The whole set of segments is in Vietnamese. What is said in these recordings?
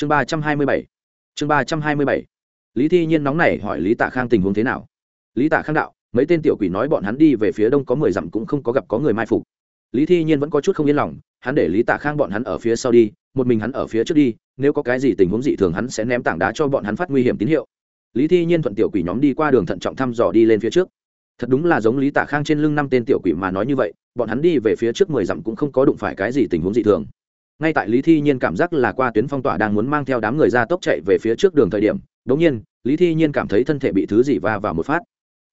chương ba trăm hai mươi bảy. Chương ba trăm hai mươi bảy. Lý thi nhiên nóng này hỏi lý tạ khang tình huống thế nào. Lý tạ khang đạo, mấy tên tiểu quỷ nói bọn hắn đi về phía đông có mười dặm cũng không có gặp có người mai phục. Lý thi nhiên vẫn có chút không yên lòng, hắn để lý tạ khang bọn hắn ở phía sau đi, một mình hắn ở phía trước đi, nếu có cái gì tình huống dị thường hắn sẽ ném tảng đá cho bọn hắn phát nguy hiểm tín hiệu. Lý thi nhiên thuận tiểu quỷ nhóm đi qua đường thận trọng thăm dò đi lên phía trước. Thật đúng là giống lý tạ khang trên lưng năm tên tiểu quỷ mà nói như vậy, bọn hắn đi về phía trước mười dặm cũng không có đụng phải cái gì tình huống dị thường ngay tại lý thi nhiên cảm giác là qua tuyến phong tỏa đang muốn mang theo đám người ra tốc chạy về phía trước đường thời điểm đ ỗ n g nhiên, lý thi nhiên cảm thấy thân thể bị thứ gì va vào một phát.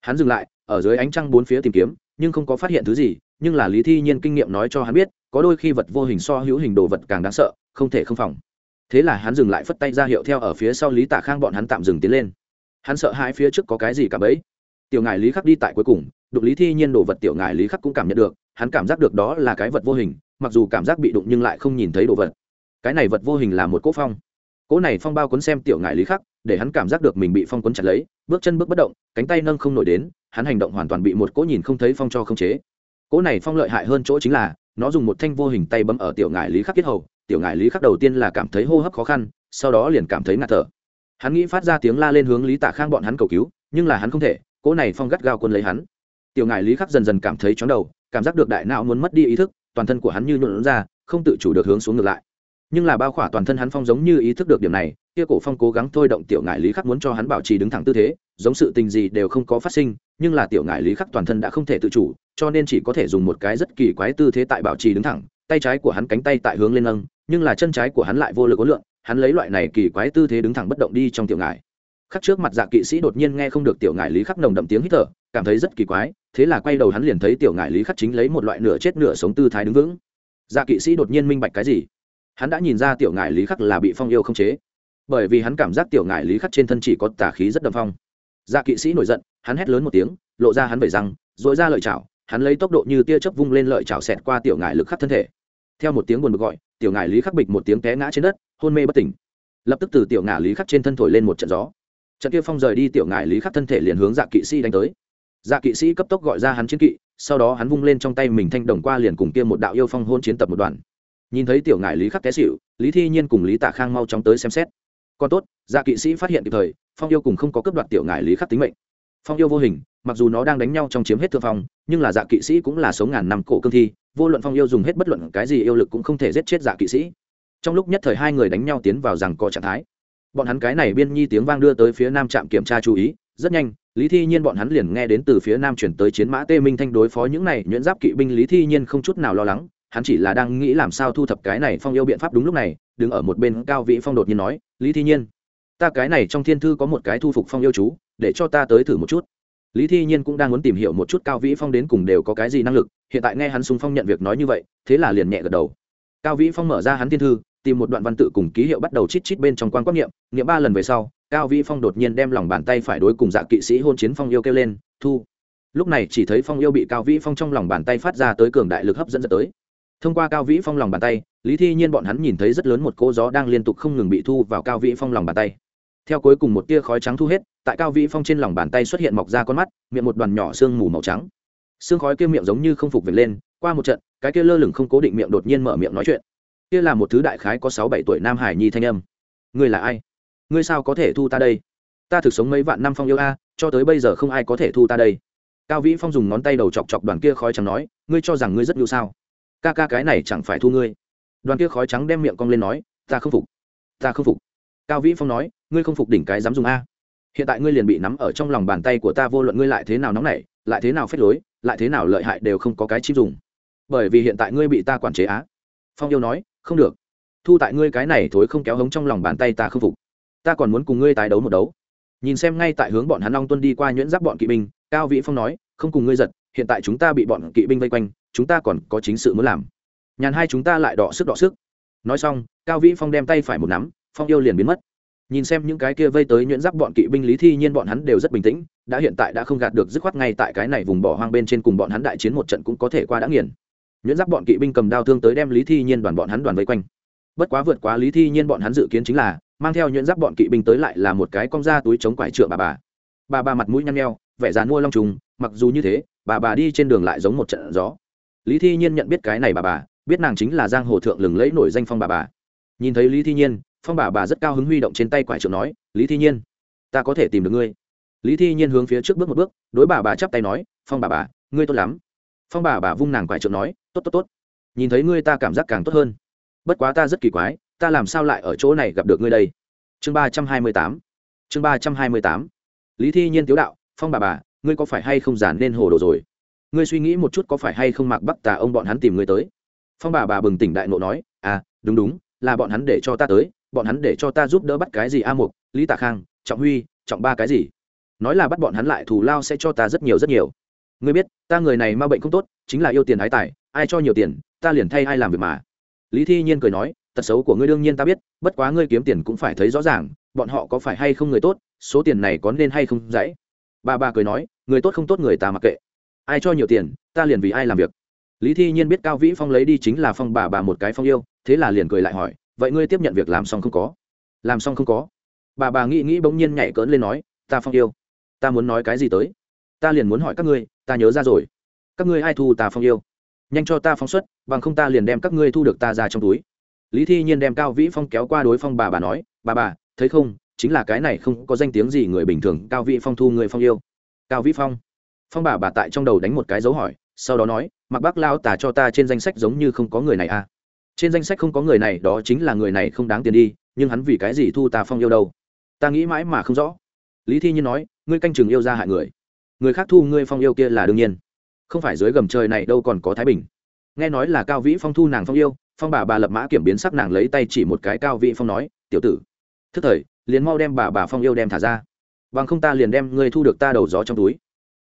Hắn dừng lại, ở dưới ánh trăng bốn phía tìm kiếm, nhưng không có phát hiện thứ gì, nhưng là lý thi nhiên kinh nghiệm nói cho hắn biết, có đôi khi vật vô hình so hữu hình đồ vật càng đáng sợ, không thể không phòng. Thế là hắn dừng lại phất tay ra hiệu theo ở phía sau lý Tả khang bọn hắn tạm dừng tiến lên. Hắn sợ hai phía trước có cái gì cả bấy. Tiểu ngài lý khắc đi tại cuối cùng, đụng lý thi nhiên đồ vật tiểu ngài lý khắc cũng cảm nhận được, hắn cảm giác được đó là cái vật vô hình mặc dù cảm giác bị đụng nhưng lại không nhìn thấy đồ vật. Cái này vật vô hình là một cỗ phong. Cỗ này phong bao cuốn xem tiểu ngại lý khắc, để hắn cảm giác được mình bị phong cuốn chặt lấy, bước chân bước bất động, cánh tay nâng không nổi đến, hắn hành động hoàn toàn bị một cỗ nhìn không thấy phong cho không chế. Cỗ này phong lợi hại hơn chỗ chính là, nó dùng một thanh vô hình tay bấm ở tiểu ngại lý khắc kết hầu, tiểu ngại lý khắc đầu tiên là cảm thấy hô hấp khó khăn, sau đó liền cảm thấy ngạt thở. Hắn nghĩ phát ra tiếng la lên hướng lý tạ khang bọn hắn cầu cứu, nhưng là hắn không thể, cỗ này phong gắt gao quân lấy hắn. Tiểu ngại lý khắc dần dần cảm thấy chóng đầu, cảm giác được đại não muốn mất đi ý thức toàn thân của hắn như nhuộn ra, không tự chủ được hướng xuống ngược lại. Nhưng là bao khỏa toàn thân hắn phong giống như ý thức được điểm này, kia cổ phong cố gắng thôi động tiểu ngại lý khắc muốn cho hắn bảo trì đứng thẳng tư thế, giống sự tình gì đều không có phát sinh, nhưng là tiểu ngại lý khắc toàn thân đã không thể tự chủ, cho nên chỉ có thể dùng một cái rất kỳ quái tư thế tại bảo trì đứng thẳng, tay trái của hắn cánh tay tại hướng lên nâng, nhưng là chân trái của hắn lại vô lực ấn lượng hắn lấy loại này kỳ quái tư thế đứng thẳng bất động đi trong tiểu ngại khắc trước mặt dạ kỵ sĩ đột nhiên nghe không được tiểu ngại lý khắc nồng đậm tiếng hít thở cảm thấy rất kỳ quái, thế là quay đầu hắn liền thấy tiểu ngại lý khắc chính lấy một loại nửa chết nửa sống tư thái đứng vững. Dạ kỵ sĩ đột nhiên minh bạch cái gì? Hắn đã nhìn ra tiểu ngại lý khắc là bị phong yêu không chế. Bởi vì hắn cảm giác tiểu ngại lý khắc trên thân chỉ có tà khí rất đậm phong. Dạ kỵ sĩ nổi giận, hắn hét lớn một tiếng, lộ ra hắn vẩy răng dội ra lợi chảo, hắn lấy tốc độ như tia chớp vung lên lợi chảo xẹt qua tiểu ngại lực khắc thân thể. Theo một tiếng buồn bực gọi, tiểu ngại lý khắc bịch một tiếng té ngã trên đất, hôn mê bất tỉnh. Lập tức từ tiểu ngại lý khắc trên thân thổi lên một trận gió. Trận kia phong rời đi tiểu ngại lý khắc thân thể liền hướng dạ kỵ sĩ đánh tới dạ kỵ sĩ cấp tốc gọi ra hắn chiến kỵ, sau đó hắn vung lên trong tay mình thanh đồng qua liền cùng kia một đạo yêu phong hôn chiến tập một đoàn. Nhìn thấy tiểu ngại lý khắc té xịu lý thi nhiên cùng lý tạ khang mau chóng tới xem xét. Còn tốt dạ kỵ sĩ phát hiện kịp thời, phong yêu cùng không có cướp đoạt tiểu ngại lý khắc tính mệnh. Phong yêu vô hình, mặc dù nó đang đánh nhau trong chiếm hết thượng phong, nhưng là dạ kỵ sĩ cũng là số ngàn năm cổ cương thi, vô luận phong yêu dùng hết bất luận cái gì yêu lực cũng không thể giết chết dạ kỵ sĩ. Trong lúc nhất thời hai người đánh nhau tiến vào rằng có trạng thái. Bọn hắn cái này biên nhi tiếng vang đưa tới phía nam trạm kiểm tra chú ý, rất nhanh lý thi nhiên bọn hắn liền nghe đến từ phía nam chuyển tới chiến mã tê minh thanh đối phó những này nhuyễn giáp kỵ binh, lý thi nhiên không chút nào lo lắng, hắn chỉ là đang nghĩ làm sao thu thập cái này phong yêu biện pháp đúng lúc này, đứng ở một bên cao vị phong đột nhiên nói, lý thi nhiên, ta cái này trong thiên thư có một cái thu phục phong yêu chú, để cho ta tới thử một chút. Lý thi nhiên cũng đang muốn tìm hiểu một chút cao vĩ phong đến cùng đều có cái gì năng lực, hiện tại nghe hắn súng phong nhận việc nói như vậy, thế là liền nhẹ gật đầu. Cao vĩ phong mở ra hắn thiên thư, tìm một đoạn văn tự cùng ký hiệu bắt đầu chít chít bên trong quan quắc nghiệm niệm ba lần về sau cao vĩ phong đột nhiên đem lòng bàn tay phải đối cùng dạ kỵ sĩ hôn chiến phong yêu kêu lên, thu! Lúc này chỉ thấy phong yêu bị cao vĩ phong trong lòng bàn tay phát ra tới cường đại lực hấp dẫn dẫn tới. Thông qua cao vĩ phong lòng bàn tay, lý thi nhiên bọn hắn nhìn thấy rất lớn một cỗ gió đang liên tục không ngừng bị thu vào cao vĩ phong lòng bàn tay. Theo cuối cùng một tia khói trắng thu hết, tại cao vĩ phong trên lòng bàn tay xuất hiện mọc ra con mắt, miệng một đoàn nhỏ sương mù màu trắng. Xương khói kia miệng giống như không phục về lên, qua một trận, cái kia lơ lửng không cố định miệng đột nhiên mở miệng nói chuyện. Kia là một thứ đại khái có sáu bảy tuổi nam hải nhi thanh âm. Người là ai? Ngươi sao có thể thu ta đây? Ta thực sống mấy vạn năm phong yêu a, cho tới bây giờ không ai có thể thu ta đây. Cao vĩ phong dùng ngón tay đầu chọc chọc đoàn kia khói trắng nói, ngươi cho rằng ngươi rất yêu sao? Ca ca cái này chẳng phải thu ngươi. Đoàn kia khói trắng đem miệng cong lên nói, ta không phục. Ta không phục. Cao vĩ phong nói, ngươi không phục đỉnh cái dám dùng a. Hiện tại ngươi liền bị nắm ở trong lòng bàn tay của ta vô luận ngươi lại thế nào nóng nảy, lại thế nào phép lối, lại thế nào lợi hại đều không có cái chim dùng. Bởi vì hiện tại ngươi bị ta quản chế á. Phong yêu nói, không được. Thu tại ngươi cái này thối không kéo hống trong lòng bàn tay ta không phục ta còn muốn cùng ngươi tái đấu một đấu. Nhìn xem ngay tại hướng bọn hắn long tuân đi qua nhuyễn giáp bọn kỵ binh, cao vĩ phong nói, không cùng ngươi giật, hiện tại chúng ta bị bọn kỵ binh vây quanh, chúng ta còn có chính sự muốn làm. Nhàn hai chúng ta lại đọ sức đọ sức. Nói xong, cao vĩ phong đem tay phải một nắm, phong yêu liền biến mất. Nhìn xem những cái kia vây tới nhuyễn giáp bọn kỵ binh lý thi nhiên bọn hắn đều rất bình tĩnh, đã hiện tại đã không gạt được dứt khoát ngay tại cái này vùng bỏ hoang bên trên cùng bọn hắn đại chiến một trận cũng có thể qua đã nghiền. Nhuyễn giáp bọn kỵ binh cầm đao thương tới đem lý thi nhiên đoàn bọn hắn đoàn vây quanh. Bất quá vượt quá lý thi nhiên bọn hắn dự kiến chính là mang theo nhuyễn giáp bọn kỵ binh tới lại là một cái con da túi chống quải trượng bà bà. Bà bà mặt mũi nhăn nheo, vẻ dàn mua long trùng, mặc dù như thế, bà bà đi trên đường lại giống một trận gió. Lý thi nhiên nhận biết cái này bà bà, biết nàng chính là giang hồ thượng lừng lẫy nổi danh phong bà bà. Nhìn thấy lý thi nhiên, phong bà bà rất cao hứng huy động trên tay quải trượng nói, lý thi nhiên, ta có thể tìm được ngươi. Lý thi nhiên hướng phía trước bước một bước, đối bà bà chắp tay nói, phong bà bà, ngươi tốt lắm. Phong bà bà vung nàng quải trượng nói, tốt tốt tốt. Nhìn thấy ngươi ta cảm giác càng tốt hơn. Bất quá ta rất kỳ quái ta làm sao lại ở chỗ này gặp được ngươi đây? Chương ba trăm hai mươi tám. Chương ba trăm hai mươi tám. Lý thi nhiên tiếu đạo, phong bà bà, ngươi có phải hay không giản nên hồ đồ rồi? Ngươi suy nghĩ một chút có phải hay không mặc bắc tà ông bọn hắn tìm ngươi tới? Phong bà bà bừng tỉnh đại nộ nói à đúng đúng, là bọn hắn để cho ta tới, bọn hắn để cho ta giúp đỡ bắt cái gì a mục, lý tạ khang, trọng huy, trọng ba cái gì? Nói là bắt bọn hắn lại thù lao sẽ cho ta rất nhiều rất nhiều. Ngươi biết, ta người này ma bệnh không tốt, chính là yêu tiền ái tài, ai cho nhiều tiền, ta liền thay ai làm việc mà. Lý thi nhiên cười nói tật xấu của ngươi đương nhiên ta biết, bất quá ngươi kiếm tiền cũng phải thấy rõ ràng, bọn họ có phải hay không người tốt, số tiền này có nên hay không dãy. Bà bà cười nói, người tốt không tốt người ta mặc kệ. Ai cho nhiều tiền, ta liền vì ai làm việc. Lý thi nhiên biết cao vĩ phong lấy đi chính là phong bà bà một cái phong yêu, thế là liền cười lại hỏi, vậy ngươi tiếp nhận việc làm xong không có? Làm xong không có. Bà bà nghĩ nghĩ bỗng nhiên nhảy cỡn lên nói, ta phong yêu. Ta muốn nói cái gì tới? Ta liền muốn hỏi các ngươi, ta nhớ ra rồi. Các ngươi ai thu ta phong yêu? Nhanh cho ta phóng xuất, bằng không ta liền đem các ngươi thu được ta ra trong túi lý thi nhiên đem cao vĩ phong kéo qua đối phong bà bà nói, bà bà, thấy không? Chính là cái này không có danh tiếng gì người bình thường, cao vĩ phong thu người phong yêu. Cao vĩ phong. Phong bà bà tại trong đầu đánh một cái dấu hỏi, sau đó nói, mặc bác lao tả cho ta trên danh sách giống như không có người này à? Trên danh sách không có người này, đó chính là người này không đáng tiền đi, nhưng hắn vì cái gì thu ta phong yêu đâu? Ta nghĩ mãi mà không rõ. Lý thi nhiên nói, ngươi canh chừng yêu ra hại người. Người khác thu ngươi phong yêu kia là đương nhiên. Không phải dưới gầm trời này đâu còn có thái bình. Nghe nói là cao vĩ phong thu nàng phong yêu phong bà bà lập mã kiểm biến sắc nàng lấy tay chỉ một cái cao vĩ phong nói, tiểu tử, thức thời, liền mau đem bà bà phong yêu đem thả ra. Bằng không ta liền đem ngươi thu được ta đầu gió trong túi.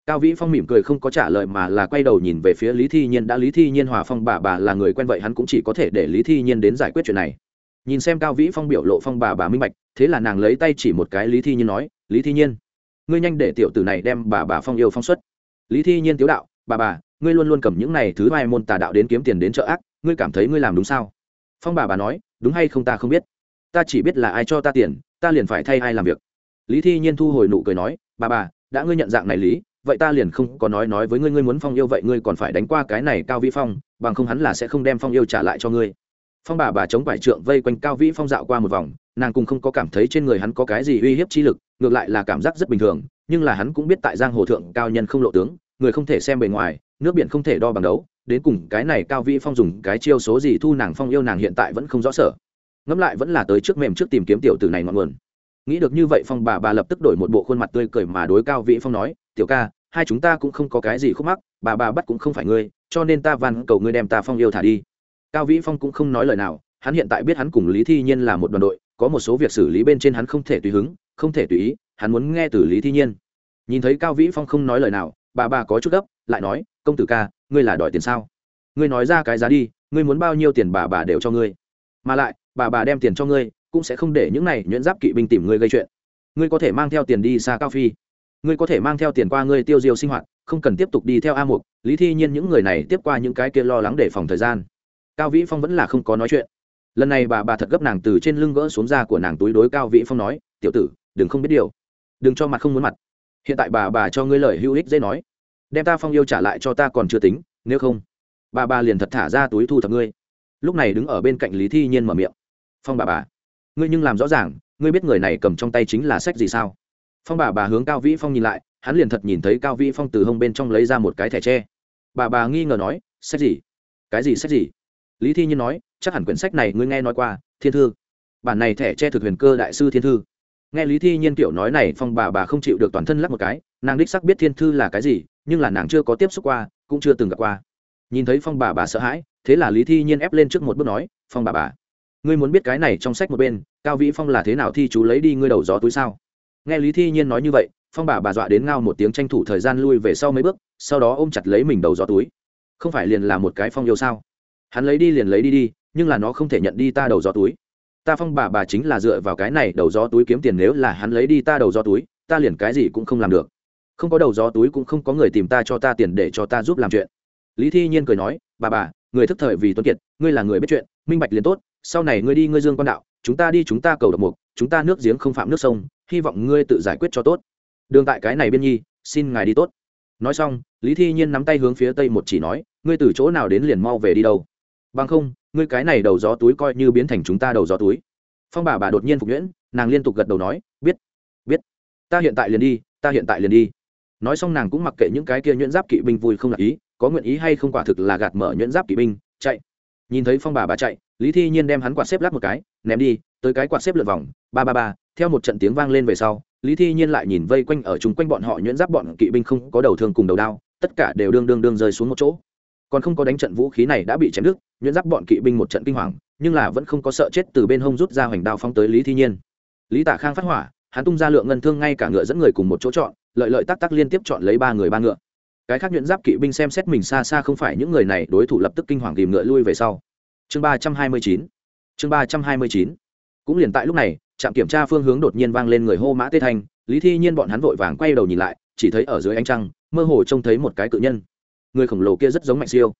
Cao vĩ phong mỉm cười không có trả lời mà là quay đầu nhìn về phía lý thi nhiên. Đã lý thi nhiên hòa phong bà bà là người quen vậy hắn cũng chỉ có thể để lý thi nhiên đến giải quyết chuyện này. Nhìn xem cao vĩ phong biểu lộ phong bà bà minh bạch, thế là nàng lấy tay chỉ một cái lý thi nhiên nói, lý thi nhiên, ngươi nhanh để tiểu tử này đem bà bà phong yêu phong xuất. Lý thi nhiên tiếu đạo, bà bà, ngươi luôn luôn cầm những này thứ hai môn tà đạo đến kiếm tiền đến chợ ác ngươi cảm thấy ngươi làm đúng sao? Phong bà bà nói, đúng hay không ta không biết. Ta chỉ biết là ai cho ta tiền, ta liền phải thay ai làm việc. Lý thi nhiên thu hồi nụ cười nói, bà bà, đã ngươi nhận dạng này lý, vậy ta liền không có nói nói với ngươi ngươi muốn phong yêu vậy ngươi còn phải đánh qua cái này cao vĩ phong, bằng không hắn là sẽ không đem phong yêu trả lại cho ngươi. Phong bà bà chống vải trượng vây quanh cao vĩ phong dạo qua một vòng, nàng cũng không có cảm thấy trên người hắn có cái gì uy hiếp chi lực, ngược lại là cảm giác rất bình thường, nhưng là hắn cũng biết tại giang hồ thượng cao nhân không lộ tướng, người không thể xem bề ngoài, nước biển không thể đo bằng đấu đến cùng cái này cao vĩ phong dùng cái chiêu số gì thu nàng phong yêu nàng hiện tại vẫn không rõ sở. Ngẫm lại vẫn là tới trước mềm trước tìm kiếm tiểu tử này ngọn nguồn. Nghĩ được như vậy phong bà bà lập tức đổi một bộ khuôn mặt tươi cười mà đối cao vĩ phong nói, tiểu ca, hai chúng ta cũng không có cái gì khúc mắc, bà bà bắt cũng không phải ngươi, cho nên ta van cầu ngươi đem ta phong yêu thả đi. Cao vĩ phong cũng không nói lời nào, hắn hiện tại biết hắn cùng lý thi nhiên là một đoàn đội, có một số việc xử lý bên trên hắn không thể tùy hứng, không thể tùy ý, hắn muốn nghe từ lý thi nhiên. Nhìn thấy cao vĩ phong không nói lời nào, bà bà có chút gấp, lại nói, công tử ca ngươi là đòi tiền sao? Ngươi nói ra cái giá đi, ngươi muốn bao nhiêu tiền bà bà đều cho ngươi. Mà lại, bà bà đem tiền cho ngươi, cũng sẽ không để những này nhuyễn giáp kỵ binh tìm ngươi gây chuyện. Ngươi có thể mang theo tiền đi xa cao phi. Ngươi có thể mang theo tiền qua ngươi tiêu diêu sinh hoạt, không cần tiếp tục đi theo a mục. Lý thi nhiên những người này tiếp qua những cái kia lo lắng để phòng thời gian. Cao vĩ phong vẫn là không có nói chuyện. Lần này bà bà thật gấp nàng từ trên lưng gỡ xuống da của nàng túi đối cao vĩ phong nói, tiểu tử, đừng không biết điều. Đừng cho mặt không muốn mặt. Hiện tại bà bà cho ngươi lời hữu ích dễ nói đem ta phong yêu trả lại cho ta còn chưa tính, nếu không, bà bà liền thật thả ra túi thu thập ngươi. Lúc này đứng ở bên cạnh lý thi nhiên mở miệng. Phong bà bà, ngươi nhưng làm rõ ràng, ngươi biết người này cầm trong tay chính là sách gì sao? Phong bà bà hướng cao vĩ phong nhìn lại, hắn liền thật nhìn thấy cao vĩ phong từ hông bên trong lấy ra một cái thẻ tre. Bà bà nghi ngờ nói, sách gì? Cái gì sách gì? Lý thi nhiên nói, chắc hẳn quyển sách này ngươi nghe nói qua, thiên thư. Bản này thẻ tre thực huyền cơ đại sư thiên thư. Nghe lý thi nhiên kiểu nói này, phong bà bà không chịu được toàn thân lắc một cái, nàng đích sắc biết thiên thư là cái gì nhưng là nàng chưa có tiếp xúc qua, cũng chưa từng gặp qua. Nhìn thấy phong bà bà sợ hãi, thế là lý thi nhiên ép lên trước một bước nói, phong bà bà, ngươi muốn biết cái này trong sách một bên, cao vĩ phong là thế nào thi chú lấy đi ngươi đầu gió túi sao? Nghe lý thi nhiên nói như vậy, phong bà bà dọa đến ngao một tiếng tranh thủ thời gian lui về sau mấy bước, sau đó ôm chặt lấy mình đầu gió túi. Không phải liền là một cái phong yêu sao? Hắn lấy đi liền lấy đi đi, nhưng là nó không thể nhận đi ta đầu gió túi. Ta phong bà bà chính là dựa vào cái này đầu gió túi kiếm tiền, nếu là hắn lấy đi ta đầu gió túi, ta liền cái gì cũng không làm được không có đầu gió túi cũng không có người tìm ta cho ta tiền để cho ta giúp làm chuyện. Lý thi nhiên cười nói, bà bà, người thức thời vì tuân kiệt, ngươi là người biết chuyện, minh bạch liền tốt, sau này ngươi đi, ngươi dương quan đạo, chúng ta đi, chúng ta cầu độc mục, chúng ta nước giếng không phạm nước sông, hy vọng ngươi tự giải quyết cho tốt. Đường tại cái này biên nhi, xin ngài đi tốt. Nói xong, lý thi nhiên nắm tay hướng phía tây một chỉ nói, ngươi từ chỗ nào đến liền mau về đi đâu? Bằng không, ngươi cái này đầu gió túi coi như biến thành chúng ta đầu gió túi. Phong bà bà đột nhiên phục nhuyễn, nàng liên tục gật đầu nói, biết biết. Ta hiện tại liền đi, ta hiện tại liền đi nói xong nàng cũng mặc kệ những cái kia nhuyễn giáp kỵ binh vui không lạc ý, có nguyện ý hay không quả thực là gạt mở nhuyễn giáp kỵ binh, chạy. Nhìn thấy phong bà bà chạy, lý thi nhiên đem hắn quạt xếp lắp một cái, ném đi, tới cái quạt xếp lượt vòng, ba ba ba, theo một trận tiếng vang lên về sau, lý thi nhiên lại nhìn vây quanh ở chung quanh bọn họ nhuyễn giáp bọn kỵ binh không có đầu thương cùng đầu đao, tất cả đều đương đương đương rơi xuống một chỗ. Còn không có đánh trận vũ khí này đã bị chém đứt, nhuyễn giáp bọn kỵ binh một trận kinh hoàng, nhưng là vẫn không có sợ chết từ bên hông rút ra hoành đao phóng tới lý thi nhiên. Lý tạ khang phát hỏa hắn tung ra lượng ngân thương ngay cả ngựa dẫn người cùng một chỗ chọn, lợi lợi tắc tắc liên tiếp chọn lấy ba người ba ngựa. Cái khác nhuyễn giáp kỵ binh xem xét mình xa xa không phải những người này, đối thủ lập tức kinh hoàng tìm ngựa lui về sau. Chương ba trăm hai mươi chín, chương ba trăm hai mươi chín. Cũng liền tại lúc này, trạm kiểm tra phương hướng đột nhiên vang lên người hô mã tê thanh, lý thi nhiên bọn hắn vội vàng quay đầu nhìn lại, chỉ thấy ở dưới ánh trăng, mơ hồ trông thấy một cái cự nhân. Người khổng lồ kia rất giống mạnh siêu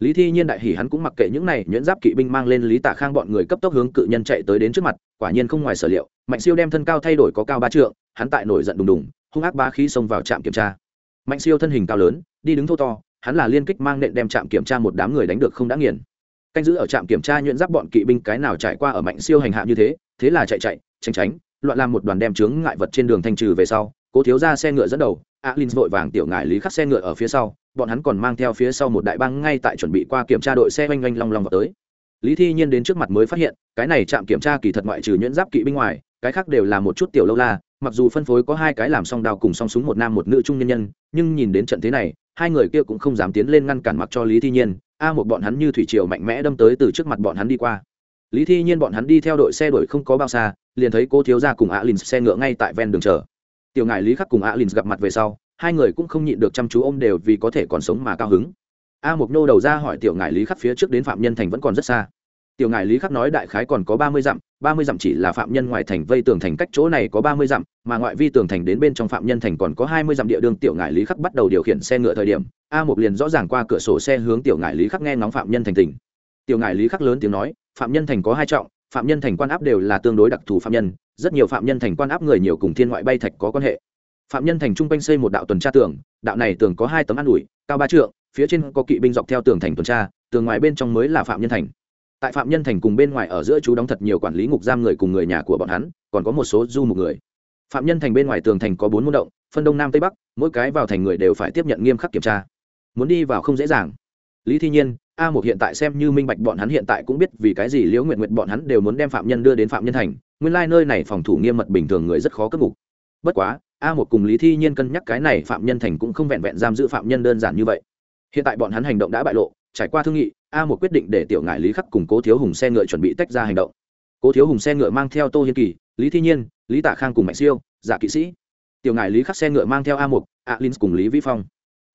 lý thi nhiên đại hỉ hắn cũng mặc kệ những này, nhuyễn giáp kỵ binh mang lên lý Tả khang bọn người cấp tốc hướng cự nhân chạy tới đến trước mặt, quả nhiên không ngoài sở liệu. Mạnh siêu đem thân cao thay đổi có cao ba trượng, hắn tại nổi giận đùng đùng, hung ác ba khí xông vào trạm kiểm tra. Mạnh siêu thân hình cao lớn, đi đứng thô to, hắn là liên kích mang nện đem trạm kiểm tra một đám người đánh được không đã nghiền. Canh giữ ở trạm kiểm tra nhuyễn giáp bọn kỵ binh cái nào trải qua ở mạnh siêu hành hạ như thế thế là chạy chạy, tránh tránh, loạn làm một đoàn đem chướng ngại vật trên đường thanh trừ về sau, cố thiếu ra xe ngựa dẫn đầu alin vội vàng tiểu ngại lý khắc xe ngựa ở phía sau bọn hắn còn mang theo phía sau một đại bang ngay tại chuẩn bị qua kiểm tra đội xe oanh oanh long long vào tới. Lý thi nhiên đến trước mặt mới phát hiện, cái này trạm kiểm tra kỳ thật ngoại trừ nhuyễn giáp kỵ binh ngoài, cái khác đều là một chút tiểu lâu la, mặc dù phân phối có hai cái làm song đào cùng song súng một nam một nữ trung nhân nhân, nhưng nhìn đến trận thế này, hai người kia cũng không dám tiến lên ngăn cản mặc cho lý thi nhiên, a một bọn hắn như thủy triều mạnh mẽ đâm tới từ trước mặt bọn hắn đi qua. Lý thi nhiên bọn hắn đi theo đội xe đuổi không có bao xa, liền thấy cô thiếu ra cùng alin xe ngựa ngay tại ven đường chờ. Tiểu ngài lý khắc cùng alin gặp mặt về sau hai người cũng không nhịn được chăm chú ôm đều vì có thể còn sống mà cao hứng. A mục nô đầu ra hỏi tiểu ngài lý khắc phía trước đến phạm nhân thành vẫn còn rất xa. Tiểu ngài lý khắc nói đại khái còn có ba mươi dặm, ba mươi dặm chỉ là phạm nhân ngoài thành vây tường thành cách chỗ này có ba mươi dặm, mà ngoại vi tường thành đến bên trong phạm nhân thành còn có hai mươi dặm địa đường. Tiểu ngài lý khắc bắt đầu điều khiển xe ngựa thời điểm, a một liền rõ ràng qua cửa sổ xe hướng tiểu ngài lý khắc nghe ngóng phạm nhân thành tỉnh tiểu ngài lý khắc lớn tiếng nói, phạm nhân thành có hai trọng, phạm nhân thành quan áp đều là tương đối đặc thù phạm nhân, rất nhiều phạm nhân thành quan áp người nhiều cùng thiên ngoại bay thạch có quan hệ phạm nhân thành trung quanh xây một đạo tuần tra tường, đạo này tường có hai tấm ăn ủi, cao ba trượng, phía trên có kỵ binh dọc theo tường thành tuần tra, tường ngoài bên trong mới là phạm nhân thành. Tại phạm nhân thành cùng bên ngoài ở giữa chú đóng thật nhiều quản lý ngục giam người cùng người nhà của bọn hắn, còn có một số du một người. Phạm nhân thành bên ngoài tường thành có bốn môn động, phân đông nam tây bắc, mỗi cái vào thành người đều phải tiếp nhận nghiêm khắc kiểm tra. Muốn đi vào không dễ dàng. Lý thi nhiên, a một hiện tại xem như minh bạch bọn hắn hiện tại cũng biết vì cái gì liễu nguyện nguyện bọn hắn đều muốn đem phạm nhân đưa đến phạm nhân thành, nguyên lai、like、nơi này phòng thủ nghiêm mật bình thường người rất khó cất ngục bất quá a một cùng lý thi nhiên cân nhắc cái này phạm nhân thành cũng không vẹn vẹn giam giữ phạm nhân đơn giản như vậy. Hiện tại bọn hắn hành động đã bại lộ, trải qua thương nghị, a một quyết định để tiểu ngại lý khắc cùng cố thiếu hùng xe ngựa chuẩn bị tách ra hành động. Cố thiếu hùng xe ngựa mang theo tô hiên kỳ, lý thi nhiên, lý tạ khang cùng mạnh siêu giả kỵ sĩ. Tiểu ngại lý khắc xe ngựa mang theo a một a l cùng lý vĩ phong.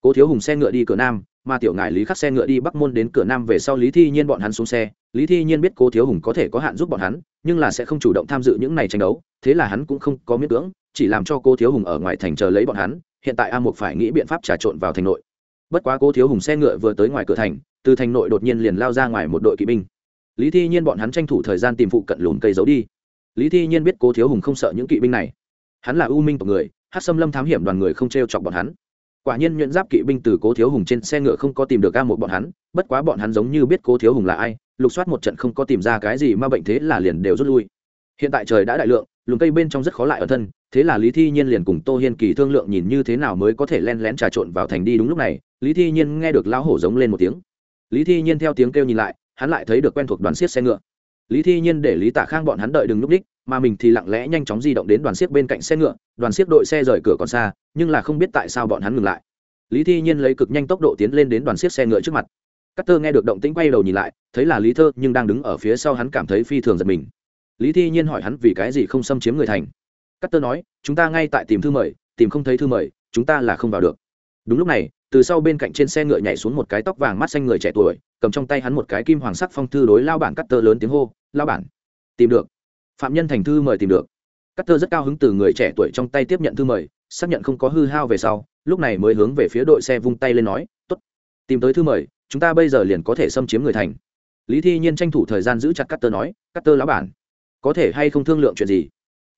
Cố thiếu hùng xe ngựa đi cửa nam, mà tiểu ngại lý khắc xe ngựa đi bắc môn đến cửa nam về sau lý thi nhiên bọn hắn xuống xe. Lý thi nhiên biết cố thiếu hùng có thể có hạn giúp bọn hắn, nhưng là sẽ không chủ động tham dự những này tranh đấu, thế là hắn cũng không có miễn cưỡng chỉ làm cho cô thiếu hùng ở ngoài thành chờ lấy bọn hắn, hiện tại a một phải nghĩ biện pháp trà trộn vào thành nội. Bất quá cô thiếu hùng xe ngựa vừa tới ngoài cửa thành, từ thành nội đột nhiên liền lao ra ngoài một đội kỵ binh. Lý thi nhiên bọn hắn tranh thủ thời gian tìm phụ cận lùn cây giấu đi. Lý thi nhiên biết cô thiếu hùng không sợ những kỵ binh này. Hắn là ưu minh tộc người hát xâm lâm thám hiểm đoàn người không t r e o chọc bọn hắn. Quả nhiên nhuận giáp kỵ binh từ cố thiếu hùng trên xe ngựa không có tìm được ca một bọn hắn, bất quá bọn hắn giống như biết cố thiếu hùng là ai, lục soát một trận không có tìm ra cái gì mà bệnh thế là liền đều rút lui. Hiện tại trời đã đại lượng, lùm cây bên trong rất khó lại ở thân thế là lý thi nhiên liền cùng tô hiên kỳ thương lượng nhìn như thế nào mới có thể len lén trà trộn vào thành đi đúng lúc này, lý thi nhiên nghe được lão hổ giống lên một tiếng. Lý thi nhiên theo tiếng kêu nhìn lại, hắn lại thấy được quen thuộc đoàn xiết xe ngựa. Lý thi nhiên để lý tạ khang bọn hắn đợi đừng núp đích, mà mình thì lặng lẽ nhanh chóng di động đến đoàn xiết bên cạnh xe ngựa, đoàn xiết đội xe rời cửa còn xa, nhưng là không biết tại sao bọn hắn ngừng lại. Lý thi nhiên lấy cực nhanh tốc độ tiến lên đến đoàn xiết xe ngựa trước mặt. Cắt tơ nghe được động tĩnh quay đầu nhìn lại, thấy là lý thơ, nhưng đang đứng ở phía sau hắn cảm thấy phi thường giật mình. Lý thi nhiên hỏi hắn vì cái gì không xâm chiếm người thành cắt tơ nói, chúng ta ngay tại tìm thư mời, tìm không thấy thư mời, chúng ta là không vào được. Đúng lúc này, từ sau bên cạnh trên xe ngựa nhảy xuống một cái tóc vàng mắt xanh người trẻ tuổi, cầm trong tay hắn một cái kim hoàng sắc phong thư đối lao bản cắt tơ lớn tiếng hô, lao bản, tìm được. Phạm nhân thành thư mời tìm được. Cắt tơ rất cao hứng từ người trẻ tuổi trong tay tiếp nhận thư mời, xác nhận không có hư hao về sau, lúc này mới hướng về phía đội xe vung tay lên nói t ố t tìm tới thư mời, chúng ta bây giờ liền có thể xâm chiếm người thành. Lý thi nhiên tranh thủ thời gian giữ chặt cắt tơ nói cắt tơ lão bản, có thể hay không thương lượng chuyện gì?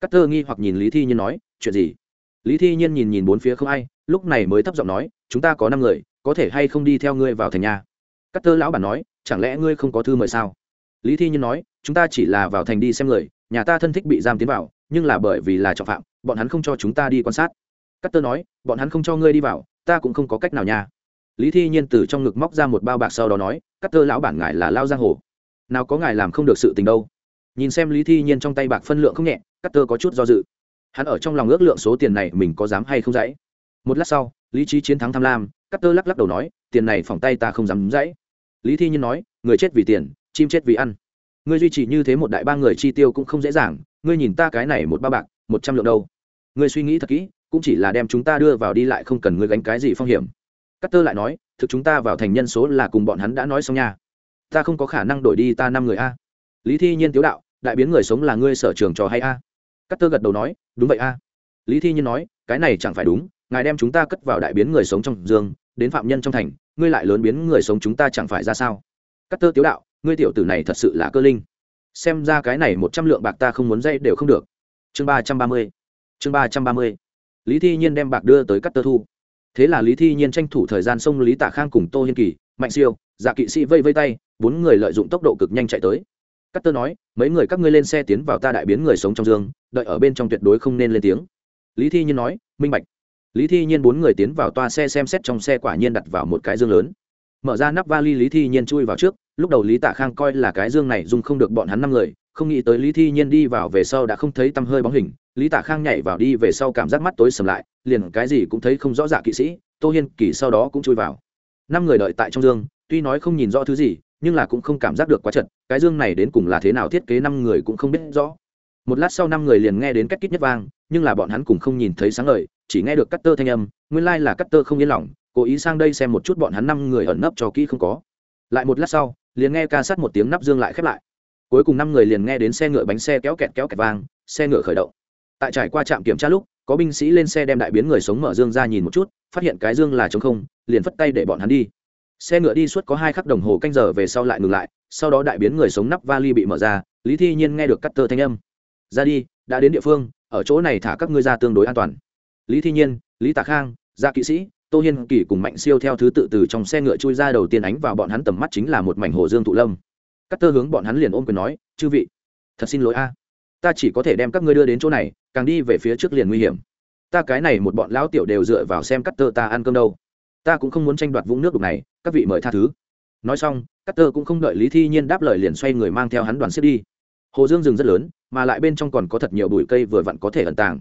Cắt tơ nghi hoặc nhìn lý thi nhiên nói, chuyện gì? Lý thi nhiên nhìn nhìn bốn phía không ai, lúc này mới thấp giọng nói, chúng ta có năm người, có thể hay không đi theo ngươi vào thành nhà? Cắt tơ lão bản nói, chẳng lẽ ngươi không có thư mời sao? Lý thi nhiên nói, chúng ta chỉ là vào thành đi xem người, nhà ta thân thích bị giam tiến vào, nhưng là bởi vì là trọng phạm, bọn hắn không cho chúng ta đi quan sát. Cắt tơ nói, bọn hắn không cho ngươi đi vào, ta cũng không có cách nào nha. Lý thi nhiên từ trong ngực móc ra một bao bạc sau đó nói cắt tơ lão bản ngài là lao giang hồ. Nào có ngài làm không được sự tình đâu. Nhìn xem lý thi nhiên trong tay bạc phân lượng không nhẹ cắt tơ có chút do dự. Hắn ở trong lòng ước lượng số tiền này mình có dám hay không dãy. Một lát sau, lý trí chiến thắng tham lam cắt tơ lắc lắc đầu nói, tiền này phòng tay ta không dám dãy. Lý thi nhiên nói, người chết vì tiền, chim chết vì ăn. Ngươi duy trì như thế một đại ba người chi tiêu cũng không dễ dàng, ngươi nhìn ta cái này một ba bạc, một trăm lượng đâu. Ngươi suy nghĩ thật kỹ, cũng chỉ là đem chúng ta đưa vào đi lại không cần ngươi gánh cái gì phong hiểm. Cắt tơ lại nói, thực chúng ta vào thành nhân số là cùng bọn hắn đã nói xong nha. Ta không có khả năng đổi đi ta năm người a. Lý thi nhiên tiếu đạo, đại biến người sống là ngươi sở trường trò hay a? Cắt tơ gật đầu nói, đúng vậy a. Lý thi nhiên nói, cái này chẳng phải đúng, ngài đem chúng ta cất vào đại biến người sống trong dương, đến phạm nhân trong thành, ngươi lại lớn biến người sống chúng ta chẳng phải ra sao? Cắt tơ tiếu đạo, ngươi tiểu tử này thật sự là cơ linh. Xem ra cái này một trăm lượng bạc ta không muốn dây đều không được. Chương ba trăm ba mươi. Chương ba trăm ba mươi. Lý thi nhiên đem bạc đưa tới cắt tơ thu. Thế là lý thi nhiên tranh thủ thời gian xông lý tạ khang cùng tô hiên kỳ, mạnh siêu dạ kỵ sĩ vây vây tay, bốn người lợi dụng tốc độ cực nhanh chạy tới. Cắt tơ nói, mấy người các ngươi lên xe tiến vào ta đại biến người sống trong dương đợi ở bên trong tuyệt đối không nên lên tiếng. Lý thi nhiên nói, minh bạch. Lý thi nhiên bốn người tiến vào toa xe xem xét trong xe quả nhiên đặt vào một cái dương lớn. Mở ra nắp vali lý thi nhiên chui vào trước, lúc đầu lý tạ khang coi là cái dương này dùng không được bọn hắn năm người, không nghĩ tới lý thi nhiên đi vào về sau đã không thấy tăm hơi bóng hình, lý tạ khang nhảy vào đi về sau cảm giác mắt tối sầm lại, liền cái gì cũng thấy không rõ dạ kỵ sĩ, tô hiên, kỳ sau đó cũng chui vào. Năm người đợi tại trong dương, tuy nói không nhìn rõ thứ gì, nhưng là cũng không cảm giác được quá chật, cái dương này đến cùng là thế nào thiết kế năm người cũng không biết rõ một lát sau năm người liền nghe đến cách kít nhất vang, nhưng là bọn hắn cùng không nhìn thấy sáng ngời, chỉ nghe được cắt tơ thanh âm, nguyên lai là cắt tơ không yên lòng, cố ý sang đây xem một chút bọn hắn năm người ẩn nấp cho kỹ không có. Lại một lát sau, liền nghe ca sát một tiếng nắp dương lại khép lại. Cuối cùng năm người liền nghe đến xe ngựa bánh xe kéo kẹt kéo kẹt vang, xe ngựa khởi động. Tại trải qua trạm kiểm tra lúc, có binh sĩ lên xe đem đại biến người sống mở dương ra nhìn một chút, phát hiện cái dương là trống không, liền phất tay để bọn hắn đi. Xe ngựa đi suốt có hai khắc đồng hồ canh giờ về sau lại ngừng lại, sau đó đại biến người sống nắp vali bị mở ra, lý thi nhiên nghe được cắt tơ thanh âm ra đi, đã đến địa phương, ở chỗ này thả các ngươi ra tương đối an toàn. Lý thi nhiên, lý tạ khang gia kỵ sĩ, tô hiên kỳ cùng mạnh siêu theo thứ tự từ trong xe ngựa chui ra đầu tiên ánh vào bọn hắn tầm mắt chính là một mảnh hồ dương thụ lâm. Cắt tơ hướng bọn hắn liền ôm quyền nói, chư vị, thật xin lỗi a. Ta chỉ có thể đem các ngươi đưa đến chỗ này, càng đi về phía trước liền nguy hiểm. Ta cái này một bọn lão tiểu đều dựa vào xem cắt tơ ta ăn cơm đâu. Ta cũng không muốn tranh đoạt vũng nước đục này, các vị mời tha thứ. Nói xong cắt tơ cũng không đợi lý thi nhiên đáp lời liền xoay người mang theo hắn đoàn xếp đi. Hồ dương rừng rất lớn mà lại bên trong còn có thật nhiều bụi cây vừa vặn có thể ẩn tàng.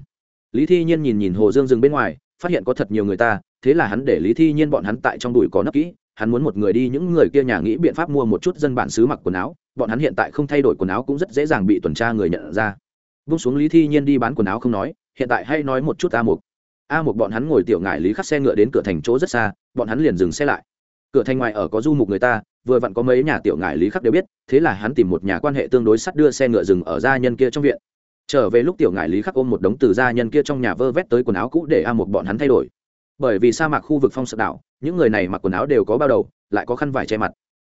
Lý thi nhiên nhìn nhìn hồ dương rừng bên ngoài, phát hiện có thật nhiều người ta, thế là hắn để lý thi nhiên bọn hắn tại trong bụi có nấp kỹ, hắn muốn một người đi những người kia nhà nghĩ biện pháp mua một chút dân bản xứ mặc quần áo, bọn hắn hiện tại không thay đổi quần áo cũng rất dễ dàng bị tuần tra người nhận ra. Vung xuống lý thi nhiên đi bán quần áo không nói, hiện tại hay nói một chút a mục. A mục bọn hắn ngồi tiểu ngải lý khắc xe ngựa đến cửa thành chỗ rất xa, bọn hắn liền dừng xe lại. Cửa thành ngoài ở có du mục người ta vừa vặn có mấy nhà tiểu ngải lý khắc đều biết, thế là hắn tìm một nhà quan hệ tương đối sắt đưa xe ngựa rừng ở gia nhân kia trong viện. Trở về lúc tiểu ngải lý khắc ôm một đống từ gia nhân kia trong nhà vơ vét tới quần áo cũ để a một bọn hắn thay đổi. Bởi vì sa mạc khu vực phong sợ đảo, những người này mặc quần áo đều có bao đầu, lại có khăn vải che mặt.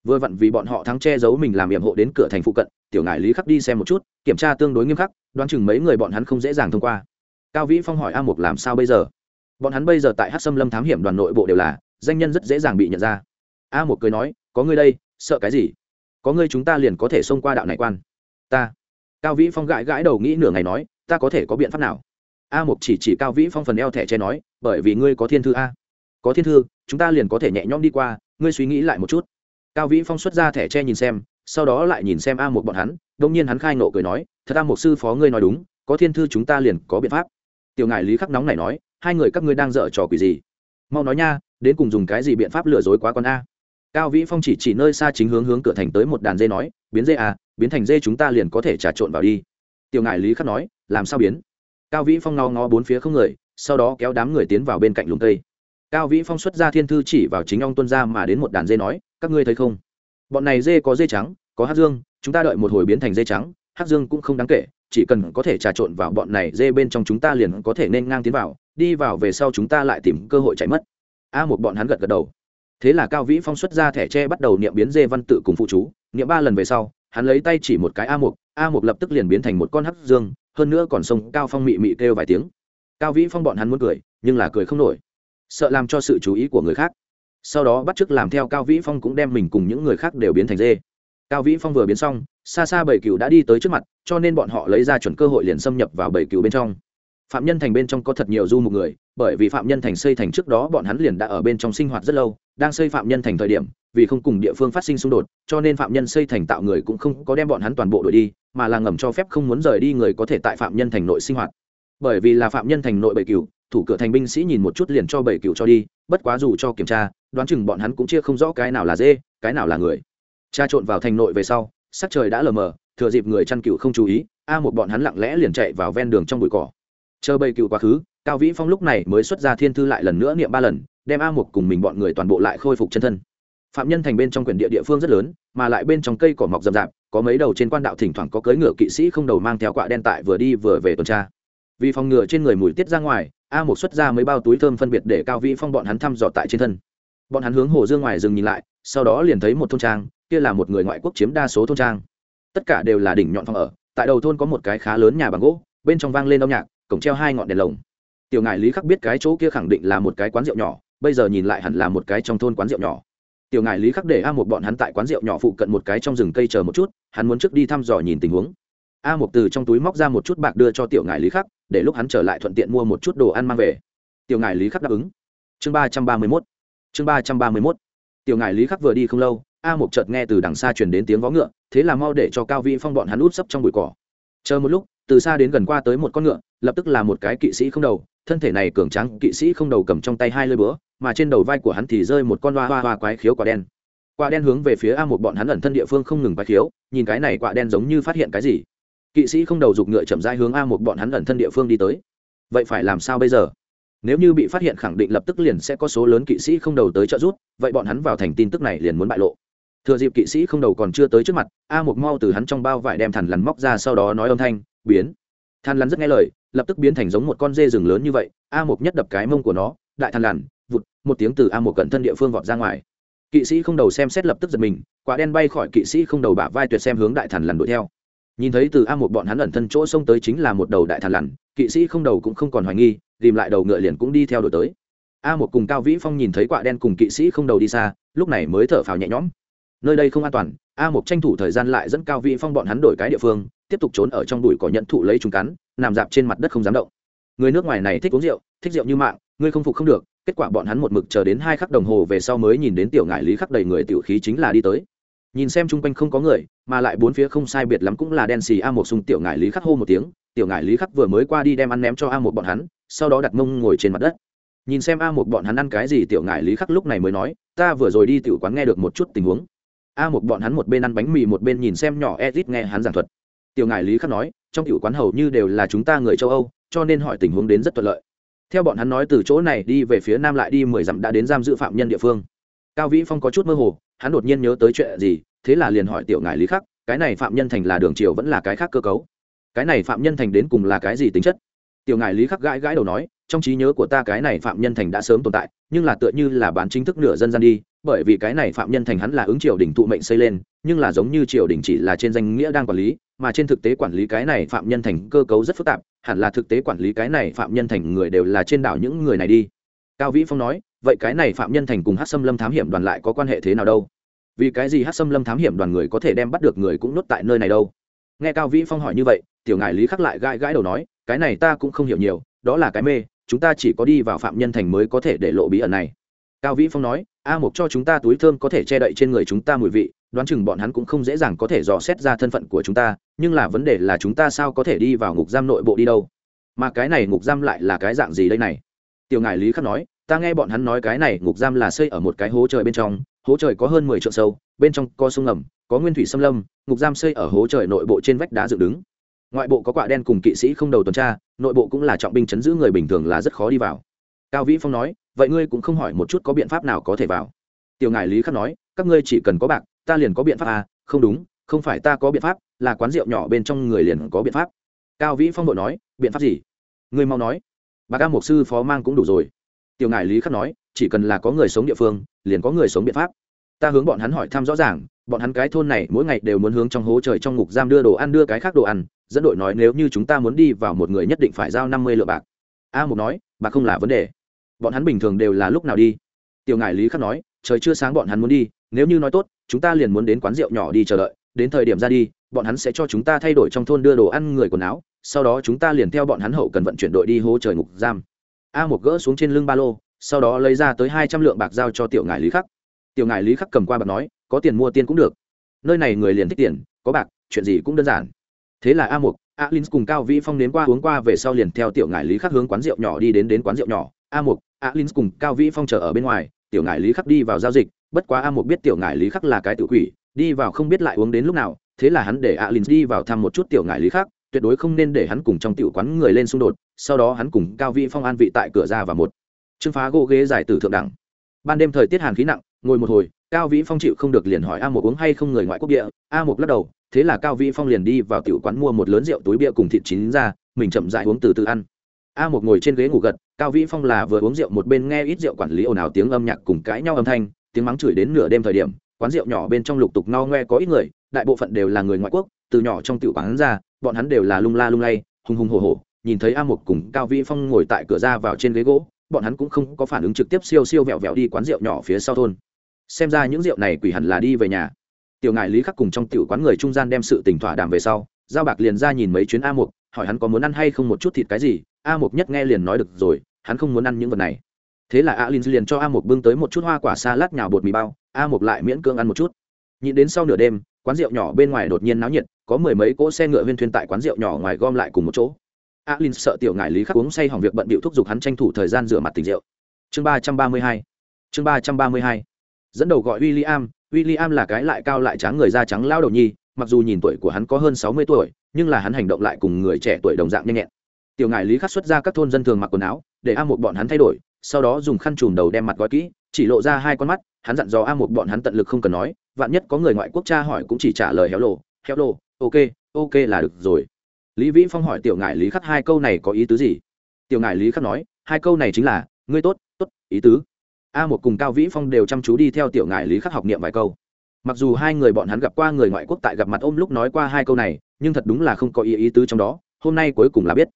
Vừa vặn vì bọn họ thắng che giấu mình làm nhiệm hộ đến cửa thành phụ cận, tiểu ngải lý khắc đi xem một chút, kiểm tra tương đối nghiêm khắc, đoán chừng mấy người bọn hắn không dễ dàng thông qua. Cao vĩ phong hỏi a mục làm sao bây giờ? Bọn hắn bây giờ tại hát xâm lâm thám hiểm đoàn nội bộ đều là, danh nhân rất dễ dàng bị nhận ra. A một cười nói có ngươi đây, sợ cái gì? Có ngươi chúng ta liền có thể xông qua đạo này quan. Ta. Cao vĩ phong gãi gãi đầu nghĩ nửa ngày nói, ta có thể có biện pháp nào? A một chỉ chỉ cao vĩ phong phần eo thẻ che nói, bởi vì ngươi có thiên thư a. Có thiên thư, chúng ta liền có thể nhẹ nhõm đi qua, ngươi suy nghĩ lại một chút. Cao vĩ phong xuất ra thẻ che nhìn xem, sau đó lại nhìn xem a một bọn hắn đông nhiên hắn khai nộ cười nói, thật a một sư phó ngươi nói đúng, có thiên thư chúng ta liền có biện pháp. Tiểu ngại lý khắc nóng này nói, hai người các ngươi đang dở trò quỷ gì? Mau nói nha, đến cùng dùng cái gì biện pháp lừa dối quá con a? Cao vĩ phong chỉ chỉ nơi xa chính hướng hướng cửa thành tới một đàn dê nói, biến dê à biến thành dê chúng ta liền có thể trà trộn vào đi. Tiểu ngại lý khắc nói, làm sao biến? Cao vĩ phong ngó ngó bốn phía không người, sau đó kéo đám người tiến vào bên cạnh lùng tây cao vĩ phong xuất ra thiên thư chỉ vào chính ông tuân ra mà đến một đàn dê nói, các ngươi thấy không? Bọn này dê có dê trắng, có hát dương, chúng ta đợi một hồi biến thành dê trắng, hát dương cũng không đáng kể, chỉ cần có thể trà trộn vào bọn này dê bên trong chúng ta liền có thể nên ngang tiến vào, đi vào về sau chúng ta lại tìm cơ hội chạy mất. A một bọn hắn gật gật đầu thế là cao vĩ phong xuất ra thẻ tre bắt đầu niệm biến dê văn tự cùng phụ chú. Niệm ba lần về sau, hắn lấy tay chỉ một cái a mục a mục lập tức liền biến thành một con hắc dương, hơn nữa còn sông cao phong mị mị kêu vài tiếng. Cao vĩ phong bọn hắn muốn cười, nhưng là cười không nổi. Sợ làm cho sự chú ý của người khác. Sau đó bắt chước làm theo cao vĩ phong cũng đem mình cùng những người khác đều biến thành dê. Cao vĩ phong vừa biến xong, xa xa bảy cựu đã đi tới trước mặt, cho nên bọn họ lấy ra chuẩn cơ hội liền xâm nhập vào bảy cựu bên trong phạm nhân thành bên trong có thật nhiều du một người bởi vì phạm nhân thành xây thành trước đó bọn hắn liền đã ở bên trong sinh hoạt rất lâu đang xây phạm nhân thành thời điểm vì không cùng địa phương phát sinh xung đột cho nên phạm nhân xây thành tạo người cũng không có đem bọn hắn toàn bộ đổi đi mà là ngầm cho phép không muốn rời đi người có thể tại phạm nhân thành nội sinh hoạt. Bởi vì là phạm nhân thành nội bảy cửu, thủ cửa thành binh sĩ nhìn một chút liền cho bảy cửu cho đi bất quá dù cho kiểm tra đoán chừng bọn hắn cũng chia không rõ cái nào là dê cái nào là người. Cha trộn vào thành nội về sau sắc trời đã lờ mờ thừa dịp người chăn cựu không chú ý a một bọn hắn lặng lẽ liền chạy vào ven đường trong bụi cỏ chờ bầy cựu quá khứ, cao vĩ phong lúc này mới xuất ra thiên thư lại lần nữa niệm ba lần, đem a mục cùng mình bọn người toàn bộ lại khôi phục chân thân. Phạm nhân thành bên trong quyền địa địa phương rất lớn, mà lại bên trong cây cỏ mọc rậm rạp, có mấy đầu trên quan đạo thỉnh thoảng có cưỡi ngựa kỵ sĩ không đầu mang theo quạ đen tại vừa đi vừa về tuần tra. Vì phòng ngựa trên người mùi tiết ra ngoài, a một xuất ra mấy bao túi thơm phân biệt để cao vĩ phong bọn hắn thăm dò tại trên thân. Bọn hắn hướng hồ dương ngoài rừng nhìn lại, sau đó liền thấy một thôn trang, kia là một người ngoại quốc chiếm đa số thôn trang. Tất cả đều là đỉnh nhọn phòng ở, tại đầu thôn có một cái khá lớn nhà bằng gỗ, bên trong vang lên âm nhạc cổng treo hai ngọn đèn lồng. Tiểu ngài lý khắc biết cái chỗ kia khẳng định là một cái quán rượu nhỏ, bây giờ nhìn lại hẳn là một cái trong thôn quán rượu nhỏ. Tiểu ngài lý khắc để a một bọn hắn tại quán rượu nhỏ phụ cận một cái trong rừng cây chờ một chút, hắn muốn trước đi thăm dò nhìn tình huống. A một từ trong túi móc ra một chút bạc đưa cho tiểu ngài lý khắc, để lúc hắn trở lại thuận tiện mua một chút đồ ăn mang về. Tiểu ngài lý khắc đáp ứng. Chương ba trăm ba mươi mốt. Chương ba trăm ba mươi mốt. Tiểu ngài lý khắc vừa đi không lâu, a một chợt nghe từ đằng xa truyền đến tiếng vó ngựa, thế là mau để cho cao vĩ phong bọn hắn út sấp trong bụi cỏ. Chờ một lúc, từ xa đến gần qua tới một con ngựa lập tức là một cái kỵ sĩ không đầu, thân thể này cường tráng, kỵ sĩ không đầu cầm trong tay hai lơi búa, mà trên đầu vai của hắn thì rơi một con hoa hoa hoa quái khiếu quả đen. Quả đen hướng về phía a một bọn hắn ẩn thân địa phương không ngừng quái khiếu, nhìn cái này quả đen giống như phát hiện cái gì. Kỵ sĩ không đầu giục ngựa chậm rãi hướng a một bọn hắn ẩn thân địa phương đi tới. Vậy phải làm sao bây giờ? Nếu như bị phát hiện khẳng định lập tức liền sẽ có số lớn kỵ sĩ không đầu tới trợ giúp, vậy bọn hắn vào thành tin tức này liền muốn bại lộ. Thừa dịp kỵ sĩ không đầu còn chưa tới trước mặt, a một mau từ hắn trong bao vải đem thằn lằn móc ra sau đó nói âm thanh, biến. Than lằn rất nghe lời lập tức biến thành giống một con dê rừng lớn như vậy, a Mục nhất đập cái mông của nó, đại thằn lằn, vụt, một tiếng từ a Mục cận thân địa phương vọt ra ngoài. Kỵ sĩ không đầu xem xét lập tức giật mình, quả đen bay khỏi kỵ sĩ không đầu bả vai tuyệt xem hướng đại thằn lằn đuổi theo. Nhìn thấy từ a một bọn hắn ẩn thân chỗ xông tới chính là một đầu đại thằn lằn, kỵ sĩ không đầu cũng không còn hoài nghi, tìm lại đầu ngựa liền cũng đi theo đuổi tới. A một cùng cao vĩ phong nhìn thấy quả đen cùng kỵ sĩ không đầu đi xa, lúc này mới thở phào nhẹ nhõm. Nơi đây không an toàn, a một tranh thủ thời gian lại dẫn cao vĩ phong bọn hắn đổi cái địa phương tiếp tục trốn ở trong bụi cỏ nhận thụ lấy chúng cắn, nằm dạp trên mặt đất không dám động. Người nước ngoài này thích uống rượu, thích rượu như mạng, ngươi không phục không được, kết quả bọn hắn một mực chờ đến hai khắc đồng hồ về sau mới nhìn đến tiểu ngại lý khắc đầy người tiểu khí chính là đi tới. Nhìn xem chung quanh không có người, mà lại bốn phía không sai biệt lắm cũng là đen xì a một sùng tiểu ngại lý khắc hô một tiếng, tiểu ngại lý khắc vừa mới qua đi đem ăn ném cho a một bọn hắn, sau đó đặt mông ngồi trên mặt đất. Nhìn xem a một bọn hắn ăn cái gì tiểu ngại lý khắc lúc này mới nói, ta vừa rồi đi tiểu quán nghe được một chút tình huống. A một bọn hắn một bên ăn bánh mì một bên nhìn xem nhỏ edit nghe hắn giảng thuật tiểu ngài lý khắc nói, trong cựu quán hầu như đều là chúng ta người châu âu, cho nên hỏi tình huống đến rất thuận lợi. Theo bọn hắn nói từ chỗ này đi về phía nam lại đi mười dặm đã đến giam giữ phạm nhân địa phương. Cao vĩ phong có chút mơ hồ, hắn đột nhiên nhớ tới chuyện gì, thế là liền hỏi tiểu ngài lý khắc, cái này phạm nhân thành là đường triều vẫn là cái khác cơ cấu? Cái này phạm nhân thành đến cùng là cái gì tính chất? Tiểu ngài lý khắc gãi gãi đầu nói, trong trí nhớ của ta cái này phạm nhân thành đã sớm tồn tại, nhưng là tựa như là bán chính thức nửa dân gian đi, bởi vì cái này phạm nhân thành hắn là ứng triều đình thụ mệnh xây lên, nhưng là giống như triều đình chỉ là trên danh nghĩa đang quản lý mà trên thực tế quản lý cái này phạm nhân thành cơ cấu rất phức tạp, hẳn là thực tế quản lý cái này phạm nhân thành người đều là trên đảo những người này đi. Cao vĩ phong nói, vậy cái này phạm nhân thành cùng hát xâm lâm thám hiểm đoàn lại có quan hệ thế nào đâu? Vì cái gì hát xâm lâm thám hiểm đoàn người có thể đem bắt được người cũng nốt tại nơi này đâu? Nghe cao vĩ phong hỏi như vậy, tiểu ngài lý khắc lại gãi gãi đầu nói, cái này ta cũng không hiểu nhiều, đó là cái mê, chúng ta chỉ có đi vào phạm nhân thành mới có thể để lộ bí ẩn này. Cao vĩ phong nói, a mục cho chúng ta túi thơm có thể che đậy trên người chúng ta mùi vị đoán chừng bọn hắn cũng không dễ dàng có thể dò xét ra thân phận của chúng ta, nhưng là vấn đề là chúng ta sao có thể đi vào ngục giam nội bộ đi đâu? Mà cái này ngục giam lại là cái dạng gì đây này? Tiểu ngài lý khắc nói, ta nghe bọn hắn nói cái này ngục giam là xây ở một cái hố trời bên trong, hố trời có hơn mười triệu sâu, bên trong có sông ngầm, có nguyên thủy xâm lâm, ngục giam xây ở hố trời nội bộ trên vách đá dựng đứng. Ngoại bộ có quạ đen cùng kỵ sĩ không đầu tuần tra, nội bộ cũng là trọng binh chấn giữ người bình thường là rất khó đi vào. Cao vĩ phong nói, vậy ngươi cũng không hỏi một chút có biện pháp nào có thể vào. Tiểu ngài lý khắc nói, các ngươi chỉ cần có bạc ta liền có biện pháp à? Không đúng, không phải ta có biện pháp, là quán rượu nhỏ bên trong người liền có biện pháp. Cao vĩ phong đội nói, biện pháp gì? Người mau nói. Bà ca mục sư phó mang cũng đủ rồi. Tiểu ngài lý khắc nói, chỉ cần là có người sống địa phương, liền có người sống biện pháp. Ta hướng bọn hắn hỏi thăm rõ ràng, bọn hắn cái thôn này mỗi ngày đều muốn hướng trong hố trời trong ngục giam đưa đồ ăn, đưa cái khác đồ ăn. Dẫn đội nói nếu như chúng ta muốn đi vào một người nhất định phải giao năm mươi lượng bạc. A mục nói, bạc không là vấn đề. Bọn hắn bình thường đều là lúc nào đi? Tiểu ngài lý khắc nói, trời chưa sáng bọn hắn muốn đi, nếu như nói tốt, chúng ta liền muốn đến quán rượu nhỏ đi chờ đợi, đến thời điểm ra đi, bọn hắn sẽ cho chúng ta thay đổi trong thôn đưa đồ ăn, người quần áo, sau đó chúng ta liền theo bọn hắn hậu cần vận chuyển đội đi hố trời ngục giam. A một gỡ xuống trên lưng ba lô, sau đó lấy ra tới hai trăm lượng bạc giao cho tiểu ngài lý khắc. Tiểu ngài lý khắc cầm qua bạc nói, có tiền mua tiền cũng được. Nơi này người liền thích tiền, có bạc, chuyện gì cũng đơn giản. Thế là a một a l cùng cao vĩ phong đến qua uống qua về sau liền theo tiểu ngài lý khắc hướng quán rượu nhỏ đi đến đến quán rượu nhỏ. A một a l cùng cao vĩ phong chờ ở bên ngoài tiểu ngải lý khắc đi vào giao dịch, bất quá a một biết tiểu ngải lý khắc là cái tự quỷ, đi vào không biết lại uống đến lúc nào, thế là hắn để a l đi vào thăm một chút tiểu ngải lý khắc, tuyệt đối không nên để hắn cùng trong tiểu quán người lên xung đột, sau đó hắn cùng cao vĩ phong an vị tại cửa ra và một. Trương phá gỗ ghế giải tử thượng đẳng. Ban đêm thời tiết hàn khí nặng, ngồi một hồi, cao vĩ phong chịu không được liền hỏi a một uống hay không người ngoại quốc địa a một lắc đầu, thế là cao vĩ phong liền đi vào tiểu quán mua một lớn rượu túi bia cùng thịt chín ra, mình chậm dại uống từ từ ăn. A một ngồi trên ghế ngủ gật cao vĩ phong là vừa uống rượu một bên nghe ít rượu quản lý ồn ào tiếng âm nhạc cùng cãi nhau âm thanh, tiếng mắng chửi đến nửa đêm thời điểm, quán rượu nhỏ bên trong lục tục no ngoe có ít người, đại bộ phận đều là người ngoại quốc, từ nhỏ trong tiểu quán ra, bọn hắn đều là lung la lung lay, hùng hùng hồ hồ nhìn thấy a Mục cùng cao vĩ phong ngồi tại cửa ra vào trên ghế gỗ, bọn hắn cũng không có phản ứng trực tiếp siêu siêu vẹo vẹo đi quán rượu nhỏ phía sau thôn. Xem ra những rượu này quỷ hẳn là đi về nhà. Tiểu ngài lý khắc cùng trong tiểu quán người trung gian đem sự tình thỏa đàm về sau, giao bạc liền ra nhìn mấy chuyến a mục, hỏi hắn có muốn ăn hay không một chút thịt cái gì a mục nhất nghe liền nói được rồi, hắn không muốn ăn những vật này. Thế là a l liền cho a mục bưng tới một chút hoa quả xa lát nhào bột mì bao, a mục lại miễn cưỡng ăn một chút. Nhịn đến sau nửa đêm, quán rượu nhỏ bên ngoài đột nhiên náo nhiệt, có mười mấy cỗ xe ngựa huyên thuyên tại quán rượu nhỏ ngoài gom lại cùng một chỗ. A l sợ tiểu ngại lý khắc uống say hỏng việc bận bịu thúc giục hắn tranh thủ thời gian rửa mặt tình rượu. Chương ba trăm ba mươi hai. Chương ba trăm ba mươi hai. Dẫn đầu gọi w i l l i am w i l l i am là cái lại cao lại trắng người da trắng lao đầu nhi, mặc dù nhìn tuổi của hắn có hơn sáu mươi tuổi, nhưng là hắn hành động lại cùng người trẻ tuổi đồng dạng nhanh nhẹn tiểu ngài lý khắc xuất ra các thôn dân thường mặc quần áo, để a một bọn hắn thay đổi, sau đó dùng khăn chùm đầu đem mặt gói kỹ, chỉ lộ ra hai con mắt, hắn dặn dò a một bọn hắn tận lực không cần nói, vạn nhất có người ngoại quốc cha hỏi cũng chỉ trả lời héo lộ héo lộ, ok ok là được rồi. Lý vĩ phong hỏi tiểu ngài lý khắc hai câu này có ý tứ gì? Tiểu ngài lý khắc nói, hai câu này chính là, ngươi tốt tốt, ý tứ. A một cùng cao vĩ phong đều chăm chú đi theo tiểu ngài lý khắc học niệm vài câu. Mặc dù hai người bọn hắn gặp qua người ngoại quốc tại gặp mặt ôm lúc nói qua hai câu này, nhưng thật đúng là không có ý ý tứ trong đó, hôm nay cuối cùng là biết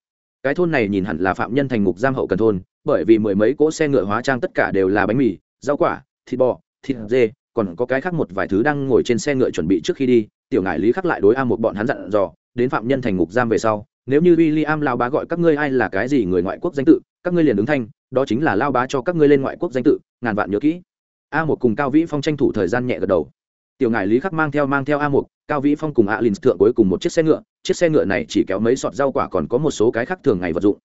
cái thôn này nhìn hẳn là phạm nhân thành ngục giam hậu cần thôn, bởi vì mười mấy cỗ xe ngựa hóa trang tất cả đều là bánh mì, rau quả, thịt bò, thịt dê, còn có cái khác một vài thứ đang ngồi trên xe ngựa chuẩn bị trước khi đi. Tiểu ngài lý khắc lại đối a một bọn hắn dặn dò, đến phạm nhân thành ngục giam về sau, nếu như w i l l i am lao bá gọi các ngươi ai là cái gì người ngoại quốc danh tự, các ngươi liền ứng thanh, đó chính là lao bá cho các ngươi lên ngoại quốc danh tự, ngàn vạn nhớ kỹ. A một cùng cao vĩ phong tranh thủ thời gian nhẹ gật đầu tiểu ngài lý khắc mang theo mang theo a một cao vĩ phong cùng a linh thượng cuối cùng một chiếc xe ngựa, chiếc xe ngựa này chỉ kéo mấy sọt rau quả còn có một số cái khác thường ngày vật dụng.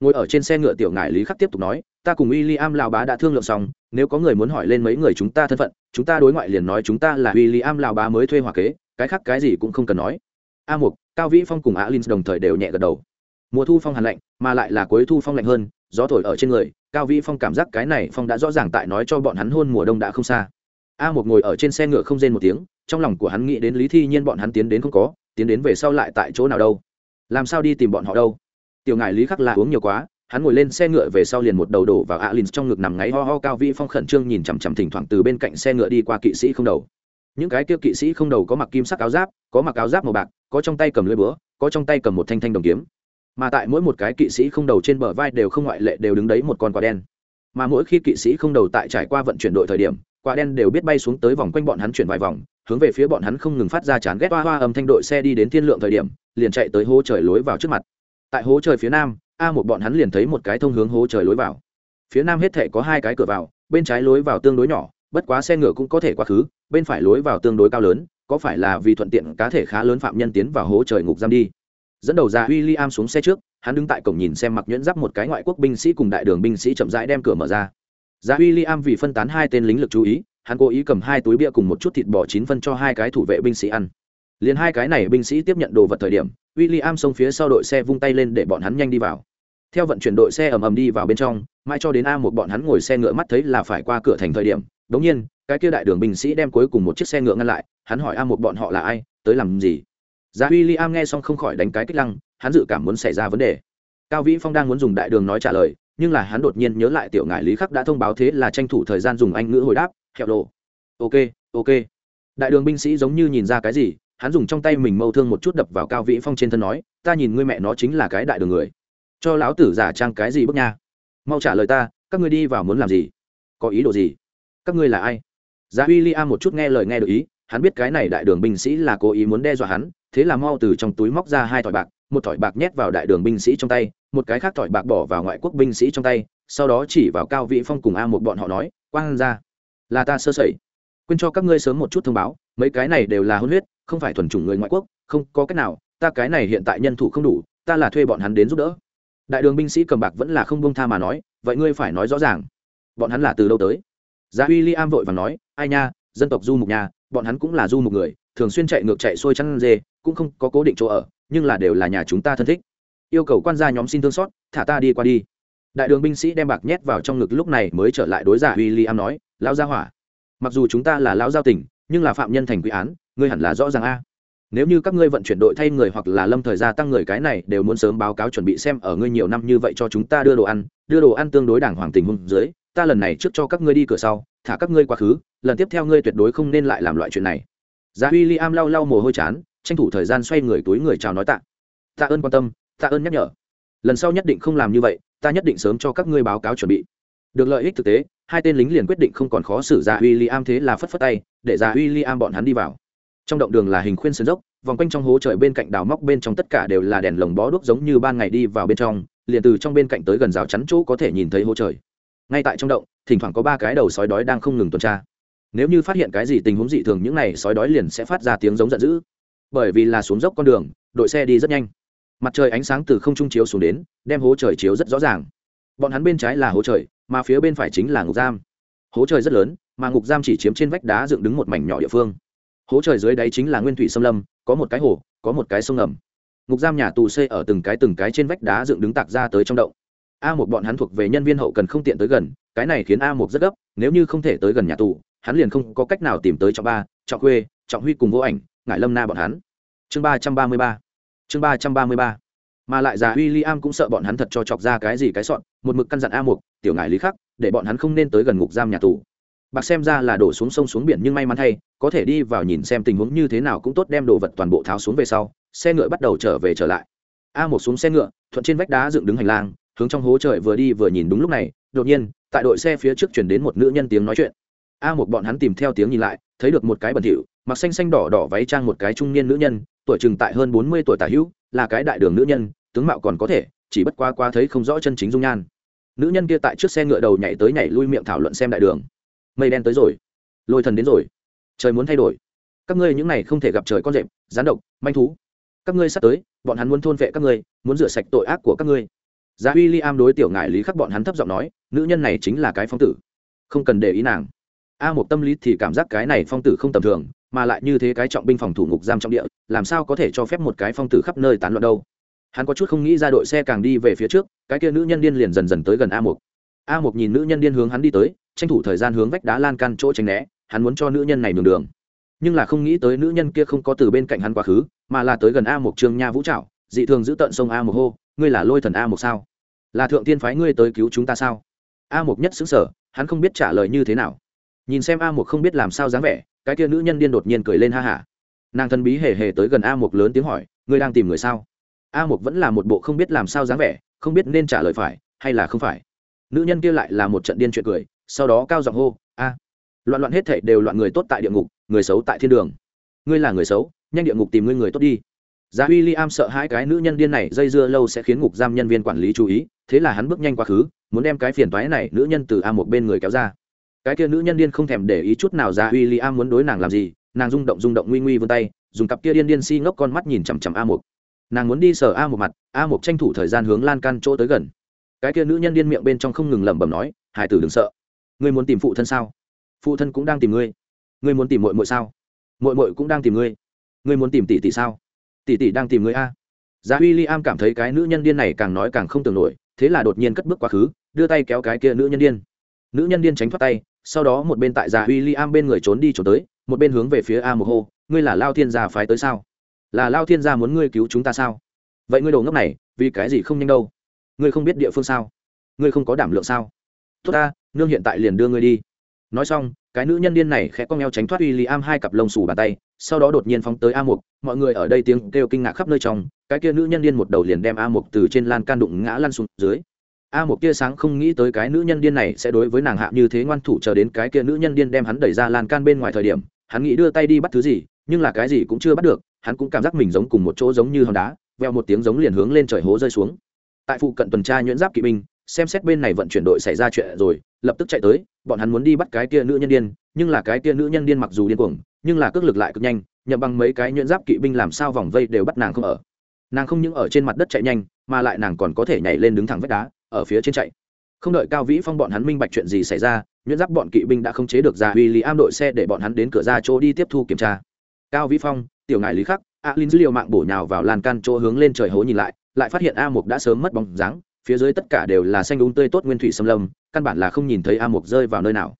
Ngồi ở trên xe ngựa tiểu ngài lý khắc tiếp tục nói, ta cùng w i l l i am lao bá đã thương lượng xong, nếu có người muốn hỏi lên mấy người chúng ta thân phận, chúng ta đối ngoại liền nói chúng ta là w i l l i am lao bá mới thuê hòa kế, cái khác cái gì cũng không cần nói. A một cao vĩ phong cùng a linh đồng thời đều nhẹ gật đầu. Mùa thu phong hàn lạnh, mà lại là cuối thu phong lạnh hơn, gió thổi ở trên người, cao vĩ phong cảm giác cái này phong đã rõ ràng tại nói cho bọn hắn hôn mùa đông đã không xa a một ngồi ở trên xe ngựa không rên một tiếng, trong lòng của hắn nghĩ đến lý thi nhiên bọn hắn tiến đến không có, tiến đến về sau lại tại chỗ nào đâu. Làm sao đi tìm bọn họ đâu? Tiểu ngài lý khắc là uống nhiều quá, hắn ngồi lên xe ngựa về sau liền một đầu đổ vào alin trong ngực nằm ngáy ho ho cao vĩ phong khẩn trương nhìn chằm chằm thỉnh thoảng từ bên cạnh xe ngựa đi qua kỵ sĩ không đầu. Những cái kia kỵ sĩ không đầu có mặc kim sắc áo giáp, có mặc áo giáp màu bạc, có trong tay cầm lưỡi búa, có trong tay cầm một thanh thanh đồng kiếm. Mà tại mỗi một cái kỵ sĩ không đầu trên bờ vai đều không ngoại lệ đều đứng đấy một con quả đen. Mà mỗi khi kỵ sĩ không đầu tại trải qua vận chuyển đội thời điểm quả đen đều biết bay xuống tới vòng quanh bọn hắn chuyển vài vòng, hướng về phía bọn hắn không ngừng phát ra chán ghét hoa hoa âm thanh đội xe đi đến thiên lượng thời điểm, liền chạy tới hố trời lối vào trước mặt. Tại hố trời phía nam, a một bọn hắn liền thấy một cái thông hướng hố trời lối vào. Phía nam hết thể có hai cái cửa vào, bên trái lối vào tương đối nhỏ, bất quá xe ngựa cũng có thể qua khứ, bên phải lối vào tương đối cao lớn, có phải là vì thuận tiện cá thể khá lớn phạm nhân tiến vào hố trời ngục giam đi. Dẫn đầu ra w i l l i am xuống xe trước, hắn đứng tại cổng nhìn xem mặc nhuyễn giáp một cái ngoại quốc binh sĩ cùng đại đường binh sĩ chậm rãi đem cửa mở ra. Giá William i vì phân tán hai tên lính lực chú ý, hắn cố ý cầm hai túi bia cùng một chút thịt bò chín phân cho hai cái thủ vệ binh sĩ ăn. Liền hai cái này binh sĩ tiếp nhận đồ vật thời điểm w i l l i am xông phía sau đội xe vung tay lên để bọn hắn nhanh đi vào. Theo vận chuyển đội xe ầm ầm đi vào bên trong, mãi cho đến a một bọn hắn ngồi xe ngựa mắt thấy là phải qua cửa thành thời điểm đ ỗ n g nhiên, cái kia đại đường binh sĩ đem cuối cùng một chiếc xe ngựa ngăn lại, hắn hỏi a một bọn họ là ai, tới làm gì? Giá w i l l i am nghe xong không khỏi đánh cái kích lăng, hắn dự cảm muốn xảy ra vấn đề. Cao vĩ phong đang muốn dùng đại đường nói trả lời nhưng là hắn đột nhiên nhớ lại tiểu ngại lý khắc đã thông báo thế là tranh thủ thời gian dùng anh ngữ hồi đáp, hẹo lộ. Ok ok. Đại đường binh sĩ giống như nhìn ra cái gì, hắn dùng trong tay mình mâu thương một chút đập vào cao vĩ phong trên thân nói, ta nhìn ngươi mẹ nó chính là cái đại đường người. Cho lão tử giả trang cái gì bước nha? Mau trả lời ta, các ngươi đi vào muốn làm gì? Có ý đồ gì? Các ngươi là ai? Giá uy li am một chút nghe lời nghe được ý, hắn biết cái này đại đường binh sĩ là cố ý muốn đe dọa hắn, thế là mau từ trong túi móc ra hai thỏi bạc, một thỏi bạc nhét vào đại đường binh sĩ trong tay một cái khác thỏi bạc bỏ vào ngoại quốc binh sĩ trong tay, sau đó chỉ vào cao vị phong cùng a một bọn họ nói, quang ra, là ta sơ sẩy. Quên cho các ngươi sớm một chút thông báo, mấy cái này đều là hôn huyết, không phải thuần chủng người ngoại quốc, không có cách nào, ta cái này hiện tại nhân thủ không đủ, ta là thuê bọn hắn đến giúp đỡ. Đại đường binh sĩ cầm bạc vẫn là không bông tha mà nói, vậy ngươi phải nói rõ ràng, bọn hắn là từ đâu tới? Giá uy li am vội và nói, ai nha, dân tộc du mục nhà, bọn hắn cũng là du mục người, thường xuyên chạy ngược chạy xuôi chăn dê, cũng không có cố định chỗ ở, nhưng là đều là nhà chúng ta thân thích yêu cầu quan gia nhóm xin thương xót thả ta đi qua đi. Đại đường binh sĩ đem bạc nhét vào trong ngực lúc này mới trở lại đối giả w i l l i am nói lão gia hỏa mặc dù chúng ta là lão giao tỉnh, nhưng là phạm nhân thành quy án ngươi hẳn là rõ ràng a. Nếu như các ngươi vận chuyển đội thay người hoặc là lâm thời gia tăng người cái này đều muốn sớm báo cáo chuẩn bị xem ở ngươi nhiều năm như vậy cho chúng ta đưa đồ ăn đưa đồ ăn tương đối đảng hoàng tình hôn dưới ta lần này trước cho các ngươi đi cửa sau thả các ngươi quá khứ lần tiếp theo ngươi tuyệt đối không nên lại làm loại chuyện này. Giá w i l l i am lau lau mồ hôi chán tranh thủ thời gian xoay người túi người chào nói tạ. Tạ ơn quan tâm tạ ơn nhắc nhở. Lần sau nhất định không làm như vậy, ta nhất định sớm cho các ngươi báo cáo chuẩn bị. Được lợi ích thực tế, hai tên lính liền quyết định không còn khó xử ra w i l l i am thế là phất phất tay, để ra w i l l i am bọn hắn đi vào. Trong động đường là hình khuyên sườn dốc, vòng quanh trong hố trời bên cạnh đào móc bên trong tất cả đều là đèn lồng bó đuốc giống như ban ngày đi vào bên trong, liền từ trong bên cạnh tới gần rào chắn chỗ có thể nhìn thấy hố trời. Ngay tại trong động, thỉnh thoảng có ba cái đầu sói đói đang không ngừng tuần tra. Nếu như phát hiện cái gì tình huống dị thường, những n à y sói đói liền sẽ phát ra tiếng giống giận dữ. Bởi vì là xuống dốc con đường, đội xe đi rất nhanh mặt trời ánh sáng từ không trung chiếu xuống đến, đem hố trời chiếu rất rõ ràng. Bọn hắn bên trái là hố trời, mà phía bên phải chính là ngục giam. Hố trời rất lớn, mà ngục giam chỉ chiếm trên vách đá dựng đứng một mảnh nhỏ địa phương. Hố trời dưới đáy chính là nguyên thủy xâm lâm, có một cái hồ, có một cái sông ngầm. Ngục giam nhà tù xây ở từng cái từng cái trên vách đá dựng đứng tạc ra tới trong động. A một bọn hắn thuộc về nhân viên hậu cần không tiện tới gần, cái này khiến a một rất gấp, nếu như không thể tới gần nhà tù, hắn liền không có cách nào tìm tới trọng ba trọng khuê, trọng huy cùng vô ảnh, ngải lâm na bọn hắn. Chương ba trăm ba mươi ba chương ba trăm ba mươi ba. Mà lại già w i l l i am cũng sợ bọn hắn thật cho chọc ra cái gì cái sọn, một mực căn dặn a mục, tiểu ngại lý khắc, để bọn hắn không nên tới gần ngục giam nhà tù. Bạc xem ra là đổ xuống sông xuống biển nhưng may mắn thay, có thể đi vào nhìn xem tình huống như thế nào cũng tốt đem đồ vật toàn bộ tháo xuống về sau, xe ngựa bắt đầu trở về trở lại. A một xuống xe ngựa, thuận trên vách đá dựng đứng hành lang, hướng trong hố trời vừa đi vừa nhìn đúng lúc này, đột nhiên, tại đội xe phía trước chuyển đến một nữ nhân tiếng nói chuyện. A một bọn hắn tìm theo tiếng nhìn lại, thấy được một cái bẩn thỉu, mặc xanh xanh đỏ đỏ váy trang một cái trung niên nữ nhân tuổi chừng tại hơn bốn mươi tuổi tả hữu, là cái đại đường nữ nhân, tướng mạo còn có thể, chỉ bất qua qua thấy không rõ chân chính dung nhan. Nữ nhân kia tại trước xe ngựa đầu nhảy tới nhảy lui miệng thảo luận xem đại đường. Mây đen tới rồi. Lôi thần đến rồi. Trời muốn thay đổi. Các ngươi những này không thể gặp trời con rệp, gián độc, manh thú. Các ngươi sắp tới, bọn hắn muốn thôn vệ các ngươi, muốn rửa sạch tội ác của các ngươi. Giá uy li am đối tiểu ngại lý khắc bọn hắn thấp giọng nói, nữ nhân này chính là cái phong tử. Không cần để ý nàng. A một tâm lý thì cảm giác cái này phong tử không tầm thường mà lại như thế cái trọng binh phòng thủ ngục giam trong địa, làm sao có thể cho phép một cái phong tử khắp nơi tán loạn đâu? Hắn có chút không nghĩ ra đội xe càng đi về phía trước, cái kia nữ nhân điên liền dần dần tới gần a một a một nhìn nữ nhân điên hướng hắn đi tới, tranh thủ thời gian hướng vách đá lan can chỗ tránh né, hắn muốn cho nữ nhân này đường đường. Nhưng là không nghĩ tới nữ nhân kia không có từ bên cạnh hắn quá khứ, mà là tới gần a một trương nha vũ trạo dị thường giữ tận sông a một hô, ngươi là lôi thần a một sao? Là thượng tiên phái ngươi tới cứu chúng ta sao? A một nhất xứng sở hắn không biết trả lời như thế nào. Nhìn xem a một không biết làm sao dáng vẻ cái kia nữ nhân điên đột nhiên cười lên ha hả. Nàng thân bí hề hề tới gần a một lớn tiếng hỏi, ngươi đang tìm người sao? A một vẫn là một bộ không biết làm sao dáng vẻ, không biết nên trả lời phải hay là không phải. Nữ nhân kia lại là một trận điên chuyện cười, sau đó cao giọng hô, a. Loạn loạn hết thảy đều loạn người tốt tại địa ngục, người xấu tại thiên đường. Ngươi là người xấu, nhanh địa ngục tìm ngươi người tốt đi. Giá uy l i am sợ hai cái nữ nhân điên này dây dưa lâu sẽ khiến ngục giam nhân viên quản lý chú ý, thế là hắn bước nhanh quá khứ, muốn đem cái phiền toái này nữ nhân từ a một bên người kéo ra cái kia nữ nhân điên không thèm để ý chút nào ra w i l l i am muốn đối nàng làm gì, nàng rung động rung động, nguy nguy vươn tay, dùng cặp kia điên điên si ngốc con mắt nhìn chằm chằm a một nàng muốn đi sờ a một mặt, a một tranh thủ thời gian hướng lan can chỗ tới gần. Cái kia nữ nhân điên miệng bên trong không ngừng lẩm bẩm nói, hải tử đừng sợ. Ngươi muốn tìm phụ thân sao? Phụ thân cũng đang tìm ngươi. Ngươi muốn tìm mội mội sao? Mội mội cũng đang tìm ngươi. Ngươi muốn tìm tỷ tỷ sao? Tỷ tỷ đang tìm ngươi a. Giá uy ly am cảm thấy cái nữ nhân điên này càng nói càng không tưởng nổi, thế là đột nhiên cất bước quá khứ, đưa tay kéo cái kia nữ nhân điên. Nữ nhân điên tránh thoát tay sau đó một bên tại già w i l l i am bên người trốn đi trốn tới, một bên hướng về phía a một hô, ngươi là lao thiên gia phái tới sao? Là lao thiên gia muốn ngươi cứu chúng ta sao? Vậy ngươi đồ ngốc này, vì cái gì không nhanh đâu? Ngươi không biết địa phương sao? Ngươi không có đảm lượng sao? Tốt ta, nương hiện tại liền đưa ngươi đi. Nói xong, cái nữ nhân điên này khẽ cong eo tránh thoát w i l l i am hai cặp lông xù bàn tay, sau đó đột nhiên phóng tới a mục mọi người ở đây tiếng kêu kinh ngạc khắp nơi trong, cái kia nữ nhân điên một đầu liền đem a mục từ trên lan can đụng ngã lăn xuống dưới a một tia sáng không nghĩ tới cái nữ nhân điên này sẽ đối với nàng hạ như thế ngoan thủ chờ đến cái kia nữ nhân điên đem hắn đẩy ra lan can bên ngoài thời điểm, hắn nghĩ đưa tay đi bắt thứ gì, nhưng là cái gì cũng chưa bắt được, hắn cũng cảm giác mình giống cùng một chỗ giống như hòn đá, veo một tiếng giống liền hướng lên trời hố rơi xuống. Tại phụ cận tuần tra nhuyễn giáp kỵ binh, xem xét bên này vận chuyển đội xảy ra chuyện rồi, lập tức chạy tới, bọn hắn muốn đi bắt cái kia nữ nhân điên, nhưng là cái kia nữ nhân điên mặc dù điên cuồng, nhưng là cước lực lại cực nhanh, nhậm bằng mấy cái nhuyễn giáp kỵ binh làm sao vòng vây đều bắt nàng không ở. Nàng không những ở trên mặt đất chạy nhanh, mà lại nàng còn có thể nhảy lên đứng thẳng vách đá ở phía trên chạy. Không đợi cao vĩ phong bọn hắn minh bạch chuyện gì xảy ra, nhuyễn giáp bọn kỵ binh đã không chế được ra uy lý am đội xe để bọn hắn đến cửa ra chỗ đi tiếp thu kiểm tra. Cao vĩ phong, tiểu ngài lý khắc, a linh dữ liệu mạng bổ nhào vào lan can chỗ hướng lên trời hố nhìn lại lại phát hiện a mục đã sớm mất bóng dáng, phía dưới tất cả đều là xanh đúng tươi tốt nguyên thủy xâm lâm, căn bản là không nhìn thấy a mục rơi vào nơi nào.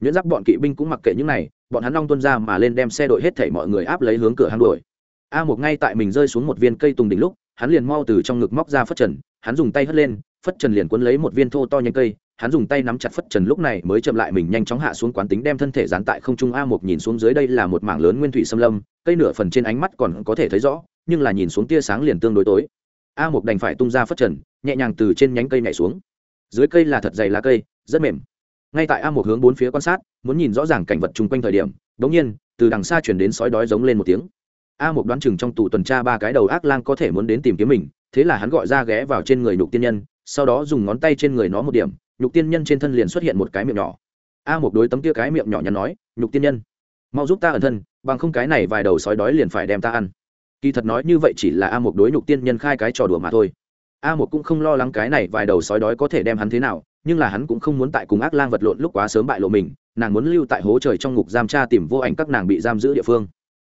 Nhuyễn giáp bọn kỵ binh cũng mặc kệ những này, bọn hắn long tuân ra mà lên đem xe đội hết thảy mọi người áp lấy hướng cửa hang đuổi. A mục ngay tại mình rơi xuống một viên cây tùng đỉnh lúc, hắn liền mau từ trong ngực móc ra phất trần, hắn dùng tay hất lên phất trần liền cuốn lấy một viên thô to nhanh cây, hắn dùng tay nắm chặt phất trần lúc này mới chậm lại mình nhanh chóng hạ xuống quán tính đem thân thể dán tại không trung a một nhìn xuống dưới đây là một mảng lớn nguyên thủy xâm lâm, cây nửa phần trên ánh mắt còn có thể thấy rõ, nhưng là nhìn xuống tia sáng liền tương đối tối. A một đành phải tung ra phất trần, nhẹ nhàng từ trên nhánh cây nhảy xuống. Dưới cây là thật dày lá cây, rất mềm. Ngay tại a một hướng bốn phía quan sát, muốn nhìn rõ ràng cảnh vật chung quanh thời điểm bỗng nhiên, từ đằng xa chuyển đến sói đói giống lên một tiếng. A một đoán chừng trong tủ tuần tra ba cái đầu ác lang có thể muốn đến tìm kiếm mình, thế là hắn gọi ra ghé vào trên người nhục tiên nhân sau đó dùng ngón tay trên người nó một điểm, nhục tiên nhân trên thân liền xuất hiện một cái miệng nhỏ. A một đối tấm kia cái miệng nhỏ nhắn nói, nhục tiên nhân, mau giúp ta ẩn thân, bằng không cái này vài đầu sói đói liền phải đem ta ăn. Kỳ thật nói như vậy chỉ là a một đối nhục tiên nhân khai cái trò đùa mà thôi. A một cũng không lo lắng cái này vài đầu sói đói có thể đem hắn thế nào, nhưng là hắn cũng không muốn tại cùng ác lang vật lộn lúc quá sớm bại lộ mình, nàng muốn lưu tại hố trời trong ngục giam tra tìm vô ảnh các nàng bị giam giữ địa phương.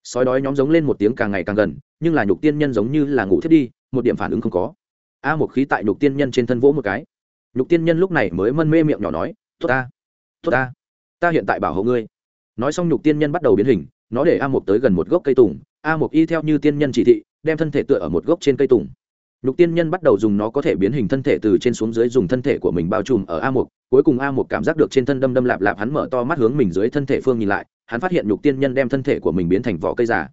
Sói đói nhóm giống lên một tiếng càng ngày càng gần, nhưng là nhục tiên nhân giống như là ngủ thiết đi, một điểm phản ứng không có a một khí tại nhục tiên nhân trên thân vỗ một cái. Nhục tiên nhân lúc này mới mân mê miệng nhỏ nói, tốt ta tốt ta ta hiện tại bảo hộ ngươi. Nói xong nhục tiên nhân bắt đầu biến hình, nó để a một tới gần một gốc cây tùng. A một y theo như tiên nhân chỉ thị, đem thân thể tựa ở một gốc trên cây tùng. Nhục tiên nhân bắt đầu dùng nó có thể biến hình thân thể từ trên xuống dưới dùng thân thể của mình bao trùm ở a một cuối cùng a một cảm giác được trên thân đâm đâm lạp lạp, hắn mở to mắt hướng mình dưới thân thể phương nhìn lại, hắn phát hiện nhục tiên nhân đem thân thể của mình biến thành vỏ cây giả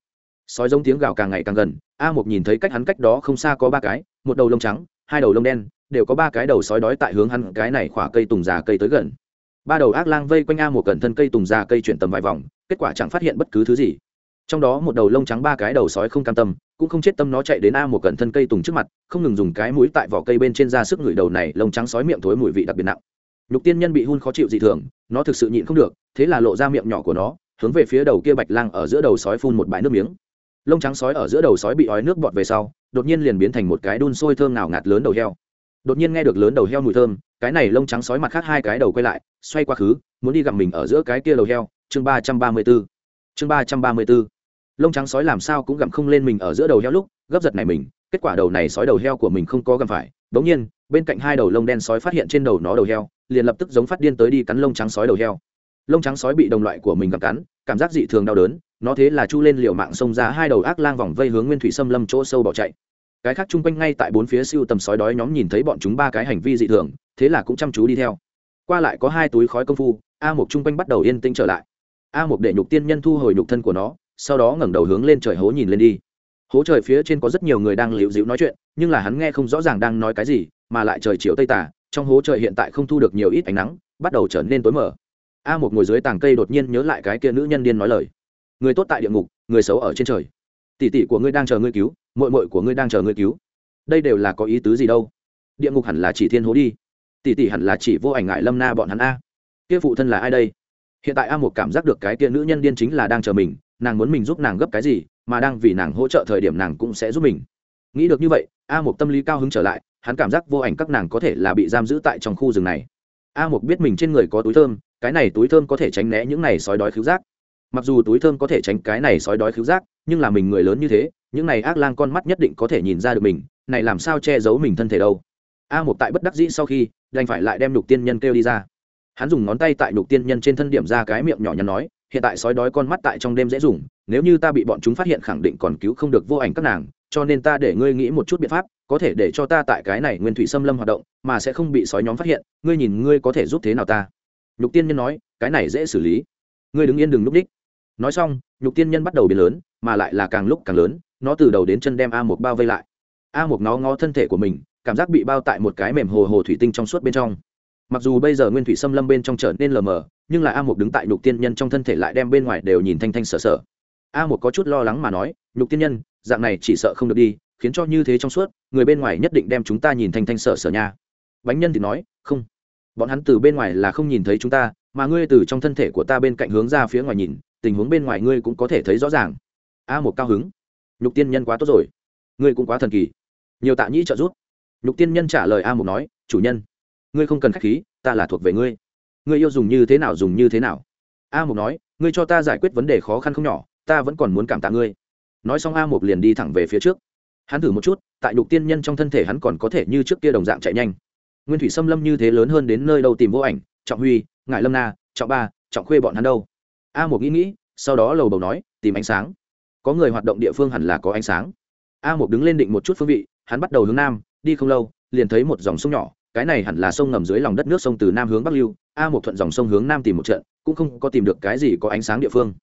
sói giống tiếng gào càng ngày càng gần, a một nhìn thấy cách hắn cách đó không xa có ba cái, một đầu lông trắng, hai đầu lông đen, đều có ba cái đầu sói đói tại hướng hắn, cái này khỏa cây tùng già cây tới gần. Ba đầu ác lang vây quanh a một cẩn thân cây tùng già cây chuyển tầm vài vòng, kết quả chẳng phát hiện bất cứ thứ gì. Trong đó một đầu lông trắng ba cái đầu sói không cam tâm, cũng không chết tâm nó chạy đến a một cẩn thân cây tùng trước mặt, không ngừng dùng cái mũi tại vỏ cây bên trên ra sức ngửi đầu này, lông trắng sói miệng thối mùi vị đặc biệt nặng. Nhục tiên nhân bị hun khó chịu dị thường, nó thực sự nhịn không được, thế là lộ ra miệng nhỏ của nó, hướng về phía đầu kia bạch lang ở giữa đầu sói phun một bãi nước miếng lông trắng sói ở giữa đầu sói bị ói nước bọt về sau, đột nhiên liền biến thành một cái đun sôi thơm nào ngạt lớn đầu heo. Đột nhiên nghe được lớn đầu heo mùi thơm, cái này lông trắng sói mặt khác hai cái đầu quay lại, xoay qua khứ, muốn đi gặm mình ở giữa cái kia đầu heo. Chương ba trăm ba mươi b ố chương ba trăm ba mươi b ố lông trắng sói làm sao cũng gặm không lên mình ở giữa đầu heo lúc, gấp giật này mình, kết quả đầu này sói đầu heo của mình không có gặm phải. Bỗng nhiên, bên cạnh hai đầu lông đen sói phát hiện trên đầu nó đầu heo, liền lập tức giống phát điên tới đi cắn lông trắng sói đầu heo. Lông trắng sói bị đồng loại của mình gặm cắn cảm giác dị thường đau đớn, nó thế là chu lên liều mạng xông ra hai đầu ác lang vòng vây hướng nguyên thủy xâm lâm chỗ sâu bỏ chạy. Cái khác chung quanh ngay tại bốn phía siêu tầm sói đói nhóm nhìn thấy bọn chúng ba cái hành vi dị thường, thế là cũng chăm chú đi theo. Qua lại có hai túi khói công phu, a một chung quanh bắt đầu yên tĩnh trở lại. A một để nhục tiên nhân thu hồi nhục thân của nó, sau đó ngẩng đầu hướng lên trời hố nhìn lên đi. Hố trời phía trên có rất nhiều người đang liễu dịu nói chuyện, nhưng là hắn nghe không rõ ràng đang nói cái gì, mà lại trời chiều tây tả, trong hố trời hiện tại không thu được nhiều ít ánh nắng, bắt đầu trở nên tối mờ a một ngồi dưới tàng cây đột nhiên nhớ lại cái kia nữ nhân điên nói lời. Người tốt tại địa ngục, người xấu ở trên trời. Tỷ tỷ của ngươi đang chờ ngươi cứu mội mội của ngươi đang chờ ngươi cứu. Đây đều là có ý tứ gì đâu? Địa ngục hẳn là chỉ thiên hố đi. Tỷ tỷ hẳn là chỉ vô ảnh ngại lâm na bọn hắn a. Kia phụ thân là ai đây? Hiện tại a một cảm giác được cái kia nữ nhân điên chính là đang chờ mình, nàng muốn mình giúp nàng gấp cái gì, mà đang vì nàng hỗ trợ thời điểm nàng cũng sẽ giúp mình. Nghĩ được như vậy, a một tâm lý cao hứng trở lại, hắn cảm giác vô ảnh các nàng có thể là bị giam giữ tại trong khu rừng này. A một biết mình trên người có túi thơm cái này túi thơm có thể tránh né những này sói đói cứu giác. Mặc dù túi thơm có thể tránh cái này sói đói cứu giác, nhưng là mình người lớn như thế, những này ác lang con mắt nhất định có thể nhìn ra được mình, này làm sao che giấu mình thân thể đâu. A một tại bất đắc dĩ sau khi, đành phải lại đem nhục tiên nhân kêu đi ra. Hắn dùng ngón tay tại nhục tiên nhân trên thân điểm ra cái miệng nhỏ nhắn nói, hiện tại sói đói con mắt tại trong đêm dễ dùng, nếu như ta bị bọn chúng phát hiện khẳng định còn cứu không được vô ảnh các nàng, cho nên ta để ngươi nghĩ một chút biện pháp, có thể để cho ta tại cái này nguyên thủy xâm lâm hoạt động, mà sẽ không bị sói nhóm phát hiện, ngươi nhìn ngươi có thể giúp thế nào ta nhục tiên nhân nói, cái này dễ xử lý. Ngươi đứng yên đừng núp đích nói xong, nhục tiên nhân bắt đầu biến lớn, mà lại là càng lúc càng lớn, nó từ đầu đến chân đem a một bao vây lại. A một nó ngó thân thể của mình, cảm giác bị bao tại một cái mềm hồ hồ thủy tinh trong suốt bên trong. Mặc dù bây giờ nguyên thủy xâm lâm bên trong trở nên lờ mờ, nhưng là a một đứng tại nhục tiên nhân trong thân thể lại đem bên ngoài đều nhìn thanh thanh sờ sờ a một có chút lo lắng mà nói, nhục tiên nhân, dạng này chỉ sợ không được đi, khiến cho như thế trong suốt, người bên ngoài nhất định đem chúng ta nhìn thanh thanh sờ sờ nha. Bánh nhân thì nói, không bọn hắn từ bên ngoài là không nhìn thấy chúng ta, mà ngươi từ trong thân thể của ta bên cạnh hướng ra phía ngoài nhìn, tình huống bên ngoài ngươi cũng có thể thấy rõ ràng. A một cao hứng. Nhục tiên nhân quá tốt rồi. Ngươi cũng quá thần kỳ. Nhiều tạ nhĩ trợ giúp. Nhục tiên nhân trả lời a một nói, chủ nhân, ngươi không cần k h á c h khí, ta là thuộc về ngươi. Ngươi yêu dùng như thế nào dùng như thế nào. A một nói, ngươi cho ta giải quyết vấn đề khó khăn không nhỏ, ta vẫn còn muốn cảm tạ ngươi. Nói xong a một liền đi thẳng về phía trước. Hắn thử một chút, tại nhục tiên nhân trong thân thể hắn còn có thể như trước kia đồng dạng chạy nhanh nguyên thủy xâm lâm như thế lớn hơn đến nơi đâu tìm vô ảnh, trọng huy ngại lâm na, trọng ba, trọng khuê bọn hắn đâu? A một nghĩ nghĩ, sau đó lầu bầu nói, tìm ánh sáng. Có người hoạt động địa phương hẳn là có ánh sáng. A một đứng lên định một chút phương vị, hắn bắt đầu hướng nam, đi không lâu, liền thấy một dòng sông nhỏ, cái này hẳn là sông ngầm dưới lòng đất nước sông từ nam hướng bắc lưu. A một thuận dòng sông hướng nam tìm một trận, cũng không có tìm được cái gì có ánh sáng địa phương.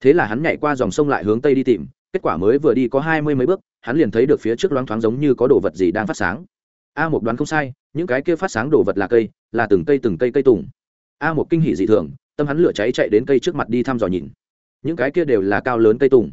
Thế là hắn nhảy qua dòng sông lại hướng tây đi tìm, kết quả mới vừa đi có hai mươi mấy bước, hắn liền thấy được phía trước loáng thoáng giống như có đồ vật gì đang phát sáng a một đoán không sai, những cái kia phát sáng đồ vật là cây, là từng cây từng cây cây tùng. A một kinh hỉ dị thường, tâm hắn lửa cháy chạy đến cây trước mặt đi thăm dò nhìn. Những cái kia đều là cao lớn cây tùng.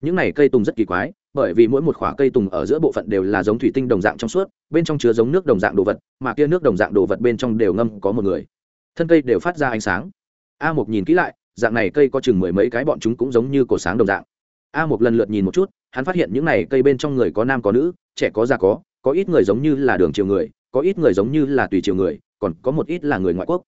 Những này cây tùng rất kỳ quái, bởi vì mỗi một khoả cây tùng ở giữa bộ phận đều là giống thủy tinh đồng dạng trong suốt, bên trong chứa giống nước đồng dạng đồ vật, mà kia nước đồng dạng đồ vật bên trong đều ngâm có một người. Thân cây đều phát ra ánh sáng. A một nhìn kỹ lại, dạng này cây có chừng mười mấy cái bọn chúng cũng giống như cổ sáng đồng dạng. A một lần lượt nhìn một chút, hắn phát hiện những này cây bên trong người có nam có nữ, trẻ có già có có ít người giống như là đường chiều người, có ít người giống như là tùy chiều người, còn có một ít là người ngoại quốc.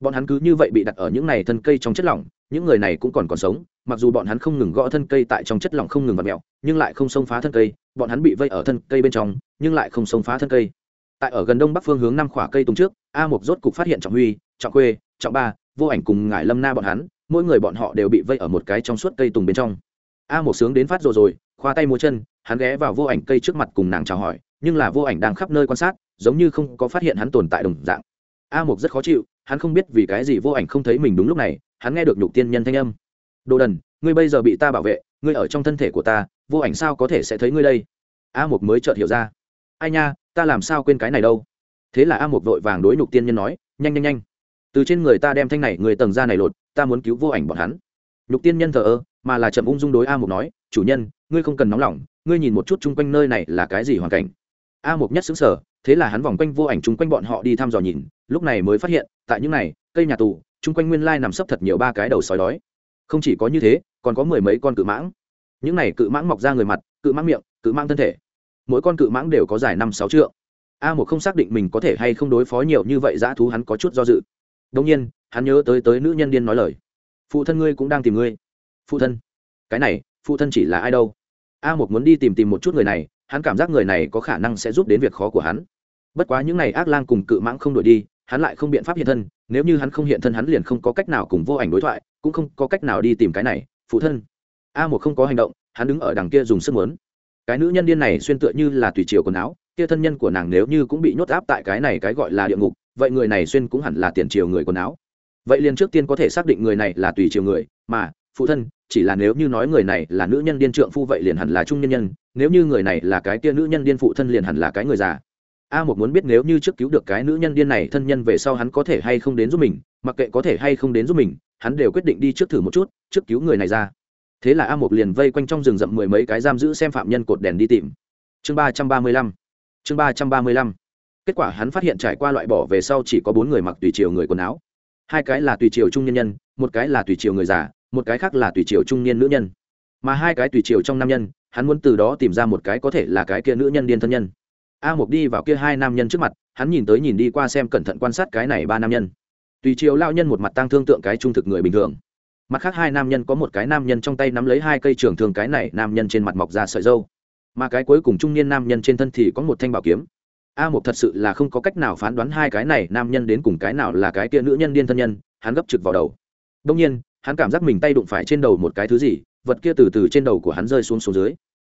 Bọn hắn cứ như vậy bị đặt ở những này thân cây trong chất lỏng, những người này cũng còn còn sống, mặc dù bọn hắn không ngừng gõ thân cây tại trong chất lỏng không ngừng vặt mẹo nhưng lại không xông phá thân cây, bọn hắn bị vây ở thân cây bên trong, nhưng lại không xông phá thân cây. Tại ở gần đông bắc phương hướng năm khỏa cây tùng trước, a một rốt cục phát hiện trọng huy, trọng quê trọng ba, vô ảnh cùng ngải lâm na bọn hắn, mỗi người bọn họ đều bị vây ở một cái trong suốt cây tùng bên trong. A một sướng đến phát rồi rồi, khoa tay múa chân, hắn ghé vào vô ảnh cây trước mặt cùng nàng chào hỏi nhưng là vô ảnh đang khắp nơi quan sát, giống như không có phát hiện hắn tồn tại đồng dạng. A mục rất khó chịu, hắn không biết vì cái gì vô ảnh không thấy mình đúng lúc này, hắn nghe được nhục tiên nhân thanh âm. Đồ đần, ngươi bây giờ bị ta bảo vệ, ngươi ở trong thân thể của ta, vô ảnh sao có thể sẽ thấy ngươi đây? A mục mới chợt hiểu ra. Ai nha, ta làm sao quên cái này đâu? Thế là a mục vội vàng đối nhục tiên nhân nói, nhanh nhanh nhanh. Từ trên người ta đem thanh này, người tầng ra này lột, ta muốn cứu vô ảnh bọn hắn. Nhục tiên nhân thờ ơ, mà là chậm ung dung đối a mục nói, chủ nhân, ngươi không cần nóng lòng, ngươi nhìn một chút chung quanh nơi này là cái gì hoàn cảnh? A mục nhất xứng sở thế là hắn vòng quanh vô ảnh chung quanh bọn họ đi thăm dò nhìn, lúc này mới phát hiện, tại những này, cây nhà tù, chung quanh nguyên lai nằm sấp thật nhiều ba cái đầu sói đói. Không chỉ có như thế, còn có mười mấy con cự mãng. Những này cự mãng mọc ra người mặt, cự mãng miệng, cự mãng thân thể. Mỗi con cự mãng đều có dài năm sáu trượng. A một không xác định mình có thể hay không đối phó nhiều như vậy, dã thú hắn có chút do dự. Đông nhiên, hắn nhớ tới tới nữ nhân điên nói lời. Phụ thân ngươi cũng đang tìm ngươi. Phụ thân? Cái này, phụ thân chỉ là ai đâu? A một muốn đi tìm tìm một chút người này hắn cảm giác người này có khả năng sẽ giúp đến việc khó của hắn. Bất quá những n à y ác lang cùng cự mãng không đổi đi, hắn lại không biện pháp hiện thân, nếu như hắn không hiện thân hắn liền không có cách nào cùng vô ảnh đối thoại, cũng không có cách nào đi tìm cái này, phụ thân. A một không có hành động, hắn đứng ở đằng kia dùng sức muốn. Cái nữ nhân điên này xuyên tựa như là tùy chiều quần áo, kia thân nhân của nàng nếu như cũng bị nhốt áp tại cái này cái gọi là địa ngục, vậy người này xuyên cũng hẳn là tiền chiều người quần áo. Vậy liền trước tiên có thể xác định người này là tùy chiều người, mà phụ thân, chỉ là nếu như nói người này là nữ nhân điên trượng phu vậy liền hẳn là trung nhân nhân, nếu như người này là cái tia nữ nhân điên phụ thân liền hẳn là cái người già. A một muốn biết nếu như trước cứu được cái nữ nhân điên này thân nhân về sau hắn có thể hay không đến giúp mình, mặc kệ có thể hay không đến giúp mình, hắn đều quyết định đi trước thử một chút, trước cứu người này ra. Thế là a một liền vây quanh trong rừng rậm mười mấy cái giam giữ xem phạm nhân cột đèn đi tìm. Chương ba trăm ba mươi lăm. Chương ba trăm ba mươi lăm. Kết quả hắn phát hiện trải qua loại bỏ về sau chỉ có bốn người mặc tùy chiều người quần áo. Hai cái là tùy chiều trung nhân nhân, một cái là tùy chiều người già một cái khác là tùy chiều trung niên nữ nhân. Mà hai cái tùy chiều trong nam nhân, hắn muốn từ đó tìm ra một cái có thể là cái kia nữ nhân điên thân nhân. A mục đi vào kia hai nam nhân trước mặt, hắn nhìn tới nhìn đi qua xem cẩn thận quan sát cái này ba nam nhân. Tùy chiều lao nhân một mặt tăng thương tượng cái trung thực người bình thường. Mặt khác hai nam nhân có một cái nam nhân trong tay nắm lấy hai cây trường thường cái này nam nhân trên mặt mọc ra sợi dâu. Mà cái cuối cùng trung niên nam nhân trên thân thì có một thanh bảo kiếm. A mục thật sự là không có cách nào phán đoán hai cái này nam nhân đến cùng cái nào là cái kia nữ nhân điên thân nhân, hắn gấp trực vào đầu. Đông nhiên hắn cảm giác mình tay đụng phải trên đầu một cái thứ gì, vật kia từ từ trên đầu của hắn rơi xuống xuống dưới.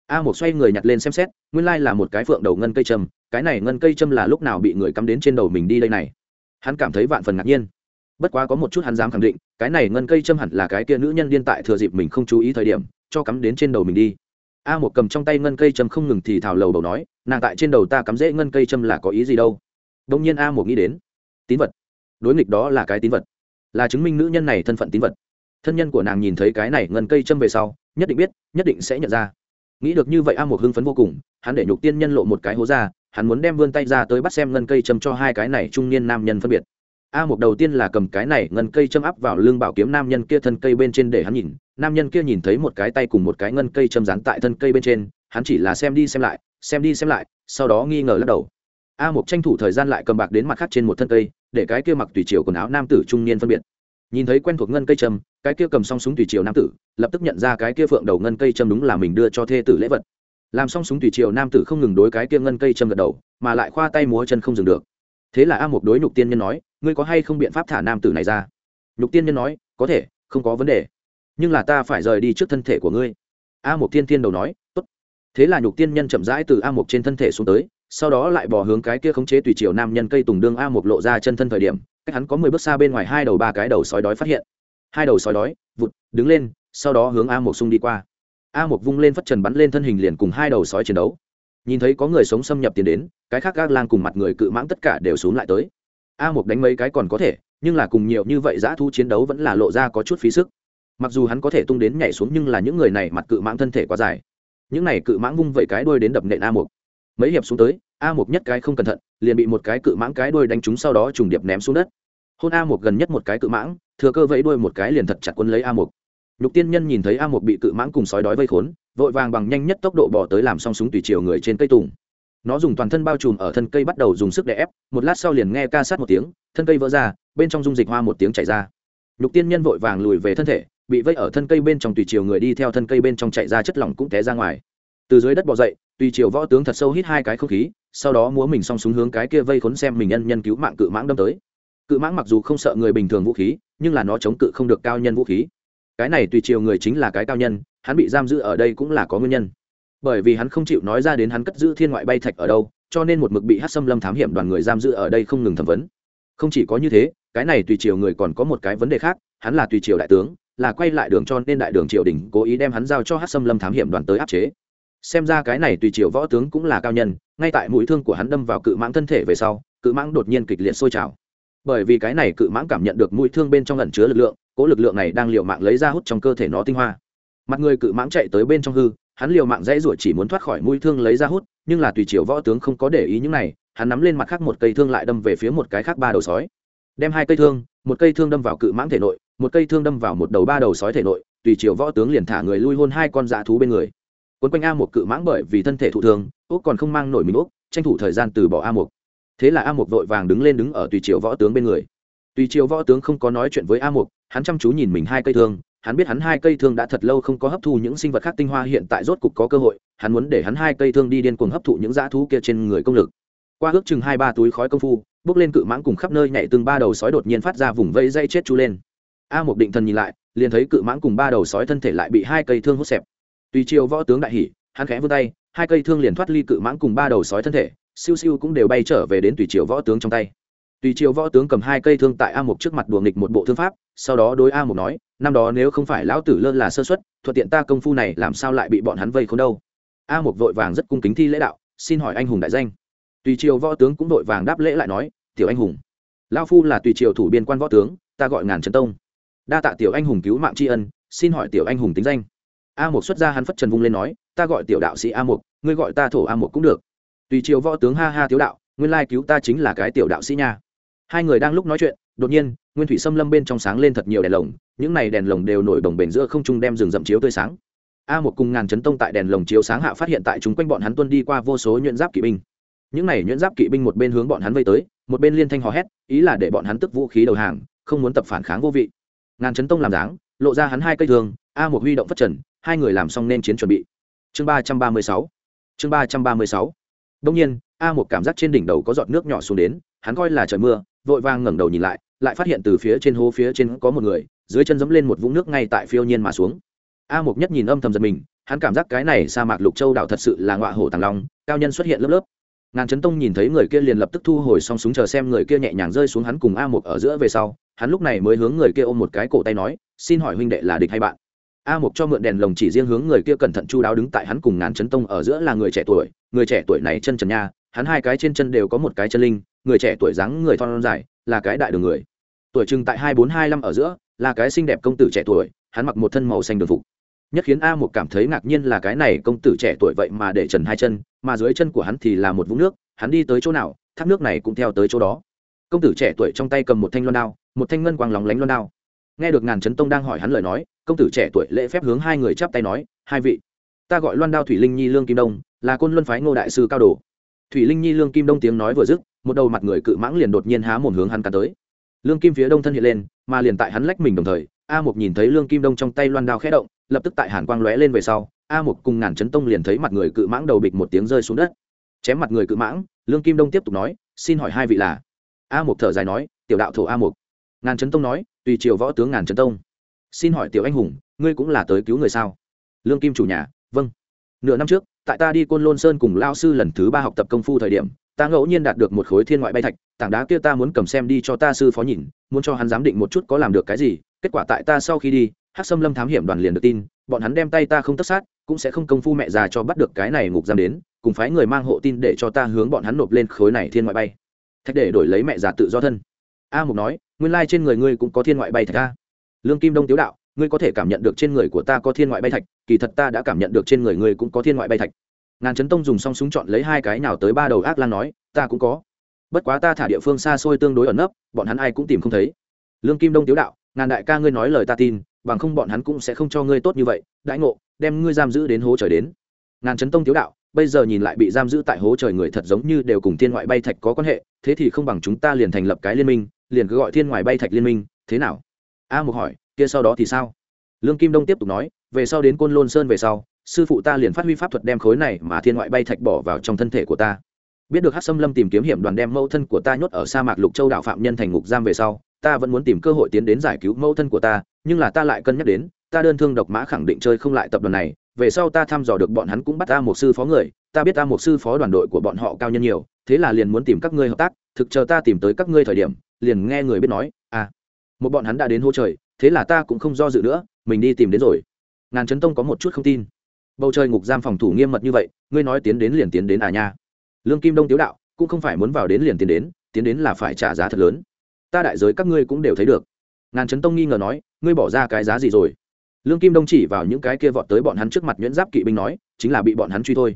A một xoay người nhặt lên xem xét, nguyên lai là một cái phượng đầu ngân cây châm, cái này ngân cây châm là lúc nào bị người cắm đến trên đầu mình đi đây này? Hắn cảm thấy vạn phần ngạc nhiên. Bất quá có một chút hắn dám khẳng định, cái này ngân cây châm hẳn là cái kia nữ nhân điên tại thừa dịp mình không chú ý thời điểm, cho cắm đến trên đầu mình đi. A một cầm trong tay ngân cây châm không ngừng thì thào lầu đầu nói, nàng tại trên đầu ta cắm dễ ngân cây châm là có ý gì đâu? Đông nhiên a một nghĩ đến, tín vật. Đối nghịch đó là cái tín vật. Là chứng minh nữ nhân này thân phận tín vật thân nhân của nàng nhìn thấy cái này ngân cây châm về sau, nhất định biết, nhất định sẽ nhận ra. Nghĩ được như vậy a một hưng phấn vô cùng, hắn để nhục tiên nhân lộ một cái hố ra, hắn muốn đem vươn tay ra tới bắt xem ngân cây châm cho hai cái này trung niên nam nhân phân biệt. A một đầu tiên là cầm cái này ngân cây châm áp vào lưng bảo kiếm nam nhân kia thân cây bên trên để hắn nhìn, nam nhân kia nhìn thấy một cái tay cùng một cái ngân cây châm dán tại thân cây bên trên, hắn chỉ là xem đi xem lại, xem đi xem lại, sau đó nghi ngờ lắc đầu. A một tranh thủ thời gian lại cầm bạc đến mặt khác trên một thân cây, để cái kia mặc tùy chiều quần áo nam tử trung niên phân biệt nhìn thấy quen thuộc ngân cây trâm, cái kia cầm song súng tùy triều nam tử, lập tức nhận ra cái kia phượng đầu ngân cây trâm đúng là mình đưa cho thê tử lễ vật. Làm song súng tùy triều nam tử không ngừng đối cái kia ngân cây trâm gật đầu, mà lại khoa tay múa chân không dừng được. Thế là a một đối nhục tiên nhân nói, ngươi có hay không biện pháp thả nam tử này ra? Nhục tiên nhân nói, có thể, không có vấn đề. Nhưng là ta phải rời đi trước thân thể của ngươi. A một tiên tiên đầu nói, tốt. Thế là nhục tiên nhân chậm rãi từ a một trên thân thể xuống tới sau đó lại bỏ hướng cái kia khống chế tùy chiều nam nhân cây tùng đương a một lộ ra chân thân thời điểm, cách hắn có mười bước xa bên ngoài hai đầu ba cái đầu sói đói phát hiện. Hai đầu sói đói, vụt, đứng lên, sau đó hướng a một xung đi qua. A một vung lên phất trần bắn lên thân hình liền cùng hai đầu sói chiến đấu. Nhìn thấy có người sống xâm nhập tiến đến, cái khác gác lang cùng mặt người cự mãng tất cả đều xuống lại tới. A một đánh mấy cái còn có thể, nhưng là cùng nhiều như vậy giã thu chiến đấu vẫn là lộ ra có chút phí sức. Mặc dù hắn có thể tung đến nhảy xuống nhưng là những người này mặt cự mãng thân thể quá dài. Những này cự mãng vung vậy cái đuôi đến đập nện a một mấy hiệp xuống tới, a một nhất cái không cẩn thận, liền bị một cái cự mãng cái đuôi đánh trúng sau đó trùng điệp ném xuống đất. Hôn a một gần nhất một cái cự mãng, thừa cơ vẫy đuôi một cái liền thật chặt quân lấy a một nhục tiên nhân nhìn thấy a một bị cự mãng cùng sói đói vây khốn, vội vàng bằng nhanh nhất tốc độ bỏ tới làm xong súng tùy chiều người trên cây tùng. Nó dùng toàn thân bao trùm ở thân cây bắt đầu dùng sức đè ép, một lát sau liền nghe ca sát một tiếng, thân cây vỡ ra, bên trong dung dịch hoa một tiếng chảy ra. Nhục tiên nhân vội vàng lùi về thân thể, bị vây ở thân cây bên trong tùy chiều người đi theo thân cây bên trong chạy ra chất lỏng cũng té ra ngoài từ dưới đất bò dậy, tùy chiều võ tướng thật sâu hít hai cái không khí, sau đó múa mình xong súng hướng cái kia vây khốn xem mình nhân nhân cứu mạng cự mãng đâm tới. Cự mãng mặc dù không sợ người bình thường vũ khí, nhưng là nó chống cự không được cao nhân vũ khí. Cái này tùy chiều người chính là cái cao nhân, hắn bị giam giữ ở đây cũng là có nguyên nhân. Bởi vì hắn không chịu nói ra đến hắn cất giữ thiên ngoại bay thạch ở đâu, cho nên một mực bị hát xâm lâm thám hiểm đoàn người giam giữ ở đây không ngừng thẩm vấn. Không chỉ có như thế, cái này tùy triều người còn có một cái vấn đề khác, hắn là tùy triều đại tướng, là quay lại đường cho nên đại đường triều đình cố ý đem hắn giao cho hát xâm lâm thám hiểm đoàn tới áp chế xem ra cái này tùy triều võ tướng cũng là cao nhân, ngay tại mũi thương của hắn đâm vào cự mãng thân thể về sau, cự mãng đột nhiên kịch liệt sôi trào. Bởi vì cái này cự mãng cảm nhận được mũi thương bên trong ẩn chứa lực lượng, cố lực lượng này đang liều mạng lấy ra hút trong cơ thể nó tinh hoa. Mặt người cự mãng chạy tới bên trong hư, hắn liều mạng dãy ruổi chỉ muốn thoát khỏi mũi thương lấy ra hút, nhưng là tùy triều võ tướng không có để ý những này, hắn nắm lên mặt khác một cây thương lại đâm về phía một cái khác ba đầu sói. Đem hai cây thương, một cây thương đâm vào cự mãng thể nội, một cây thương đâm vào một đầu ba đầu sói thể nội, tùy triều võ tướng liền thả người lui hôn hai con dạ thú bên người quấn quanh a một cự mãng bởi vì thân thể thụ thương, úc còn không mang nổi mình úc, tranh thủ thời gian từ bỏ a một thế là a một vội vàng đứng lên đứng ở tùy triều võ tướng bên người. Tùy triều võ tướng không có nói chuyện với a một hắn chăm chú nhìn mình hai cây thương, hắn biết hắn hai cây thương đã thật lâu không có hấp thu những sinh vật khác tinh hoa, hiện tại rốt cục có cơ hội, hắn muốn để hắn hai cây thương đi điên cuồng hấp thụ những dã thú kia trên người công lực. Qua ước chừng hai ba túi khói công phu, bước lên cự mãng cùng khắp nơi nhảy từng ba đầu sói đột nhiên phát ra vùng vây dây chết chú lên. A một định thần nhìn lại, liền thấy cự mãng cùng ba đầu sói thân thể lại bị hai cây thương hút xẹp tùy chiều võ tướng đại hỉ, hắn khẽ vươn tay, hai cây thương liền thoát ly cự mãng cùng ba đầu sói thân thể, siêu siêu cũng đều bay trở về đến tùy chiều võ tướng trong tay. Tùy chiều võ tướng cầm hai cây thương tại a mục trước mặt đùa nghịch một bộ thương pháp, sau đó đối a mục nói, năm đó nếu không phải lão tử lơ là sơ xuất thuận tiện ta công phu này làm sao lại bị bọn hắn vây không đâu? A mục vội vàng rất cung kính thi lễ đạo, xin hỏi anh hùng đại danh. Tùy triều võ tướng cũng vội vàng đáp lễ lại nói, tiểu anh hùng lao phu là tùy triều thủ biên quan võ tướng, ta gọi ngàn trấn tông. Đa tạ tiểu anh hùng cứu mạng tri ân, xin hỏi tiểu anh hùng tính danh a một xuất ra hắn phất trần vung lên nói, ta gọi tiểu đạo sĩ a một ngươi gọi ta thổ a một cũng được. Tùy triều võ tướng ha ha tiếu đạo, nguyên lai cứu ta chính là cái tiểu đạo sĩ nha. Hai người đang lúc nói chuyện, đột nhiên, nguyên thủy xâm lâm bên trong sáng lên thật nhiều đèn lồng, những này đèn lồng đều nổi đồng bền giữa không trung đem rừng rậm chiếu tươi sáng. A một cùng ngàn chấn tông tại đèn lồng chiếu sáng hạ phát hiện tại chúng quanh bọn hắn tuân đi qua vô số nhuyễn giáp kỵ binh. Những này nhuyễn giáp kỵ binh một bên hướng bọn hắn vây tới, một bên liên thanh hò hét, ý là để bọn hắn tức vũ khí đầu hàng, không muốn tập phản kháng vô vị. Ngàn chấn tông làm dáng, lộ ra hắn hai cây thường a một huy động phất trần, hai người làm xong nên chiến chuẩn bị. Chương ba trăm ba mươi sáu. Chương ba trăm ba mươi sáu. Đông nhiên, a một cảm giác trên đỉnh đầu có giọt nước nhỏ xuống đến, hắn coi là trời mưa, vội vàng ngẩng đầu nhìn lại lại phát hiện từ phía trên hố phía trên có một người, dưới chân dẫm lên một vũng nước ngay tại phiêu nhiên mà xuống. A mục nhất nhìn âm thầm giật mình, hắn cảm giác cái này sa mạc lục châu đảo thật sự là ngọa hổ tàng long, cao nhân xuất hiện lớp lớp. Ngàn Trấn tông nhìn thấy người kia liền lập tức thu hồi xong súng chờ xem người kia nhẹ nhàng rơi xuống hắn cùng a mục ở giữa về sau, hắn lúc này mới hướng người kia ôm một cái cổ tay nói, xin hỏi huynh đệ là địch hay bạn? A mục cho mượn đèn lồng chỉ riêng hướng người kia cẩn thận chu đáo đứng tại hắn cùng ngàn chấn tông ở giữa là người trẻ tuổi. Người trẻ tuổi này chân trần nha, hắn hai cái trên chân đều có một cái chân linh, người trẻ tuổi dáng người thon dài, là cái đại đường người. Tuổi chừng tại hai bốn hai năm ở giữa, là cái xinh đẹp công tử trẻ tuổi, hắn mặc một thân màu xanh đường phục. Nhất khiến a một cảm thấy ngạc nhiên là cái này công tử trẻ tuổi vậy mà để trần hai chân, mà dưới chân của hắn thì là một vũng nước, hắn đi tới chỗ nào, thác nước này cũng theo tới chỗ đó. Công tử trẻ tuổi trong tay cầm một thanh loan đao, một thanh ngân quang lóng lánh loan đao nghe được ngàn trấn tông đang hỏi hắn lời nói, công tử trẻ tuổi lễ phép hướng hai người chắp tay nói, hai vị, ta gọi loan đao thủy linh nhi lương kim đông, là côn luân phái ngô đại sư cao đồ. Thủy linh nhi lương kim đông tiếng nói vừa dứt, một đầu mặt người cự mãng liền đột nhiên há mồm hướng hắn cắn tới. Lương kim phía đông thân hiện lên, mà liền tại hắn lách mình đồng thời, a mục nhìn thấy lương kim đông trong tay loan đao khẽ động, lập tức tại hàn quang lóe lên về sau, a mục cùng ngàn chấn tông liền thấy mặt người cự mãng đầu bịch một tiếng rơi xuống đất. Chém mặt người cự mãng, lương kim đông tiếp tục nói, xin hỏi hai vị là? A mục thở dài nói, tiểu đạo thổ a mục ngàn Trấn tông nói, tùy triều võ tướng ngàn Trấn tông. Xin hỏi tiểu anh hùng, ngươi cũng là tới cứu người sao? Lương kim chủ nhà vâng. Nửa năm trước, tại ta đi côn lôn sơn cùng lao sư lần thứ ba học tập công phu thời điểm, ta ngẫu nhiên đạt được một khối thiên ngoại bay thạch, tảng đá kia ta muốn cầm xem đi cho ta sư phó nhìn, muốn cho hắn giám định một chút có làm được cái gì, kết quả tại ta sau khi đi, hắc xâm lâm thám hiểm đoàn liền được tin, bọn hắn đem tay ta không tất sát, cũng sẽ không công phu mẹ già cho bắt được cái này ngục giam đến, cùng phái người mang hộ tin để cho ta hướng bọn hắn nộp lên khối này thiên ngoại bay. Thạch để đổi lấy mẹ già tự do thân a mục nói, nguyên lai trên người ngươi cũng có thiên ngoại bay thạch a. Lương kim đông tiếu đạo, ngươi có thể cảm nhận được trên người của ta có thiên ngoại bay thạch, kỳ thật ta đã cảm nhận được trên người ngươi cũng có thiên ngoại bay thạch. Ngàn chấn tông dùng song súng chọn lấy hai cái nào tới ba đầu ác lan nói, ta cũng có. Bất quá ta thả địa phương xa xôi tương đối ẩn nấp, bọn hắn ai cũng tìm không thấy. Lương kim đông tiếu đạo, ngàn đại ca ngươi nói lời ta tin, bằng không bọn hắn cũng sẽ không cho ngươi tốt như vậy đãi ngộ, đem ngươi giam giữ đến hố trời đến. Ngàn chấn tông tiếu đạo, bây giờ nhìn lại bị giam giữ tại hố trời người thật giống như đều cùng thiên ngoại bay thạch có quan hệ, thế thì không bằng chúng ta liền thành lập cái liên minh liền cứ gọi thiên ngoại bay thạch liên minh, thế nào? A mục hỏi, kia sau đó thì sao? Lương kim đông tiếp tục nói, về sau đến côn lôn sơn về sau, sư phụ ta liền phát huy pháp thuật đem khối này mà thiên ngoại bay thạch bỏ vào trong thân thể của ta. Biết được hát xâm lâm tìm kiếm hiểm đoàn đem mẫu thân của ta nhốt ở sa mạc lục châu đạo phạm nhân thành ngục giam về sau, ta vẫn muốn tìm cơ hội tiến đến giải cứu mẫu thân của ta, nhưng là ta lại cân nhắc đến, ta đơn thương độc mã khẳng định chơi không lại tập đoàn này, về sau ta thăm dò được bọn hắn cũng bắt ta một sư phó người, ta biết ta một sư phó đoàn đội của bọn họ cao nhân nhiều, thế là liền muốn tìm các ngươi hợp tác thực chờ ta tìm tới các ngươi thời điểm, liền nghe người biết nói à một bọn hắn đã đến hô trời, thế là ta cũng không do dự nữa, mình đi tìm đến rồi. Ngàn chấn tông có một chút không tin. Bầu trời ngục giam phòng thủ nghiêm mật như vậy, ngươi nói tiến đến liền tiến đến à nha. Lương kim đông tiếu đạo, cũng không phải muốn vào đến liền tiến đến tiến đến là phải trả giá thật lớn. Ta đại giới các ngươi cũng đều thấy được. Ngàn trấn tông nghi ngờ nói, ngươi bỏ ra cái giá gì rồi? Lương kim đông chỉ vào những cái kia vọt tới bọn hắn trước mặt nhuyễn giáp kỵ binh nói, chính là bị bọn hắn truy thôi.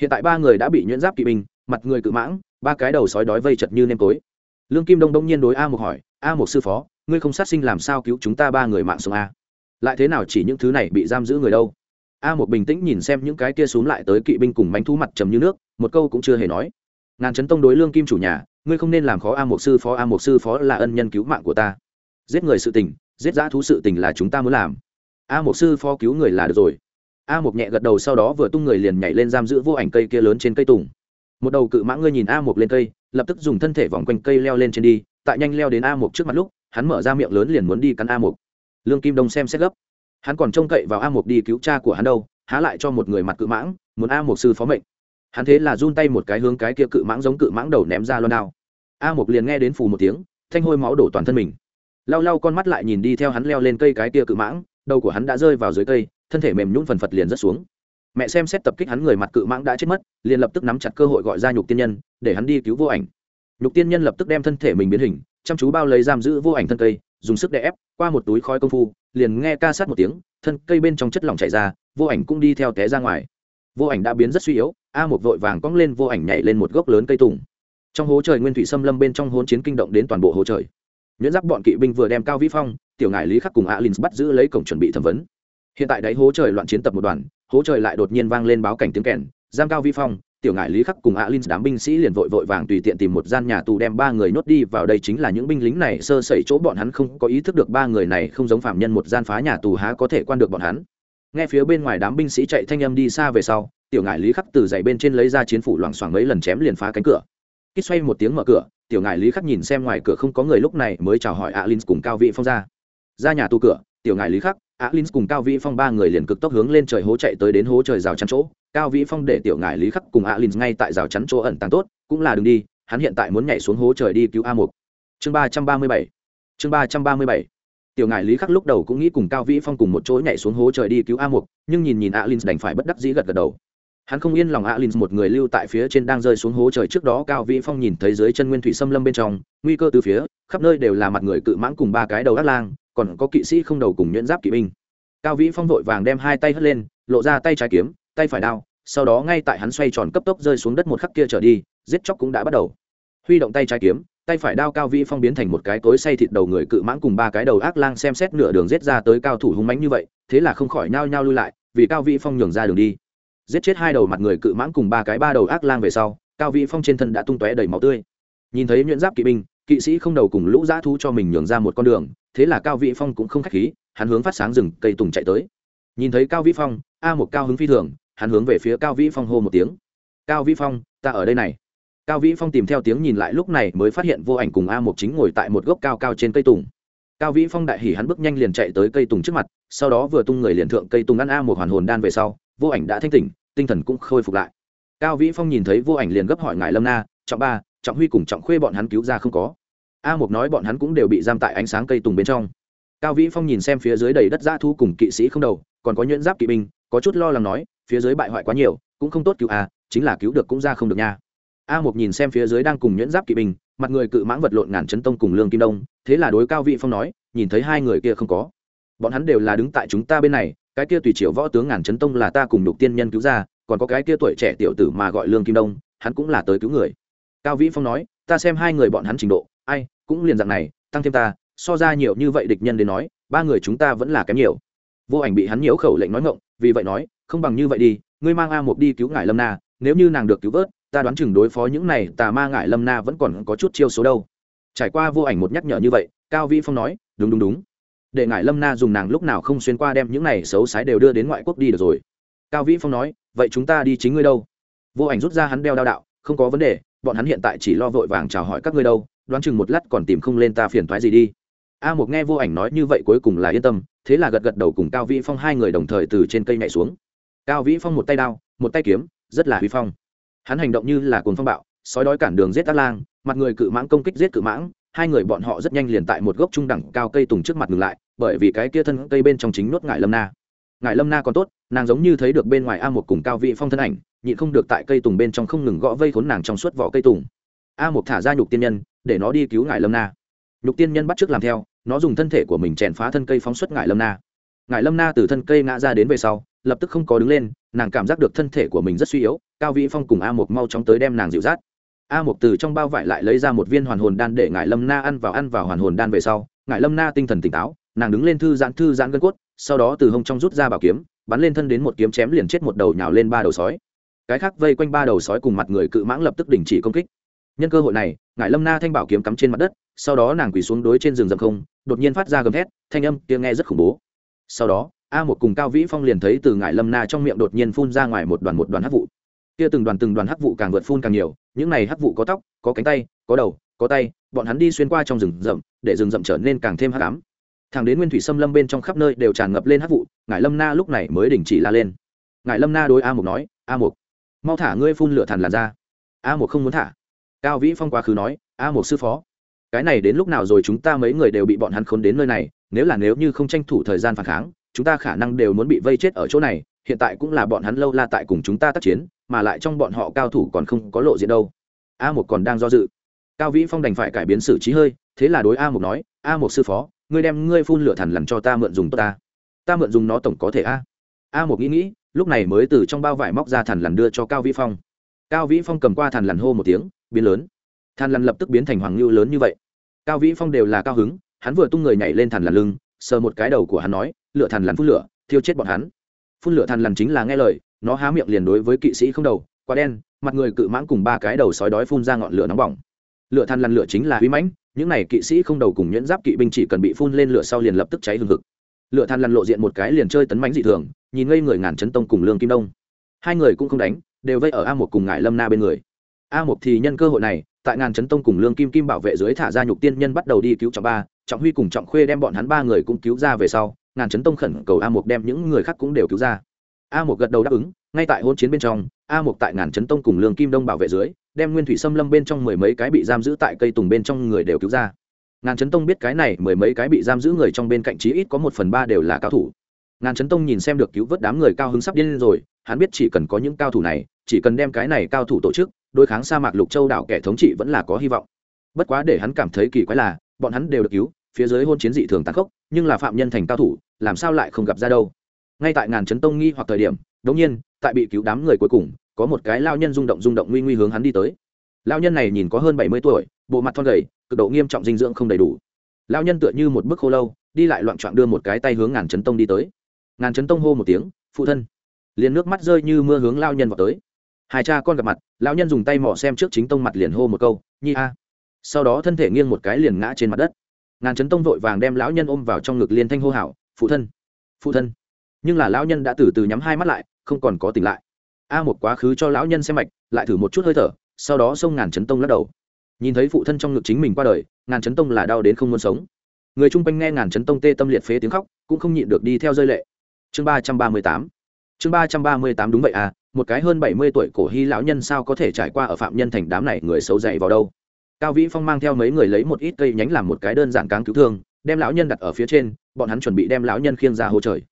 Hiện tại ba người đã bị nhuyễn giáp kỵ binh mặt người cự mãng, ba cái đầu sói đói vây chật như nêm tối. Lương kim đông đông nhiên đối a một hỏi, a một sư phó, ngươi không sát sinh làm sao cứu chúng ta ba người mạng sống a? Lại thế nào chỉ những thứ này bị giam giữ người đâu? A một bình tĩnh nhìn xem những cái kia xuống lại tới kỵ binh cùng bánh thú mặt trầm như nước, một câu cũng chưa hề nói. Ngàn chấn tông đối lương kim chủ nhà, ngươi không nên làm khó a một sư phó, a một sư phó là ân nhân cứu mạng của ta. Giết người sự tình, giết giã thú sự tình là chúng ta muốn làm. A một sư phó cứu người là được rồi. A một nhẹ gật đầu sau đó vừa tung người liền nhảy lên giam giữ vô ảnh cây kia lớn trên cây tùng một đầu cự mã ngươi nhìn a một lên cây, lập tức dùng thân thể vòng quanh cây leo lên trên đi, tại nhanh leo đến a một trước mặt lúc, hắn mở ra miệng lớn liền muốn đi cắn a một lương kim đông xem xét gấp. Hắn còn trông cậy vào a một đi cứu cha của hắn đâu, há lại cho một người mặt cự mãng, muốn a một sư phó mệnh. Hắn thế là run tay một cái hướng cái kia cự mãng giống cự mãng đầu ném ra loan đao. A một liền nghe đến phù một tiếng, thanh hôi máu đổ toàn thân mình. Lau lau con mắt lại nhìn đi theo hắn leo lên cây cái kia cự mãng, đầu của hắn đã rơi vào dưới cây, thân thể mềm nhún phần phật liền rất xuống mẹ xem xét tập kích hắn người mặt cự mãng đã chết mất, liền lập tức nắm chặt cơ hội gọi ra nhục tiên nhân, để hắn đi cứu vô ảnh. Nhục tiên nhân lập tức đem thân thể mình biến hình, chăm chú bao lấy giam giữ vô ảnh thân cây, dùng sức đè ép, qua một túi khói công phu, liền nghe ca sát một tiếng, thân cây bên trong chất lỏng chảy ra, vô ảnh cũng đi theo té ra ngoài. Vô ảnh đã biến rất suy yếu, a một vội vàng cong lên vô ảnh nhảy lên một gốc lớn cây tùng. Trong hố trời nguyên thủy xâm lâm bên trong hôn chiến kinh động đến toàn bộ hố trời. Nhuyễn giáp bọn kỵ binh vừa đem cao vĩ phong, tiểu ngại lý khắc cùng alin bắt giữ lấy cổng chuẩn bị thẩm vấn hiện tại đáy hố trời loạn chiến tập một đoàn, hố trời lại đột nhiên vang lên báo cảnh tiếng kèn giam cao vi phong, tiểu ngại lý khắc cùng alin đám binh sĩ liền vội vội vàng tùy tiện tìm một gian nhà tù đem ba người nhốt đi, vào đây chính là những binh lính này sơ sẩy chỗ bọn hắn không có ý thức được ba người này không giống phạm nhân một gian phá nhà tù há có thể quan được bọn hắn. Nghe phía bên ngoài đám binh sĩ chạy thanh âm đi xa về sau, tiểu ngại lý khắc từ dậy bên trên lấy ra chiến phủ loảng xoảng mấy lần chém liền phá cánh cửa. Kích xoay một tiếng mở cửa, tiểu ngại lý khắc nhìn xem ngoài cửa không có người lúc này mới chào hỏi alin cùng cao vị phong ra. Ra nhà tù cửa, tiểu ngại lý khắc alin cùng cao Vĩ phong ba người liền cực tốc hướng lên trời hố chạy tới đến hố trời rào chắn chỗ. Cao vĩ phong để tiểu ngại lý khắc cùng alin ngay tại rào chắn chỗ ẩn tàng tốt, cũng là đường đi, hắn hiện tại muốn nhảy xuống hố trời đi cứu a mục. Chương ba trăm ba mươi bảy. Chương ba trăm ba mươi bảy. Tiểu ngại lý khắc lúc đầu cũng nghĩ cùng cao vĩ phong cùng một chỗ nhảy xuống hố trời đi cứu a mục, nhưng nhìn nhìn alin đành phải bất đắc dĩ gật gật đầu. Hắn không yên lòng alin một người lưu tại phía trên đang rơi xuống hố trời trước đó, cao vĩ phong nhìn thấy dưới chân nguyên thủy xâm lâm bên trong, nguy cơ từ phía, khắp nơi đều là mặt người cự mãng cùng ba cái đầu đắt lang còn có kỵ sĩ không đầu cùng nhuyễn giáp kỵ binh. Cao vĩ phong vội vàng đem hai tay hất lên, lộ ra tay trái kiếm, tay phải đao, sau đó ngay tại hắn xoay tròn cấp tốc rơi xuống đất một khắc kia trở đi, giết chóc cũng đã bắt đầu. Huy động tay trái kiếm, tay phải đao cao vĩ phong biến thành một cái tối say thịt đầu người cự mãng cùng ba cái đầu ác lang xem xét nửa đường giết ra tới cao thủ hung mãnh như vậy, thế là không khỏi nhao nhao lui lại, vì cao vĩ phong nhường ra đường đi. Giết chết hai đầu mặt người cự mãng cùng ba cái ba đầu ác lang về sau, cao vĩ phong trên thân đã tung tóe đầy máu tươi. Nhìn thấy nhuyễn giáp kỵ binh kỵ sĩ không đầu cùng lũ dã thú cho mình nhường ra một con đường, thế là cao vĩ phong cũng không khách khí, hắn hướng phát sáng rừng cây tùng chạy tới. Nhìn thấy cao vĩ phong, a một cao hứng phi thường, hắn hướng về phía cao vĩ phong hô một tiếng. Cao vĩ phong, ta ở đây này. Cao vĩ phong tìm theo tiếng nhìn lại lúc này mới phát hiện vô ảnh cùng a một chính ngồi tại một gốc cao cao trên cây tùng. Cao vĩ phong đại hỉ hắn bước nhanh liền chạy tới cây tùng trước mặt, sau đó vừa tung người liền thượng cây tùng ăn a một hoàn hồn đan về sau, vô ảnh đã thanh tỉnh, tinh thần cũng khôi phục lại. Cao vĩ phong nhìn thấy vô ảnh liền gấp hỏi ngài lâm na, trọng ba trọng huy cùng trọng khuê bọn hắn cứu ra không có. A Mục nói bọn hắn cũng đều bị giam tại ánh sáng cây tùng bên trong. Cao vĩ phong nhìn xem phía dưới đầy đất dã thu cùng kỵ sĩ không đầu, còn có nhuyễn giáp kỵ binh, có chút lo lắng nói, phía dưới bại hoại quá nhiều, cũng không tốt cứu a, chính là cứu được cũng ra không được nha. A Mục nhìn xem phía dưới đang cùng nhuyễn giáp kỵ binh, mặt người cự mãng vật lộn ngàn chấn tông cùng lương kim đông, thế là đối cao vĩ phong nói, nhìn thấy hai người kia không có, bọn hắn đều là đứng tại chúng ta bên này, cái kia tùy triệu võ tướng ngàn chấn tông là ta cùng đục tiên nhân cứu ra, còn có cái kia tuổi trẻ tiểu tử mà gọi lương kim đông, hắn cũng là tới cứu người cao vĩ phong nói, ta xem hai người bọn hắn trình độ, ai cũng liền dạng này, tăng thêm ta, so ra nhiều như vậy địch nhân đến nói, ba người chúng ta vẫn là kém nhiều. Vô ảnh bị hắn nhiễu khẩu lệnh nói ngộng vì vậy nói, không bằng như vậy đi, ngươi mang a một đi cứu ngải lâm na, nếu như nàng được cứu vớt, ta đoán chừng đối phó những này, tà ma ngải lâm na vẫn còn có chút chiêu số đâu. Trải qua vô ảnh một nhắc nhở như vậy, cao vĩ phong nói, đúng đúng đúng. Để ngải lâm na dùng nàng lúc nào không xuyên qua đem những này xấu xái đều đưa đến ngoại quốc đi được rồi. Cao vĩ phong nói, vậy chúng ta đi chính ngươi đâu? Vô ảnh rút ra hắn đeo đao đạo, không có vấn đề bọn hắn hiện tại chỉ lo vội vàng chào hỏi các ngươi đâu, đoán chừng một lát còn tìm không lên ta phiền thoái gì đi. A một nghe vô ảnh nói như vậy cuối cùng là yên tâm, thế là gật gật đầu cùng cao vĩ phong hai người đồng thời từ trên cây nhảy xuống. Cao vĩ phong một tay đao, một tay kiếm, rất là huy phong. Hắn hành động như là cồn phong bạo, sói đói cản đường giết tác lang, mặt người cự mãng công kích giết cự mãng, hai người bọn họ rất nhanh liền tại một gốc trung đẳng cao cây tùng trước mặt ngừng lại, bởi vì cái kia thân cây bên trong chính nuốt ngải lâm na. Ngải lâm na còn tốt, nàng giống như thấy được bên ngoài a một cùng cao vị phong thân ảnh nhịn không được tại cây tùng bên trong không ngừng gõ vây khốn nàng trong suốt vỏ cây tùng. A một thả ra nhục tiên nhân, để nó đi cứu ngải lâm na. Nhục tiên nhân bắt t làm theo, nó dùng thân thể của mình chèn phá thân cây phóng xuất ngải lâm na. Ngải lâm na từ thân cây ngã ra đến về sau, lập tức không có đứng lên, nàng cảm giác được thân thể của mình rất suy yếu, cao vĩ phong cùng a một mau chóng tới đem nàng dịu rát a một từ trong bao vải lại lấy ra một viên hoàn hồn đan để ngải lâm na ăn vào ăn vào hoàn hồn đan về sau, ngải lâm na tinh thần tỉnh táo, nàng đứng lên thư giãn thư giãn gân cốt, sau đó từ hông trong rút ra bảo kiếm, bắn lên thân đến một kiếm chém liền chết một đầu nhào lên ba đầu sói cái khác vây quanh ba đầu sói cùng mặt người cự mãng lập tức đình chỉ công kích. Nhân cơ hội này, ngải lâm na thanh bảo kiếm cắm trên mặt đất, sau đó nàng quỳ xuống đối trên rừng rậm không, đột nhiên phát ra gầm thét, thanh âm kia nghe rất khủng bố. Sau đó, a một cùng cao vĩ phong liền thấy từ ngải lâm na trong miệng đột nhiên phun ra ngoài một đoàn một đoàn hắc vụ. Kia từng đoàn từng đoàn hắc vụ càng vượt phun càng nhiều, những này hắc vụ có tóc, có cánh tay, có đầu, có tay, bọn hắn đi xuyên qua trong rừng rậm, để rừng rậm trở nên càng thêm hắc ám. Thằng đến nguyên thủy xâm lâm bên trong khắp nơi đều tràn ngập lên hắc vụ, ngải lâm na lúc này mới đình chỉ la lên. Ngải lâm na đối a mục nói, a mục mau thả ngươi phun lửa thần làn ra a một không muốn thả. Cao vĩ phong quá khứ nói, a một sư phó, cái này đến lúc nào rồi chúng ta mấy người đều bị bọn hắn khốn đến nơi này, nếu là nếu như không tranh thủ thời gian phản kháng, chúng ta khả năng đều muốn bị vây chết ở chỗ này, hiện tại cũng là bọn hắn lâu la tại cùng chúng ta tác chiến, mà lại trong bọn họ cao thủ còn không có lộ diện đâu. A một còn đang do dự. Cao vĩ phong đành phải cải biến xử trí hơi, thế là đối a một nói, a một sư phó, ngươi đem ngươi phun lửa thằn làn cho ta mượn dùng tốt ta. Ta mượn dùng nó tổng có thể a. A một nghĩ nghĩ lúc này mới từ trong bao vải móc ra thằn lằn đưa cho cao vĩ phong. Cao vĩ phong cầm qua thằn lằn hô một tiếng, biến lớn. Thằn lằn lập tức biến thành hoàng lưu lớn như vậy. Cao vĩ phong đều là cao hứng, hắn vừa tung người nhảy lên thằn lằn lưng, sờ một cái đầu của hắn nói, lửa thằn lằn phun lửa, thiêu chết bọn hắn. Phun lửa thằn lằn chính là nghe lời, nó há miệng liền đối với kỵ sĩ không đầu, quá đen, mặt người cự mãng cùng ba cái đầu sói đói phun ra ngọn lửa nóng bỏng. Lửa than lăn lửa chính là huy mãnh, những này kỵ sĩ không đầu cùng nhuyễn giáp kỵ binh chỉ cần bị phun lên lửa sau liền lập tức cháy hừng hực. Lửa than lăn lộ diện một cái liền chơi tấn mãnh dị thường nhìn ngây người ngàn chấn tông cùng lương kim đông. Hai người cũng không đánh, đều vây ở a một cùng ngải lâm na bên người. A một thì nhân cơ hội này, tại ngàn chấn tông cùng lương kim kim bảo vệ dưới thả ra nhục tiên nhân bắt đầu đi cứu trọng ba, trọng huy cùng trọng khuê đem bọn hắn ba người cũng cứu ra về sau, ngàn chấn tông khẩn cầu a một đem những người khác cũng đều cứu ra. A một gật đầu đáp ứng, ngay tại hôn chiến bên trong, a một tại ngàn chấn tông cùng lương kim đông bảo vệ dưới, đem nguyên thủy xâm lâm bên trong mười mấy cái bị giam giữ tại cây tùng bên trong người đều cứu ra. Ngàn chấn tông biết cái này mười mấy cái bị giam giữ người trong bên cạnh chí ít có một phần ba đều là cao thủ ngàn chấn tông nhìn xem được cứu vớt đám người cao hứng sắp điên lên rồi, hắn biết chỉ cần có những cao thủ này, chỉ cần đem cái này cao thủ tổ chức, đối kháng sa mạc lục châu đảo kẻ thống trị vẫn là có hy vọng. Bất quá để hắn cảm thấy kỳ quái là, bọn hắn đều được cứu, phía dưới hôn chiến dị thường tàn khốc, nhưng là phạm nhân thành cao thủ, làm sao lại không gặp ra đâu? Ngay tại ngàn chấn tông nghi hoặc thời điểm, đống nhiên, tại bị cứu đám người cuối cùng, có một cái lao nhân rung động rung động nguy nguy hướng hắn đi tới. Lao nhân này nhìn có hơn bảy mươi tuổi, bộ mặt thon gầy, cực độ nghiêm trọng dinh dưỡng không đầy đủ. Lao nhân tựa như một bức khô lâu, đi lại loạn trọn đưa một cái tay hướng ngàn chấn tông đi tới ngàn chấn tông hô một tiếng, phụ thân. Liền nước mắt rơi như mưa hướng lao nhân vào tới. Hai cha con gặp mặt lao nhân dùng tay mỏ xem trước chính tông mặt liền hô một câu, nhi a. Sau đó thân thể nghiêng một cái liền ngã trên mặt đất. Ngàn chấn tông vội vàng đem lão nhân ôm vào trong ngực liên thanh hô hào, phụ thân phụ thân. Nhưng là lão nhân đã từ từ nhắm hai mắt lại, không còn có tỉnh lại. A một quá khứ cho lão nhân xem mạch, lại thử một chút hơi thở, sau đó xông ngàn chấn tông lắc đầu. Nhìn thấy phụ thân trong ngực chính mình qua đời, ngàn chấn tông là đau đến không muốn sống. Người chung quanh nghe ngàn chấn tông tê tâm liệt phế tiếng khóc, cũng không nhịn được đi theo rơi lệ chương ba trăm ba mươi tám. Chương ba trăm ba mươi tám đúng vậy à một cái hơn bảy mươi tuổi cổ hy lão nhân sao có thể trải qua ở phạm nhân thành đám này người xấu dậy vào đâu? Cao vĩ phong mang theo mấy người lấy một ít cây nhánh làm một cái đơn giản cáng cứu thương, đem lão nhân đặt ở phía trên, bọn hắn chuẩn bị đem lão nhân khiêng ra hồ trời.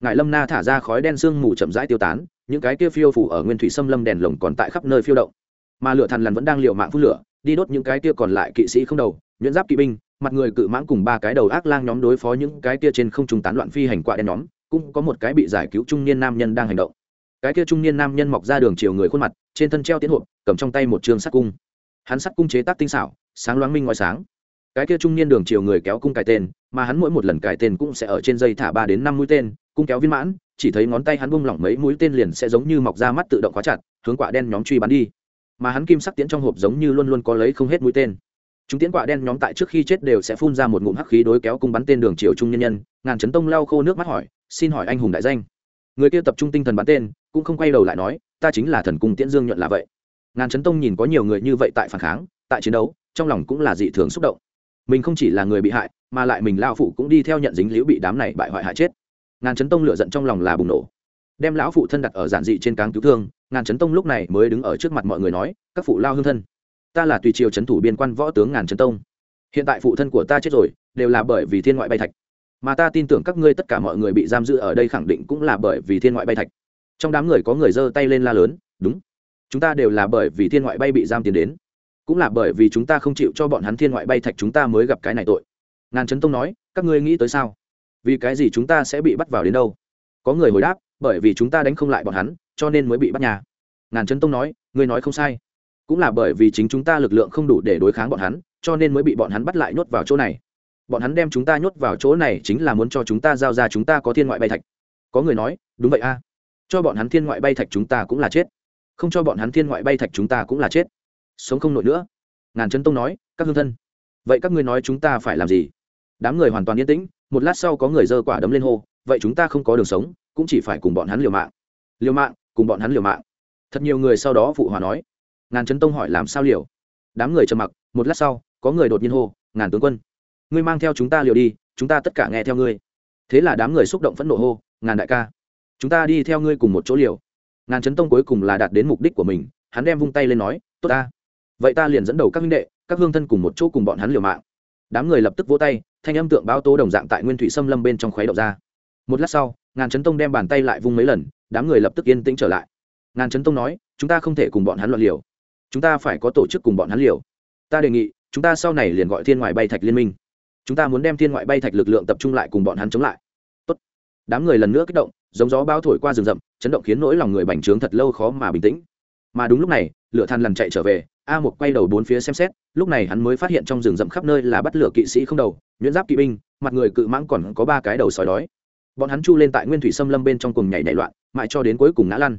Ngài lâm na thả ra khói đen sương mù chậm rãi tiêu tán, những cái kia phiêu phủ ở nguyên thủy xâm lâm đèn lồng còn tại khắp nơi phiêu động. Mà lửa thằn lằn vẫn đang liệu mạng phun lửa, đi đốt những cái kia còn lại kỵ sĩ không đầu, nhuyễn giáp kỵ binh, mặt người cự mãng cùng ba cái đầu ác lang nhóm đối phó những cái kia trên không trung tán loạn phi hành quạ đen nhóm cũng có một cái bị giải cứu trung niên nam nhân đang hành động. Cái kia trung niên nam nhân mọc ra đường chiều người khuôn mặt, trên thân treo tiến hộp, cầm trong tay một trường sắt cung. Hắn sắt cung chế tác tinh xảo, sáng loáng minh ngoài sáng. Cái kia trung niên đường chiều người kéo cung cài tên, mà hắn mỗi một lần cài tên cũng sẽ ở trên dây thả ba đến năm mũi tên, cung kéo viên mãn, chỉ thấy ngón tay hắn bung lỏng mấy mũi tên liền sẽ giống như mọc ra mắt tự động khóa chặt, hướng quả đen nhóm truy bắn đi. Mà hắn kim sắc tiễn trong hộp giống như luôn luôn có lấy không hết mũi tên. Chúng tiễn quả đen nhóm tại trước khi chết đều sẽ phun ra một ngụm hắc khí đối kéo cung bắn tên đường chiều trung nhân nhân, ngàn chấn tông lau khô nước mắt hỏi xin hỏi anh hùng đại danh. Người kia tập trung tinh thần bắn tên, cũng không quay đầu lại nói, ta chính là thần cung tiễn dương nhuận là vậy. Ngàn chấn tông nhìn có nhiều người như vậy tại phản kháng, tại chiến đấu, trong lòng cũng là dị thường xúc động. Mình không chỉ là người bị hại, mà lại mình lao phụ cũng đi theo nhận dính liễu bị đám này bại hoại hại chết. Ngàn chấn tông lửa giận trong lòng là bùng nổ. Đem lão phụ thân đặt ở giản dị trên cáng cứu thương, ngàn chấn tông lúc này mới đứng ở trước mặt mọi người nói, các phụ lao hương thân, ta là tùy triều trấn thủ biên quan võ tướng ngàn chấn tông. Hiện tại phụ thân của ta chết rồi, đều là bởi vì thiên ngoại bay thạch mà ta tin tưởng các ngươi tất cả mọi người bị giam giữ ở đây khẳng định cũng là bởi vì thiên ngoại bay thạch. Trong đám người có người giơ tay lên la lớn, đúng, chúng ta đều là bởi vì thiên ngoại bay bị giam tiến đến. Cũng là bởi vì chúng ta không chịu cho bọn hắn thiên ngoại bay thạch chúng ta mới gặp cái này tội. Ngàn trấn tông nói, các ngươi nghĩ tới sao? Vì cái gì chúng ta sẽ bị bắt vào đến đâu? Có người hồi đáp, bởi vì chúng ta đánh không lại bọn hắn, cho nên mới bị bắt nhà. Ngàn trấn tông nói, ngươi nói không sai. Cũng là bởi vì chính chúng ta lực lượng không đủ để đối kháng bọn hắn, cho nên mới bị bọn hắn bắt lại nhốt vào chỗ này bọn hắn đem chúng ta nhốt vào chỗ này chính là muốn cho chúng ta giao ra chúng ta có thiên ngoại bay thạch. Có người nói, đúng vậy a. Cho bọn hắn thiên ngoại bay thạch chúng ta cũng là chết. Không cho bọn hắn thiên ngoại bay thạch chúng ta cũng là chết. Sống không nổi nữa. Ngàn chân tông nói, các hương thân, vậy các ngươi nói chúng ta phải làm gì? Đám người hoàn toàn yên tĩnh, một lát sau có người giơ quả đấm lên hô, vậy chúng ta không có đường sống, cũng chỉ phải cùng bọn hắn liều mạng. Liều mạng? Cùng bọn hắn liều mạng? Thật nhiều người sau đó phụ hòa nói. Ngàn chân tông hỏi làm sao liều? Đám người trầm mặc, một lát sau, có người đột nhiên hô, ngàn tướng quân ngươi mang theo chúng ta liều đi, chúng ta tất cả nghe theo ngươi. Thế là đám người xúc động phẫn nộ hô, ngàn đại ca, chúng ta đi theo ngươi cùng một chỗ liều. Ngàn chấn tông cuối cùng là đạt đến mục đích của mình, hắn đem vung tay lên nói, tốt ta, vậy ta liền dẫn đầu các huynh đệ, các hương thân cùng một chỗ cùng bọn hắn liều mạng. Đám người lập tức vỗ tay, thanh âm tượng báo tố đồng dạng tại nguyên thủy xâm lâm bên trong khuấy động ra. Một lát sau, ngàn chấn tông đem bàn tay lại vung mấy lần, đám người lập tức yên tĩnh trở lại. Ngàn chấn tông nói, chúng ta không thể cùng bọn hắn loạn liều. Chúng ta phải có tổ chức cùng bọn hắn liều. Ta đề nghị, chúng ta sau này liền gọi thiên ngoại bay thạch liên minh chúng ta muốn đem thiên ngoại bay thạch lực lượng tập trung lại cùng bọn hắn chống lại. Tốt. đám người lần nữa kích động, giống gió bao thổi qua rừng rậm, chấn động khiến nỗi lòng người bành trướng thật lâu khó mà bình tĩnh. Mà đúng lúc này, lửa than lằn chạy trở về, a một quay đầu bốn phía xem xét, lúc này hắn mới phát hiện trong rừng rậm khắp nơi là bắt lửa kỵ sĩ không đầu, nhuyễn giáp kỵ binh, mặt người cự mãng còn có ba cái đầu sói đói. Bọn hắn chu lên tại nguyên thủy xâm lâm bên trong cùng nhảy nảy loạn, mãi cho đến cuối cùng ngã lăn.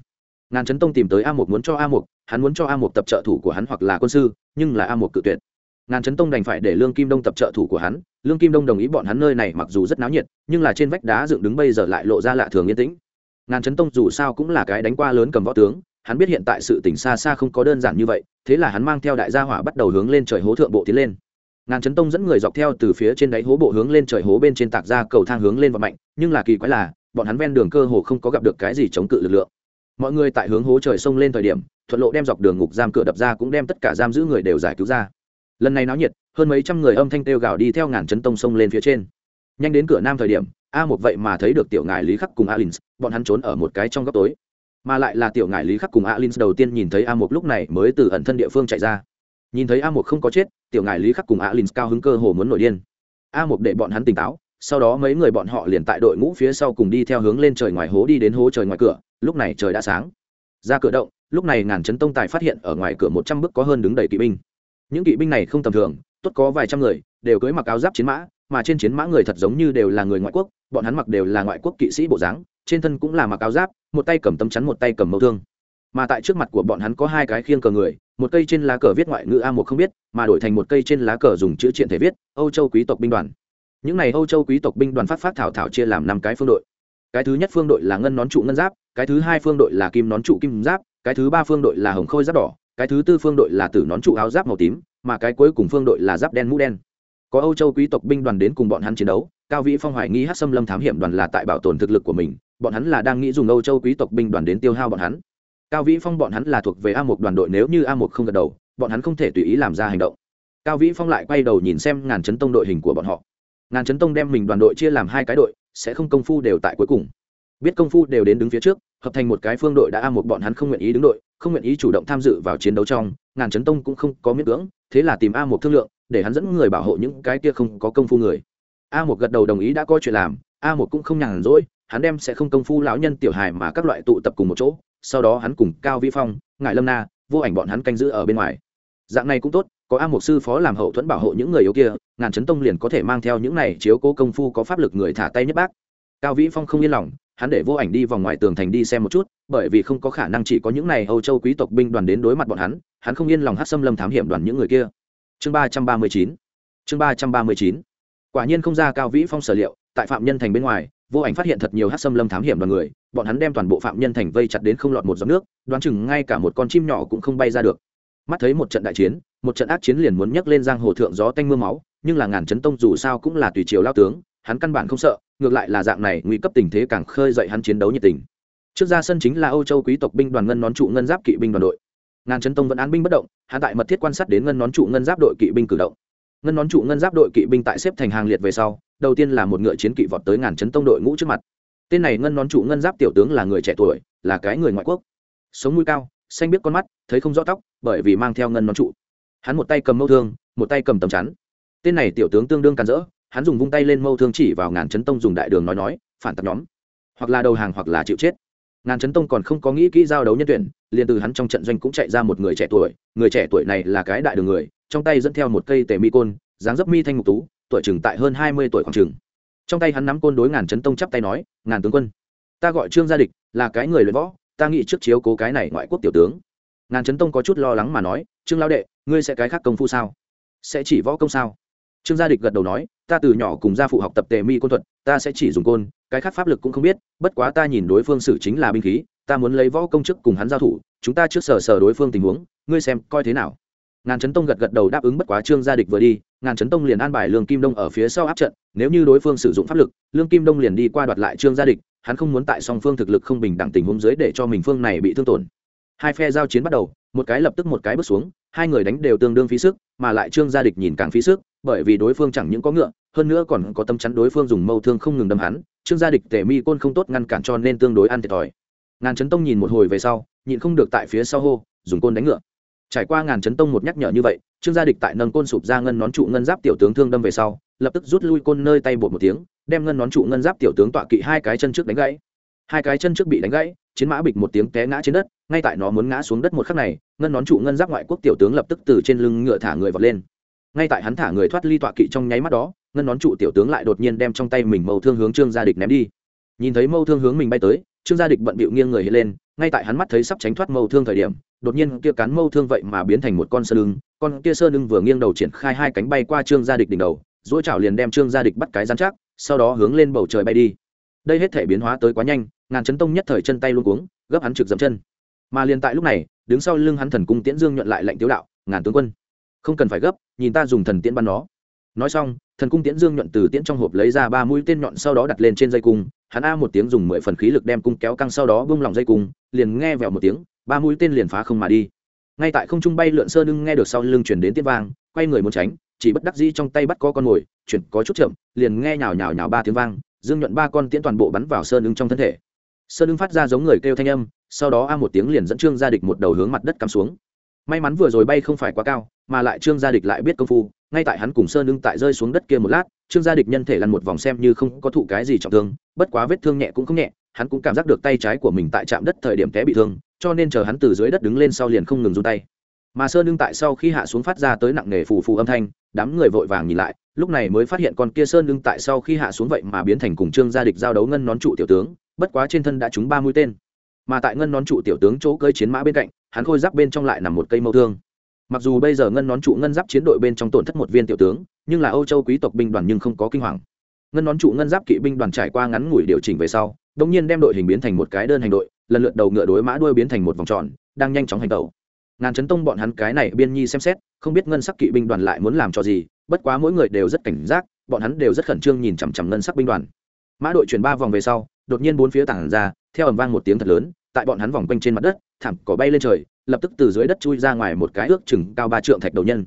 Ngàn chấn tông tìm tới a một muốn cho a một hắn muốn cho a một tập trợ thủ của hắn hoặc là quân sư, nhưng là a một cự tuyệt ngàn chấn tông đành phải để lương kim đông tập trợ thủ của hắn. Lương kim đông đồng ý bọn hắn nơi này mặc dù rất náo nhiệt, nhưng là trên vách đá dựng đứng bây giờ lại lộ ra lạ thường yên tĩnh. Ngàn chấn tông dù sao cũng là cái đánh qua lớn cầm võ tướng, hắn biết hiện tại sự tỉnh xa xa không có đơn giản như vậy, thế là hắn mang theo đại gia hỏa bắt đầu hướng lên trời hố thượng bộ tiến lên. Ngàn chấn tông dẫn người dọc theo từ phía trên đáy hố bộ hướng lên trời hố bên trên tạc ra cầu thang hướng lên và mạnh, nhưng là kỳ quái là, bọn hắn ven đường cơ hồ không có gặp được cái gì chống cự lực lượng. Mọi người tại hướng hố trời sông lên thời điểm, thuận lộ đem dọc đường ngục giam cửa đập ra cũng đem tất cả giam giữ người đều giải cứu ra lần này náo nhiệt, hơn mấy trăm người âm thanh têu gào đi theo ngàn chấn tông sông lên phía trên. Nhanh đến cửa nam thời điểm, a một vậy mà thấy được tiểu ngài lý khắc cùng alin bọn hắn trốn ở một cái trong góc tối. Mà lại là tiểu ngài lý khắc cùng alin đầu tiên nhìn thấy a một lúc này mới từ ẩn thân địa phương chạy ra. Nhìn thấy a một không có chết, tiểu ngài lý khắc cùng alin cao hứng cơ hồ muốn nổi điên. A một để bọn hắn tỉnh táo, sau đó mấy người bọn họ liền tại đội ngũ phía sau cùng đi theo hướng lên trời ngoài hố đi đến hố trời ngoài cửa, lúc này trời đã sáng. Ra cửa động, lúc này ngàn chấn tông tài phát hiện ở ngoài cửa một trăm bước có hơn đứng đầy kỵ binh những kỵ binh này không tầm thường, tốt có vài trăm người, đều cưới mặc áo giáp chiến mã, mà trên chiến mã người thật giống như đều là người ngoại quốc, bọn hắn mặc đều là ngoại quốc kỵ sĩ bộ dáng, trên thân cũng là mặc áo giáp, một tay cầm tấm chắn một tay cầm mâu thương. Mà tại trước mặt của bọn hắn có hai cái khiêng cờ người, một cây trên lá cờ viết ngoại ngữ a một không biết, mà đổi thành một cây trên lá cờ dùng chữ triện thể viết, âu châu quý tộc binh đoàn. Những n à y âu châu quý tộc binh đoàn phát phát thảo thảo chia làm năm cái phương đội. Cái thứ nhất phương đội là ngân nón trụ ngân giáp, cái thứ hai phương đội là kim nón trụ kim giáp, cái thứ ba phương đội là hồng khôi giáp đỏ cái thứ tư phương đội là tử nón trụ áo giáp màu tím, mà cái cuối cùng phương đội là giáp đen mũ đen. Có âu châu quý tộc binh đoàn đến cùng bọn hắn chiến đấu, cao vĩ phong hoài nghi hát xâm lâm thám hiểm đoàn là tại bảo tồn thực lực của mình, bọn hắn là đang nghĩ dùng âu châu quý tộc binh đoàn đến tiêu hao bọn hắn. Cao vĩ phong bọn hắn là thuộc về a một đoàn đội, nếu như a một không gật đầu, bọn hắn không thể tùy ý làm ra hành động. Cao vĩ phong lại quay đầu nhìn xem ngàn chấn tông đội hình của bọn họ. Ngàn chấn tông đem mình đoàn đội chia làm hai cái đội, sẽ không công phu đều tại cuối cùng. Biết công phu đều đến đứng phía trước, hợp thành một cái phương đội đã a một bọn hắn không nguyện ý đứng đội không nguyện ý chủ động tham dự vào chiến đấu trong, ngàn chấn tông cũng không có miễn cưỡng, thế là tìm a một thương lượng, để hắn dẫn người bảo hộ những cái kia không có công phu người. A một gật đầu đồng ý đã có chuyện làm, a một cũng không nhàn rỗi, hắn đem sẽ không công phu lão nhân tiểu hài mà các loại tụ tập cùng một chỗ, sau đó hắn cùng cao vĩ phong ngại lâm na, vô ảnh bọn hắn canh giữ ở bên ngoài. Dạng này cũng tốt, có a một sư phó làm hậu thuẫn bảo hộ những người yếu kia, ngàn chấn tông liền có thể mang theo những này chiếu cố công phu có pháp lực người thả tay nhất bác. Cao vĩ phong không yên lòng hắn để vô ảnh đi vòng ngoài tường thành đi xem một chút, bởi vì không có khả năng chỉ có những này âu châu quý tộc binh đoàn đến đối mặt bọn hắn hắn không yên lòng hát xâm lâm thám hiểm đoàn những người kia. Chương ba trăm ba mươi chín, chương ba trăm ba mươi chín. Quả nhiên không ra cao vĩ phong sở liệu, tại phạm nhân thành bên ngoài, vô ảnh phát hiện thật nhiều hát xâm lâm thám hiểm đoàn người, bọn hắn đem toàn bộ phạm nhân thành vây chặt đến không lọt một giọt nước, đoán chừng ngay cả một con chim nhỏ cũng không bay ra được. Mắt thấy một trận đại chiến, một trận ác chiến liền muốn nhấc lên giang hồ thượng gió tanh m ư a máu, nhưng là ngàn chấn tông dù sao cũng là tùy triều lao tướng, hắn căn bản không sợ ngược lại là dạng này nguy cấp tình thế càng khơi dậy hắn chiến đấu nhiệt tình. Trước ra sân chính là âu châu quý tộc binh đoàn ngân nón trụ ngân giáp kỵ binh đoàn đội. Ngàn chấn tông vẫn án binh bất động hạ tại mật thiết quan sát đến ngân nón trụ ngân giáp đội kỵ binh cử động. Ngân nón trụ ngân giáp đội kỵ binh tại xếp thành hàng liệt về sau, đầu tiên là một ngựa chiến kỵ vọt tới ngàn chấn tông đội ngũ trước mặt. Tên này ngân nón trụ ngân giáp tiểu tướng là người trẻ tuổi, là cái người ngoại quốc. Sống mũi cao, xanh biết con mắt, thấy không rõ tóc, bởi vì mang theo ngân nón trụ. Hắn một tay cầm mâu thương, một tay cầm tầm chắn. Tên này tiểu tướng tương đương càn rỡ hắn dùng vung tay lên mâu thương chỉ vào ngàn chấn tông dùng đại đường nói nói, phản tập nhóm. Hoặc là đầu hàng hoặc là chịu chết. Ngàn chấn tông còn không có nghĩ kỹ giao đấu nhân tuyển, liền từ hắn trong trận doanh cũng chạy ra một người trẻ tuổi, người trẻ tuổi này là cái đại đường người, trong tay dẫn theo một cây tề mi côn, dáng dấp mi thanh ngục tú, tuổi chừng tại hơn hai mươi tuổi khoảng chừng. Trong tay hắn nắm côn đối ngàn chấn tông chắp tay nói, ngàn tướng quân, ta gọi trương gia địch, là cái người luyện võ, ta nghĩ trước chiếu cố cái này ngoại quốc tiểu tướng. Ngàn chấn tông có chút lo lắng mà nói, trương lao đệ, ngươi sẽ cái khác công phu sao? Sẽ chỉ võ công sao? Trương gia địch gật đầu nói ta từ nhỏ cùng gia phụ học tập tề mi côn thuật, ta sẽ chỉ dùng côn, cái khác pháp lực cũng không biết, bất quá ta nhìn đối phương xử chính là binh khí, ta muốn lấy võ công chức cùng hắn giao thủ, chúng ta trước sờ sờ đối phương tình huống, ngươi xem coi thế nào. Ngàn Trấn tông gật gật đầu đáp ứng bất quá trương gia địch vừa đi, ngàn Trấn tông liền an bài lương kim đông ở phía sau áp trận, nếu như đối phương sử dụng pháp lực, lương kim đông liền đi qua đoạt lại trương gia địch, hắn không muốn tại song phương thực lực không bình đẳng tình huống dưới để cho mình phương này bị thương tổn. Hai phe giao chiến bắt đầu, một cái lập tức một cái bước xuống, hai người đánh đều tương đương phí sức, mà lại trương gia địch nhìn càng phí sức bởi vì đối phương chẳng những có ngựa, hơn nữa còn có tâm chắn đối phương dùng mâu thương không ngừng đâm hắn, trương gia địch tể mi côn không tốt ngăn cản cho nên tương đối ăn thiệt thòi. Ngàn chấn tông nhìn một hồi về sau, nhịn không được tại phía sau hô, dùng côn đánh ngựa. Trải qua ngàn chấn tông một nhắc nhở như vậy, trương gia địch tại nâng côn sụp ra ngân nón trụ ngân giáp tiểu tướng thương đâm về sau, lập tức rút lui côn nơi tay bột một tiếng, đem ngân nón trụ ngân giáp tiểu tướng tọa kỵ hai cái chân trước đánh gãy. Hai cái chân trước bị đánh gãy, chiến mã bịch một tiếng té ngã trên đất, ngay tại nó muốn ngã xuống đất một khắc này, ngân nón trụ ngân giáp ngoại quốc tiểu tướng lập tức từ trên lưng ngựa thả người vọt lên ngay tại hắn thả người thoát ly tọa kỵ trong nháy mắt đó, ngân nón trụ tiểu tướng lại đột nhiên đem trong tay mình mâu thương hướng trương gia địch ném đi. Nhìn thấy mâu thương hướng mình bay tới, trương gia địch bận bịu nghiêng người lên, ngay tại hắn mắt thấy sắp tránh thoát mâu thương thời điểm, đột nhiên kia cán mâu thương vậy mà biến thành một con sơn lưng, con kia sơn lưng vừa nghiêng đầu triển khai hai cánh bay qua trương gia địch đỉnh đầu dỗi chảo liền đem trương gia địch bắt cái gian chắc, sau đó hướng lên bầu trời bay đi. Đây hết thể biến hóa tới quá nhanh, ngàn chấn tông nhất thời chân tay luôn cuống, gấp hắn trực dậm chân. Mà liền tại lúc này, đứng sau lưng hắn thần cung tiễn dương nhuận lại lệnh tiếu đạo, ngàn tướng quân không cần phải gấp, nhìn ta dùng thần tiễn bắn nó. Nói xong, thần cung tiễn dương nhuận từ tiễn trong hộp lấy ra ba mũi tên nhọn sau đó đặt lên trên dây cung. Hắn a một tiếng dùng mười phần khí lực đem cung kéo căng sau đó bung lỏng dây cung, liền nghe vẹo một tiếng, ba mũi tên liền phá không mà đi. Ngay tại không trung bay lượn sơn ưng nghe được sau lưng chuyển đến tiếng vang, quay người muốn tránh, chỉ bất đắc dĩ trong tay bắt có con mồi, chuyển có chút chậm, liền nghe nhào nhào nhào ba tiếng vang, dương nhuận ba con tiễn toàn bộ bắn vào sơn ưng trong thân thể. Sơn ưng phát ra giống người kêu thanh âm, sau đó a một tiếng liền dẫn trương gia địch một đầu hướng mặt đất cắm xuống. May mắn vừa rồi bay không phải quá cao mà lại trương gia địch lại biết công phu, ngay tại hắn cùng sơn lưng tại rơi xuống đất kia một lát, trương gia địch nhân thể lăn một vòng xem như không có thụ cái gì trọng thương, bất quá vết thương nhẹ cũng không nhẹ, hắn cũng cảm giác được tay trái của mình tại chạm đất thời điểm té bị thương, cho nên chờ hắn từ dưới đất đứng lên sau liền không ngừng run tay. Mà sơn lưng tại sau khi hạ xuống phát ra tới nặng nề phù phù âm thanh, đám người vội vàng nhìn lại, lúc này mới phát hiện con kia sơn lưng tại sau khi hạ xuống vậy mà biến thành cùng trương gia địch giao đấu ngân nón trụ tiểu tướng, bất quá trên thân đã trúng ba mũi tên. Mà tại ngân nón trụ tiểu tướng chỗ cơi chiến mã bên cạnh, hắn khôi giáp bên trong lại nằm một cây mâu thương mặc dù bây giờ ngân nón trụ ngân giáp chiến đội bên trong tổn thất một viên tiểu tướng, nhưng là âu châu quý tộc binh đoàn nhưng không có kinh hoàng. Ngân nón trụ ngân giáp kỵ binh đoàn trải qua ngắn ngủi điều chỉnh về sau đ ỗ n g nhiên đem đội hình biến thành một cái đơn hành đội, lần lượt đầu ngựa đối mã đuôi biến thành một vòng tròn, đang nhanh chóng hành tẩu. Ngàn chấn tông bọn hắn cái này biên nhi xem xét, không biết ngân sắc kỵ binh đoàn lại muốn làm cho gì, bất quá mỗi người đều rất cảnh giác, bọn hắn đều rất khẩn trương nhìn chằm chằm ngân sắc binh đoàn. Mã đội chuyển ba vòng về sau, đột nhiên bốn phía tảng ra, theo ẩm vang một tiếng thật lớn, tại bọn hắn vòng quanh trên mặt đất, thảm cỏ bay lên trời lập tức từ dưới đất chui ra ngoài một cái ước chừng cao ba trượng thạch đầu nhân.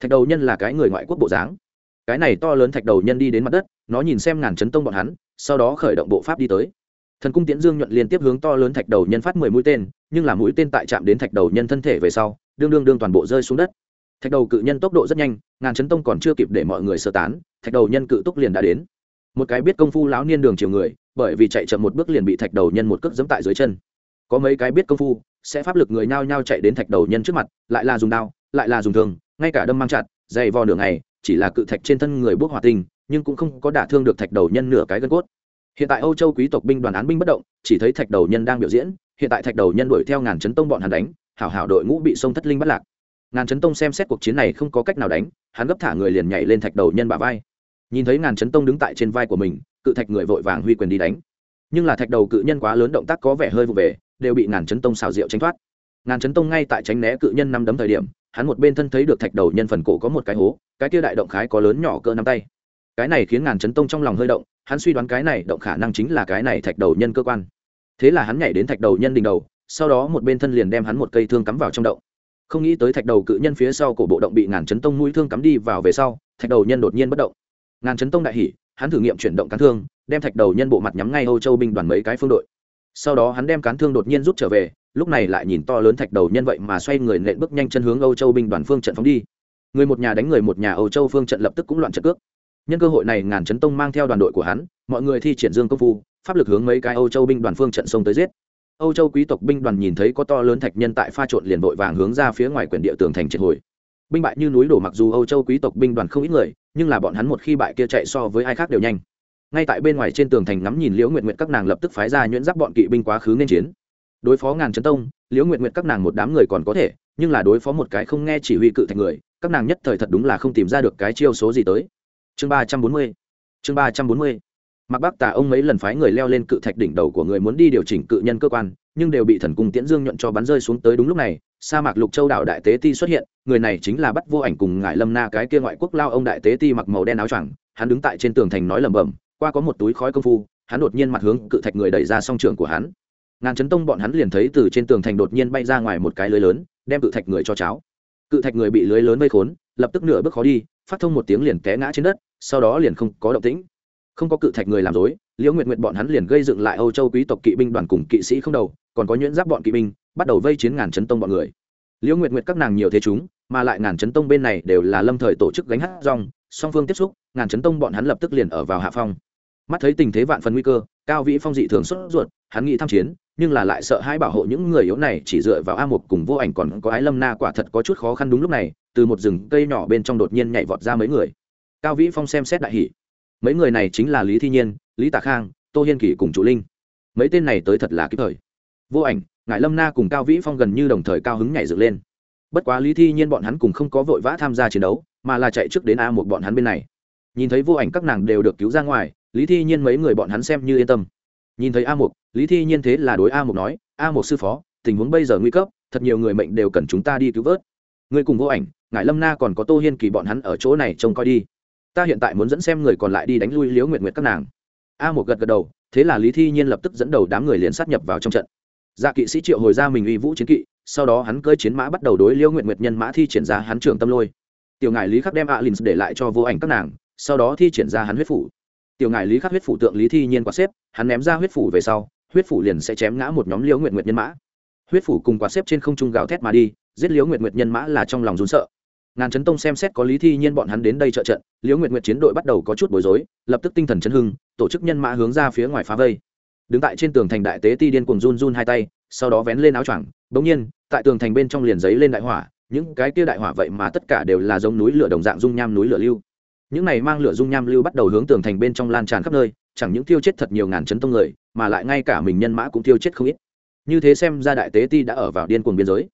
Thạch đầu nhân là cái người ngoại quốc bộ dáng. Cái này to lớn thạch đầu nhân đi đến mặt đất, nó nhìn xem ngàn chấn tông bọn hắn, sau đó khởi động bộ pháp đi tới. Thần cung tiễn dương nhuận liên tiếp hướng to lớn thạch đầu nhân phát mười mũi tên, nhưng là mũi tên tại chạm đến thạch đầu nhân thân thể về sau, đương đương đương toàn bộ rơi xuống đất. Thạch đầu cự nhân tốc độ rất nhanh, ngàn chấn tông còn chưa kịp để mọi người sơ tán, thạch đầu nhân cự túc liền đã đến. Một cái biết công phu lão niên đường chiều người, bởi vì chạy chậm một bước liền bị thạch đầu nhân một cước giẫm tại dưới chân có mấy cái biết công phu sẽ pháp lực người nhao nhao chạy đến thạch đầu nhân trước mặt lại là dùng đao lại là dùng thường ngay cả đâm mang chặt dày vò nửa ngày chỉ là cự thạch trên thân người bước hòa tình, nhưng cũng không có đả thương được thạch đầu nhân nửa cái gân cốt. Hiện tại âu châu quý tộc binh đoàn án binh bất động chỉ thấy thạch đầu nhân đang biểu diễn hiện tại thạch đầu nhân đuổi theo ngàn chấn tông bọn hắn đánh hảo hảo đội ngũ bị sông thất linh bắt lạc. Ngàn chấn tông xem xét cuộc chiến này không có cách nào đánh hắn gấp thả người liền nhảy lên thạch đầu nhân bả vai. Nhìn thấy ngàn chấn tông đứng tại trên vai của mình cự thạch người vội vàng huy quyền đi đánh. Nhưng là thạch đầu cự nhân quá lớn động tác có vẻ hơi vụ về đều bị ngàn chấn tông xào rượu tránh thoát. Ngàn chấn tông ngay tại tránh né cự nhân năm đấm thời điểm, hắn một bên thân thấy được thạch đầu nhân phần cổ có một cái hố, cái kia đại động khái có lớn nhỏ cỡ nắm tay. Cái này khiến ngàn chấn tông trong lòng hơi động, hắn suy đoán cái này động khả năng chính là cái này thạch đầu nhân cơ quan. Thế là hắn nhảy đến thạch đầu nhân đỉnh đầu, sau đó một bên thân liền đem hắn một cây thương cắm vào trong động. Không nghĩ tới thạch đầu cự nhân phía sau cổ bộ động bị ngàn chấn tông mũi thương cắm đi vào về sau, thạch đầu nhân đột nhiên bất động. Ngàn chấn tông đại hỉ, hắn thử nghiệm chuyển động cán thương, đem thạch đầu nhân bộ mặt nhắm ngay âu châu binh đoàn mấy cái phương đội sau đó hắn đem cán thương đột nhiên rút trở về, lúc này lại nhìn to lớn thạch đầu nhân vậy mà xoay người nện bước nhanh chân hướng âu châu binh đoàn phương trận phóng đi. Người một nhà đánh người một nhà âu châu phương trận lập tức cũng loạn trận cước. Nhân cơ hội này ngàn chấn tông mang theo đoàn đội của hắn, mọi người thi triển dương công phu, pháp lực hướng mấy cái âu châu binh đoàn phương trận sông tới giết. Âu châu quý tộc binh đoàn nhìn thấy có to lớn thạch nhân tại pha trộn liền vội vàng hướng ra phía ngoài quyển địa tường thành triệt hồi. Binh bại như núi đổ mặc dù âu châu quý tộc binh đoàn không ít người, nhưng là bọn hắn một khi bại kia chạy so với ai khác đều nhanh ngay tại bên ngoài trên tường thành ngắm nhìn liễu nguyện nguyện các nàng lập tức phái ra nhuyễn giáp bọn kỵ binh quá khứ nên chiến. Đối phó ngàn trấn tông, liễu nguyện nguyện các nàng một đám người còn có thể, nhưng là đối phó một cái không nghe chỉ huy cự thành người, các nàng nhất thời thật đúng là không tìm ra được cái chiêu số gì tới. Chương ba trăm bốn mươi, chương ba trăm bốn mươi. Mặc bác tà ông mấy lần phái người leo lên cự thạch đỉnh đầu của người muốn đi điều chỉnh cự nhân cơ quan, nhưng đều bị thần cung tiễn dương nhuận cho bắn rơi xuống tới đúng lúc này, sa mạc lục châu đạo đại tế ti xuất hiện, người này chính là bắt vô ảnh cùng ngải lâm na cái kia ngoại quốc lao ông đại tế ti mặc màu đen áo choàng, hắn đứng tại trên tường thành nói lẩm bẩm qua có một túi khói công phu, hắn đột nhiên mặt hướng cự thạch người đẩy ra song trường của hắn. Ngàn chấn tông bọn hắn liền thấy từ trên tường thành đột nhiên bay ra ngoài một cái lưới lớn, đem cự thạch người cho cháo. Cự thạch người bị lưới lớn vây khốn, lập tức nửa bước khó đi, phát thông một tiếng liền té ngã trên đất, sau đó liền không có động tĩnh. Không có cự thạch người làm dối liễu nguyện nguyện bọn hắn liền gây dựng lại âu châu quý tộc kỵ binh đoàn cùng kỵ sĩ không đầu, còn có nhuyễn giáp bọn kỵ binh, bắt đầu vây chiến ngàn chấn tông bọn người. Liễu nguyện nguyện các nàng nhiều thế chúng, mà lại ngàn chấn tông bên này đều là lâm thời tổ chức gánh hát rong, song phương tiếp xúc, ngàn chấn tông bọn hắn lập tức liền ở vào hạ phong mắt thấy tình thế vạn phần nguy cơ, cao vĩ phong dị thường sốt ruột, hắn nghĩ tham chiến, nhưng là lại sợ hai bảo hộ những người yếu này chỉ dựa vào a mục cùng vô ảnh còn có ái lâm na quả thật có chút khó khăn đúng lúc này, từ một rừng cây nhỏ bên trong đột nhiên nhảy vọt ra mấy người. Cao vĩ phong xem xét đại hỷ mấy người này chính là lý thi nhiên, lý tạ khang, tô hiên kỷ cùng chủ linh. Mấy tên này tới thật là kịp thời. Vô ảnh ngại lâm na cùng cao vĩ phong gần như đồng thời cao hứng nhảy dựng lên. Bất quá lý thi nhiên bọn hắn cùng không có vội vã tham gia chiến đấu, mà là chạy trước đến a một bọn hắn bên này. Nhìn thấy vô ảnh các nàng đều được cứu ra ngoài lý thi nhiên mấy người bọn hắn xem như yên tâm. Nhìn thấy a Mục, lý thi nhiên thế là đối a Mục nói a Mục sư phó tình huống bây giờ nguy cấp thật nhiều người mệnh đều cần chúng ta đi cứu vớt. Người cùng vô ảnh ngại lâm na còn có tô hiên kỳ bọn hắn ở chỗ này trông coi đi. Ta hiện tại muốn dẫn xem người còn lại đi đánh lui liễu nguyện nguyện các nàng. A một gật gật đầu thế là lý thi nhiên lập tức dẫn đầu đám người liền sát nhập vào trong trận. Dạ kỵ sĩ triệu hồi ra mình uy vũ chiến kỵ sau đó hắn cơi chiến mã bắt đầu đối liêu nguyện nguyệt nhân mã thi triển ra hắn trưởng tâm lôi. Tiểu ngại lý khắc đem alin để lại cho vô ảnh các nàng sau đó thi triển ra hắn huyết phủ tiểu ngài lý khắc huyết phủ tượng lý thi nhiên quả xếp, hắn ném ra huyết phủ về sau, huyết phủ liền sẽ chém ngã một nhóm liễu nguyện nguyệt nhân mã. Huyết phủ cùng quả xếp trên không trung gào thét mà đi, giết liễu nguyện nguyệt nhân mã là trong lòng rốn sợ. Ngàn Trấn tông xem xét có lý thi nhiên bọn hắn đến đây trợ trận, liễu nguyện nguyệt chiến đội bắt đầu có chút bối rối, lập tức tinh thần chấn hưng, tổ chức nhân mã hướng ra phía ngoài phá vây. Đứng tại trên tường thành đại tế ti điên cùng run run hai tay, sau đó vén lên áo choàng, bỗng nhiên, tại tường thành bên trong liền giấy lên đại hỏa, những cái kia đại hỏa vậy mà tất cả đều là giống núi lửa đồng dạng dung nham núi lửa lưu những này mang lửa dung nham lưu bắt đầu hướng tường thành bên trong lan tràn khắp nơi, chẳng những tiêu chết thật nhiều ngàn chấn tông người, mà lại ngay cả mình nhân mã cũng tiêu chết không ít. Như thế xem ra đại tế ti đã ở vào điên cuồng biên giới.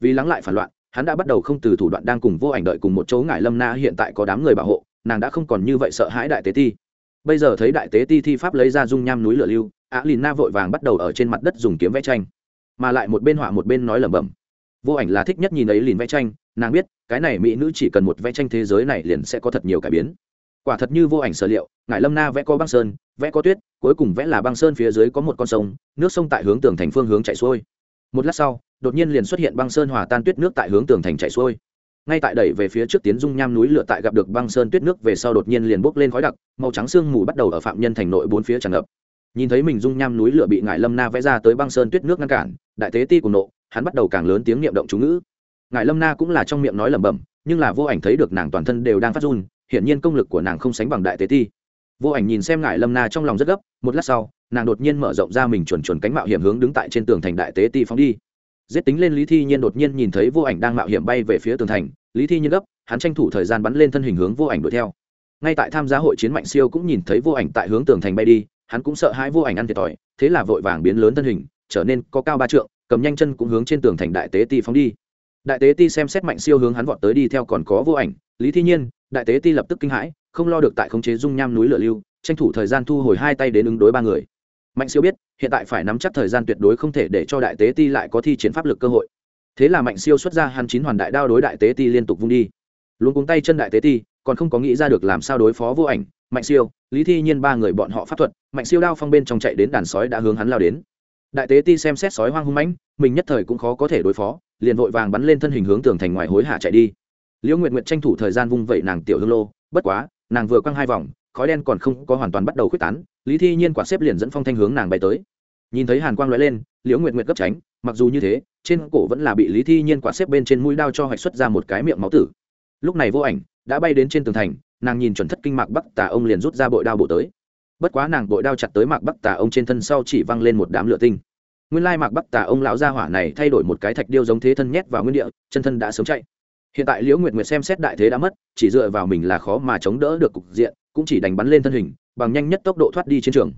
Vì lắng lại phản loạn, hắn đã bắt đầu không từ thủ đoạn đang cùng vô ảnh đợi cùng một chỗ ngải lâm na hiện tại có đám người bảo hộ, nàng đã không còn như vậy sợ hãi đại tế ti. Bây giờ thấy đại tế ti thi pháp lấy ra dung nham núi lửa lưu, á lìn na vội vàng bắt đầu ở trên mặt đất dùng kiếm vẽ tranh. Mà lại một bên họa một bên nói lẩm bẩm vô ảnh là thích nhất nhìn ấy liền vẽ tranh, nàng biết, cái này mỹ nữ chỉ cần một vẽ tranh thế giới này liền sẽ có thật nhiều cải biến. Quả thật như vô ảnh sở liệu, ngải lâm na vẽ có băng sơn, vẽ có tuyết, cuối cùng vẽ là băng sơn phía dưới có một con sông, nước sông tại hướng tường thành phương hướng chạy xuôi. Một lát sau, đột nhiên liền xuất hiện băng sơn hòa tan tuyết nước tại hướng tường thành chạy xuôi. Ngay tại đẩy về phía trước tiến dung nham núi lửa tại gặp được băng sơn tuyết nước về sau đột nhiên liền bốc lên khói đặc, màu trắng sương mù bắt đầu ở phạm nhân thành nội bốn phía tràn ngập. Nhìn thấy mình dung nham núi lửa bị ngải lâm na vẽ ra tới băng sơn tuyết nước ngăn cản, đại tế ti cùng nộ hắn bắt đầu càng lớn tiếng niệm động chú ngữ. Ngải lâm na cũng là trong miệng nói lẩm bẩm, nhưng là vô ảnh thấy được nàng toàn thân đều đang phát run, hiển nhiên công lực của nàng không sánh bằng đại tế ti. Vô ảnh nhìn xem ngải lâm na trong lòng rất gấp, một lát sau, nàng đột nhiên mở rộng ra mình chuẩn chuẩn cánh mạo hiểm hướng đứng tại trên tường thành đại tế ti phóng đi. Giết tính lên lý thi nhiên đột nhiên nhìn thấy vô ảnh đang mạo hiểm bay về phía tường thành, lý thi nhiên gấp, hắn tranh thủ thời gian bắn lên thân hình hướng vô ảnh đuổi theo. Ngay tại tham gia hội chiến mạnh siêu cũng nhìn thấy vô ảnh tại hướng tường thành bay đi, hắn cũng sợ hãi vô ảnh ăn thiệt thòi, thế là vội vàng biến lớn thân hình, trở nên có cao ba trượng cầm nhanh chân cũng hướng trên tường thành đại tế ti phóng đi. Đại tế ti xem xét mạnh siêu hướng hắn vọt tới đi theo còn có vô ảnh, lý thi nhiên, đại tế ti lập tức kinh hãi, không lo được tại khống chế dung nham núi lửa lưu, tranh thủ thời gian thu hồi hai tay đến ứng đối ba người. Mạnh siêu biết, hiện tại phải nắm chắc thời gian tuyệt đối không thể để cho đại tế ti lại có thi triển pháp lực cơ hội. Thế là mạnh siêu xuất ra hắn chín hoàn đại đao đối đại tế ti liên tục vung đi. Luôn cuống tay chân đại tế ti, còn không có nghĩ ra được làm sao đối phó vô ảnh, mạnh siêu, lý thi nhiên ba người bọn họ pháp thuật, mạnh siêu đao phong bên trong chạy đến đàn sói đã hướng hắn lao đến đại tế ti xem xét sói hoang hung mãnh, mình nhất thời cũng khó có thể đối phó, liền vội vàng bắn lên thân hình hướng tường thành ngoài hối hạ chạy đi. Liễu nguyệt nguyệt tranh thủ thời gian vung vẩy nàng tiểu hương lô, bất quá, nàng vừa quăng hai vòng, khói đen còn không có hoàn toàn bắt đầu khuếch tán, lý thi nhiên quả xếp liền dẫn phong thanh hướng nàng bay tới. Nhìn thấy hàn quang lóe lên, liễu nguyệt nguyệt gấp tránh, mặc dù như thế, trên cổ vẫn là bị lý thi nhiên quả xếp bên trên mũi đao cho hoạch xuất ra một cái miệng máu tử. Lúc này vô ảnh, đã bay đến trên tường thành, nàng nhìn chuẩn thất kinh mạc bắc tà ông liền rút ra bội đao bổ tới bất quá nàng bội đao chặt tới mạc bắc tà ông trên thân sau chỉ văng lên một đám lửa tinh. Nguyên lai mạc bắc tà ông lão gia hỏa này thay đổi một cái thạch điêu giống thế thân nhét vào nguyên địa, chân thân đã sớm chạy. Hiện tại liễu nguyệt nguyệt xem xét đại thế đã mất, chỉ dựa vào mình là khó mà chống đỡ được cục diện, cũng chỉ đánh bắn lên thân hình, bằng nhanh nhất tốc độ thoát đi chiến trường.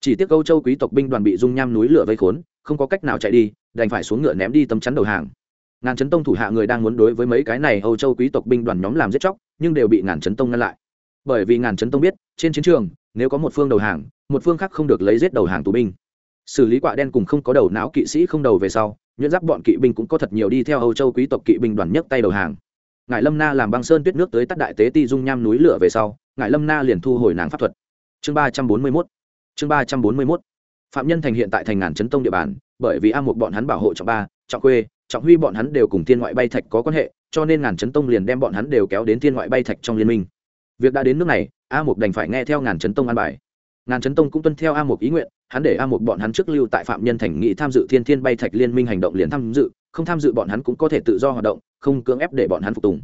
Chỉ tiếc câu châu quý tộc binh đoàn bị dung nham núi lửa vây khốn, không có cách nào chạy đi, đành phải xuống ngựa ném đi tấm chắn đầu hàng. Ngàn chấn tông thủ hạ người đang muốn đối với mấy cái này âu châu quý tộc binh đoàn nhóm làm giết chóc, nhưng đều bị ngàn chấn tông ngăn lại bởi vì ngàn chấn tông biết, trên chiến trường, nếu có một phương đầu hàng, một phương khác không được lấy giết đầu hàng tù binh. Xử lý quạ đen cùng không có đầu não kỵ sĩ không đầu về sau, nhuyễn giáp bọn kỵ binh cũng có thật nhiều đi theo âu châu quý tộc kỵ binh đoàn nhấc tay đầu hàng. Ngài lâm na làm băng sơn tuyết nước tới tắt đại tế ti dung nham núi lửa về sau ngài lâm na liền thu hồi nàng pháp thuật. Chương ba trăm bốn mươi mốt. Chương ba trăm bốn mươi mốt. Phạm nhân thành hiện tại thành ngàn chấn tông địa bàn, bởi vì a một bọn hắn bảo hộ trọng ba, trọng khuê, trọng huy bọn hắn đều cùng thiên ngoại bay thạch có quan hệ, cho nên ngàn chấn tông liền đem bọn hắn đều kéo đến thiên ngoại bay thạch trong liên minh việc đã đến nước này, a Mục đành phải nghe theo ngàn chấn tông an bài. Ngàn chấn tông cũng tuân theo a Mục ý nguyện, hắn để a Mục bọn hắn trước lưu tại phạm nhân thành nghị tham dự thiên thiên bay thạch liên minh hành động liền tham dự, không tham dự bọn hắn cũng có thể tự do hoạt động, không cưỡng ép để bọn hắn phục tùng.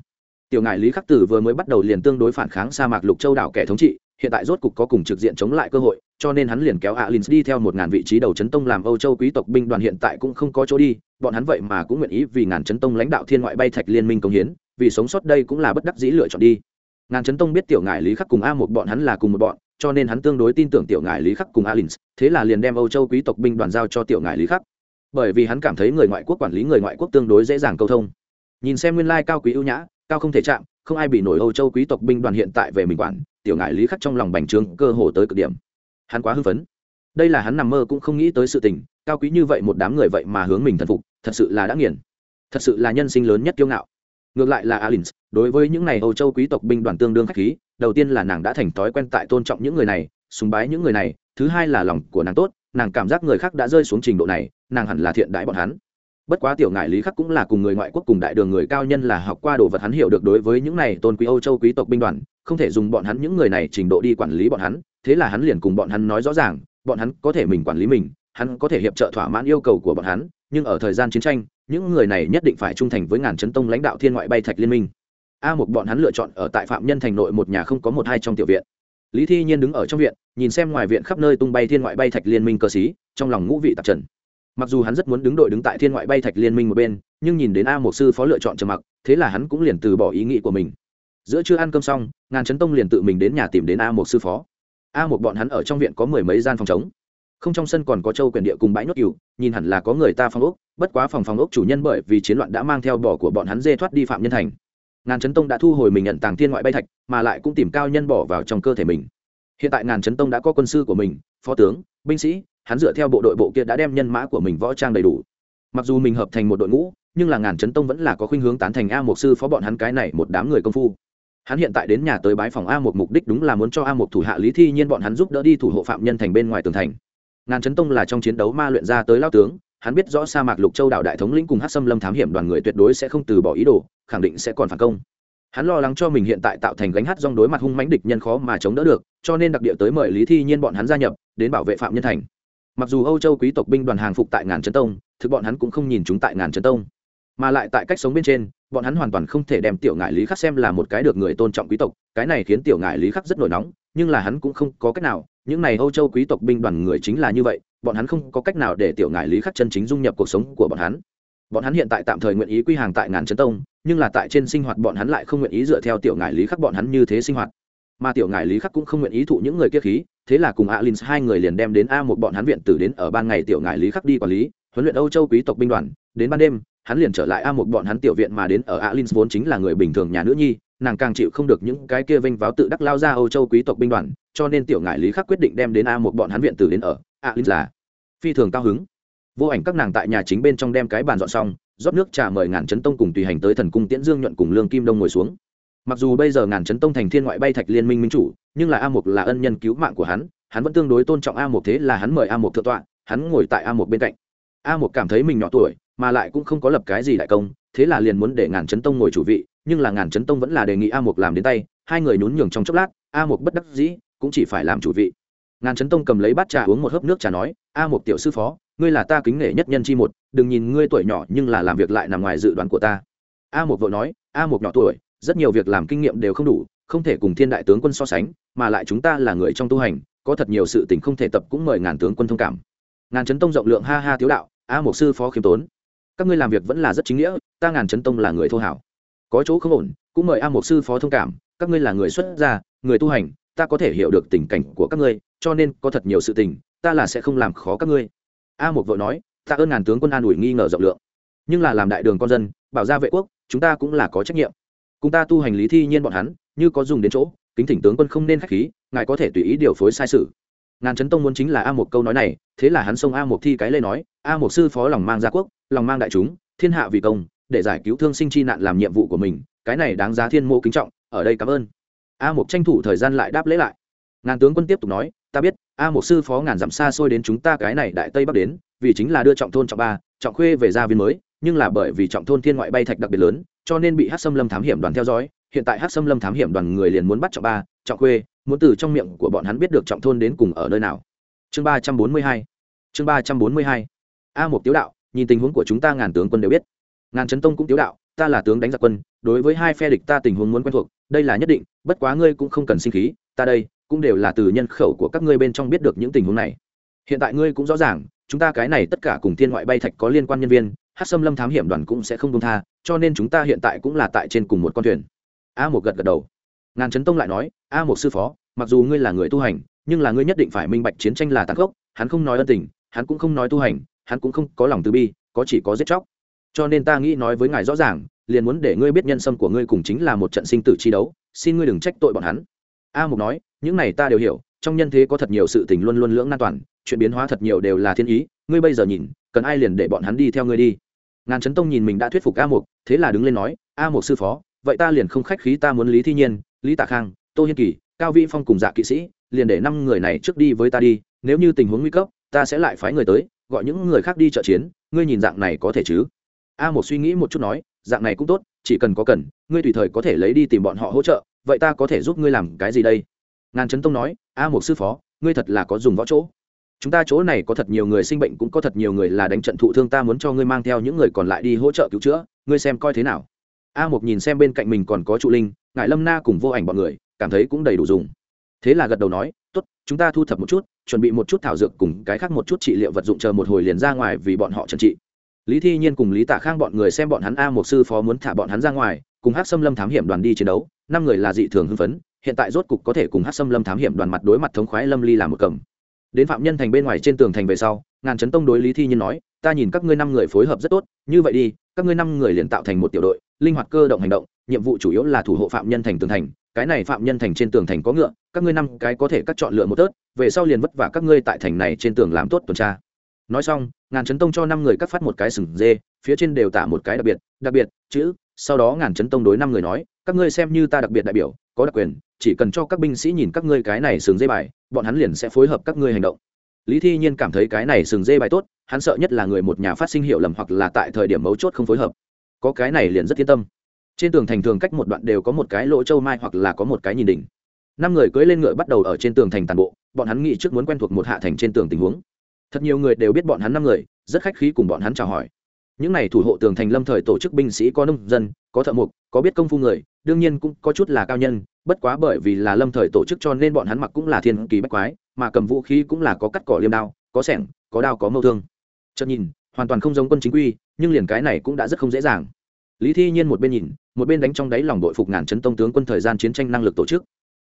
Tiểu ngại lý khắc tử vừa mới bắt đầu liền tương đối phản kháng sa mạc lục châu đảo kẻ thống trị, hiện tại rốt cục có cùng trực diện chống lại cơ hội, cho nên hắn liền kéo alin đi theo một ngàn vị trí đầu chấn tông làm âu châu quý tộc binh đoàn hiện tại cũng không có chỗ đi, bọn hắn vậy mà cũng nguyện ý vì ngàn chấn tông lãnh đạo thiên ngoại bay thạch liên minh công hiến, vì sống sót đây cũng là bất đắc dĩ lựa chọn đi ngàn chấn tông biết tiểu ngài lý khắc cùng a một bọn hắn là cùng một bọn, cho nên hắn tương đối tin tưởng tiểu ngài lý khắc cùng alin thế là liền đem âu châu quý tộc binh đoàn giao cho tiểu ngài lý khắc. Bởi vì hắn cảm thấy người ngoại quốc quản lý người ngoại quốc tương đối dễ dàng câu thông. Nhìn xem nguyên lai cao quý ưu nhã, cao không thể chạm, không ai bị nổi âu châu quý tộc binh đoàn hiện tại về mình quản, tiểu ngại lý khắc trong lòng bành trướng cơ hồ tới cực điểm. Hắn quá hưng phấn. Đây là hắn nằm mơ cũng không nghĩ tới sự tình, cao quý như vậy một đám người vậy mà hướng mình thần phục, thật sự là đã nghiền. Thật sự là nhân sinh lớn nhất kiêu ngạo ngược lại là alin đối với những này âu châu quý tộc binh đoàn tương đương khách khí, đầu tiên là nàng đã thành thói quen tại tôn trọng những người này, sùng bái những người này, thứ hai là lòng của nàng tốt, nàng cảm giác người khác đã rơi xuống trình độ này, nàng hẳn là thiện đãi bọn hắn. Bất quá tiểu ngại lý khắc cũng là cùng người ngoại quốc cùng đại đường người cao nhân là học qua đồ vật hắn hiểu được đối với những này tôn quý âu châu quý tộc binh đoàn, không thể dùng bọn hắn những người này trình độ đi quản lý bọn hắn, thế là hắn liền cùng bọn hắn nói rõ ràng, bọn hắn có thể mình quản lý mình, hắn có thể hiệp trợ thỏa mãn yêu cầu của bọn hắn nhưng ở thời gian chiến tranh, những người này nhất định phải trung thành với ngàn chấn tông lãnh đạo thiên ngoại bay thạch liên minh. A một bọn hắn lựa chọn ở tại phạm nhân thành nội một nhà không có một hai trong tiểu viện. Lý thi nhiên đứng ở trong viện, nhìn xem ngoài viện khắp nơi tung bay thiên ngoại bay thạch liên minh cơ sĩ, trong lòng ngũ vị tạp trần. Mặc dù hắn rất muốn đứng đội đứng tại thiên ngoại bay thạch liên minh một bên, nhưng nhìn đến a một sư phó lựa chọn trầm mặc, thế là hắn cũng liền từ bỏ ý nghĩ của mình. Giữa chưa ăn cơm xong, ngàn chấn tông liền tự mình đến nhà tìm đến a một sư phó. A một bọn hắn ở trong viện có mười mấy gian phòng chống không trong sân còn có châu quyền địa cùng bãi nhốt cừu nhìn hẳn là có người ta phòng ốc, bất quá phòng phòng ốc chủ nhân bởi vì chiến loạn đã mang theo bỏ của bọn hắn dê thoát đi phạm nhân thành. Ngàn chấn tông đã thu hồi mình nhận tàng thiên ngoại bay thạch, mà lại cũng tìm cao nhân bỏ vào trong cơ thể mình. Hiện tại ngàn chấn tông đã có quân sư của mình, phó tướng, binh sĩ, hắn dựa theo bộ đội bộ kia đã đem nhân mã của mình võ trang đầy đủ. Mặc dù mình hợp thành một đội ngũ, nhưng là ngàn chấn tông vẫn là có khuynh hướng tán thành a một sư phó bọn hắn cái này một đám người công phu. Hắn hiện tại đến nhà tới bái phòng a một mục đích đúng là muốn cho a một thủ hạ lý thi nhiên bọn hắn giúp đỡ đi thủ hộ phạm nhân thành bên ngoài tường thành ngàn chấn tông là trong chiến đấu ma luyện ra tới lao tướng, hắn biết rõ sa mạc lục châu đạo đại thống lĩnh cùng hát xâm lâm thám hiểm đoàn người tuyệt đối sẽ không từ bỏ ý đồ, khẳng định sẽ còn phản công. Hắn lo lắng cho mình hiện tại tạo thành gánh hát dòng đối mặt hung mãnh địch nhân khó mà chống đỡ được, cho nên đặc địa tới mời lý thi nhiên bọn hắn gia nhập, đến bảo vệ phạm nhân thành. Mặc dù âu châu quý tộc binh đoàn hàng phục tại ngàn trấn tông, thực bọn hắn cũng không nhìn chúng tại ngàn trấn tông. Mà lại tại cách sống bên trên, bọn hắn hoàn toàn không thể đem tiểu ngại lý khắc xem là một cái được người tôn trọng quý tộc, cái này khiến tiểu ngại lý khắc rất nổi nóng, nhưng là hắn cũng không có cách nào những này âu châu quý tộc binh đoàn người chính là như vậy, bọn hắn không có cách nào để tiểu ngại lý khắc chân chính dung nhập cuộc sống của bọn hắn. Bọn hắn hiện tại tạm thời nguyện ý quy hàng tại ngàn trấn tông, nhưng là tại trên sinh hoạt bọn hắn lại không nguyện ý dựa theo tiểu ngại lý khắc bọn hắn như thế sinh hoạt. Mà tiểu ngại lý khắc cũng không nguyện ý thụ những người kia khí, thế là cùng alin hai người liền đem đến a một bọn hắn viện tử đến ở ban ngày tiểu ngại lý khắc đi quản lý, huấn luyện âu châu quý tộc binh đoàn. Đến ban đêm, hắn liền trở lại a một bọn hắn tiểu viện mà đến ở alin vốn chính là người bình thường nhà nữ nhi nàng càng chịu không được những cái kia vênh váo tự đắc lao ra âu châu quý tộc binh đoàn, cho nên tiểu ngải lý khắc quyết định đem đến a một bọn hắn viện tử đến ở. A linh là phi thường cao hứng. Vô ảnh các nàng tại nhà chính bên trong đem cái bàn dọn xong, rót nước trà mời ngàn chấn tông cùng tùy hành tới thần cung tiễn dương nhuận cùng lương kim đông ngồi xuống. Mặc dù bây giờ ngàn chấn tông thành thiên ngoại bay thạch liên minh minh chủ, nhưng là a một là ân nhân cứu mạng của hắn hắn vẫn tương đối tôn trọng a một thế là hắn mời a một thượng tọa, hắn ngồi tại a một bên cạnh. A một cảm thấy mình nhỏ tuổi, mà lại cũng không có lập cái gì đại công, thế là liền muốn để ngàn chấn tông ngồi chủ vị nhưng là ngàn chấn tông vẫn là đề nghị a mục làm đến tay, hai người nhún nhường trong chốc lát, a mục bất đắc dĩ, cũng chỉ phải làm chủ vị. Ngàn chấn tông cầm lấy bát trà uống một hớp nước trà nói, a mục tiểu sư phó, ngươi là ta kính nể nhất nhân chi một, đừng nhìn ngươi tuổi nhỏ nhưng là làm việc lại nằm ngoài dự đoán của ta. A mục vội nói, a mục nhỏ tuổi, rất nhiều việc làm kinh nghiệm đều không đủ, không thể cùng thiên đại tướng quân so sánh, mà lại chúng ta là người trong tu hành, có thật nhiều sự tình không thể tập cũng mời ngàn tướng quân thông cảm. Ngàn chấn tông rộng lượng ha ha thiếu đạo, a mục sư phó khiêm tốn, các ngươi làm việc vẫn là rất chính nghĩa, ta ngàn chấn tông là người thô hảo có chỗ không ổn, cũng mời a một sư phó thông cảm, các ngươi là người xuất gia, người tu hành, ta có thể hiểu được tình cảnh của các ngươi, cho nên có thật nhiều sự tình, ta là sẽ không làm khó các ngươi. A một vội nói, ta ơn ngàn tướng quân an ủi nghi ngờ rộng lượng. Nhưng là làm đại đường con dân, bảo gia vệ quốc, chúng ta cũng là có trách nhiệm. Cùng ta tu hành lý thi nhiên bọn hắn, như có dùng đến chỗ, kính thỉnh tướng quân không nên k h á c h khí, ngài có thể tùy ý điều phối sai sự. Ngàn trấn tông muốn chính là a một câu nói này, thế là hắn xông a một thi cái lê nói, a một sư phó lòng mang gia quốc, lòng mang đại chúng, thiên hạ vì công để giải cứu thương sinh chi nạn làm nhiệm vụ của mình, cái này đáng giá thiên mô kính trọng, ở đây cảm ơn. A Mục tranh thủ thời gian lại đáp lễ lại. Ngàn tướng quân tiếp tục nói, ta biết, a Mục sư phó ngàn dặm xa xôi đến chúng ta cái này đại tây bắc đến, vì chính là đưa trọng thôn trọng ba, trọng khuê về gia viên mới, nhưng là bởi vì trọng thôn thiên ngoại bay thạch đặc biệt lớn, cho nên bị hát xâm lâm thám hiểm đoàn theo dõi. Hiện tại hát xâm lâm thám hiểm đoàn người liền muốn bắt trọng ba, trọng khuê, muốn từ trong miệng của bọn hắn biết được trọng thôn đến cùng ở nơi nào. Chương ba trăm bốn mươi hai. Chương ba trăm bốn mươi hai. A một tiếu đạo, nhìn tình huống của chúng ta ngàn tướng quân đều biết ngàn trấn tông cũng tiếu đạo, ta là tướng đánh giặc quân, đối với hai phe địch ta tình huống muốn quen thuộc, đây là nhất định, bất quá ngươi cũng không cần sinh khí, ta đây cũng đều là từ nhân khẩu của các ngươi bên trong biết được những tình huống này. Hiện tại ngươi cũng rõ ràng, chúng ta cái này tất cả cùng thiên ngoại bay thạch có liên quan nhân viên hát xâm lâm thám hiểm đoàn cũng sẽ không công tha, cho nên chúng ta hiện tại cũng là tại trên cùng một con thuyền. A một gật gật đầu. Ngàn trấn tông lại nói, a một sư phó, mặc dù ngươi là người tu hành, nhưng là ngươi nhất định phải minh bạch chiến tranh là tàn khốc, hắn không nói ân tình, hắn cũng không nói tu hành, hắn cũng không có lòng từ bi, có chỉ có giết chóc cho nên ta nghĩ nói với ngài rõ ràng, liền muốn để ngươi biết nhân sâm của ngươi cùng chính là một trận sinh tử chi đấu, xin ngươi đừng trách tội bọn hắn. A mục nói, những này ta đều hiểu, trong nhân thế có thật nhiều sự tình luôn luôn lưỡng nan toàn, chuyện biến hóa thật nhiều đều là thiên ý, ngươi bây giờ nhìn, cần ai liền để bọn hắn đi theo ngươi đi. Ngàn trấn tông nhìn mình đã thuyết phục a mục, thế là đứng lên nói, a mục sư phó, vậy ta liền không khách khí ta muốn lý thi nhiên, lý tạ khang, tô hiên kỳ, cao Vi phong cùng dạ kỵ sĩ, liền để năm người này trước đi với ta đi, nếu như tình huống nguy cấp, ta sẽ lại phái người tới, gọi những người khác đi trợ chiến, ngươi nhìn dạng này có thể chứ? A một suy nghĩ một chút nói, dạng này cũng tốt, chỉ cần có cần, ngươi tùy thời có thể lấy đi tìm bọn họ hỗ trợ, vậy ta có thể giúp ngươi làm cái gì đây? Ngàn trấn tông nói, a một sư phó, ngươi thật là có dùng võ chỗ. Chúng ta chỗ này có thật nhiều người sinh bệnh cũng có thật nhiều người là đánh trận thụ thương, ta muốn cho ngươi mang theo những người còn lại đi hỗ trợ cứu chữa, ngươi xem coi thế nào. A một nhìn xem bên cạnh mình còn có trụ linh ngại lâm na cùng vô ảnh bọn người, cảm thấy cũng đầy đủ dùng. Thế là gật đầu nói, tốt, chúng ta thu thập một chút, chuẩn bị một chút thảo dược cùng cái khác một chút trị liệu vật dụng chờ một hồi liền ra ngoài vì bọn họ trần trị lý thi nhiên cùng lý tạ khang bọn người xem bọn hắn a một sư phó muốn thả bọn hắn ra ngoài, cùng hát xâm lâm thám hiểm đoàn đi chiến đấu, năm người là dị thường hưng phấn, hiện tại rốt cục có thể cùng hát xâm lâm thám hiểm đoàn mặt đối mặt thống khoái lâm ly làm một cầm. Đến phạm nhân thành bên ngoài trên tường thành về sau, ngàn trấn tông đối lý thi nhiên nói, ta nhìn các ngươi năm người phối hợp rất tốt, như vậy đi, các ngươi năm người liền tạo thành một tiểu đội, linh hoạt cơ động hành động, nhiệm vụ chủ yếu là thủ hộ phạm nhân thành tường thành, cái này phạm nhân thành trên tường thành có ngựa, các ngươi năm cái có thể cắt chọn lựa một tớt, về sau liền vất vả các ngươi tại thành này trên tường làm tốt tuần tra nói xong, ngàn chấn tông cho năm người cắt phát một cái sừng dê, phía trên đều tả một cái đặc biệt đặc biệt, chữ, sau đó ngàn chấn tông đối năm người nói, các ngươi xem như ta đặc biệt đại biểu, có đặc quyền, chỉ cần cho các binh sĩ nhìn các ngươi cái này sừng dê bài, bọn hắn liền sẽ phối hợp các ngươi hành động. Lý thi nhiên cảm thấy cái này sừng dê bài tốt, hắn sợ nhất là người một nhà phát sinh hiệu lầm hoặc là tại thời điểm mấu chốt không phối hợp. Có cái này liền rất yên tâm. Trên tường thành thường cách một đoạn đều có một cái lỗ châu mai hoặc là có một cái nhìn đỉnh. Năm người cưỡi lên ngựa bắt đầu ở trên tường thành tàn bộ, bọn hắn nghĩ trước muốn quen thuộc một hạ thành trên tường tình huống thật nhiều người đều biết bọn hắn năm người, rất khách khí cùng bọn hắn chào hỏi. Những n à y thủ hộ tường thành lâm thời tổ chức binh sĩ có nông dân, có thợ mộc, có biết công phu người, đương nhiên cũng có chút là cao nhân, bất quá bởi vì là lâm thời tổ chức cho nên bọn hắn mặc cũng là thiên kỳ bách quái, mà cầm vũ khí cũng là có cắt cỏ liêm đao, có sẻng, có đao có mâu thương. Chợt nhìn, hoàn toàn không giống quân chính quy, nhưng liền cái này cũng đã rất không dễ dàng. Lý thi nhiên một bên nhìn, một bên đánh trong đáy lòng đội phục ngàn chấn tông tướng quân thời gian chiến tranh năng lực tổ chức.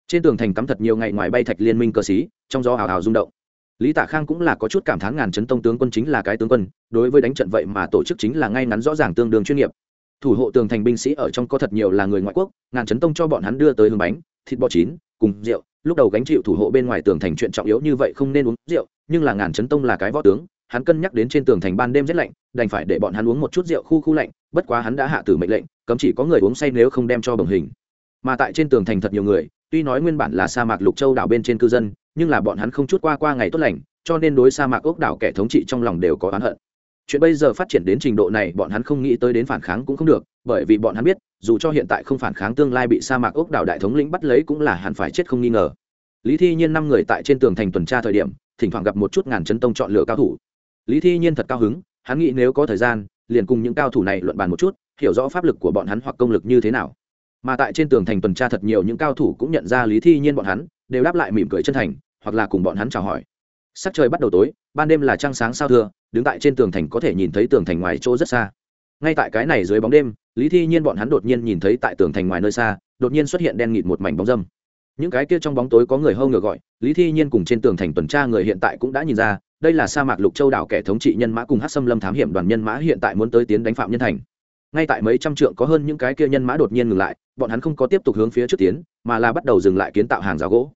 Trên tường thành cắm thật nhiều ngày ngoài bay thạch liên minh cơ sĩ, trong gió hào hào rung động lý tạ khang cũng là có chút cảm thán ngàn chấn tông tướng quân chính là cái tướng quân, đối với đánh trận vậy mà tổ chức chính là ngay ngắn rõ ràng tương đương chuyên nghiệp. Thủ hộ tường thành binh sĩ ở trong có thật nhiều là người ngoại quốc, ngàn chấn tông cho bọn hắn đưa tới hương bánh, thịt bò chín, cùng rượu, lúc đầu gánh chịu thủ hộ bên ngoài tường thành chuyện trọng yếu như vậy không nên uống rượu, nhưng là ngàn chấn tông là cái võ tướng, hắn cân nhắc đến trên tường thành ban đêm rét lạnh, đành phải để bọn hắn uống một chút rượu khu khu lạnh, bất quá hắn đã hạ tử mệnh lệnh, cấm chỉ có người uống say nếu không đem cho bồng hình. Mà tại trên tường thành thật nhiều người, tuy nói nguyên bản là sa mạc lục châu đảo bên trên cư dân nhưng là bọn hắn không chút qua qua ngày tốt lành, cho nên đối sa mạc ốc đảo kẻ thống trị trong lòng đều có oán hận. Chuyện bây giờ phát triển đến trình độ này, bọn hắn không nghĩ tới đến phản kháng cũng không được, bởi vì bọn hắn biết, dù cho hiện tại không phản kháng tương lai bị sa mạc ốc đảo đại thống lĩnh bắt lấy cũng là hẳn phải chết không nghi ngờ. Lý thi nhiên năm người tại trên tường thành tuần tra thời điểm, thỉnh thoảng gặp một chút ngàn chấn tông chọn lựa cao thủ. Lý thi nhiên thật cao hứng, hắn nghĩ nếu có thời gian, liền cùng những cao thủ này luận bàn một chút, hiểu rõ pháp lực của bọn hắn hoặc công lực như thế nào. Mà tại trên tường thành tuần tra thật nhiều những cao thủ cũng nhận ra lý thi nhiên bọn hắn, đều đáp lại mỉm cười chân thành hoặc là cùng bọn hắn chào hỏi. Sắc trời bắt đầu tối, ban đêm là trăng sáng sao thưa, đứng tại trên tường thành có thể nhìn thấy tường thành ngoài chỗ rất xa. Ngay tại cái này dưới bóng đêm, lý thi nhiên bọn hắn đột nhiên nhìn thấy tại tường thành ngoài nơi xa, đột nhiên xuất hiện đen nghịt một mảnh bóng dâm. Những cái kia trong bóng tối có người hâu ngựa gọi, lý thi nhiên cùng trên tường thành tuần tra người hiện tại cũng đã nhìn ra, đây là sa mạc lục châu đảo kẻ thống trị nhân mã cùng hát xâm lâm thám hiểm đoàn nhân mã hiện tại muốn tới tiến đánh phạm nhân thành. Ngay tại mấy trăm trượng có hơn những cái kia nhân mã đột nhiên ngừng lại, bọn hắn không có tiếp tục hướng phía trước tiến, mà là bắt đầu dừng lại kiến tạo hàng rào gỗ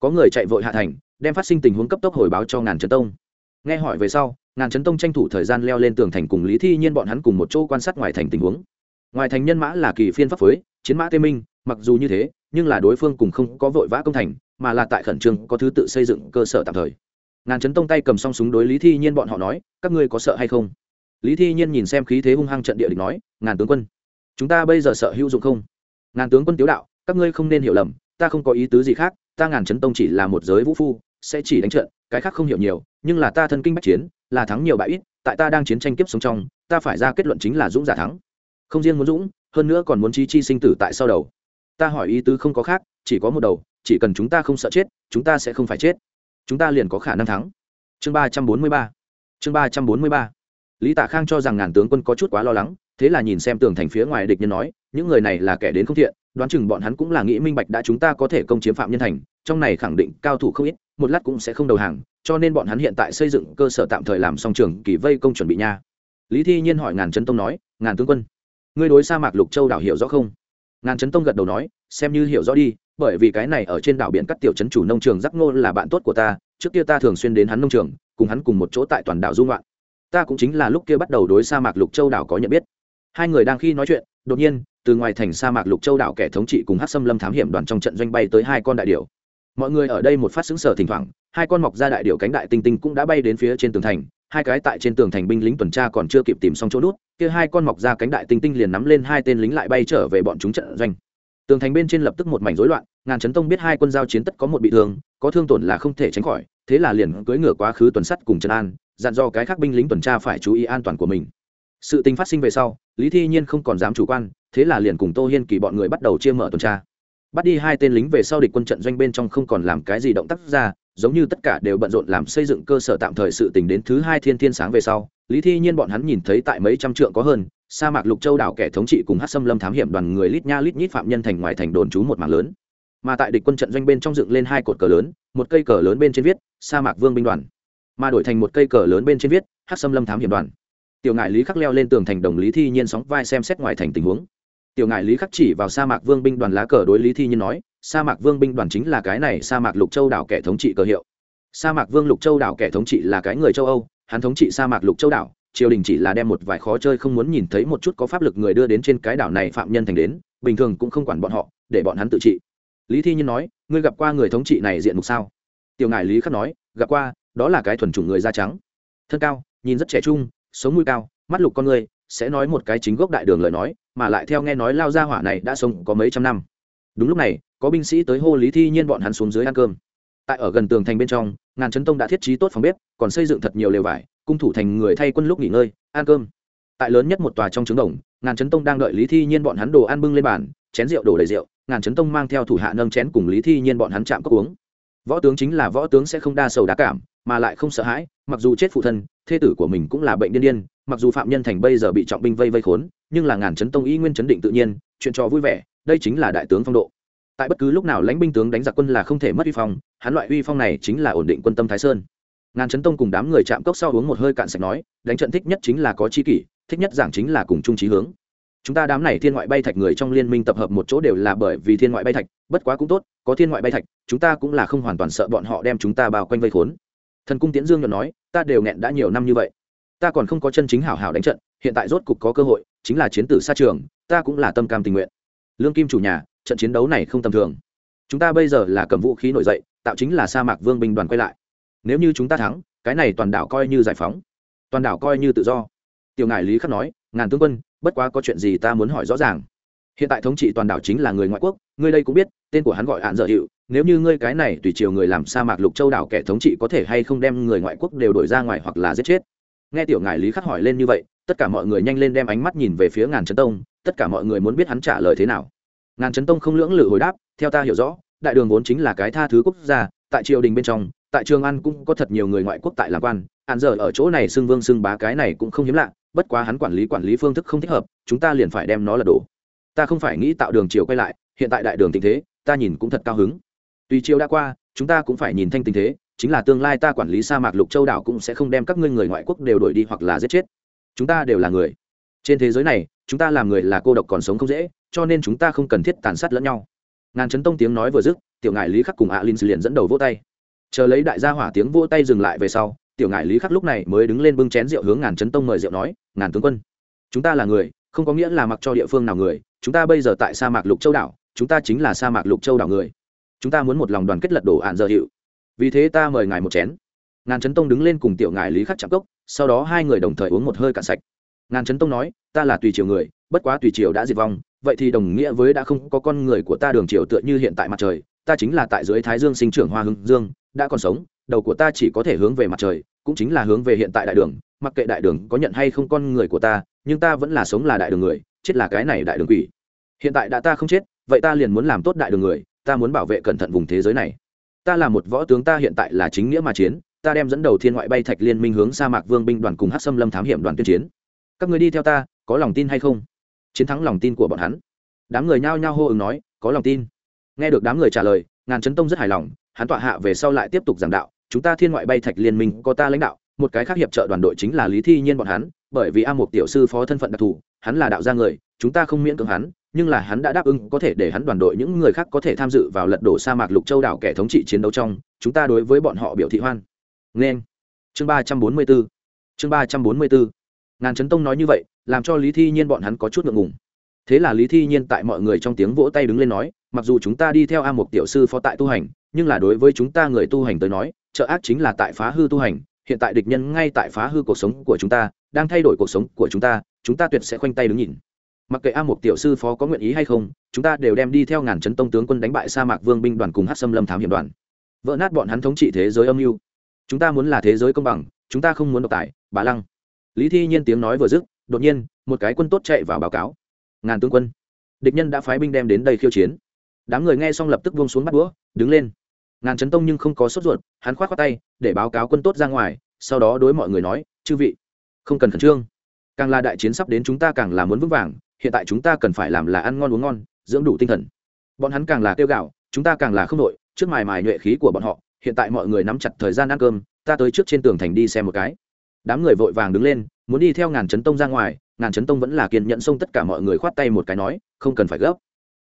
có người chạy vội hạ thành, đem phát sinh tình huống cấp tốc hồi báo cho ngàn trấn tông. Nghe hỏi về sau, ngàn trấn tông tranh thủ thời gian leo lên tường thành cùng lý thi nhiên bọn hắn cùng một chỗ quan sát ngoài thành tình huống. Ngoài thành nhân mã là kỳ phiên pháp phối, chiến mã tê minh, mặc dù như thế, nhưng là đối phương cùng không có vội vã công thành, mà là tại khẩn trương có thứ tự xây dựng cơ sở tạm thời. Ngàn trấn tông tay cầm song súng đối lý thi nhiên bọn họ nói, các ngươi có sợ hay không? Lý thi nhiên nhìn xem khí thế hung hăng trận địa địch nói, ngàn tướng quân, chúng ta bây giờ sợ hữu dụng không? Ngàn tướng quân tiếu đạo, các ngươi không nên hiểu lầm, ta không có ý tứ gì khác ta ngàn chấn tông chỉ là một giới vũ phu, sẽ chỉ đánh trận, cái khác không hiểu nhiều, nhưng là ta thân kinh bách chiến, là thắng nhiều bại ít, tại ta đang chiến tranh kiếp sống trong, ta phải ra kết luận chính là dũng giả thắng. Không riêng muốn dũng, hơn nữa còn muốn chi chi sinh tử tại sau đầu. Ta hỏi ý tứ không có khác, chỉ có một đầu, chỉ cần chúng ta không sợ chết, chúng ta sẽ không phải chết. Chúng ta liền có khả năng thắng. Chương ba trăm bốn mươi ba. Chương ba trăm bốn mươi ba. Lý tạ khang cho rằng ngàn tướng quân có chút quá lo lắng, thế là nhìn xem tường thành phía ngoài địch nhân nói, những người này là kẻ đến không thiện đoán chừng bọn hắn cũng là nghĩ minh bạch đã chúng ta có thể công chiếm phạm nhân thành, trong này khẳng định cao thủ không ít, một lát cũng sẽ không đầu hàng, cho nên bọn hắn hiện tại xây dựng cơ sở tạm thời làm xong trường kỳ vây công chuẩn bị nha. Lý thi nhiên hỏi ngàn trấn tông nói, ngàn tướng quân, ngươi đối sa mạc lục châu đảo hiểu rõ không? Ngàn trấn tông gật đầu nói, xem như hiểu rõ đi, bởi vì cái này ở trên đảo biển các tiểu trấn chủ nông trường giác ngô là bạn tốt của ta, trước kia ta thường xuyên đến hắn nông trường, cùng hắn cùng một chỗ tại toàn đảo dung loạn ta cũng chính là lúc kia bắt đầu đối sa mạc lục châu đảo có nhận biết. Hai người đang khi nói chuyện đột nhiên, từ ngoài thành sa mạc lục châu đảo kẻ thống trị cùng hát xâm lâm thám hiểm đoàn trong trận doanh bay tới hai con đại điệu mọi người ở đây một phát xứng sở thỉnh thoảng, hai con mọc ra đại điệu cánh đại tinh tinh cũng đã bay đến phía trên tường thành, hai cái tại trên tường thành binh lính tuần tra còn chưa kịp tìm xong chỗ nút, kia hai con mọc ra cánh đại tinh tinh liền nắm lên hai tên lính lại bay trở về bọn chúng trận doanh. Tường thành bên trên lập tức một mảnh rối loạn, ngàn chấn tông biết hai quân giao chiến tất có một bị thương, có thương tổn là không thể tránh khỏi, thế là liền cưỡi ngựa quá khứ tuần sắt cùng trần an, dặn do cái khác binh lính tuần tra phải chú ý an toàn của mình sự tình phát sinh về sau, lý thi nhiên không còn dám chủ quan, thế là liền cùng tô hiên kỳ bọn người bắt đầu chia mở tuần tra. Bắt đi hai tên lính về sau địch quân trận doanh bên trong không còn làm cái gì động tác ra, giống như tất cả đều bận rộn làm xây dựng cơ sở tạm thời sự tình đến thứ hai thiên thiên sáng về sau, lý thi nhiên bọn hắn nhìn thấy tại mấy trăm trượng có hơn, sa mạc lục châu đảo kẻ thống trị cùng hát xâm lâm thám hiểm đoàn người lít nha lít nhít phạm nhân thành ngoài thành đồn trú một mảng lớn. Mà tại địch quân trận doanh bên trong dựng lên hai cột cờ lớn, một cây cờ lớn bên trên viết, sa mạc vương binh đoàn. Mà đổi thành một cây cờ lớn bên trên viết hát xâm lâm thám hiểm đoàn tiểu ngại lý khắc leo lên tường thành đồng lý thi nhiên sóng vai xem xét ngoài thành tình huống. Tiểu ngại lý khắc chỉ vào sa mạc vương binh đoàn lá cờ đối lý thi nhiên nói, sa mạc vương binh đoàn chính là cái này sa mạc lục châu đảo kẻ thống trị cờ hiệu. Sa mạc vương lục châu đảo kẻ thống trị là cái người châu âu, hắn thống trị sa mạc lục châu đảo, triều đình chỉ là đem một vài khó chơi không muốn nhìn thấy một chút có pháp lực người đưa đến trên cái đảo này phạm nhân thành đến, bình thường cũng không quản bọn họ, để bọn hắn tự trị. Lý thi nhiên nói, ngươi gặp qua người thống trị này diện mục sao? Tiểu ngài lý khắc nói, gặp qua, đó là cái thuần chủng người da trắng. Thân cao, nhìn rất trẻ trung sống mũi cao, mắt lục con người, sẽ nói một cái chính gốc đại đường lời nói, mà lại theo nghe nói lao gia hỏa này đã sống có mấy trăm năm. Đúng lúc này, có binh sĩ tới hô lý thi nhiên bọn hắn xuống dưới ăn cơm. Tại ở gần tường thành bên trong, ngàn Trấn tông đã thiết trí tốt phòng bếp, còn xây dựng thật nhiều lều vải, cung thủ thành người thay quân lúc nghỉ ngơi, ăn cơm. Tại lớn nhất một tòa trong trứng đồng, ngàn Trấn tông đang đợi lý thi nhiên bọn hắn đồ ăn bưng lên bàn, chén rượu đổ đầy rượu, ngàn Trấn tông mang theo thủ hạ nâng chén cùng lý thi nhiên bọn hắn chạm cốc uống. Võ tướng chính là võ tướng sẽ không đa sầu đá cảm mà lại không sợ hãi, mặc dù chết phụ thân, thê tử của mình cũng là bệnh điên điên, mặc dù phạm nhân thành bây giờ bị trọng binh vây vây khốn, nhưng là ngàn chấn tông y nguyên chấn định tự nhiên, chuyện trò vui vẻ, đây chính là đại tướng phong độ. Tại bất cứ lúc nào lãnh binh tướng đánh giặc quân là không thể mất uy phong, hắn loại uy phong này chính là ổn định quân tâm thái sơn. Ngàn chấn tông cùng đám người chạm cốc sau uống một hơi cạn sạch nói, đánh trận thích nhất chính là có chi kỷ, thích nhất giảng chính là cùng chung trí hướng. Chúng ta đám này thiên ngoại bay thạch người trong liên minh tập hợp một chỗ đều là bởi vì thiên ngoại bay thạch, bất quá cũng tốt, có thiên ngoại bay thạch, chúng ta cũng là không hoàn toàn sợ bọn họ đem chúng ta bao quanh vây khốn thần cung tiễn dương nhuận nói, ta đều nghẹn đã nhiều năm như vậy. Ta còn không có chân chính hảo hảo đánh trận, hiện tại rốt cục có cơ hội, chính là chiến tử xa trường, ta cũng là tâm cam tình nguyện. Lương kim chủ nhà, trận chiến đấu này không tầm thường. Chúng ta bây giờ là cầm vũ khí nổi dậy, tạo chính là sa mạc vương binh đoàn quay lại. Nếu như chúng ta thắng, cái này toàn đảo coi như giải phóng. Toàn đảo coi như tự do. Tiểu ngài lý khắc nói, ngàn tướng quân, bất quá có chuyện gì ta muốn hỏi rõ ràng. Hiện tại thống trị toàn đảo chính là người ngoại quốc, ngươi đây cũng biết, tên của hắn gọi hạn dở hiệu nếu như ngươi cái này tùy chiều người làm sa mạc lục châu đảo kẻ thống trị có thể hay không đem người ngoại quốc đều đổi ra ngoài hoặc là giết chết? Nghe tiểu ngài lý khắc hỏi lên như vậy, tất cả mọi người nhanh lên đem ánh mắt nhìn về phía ngàn trấn tông, tất cả mọi người muốn biết hắn trả lời thế nào. Ngàn trấn tông không lưỡng lự hồi đáp, theo ta hiểu rõ, đại đường vốn chính là cái tha thứ quốc gia, tại triều đình bên trong, tại trường an cũng có thật nhiều người ngoại quốc tại làm quan, hạn giờ ở chỗ này xưng vương xưng bá cái này cũng không hiếm lạ, bất quá hắn quản lý quản lý phương thức không thích hợp, chúng ta liền phải đem nó là đổ. Ta không phải nghĩ tạo đường chiều quay lại, hiện tại đại đường tình thế, ta nhìn cũng thật cao hứng tùy chiều đã qua, chúng ta cũng phải nhìn thanh tình thế, chính là tương lai ta quản lý sa mạc lục châu đảo cũng sẽ không đem các ngươi người ngoại quốc đều đuổi đi hoặc là giết chết. Chúng ta đều là người. Trên thế giới này, chúng ta làm người là cô độc còn sống không dễ, cho nên chúng ta không cần thiết tàn sát lẫn nhau. Ngàn chấn tông tiếng nói vừa dứt, tiểu ngại lý khắc cùng ạ linh liền dẫn đầu vỗ tay. Chờ lấy đại gia hỏa tiếng vỗ tay dừng lại về sau, tiểu ngại lý khắc lúc này mới đứng lên bưng chén rượu hướng ngàn chấn tông mời rượu nói, ngàn tướng quân, chúng ta là người, không có nghĩa là mặc cho địa phương nào người, chúng ta bây giờ tại sa mạc lục châu đảo, chúng ta chính là sa mạc lục châu đảo người chúng ta muốn một lòng đoàn kết lật đổ hạn giờ hiệu. Vì thế ta mời ngài một chén. Ngàn chấn tông đứng lên cùng tiểu ngài lý khắc chạm cốc, sau đó hai người đồng thời uống một hơi cạn sạch. Ngàn chấn tông nói, ta là tùy triều người, bất quá tùy triều đã diệt vong, vậy thì đồng nghĩa với đã không có con người của ta đường triều tựa như hiện tại mặt trời, ta chính là tại dưới thái dương sinh trưởng hoa hưng dương, đã còn sống, đầu của ta chỉ có thể hướng về mặt trời, cũng chính là hướng về hiện tại đại đường, mặc kệ đại đường có nhận hay không con người của ta, nhưng ta vẫn là sống là đại đường người, chết là cái này đại đường quỷ. Hiện tại đã ta không chết, vậy ta liền muốn làm tốt đại đường người ta muốn bảo vệ cẩn thận vùng thế giới này. Ta là một võ tướng, ta hiện tại là chính nghĩa mà chiến, ta đem dẫn đầu thiên ngoại bay thạch liên minh hướng sa mạc vương binh đoàn cùng hát xâm lâm thám hiểm đoàn tuyên chiến. Các người đi theo ta, có lòng tin hay không? Chiến thắng lòng tin của bọn hắn. Đám người nhao nhao hô ứng nói, có lòng tin. Nghe được đám người trả lời, ngàn chấn tông rất hài lòng, hắn tọa hạ về sau lại tiếp tục giảng đạo, chúng ta thiên ngoại bay thạch liên minh có ta lãnh đạo, một cái khác hiệp trợ đoàn đội chính là lý thi nhiên bọn hắn, bởi vì a một tiểu sư phó thân phận đặc thù, hắn là đạo gia người, chúng ta không miễn cưỡng hắn nhưng là hắn đã đáp ứng có thể để hắn đoàn đội những người khác có thể tham dự vào lật đổ sa mạc lục châu đảo kẻ thống trị chiến đấu trong, chúng ta đối với bọn họ biểu thị hoan. Nghênh chương ba trăm bốn mươi bốn chương ba trăm bốn mươi bốn ngàn trấn tông nói như vậy, làm cho lý thi nhiên bọn hắn có chút ngượng ngùng. Thế là lý thi nhiên tại mọi người trong tiếng vỗ tay đứng lên nói, mặc dù chúng ta đi theo a một tiểu sư phó tại tu hành, nhưng là đối với chúng ta người tu hành tới nói, trợ ác chính là tại phá hư tu hành, hiện tại địch nhân ngay tại phá hư cuộc sống của chúng ta, đang thay đổi cuộc sống của chúng ta chúng ta tuyệt sẽ khoanh tay đứng nhìn mặc kệ a một tiểu sư phó có nguyện ý hay không, chúng ta đều đem đi theo ngàn chấn tông tướng quân đánh bại sa mạc vương binh đoàn cùng hát xâm lâm thám hiểm đoàn. Vỡ nát bọn hắn thống trị thế giới âm mưu. Chúng ta muốn là thế giới công bằng, chúng ta không muốn độc tài, bá lăng. Lý thi nhiên tiếng nói vừa dứt, đột nhiên, một cái quân tốt chạy vào báo cáo. Ngàn tướng quân, địch nhân đã phái binh đem đến đây khiêu chiến. Đám người nghe xong lập tức buông xuống bắt đũa, đứng lên. Ngàn chấn tông nhưng không có sốt ruột, hắn khoát khoát tay, để báo cáo quân tốt ra ngoài, sau đó đối mọi người nói, chư vị, không cần khẩn trương. Càng là đại chiến sắp đến chúng ta càng là muốn vững vàng hiện tại chúng ta cần phải làm là ăn ngon uống ngon, dưỡng đủ tinh thần. Bọn hắn càng là tiêu gạo, chúng ta càng là không đội trước mài mài nhuệ khí của bọn họ, hiện tại mọi người nắm chặt thời gian ăn cơm, ta tới trước trên tường thành đi xem một cái. Đám người vội vàng đứng lên, muốn đi theo ngàn chấn tông ra ngoài, ngàn chấn tông vẫn là kiên nhẫn xông tất cả mọi người khoát tay một cái nói, không cần phải gấp.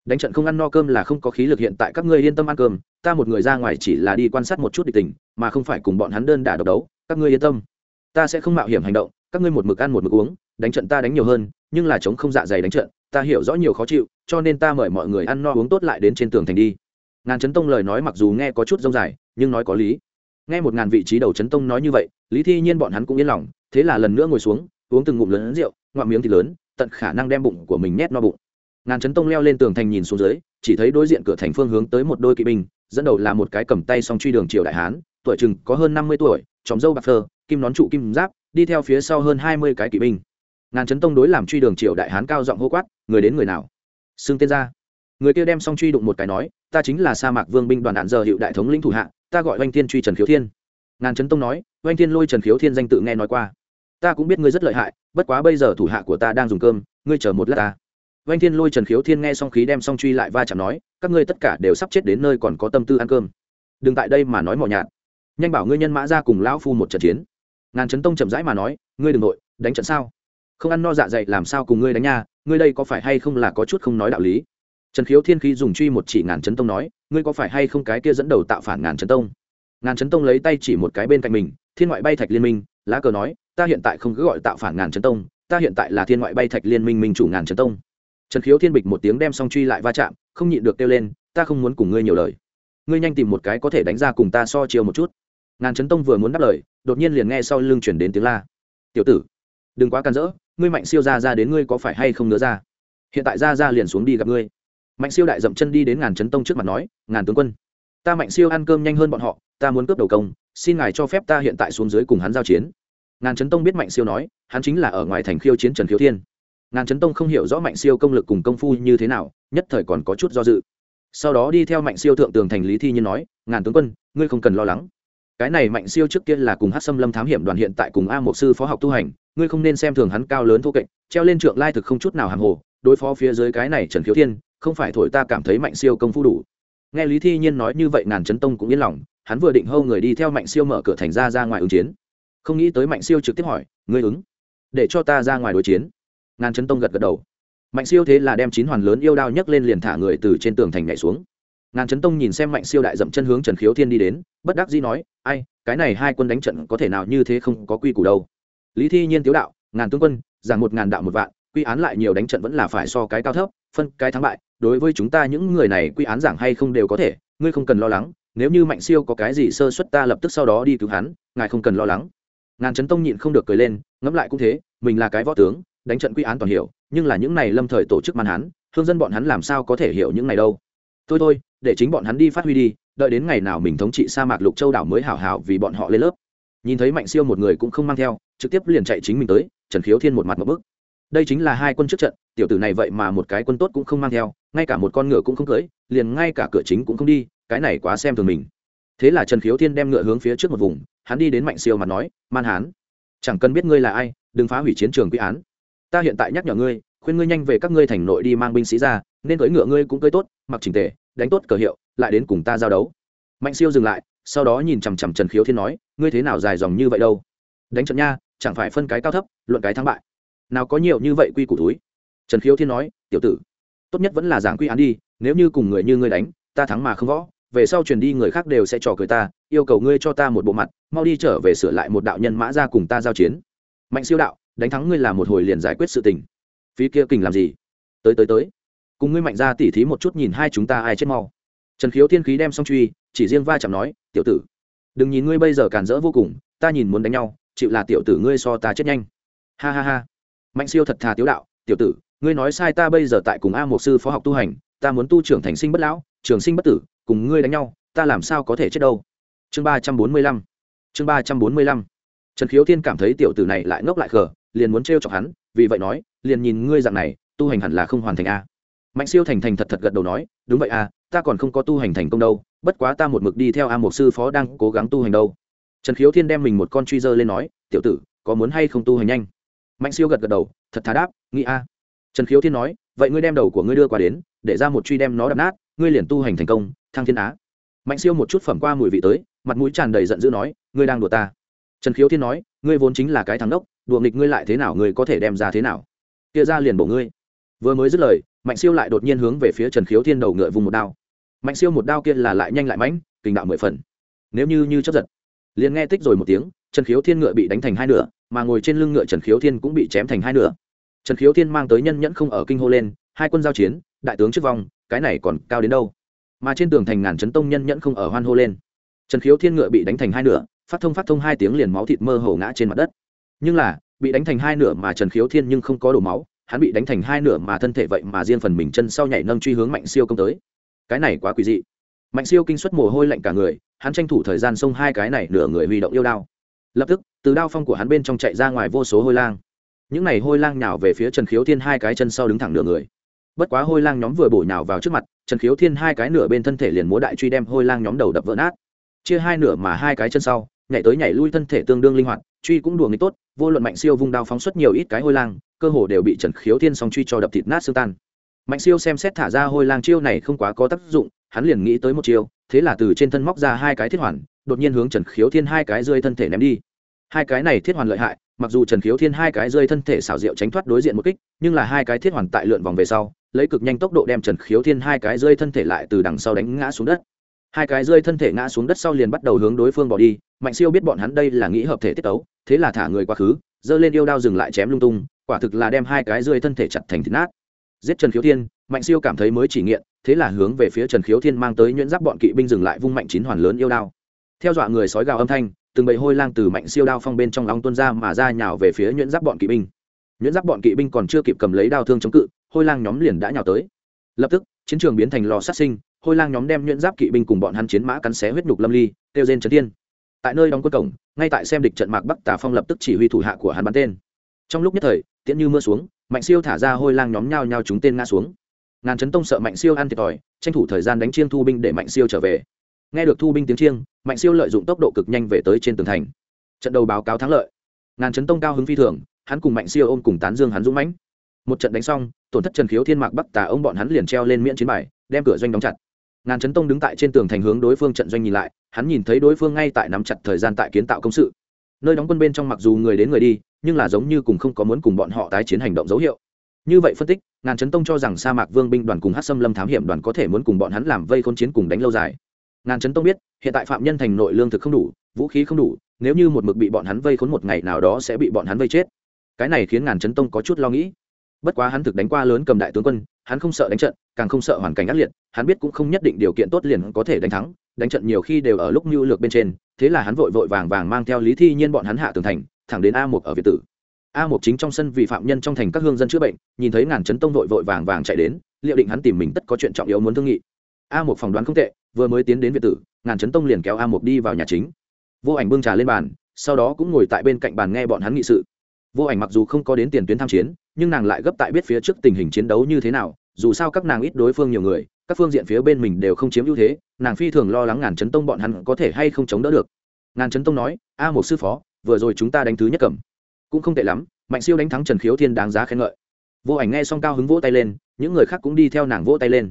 Đánh trận không ăn no cơm là không có khí lực hiện tại các ngươi yên tâm ăn cơm, ta một người ra ngoài chỉ là đi quan sát một chút địch tình, mà không phải cùng bọn hắn đơn đả độc đấu, các ngươi yên tâm. Ta sẽ không mạo hiểm hành động các ngươi một mực ăn một mực uống, đánh trận ta đánh nhiều hơn, nhưng là chống không dạ dày đánh trận, ta hiểu rõ nhiều khó chịu, cho nên ta mời mọi người ăn no uống tốt lại đến trên tường thành đi. Ngàn chấn tông lời nói mặc dù nghe có chút rông dài, nhưng nói có lý. Nghe một ngàn vị trí đầu chấn tông nói như vậy, lý thi nhiên bọn hắn cũng yên lòng, thế là lần nữa ngồi xuống, uống từng ngụm lớn rượu, ngoạm miếng thì lớn, tận khả năng đem bụng của mình nhét no bụng. Ngàn chấn tông leo lên tường thành nhìn xuống dưới, chỉ thấy đối diện cửa thành phương hướng tới một đôi kỵ binh, dẫn đầu là một cái cầm tay song truy đường triều đại hán, tuổi chừng có hơn năm mươi tuổi chóng dâu bạc phơ, kim nón trụ kim giáp đi theo phía sau hơn hai mươi cái kỵ binh ngàn chấn tông đối làm truy đường triều đại hán cao giọng hô quát người đến người nào xưng tên ra người kia đem song truy đụng một cái nói ta chính là sa mạc vương binh đoàn đạn giờ hiệu đại thống lĩnh thủ hạ ta gọi oanh thiên truy trần khiếu thiên ngàn chấn tông nói oanh thiên lôi trần khiếu thiên danh tự nghe nói qua ta cũng biết ngươi rất lợi hại bất quá bây giờ thủ hạ của ta đang dùng cơm ngươi chờ một lát ta oanh Thiên Lôi Trần Khiếu Thiên nghe xong khí đem xong truy lại va chạm nói, các ngươi tất cả đều sắp chết đến nơi còn có tâm tư ăn cơm. Đừng tại đây mà nói mỏ nhạt. Nhanh bảo ngươi nhân mã ra cùng lão phu một trận chiến. Ngàn Trấn Tông chậm rãi mà nói, ngươi đừng nội, đánh trận sao? Không ăn no dạ dày làm sao cùng ngươi đánh nha, ngươi đây có phải hay không là có chút không nói đạo lý. Trần Khiếu Thiên khí dùng truy một chỉ Ngàn Trấn Tông nói, ngươi có phải hay không cái kia dẫn đầu tạo phản Ngàn Trấn Tông? Ngàn Trấn Tông lấy tay chỉ một cái bên cạnh mình, Thiên ngoại bay thạch liên minh, lá cờ nói, ta hiện tại không cứ gọi tạo phản Ngàn Trấn Tông, ta hiện tại là Thiên ngoại bay thạch liên minh minh chủ Ngàn Trấn Tông trần khiếu thiên bịch một tiếng đem song truy lại va chạm không nhịn được kêu lên ta không muốn cùng ngươi nhiều lời ngươi nhanh tìm một cái có thể đánh ra cùng ta so chiều một chút ngàn trấn tông vừa muốn đáp lời, đột nhiên liền nghe sau lưng chuyển đến tiếng la. Tiểu tử, đừng quá can rỡ, ngươi mạnh siêu ra ra đến ngươi có phải hay không nữa ra? Hiện tại ra ra liền xuống đi gặp ngươi. Mạnh siêu đại dậm chân đi đến ngàn trấn tông trước mặt nói, ngàn tướng quân, ta mạnh siêu ăn cơm nhanh hơn bọn họ, ta muốn cướp đầu công, xin ngài cho phép ta hiện tại xuống dưới cùng hắn giao chiến. Ngàn trấn tông biết mạnh siêu nói, hắn chính là ở ngoài thành khiêu chiến trần khiếu thiên. Ngàn chấn tông không hiểu rõ mạnh siêu công lực cùng công phu như thế nào, nhất thời còn có chút do dự. Sau đó đi theo mạnh siêu thượng tường thành lý thi nhiên nói, ngàn tướng quân, ngươi không cần lo lắng cái này mạnh siêu trước kia là cùng hát xâm lâm thám hiểm đoàn hiện tại cùng a một sư phó học tu hành, ngươi không nên xem thường hắn cao lớn thô kệch, treo lên trượng lai thực không chút nào hàng hồ, đối phó phía dưới cái này trần khiếu thiên, không phải thổi ta cảm thấy mạnh siêu công phu đủ. Nghe lý thi nhiên nói như vậy ngàn chấn tông cũng yên lòng, hắn vừa định hâu người đi theo mạnh siêu mở cửa thành ra ra ngoài ứng chiến. Không nghĩ tới mạnh siêu trực tiếp hỏi, ngươi ứng? Để cho ta ra ngoài đối chiến. Ngàn chấn tông gật gật đầu. Mạnh siêu thế là đem chín hoàn lớn yêu đao nhấc lên liền thả người từ trên tường thành nhảy xuống ngàn Trấn tông nhìn xem mạnh siêu đại dậm chân hướng trần khiếu thiên đi đến, bất đắc dĩ nói, ai, cái này hai quân đánh trận có thể nào như thế không có quy củ đâu? Lý thi nhiên tiếu đạo, ngàn tướng quân, giảng một ngàn đạo một vạn, quy án lại nhiều đánh trận vẫn là phải so cái cao thấp, phân cái thắng bại, đối với chúng ta những người này quy án giảng hay không đều có thể, ngươi không cần lo lắng, nếu như mạnh siêu có cái gì sơ xuất ta lập tức sau đó đi cứu hắn, ngài không cần lo lắng. Ngàn Trấn tông nhịn không được cười lên, ngẫm lại cũng thế, mình là cái võ tướng, đánh trận quy án toàn hiểu, nhưng là những này lâm thời tổ chức màn hắn, thương dân bọn hắn làm sao có thể hiểu những này đâu. Thôi thôi để chính bọn hắn đi phát huy đi, đợi đến ngày nào mình thống trị sa mạc lục châu đảo mới hảo hảo vì bọn họ lên lớp. Nhìn thấy mạnh siêu một người cũng không mang theo, trực tiếp liền chạy chính mình tới, trần khiếu thiên một mặt một bức. Đây chính là hai quân trước trận, tiểu tử này vậy mà một cái quân tốt cũng không mang theo, ngay cả một con ngựa cũng không cưới liền ngay cả cửa chính cũng không đi, cái này quá xem thường mình. Thế là trần khiếu thiên đem ngựa hướng phía trước một vùng, hắn đi đến mạnh siêu mà nói, man hán, chẳng cần biết ngươi là ai, đừng phá hủy chiến trường quy án. Ta hiện tại nhắc nhở ngươi, khuyên ngươi nhanh về các ngươi thành nội đi mang binh sĩ ra, nên cưỡi ngựa ngươi cũng cưỡi tốt, mặc trình tề đánh tốt cờ hiệu, lại đến cùng ta giao đấu. Mạnh siêu dừng lại, sau đó nhìn chằm chằm trần khiếu thiên nói, ngươi thế nào dài dòng như vậy đâu? Đánh trận nha, chẳng phải phân cái cao thấp, luận cái thắng bại. Nào có nhiều như vậy quy củ túi. Trần khiếu thiên nói, tiểu tử, tốt nhất vẫn là giảng quy án đi, nếu như cùng người như ngươi đánh, ta thắng mà không võ, về sau truyền đi người khác đều sẽ trò cười ta, yêu cầu ngươi cho ta một bộ mặt, mau đi trở về sửa lại một đạo nhân mã ra cùng ta giao chiến. Mạnh siêu đạo, đánh thắng ngươi là một hồi liền giải quyết sự tình. Phí kia kình làm gì? Tới tới tới cùng ngươi mạnh ra tỉ thí một chút nhìn hai chúng ta ai chết mau. Trần khiếu thiên khí đem xong truy, chỉ riêng va chạm nói, tiểu tử, đừng nhìn ngươi bây giờ cản rỡ vô cùng, ta nhìn muốn đánh nhau, chịu là tiểu tử ngươi so ta chết nhanh. Ha ha ha. Mạnh siêu thật thà tiếu đạo, tiểu tử, ngươi nói sai ta bây giờ tại cùng a một sư phó học tu hành, ta muốn tu trưởng thành sinh bất lão, trường sinh bất tử, cùng ngươi đánh nhau, ta làm sao có thể chết đâu? Chương ba trăm bốn mươi lăm. Chương ba trăm bốn mươi lăm. Trần khiếu thiên cảm thấy tiểu tử này lại ngốc lại khờ, liền muốn t chọc hắn, vì vậy nói, liền nhìn ngươi dạng này, tu hành hẳn là không hoàn thành a mạnh siêu thành thành thật thật gật đầu nói đúng vậy à, ta còn không có tu hành thành công đâu bất quá ta một mực đi theo a một sư phó đang cố gắng tu hành đâu. Trần khiếu thiên đem mình một con truy dơ lên nói tiểu tử có muốn hay không tu hành nhanh? Mạnh siêu gật gật đầu thật thà đáp nghĩ a. Trần khiếu thiên nói vậy ngươi đem đầu của ngươi đưa qua đến để ra một truy đem nó đập nát ngươi liền tu hành thành công thăng thiên á. Mạnh siêu một chút phẩm qua mùi vị tới mặt mũi tràn đầy giận dữ nói ngươi đang đùa ta. Trần khiếu thiên nói ngươi vốn chính là cái thằng đốc đùa nghịch ngươi lại thế nào ngươi có thể đem ra thế nào? Kia ra liền bổ ngươi. Vừa mới dứt lời mạnh siêu lại đột nhiên hướng về phía trần khiếu thiên đầu ngựa vùng một đao. Mạnh siêu một đao kia là lại nhanh lại mãnh kình đạo mười phần. Nếu như như chấp giật, liền nghe tích rồi một tiếng, trần khiếu thiên ngựa bị đánh thành hai nửa, mà ngồi trên lưng ngựa trần khiếu thiên cũng bị chém thành hai nửa. Trần khiếu thiên mang tới nhân nhẫn không ở kinh hô lên, hai quân giao chiến, đại tướng trước vòng cái này còn cao đến đâu? Mà trên tường thành ngàn trấn tông nhân nhẫn không ở hoan hô lên. Trần khiếu thiên ngựa bị đánh thành hai nửa, phát thông phát thông hai tiếng liền máu thịt mơ hồ ngã trên mặt đất. Nhưng là, bị đánh thành hai nửa mà trần khiếu thiên nhưng không có đổ máu hắn bị đánh thành hai nửa mà thân thể vậy mà riêng phần mình chân sau nhảy nâng truy hướng mạnh siêu công tới. Cái này quá quỷ dị. Mạnh siêu kinh suất mồ hôi lạnh cả người, hắn tranh thủ thời gian xông hai cái này nửa người huy động yêu đao. Lập tức, từ đao phong của hắn bên trong chạy ra ngoài vô số hôi lang. Những này hôi lang nhào về phía trần khiếu thiên hai cái chân sau đứng thẳng nửa người. Bất quá hôi lang nhóm vừa bổ nhào vào trước mặt, trần khiếu thiên hai cái nửa bên thân thể liền múa đại truy đem hôi lang nhóm đầu đập vỡ nát. Chia hai nửa mà hai cái chân sau, nhảy tới nhảy lui thân thể tương đương linh hoạt truy cũng đùa nghịch tốt, vô luận mạnh siêu vung đao phóng xuất nhiều ít cái hôi lang, cơ hồ đều bị trần khiếu thiên song truy cho đập thịt nát xương tan. Mạnh siêu xem xét thả ra hôi lang chiêu này không quá có tác dụng, hắn liền nghĩ tới một chiêu, thế là từ trên thân móc ra hai cái thiết hoàn, đột nhiên hướng trần khiếu thiên hai cái rơi thân thể ném đi. Hai cái này thiết hoàn lợi hại, mặc dù trần khiếu thiên hai cái rơi thân thể xảo diệu tránh thoát đối diện một kích, nhưng là hai cái thiết hoàn tại lượn vòng về sau, lấy cực nhanh tốc độ đem trần khiếu thiên hai cái rơi thân thể lại từ đằng sau đánh ngã xuống đất. Hai cái rơi thân thể ngã xuống đất sau liền bắt đầu hướng đối phương bỏ đi mạnh siêu biết bọn hắn đây là nghĩ hợp thể tiết tấu, thế là thả người quá khứ, giơ lên yêu đao dừng lại chém lung tung, quả thực là đem hai cái rơi thân thể chặt thành thịt nát. Giết trần khiếu thiên, mạnh siêu cảm thấy mới chỉ nghiện, thế là hướng về phía trần khiếu thiên mang tới nhuyễn giáp bọn kỵ binh dừng lại vung mạnh chín hoàn lớn yêu đao. Theo dọa người sói gào âm thanh, từng bầy hôi lang từ mạnh siêu đao phong bên trong lòng tuôn ra mà ra nhào về phía nhuyễn giáp bọn kỵ binh. Nhuyễn giáp bọn kỵ binh còn chưa kịp cầm lấy đao thương chống cự, hôi lang nhóm liền đã nhào tới. Lập tức, chiến trường biến thành lò sát sinh, hôi lang nhóm đem nhuyễn giáp kỵ binh cùng bọn hắn chiến mã cắn xé huyết nhục lâm ly, kêu rên trấn thiên tại nơi đóng quân cổng, ngay tại xem địch trận mạc bắc tà phong lập tức chỉ huy thủ hạ của hắn bắn tên. Trong lúc nhất thời, tiễn như mưa xuống, mạnh siêu thả ra hôi lang nhóm nhao nhao chúng tên ngã xuống. Ngàn chấn tông sợ mạnh siêu ăn thiệt thòi, tranh thủ thời gian đánh chiêng thu binh để mạnh siêu trở về. Nghe được thu binh tiếng chiêng, mạnh siêu lợi dụng tốc độ cực nhanh về tới trên tường thành. Trận đầu báo cáo thắng lợi. Ngàn chấn tông cao hứng phi thường, hắn cùng mạnh siêu ôm cùng tán dương hắn dũng mãnh. Một trận đánh xong, tổn thất trần khiếu thiên mạc bắc tà ông bọn hắn liền treo lên miễn chiến bài, đem cửa doanh đóng chặt. Ngàn chấn tông đứng tại trên tường thành hướng đối phương trận doanh nhìn lại hắn nhìn thấy đối phương ngay tại nắm chặt thời gian tại kiến tạo công sự. Nơi đóng quân bên trong mặc dù người đến người đi, nhưng là giống như cùng không có muốn cùng bọn họ tái chiến hành động dấu hiệu. Như vậy phân tích, ngàn Trấn tông cho rằng sa mạc vương binh đoàn cùng hát xâm lâm thám hiểm đoàn có thể muốn cùng bọn hắn làm vây khôn chiến cùng đánh lâu dài. Ngàn Trấn tông biết, hiện tại phạm nhân thành nội lương thực không đủ, vũ khí không đủ, nếu như một mực bị bọn hắn vây khốn một ngày nào đó sẽ bị bọn hắn vây chết. Cái này khiến ngàn Trấn tông có chút lo nghĩ. Bất quá hắn thực đánh qua lớn cầm đại tướng quân, hắn không sợ đánh trận, càng không sợ hoàn cảnh ác liệt, hắn biết cũng không nhất định điều kiện tốt liền có thể đánh thắng đánh trận nhiều khi đều ở lúc mưu lược bên trên, thế là hắn vội vội vàng vàng mang theo lý thi nhiên bọn hắn hạ tường thành, thẳng đến a một ở việt tử. A một chính trong sân vì phạm nhân trong thành các hương dân chữa bệnh, nhìn thấy ngàn Trấn tông vội vội vàng vàng chạy đến, liệu định hắn tìm mình tất có chuyện trọng yếu muốn thương nghị. A một phỏng đoán không tệ, vừa mới tiến đến việt tử, ngàn Trấn tông liền kéo a một đi vào nhà chính. Vô ảnh bưng trà lên bàn, sau đó cũng ngồi tại bên cạnh bàn nghe bọn hắn nghị sự. Vô ảnh mặc dù không có đến tiền tuyến tham chiến, nhưng nàng lại gấp tại biết phía trước tình hình chiến đấu như thế nào, dù sao các nàng ít đối phương nhiều người các phương diện phía bên mình đều không chiếm ưu thế, nàng phi thường lo lắng ngàn chấn tông bọn hắn có thể hay không chống đỡ được. Ngàn chấn tông nói, a một sư phó, vừa rồi chúng ta đánh thứ nhất cầm, cũng không tệ lắm, mạnh siêu đánh thắng trần khiếu thiên đáng giá khen ngợi. Vô ảnh nghe xong cao hứng vỗ tay lên, những người khác cũng đi theo nàng vỗ tay lên.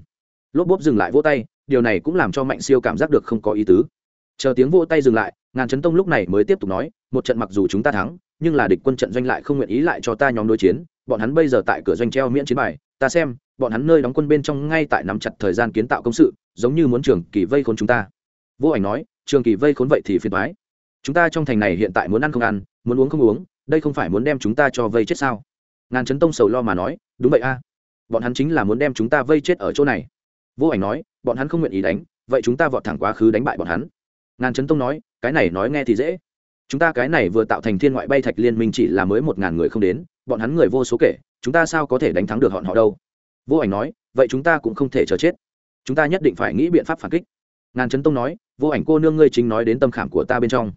Lốp bốp dừng lại vỗ tay, điều này cũng làm cho mạnh siêu cảm giác được không có ý tứ. Chờ tiếng vỗ tay dừng lại, ngàn chấn tông lúc này mới tiếp tục nói, một trận mặc dù chúng ta thắng, nhưng là địch quân trận doanh lại không nguyện ý lại cho ta nhóm đối chiến, bọn hắn bây giờ tại cửa doanh treo miễn chiến bài, ta xem bọn hắn nơi đóng quân bên trong ngay tại nắm chặt thời gian kiến tạo công sự, giống như muốn trường kỳ vây khốn chúng ta. Vô ảnh nói, trường kỳ vây khốn vậy thì phiền thoái chúng ta trong thành này hiện tại muốn ăn không ăn, muốn uống không uống, đây không phải muốn đem chúng ta cho vây chết sao? Ngàn chấn tông sầu lo mà nói, đúng vậy a. Bọn hắn chính là muốn đem chúng ta vây chết ở chỗ này. Vô ảnh nói, bọn hắn không nguyện ý đánh, vậy chúng ta vọt thẳng quá khứ đánh bại bọn hắn. Ngàn chấn tông nói, cái này nói nghe thì dễ. Chúng ta cái này vừa tạo thành thiên ngoại bay thạch liên minh chỉ là mới một ngàn người không đến, bọn hắn người vô số kể, chúng ta sao có thể đánh thắng được họ họ đâu? Vô ảnh nói vậy chúng ta cũng không thể chờ chết. Chúng ta nhất định phải nghĩ biện pháp phản kích. Ngàn trấn tông nói vô ảnh cô nương ngươi chính nói đến tâm khảm của ta bên trong.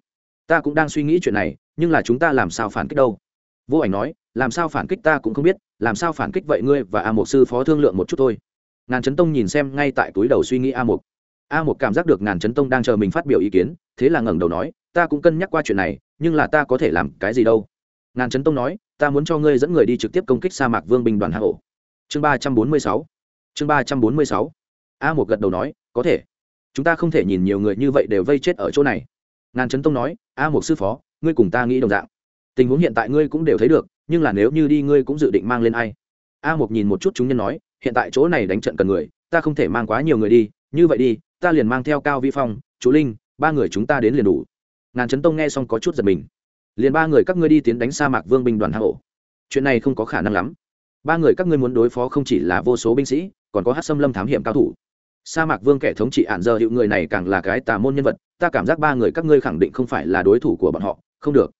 Ta cũng đang suy nghĩ chuyện này nhưng là chúng ta làm sao phản kích đâu? Vô ảnh nói làm sao phản kích ta cũng không biết làm sao phản kích vậy ngươi và a Mục sư phó thương lượng một chút thôi. Ngàn trấn tông nhìn xem ngay tại túi đầu suy nghĩ a Mục, a Mục cảm giác được ngàn trấn tông đang chờ mình phát biểu ý kiến thế là ngẩng đầu nói ta cũng cân nhắc qua chuyện này nhưng là ta có thể làm cái gì đâu? Ngàn trấn tông nói ta muốn cho ngươi dẫn người đi trực tiếp công kích sa mạc vương binh đoàn hạ hổ chương ba trăm bốn mươi sáu. Chương ba trăm bốn mươi sáu. A một gật đầu nói, có thể. Chúng ta không thể nhìn nhiều người như vậy đều vây chết ở chỗ này. Ngàn trấn tông nói, a một sư phó, ngươi cùng ta nghĩ đồng dạng. Tình huống hiện tại ngươi cũng đều thấy được, nhưng là nếu như đi ngươi cũng dự định mang lên ai? A một nhìn một chút chúng nhân nói, hiện tại chỗ này đánh trận cần người, ta không thể mang quá nhiều người đi. Như vậy đi, ta liền mang theo cao vi phong, chú linh, ba người chúng ta đến liền đủ. Ngàn trấn tông nghe xong có chút giật mình. Liền ba người các ngươi đi tiến đánh sa mạc vương binh đoàn hạ hộ chuyện này không có khả năng lắm ba người các ngươi muốn đối phó không chỉ là vô số binh sĩ, còn có hát xâm lâm thám hiểm cao thủ. Sa mạc vương kẻ thống trị ạn giờ hiệu người này càng là cái tà môn nhân vật, ta cảm giác ba người các ngươi khẳng định không phải là đối thủ của bọn họ, không được.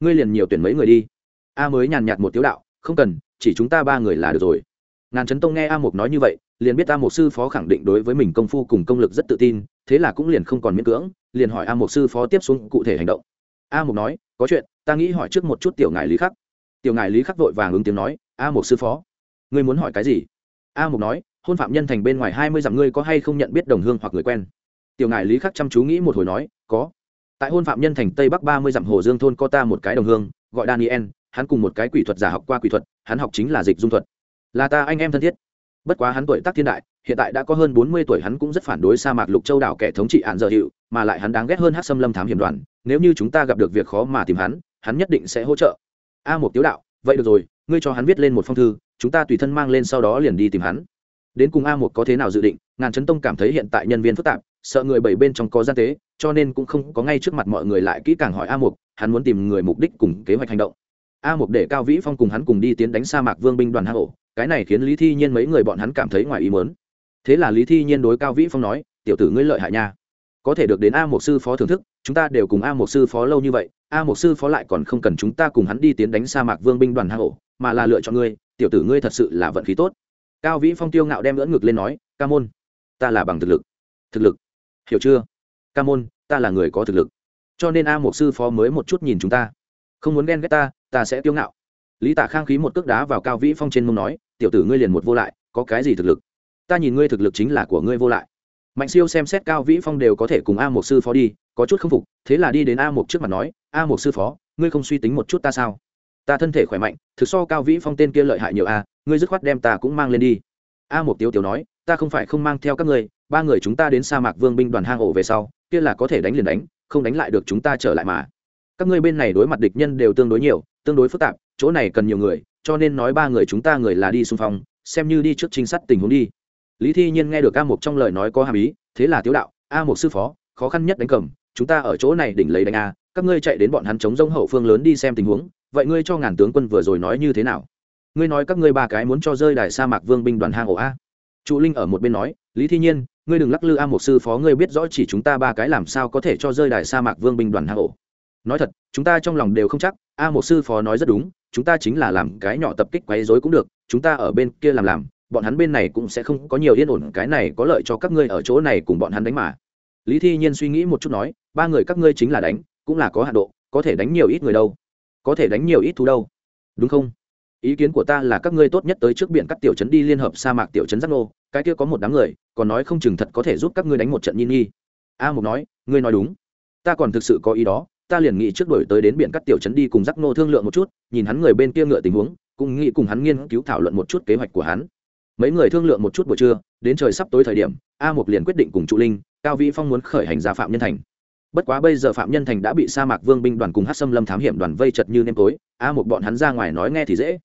Ngươi liền nhiều tuyển mấy người đi. A mới nhàn nhạt một tiếu đạo, không cần, chỉ chúng ta ba người là được rồi. Ngàn trấn tông nghe a mục nói như vậy, liền biết a mục sư phó khẳng định đối với mình công phu cùng công lực rất tự tin, thế là cũng liền không còn miễn cưỡng, liền hỏi a mục sư phó tiếp xuống cụ thể hành động. A mục nói, có chuyện, ta nghĩ hỏi trước một chút tiểu ngài lý khắc. Tiểu ngài lý khắc vội vàng ứng tiếng nói a mục sư phó, ngươi muốn hỏi cái gì? A mục nói, hôn phạm nhân thành bên ngoài hai mươi dặm ngươi có hay không nhận biết đồng hương hoặc người quen? Tiểu ngài lý khắc chăm chú nghĩ một hồi nói, có. Tại hôn phạm nhân thành tây bắc ba mươi dặm hồ dương thôn có ta một cái đồng hương, gọi daniel, hắn cùng một cái quỷ thuật giả học qua quỷ thuật, hắn học chính là dịch dung thuật. Là ta anh em thân thiết. Bất quá hắn tuổi tác thiên đại, hiện tại đã có hơn bốn mươi tuổi hắn cũng rất phản đối sa mạc lục châu đảo kẻ thống trị hạn dở hiệu mà lại hắn đáng ghét hơn hát xâm lâm thám hiểm đoàn, nếu như chúng ta gặp được việc khó mà tìm hắn hắn nhất định sẽ hỗ trợ. A một tiếu đạo, vậy được rồi ngươi cho hắn viết lên một phong thư, chúng ta tùy thân mang lên sau đó liền đi tìm hắn. Đến cùng a một có thế nào dự định, ngàn trấn tông cảm thấy hiện tại nhân viên phức tạp, sợ người bảy bên trong có gian tế, cho nên cũng không có ngay trước mặt mọi người lại kỹ càng hỏi a một hắn muốn tìm người mục đích cùng kế hoạch hành động. A một để cao vĩ phong cùng hắn cùng đi tiến đánh sa mạc vương binh đoàn hạ hổ cái này khiến lý thi nhiên mấy người bọn hắn cảm thấy ngoài ý mớn thế là lý thi nhiên đối cao vĩ phong nói, tiểu tử ngươi lợi hại nha có thể được đến a một sư phó thưởng thức, chúng ta đều cùng a một sư phó lâu như vậy, a một sư phó lại còn không cần chúng ta cùng hắn đi tiến đánh sa mạc vương binh đoàn hạ hổ mà là lựa chọn ngươi, tiểu tử ngươi thật sự là vận khí tốt. Cao vĩ phong tiêu ngạo đem lưỡn ngực lên nói, ca môn, ta là bằng thực lực. Thực lực? Hiểu chưa? Ca môn, ta là người có thực lực. Cho nên a một sư phó mới một chút nhìn chúng ta. Không muốn ghen ghét ta ta sẽ tiêu ngạo. Lý tạ khang khí một cước đá vào cao vĩ phong trên mông nói, tiểu tử ngươi liền một vô lại, có cái gì thực lực? Ta nhìn ngươi thực lực chính là của ngươi vô lại mạnh siêu xem xét cao vĩ phong đều có thể cùng a một sư phó đi, có chút k phục, thế là đi đến a một trước mặt nói, a một sư phó, ngươi không suy tính một chút ta sao? Ta thân thể khỏe mạnh, thực so cao vĩ phong tên kia lợi hại nhiều a ngươi dứt khoát đem ta cũng mang lên đi. A một tiêu tiểu nói, ta không phải không mang theo các ngươi, ba người chúng ta đến sa mạc vương binh đoàn hang ổ về sau, kia là có thể đánh liền đánh, không đánh lại được chúng ta trở lại mà. Các ngươi bên này đối mặt địch nhân đều tương đối nhiều, tương đối phức tạp, chỗ này cần nhiều người, cho nên nói ba người chúng ta người là đi xung phong, xem như đi trước trinh sát tình huống đi lý thi nhiên nghe được a một trong lời nói có hàm ý, thế là tiếu đạo, a một sư phó, khó khăn nhất đánh cầm, chúng ta ở chỗ này đỉnh lấy đánh a, các ngươi chạy đến bọn hắn chống rông hậu phương lớn đi xem tình huống, vậy ngươi cho ngàn tướng quân vừa rồi nói như thế nào? Ngươi nói các ngươi ba cái muốn cho rơi đài sa mạc vương binh đoàn hang ổ a. Trụ linh ở một bên nói, lý thi nhiên, ngươi đừng lắc lư a một sư phó, ngươi biết rõ chỉ chúng ta ba cái làm sao có thể cho rơi đài sa mạc vương binh đoàn hang ổ. Nói thật, chúng ta trong lòng đều không chắc, a một sư phó nói rất đúng, chúng ta chính là làm cái nhỏ tập kích quấy rối cũng được, chúng ta ở bên kia làm làm bọn hắn bên này cũng sẽ không có nhiều yên ổn, cái này có lợi cho các ngươi ở chỗ này cùng bọn hắn đánh mà. Lý thi nhiên suy nghĩ một chút nói, ba người các ngươi chính là đánh, cũng là có hạ độ, có thể đánh nhiều ít người đâu. Có thể đánh nhiều ít thú đâu. Đúng không? Ý kiến của ta là các ngươi tốt nhất tới trước biển các tiểu trấn đi liên hợp sa mạc tiểu trấn giác nô, cái kia có một đám người, còn nói không chừng thật có thể giúp các ngươi đánh một trận nhi nhi. A mục nói, ngươi nói đúng. Ta còn thực sự có ý đó, ta liền nghĩ trước đổi tới đến biển các tiểu trấn đi cùng giác nô thương lượng một chút, nhìn hắn người bên kia ngựa tình huống, cũng nghĩ cùng hắn nghiên cứu thảo luận một chút kế hoạch của hắn mấy người thương lượng một chút buổi trưa, đến trời sắp tối thời điểm, a mục liền quyết định cùng trụ linh, cao vĩ phong muốn khởi hành ra phạm nhân thành. Bất quá bây giờ phạm nhân thành đã bị sa mạc vương binh đoàn cùng hát xâm lâm thám hiểm đoàn vây chật như nêm tối, a Mục bọn hắn ra ngoài nói nghe thì dễ.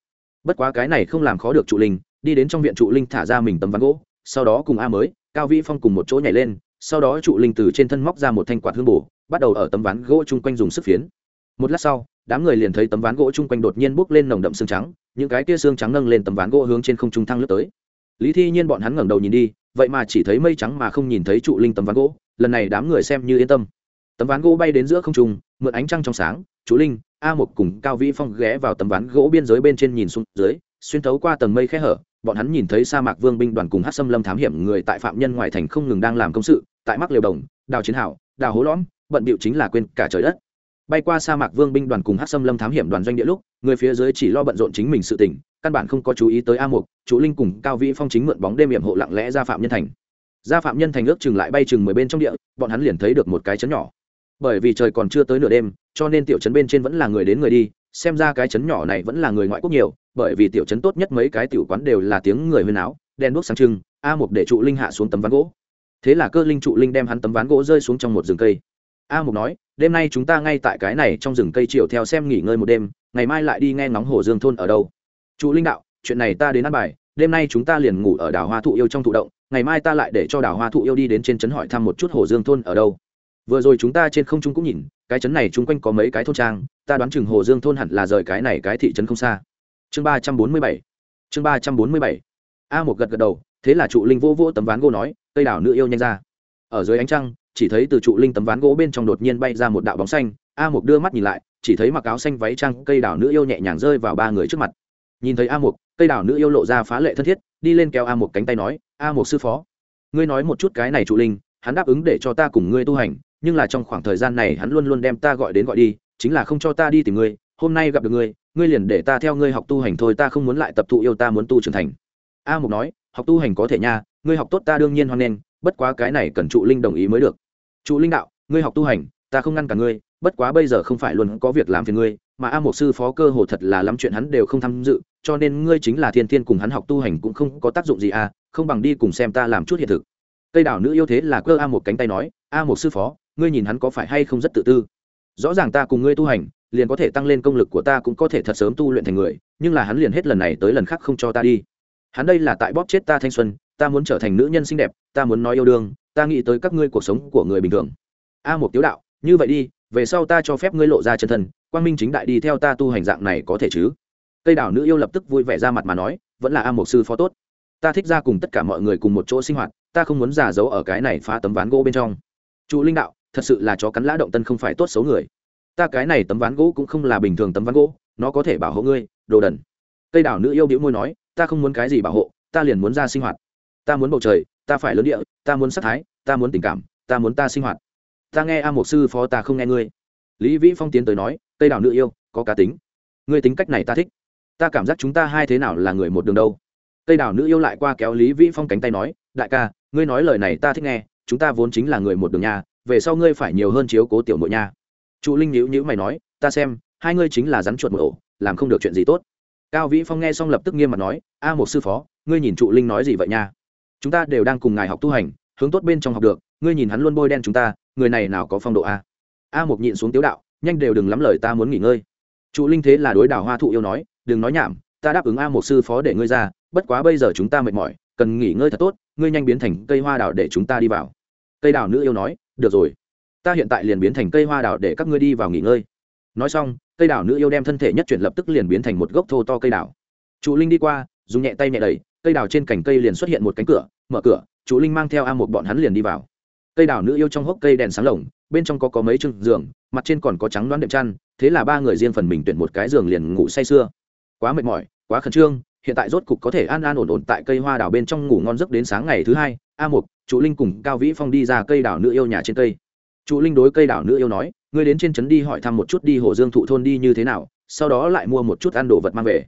Bất quá cái này không làm khó được trụ linh, đi đến trong viện trụ linh thả ra mình tấm ván gỗ, sau đó cùng a mới, cao vĩ phong cùng một chỗ nhảy lên, sau đó trụ linh từ trên thân móc ra một thanh quạt hương bổ, bắt đầu ở tấm ván gỗ chung quanh dùng sức phiến. Một lát sau, đám người liền thấy tấm ván gỗ chung quanh đột nhiên bốc lên nồng đậm xương trắng, những cái kia xương trắng nâng lên tấm ván gỗ hướng trên không trung thăng lướt tới lý thi nhiên bọn hắn ngẩng đầu nhìn đi, vậy mà chỉ thấy mây trắng mà không nhìn thấy trụ linh tấm ván gỗ, lần này đám người xem như yên tâm. Tấm ván gỗ bay đến giữa không trung, mượn ánh trăng trong sáng chú linh, a một cùng cao vĩ phong ghé vào tấm ván gỗ biên giới bên trên nhìn xuống dưới, xuyên thấu qua tầng mây khe hở, bọn hắn nhìn thấy sa mạc vương binh đoàn cùng hát xâm lâm thám hiểm người tại phạm nhân ngoài thành không ngừng đang làm công sự, tại mắc liều đồng, đào chiến hảo, đào hố lõm, bận bịu chính là quên cả trời đất. Bay qua sa mạc vương binh đoàn cùng hát xâm lâm thám hiểm đoàn doanh địa lúc, người phía dưới chỉ lo bận rộn chính mình sự tỉnh căn bản không có chú ý tới a mục, chú linh cùng cao vĩ phong chính mượn bóng đêm hiểm hộ lặng lẽ ra phạm nhân thành. Ra phạm nhân thành ước chừng lại bay chừng mười bên trong địa, bọn hắn liền thấy được một cái chấn nhỏ. Bởi vì trời còn chưa tới nửa đêm, cho nên tiểu trấn bên trên vẫn là người đến người đi, xem ra cái chấn nhỏ này vẫn là người ngoại quốc nhiều, bởi vì tiểu trấn tốt nhất mấy cái tiểu quán đều là tiếng người huyên áo đen đuốc sáng trưng, a mục để trụ linh hạ xuống tấm ván gỗ. Thế là cơ linh trụ linh đem hắn tấm ván gỗ rơi xuống trong một rừng cây. A mục nói, đêm nay chúng ta ngay tại cái này trong rừng cây chiều theo xem nghỉ ngơi một đêm, ngày mai lại đi nghe ngóng hồ dương thôn ở đâu. Chủ linh đạo, chuyện này ta đến ăn bài, đêm nay chúng ta liền ngủ ở đảo hoa thụ yêu trong thụ động, ngày mai ta lại để cho đảo hoa thụ yêu đi đến trên trấn hỏi thăm một chút hồ dương thôn ở đâu. Vừa rồi chúng ta trên không trung cũng nhìn, cái trấn này chung quanh có mấy cái thôn trang, ta đoán chừng hồ dương thôn hẳn là rời cái này cái thị trấn không xa. Chương ba trăm bốn mươi bảy, chương ba trăm bốn mươi bảy. A một gật gật đầu, thế là trụ linh vô vô tấm ván gỗ nói, cây đảo nữ yêu nhanh ra. Ở dưới ánh trăng, chỉ thấy từ trụ linh tấm ván gỗ bên trong đột nhiên bay ra một đạo bóng xanh, a một đưa mắt nhìn lại, chỉ thấy mặc áo xanh váy trăng cây đảo nữ yêu nhẹ nhàng rơi vào ba người trước mặt nhìn thấy a Mục, cây đào nữ yêu lộ ra phá lệ thân thiết đi lên kéo a Mục cánh tay nói a Mục sư phó ngươi nói một chút cái này trụ linh hắn đáp ứng để cho ta cùng ngươi tu hành nhưng là trong khoảng thời gian này hắn luôn luôn đem ta gọi đến gọi đi chính là không cho ta đi tìm ngươi hôm nay gặp được ngươi ngươi liền để ta theo ngươi học tu hành thôi ta không muốn lại tập thụ yêu ta muốn tu trưởng thành. A mục nói học tu hành có thể nha ngươi học tốt ta đương nhiên hoan nghênh bất quá cái này cần trụ linh đồng ý mới được. Trụ linh đạo ngươi học tu hành ta không ngăn cả ngươi bất quá bây giờ không phải luôn có việc làm phiền ngươi mà a một sư phó cơ hồ thật là lắm chuyện hắn đều không tham dự, cho nên ngươi chính là thiên thiên cùng hắn học tu hành cũng không có tác dụng gì à không bằng đi cùng xem ta làm chút hiện thực. Cây đảo nữ yêu thế là cơ a một cánh tay nói, a một sư phó, ngươi nhìn hắn có phải hay không rất tự tư? Rõ ràng ta cùng ngươi tu hành, liền có thể tăng lên công lực của ta cũng có thể thật sớm tu luyện thành người, nhưng là hắn liền hết lần này tới lần khác không cho ta đi. Hắn đây là tại bóp chết ta thanh xuân, ta muốn trở thành nữ nhân xinh đẹp, ta muốn nói yêu đương, ta nghĩ tới các ngươi cuộc sống của người bình thường. A một tiếu đạo, như vậy đi, về sau ta cho phép ngươi lộ ra chân thân quang minh chính đại đi theo ta tu hành dạng này có thể chứ? Cây đảo nữ yêu lập tức vui vẻ ra mặt mà nói, vẫn là a Mộc sư phó tốt. Ta thích ra cùng tất cả mọi người cùng một chỗ sinh hoạt, ta không muốn giả giấu ở cái này phá tấm ván gỗ bên trong. Chủ linh đạo, thật sự là chó cắn lã động tân không phải tốt xấu người. Ta cái này tấm ván gỗ cũng không là bình thường tấm ván gỗ, nó có thể bảo hộ ngươi, đồ đần. Cây đảo nữ yêu biểu môi nói, ta không muốn cái gì bảo hộ, ta liền muốn ra sinh hoạt. Ta muốn bầu trời, ta phải lớn địa, ta muốn sắc thái, ta muốn tình cảm, ta muốn ta sinh hoạt. Ta nghe a Mộc sư phó ta không nghe ngươi lý vĩ phong tiến tới nói cây đảo nữ yêu, có cá tính. Ngươi tính cách này ta thích. Ta cảm giác chúng ta hai thế nào là người một đường đâu. Cây đảo nữ yêu lại qua kéo lý vĩ phong cánh tay nói, đại ca, ngươi nói lời này ta thích nghe, chúng ta vốn chính là người một đường nhà về sau ngươi phải nhiều hơn chiếu cố tiểu nội nha. Trụ linh nhữ nhữ mày nói, ta xem, hai ngươi chính là rắn chuột một ổ, làm không được chuyện gì tốt. Cao vĩ phong nghe xong lập tức nghiêm mặt nói, a một sư phó, ngươi nhìn trụ linh nói gì vậy nha? Chúng ta đều đang cùng ngài học tu hành, hướng tốt bên trong học được, ngươi nhìn hắn luôn bôi đen chúng ta, người này nào có phong độ a? A một nhịn xuống tiếu đạo, nhanh đều đừng lắm lời ta muốn nghỉ ngơi. Trụ linh thế là đối đảo hoa thụ yêu nói, đừng nói nhảm, ta đáp ứng a một sư phó để ngươi ra, bất quá bây giờ chúng ta mệt mỏi, cần nghỉ ngơi thật tốt, ngươi nhanh biến thành cây hoa đào để chúng ta đi vào. Cây đào nữ yêu nói, được rồi, ta hiện tại liền biến thành cây hoa đào để các ngươi đi vào nghỉ ngơi. Nói xong, cây đào nữ yêu đem thân thể nhất chuyển lập tức liền biến thành một gốc thô to cây đào trụ linh đi qua, dùng nhẹ tay nhẹ đẩy, cây đào trên cành cây liền xuất hiện một cánh cửa, mở cửa, trụ linh mang theo a một bọn hắn liền đi vào. Cây đào nữ yêu trong hốc cây đèn sáng lồng bên trong có có mấy chừng giường, mặt trên còn có trắng đoán đệm chăn, thế là ba người riêng phần mình tuyển một cái giường liền ngủ say sưa. Quá mệt mỏi, quá khẩn trương, hiện tại rốt cục có thể an an ổn ổn tại cây hoa đào bên trong ngủ ngon giấc đến sáng ngày thứ hai, a một trụ linh cùng cao vĩ phong đi ra cây đảo nữ yêu nhà trên cây. Trụ linh đối cây đảo nữ yêu nói, ngươi đến trên trấn đi hỏi thăm một chút đi hồ dương thụ thôn đi như thế nào, sau đó lại mua một chút ăn đồ vật mang về.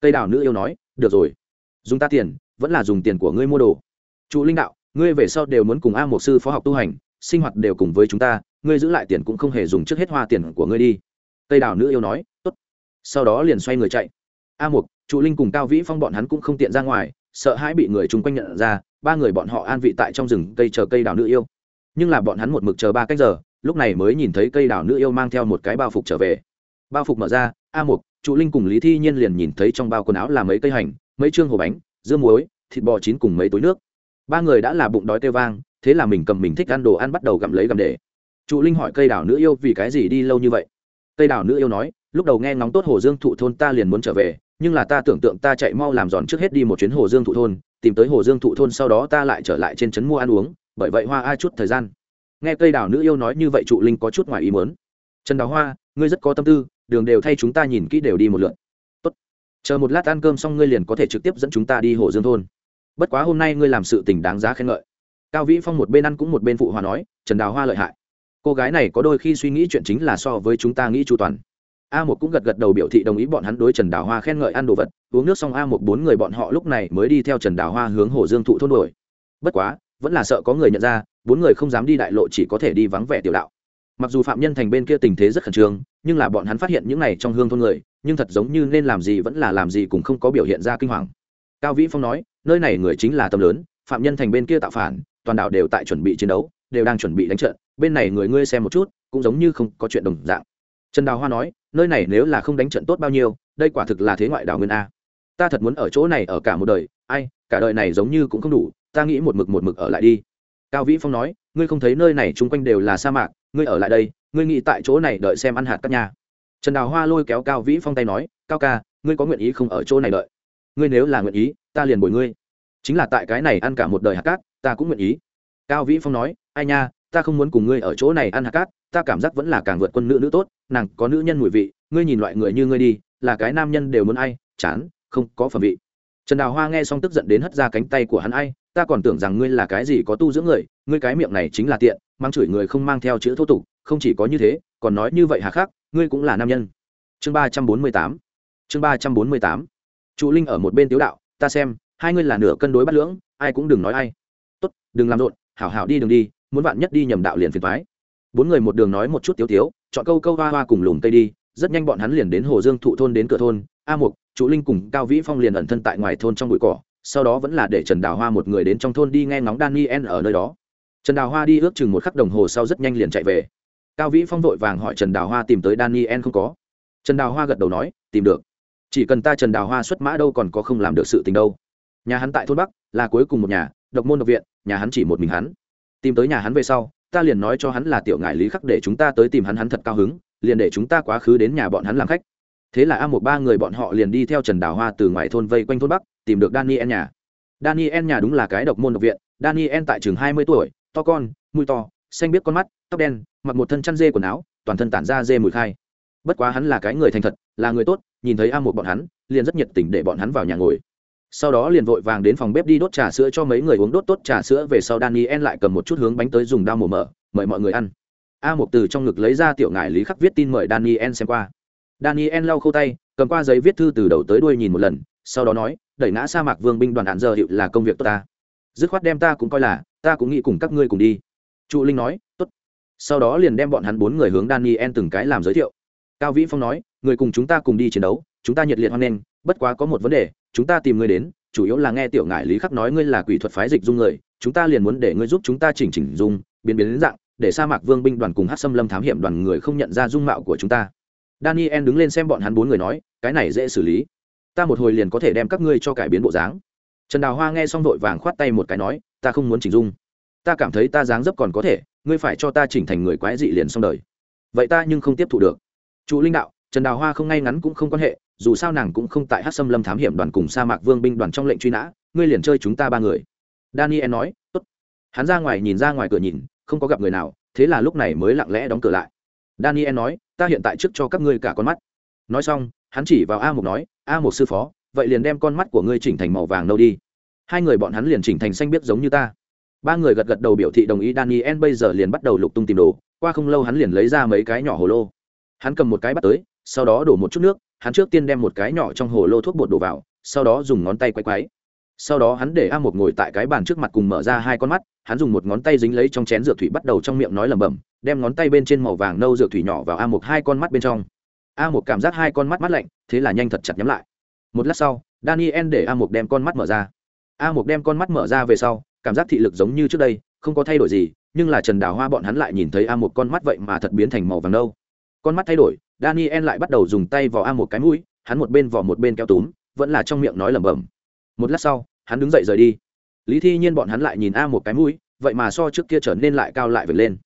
Cây đảo nữ yêu nói, được rồi, dùng ta tiền, vẫn là dùng tiền của ngươi mua đồ. Trụ linh đạo, ngươi về sau đều muốn cùng a một sư phó học tu hành sinh hoạt đều cùng với chúng ta ngươi giữ lại tiền cũng không hề dùng trước hết hoa tiền của ngươi đi. Cây đào nữ yêu nói tốt. Sau đó liền xoay người chạy. A mục, trụ linh cùng cao vĩ phong bọn hắn cũng không tiện ra ngoài sợ hãi bị người chung quanh nhận ra ba người bọn họ an vị tại trong rừng cây chờ cây đào nữ yêu. Nhưng là bọn hắn một mực chờ ba cách giờ lúc này mới nhìn thấy cây đào nữ yêu mang theo một cái bao phục trở về. Bao phục mở ra a mục, trụ linh cùng lý thi nhiên liền nhìn thấy trong bao quần áo là mấy cây hành mấy chương hồ bánh dưa muối thịt bò chín cùng mấy túi nước. Ba người đã là bụng đói tê vang thế là mình cầm mình thích ăn đồ ăn bắt đầu gặm lấy gặm để. Trụ linh hỏi cây đào nữ yêu vì cái gì đi lâu như vậy? Cây đào nữ yêu nói, lúc đầu nghe ngóng tốt hồ dương thụ thôn ta liền muốn trở về, nhưng là ta tưởng tượng ta chạy mau làm giòn trước hết đi một chuyến hồ dương thụ thôn, tìm tới hồ dương thụ thôn sau đó ta lại trở lại trên trấn mua ăn uống, bởi vậy hoa ai chút thời gian. Nghe cây đào nữ yêu nói như vậy trụ linh có chút ngoài ý muốn. Trần đào hoa, ngươi rất có tâm tư, đường đều thay chúng ta nhìn kỹ đều đi một lượt tốt. Chờ một lát ăn cơm xong ngươi liền có thể trực tiếp dẫn chúng ta đi hồ dương thôn. Bất quá hôm nay ngươi làm sự tình đáng giá khen ngợi cao vĩ phong một bên ăn cũng một bên phụ hòa nói, trần đào hoa lợi hại. Cô gái này có đôi khi suy nghĩ chuyện chính là so với chúng ta nghĩ chu toàn. A một cũng gật gật đầu biểu thị đồng ý bọn hắn đối trần đào hoa khen ngợi ăn đồ vật. Uống nước xong a một bốn người bọn họ lúc này mới đi theo trần đào hoa hướng hồ dương thụ thôn đổi bất quá, vẫn là sợ có người nhận ra, bốn người không dám đi đại lộ chỉ có thể đi vắng vẻ tiểu đạo. Mặc dù phạm nhân thành bên kia tình thế rất khẩn trương, nhưng là bọn hắn phát hiện những này trong hương thôn người, nhưng thật giống như nên làm gì vẫn là làm gì cũng không có biểu hiện ra kinh hoàng. Cao vĩ phong nói, nơi này người chính là tâm lớn, phạm nhân thành bên kia tạo phản toàn đảo đều tại chuẩn bị chiến đấu, đều đang chuẩn bị đánh trận, bên này người ngươi xem một chút, cũng giống như không có chuyện đồng dạng. Trần đào hoa nói, nơi này nếu là không đánh trận tốt bao nhiêu, đây quả thực là thế ngoại đảo nguyên a. Ta thật muốn ở chỗ này ở cả một đời, ai, cả đời này giống như cũng không đủ, ta nghĩ một mực một mực ở lại đi. Cao vĩ phong nói, ngươi không thấy nơi này chung quanh đều là sa mạc, ngươi ở lại đây, ngươi nghĩ tại chỗ này đợi xem ăn hạt các nhà trần đào hoa lôi kéo cao vĩ phong tay nói, cao ca, ngươi có nguyện ý không ở chỗ này đợi? Ngươi nếu là nguyện ý, ta liền bồi ngươi. Chính là tại cái này ăn cả một đời hạt cát ta cũng nguyện ý. Cao vĩ phong nói, ai nha, ta không muốn cùng ngươi ở chỗ này ăn hạt cát, ta cảm giác vẫn là càng vượt quân nữ nữ tốt, nàng có nữ nhân mùi vị, ngươi nhìn loại người như ngươi đi, là cái nam nhân đều muốn ai, chán, không có phẩm vị. Trần đào hoa nghe xong tức giận đến hất ra cánh tay của hắn ai, ta còn tưởng rằng ngươi là cái gì có tu dưỡng người, ngươi cái miệng này chính là tiện, mang chửi người không mang theo chữ thô tục, không chỉ có như thế, còn nói như vậy hà khắc, ngươi cũng là nam nhân. Chương ba trăm bốn mươi tám, chương ba trăm bốn mươi tám. Trụ linh ở một bên tiếu đạo, ta xem, hai ngươi là nửa cân đối bắt lưỡng, ai cũng đừng nói ai tốt, đừng làm rộn, hảo hảo đi đường đi, muốn bạn nhất đi nhầm đạo liền phiền thoái bốn người một đường nói một chút tiếu tiếu, chọn câu câu hoa hoa cùng lùm cây đi, rất nhanh bọn hắn liền đến hồ dương thụ thôn đến cửa thôn, a mục chủ linh cùng cao vĩ phong liền ẩn thân tại ngoài thôn trong bụi cỏ, sau đó vẫn là để trần đào hoa một người đến trong thôn đi nghe ngóng daniel ở nơi đó. Trần đào hoa đi ước chừng một khắc đồng hồ sau rất nhanh liền chạy về. Cao vĩ phong vội vàng hỏi trần đào hoa tìm tới daniel không có. Trần đào hoa gật đầu nói, tìm được. Chỉ cần ta trần đào hoa xuất mã đâu còn có không làm được sự tình đâu. Nhà hắn tại thôn bắc, là cuối cùng một nhà độc môn độc viện, nhà hắn chỉ một mình hắn. Tìm tới nhà hắn về sau, ta liền nói cho hắn là tiểu ngại lý khắc để chúng ta tới tìm hắn hắn thật cao hứng, liền để chúng ta quá khứ đến nhà bọn hắn làm khách. Thế là a một ba người bọn họ liền đi theo trần đào hoa từ ngoài thôn vây quanh thôn bắc, tìm được daniel nhà. Daniel nhà đúng là cái độc môn độc viện, daniel tại chừng hai mươi tuổi, to con, mũi to, xanh biết con mắt, tóc đen, mặc một thân chăn dê quần áo, toàn thân tản ra dê mùi khai. Bất quá hắn là cái người thành thật, là người tốt, nhìn thấy a một bọn hắn, liền rất nhiệt tình để bọn hắn vào nhà ngồi sau đó liền vội vàng đến phòng bếp đi đốt trà sữa cho mấy người uống, đốt tốt trà sữa về sau daniel lại cầm một chút hướng bánh tới dùng dao mổ mở mời mọi người ăn. A một từ trong ngực lấy ra tiểu ngải lý khắc viết tin mời daniel xem qua. Daniel lau khâu tay, cầm qua giấy viết thư từ đầu tới đuôi nhìn một lần, sau đó nói, đẩy ngã sa mạc vương binh đoàn hạn giờ hiệu là công việc tốt ta. Dứt khoát đem ta cũng coi là, ta cũng nghĩ cùng các ngươi cùng đi. Trụ linh nói, tốt. Sau đó liền đem bọn hắn bốn người hướng daniel từng cái làm giới thiệu. Cao vĩ phong nói, người cùng chúng ta cùng đi chiến đấu, chúng ta nhiệt liệt hoan nghênh, bất quá có một vấn đề chúng ta tìm ngươi đến, chủ yếu là nghe tiểu ngải lý khắc nói ngươi là quỷ thuật phái dịch dung người, chúng ta liền muốn để ngươi giúp chúng ta chỉnh chỉnh dung, biến biến đến dạng, để sa mạc vương binh đoàn cùng hát xâm lâm thám hiểm đoàn người không nhận ra dung mạo của chúng ta. Daniel đứng lên xem bọn hắn bốn người nói, cái này dễ xử lý. Ta một hồi liền có thể đem các ngươi cho cải biến bộ dáng. Trần đào hoa nghe xong vội vàng khoát tay một cái nói, ta không muốn chỉnh dung. Ta cảm thấy ta dáng dấp còn có thể, ngươi phải cho ta chỉnh thành người quái dị liền xong đời. Vậy ta nhưng không tiếp thu được. Trụ linh đạo, trần đào hoa không ngay ngắn cũng không quan hệ dù sao nàng cũng không tại hát xâm lâm thám hiểm đoàn cùng sa mạc vương binh đoàn trong lệnh truy nã, ngươi liền chơi chúng ta ba người. Daniel nói, tốt. Hắn ra ngoài nhìn ra ngoài cửa nhìn, không có gặp người nào, thế là lúc này mới lặng lẽ đóng cửa lại. Daniel nói, ta hiện tại trước cho các ngươi cả con mắt. Nói xong, hắn chỉ vào a một nói, a một sư phó, vậy liền đem con mắt của ngươi chỉnh thành màu vàng nâu đi. Hai người bọn hắn liền chỉnh thành xanh biết giống như ta. Ba người gật gật đầu biểu thị đồng ý, daniel bây giờ liền bắt đầu lục tung tìm đồ, qua không lâu hắn liền lấy ra mấy cái nhỏ hồ lô. Hắn cầm một cái bắt tới, sau đó đổ một chút nước hắn trước tiên đem một cái nhỏ trong hồ lô thuốc bột đổ vào, sau đó dùng ngón tay quay quáy sau đó hắn để a một ngồi tại cái bàn trước mặt cùng mở ra hai con mắt, hắn dùng một ngón tay dính lấy trong chén dược thủy bắt đầu trong miệng nói lẩm bẩm, đem ngón tay bên trên màu vàng nâu dược thủy nhỏ vào a một hai con mắt bên trong. A một cảm giác hai con mắt mắt lạnh, thế là nhanh thật chặt nhắm lại. Một lát sau, daniel để a một đem con mắt mở ra. A một đem con mắt mở ra về sau, cảm giác thị lực giống như trước đây, không có thay đổi gì, nhưng là trần đào hoa bọn hắn lại nhìn thấy a một con mắt vậy mà thật biến thành màu vàng nâu. Con mắt thay đổi daniel lại bắt đầu dùng tay vò a một cái mũi, hắn một bên vò một bên kéo túm, vẫn là trong miệng nói lẩm bẩm. Một lát sau, hắn đứng dậy rời đi. Lý thi nhiên bọn hắn lại nhìn a một cái mũi, vậy mà so trước kia trở nên lại cao lại vểnh lên.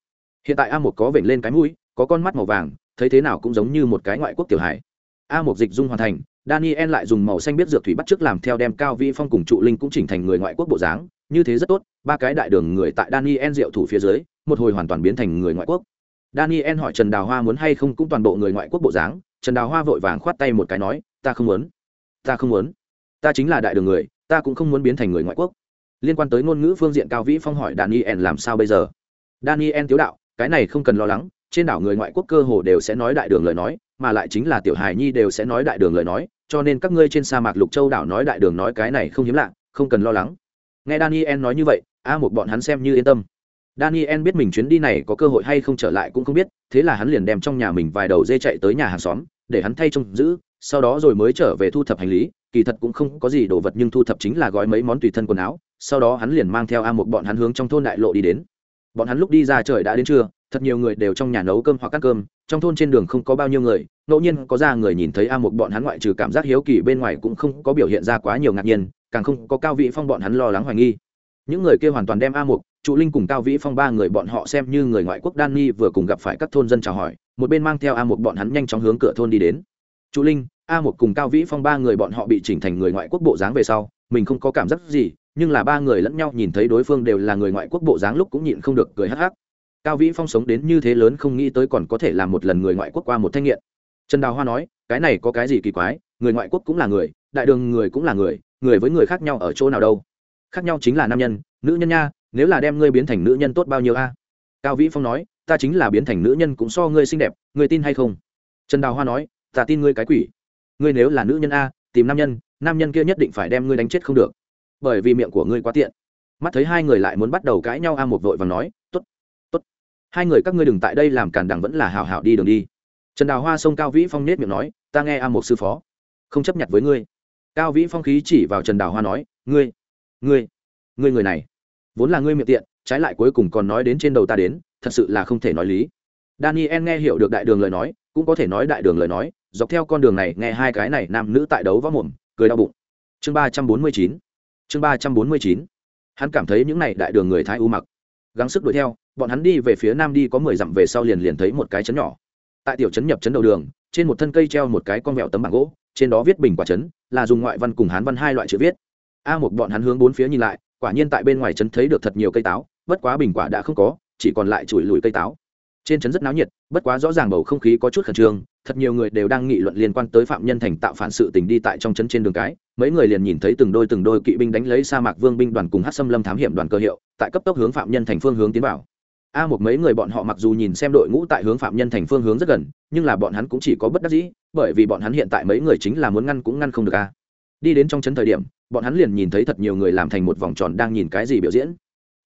Hiện tại a một có vểnh lên cái mũi, có con mắt màu vàng, thấy thế nào cũng giống như một cái ngoại quốc tiểu hải a một dịch dung hoàn thành, daniel lại dùng màu xanh biết dược thủy bắt trước làm theo đem cao vi phong cùng trụ linh cũng chỉnh thành người ngoại quốc bộ dáng, như thế rất tốt, ba cái đại đường người tại daniel diệu thủ phía dưới, một hồi hoàn toàn biến thành người ngoại quốc daniel hỏi trần đào hoa muốn hay không cũng toàn bộ người ngoại quốc bộ dáng. Trần đào hoa vội vàng khoát tay một cái nói, ta không muốn, ta không muốn. Ta chính là đại đường người, ta cũng không muốn biến thành người ngoại quốc. Liên quan tới ngôn ngữ phương diện, cao vĩ phong hỏi daniel làm sao bây giờ? Daniel tiếu đạo, cái này không cần lo lắng, trên đảo người ngoại quốc cơ hồ đều sẽ nói đại đường lời nói, mà lại chính là tiểu hài nhi đều sẽ nói đại đường lời nói, cho nên các ngươi trên sa mạc lục châu đảo nói đại đường nói cái này không hiếm lạ, không cần lo lắng. Nghe daniel nói như vậy, a một bọn hắn xem như yên tâm daniel biết mình chuyến đi này có cơ hội hay không trở lại cũng không biết, thế là hắn liền đem trong nhà mình vài đầu dê chạy tới nhà hàng xóm, để hắn thay trông giữ, sau đó rồi mới trở về thu thập hành lý, kỳ thật cũng không có gì đồ vật nhưng thu thập chính là gói mấy món tùy thân quần áo, sau đó hắn liền mang theo a một bọn hắn hướng trong thôn đại lộ đi đến. Bọn hắn lúc đi ra trời đã đến trưa, thật nhiều người đều trong nhà nấu cơm hoặc cắt cơm, trong thôn trên đường không có bao nhiêu người, ngẫu nhiên có ra người nhìn thấy a một bọn hắn ngoại trừ cảm giác hiếu kỳ bên ngoài cũng không có biểu hiện ra quá nhiều ngạc nhiên, càng không có cao vị phong bọn hắn lo lắng hoài nghi. Những người kia hoàn toàn đem a một trụ linh cùng cao vĩ phong ba người bọn họ xem như người ngoại quốc đan ni vừa cùng gặp phải các thôn dân chào hỏi, một bên mang theo a một bọn hắn nhanh chóng hướng cửa thôn đi đến. Trụ linh, a một cùng cao vĩ phong ba người bọn họ bị chỉnh thành người ngoại quốc bộ dáng về sau, mình không có cảm giác gì, nhưng là ba người lẫn nhau nhìn thấy đối phương đều là người ngoại quốc bộ dáng lúc cũng nhịn không được cười hắc hắc. Cao vĩ phong sống đến như thế lớn không nghĩ tới còn có thể làm một lần người ngoại quốc qua một thanh nghiện. Trần đào hoa nói, cái này có cái gì kỳ quái, người ngoại quốc cũng là người, đại đường người cũng là người người với người khác nhau ở chỗ nào đâu? Khác nhau chính là nam nhân, nữ nhân nha nếu là đem ngươi biến thành nữ nhân tốt bao nhiêu a? Cao vĩ phong nói, ta chính là biến thành nữ nhân cũng so ngươi xinh đẹp, ngươi tin hay không? Trần đào hoa nói, ta tin ngươi cái quỷ. Ngươi nếu là nữ nhân a, tìm nam nhân nam nhân kia nhất định phải đem ngươi đánh chết không được. Bởi vì miệng của ngươi quá tiện. Mắt thấy hai người lại muốn bắt đầu cãi nhau a một vội và nói t ố t t ố t hai người các ngươi đừng tại đây làm càn đằng vẫn là hào hào đi đường đi. Trần đào hoa xông cao vĩ phong nết miệng nói, ta nghe a một sư phó, không chấp nhận với ngươi. Cao vĩ phong khí chỉ vào trần đào hoa nói, ngươi ngươi ngươi người này vốn là ngươi miệng tiện, trái lại cuối cùng còn nói đến trên đầu ta đến, thật sự là không thể nói lý. Daniel nghe hiểu được đại đường lời nói, cũng có thể nói đại đường lời nói, dọc theo con đường này nghe hai cái này nam nữ tại đấu võ mồm, cười đau bụng. Chương ba trăm bốn mươi chín, chương ba trăm bốn mươi chín. Hắn cảm thấy những n à y đại đường người thái u mặc, gắng sức đuổi theo, bọn hắn đi về phía nam đi có mười dặm về sau liền liền thấy một cái chấn nhỏ. Tại tiểu trấn nhập trấn đầu đường, trên một thân cây treo một cái con vẹo tấm bảng gỗ, trên đó viết bình quả trấn, là dùng ngoại văn cùng hán văn hai loại chữ viết. A một bọn hắn hướng bốn phía nhìn lại quả nhiên tại bên ngoài trấn thấy được thật nhiều cây táo, bất quá bình quả đã không có, chỉ còn lại chùi lùi cây táo. Trên trấn rất náo nhiệt, bất quá rõ ràng bầu không khí có chút khẩn trương, thật nhiều người đều đang nghị luận liên quan tới phạm nhân thành tạo phản sự tình đi tại trong trấn trên đường cái. Mấy người liền nhìn thấy từng đôi từng đôi kỵ binh đánh lấy sa mạc vương binh đoàn cùng hát xâm lâm thám hiểm đoàn cơ hiệu, tại cấp tốc hướng phạm nhân thành phương hướng tiến vào. A một mấy người bọn họ mặc dù nhìn xem đội ngũ tại hướng phạm nhân thành phương hướng rất gần, nhưng là bọn hắn cũng chỉ có bất đắc dĩ, bởi vì bọn hắn hiện tại mấy người chính là muốn ngăn cũng ngăn không được a đi đến trong trấn thời điểm, bọn hắn liền nhìn thấy thật nhiều người làm thành một vòng tròn đang nhìn cái gì biểu diễn.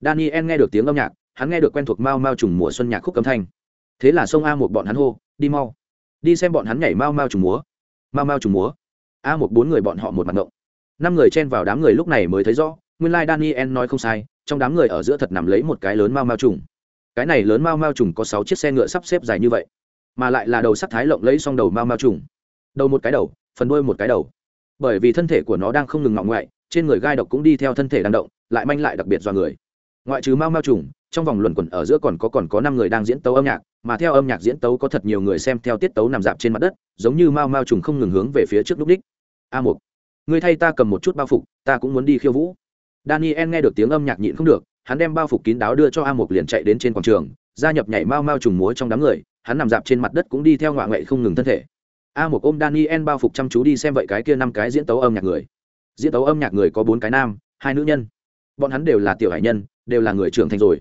Daniel nghe được tiếng âm nhạc, hắn nghe được quen thuộc mau mau trùng mùa xuân nhạc khúc âm thanh. Thế là sông a một bọn hắn hô, đi mau. Đi xem bọn hắn nhảy mau mau trùng múa. Mau mau trùng múa. A một bốn người bọn họ một mặt ngộng. Năm người chen vào đám người lúc này mới thấy rõ, nguyên lai daniel nói không sai, trong đám người ở giữa thật nằm lấy một cái lớn mau mau trùng. Cái này lớn mau mau trùng có sáu chiếc xe ngựa sắp xếp dài như vậy, mà lại là đầu sắc thái lộng lấy xong đầu mau mau trùng. Đầu một cái đầu, phần đuôi một cái đầu bởi vì thân thể của nó đang không ngừng ngọng ngoại, trên người gai độc cũng đi theo thân thể đang động, lại manh lại đặc biệt do người. Ngoại trừ mau mau trùng, trong vòng luẩn quẩn ở giữa còn có còn có năm người đang diễn tấu âm nhạc, mà theo âm nhạc diễn tấu có thật nhiều người xem theo tiết tấu nằm dạp trên mặt đất, giống như mau mau trùng không ngừng hướng về phía trước lúc đích. A một người thay ta cầm một chút bao phục, ta cũng muốn đi khiêu vũ. Daniel nghe được tiếng âm nhạc nhịn không được, hắn đem bao phục kín đáo đưa cho a một liền chạy đến trên quảng trường, gia nhập nhảy mau mau trùng múa trong đám người, hắn nằm dạp trên mặt đất cũng đi theo ngoại ngoại không ngừng thân thể a một ôm daniel bao phục chăm chú đi xem vậy cái kia năm cái diễn tấu âm nhạc người. Diễn tấu âm nhạc người có bốn cái nam, hai nữ nhân. Bọn hắn đều là tiểu hải nhân, đều là người trưởng thành rồi.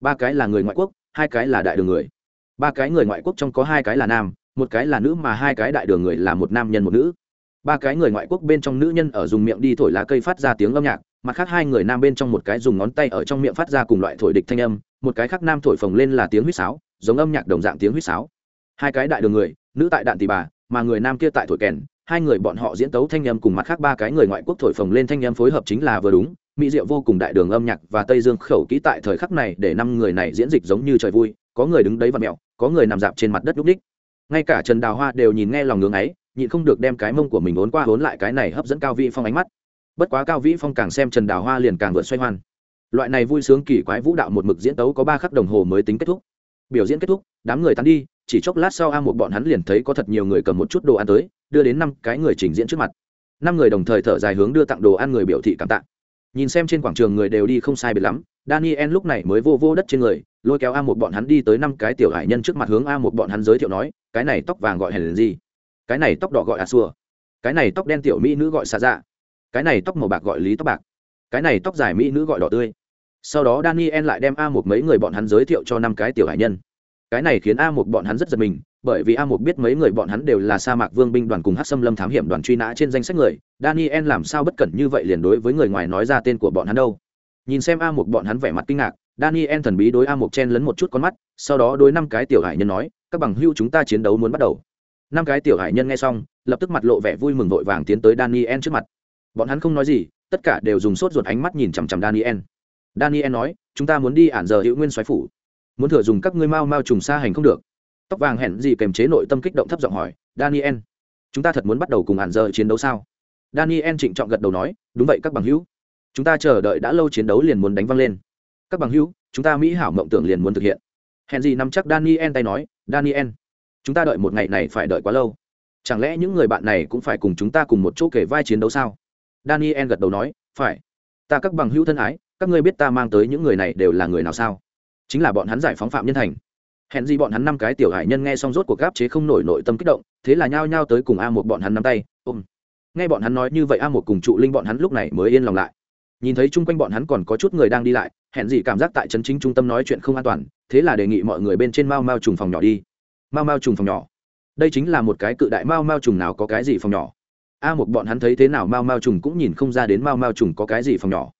Ba cái là người ngoại quốc, hai cái là đại đường người. Ba cái người ngoại quốc trong có hai cái là nam, một cái là nữ mà hai cái đại đường người là một nam nhân một nữ. Ba cái người ngoại quốc bên trong nữ nhân ở dùng miệng đi thổi lá cây phát ra tiếng âm nhạc, mặt khác hai người nam bên trong một cái dùng ngón tay ở trong miệng phát ra cùng loại thổi địch thanh âm, một cái khác nam thổi phồng lên là tiếng huýt sáo, giống âm nhạc đồng dạng tiếng huýt sáo. Hai cái đại đường người, nữ tại đạn tì bà mà người nam kia tại thổi kèn, hai người bọn họ diễn tấu thanh âm cùng mặt khác ba cái người ngoại quốc thổi phồng lên thanh âm phối hợp chính là vừa đúng, mỹ diệu vô cùng đại đường âm nhạc và tây dương khẩu kỹ tại thời khắc này để năm người này diễn dịch giống như trời vui, có người đứng đấy và mẹo, có người nằm dạp trên mặt đất đúc ních ngay cả trần đào hoa đều nhìn nghe lòng ngưỡng ấy, nhịn không được đem cái mông của mình ốn qua ốn lại cái này hấp dẫn cao vĩ phong ánh mắt. Bất quá cao vĩ phong càng xem trần đào hoa liền càng vượt xoay hoan. Loại này vui sướng kỳ quái vũ đạo một mực diễn tấu có ba khắc đồng hồ mới tính kết thúc. Biểu diễn kết thúc, đám người tán đi chỉ chốc lát sau a một bọn hắn liền thấy có thật nhiều người cầm một chút đồ ăn tới, đưa đến năm cái người trình diễn trước mặt. Năm người đồng thời thở dài hướng đưa tặng đồ ăn người biểu thị cảm tạ. Nhìn xem trên quảng trường người đều đi không sai biệt lắm, daniel lúc này mới vô vô đất trên người, lôi kéo a một bọn hắn đi tới năm cái tiểu hải nhân trước mặt hướng a một bọn hắn giới thiệu nói, cái này tóc vàng gọi hèn gì? Cái này tóc đỏ gọi a xua. Cái này tóc đen tiểu mỹ nữ gọi xà dạ. Cái này tóc màu bạc gọi lý tóc bạc. Cái này tóc dài mỹ nữ gọi đỏ tươi. Sau đó daniel lại đem a một mấy người bọn hắn giới thiệu cho năm cái tiểu hải nhân cái này khiến a một bọn hắn rất giật mình, bởi vì a một biết mấy người bọn hắn đều là sa mạc vương binh đoàn cùng hát xâm lâm thám hiểm đoàn truy nã trên danh sách người. Daniel làm sao bất cẩn như vậy liền đối với người ngoài nói ra tên của bọn hắn đâu? Nhìn xem a một bọn hắn vẻ mặt kinh ngạc, daniel thần bí đối a một chen lấn một chút con mắt, sau đó đối năm cái tiểu hải nhân nói, các bằng hưu chúng ta chiến đấu muốn bắt đầu. Năm cái tiểu hải nhân nghe xong, lập tức mặt lộ vẻ vui mừng vội vàng tiến tới daniel trước mặt. Bọn hắn không nói gì, tất cả đều dùng sốt ruột ánh mắt nhìn chằm chằm daniel. Daniel nói, chúng ta muốn đi ản giờ hữu nguyên xoáy phủ muốn thừa dùng các ngươi mau mau trùng xa hành không được. Tóc vàng hẹn gì kềm chế nội tâm kích động thấp giọng hỏi, daniel, chúng ta thật muốn bắt đầu cùng hạn giờ chiến đấu sao? Daniel trịnh trọng gật đầu nói, đúng vậy các bằng hữu. Chúng ta chờ đợi đã lâu chiến đấu liền muốn đánh văng lên. Các bằng hữu, chúng ta mỹ hảo mộng tưởng liền muốn thực hiện. Hẹn gì nắm chắc daniel tay nói, daniel, chúng ta đợi một ngày này phải đợi quá lâu. Chẳng lẽ những người bạn này cũng phải cùng chúng ta cùng một chỗ kể vai chiến đấu sao? Daniel gật đầu nói, phải. Ta các bằng hữu thân ái, các ngươi biết ta mang tới những người này đều là người nào sao? Chính là bọn hắn giải phóng phạm nhân thành. Hẹn gì bọn hắn năm cái tiểu hải nhân nghe xong rốt cuộc gáp chế không nổi nội tâm kích động, thế là nhao nhao tới cùng a một bọn hắn nắm tay, ôm. Nghe bọn hắn nói như vậy a một cùng trụ linh bọn hắn lúc này mới yên lòng lại. Nhìn thấy chung quanh bọn hắn còn có chút người đang đi lại, hẹn gì cảm giác tại trấn chính trung tâm nói chuyện không an toàn, thế là đề nghị mọi người bên trên mau mau trùng phòng nhỏ đi. Mau mau trùng phòng nhỏ. Đây chính là một cái cự đại mau mau trùng nào có cái gì phòng nhỏ? A một bọn hắn thấy thế nào mau mau trùng cũng nhìn không ra đến mau mau trùng có cái gì phòng nhỏ.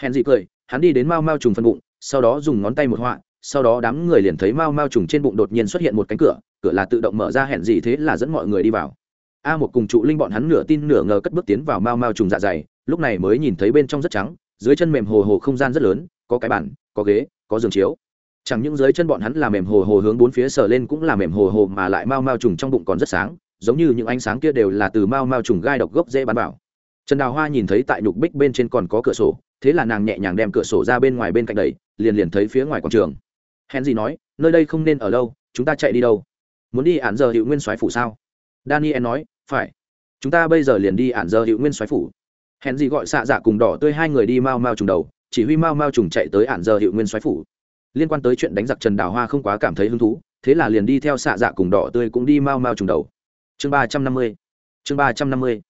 Hẹn gì cười, hắn đi đến mau mau trùng phân bụng sau đó dùng ngón tay một họa, sau đó đám người liền thấy mau mau trùng trên bụng đột nhiên xuất hiện một cánh cửa cửa là tự động mở ra hẹn gì thế là dẫn mọi người đi vào. A một cùng trụ linh bọn hắn nửa tin nửa ngờ cất bước tiến vào mau mau trùng dạ dày, lúc này mới nhìn thấy bên trong rất trắng, dưới chân mềm hồ hồ không gian rất lớn, có cái bàn, có ghế, có giường chiếu. Chẳng những dưới chân bọn hắn là mềm hồ hồ hướng bốn phía sờ lên cũng là mềm hồ hồ mà lại mau mau trùng trong bụng còn rất sáng, giống như những ánh sáng kia đều là từ mau mau trùng gai độc gốc dễ bắn vào. Trần đào hoa nhìn thấy tại nhục bích bên trên còn có cửa sổ thế là nàng nhẹ nhàng đem cửa sổ ra bên ngoài bên cạnh đầy liền liền thấy phía ngoài quảng trường. Hèn gì nói, nơi đây không nên ở đâu chúng ta chạy đi đâu? Muốn đi ạn giờ hiệu nguyên soái phủ sao? Daniel nói, phải. Chúng ta bây giờ liền đi ạn giờ hiệu nguyên soái phủ. Hèn gì gọi xạ dạ cùng đỏ tươi hai người đi mau mau trùng đầu, chỉ huy mau mau trùng chạy tới ạn giờ hiệu nguyên soái phủ. Liên quan tới chuyện đánh giặc trần đào hoa không quá cảm thấy hứng thú, thế là liền đi theo xạ dạ cùng đỏ tươi cũng đi mau mau trùng đầu. Chương ba trăm năm mươi. Chương ba trăm năm mươi.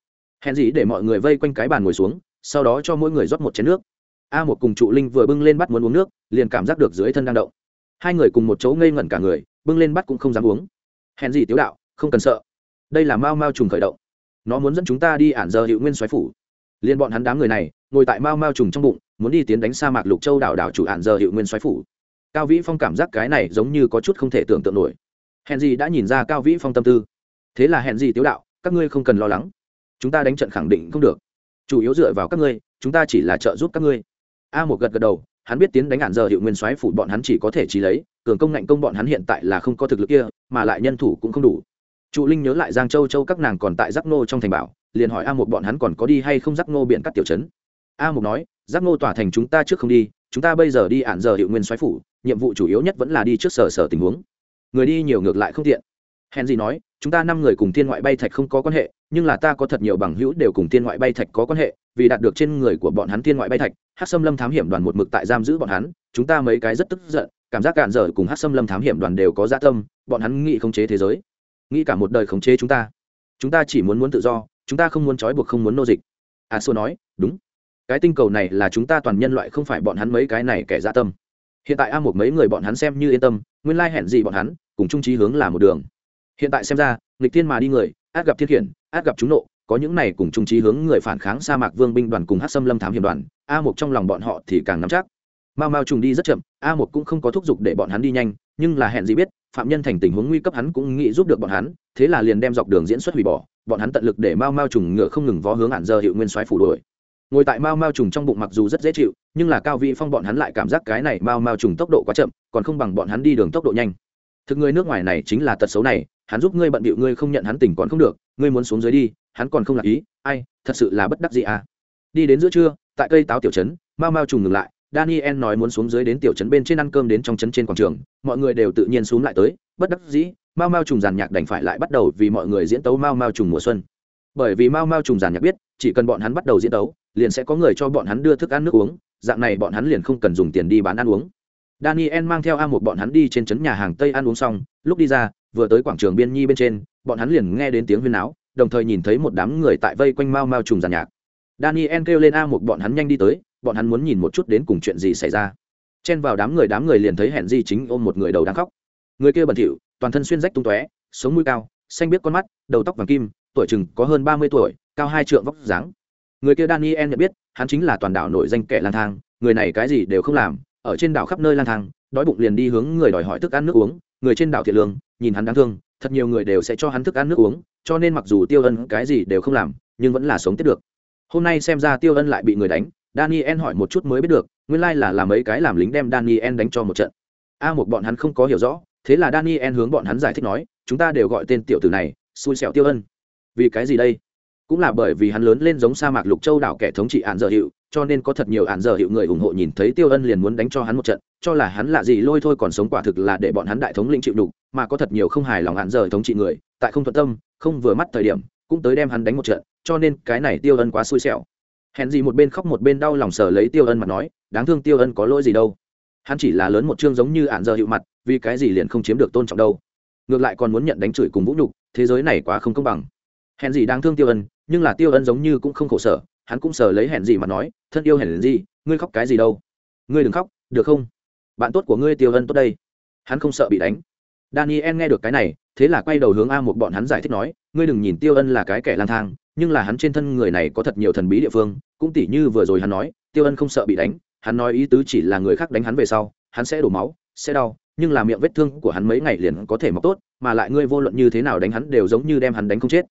Hèn gì để mọi người vây quanh cái bàn ngồi xuống sau đó cho mỗi người rót một chén nước. A một cùng trụ linh vừa bưng lên bắt muốn uống nước, liền cảm giác được dưới thân đang động. Hai người cùng một chỗ ngây ngẩn cả người, bưng lên bắt cũng không dám uống. Hèn gì tiếu đạo, không cần sợ. Đây là mao mao trùng khởi động. Nó muốn dẫn chúng ta đi ản giờ hiệu nguyên xoáy phủ. Liên bọn hắn đám người này, ngồi tại mao mao trùng trong bụng, muốn đi tiến đánh sa mạc lục châu đảo đảo chủ ản giờ hiệu nguyên xoáy phủ. Cao vĩ phong cảm giác cái này giống như có chút không thể tưởng tượng nổi. Hèn gì đã nhìn ra cao vĩ phong tâm tư. Thế là hèn gì tiếu đạo, các ngươi không cần lo lắng. Chúng ta đánh trận khẳng định không được chủ yếu dựa vào các ngươi, chúng ta chỉ là trợ giúp các ngươi. A một gật gật đầu, hắn biết tiến đánh ạn giờ hiệu nguyên soái phủ bọn hắn chỉ có thể trí lấy, cường công ngạnh công bọn hắn hiện tại là không có thực lực kia, mà lại nhân thủ cũng không đủ. Trụ linh nhớ lại giang châu châu các nàng còn tại giác nô trong thành bảo, liền hỏi a một bọn hắn còn có đi hay không giác nô biện cắt tiểu chấn a một nói, giác nô tỏa thành chúng ta trước không đi, chúng ta bây giờ đi ản giờ hiệu nguyên soái phủ, nhiệm vụ chủ yếu nhất vẫn là đi trước sở sở tình huống. Người đi nhiều ngược lại không tiện. Hèn gì nói chúng ta năm người cùng thiên ngoại bay thạch không có quan hệ, nhưng là ta có thật nhiều bằng hữu đều cùng thiên ngoại bay thạch có quan hệ, vì đạt được trên người của bọn hắn thiên ngoại bay thạch hát xâm lâm thám hiểm đoàn một mực tại giam giữ bọn hắn, chúng ta mấy cái rất tức giận, cảm giác cản dở cùng hát xâm lâm thám hiểm đoàn đều có dạ tâm, bọn hắn nghĩ khống chế thế giới, nghĩ cả một đời khống chế chúng ta. Chúng ta chỉ muốn muốn tự do, chúng ta không muốn trói buộc, không muốn nô dịch. À, a xô nói, đúng. Cái tinh cầu này là chúng ta toàn nhân loại, không phải bọn hắn mấy cái này kẻ dạ tâm. Hiện tại a một mấy người bọn hắn xem như yên tâm, nguyên lai hẹn gì bọn hắn, cùng trung trí hướng là một đường hiện tại xem ra, nghịch thiên mà đi người, át gặp thiên khiển, át gặp trúng nộ, có những này cùng trung trí hướng người phản kháng sa mạc vương binh đoàn cùng hát xâm lâm thám hiểm đoàn, a một trong lòng bọn họ thì càng nắm chắc. Mao mao trùng đi rất chậm, a một cũng không có thúc giục để bọn hắn đi nhanh, nhưng là hẹn gì biết, phạm nhân thành tình huống nguy cấp hắn cũng nghĩ giúp được bọn hắn, thế là liền đem dọc đường diễn xuất hủy bỏ, bọn hắn tận lực để mao mao trùng ngựa không ngừng vó hướng ạn giờ hiệu nguyên soái phủ đuổi. Ngồi tại mao mao trùng trong bụng mặc dù rất dễ chịu, nhưng là cao vị phong bọn hắn lại cảm giác cái này mao mao trùng tốc độ quá chậm, còn không bằng bọn hắn đi đường tốc độ nhanh. Thực người nước ngoài này chính là tật xấu này hắn giúp ngươi bận bịu ngươi không nhận hắn tình còn không được, ngươi muốn xuống dưới đi, hắn còn không lạc ý, ai, thật sự là bất đắc gì à. Đi đến giữa trưa, tại cây táo tiểu trấn mau mau trùng ngừng lại, daniel nói muốn xuống dưới đến tiểu trấn bên trên ăn cơm đến trong trấn trên quảng trường, mọi người đều tự nhiên xuống lại tới, bất đắc dĩ mau mau trùng giàn nhạc đành phải lại bắt đầu vì mọi người diễn tấu mau mau trùng mùa xuân. Bởi vì mau mau trùng giàn nhạc biết, chỉ cần bọn hắn bắt đầu diễn tấu, liền sẽ có người cho bọn hắn đưa thức ăn nước uống, dạng này bọn hắn liền không cần dùng tiền đi bán ăn uống. Daniel mang theo a một bọn hắn đi trên trấn nhà hàng tây ăn uống xong, lúc đi ra vừa tới quảng trường biên nhi bên trên, bọn hắn liền nghe đến tiếng huyên náo, đồng thời nhìn thấy một đám người tại vây quanh mau mau trùng giàn nhạc. Daniel kêu lên a một bọn hắn nhanh đi tới, bọn hắn muốn nhìn một chút đến cùng chuyện gì xảy ra. Chen vào đám người đám người liền thấy hẹn di chính ôm một người đầu đang khóc. Người kia bẩn thỉu, toàn thân xuyên rách tung tóe, sống mũi cao, xanh biết con mắt, đầu tóc vàng kim, tuổi chừng có hơn ba mươi tuổi, cao hai trượng vóc dáng. Người kia daniel nhận biết, hắn chính là toàn đảo nổi danh kẻ lang thang, người này cái gì đều không làm, ở trên đảo khắp nơi lang thang, đói bụng liền đi hướng người đòi hỏi thức ăn nước uống người trên đảo thiệt lương, nhìn hắn đáng thương, thật nhiều người đều sẽ cho hắn thức ăn nước uống, cho nên mặc dù tiêu ân cái gì đều không làm, nhưng vẫn là sống tiếp được. Hôm nay xem ra tiêu ân lại bị người đánh, daniel hỏi một chút mới biết được, nguyên lai là làm mấy cái làm lính đem daniel đánh cho một trận. A một bọn hắn không có hiểu rõ, thế là daniel hướng bọn hắn giải thích nói, chúng ta đều gọi tên tiểu tử này, xui xẻo tiêu ân. Vì cái gì đây? Cũng là bởi vì hắn lớn lên giống sa mạc lục châu đảo kẻ thống trị ạn dở hiệu cho nên có thật nhiều ạn dở hiệu người ủng hộ nhìn thấy tiêu ân liền muốn đánh cho hắn một trận, cho là hắn lạ gì lôi thôi còn sống quả thực là để bọn hắn đại thống lĩnh chịu đục, mà có thật nhiều không hài lòng ạn dở thống trị người, tại không thuận tâm, không vừa mắt thời điểm, cũng tới đem hắn đánh một trận, cho nên cái này tiêu ân quá xui xẻo. Hèn gì một bên khóc một bên đau lòng sờ lấy tiêu ân mà nói, đáng thương tiêu ân có lỗi gì đâu. Hắn chỉ là lớn một chương giống như ạn dở hiệu mặt, vì cái gì liền không chiếm được tôn trọng đâu. Ngược lại còn muốn nhận đánh chửi cùng vũ nhục, thế giới này quá không công bằng. Hèn gì đáng thương tiêu ân nhưng là tiêu ân giống như cũng không khổ sở, hắn cũng sờ lấy hèn gì mà nói, thân yêu hèn gì, ngươi khóc cái gì đâu? Ngươi đừng khóc, được không? Bạn tốt của ngươi tiêu ân tốt đây. Hắn không sợ bị đánh. Daniel nghe được cái này, thế là quay đầu hướng a một bọn hắn giải thích nói, ngươi đừng nhìn tiêu ân là cái kẻ lang thang, nhưng là hắn trên thân người này có thật nhiều thần bí địa phương. Cũng tỉ như vừa rồi hắn nói, tiêu ân không sợ bị đánh, hắn nói ý tứ chỉ là người khác đánh hắn về sau, hắn sẽ đổ máu, sẽ đau, nhưng là miệng vết thương của hắn mấy ngày liền có thể mọc tốt, mà lại ngươi vô luận như thế nào đánh hắn đều giống như đem hắn đánh không chết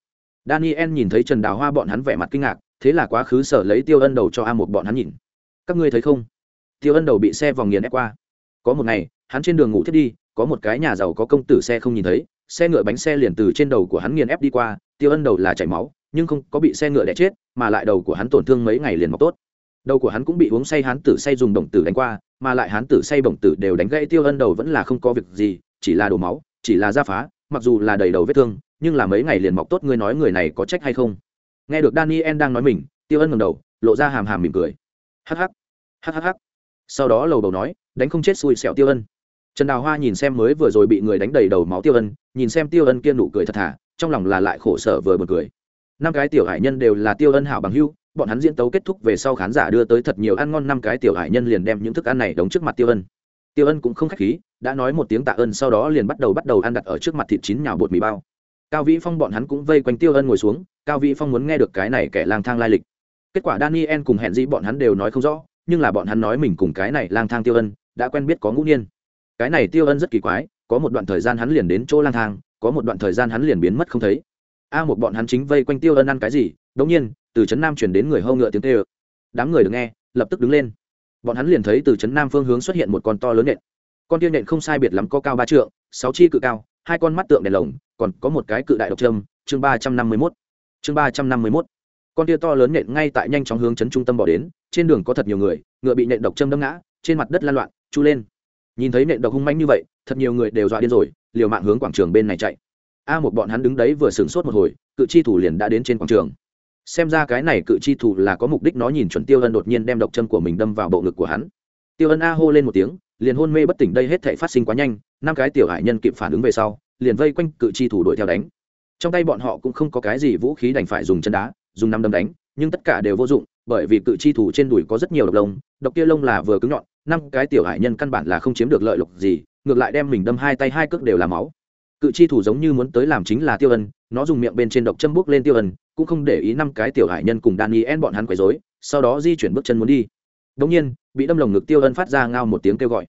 daniel nhìn thấy trần đào hoa bọn hắn vẻ mặt kinh ngạc, thế là quá khứ sở lấy tiêu ân đầu cho a một bọn hắn nhìn. Các ngươi thấy không? Tiêu ân đầu bị xe vòng nghiền ép qua. Có một ngày, hắn trên đường ngủ thiết đi, có một cái nhà giàu có công tử xe không nhìn thấy, xe ngựa bánh xe liền từ trên đầu của hắn nghiền ép đi qua, tiêu ân đầu là chảy máu, nhưng không có bị xe ngựa đẻ chết, mà lại đầu của hắn tổn thương mấy ngày liền mọc tốt. Đầu của hắn cũng bị uống say hắn tử say dùng đồng tử đánh qua, mà lại hắn tử say bổng tử đều đánh gãy tiêu ân đầu vẫn là không có việc gì, chỉ là đổ máu, chỉ là da phá, mặc dù là đầy đầu vết thương nhưng là mấy ngày liền mọc tốt ngươi nói người này có trách hay không? Nghe được daniel đang nói mình, tiêu ân ngầm đầu, lộ ra hàm hàm mỉm cười. Hh hh sau đó lầu đầu nói, đánh không chết xui xẹo tiêu ân. Trần đào hoa nhìn xem mới vừa rồi bị người đánh đầy đầu máu tiêu ân, nhìn xem tiêu ân kia nụ cười thật thà, trong lòng là lại khổ sở vừa bật cười. Năm cái tiểu hải nhân đều là tiêu ân hảo bằng hưu bọn hắn diễn tấu kết thúc về sau khán giả đưa tới thật nhiều ăn ngon, năm cái tiểu hải nhân liền đem những thức ăn này đóng trước mặt tiêu ân. Tiêu ân cũng không khách khí, đã nói một tiếng tạ ơn, sau đó liền bắt đầu bắt đầu ăn đặt ở trước mặt thịt chín nhào bột mì bao cao vĩ phong bọn hắn cũng vây quanh tiêu ân ngồi xuống, cao vĩ phong muốn nghe được cái này kẻ lang thang lai lịch. Kết quả daniel cùng hẹn dĩ bọn hắn đều nói không rõ, nhưng là bọn hắn nói mình cùng cái này lang thang tiêu ân đã quen biết có ngũ niên cái này tiêu ân rất kỳ quái, có một đoạn thời gian hắn liền đến chỗ lang thang, có một đoạn thời gian hắn liền biến mất không thấy. A một bọn hắn chính vây quanh tiêu ân ăn cái gì, đống nhiên, từ trấn nam chuyển đến người hâu ngựa tiếng tê ơ đám người được nghe, lập tức đứng lên. Bọn hắn liền thấy từ trấn nam phương hướng xuất hiện một con to lớn nện. Con tiên nện không sai biệt lắm có cao ba trượng, sáu chi cự cao, hai con mắt tượng đèn lồng còn có một cái cự đại độc trâm chương ba trăm năm mươi mốt. Chương ba trăm năm mươi mốt. Con tia to lớn nện ngay tại nhanh chóng hướng chấn trung tâm bỏ đến, trên đường có thật nhiều người, ngựa bị nện độc châm đâm ngã, trên mặt đất lan loạn, chu lên. Nhìn thấy nện độc hung manh như vậy, thật nhiều người đều dọa điên rồi, liều mạng hướng quảng trường bên này chạy. A một bọn hắn đứng đấy vừa sửng sốt một hồi, cự chi thủ liền đã đến trên quảng trường. Xem ra cái này cự chi thủ là có mục đích nó nhìn chuẩn tiêu ân đột nhiên đem độc châm của mình đâm vào bộ ngực của hắn. Tiêu ân a hô lên một tiếng, liền hôn mê bất tỉnh đây hết thể phát sinh quá nhanh, năm cái tiểu hải nhân kịp phản ứng về sau liền vây quanh cự chi thủ đuổi theo đánh. Trong tay bọn họ cũng không có cái gì vũ khí đành phải dùng chân đá, dùng năm đâm đánh, nhưng tất cả đều vô dụng, bởi vì cự chi thủ trên đùi có rất nhiều độc lông, độc kia lông là vừa cứng nhọn, năm cái tiểu hải nhân căn bản là không chiếm được lợi lộc gì, ngược lại đem mình đâm hai tay hai cước đều là máu. Cự chi thủ giống như muốn tới làm chính là tiêu ân, nó dùng miệng bên trên độc châm bước lên tiêu ân, cũng không để ý năm cái tiểu hải nhân cùng daniel bọn hắn quấy rối, sau đó di chuyển bước chân muốn đi. Đống nhiên, bị đâm lồng ngực tiêu ân phát ra ngao một tiếng kêu gọi.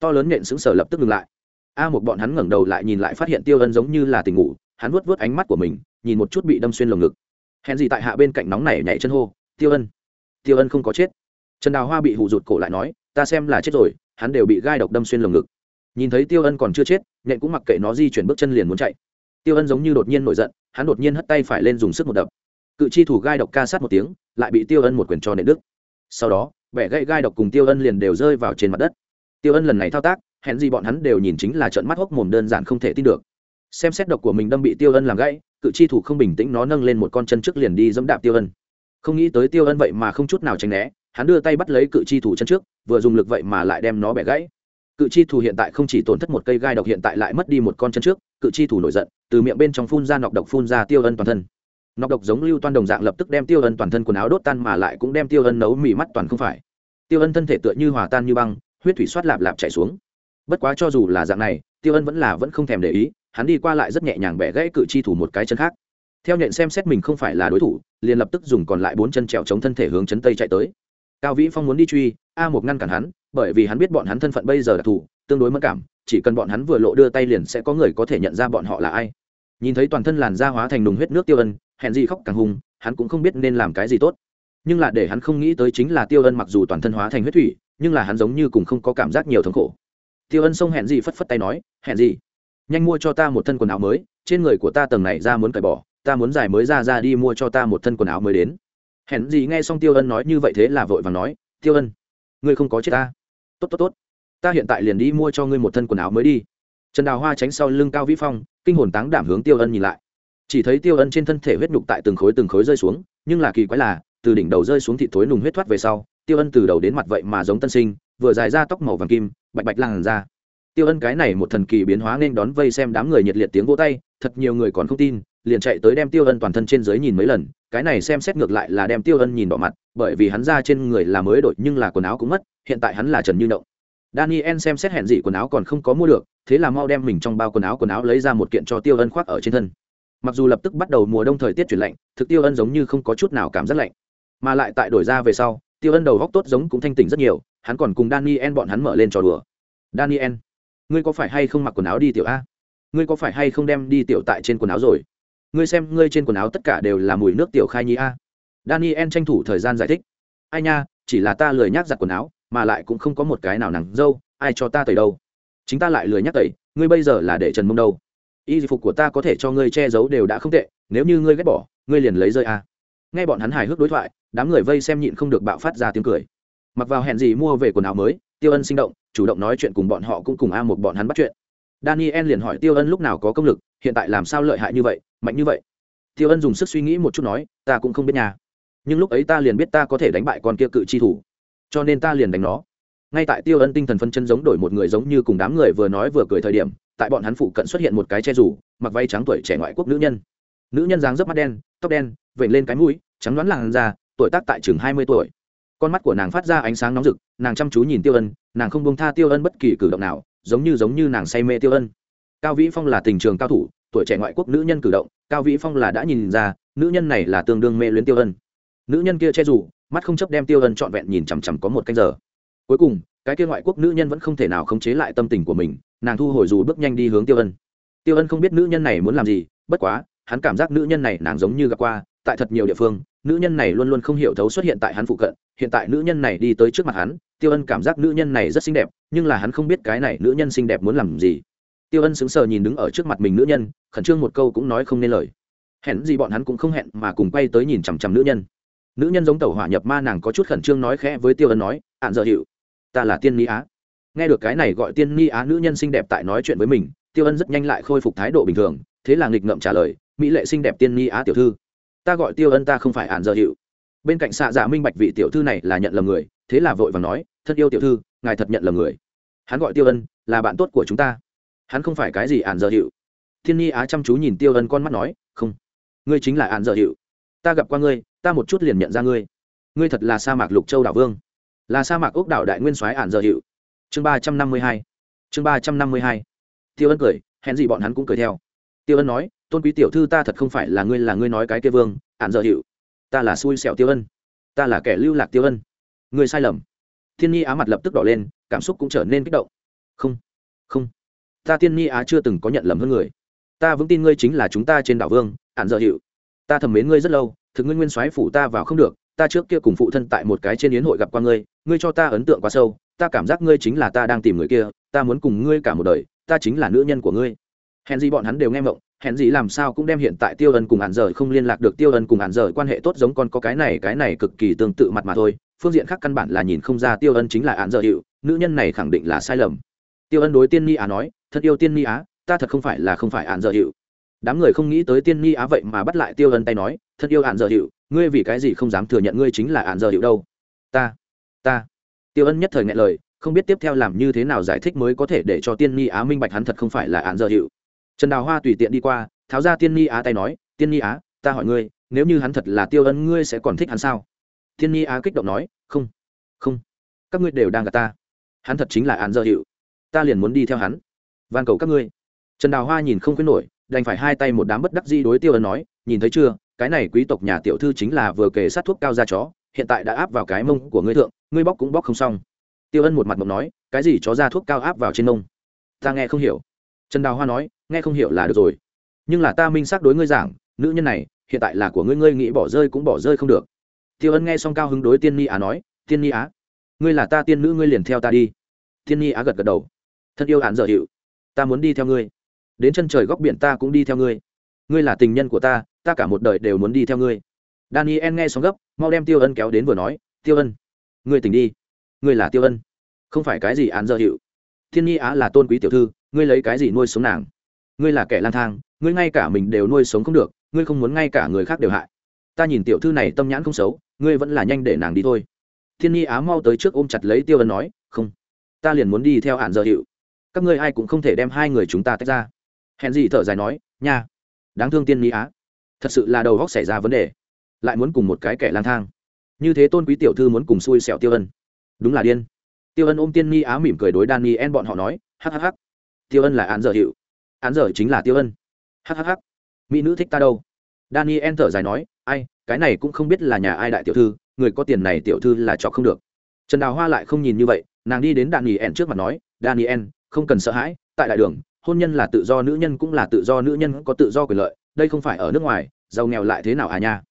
To lớn nhện sững sờ lập tức ngừng lại a một bọn hắn ngẩng đầu lại nhìn lại phát hiện tiêu ân giống như là tỉnh ngủ, hắn vuốt vuốt ánh mắt của mình, nhìn một chút bị đâm xuyên lồng ngực. Hèn gì tại hạ bên cạnh nóng này nhảy chân hô, tiêu ân tiêu ân không có chết. Trần đào hoa bị hụ rụt cổ lại nói, ta xem là chết rồi, hắn đều bị gai độc đâm xuyên lồng ngực. Nhìn thấy tiêu ân còn chưa chết, nhện cũng mặc kệ nó di chuyển bước chân liền muốn chạy. Tiêu ân giống như đột nhiên nổi giận, hắn đột nhiên hất tay phải lên dùng sức một đập. Cự chi thủ gai độc ca sát một tiếng, lại bị tiêu ân một quyền cho nện đức sau đó, bẻ gãy gai độc cùng tiêu ân liền đều rơi vào trên mặt đất. Tiêu ân lần này thao tác hẹn gì bọn hắn đều nhìn chính là trận mắt hốc mồm đơn giản không thể tin được. Xem xét độc của mình đâm bị tiêu ân làm gãy, cự chi thủ không bình tĩnh nó nâng lên một con chân trước liền đi dẫm đạp tiêu ân. Không nghĩ tới tiêu ân vậy mà không chút nào tránh né, hắn đưa tay bắt lấy cự chi thủ chân trước, vừa dùng lực vậy mà lại đem nó bẻ gãy. Cự chi thủ hiện tại không chỉ tổn thất một cây gai độc hiện tại lại mất đi một con chân trước, cự chi thủ nổi giận, từ miệng bên trong phun ra nọc độc phun ra tiêu ân toàn thân. Nọc độc giống lưu toan đồng dạng lập tức đem tiêu ân toàn thân quần áo đốt tan mà lại cũng đem tiêu ân nấu mì mắt toàn không phải. Tiêu ân thân thể tựa như hòa tan như băng, huyết thủy soát lạp lạp chảy xuống bất quá cho dù là dạng này, tiêu ân vẫn là vẫn không thèm để ý, hắn đi qua lại rất nhẹ nhàng bẻ gãy cự chi thủ một cái chân khác. Theo nhện xem xét mình không phải là đối thủ, liền lập tức dùng còn lại bốn chân trèo chống thân thể hướng chấn tây chạy tới. Cao vĩ phong muốn đi truy, a một ngăn cản hắn, bởi vì hắn biết bọn hắn thân phận bây giờ đặc thù tương đối mất cảm, chỉ cần bọn hắn vừa lộ đưa tay liền sẽ có người có thể nhận ra bọn họ là ai. Nhìn thấy toàn thân làn da hóa thành nùng huyết nước tiêu ân hẹn gì khóc càng hùng hắn cũng không biết nên làm cái gì tốt. Nhưng là để hắn không nghĩ tới chính là tiêu ân mặc dù toàn thân hóa thành huyết thủy, nhưng là hắn giống như cùng không có cảm giác nhiều thống khổ tiêu ân xông hẹn gì phất phất tay nói, hẹn gì? Nhanh mua cho ta một thân quần áo mới, trên người của ta tầng này ra muốn cởi bỏ, ta muốn giải mới ra ra đi mua cho ta một thân quần áo mới đến. Hẹn gì nghe xong tiêu ân nói như vậy thế là vội và nói, tiêu ân, ngươi không có chết ta. Tốt tốt tốt, ta hiện tại liền đi mua cho ngươi một thân quần áo mới đi. Trần đào hoa tránh sau lưng cao vĩ phong, kinh hồn táng đảm hướng tiêu ân nhìn lại. Chỉ thấy tiêu ân trên thân thể huyết nhục tại từng khối từng khối rơi xuống, nhưng là kỳ quái là, từ đỉnh đầu rơi xuống thịt thối nùng huyết thoát về sau, tiêu ân từ đầu đến mặt vậy mà giống tân sinh vừa dài ra tóc màu vàng kim, bạch bạch làn ra tiêu ân cái này một thần kỳ biến hóa nên đón vây xem đám người nhiệt liệt tiếng vỗ tay, thật nhiều người còn không tin, liền chạy tới đem tiêu ân toàn thân trên dưới nhìn mấy lần, cái này xem xét ngược lại là đem tiêu ân nhìn đỏ mặt, bởi vì hắn ra trên người là mới đổi nhưng là quần áo cũng mất, hiện tại hắn là trần như động. Daniel xem xét hẹn dị quần áo còn không có mua được, thế là mau đem mình trong bao quần áo quần áo lấy ra một kiện cho tiêu ân khoác ở trên thân. Mặc dù lập tức bắt đầu mùa đông thời tiết chuyển lạnh, thực tiêu ân giống như không có chút nào cảm giác lạnh. Mà lại tại đổi ra về sau, tiêu ân đầu góc tốt giống cũng thanh tỉnh rất nhiều hắn còn cùng daniel bọn hắn mở lên trò đùa. Daniel, ngươi có phải hay không mặc quần áo đi tiểu a? Ngươi có phải hay không đem đi tiểu tại trên quần áo rồi? Ngươi xem, ngươi trên quần áo tất cả đều là mùi nước tiểu khai nhi a. Daniel tranh thủ thời gian giải thích. Ai nha, chỉ là ta lười nhác giặt quần áo, mà lại cũng không có một cái nào nặng dâu, ai cho ta tẩy đâu? Chính ta lại lười nhắc tẩy, ngươi bây giờ là để trần mông đâu? Y phục của ta có thể cho ngươi che giấu đều đã không tệ, nếu như ngươi ghét bỏ, ngươi liền lấy rơi a. Nghe bọn hắn hài hước đối thoại, đám người vây xem nhịn không được bạo phát ra tiếng cười mặc vào hẹn gì mua về quần áo mới, tiêu ân sinh động, chủ động nói chuyện cùng bọn họ cũng cùng a một bọn hắn bắt chuyện. Daniel liền hỏi tiêu ân lúc nào có công lực, hiện tại làm sao lợi hại như vậy, mạnh như vậy? Tiêu ân dùng sức suy nghĩ một chút nói, ta cũng không biết nhà nhưng lúc ấy ta liền biết ta có thể đánh bại con kia cự chi thủ, cho nên ta liền đánh nó. Ngay tại tiêu ân tinh thần phân chân giống đổi một người giống như cùng đám người vừa nói vừa cười thời điểm, tại bọn hắn phụ cận xuất hiện một cái che rủ mặc váy trắng tuổi trẻ ngoại quốc nữ nhân. Nữ nhân dáng dấp mắt đen, tóc đen vẩy lên cái mũi, trắng đoán làn da, tuổi tác tại chừng hai mươi tuổi con mắt của nàng phát ra ánh sáng nóng rực, nàng chăm chú nhìn tiêu ân, nàng không bông tha tiêu ân bất kỳ cử động nào, giống như giống như nàng say mê tiêu ân. Cao vĩ phong là tình trường cao thủ, tuổi trẻ ngoại quốc nữ nhân cử động, cao vĩ phong là đã nhìn ra, nữ nhân này là tương đương mê luyến tiêu ân. Nữ nhân kia che rủ mắt không chấp đem tiêu ân trọn vẹn nhìn chằm chằm có một canh giờ. Cuối cùng, cái kia ngoại quốc nữ nhân vẫn không thể nào khống chế lại tâm tình của mình, nàng thu hồi dù bước nhanh đi hướng tiêu ân. Tiêu ân không biết nữ nhân này muốn làm gì, bất quá, hắn cảm giác nữ nhân này nàng giống như gặp qua, tại thật nhiều địa phương, nữ nhân này luôn luôn không hiểu thấu xuất hiện tại hắn phụ cận hiện tại nữ nhân này đi tới trước mặt hắn, tiêu ân cảm giác nữ nhân này rất xinh đẹp, nhưng là hắn không biết cái này nữ nhân xinh đẹp muốn làm gì. Tiêu ân sững sờ nhìn đứng ở trước mặt mình nữ nhân, khẩn trương một câu cũng nói không nên lời. Hẹn gì bọn hắn cũng không hẹn mà cùng quay tới nhìn chằm chằm nữ nhân. Nữ nhân giống tàu hỏa nhập ma nàng có chút khẩn trương nói khẽ với tiêu ân nói, ạn dợ hiệu, ta là tiên ni á. Nghe được cái này gọi tiên ni á nữ nhân xinh đẹp tại nói chuyện với mình, tiêu ân rất nhanh lại khôi phục thái độ bình thường, thế là nghịch ngậm trả lời, mỹ lệ xinh đẹp tiên ni á tiểu thư, ta gọi tiêu ân ta không phải ạn dợ hiệu bên cạnh xạ dạ minh bạch vị tiểu thư này là nhận lầm người, thế là vội và nói, thân yêu tiểu thư, ngài thật nhận lầm người. Hắn gọi tiêu ân, là bạn tốt của chúng ta. Hắn không phải cái gì ạn dở hiệu. Thiên ni á chăm chú nhìn tiêu ân con mắt nói, không, ngươi chính là ạn dở hiệu. Ta gặp qua ngươi, ta một chút liền nhận ra ngươi. Ngươi thật là sa mạc lục châu đảo vương. Là sa mạc ốc đảo đại nguyên soái ạn dở hiệu. Chương ba trăm năm mươi hai. Chương ba trăm năm mươi hai. Tiêu ân cười, hẹn gì bọn hắn cũng cười theo. Tiêu ân nói, tôn quý tiểu thư ta thật không phải là ngươi là ngươi nói cái kia vương ạn dở hiệu ta là xui xẻo tiêu ân. Ta là kẻ lưu lạc tiêu ân. Người sai lầm. Thiên nhi á mặt lập tức đỏ lên, cảm xúc cũng trở nên kích động. Không không. Ta tiên nhi á chưa từng có nhận lầm hơn người. Ta vững tin ngươi chính là chúng ta trên đảo vương ạn dợ hiệu ta thầm mến ngươi rất lâu, thực ngươi nguyên soái phủ ta vào không được, ta trước kia cùng phụ thân tại một cái trên yến hội gặp qua ngươi ngươi cho ta ấn tượng quá sâu, ta cảm giác ngươi chính là ta đang tìm người kia, ta muốn cùng ngươi cả một đời, ta chính là nữ nhân của ngươi. Hèn gì bọn hắn đều nghe mộng hẹn gì làm sao cũng đem hiện tại tiêu ân cùng hạn rời không liên lạc được. Tiêu ân cùng hạn rời quan hệ tốt giống con có cái này cái này cực kỳ tương tự mặt mà thôi. Phương diện khác căn bản là nhìn không ra tiêu ân chính là hạn rời hiệu, nữ nhân này khẳng định là sai lầm. Tiêu ân đối tiên ni á nói, thật yêu tiên ni á, ta thật không phải là không phải hạn rời hiệu. Đám người không nghĩ tới tiên ni á vậy mà bắt lại tiêu ân tay nói, thật yêu ạn rời hiệu, ngươi vì cái gì không dám thừa nhận ngươi chính là ạn rời hiệu đâu? Ta ta. Tiêu ân nhất thời ngại lời, không biết tiếp theo làm như thế nào giải thích mới có thể để cho tiên ni á minh bạch hắn thật không phải là ạn rời hiệu trần đào hoa tùy tiện đi qua, tháo ra tiên ni á tay nói, tiên ni á, ta hỏi ngươi, nếu như hắn thật là tiêu ân, ngươi sẽ còn thích hắn sao? Tiên ni á kích động nói, không không, các ngươi đều đang gặp ta. Hắn thật chính là án dơ hiệu. Ta liền muốn đi theo hắn. Van cầu các ngươi. Trần đào hoa nhìn không khuyến nổi, đành phải hai tay một đám bất đắc di đối tiêu ân nói, nhìn thấy chưa, cái này quý tộc nhà tiểu thư chính là vừa kể sát thuốc cao ra chó, hiện tại đã áp vào cái mông của ngươi thượng, ngươi bóc cũng bóc không xong. Tiêu ân một mặt mộng nói, cái gì chó ra thuốc cao áp vào trên mông? Ta nghe không hiểu. Trần đào hoa nói nghe không hiểu là được rồi. Nhưng là ta minh xác đối ngươi giảng, nữ nhân này, hiện tại là của ngươi ngươi nghĩ bỏ rơi cũng bỏ rơi không được. Tiêu ân nghe xong cao hứng đối tiên ni á nói, tiên ni á, ngươi là ta tiên nữ, ngươi liền theo ta đi. Tiên ni á gật gật đầu thân yêu hạn dở hiệu ta muốn đi theo ngươi. Đến chân trời góc biển ta cũng đi theo ngươi. Ngươi là tình nhân của ta ta cả một đời đều muốn đi theo ngươi. Daniel nghe xong gấp, mau đem tiêu ân kéo đến vừa nói, tiêu ân, ngươi tỉnh đi. Ngươi là tiêu ân, không phải cái gì án dơ hiệu thiên nhi á là tôn quý tiểu thư, ngươi lấy cái gì nuôi sống nàng? Ngươi là kẻ lang thang, ngươi ngay cả mình đều nuôi sống không được, ngươi không muốn ngay cả người khác đều hại. Ta nhìn tiểu thư này tâm nhãn không xấu, ngươi vẫn là nhanh để nàng đi thôi. Thiên nhi á mau tới trước ôm chặt lấy tiêu ân nói, không, ta liền muốn đi theo hạn giờ hiệu các ngươi ai cũng không thể đem hai người chúng ta tách ra. Hèn gì thở dài nói, nha, đáng thương tiên Nhi á, thật sự là đầu góc xảy ra vấn đề, lại muốn cùng một cái kẻ lang thang. Như thế tôn quý tiểu thư muốn cùng xui xẻo tiêu ân đúng là điên. Tiêu ân ôm tiên Nhi á mỉm cười đối daniel bọn họ nói hhh tiêu ân là án giờ hiệu án giờ chính là tiêu ân. Hhh mỹ nữ thích ta đâu? Daniel thở dài nói, ai, cái này cũng không biết là nhà ai đại tiểu thư, người có tiền này tiểu thư là chọc không được. Trần đào hoa lại không nhìn như vậy, nàng đi đến daniel trước mặt nói, daniel, không cần sợ hãi, tại đại đường, hôn nhân là tự do, nữ nhân cũng là tự do, nữ nhân có tự do quyền lợi, đây không phải ở nước ngoài, giàu nghèo lại thế nào à nha?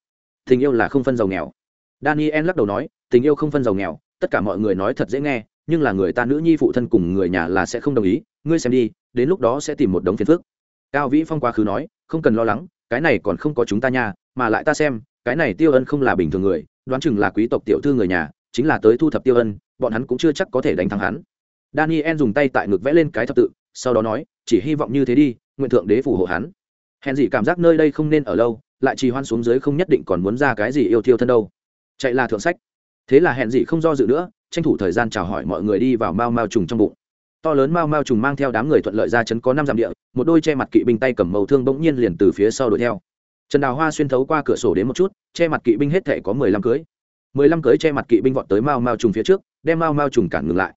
Tình yêu là không phân giàu nghèo. Daniel lắc đầu nói, tình yêu không phân giàu nghèo, tất cả mọi người nói thật dễ nghe nhưng là người ta nữ nhi phụ thân cùng người nhà là sẽ không đồng ý, ngươi xem đi, đến lúc đó sẽ tìm một đống phiền phức. Cao vĩ phong quá khứ nói, không cần lo lắng, cái này còn không có chúng ta nha, mà lại ta xem, cái này tiêu ân không là bình thường người, đoán chừng là quý tộc tiểu thư người nhà, chính là tới thu thập tiêu ân, bọn hắn cũng chưa chắc có thể đánh thắng hắn. Daniel dùng tay tại ngực vẽ lên cái thập tự, sau đó nói, chỉ hy vọng như thế đi, nguyện thượng đế phù hộ hắn. Hèn gì cảm giác nơi đây không nên ở lâu, lại trì hoan xuống dưới không nhất định còn muốn ra cái gì yêu thiêu thân đâu. Chạy là thượng sách. Thế là hẹn gì không do dự nữa tranh thủ thời gian chào hỏi mọi người đi vào mao mao trùng trong bụng. To lớn mao mao trùng mang theo đám người thuận lợi ra chấn có năm dặm địa, một đôi che mặt kỵ binh tay cầm màu thương bỗng nhiên liền từ phía sau đuổi theo. Trần đào hoa xuyên thấu qua cửa sổ đến một chút, che mặt kỵ binh hết thể có mười lăm cưới. Mười lăm cưới che mặt kỵ binh vọt tới mao mao trùng phía trước, đem mao mao trùng cản ngừng lại.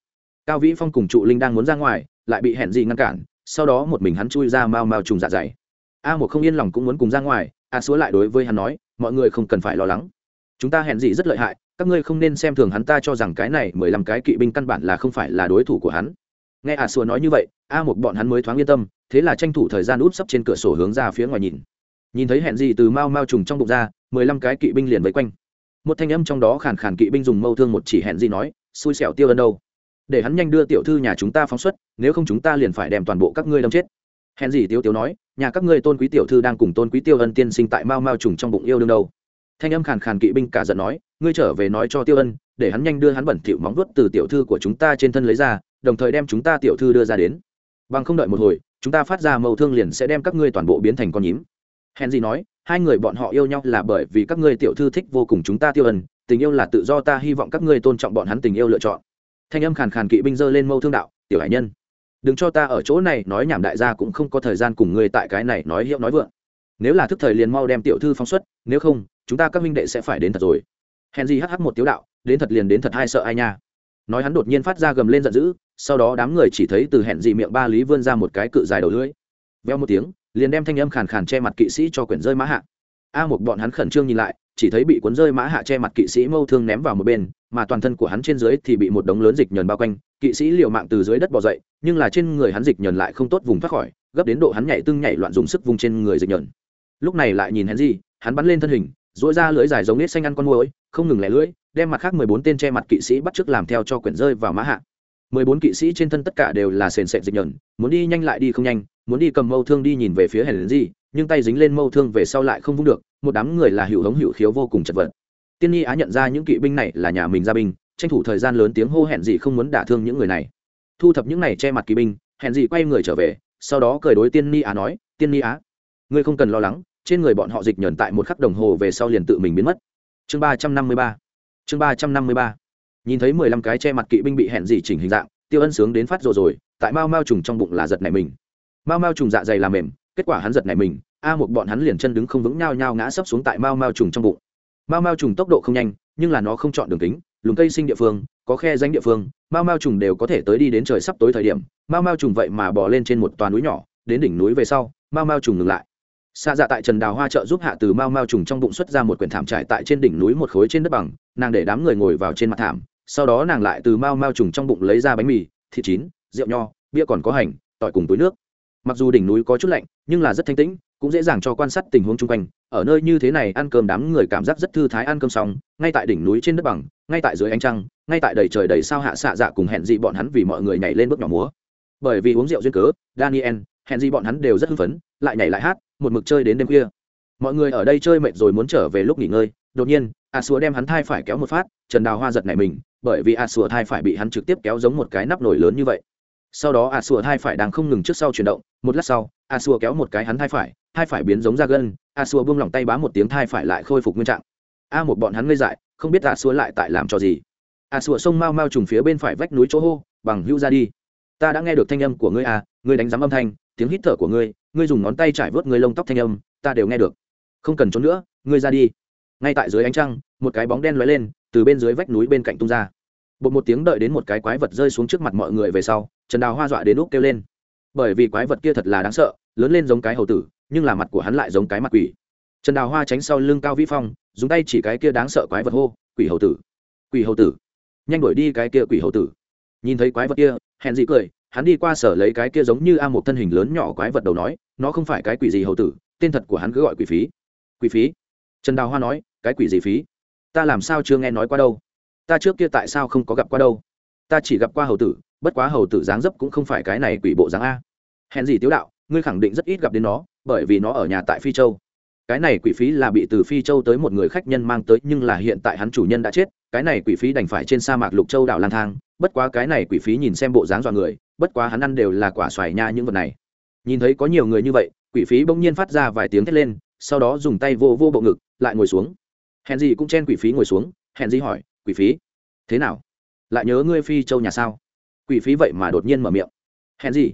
Cao vĩ phong cùng trụ linh đang muốn ra ngoài, lại bị hẹn gì ngăn cản, sau đó một mình hắn chui ra mao mao trùng dạ dày. A một không yên lòng cũng muốn cùng ra ngoài, a xúa lại đối với hắn nói, mọi người không cần phải lo lắng chúng ta hẹn gì rất lợi hại, các ngươi không nên xem thường hắn ta cho rằng cái này mười lăm cái kỵ binh căn bản là không phải là đối thủ của hắn. Nghe a xùa nói như vậy, a một bọn hắn mới thoáng yên tâm, thế là tranh thủ thời gian úp sấp trên cửa sổ hướng ra phía ngoài nhìn. Nhìn thấy hẹn gì từ mau mau trùng trong bụng ra, mười lăm cái kỵ binh liền vây quanh. Một thanh âm trong đó khàn khàn kỵ binh dùng mâu thương một chỉ hẹn gì nói, xui xẻo tiêu ân đâu? Để hắn nhanh đưa tiểu thư nhà chúng ta phóng xuất, nếu không chúng ta liền phải đem toàn bộ các ngươi đâm chết. Hẹn gì tiêu tiêu nói, nhà các ngươi tôn quý tiểu thư đang cùng tôn quý tiêu ân tiên sinh tại mau mau trùng trong bụng yêu đương đâu? Thanh âm khàn khàn kỵ binh cả giận nói, ngươi trở về nói cho tiêu ân, để hắn nhanh đưa hắn bẩn thỉu móng vuốt từ tiểu thư của chúng ta trên thân lấy ra, đồng thời đem chúng ta tiểu thư đưa ra đến. Bằng không đợi một hồi, chúng ta phát ra mâu thương liền sẽ đem các ngươi toàn bộ biến thành con nhím. Hèn gì nói, hai người bọn họ yêu nhau là bởi vì các ngươi tiểu thư thích vô cùng chúng ta tiêu ân, tình yêu là tự do ta hy vọng các ngươi tôn trọng bọn hắn tình yêu lựa chọn. Thanh âm khàn khàn kỵ binh giơ lên mâu thương đạo, tiểu hải nhân, đừng cho ta ở chỗ này nói nhảm đại gia cũng không có thời gian cùng ngươi tại cái này nói hiệu nói vượng. Nếu là thức thời liền mau đem tiểu thư phóng xuất, nếu không chúng ta các minh đệ sẽ phải đến thật rồi. Hèn gì hh một tiếu đạo, đến thật liền đến thật hai sợ ai nha. Nói hắn đột nhiên phát ra gầm lên giận dữ, sau đó đám người chỉ thấy từ hẹn dị miệng ba lý vươn ra một cái cự dài đầu lưỡi. Veo một tiếng, liền đem thanh âm khàn khàn che mặt kỵ sĩ cho quyển rơi mã hạ. A một bọn hắn khẩn trương nhìn lại, chỉ thấy bị cuốn rơi mã hạ che mặt kỵ sĩ mâu thương ném vào một bên, mà toàn thân của hắn trên dưới thì bị một đống lớn dịch nhờn bao quanh. Kỵ sĩ liều mạng từ dưới đất bỏ dậy, nhưng là trên người hắn dịch nhờn lại không tốt vùng thoát khỏi, gấp đến độ hắn nhảy tưng nhảy loạn dùng sức vùng trên người dịch nhờn. Lúc này lại nhìn hắn gì, hắn bắn lên thân hình dỗi ra lưỡi dài giống nết xanh ăn con môi không ngừng lẻ lưỡi, đem mặt khác mười bốn tên che mặt kỵ sĩ bắt chước làm theo cho quyển rơi vào mã hạ. Mười bốn kỵ sĩ trên thân tất cả đều là sền sệt dịch nhờn, muốn đi nhanh lại đi không nhanh, muốn đi cầm mâu thương đi nhìn về phía hèn gì, nhưng tay dính lên mâu thương về sau lại không vung được, một đám người là hữu hống hữu khiếu vô cùng chật vật. Tiên nhi á nhận ra những kỵ binh này là nhà mình gia binh, tranh thủ thời gian lớn tiếng hô hẹn gì không muốn đả thương những người này. Thu thập những này che mặt kỵ binh, hẹn gì quay người trở về, sau đó cười đối tiên ni á nói, tiên ni á, ngươi không cần lo lắng trên người bọn họ dịch nhờn tại một khắc đồng hồ về sau liền tự mình biến mất. Chương ba trăm năm mươi ba. Chương ba trăm năm mươi ba. Nhìn thấy mười lăm cái che mặt kỵ binh bị hẹn gì chỉnh hình dạng, tiêu ân sướng đến phát rồi rồi, tại mao mao trùng trong bụng là giật này mình. Mao mao trùng dạ dày làm mềm, kết quả hắn giật này mình, a một bọn hắn liền chân đứng không vững nhao nhao ngã sấp xuống tại mao mao trùng trong bụng. Mao mao trùng tốc độ không nhanh, nhưng là nó không chọn đường kính, lùm cây sinh địa phương, có khe danh địa phương, mao mao trùng đều có thể tới đi đến trời sắp tối thời điểm, mao mao trùng vậy mà bỏ lên trên một toàn núi nhỏ, đến đỉnh núi về sau, mao mao trùng ngừng lại xa dạ tại trần đào hoa trợ giúp hạ từ mau mau trùng trong bụng xuất ra một quyển thảm trải tại trên đỉnh núi một khối trên đất bằng, nàng để đám người ngồi vào trên mặt thảm, sau đó nàng lại từ mau mau trùng trong bụng lấy ra bánh mì, thịt chín, rượu nho, bia còn có hành, tỏi cùng túi nước. Mặc dù đỉnh núi có chút lạnh, nhưng là rất thanh tĩnh, cũng dễ dàng cho quan sát tình huống chung quanh. Ở nơi như thế này, ăn cơm đám người cảm giác rất thư thái ăn cơm xong, ngay tại đỉnh núi trên đất bằng, ngay tại dưới ánh trăng, ngay tại đầy trời đầy sao hạ xạ dạ cùng hẹn dị bọn hắn vì mọi người nhảy lên bước nhỏ múa. Bởi vì uống rượu duyên cớ, daniel, hẹn dị bọn hắn đều rất hưng phấn, lại nhảy lại hát một mực chơi đến đêm khuya. Mọi người ở đây chơi mệt rồi muốn trở về lúc nghỉ ngơi. Đột nhiên, a xúa đem hắn thai phải kéo một phát, trần đào hoa giật này mình, bởi vì a xúa thai phải bị hắn trực tiếp kéo giống một cái nắp nổi lớn như vậy. Sau đó a xúa thai phải đang không ngừng trước sau chuyển động, một lát sau, a xúa kéo một cái hắn thai phải thai phải biến giống ra gân, a xúa buông lỏng tay bám một tiếng thai phải lại khôi phục nguyên trạng. A một bọn hắn ngây dại, không biết a xúa lại tại làm cho gì. A xúa sông mau mau trùng phía bên phải vách núi chỗ hô, bằng hữu ra đi. Ta đã nghe được thanh âm của ngươi à ngươi đánh giám âm thanh, tiếng hít thở của ngươi ngươi dùng ngón tay trải vớt người lông tóc thanh âm, ta đều nghe được. Không cần trốn nữa, ngươi ra đi. Ngay tại dưới ánh trăng, một cái bóng đen lóe lên, từ bên dưới vách núi bên cạnh tung ra. Bột một tiếng đợi đến một cái quái vật rơi xuống trước mặt mọi người về sau, trần đào hoa dọa đến lúc kêu lên. Bởi vì quái vật kia thật là đáng sợ, lớn lên giống cái hầu tử, nhưng là mặt của hắn lại giống cái mặt quỷ. Trần đào hoa tránh sau lưng cao vĩ phong, dùng tay chỉ cái kia đáng sợ quái vật hô, quỷ hầu tử! Quỷ hầu tử! Nhanh đuổi đi cái kia quỷ hầu tử! Nhìn thấy quái vật kia, hèn dị cười, hắn đi qua sở lấy cái kia giống như a một thân hình lớn nhỏ quái vật đầu nói nó không phải cái quỷ gì hầu tử, tên thật của hắn cứ gọi quỷ phí. Quỷ phí? Trần đào hoa nói, cái quỷ gì phí? Ta làm sao chưa nghe nói qua đâu? Ta trước kia tại sao không có gặp qua đâu? Ta chỉ gặp qua hầu tử, bất quá hầu tử dáng dấp cũng không phải cái này quỷ bộ dáng a. Hèn gì tiếu đạo, ngươi khẳng định rất ít gặp đến nó, bởi vì nó ở nhà tại phi châu. Cái này quỷ phí là bị từ phi châu tới một người khách nhân mang tới, nhưng là hiện tại hắn chủ nhân đã chết, cái này quỷ phí đành phải trên sa mạc lục châu đảo lang thang, bất quá cái này quỷ phí nhìn xem bộ dáng dọa người, bất quá hắn ăn đều là quả xoài nha những vật này nhìn thấy có nhiều người như vậy, quỷ phí bỗng nhiên phát ra vài tiếng thét lên, sau đó dùng tay vô vô bộ ngực, lại ngồi xuống. Hẹn gì cũng chen quỷ phí ngồi xuống hẹn gì hỏi, quỷ phí, thế nào? Lại nhớ ngươi phi châu nhà sao? Quỷ phí vậy mà đột nhiên mở miệng. Hẹn gì?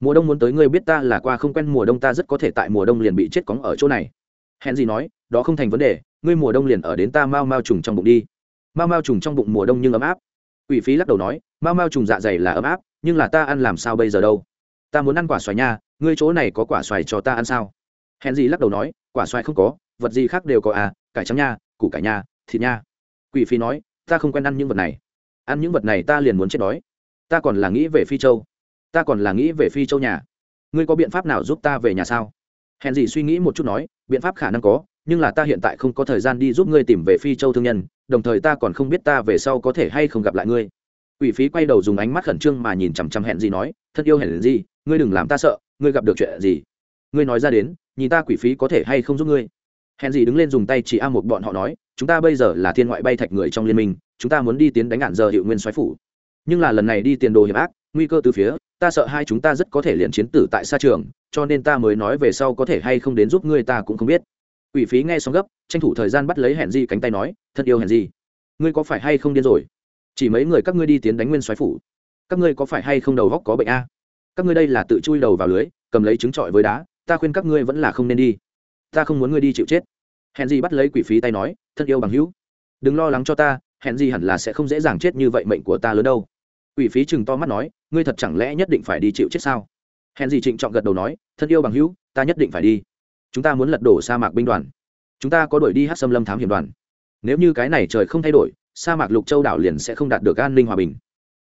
Mùa đông muốn tới ngươi biết ta là qua không quen, mùa đông ta rất có thể tại mùa đông liền bị chết cóng ở chỗ này. Hẹn gì nói, đó không thành vấn đề, ngươi mùa đông liền ở đến ta mau mau trùng trong bụng đi. Mau mau trùng trong bụng mùa đông nhưng ấm áp. Quỷ phí lắc đầu nói, mau mau trùng dạ dày là ấm áp, nhưng là ta ăn làm sao bây giờ đâu? Ta muốn ăn quả xoài nha ngươi chỗ này có quả xoài cho ta ăn sao? Hèn gì lắc đầu nói quả xoài không có vật gì khác đều có à cải trắng nha củ cải nha thịt nha. Quỷ phi nói ta không quen ăn những vật này. Ăn những vật này ta liền muốn chết đói. Ta còn là nghĩ về phi châu. Ta còn là nghĩ về phi châu nhà. Ngươi có biện pháp nào giúp ta về nhà sao? Hèn gì suy nghĩ một chút nói biện pháp khả năng có nhưng là ta hiện tại không có thời gian đi giúp ngươi tìm về phi châu thương nhân đồng thời ta còn không biết ta về sau có thể hay không gặp lại ngươi. Quỷ phí quay đầu dùng ánh mắt khẩn trương mà nhìn chằm chằm hẹn gì nói, thân yêu hẹn gì, ngươi đừng làm ta sợ, ngươi gặp được chuyện gì? Ngươi nói ra đến, nhìn ta quỷ phí có thể hay không giúp ngươi? Hẹn gì đứng lên dùng tay chỉ a một bọn họ nói, chúng ta bây giờ là thiên ngoại bay thạch người trong liên minh, chúng ta muốn đi tiến đánh ngạn giờ hiệu nguyên xoáy phủ. Nhưng là lần này đi tiền đồ hiểm ác, nguy cơ từ phía, ta sợ hai chúng ta rất có thể liền chiến tử tại xa trường, cho nên ta mới nói về sau có thể hay không đến giúp ngươi ta cũng không biết. Quỷ phí nghe xong gấp, tranh thủ thời gian bắt lấy hẹn gì cánh tay nói, thật yêu hẹn gì, ngươi có phải hay không điên rồi? chỉ mấy người các ngươi đi tiến đánh nguyên xoáy phủ các ngươi có phải hay không đầu góc có bệnh a các ngươi đây là tự chui đầu vào lưới, cầm lấy trứng trọi với đá, ta khuyên các ngươi vẫn là không nên đi. Ta không muốn ngươi đi chịu chết. Hẹn gì bắt lấy quỷ phí tay nói, thân yêu bằng hữu, đừng lo lắng cho ta, hẹn gì hẳn là sẽ không dễ dàng chết như vậy mệnh của ta lớn đâu. Quỷ phí chừng to mắt nói, ngươi thật chẳng lẽ nhất định phải đi chịu chết sao? Hẹn gì trịnh trọng gật đầu nói, thân yêu bằng hữu, ta nhất định phải đi. Chúng ta muốn lật đổ sa mạc binh đoàn. Chúng ta có đuổi đi hát xâm lâm thám hiểm đoàn. Nếu như cái này trời không thay đổi, sa mạc lục châu đảo liền sẽ không đạt được an ninh hòa bình.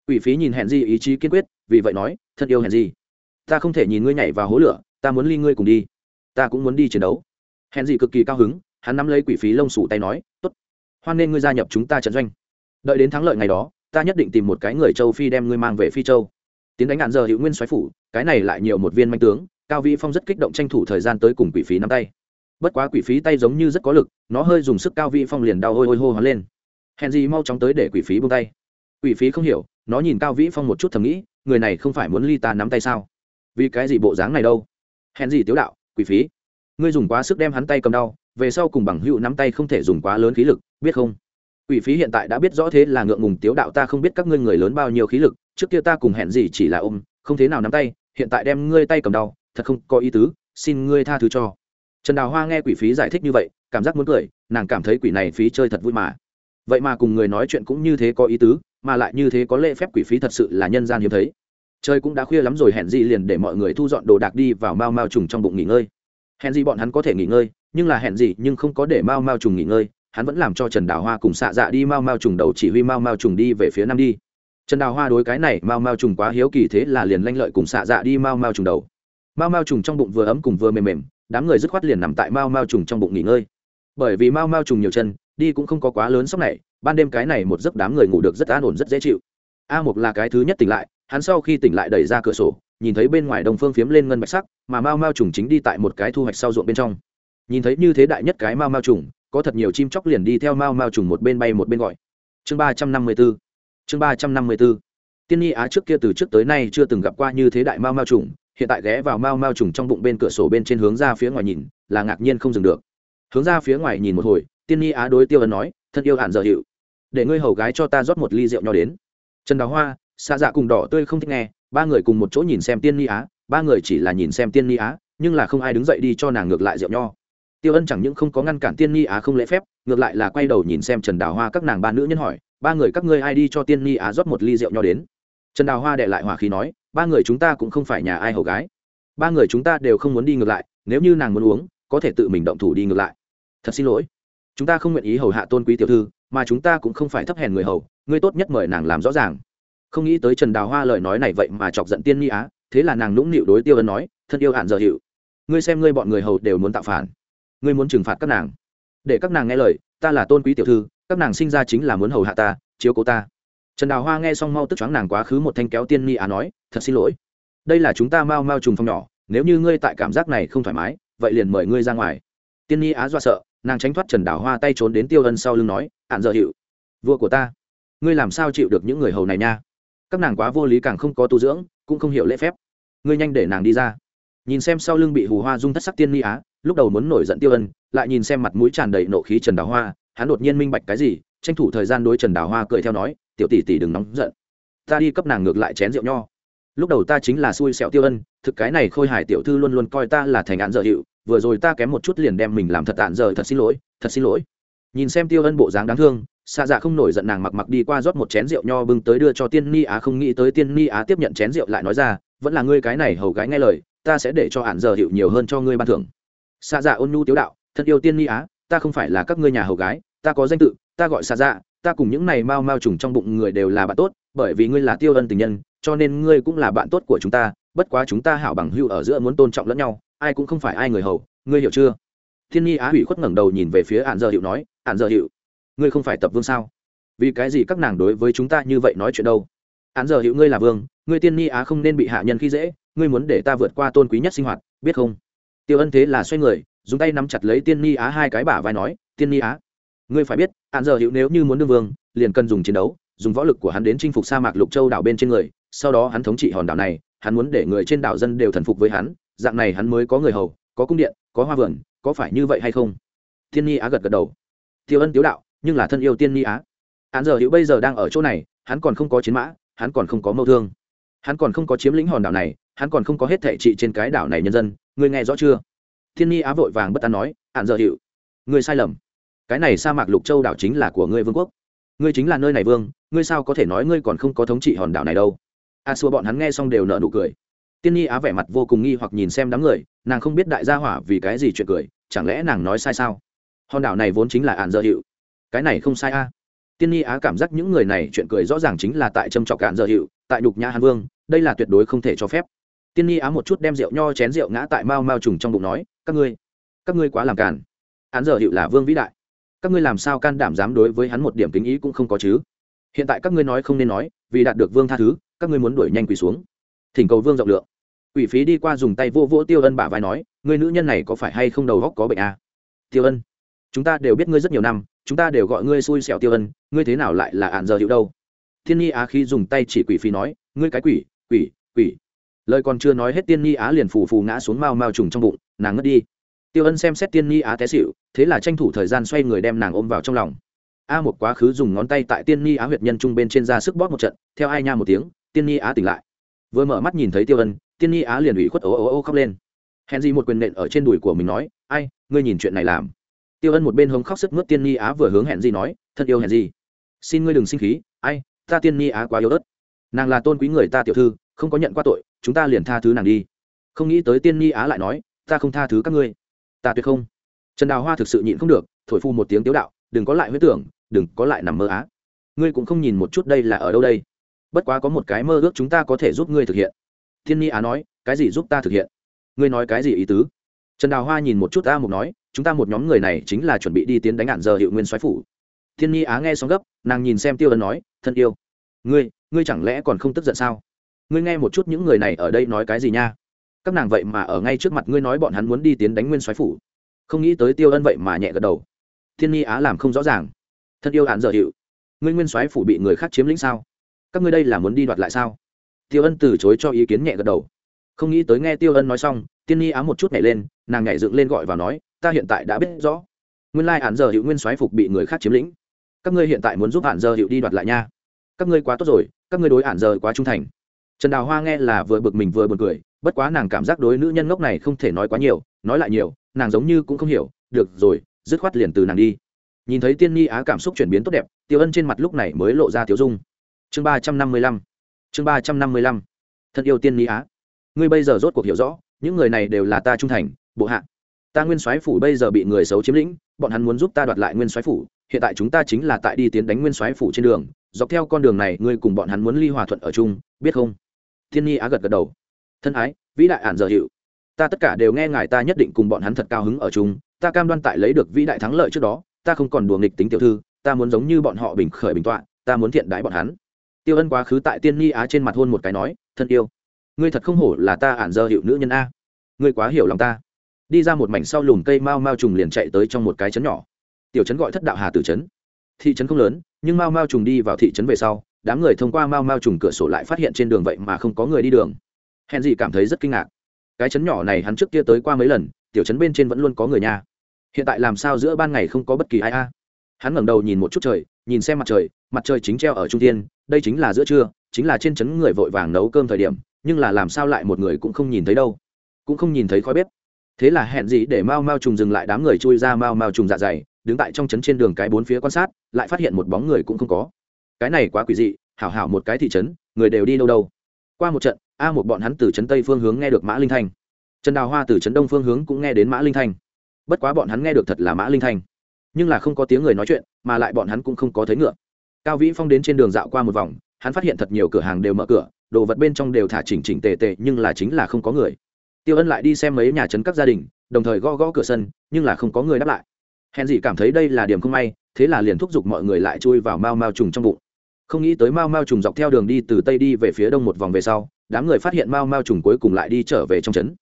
Quỷ phí nhìn hẹn gì ý chí kiên quyết, vì vậy nói thân yêu hèn gì, ta không thể nhìn ngươi nhảy vào hố lửa ta muốn ly ngươi cùng đi. Ta cũng muốn đi chiến đấu. Hèn gì cực kỳ cao hứng hắn nắm lấy quỷ phí lông sủ tay nói tốt hoan nên ngươi gia nhập chúng ta trận doanh. Đợi đến thắng lợi ngày đó ta nhất định tìm một cái người châu phi đem ngươi mang về phi châu. Tiến đánh ngạn giờ hữu nguyên xoáy phủ cái này lại nhiều một viên manh tướng cao vĩ phong rất kích động tranh thủ thời gian tới cùng quỷ phí nắm tay. Bất quá quỷ phí tay giống như rất có lực nó hơi dùng sức cao vĩ phong liền đau hôi hôi hô hoán lên. Hèn gì mau chóng tới để quỷ phí buông tay. Quỷ phí không hiểu nó nhìn cao vĩ phong một chút thầm nghĩ người này không phải muốn ly ta nắm tay sao vì cái gì bộ dáng này đâu hèn gì tiếu đạo quỷ phí ngươi dùng quá sức đem hắn tay cầm đau về sau cùng bằng hữu nắm tay không thể dùng quá lớn khí lực biết không Quỷ phí hiện tại đã biết rõ thế là ngượng ngùng tiếu đạo ta không biết các ngươi người lớn bao nhiêu khí lực, trước kia ta cùng hẹn gì chỉ là ôm, không thế nào nắm tay, hiện tại đem ngươi tay cầm đau, thật không có ý tứ, xin ngươi tha thứ cho. Trần Đào Hoa nghe quỷ phí giải thích như vậy, cảm giác muốn cười, nàng cảm thấy quỷ này phí chơi thật vui mà. Vậy mà cùng người nói chuyện cũng như thế có ý tứ, mà lại như thế có lễ phép quỷ phí thật sự là nhân gian hiếm thấy. Trời cũng đã khuya lắm rồi hẹn gì liền để mọi người thu dọn đồ đạc đi vào mau mau trùng trong bụng nghỉ ngơi. Hẹn gì bọn hắn có thể nghỉ ngơi, nhưng là hẹn gì nhưng không có để mau mau trùng nghỉ ngơi, hắn vẫn làm cho trần đào hoa cùng xạ dạ đi mau mau trùng đầu chỉ huy mau mau trùng đi về phía nam đi trần đào hoa đối cái này mau mau trùng quá hiếu kỳ thế là liền lanh lợi cùng xạ dạ đi mau mau trùng đầu mau mau trùng trong bụng vừa ấm cùng vừa mềm mềm đám người dứt khoát liền nằm tại mau mau trùng trong bụng nghỉ ngơi bởi vì mau mau trùng nhiều chân đi cũng không có quá lớn sốc này ban đêm cái này một giấc đám người ngủ được rất an ổn, rất dễ chịu. A một là cái thứ nhất tỉnh lại, hắn sau khi tỉnh lại đẩy ra cửa sổ, nhìn thấy bên ngoài đồng phương phiếm lên ngân bạch sắc, mà mao mao trùng chính đi tại một cái thu hoạch sau ruộng bên trong. Nhìn thấy như thế đại nhất cái mao mao trùng, có thật nhiều chim chóc liền đi theo mao mao trùng một bên bay một bên gọi. Chương ba trăm năm mươi b ố chương ba trăm năm mươi b ố tiên nhi á trước kia từ trước tới nay chưa từng gặp qua như thế đại mao mao trùng, hiện tại ghé vào mao mao trùng trong bụng bên cửa sổ bên trên hướng ra phía ngoài nhìn, là ngạc nhiên không dừng được. Hướng ra phía ngoài nhìn một hồi, tiên nhi á đối tiêu ấn nói, thân yêu hạn dở hiệu để ngươi hầu gái cho ta rót một ly rượu nho đến. Trần đào hoa xa dạ cùng đỏ tươi không thích nghe, ba người cùng một chỗ nhìn xem tiên nhi á, ba người chỉ là nhìn xem tiên nhi á, nhưng là không ai đứng dậy đi cho nàng ngược lại rượu nho. Tiêu ân chẳng những không có ngăn cản tiên nhi á không lễ phép, ngược lại là quay đầu nhìn xem trần đào hoa các nàng ba nữ nhân hỏi, ba người các ngươi ai đi cho tiên nhi á rót một ly rượu nho đến? Trần đào hoa đệ lại hỏa khí nói, ba người chúng ta cũng không phải nhà ai hầu gái. Ba người chúng ta đều không muốn đi ngược lại, nếu như nàng muốn uống, có thể tự mình động thủ đi ngược lại. Thật xin lỗi. Chúng ta không nguyện ý hầu hạ tôn quý tiểu thư mà chúng ta cũng không phải thấp hèn người hầu, ngươi tốt nhất mời nàng làm rõ ràng. Không nghĩ tới trần đào hoa lời nói này vậy mà chọc giận tiên nhi á, thế là nàng nũng nịu đối tiêu ân nói, thân yêu hạn giờ hiệu ngươi xem ngươi bọn người hầu đều muốn tạo phản, ngươi muốn trừng phạt các nàng. Để các nàng nghe lời, ta là tôn quý tiểu thư, các nàng sinh ra chính là muốn hầu hạ ta, chiếu cố ta. Trần đào hoa nghe xong mau tức choáng nàng quá khứ một thanh kéo tiên ni á nói, thật xin lỗi. Đây là chúng ta mau mau trùng phong nhỏ, nếu như ngươi tại cảm giác này không thoải mái, vậy liền mời ngươi ra ngoài. Tiên ni á do sợ nàng tránh thoát trần đào hoa tay trốn đến tiêu ân sau lưng nói ạn dợ hiệu vua của ta, ngươi làm sao chịu được những người hầu này nha? Các nàng quá vô lý càng không có tu dưỡng, cũng không hiểu lễ phép. Ngươi nhanh để nàng đi ra. Nhìn xem sau lưng bị hù hoa dung thất sắc tiên ni á, lúc đầu muốn nổi giận tiêu ân, lại nhìn xem mặt mũi tràn đầy nộ khí trần đào hoa, hắn đột nhiên minh bạch cái gì, tranh thủ thời gian đối trần đào hoa cười theo nói, tiểu tỷ tỷ đừng nóng giận, ta đi cấp nàng ngược lại chén rượu nho. Lúc đầu ta chính là xui xẹo tiêu ân, thực cái này khôi hải tiểu thư luôn luôn coi ta là thành án dở hiệu vừa rồi ta kém một chút liền đem mình làm thật tạn giờ, thật xin lỗi, thật xin lỗi. Nhìn xem tiêu ân bộ dáng đáng thương xa dạ không nổi giận nàng mặc mặc đi qua rót một chén rượu nho bưng tới đưa cho tiên ni á, không nghĩ tới tiên ni á tiếp nhận chén rượu lại nói ra, vẫn là ngươi cái này hầu gái nghe lời, ta sẽ để cho hạn giờ hiệu nhiều hơn cho ngươi ban thưởng. Xa dạ ôn nhu tiếu đạo thân yêu tiên ni á, ta không phải là các ngươi nhà hầu gái, ta có danh tự, ta gọi xa dạ ta cùng những này mau mau trùng trong bụng người đều là bạn tốt, bởi vì ngươi là tiêu ân tình nhân, cho nên ngươi cũng là bạn tốt của chúng ta, bất quá chúng ta hảo bằng hưu ở giữa muốn tôn trọng lẫn nhau ai cũng không phải ai người hầu, ngươi hiểu chưa? Thiên nhi á hủy khuất ngẩng đầu nhìn về phía ạn Dơ hiệu nói ạn Dơ hiệu, ngươi không phải tập vương sao? Vì cái gì các nàng đối với chúng ta như vậy nói chuyện đâu? Ạn Dơ hiệu, ngươi là vương, ngươi tiên nhi á không nên bị hạ nhân khi dễ, ngươi muốn để ta vượt qua tôn quý nhất sinh hoạt, biết không? Tiêu ân thế là xoay người, dùng tay nắm chặt lấy tiên Nhi á hai cái bả vai nói tiên Nhi á, ngươi phải biết ạn dơ hiệu nếu như muốn đương vương, liền cần dùng chiến đấu, dùng võ lực của hắn đến chinh phục sa mạc lục châu đảo bên trên người, sau đó hắn thống trị hòn đảo này, hắn muốn để người trên đảo dân đều thần phục với hắn dạng này hắn mới có người hầu, có cung điện, có hoa vườn, có phải như vậy hay không? Thiên ni á gật gật đầu. Tiêu ân tiếu đạo, nhưng là thân yêu tiên ni á. Án giờ hữu bây giờ đang ở chỗ này, hắn còn không có chiến mã, hắn còn không có mâu thương. Hắn còn không có chiếm lĩnh hòn đảo này, hắn còn không có hết thệ trị trên cái đảo này nhân dân, ngươi nghe rõ chưa? Thiên nhi á vội vàng bất an nói, Án dợ hiệu ngươi sai lầm. Cái này sa mạc lục châu đảo chính là của ngươi vương quốc. Ngươi chính là nơi này vương, ngươi sao có thể nói ngươi còn không có thống trị hòn đảo này đâu? A xua bọn hắn nghe xong đều nợ nụ cười tiên nhi á vẻ mặt vô cùng nghi hoặc nhìn xem đám người, nàng không biết đại gia hỏa vì cái gì chuyện cười, chẳng lẽ nàng nói sai sao? Hòn đảo này vốn chính là ạn Dơ hiệu cái này không sai a. Tiên nhi á cảm giác những người này chuyện cười rõ ràng chính là tại châm trọc ạn dơ hiệu tại đục nhã hàn vương, đây là tuyệt đối không thể cho phép. Tiên nhi á một chút đem rượu nho chén rượu ngã tại mao mao trùng trong bụng nói, các ngươi các ngươi quá làm càn. Hắn giờ hiệu là vương vĩ đại. Các ngươi làm sao can đảm dám đối với hắn một điểm kính ý cũng không có chứ? Hiện tại các ngươi nói không nên nói, vì đạt được vương tha thứ, các ngươi muốn đuổi nhanh quỳ xuống thỉnh cầu vương rộng lượng. Quỷ phí đi qua dùng tay vô vỗ tiêu ân bả vai nói người nữ nhân này có phải hay không đầu góc có bệnh à? tiêu ân, chúng ta đều biết ngươi rất nhiều năm, chúng ta đều gọi ngươi xui xẻo tiêu ân, ngươi thế nào lại là ạn giờ hiệu đâu? Thiên nhi á khi dùng tay chỉ quỷ phí nói, ngươi cái quỷ quỷ quỷ. Lời còn chưa nói hết tiên nhi á liền phù phù ngã xuống mau mau trùng trong bụng, nàng ngất đi. Tiêu ân xem xét tiên nhi á té xịu thế là tranh thủ thời gian xoay người đem nàng ôm vào trong lòng. A một quá khứ dùng ngón tay tại tiên nhi á huyệt nhân trung bên trên ra sức bóp một trận, theo ai nha một tiếng, tiên nhi á tỉnh lại vừa mở mắt nhìn thấy tiêu ân tiên nhi á liền ủy khuất ố ố ô khóc lên hèn gì một quyền nện ở trên đùi của mình nói ai ngươi nhìn chuyện này làm tiêu ân một bên hống khóc sức mướt tiên nhi á vừa hướng hẹn gì nói thân yêu hẹn gì xin ngươi đừng sinh khí ai ta tiên nhi á quá yếu ớt nàng là tôn quý người ta tiểu thư không có nhận qua tội chúng ta liền tha thứ nàng đi không nghĩ tới tiên nhi á lại nói ta không tha thứ các ngươi ta tuyệt không trần đào hoa thực sự nhịn không được thổi phu một tiếng tiếu đạo đừng có lại huyết tưởng đừng có lại nằm mơ á ngươi cũng không nhìn một chút đây là ở đâu đây bất quá có một cái mơ ước chúng ta có thể giúp ngươi thực hiện. Thiên nhi á nói, cái gì giúp ta thực hiện? Ngươi nói cái gì ý tứ? Trần đào hoa nhìn một chút a mục nói, chúng ta một nhóm người này chính là chuẩn bị đi tiến đánh ạn giờ hiệu nguyên soái phủ. Thiên nhi á nghe xong gấp, nàng nhìn xem tiêu ân nói, thân yêu, ngươi ngươi chẳng lẽ còn không tức giận sao? Ngươi nghe một chút những người này ở đây nói cái gì nha? Các nàng vậy mà ở ngay trước mặt ngươi nói bọn hắn muốn đi tiến đánh nguyên soái phủ. Không nghĩ tới tiêu ân vậy mà nhẹ gật đầu. Thiên nhi á làm không rõ ràng. Thân yêu ạn giờ hiệu, ngươi nguyên soái phủ bị người khác chiếm lĩnh sao? Các ngươi đây là muốn đi đoạt lại sao? Tiêu ân từ chối cho ý kiến nhẹ gật đầu. Không nghĩ tới nghe tiêu ân nói xong, tiên nhi á một chút nhảy lên, nàng nhảy dựng lên gọi vào nói, ta hiện tại đã biết rõ. Nguyên lai hạn giờ hiệu nguyên soái phục bị người khác chiếm lĩnh. Các ngươi hiện tại muốn giúp hạn giờ hiệu đi đoạt lại nha. Các ngươi quá tốt rồi, các ngươi đối hạn giờ quá trung thành. Trần đào hoa nghe là vừa bực mình vừa b u ồ n cười, bất quá nàng cảm giác đối nữ nhân ngốc này không thể nói quá nhiều, nói lại nhiều, nàng giống như cũng không hiểu, được rồi, dứt khoát liền từ nàng đi. Nhìn thấy tiên nhi á cảm xúc chuyển biến tốt đẹp, tiêu ân trên mặt lúc này mới lộ ra tiêu dung chương ba trăm năm mươi lăm. Chương ba trăm năm mươi lăm. Thân yêu tiên nhi á. Ngươi bây giờ rốt cuộc hiểu rõ, những người này đều là ta trung thành, bộ hạ. Ta nguyên soái phủ bây giờ bị người xấu chiếm lĩnh, bọn hắn muốn giúp ta đoạt lại nguyên soái phủ. Hiện tại chúng ta chính là tại đi tiến đánh nguyên soái phủ trên đường. Dọc theo con đường này, ngươi cùng bọn hắn muốn ly hòa thuận ở chung, biết không? Thiên nhi á gật gật đầu. Thân ái, vĩ đại ản giờ hiệu. Ta tất cả đều nghe ngài ta nhất định cùng bọn hắn thật cao hứng ở chung. Ta cam đoan tại lấy được vĩ đại thắng lợi trước đó, ta không còn đùa nghịch tính tiểu thư. Ta muốn giống như bọn họ bình khởi bình tọa, ta muốn thiện đái bọn hắn tiêu ân quá khứ tại tiên nhi á trên mặt hôn một cái nói, thân yêu, ngươi thật không hổ là ta ản giờ hiệu nữ nhân a. Ngươi quá hiểu lòng ta. Đi ra một mảnh sau lùm cây mao mao trùng liền chạy tới trong một cái trấn nhỏ. Tiểu trấn gọi thất đạo hà tử trấn. Thị trấn không lớn, nhưng mao mao trùng đi vào thị trấn về sau, đám người thông qua mao mao trùng cửa sổ lại phát hiện trên đường vậy mà không có người đi đường. Hèn gì cảm thấy rất kinh ngạc. Cái trấn nhỏ này hắn trước kia tới qua mấy lần, tiểu trấn bên trên vẫn luôn có người nhà. Hiện tại làm sao giữa ban ngày không có bất kỳ ai a? Hắn ngẩng đầu nhìn một chút trời, nhìn xem mặt trời mặt trời chính treo ở trung tiên đây chính là giữa trưa, chính là trên trấn người vội vàng nấu cơm thời điểm, nhưng là làm sao lại một người cũng không nhìn thấy đâu, cũng không nhìn thấy khói bếp. Thế là hẹn gì để mau mau trùng dừng lại đám người chui ra mau mau trùng dạ dày, đứng tại trong trấn trên đường cái bốn phía quan sát, lại phát hiện một bóng người cũng không có. Cái này quá quỷ dị, hảo hảo một cái thị trấn, người đều đi đâu đâu. Qua một trận, a một bọn hắn từ trấn tây phương hướng nghe được mã linh thanh. Trần đào hoa từ trấn đông phương hướng cũng nghe đến mã linh thanh. Bất quá bọn hắn nghe được thật là mã linh thanh nhưng là không có tiếng người nói chuyện, mà lại bọn hắn cũng không có thấy ngựa. Cao vĩ phong đến trên đường dạo qua một vòng, hắn phát hiện thật nhiều cửa hàng đều mở cửa, đồ vật bên trong đều thả chỉnh chỉnh tề tề, nhưng là chính là không có người. Tiêu ân lại đi xem mấy nhà trấn các gia đình, đồng thời gõ gõ cửa sân, nhưng là không có người đáp lại. Hèn gì cảm thấy đây là điểm không may, thế là liền thúc giục mọi người lại chui vào mao mao trùng trong bụng. Không nghĩ tới mao mao trùng dọc theo đường đi từ tây đi về phía đông một vòng về sau, đám người phát hiện mao mao trùng cuối cùng lại đi trở về trong trấn.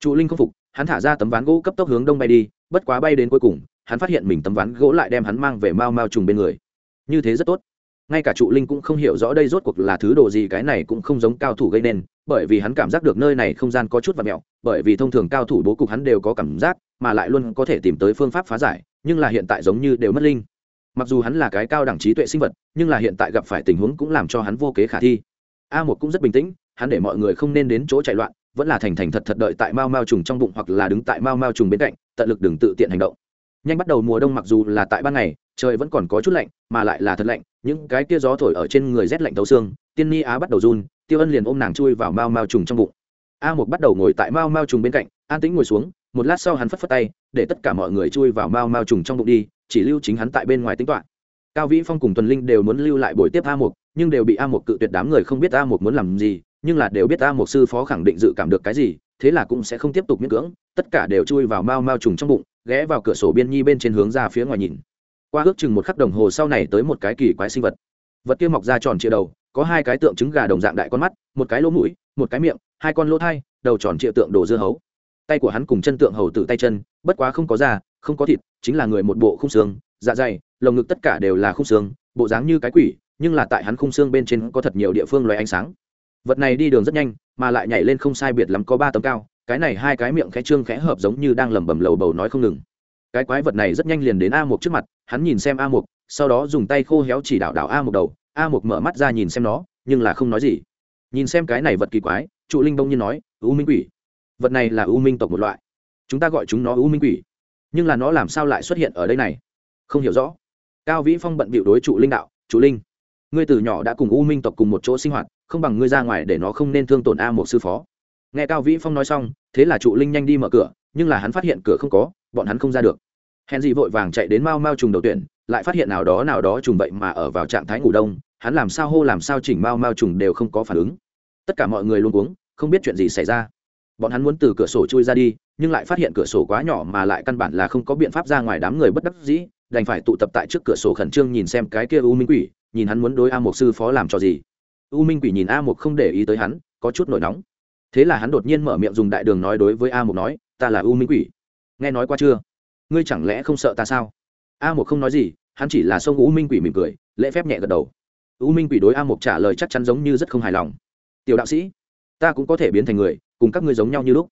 Trụ linh không phục, hắn thả ra tấm ván gỗ cấp tốc hướng đông bay đi, bất quá bay đến cuối cùng hắn phát hiện mình tấm ván gỗ lại đem hắn mang về mao mao trùng bên người. Như thế rất tốt. Ngay cả trụ linh cũng không hiểu rõ đây rốt cuộc là thứ đồ gì, cái này cũng không giống cao thủ gây nên, bởi vì hắn cảm giác được nơi này không gian có chút và mẹo, bởi vì thông thường cao thủ bố cục hắn đều có cảm giác, mà lại luôn có thể tìm tới phương pháp phá giải, nhưng là hiện tại giống như đều mất linh. Mặc dù hắn là cái cao đẳng trí tuệ sinh vật, nhưng là hiện tại gặp phải tình huống cũng làm cho hắn vô kế khả thi. A một cũng rất bình tĩnh, hắn để mọi người không nên đến chỗ chạy loạn, vẫn là thành thành thật thật đợi tại mao mao trùng trong bụng hoặc là đứng tại mao mao trùng bên cạnh, tận lực đừng tự tiện hành động nhanh bắt đầu mùa đông mặc dù là tại ban ngày, trời vẫn còn có chút lạnh, mà lại là thật lạnh, những cái kia gió thổi ở trên người rét lạnh tấu xương, tiên ni á bắt đầu run, tiêu ân liền ôm nàng chui vào mao mao trùng trong bụng. A một bắt đầu ngồi tại mao mao trùng bên cạnh, an tĩnh ngồi xuống, một lát sau hắn phất phất tay, để tất cả mọi người chui vào mao mao trùng trong bụng đi, chỉ lưu chính hắn tại bên ngoài tính toán. Cao vĩ phong cùng tuần linh đều muốn lưu lại buổi tiếp a một nhưng đều bị a một cự tuyệt đám người không biết a một muốn làm gì, nhưng là đều biết a một sư phó khẳng định dự cảm được cái gì thế là cũng sẽ không tiếp tục miễn cưỡng, tất cả đều chui vào mau mau trùng trong bụng, ghé vào cửa sổ biên nhi bên trên hướng ra phía ngoài nhìn. Qua ước chừng một khắc đồng hồ sau này tới một cái kỳ quái sinh vật. Vật kia mọc ra tròn trịa đầu, có hai cái tượng trứng gà đồng dạng đại con mắt, một cái lỗ mũi, một cái miệng, hai con lỗ thai, đầu tròn trịa tượng đồ dưa hấu. Tay của hắn cùng chân tượng hầu tử tay chân, bất quá không có da, không có thịt, chính là người một bộ khung xương dạ dày, lồng ngực tất cả đều là khung xương, bộ dáng như cái quỷ, nhưng là tại hắn khung xương bên trên có thật nhiều địa phương loài ánh sáng vật này đi đường rất nhanh, mà lại nhảy lên không sai biệt lắm có ba tấm cao, cái này hai cái miệng khẽ trương khẽ hợp giống như đang lẩm bẩm lầu bầu nói không ngừng. Cái quái vật này rất nhanh liền đến a mục trước mặt, hắn nhìn xem a mục, sau đó dùng tay khô héo chỉ đạo đạo a mục đầu, a mục mở mắt ra nhìn xem nó, nhưng là không nói gì. Nhìn xem cái này vật kỳ quái, trụ linh bông nhiên nói, u minh quỷ, vật này là u minh tộc một loại. Chúng ta gọi chúng nó u minh quỷ, nhưng là nó làm sao lại xuất hiện ở đây này? Không hiểu rõ. Cao vĩ phong bận bịu đối trụ linh đạo, trụ linh, ngươi từ nhỏ đã cùng u minh tộc cùng một chỗ sinh hoạt không bằng ngươi ra ngoài để nó không nên thương tổn a một sư phó. Nghe cao vĩ phong nói xong, thế là trụ linh nhanh đi mở cửa, nhưng là hắn phát hiện cửa không có, bọn hắn không ra được. Hèn gì vội vàng chạy đến mau mau trùng đầu tuyển, lại phát hiện nào đó nào đó trùng vậy mà ở vào trạng thái ngủ đông, hắn làm sao hô làm sao chỉnh mau mau trùng đều không có phản ứng. Tất cả mọi người luôn uống, không biết chuyện gì xảy ra. Bọn hắn muốn từ cửa sổ chui ra đi, nhưng lại phát hiện cửa sổ quá nhỏ mà lại căn bản là không có biện pháp ra ngoài đám người bất đắc dĩ, đành phải tụ tập tại trước cửa sổ khẩn trương nhìn xem cái kia u minh quỷ, nhìn hắn muốn đối a một sư phó làm cho gì u minh quỷ nhìn a Mục không để ý tới hắn, có chút nổi nóng. Thế là hắn đột nhiên mở miệng dùng đại đường nói đối với a Mục nói, ta là u minh quỷ. Nghe nói qua chưa? Ngươi chẳng lẽ không sợ ta sao? A Mục không nói gì, hắn chỉ là sông u minh quỷ mỉm cười, lễ phép nhẹ gật đầu. U minh quỷ đối a Mục trả lời chắc chắn giống như rất không hài lòng. Tiểu đạo sĩ, ta cũng có thể biến thành người, cùng các ngươi giống nhau như lúc.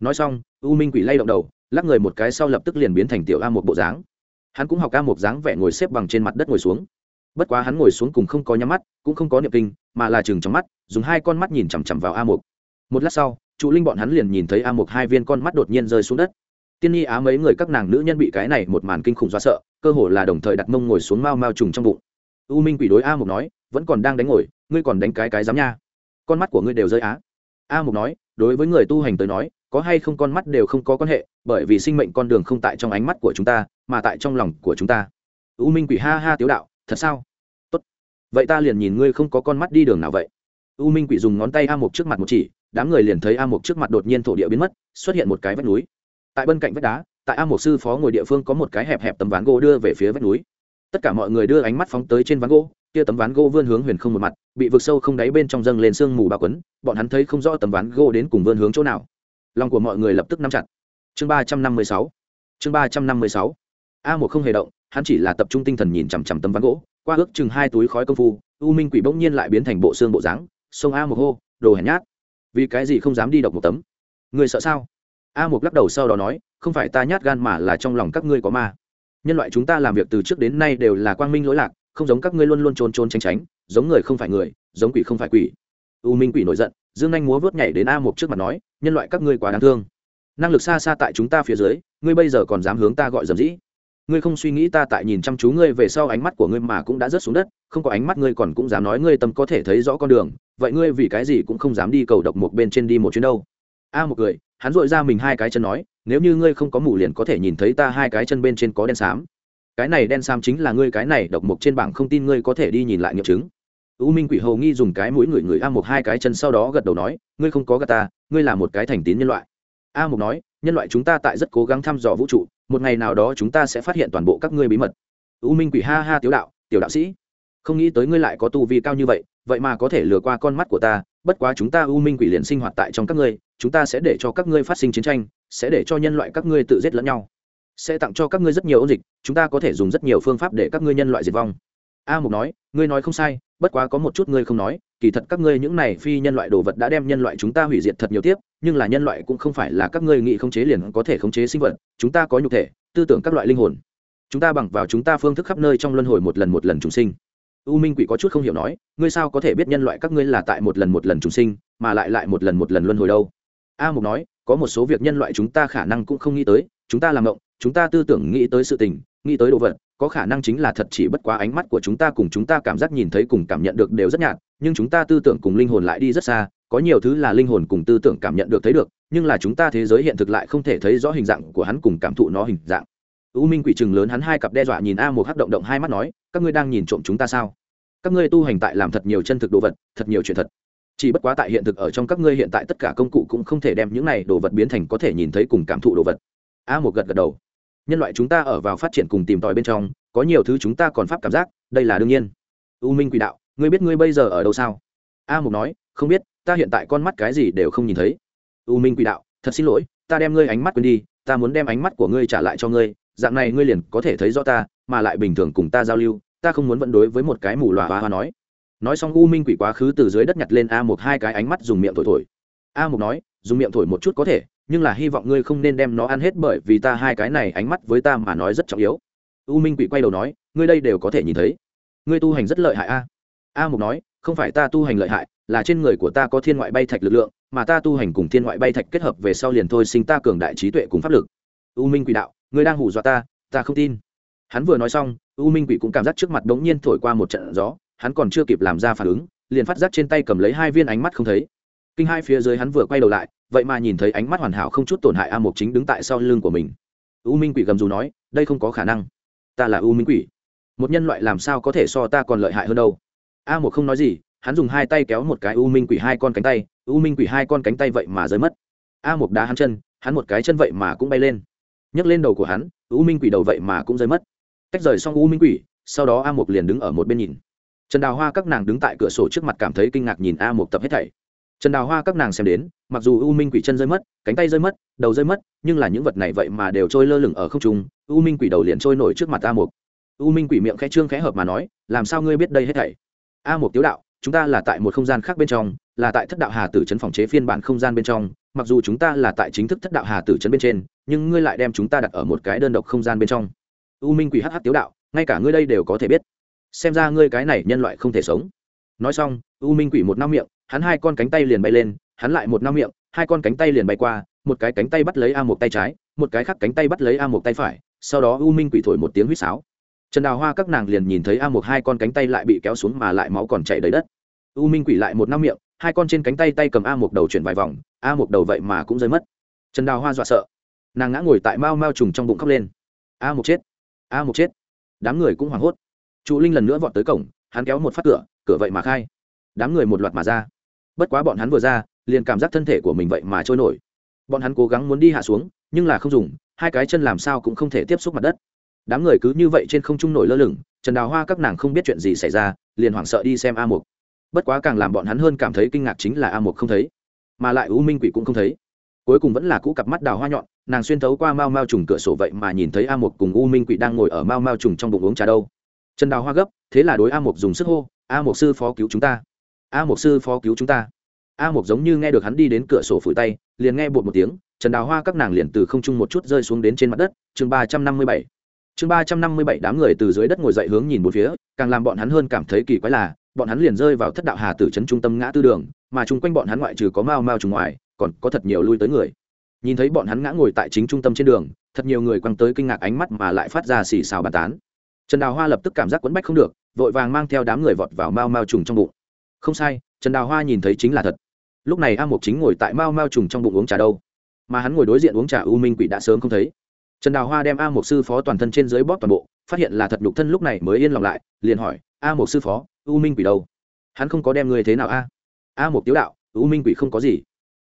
Nói xong, u minh quỷ lay động đầu, lắc người một cái sau lập tức liền biến thành tiểu a một bộ dáng. Hắn cũng học a một dáng vẻ ngồi xếp bằng trên mặt đất ngồi xuống bất quá hắn ngồi xuống cùng không có nhắm mắt, cũng không có niệm kinh, mà là chừng trong mắt, dùng hai con mắt nhìn chằm chằm vào a một một lát sau, trụ linh bọn hắn liền nhìn thấy a một hai viên con mắt đột nhiên rơi xuống đất. Tiên nhi á mấy người các nàng nữ nhân bị cái này một màn kinh khủng do sợ, cơ hồ là đồng thời đặt mông ngồi xuống mau mau trùng trong bụng. U minh quỷ đối a một nói, vẫn còn đang đánh ngồi, ngươi còn đánh cái cái dám nha. Con mắt của ngươi đều rơi á. A mục nói, đối với người tu hành tới nói, có hay không con mắt đều không có quan hệ, bởi vì sinh mệnh con đường không tại trong ánh mắt của chúng ta, mà tại trong lòng của chúng ta. U minh quỷ ha ha tiếu đạo, thật sao? Vậy ta liền nhìn ngươi không có con mắt đi đường nào vậy? U minh quỷ dùng ngón tay a mục trước mặt một chỉ, đám người liền thấy a mục trước mặt đột nhiên thổ địa biến mất, xuất hiện một cái vách núi. Tại bên cạnh vách đá, tại a mục sư phó ngồi địa phương có một cái hẹp hẹp tấm ván gỗ đưa về phía vách núi. Tất cả mọi người đưa ánh mắt phóng tới trên ván gỗ, kia tấm ván gỗ vươn hướng huyền không một mặt, bị vực sâu không đáy bên trong dâng lên sương mù bao quấn, bọn hắn thấy không rõ tấm ván gỗ đến cùng vươn hướng chỗ nào. Lòng của mọi người lập tức nắm chặt. Chương ba trăm năm mươi sáu. Chương ba trăm năm mươi sáu. A một không hề động, hắn chỉ là tập trung tinh thần nhìn chằm chằm tấm ván gỗ qua ước chừng hai túi khói công phu, u minh quỷ bỗng nhiên lại biến thành bộ xương bộ dáng, sông a một hô, đồ hèn nhát. Vì cái gì không dám đi độc một tấm? Người sợ sao? A một lắc đầu sau đó nói, không phải ta nhát gan mà là trong lòng các ngươi có ma. Nhân loại chúng ta làm việc từ trước đến nay đều là quang minh lỗi lạc, không giống các ngươi luôn luôn trốn trốn tránh tránh, giống người không phải người, giống quỷ không phải quỷ. U minh quỷ nổi giận, dương anh múa vớt nhảy đến a một trước mặt nói, nhân loại các ngươi quá đáng thương. Năng lực xa xa tại chúng ta phía dưới, ngươi bây giờ còn dám hướng ta gọi dầm dĩ? Ngươi không suy nghĩ ta tại nhìn chăm chú ngươi về sau ánh mắt của ngươi mà cũng đã rớt xuống đất, không có ánh mắt ngươi còn cũng dám nói ngươi tâm có thể thấy rõ con đường, vậy ngươi vì cái gì cũng không dám đi cầu độc một bên trên đi một chuyến đâu? A một người hắn dội ra mình hai cái chân nói, nếu như ngươi không có mù liền có thể nhìn thấy ta hai cái chân bên trên có đen xám. Cái này đen xám chính là ngươi cái này độc mục trên bảng không tin ngươi có thể đi nhìn lại nghiệm chứng. U minh quỷ hầu nghi dùng cái mũi người người a một hai cái chân sau đó gật đầu nói, ngươi không có gà ta, ngươi là một cái thành tín nhân loại. A một nói nhân loại chúng ta tại rất cố gắng thăm dò vũ trụ, một ngày nào đó chúng ta sẽ phát hiện toàn bộ các ngươi bí mật. U minh quỷ ha ha tiểu đạo tiểu đạo sĩ, không nghĩ tới ngươi lại có tu vi cao như vậy vậy mà có thể lừa qua con mắt của ta, bất quá chúng ta u minh quỷ liền sinh hoạt tại trong các ngươi, chúng ta sẽ để cho các ngươi phát sinh chiến tranh, sẽ để cho nhân loại các ngươi tự giết lẫn nhau, sẽ tặng cho các ngươi rất nhiều ôn dịch, chúng ta có thể dùng rất nhiều phương pháp để các ngươi nhân loại diệt vong. A mục nói, ngươi nói không sai, bất quá có một chút ngươi không nói kỳ thật các ngươi những này phi nhân loại đồ vật đã đem nhân loại chúng ta hủy diệt thật nhiều tiếp, nhưng là nhân loại cũng không phải là các ngươi nghĩ khống chế liền có thể khống chế sinh vật, chúng ta có nhục thể, tư tưởng các loại linh hồn. Chúng ta bằng vào chúng ta phương thức khắp nơi trong luân hồi một lần một lần trùng sinh. U minh quỷ có chút không hiểu nói, ngươi sao có thể biết nhân loại các ngươi là tại một lần một lần trùng sinh, mà lại lại một lần một lần luân hồi đâu? A mục nói, có một số việc nhân loại chúng ta khả năng cũng không nghĩ tới, chúng ta làm động chúng ta tư tưởng nghĩ tới sự tình, nghĩ tới đồ vật, có khả năng chính là thật chỉ bất quá ánh mắt của chúng ta cùng chúng ta cảm giác nhìn thấy cùng cảm nhận được đều rất nhạt nhưng chúng ta tư tưởng cùng linh hồn lại đi rất xa, có nhiều thứ là linh hồn cùng tư tưởng cảm nhận được thấy được, nhưng là chúng ta thế giới hiện thực lại không thể thấy rõ hình dạng của hắn cùng cảm thụ nó hình dạng. U minh quỷ chừng lớn hắn hai cặp đe dọa nhìn a một hắc động động hai mắt nói, các ngươi đang nhìn trộm chúng ta sao? Các ngươi tu hành tại làm thật nhiều chân thực đồ vật, thật nhiều chuyện thật. Chỉ bất quá tại hiện thực ở trong các ngươi hiện tại tất cả công cụ cũng không thể đem những này đồ vật biến thành có thể nhìn thấy cùng cảm thụ đồ vật. A một gật gật đầu. Nhân loại chúng ta ở vào phát triển cùng tìm tòi bên trong, có nhiều thứ chúng ta còn pháp cảm giác, đây là đương nhiên. U minh quỷ đạo ngươi biết ngươi bây giờ ở đâu sao? A mục nói, không biết, ta hiện tại con mắt cái gì đều không nhìn thấy. U minh quỷ đạo, thật xin lỗi, ta đem ngươi ánh mắt quên đi, ta muốn đem ánh mắt của ngươi trả lại cho ngươi, dạng này ngươi liền có thể thấy rõ ta, mà lại bình thường cùng ta giao lưu, ta không muốn vận đối với một cái mù loà hoa hoa nói. Nói xong u minh quỷ quá khứ từ dưới đất nhặt lên a một hai cái ánh mắt dùng miệng thổi thổi. A một nói, dùng miệng thổi một chút có thể, nhưng là hy vọng ngươi không nên đem nó ăn hết bởi vì ta hai cái này ánh mắt với ta mà nói rất trọng yếu. U minh quỷ quay đầu nói, ngươi đây đều có thể nhìn thấy. Ngươi tu hành rất lợi hại a a mục nói, không phải ta tu hành lợi hại, là trên người của ta có thiên ngoại bay thạch lực lượng, mà ta tu hành cùng thiên ngoại bay thạch kết hợp về sau liền thôi sinh ta cường đại trí tuệ cùng pháp lực. U minh quỷ đạo, ngươi đang hù dọa ta ta không tin. Hắn vừa nói xong, u minh quỷ cũng cảm giác trước mặt đống nhiên thổi qua một trận gió, hắn còn chưa kịp làm ra phản ứng, liền phát giác trên tay cầm lấy hai viên ánh mắt không thấy. Kinh hai phía dưới hắn vừa quay đầu lại, vậy mà nhìn thấy ánh mắt hoàn hảo không chút tổn hại a mục chính đứng tại sau lưng của mình. U minh quỷ gầm dù nói, đây không có khả năng. Ta là u minh quỷ. Một nhân loại làm sao có thể so ta còn lợi hại hơn đâu? A một không nói gì, hắn dùng hai tay kéo một cái u minh quỷ hai con cánh tay, u minh quỷ hai con cánh tay vậy mà rơi mất. A một đá hắn chân, hắn một cái chân vậy mà cũng bay lên. Nhấc lên đầu của hắn, u minh quỷ đầu vậy mà cũng rơi mất. Tách rời xong u minh quỷ, sau đó a một liền đứng ở một bên nhìn. Trần đào hoa các nàng đứng tại cửa sổ trước mặt cảm thấy kinh ngạc nhìn a một tập hết thảy. Trần đào hoa các nàng xem đến, mặc dù u minh quỷ chân rơi mất, cánh tay rơi mất, đầu rơi mất, nhưng là những vật này vậy mà đều trôi lơ lửng ở không trung, u minh quỷ đầu liền trôi nổi trước mặt a một u minh quỷ miệng khẽ trương khẽ hợp mà nói, làm sao ngươi biết đây hết thảy? A một tiếu đạo, chúng ta là tại một không gian khác bên trong, là tại thất đạo hà tử trấn phòng chế phiên bản không gian bên trong, mặc dù chúng ta là tại chính thức thất đạo hà tử trấn bên trên, nhưng ngươi lại đem chúng ta đặt ở một cái đơn độc không gian bên trong. U minh quỷ hh tiếu đạo, ngay cả ngươi đây đều có thể biết. Xem ra ngươi cái này nhân loại không thể sống. Nói xong, u minh quỷ một năm miệng, hắn hai con cánh tay liền bay lên, hắn lại một năm miệng, hai con cánh tay liền bay qua, một cái cánh tay bắt lấy a một tay trái, một cái khác cánh tay bắt lấy a một tay phải, sau đó u minh quỷ thổi một tiếng huýt sáo trần đào hoa các nàng liền nhìn thấy a một hai con cánh tay lại bị kéo xuống mà lại máu còn chảy đầy đất. U minh quỷ lại một năm miệng, hai con trên cánh tay tay cầm a một đầu chuyển vài vòng, a một đầu vậy mà cũng rơi mất. Trần đào hoa dọa sợ. Nàng ngã ngồi tại mao mao trùng trong bụng khóc lên. A một chết, a một chết. Đám người cũng hoảng hốt. Trụ linh lần nữa vọt tới cổng, hắn kéo một phát cửa cửa vậy mà khai. Đám người một loạt mà ra. Bất quá bọn hắn vừa ra, liền cảm giác thân thể của mình vậy mà trôi nổi. Bọn hắn cố gắng muốn đi hạ xuống, nhưng là không dùng, hai cái chân làm sao cũng không thể tiếp xúc mặt đất đám người cứ như vậy trên không trung nổi lơ lửng, trần đào hoa các nàng không biết chuyện gì xảy ra, liền hoảng sợ đi xem a mục. Bất quá càng làm bọn hắn hơn cảm thấy kinh ngạc chính là a mục không thấy, mà lại u minh quỷ cũng không thấy. Cuối cùng vẫn là cũ cặp mắt đào hoa nhọn, nàng xuyên thấu qua mau mau trùng cửa sổ vậy mà nhìn thấy a mục cùng u minh quỷ đang ngồi ở mau mau trùng trong bụng uống trà đâu. Trần đào hoa gấp, thế là đối a mục dùng sức hô, a mục sư phó cứu chúng ta! A mục sư phó cứu chúng ta! A mục giống như nghe được hắn đi đến cửa sổ phủi tay, liền nghe bột một tiếng, trần đào hoa các nàng liền từ không trung một chút rơi xuống đến trên mặt đất, chương ba trăm năm mươi bảy chương ba trăm năm mươi bảy đám người từ dưới đất ngồi dậy hướng nhìn một phía, càng làm bọn hắn hơn cảm thấy kỳ quái là, bọn hắn liền rơi vào thất đạo hà tử trấn trung tâm ngã tư đường, mà chung quanh bọn hắn ngoại trừ có mao mao trùng ngoài, còn có thật nhiều lui tới người. Nhìn thấy bọn hắn ngã ngồi tại chính trung tâm trên đường, thật nhiều người quăng tới kinh ngạc ánh mắt mà lại phát ra xì xào bàn tán. Trần đào hoa lập tức cảm giác quẫn bách không được, vội vàng mang theo đám người vọt vào mao mao trùng trong bụng. Không sai, trần đào hoa nhìn thấy chính là thật. Lúc này a mục chính ngồi tại mao mao trùng trong bụng uống trà đâu. Mà hắn ngồi đối diện uống trà u minh quỷ đã sớm không thấy trần đào hoa đem a một sư phó toàn thân trên dưới bóp toàn bộ, phát hiện là thật nhục thân lúc này mới yên lòng lại, liền hỏi, a một sư phó, u minh quỷ đâu? Hắn không có đem người thế nào a? A một tiếu đạo, u minh quỷ không có gì.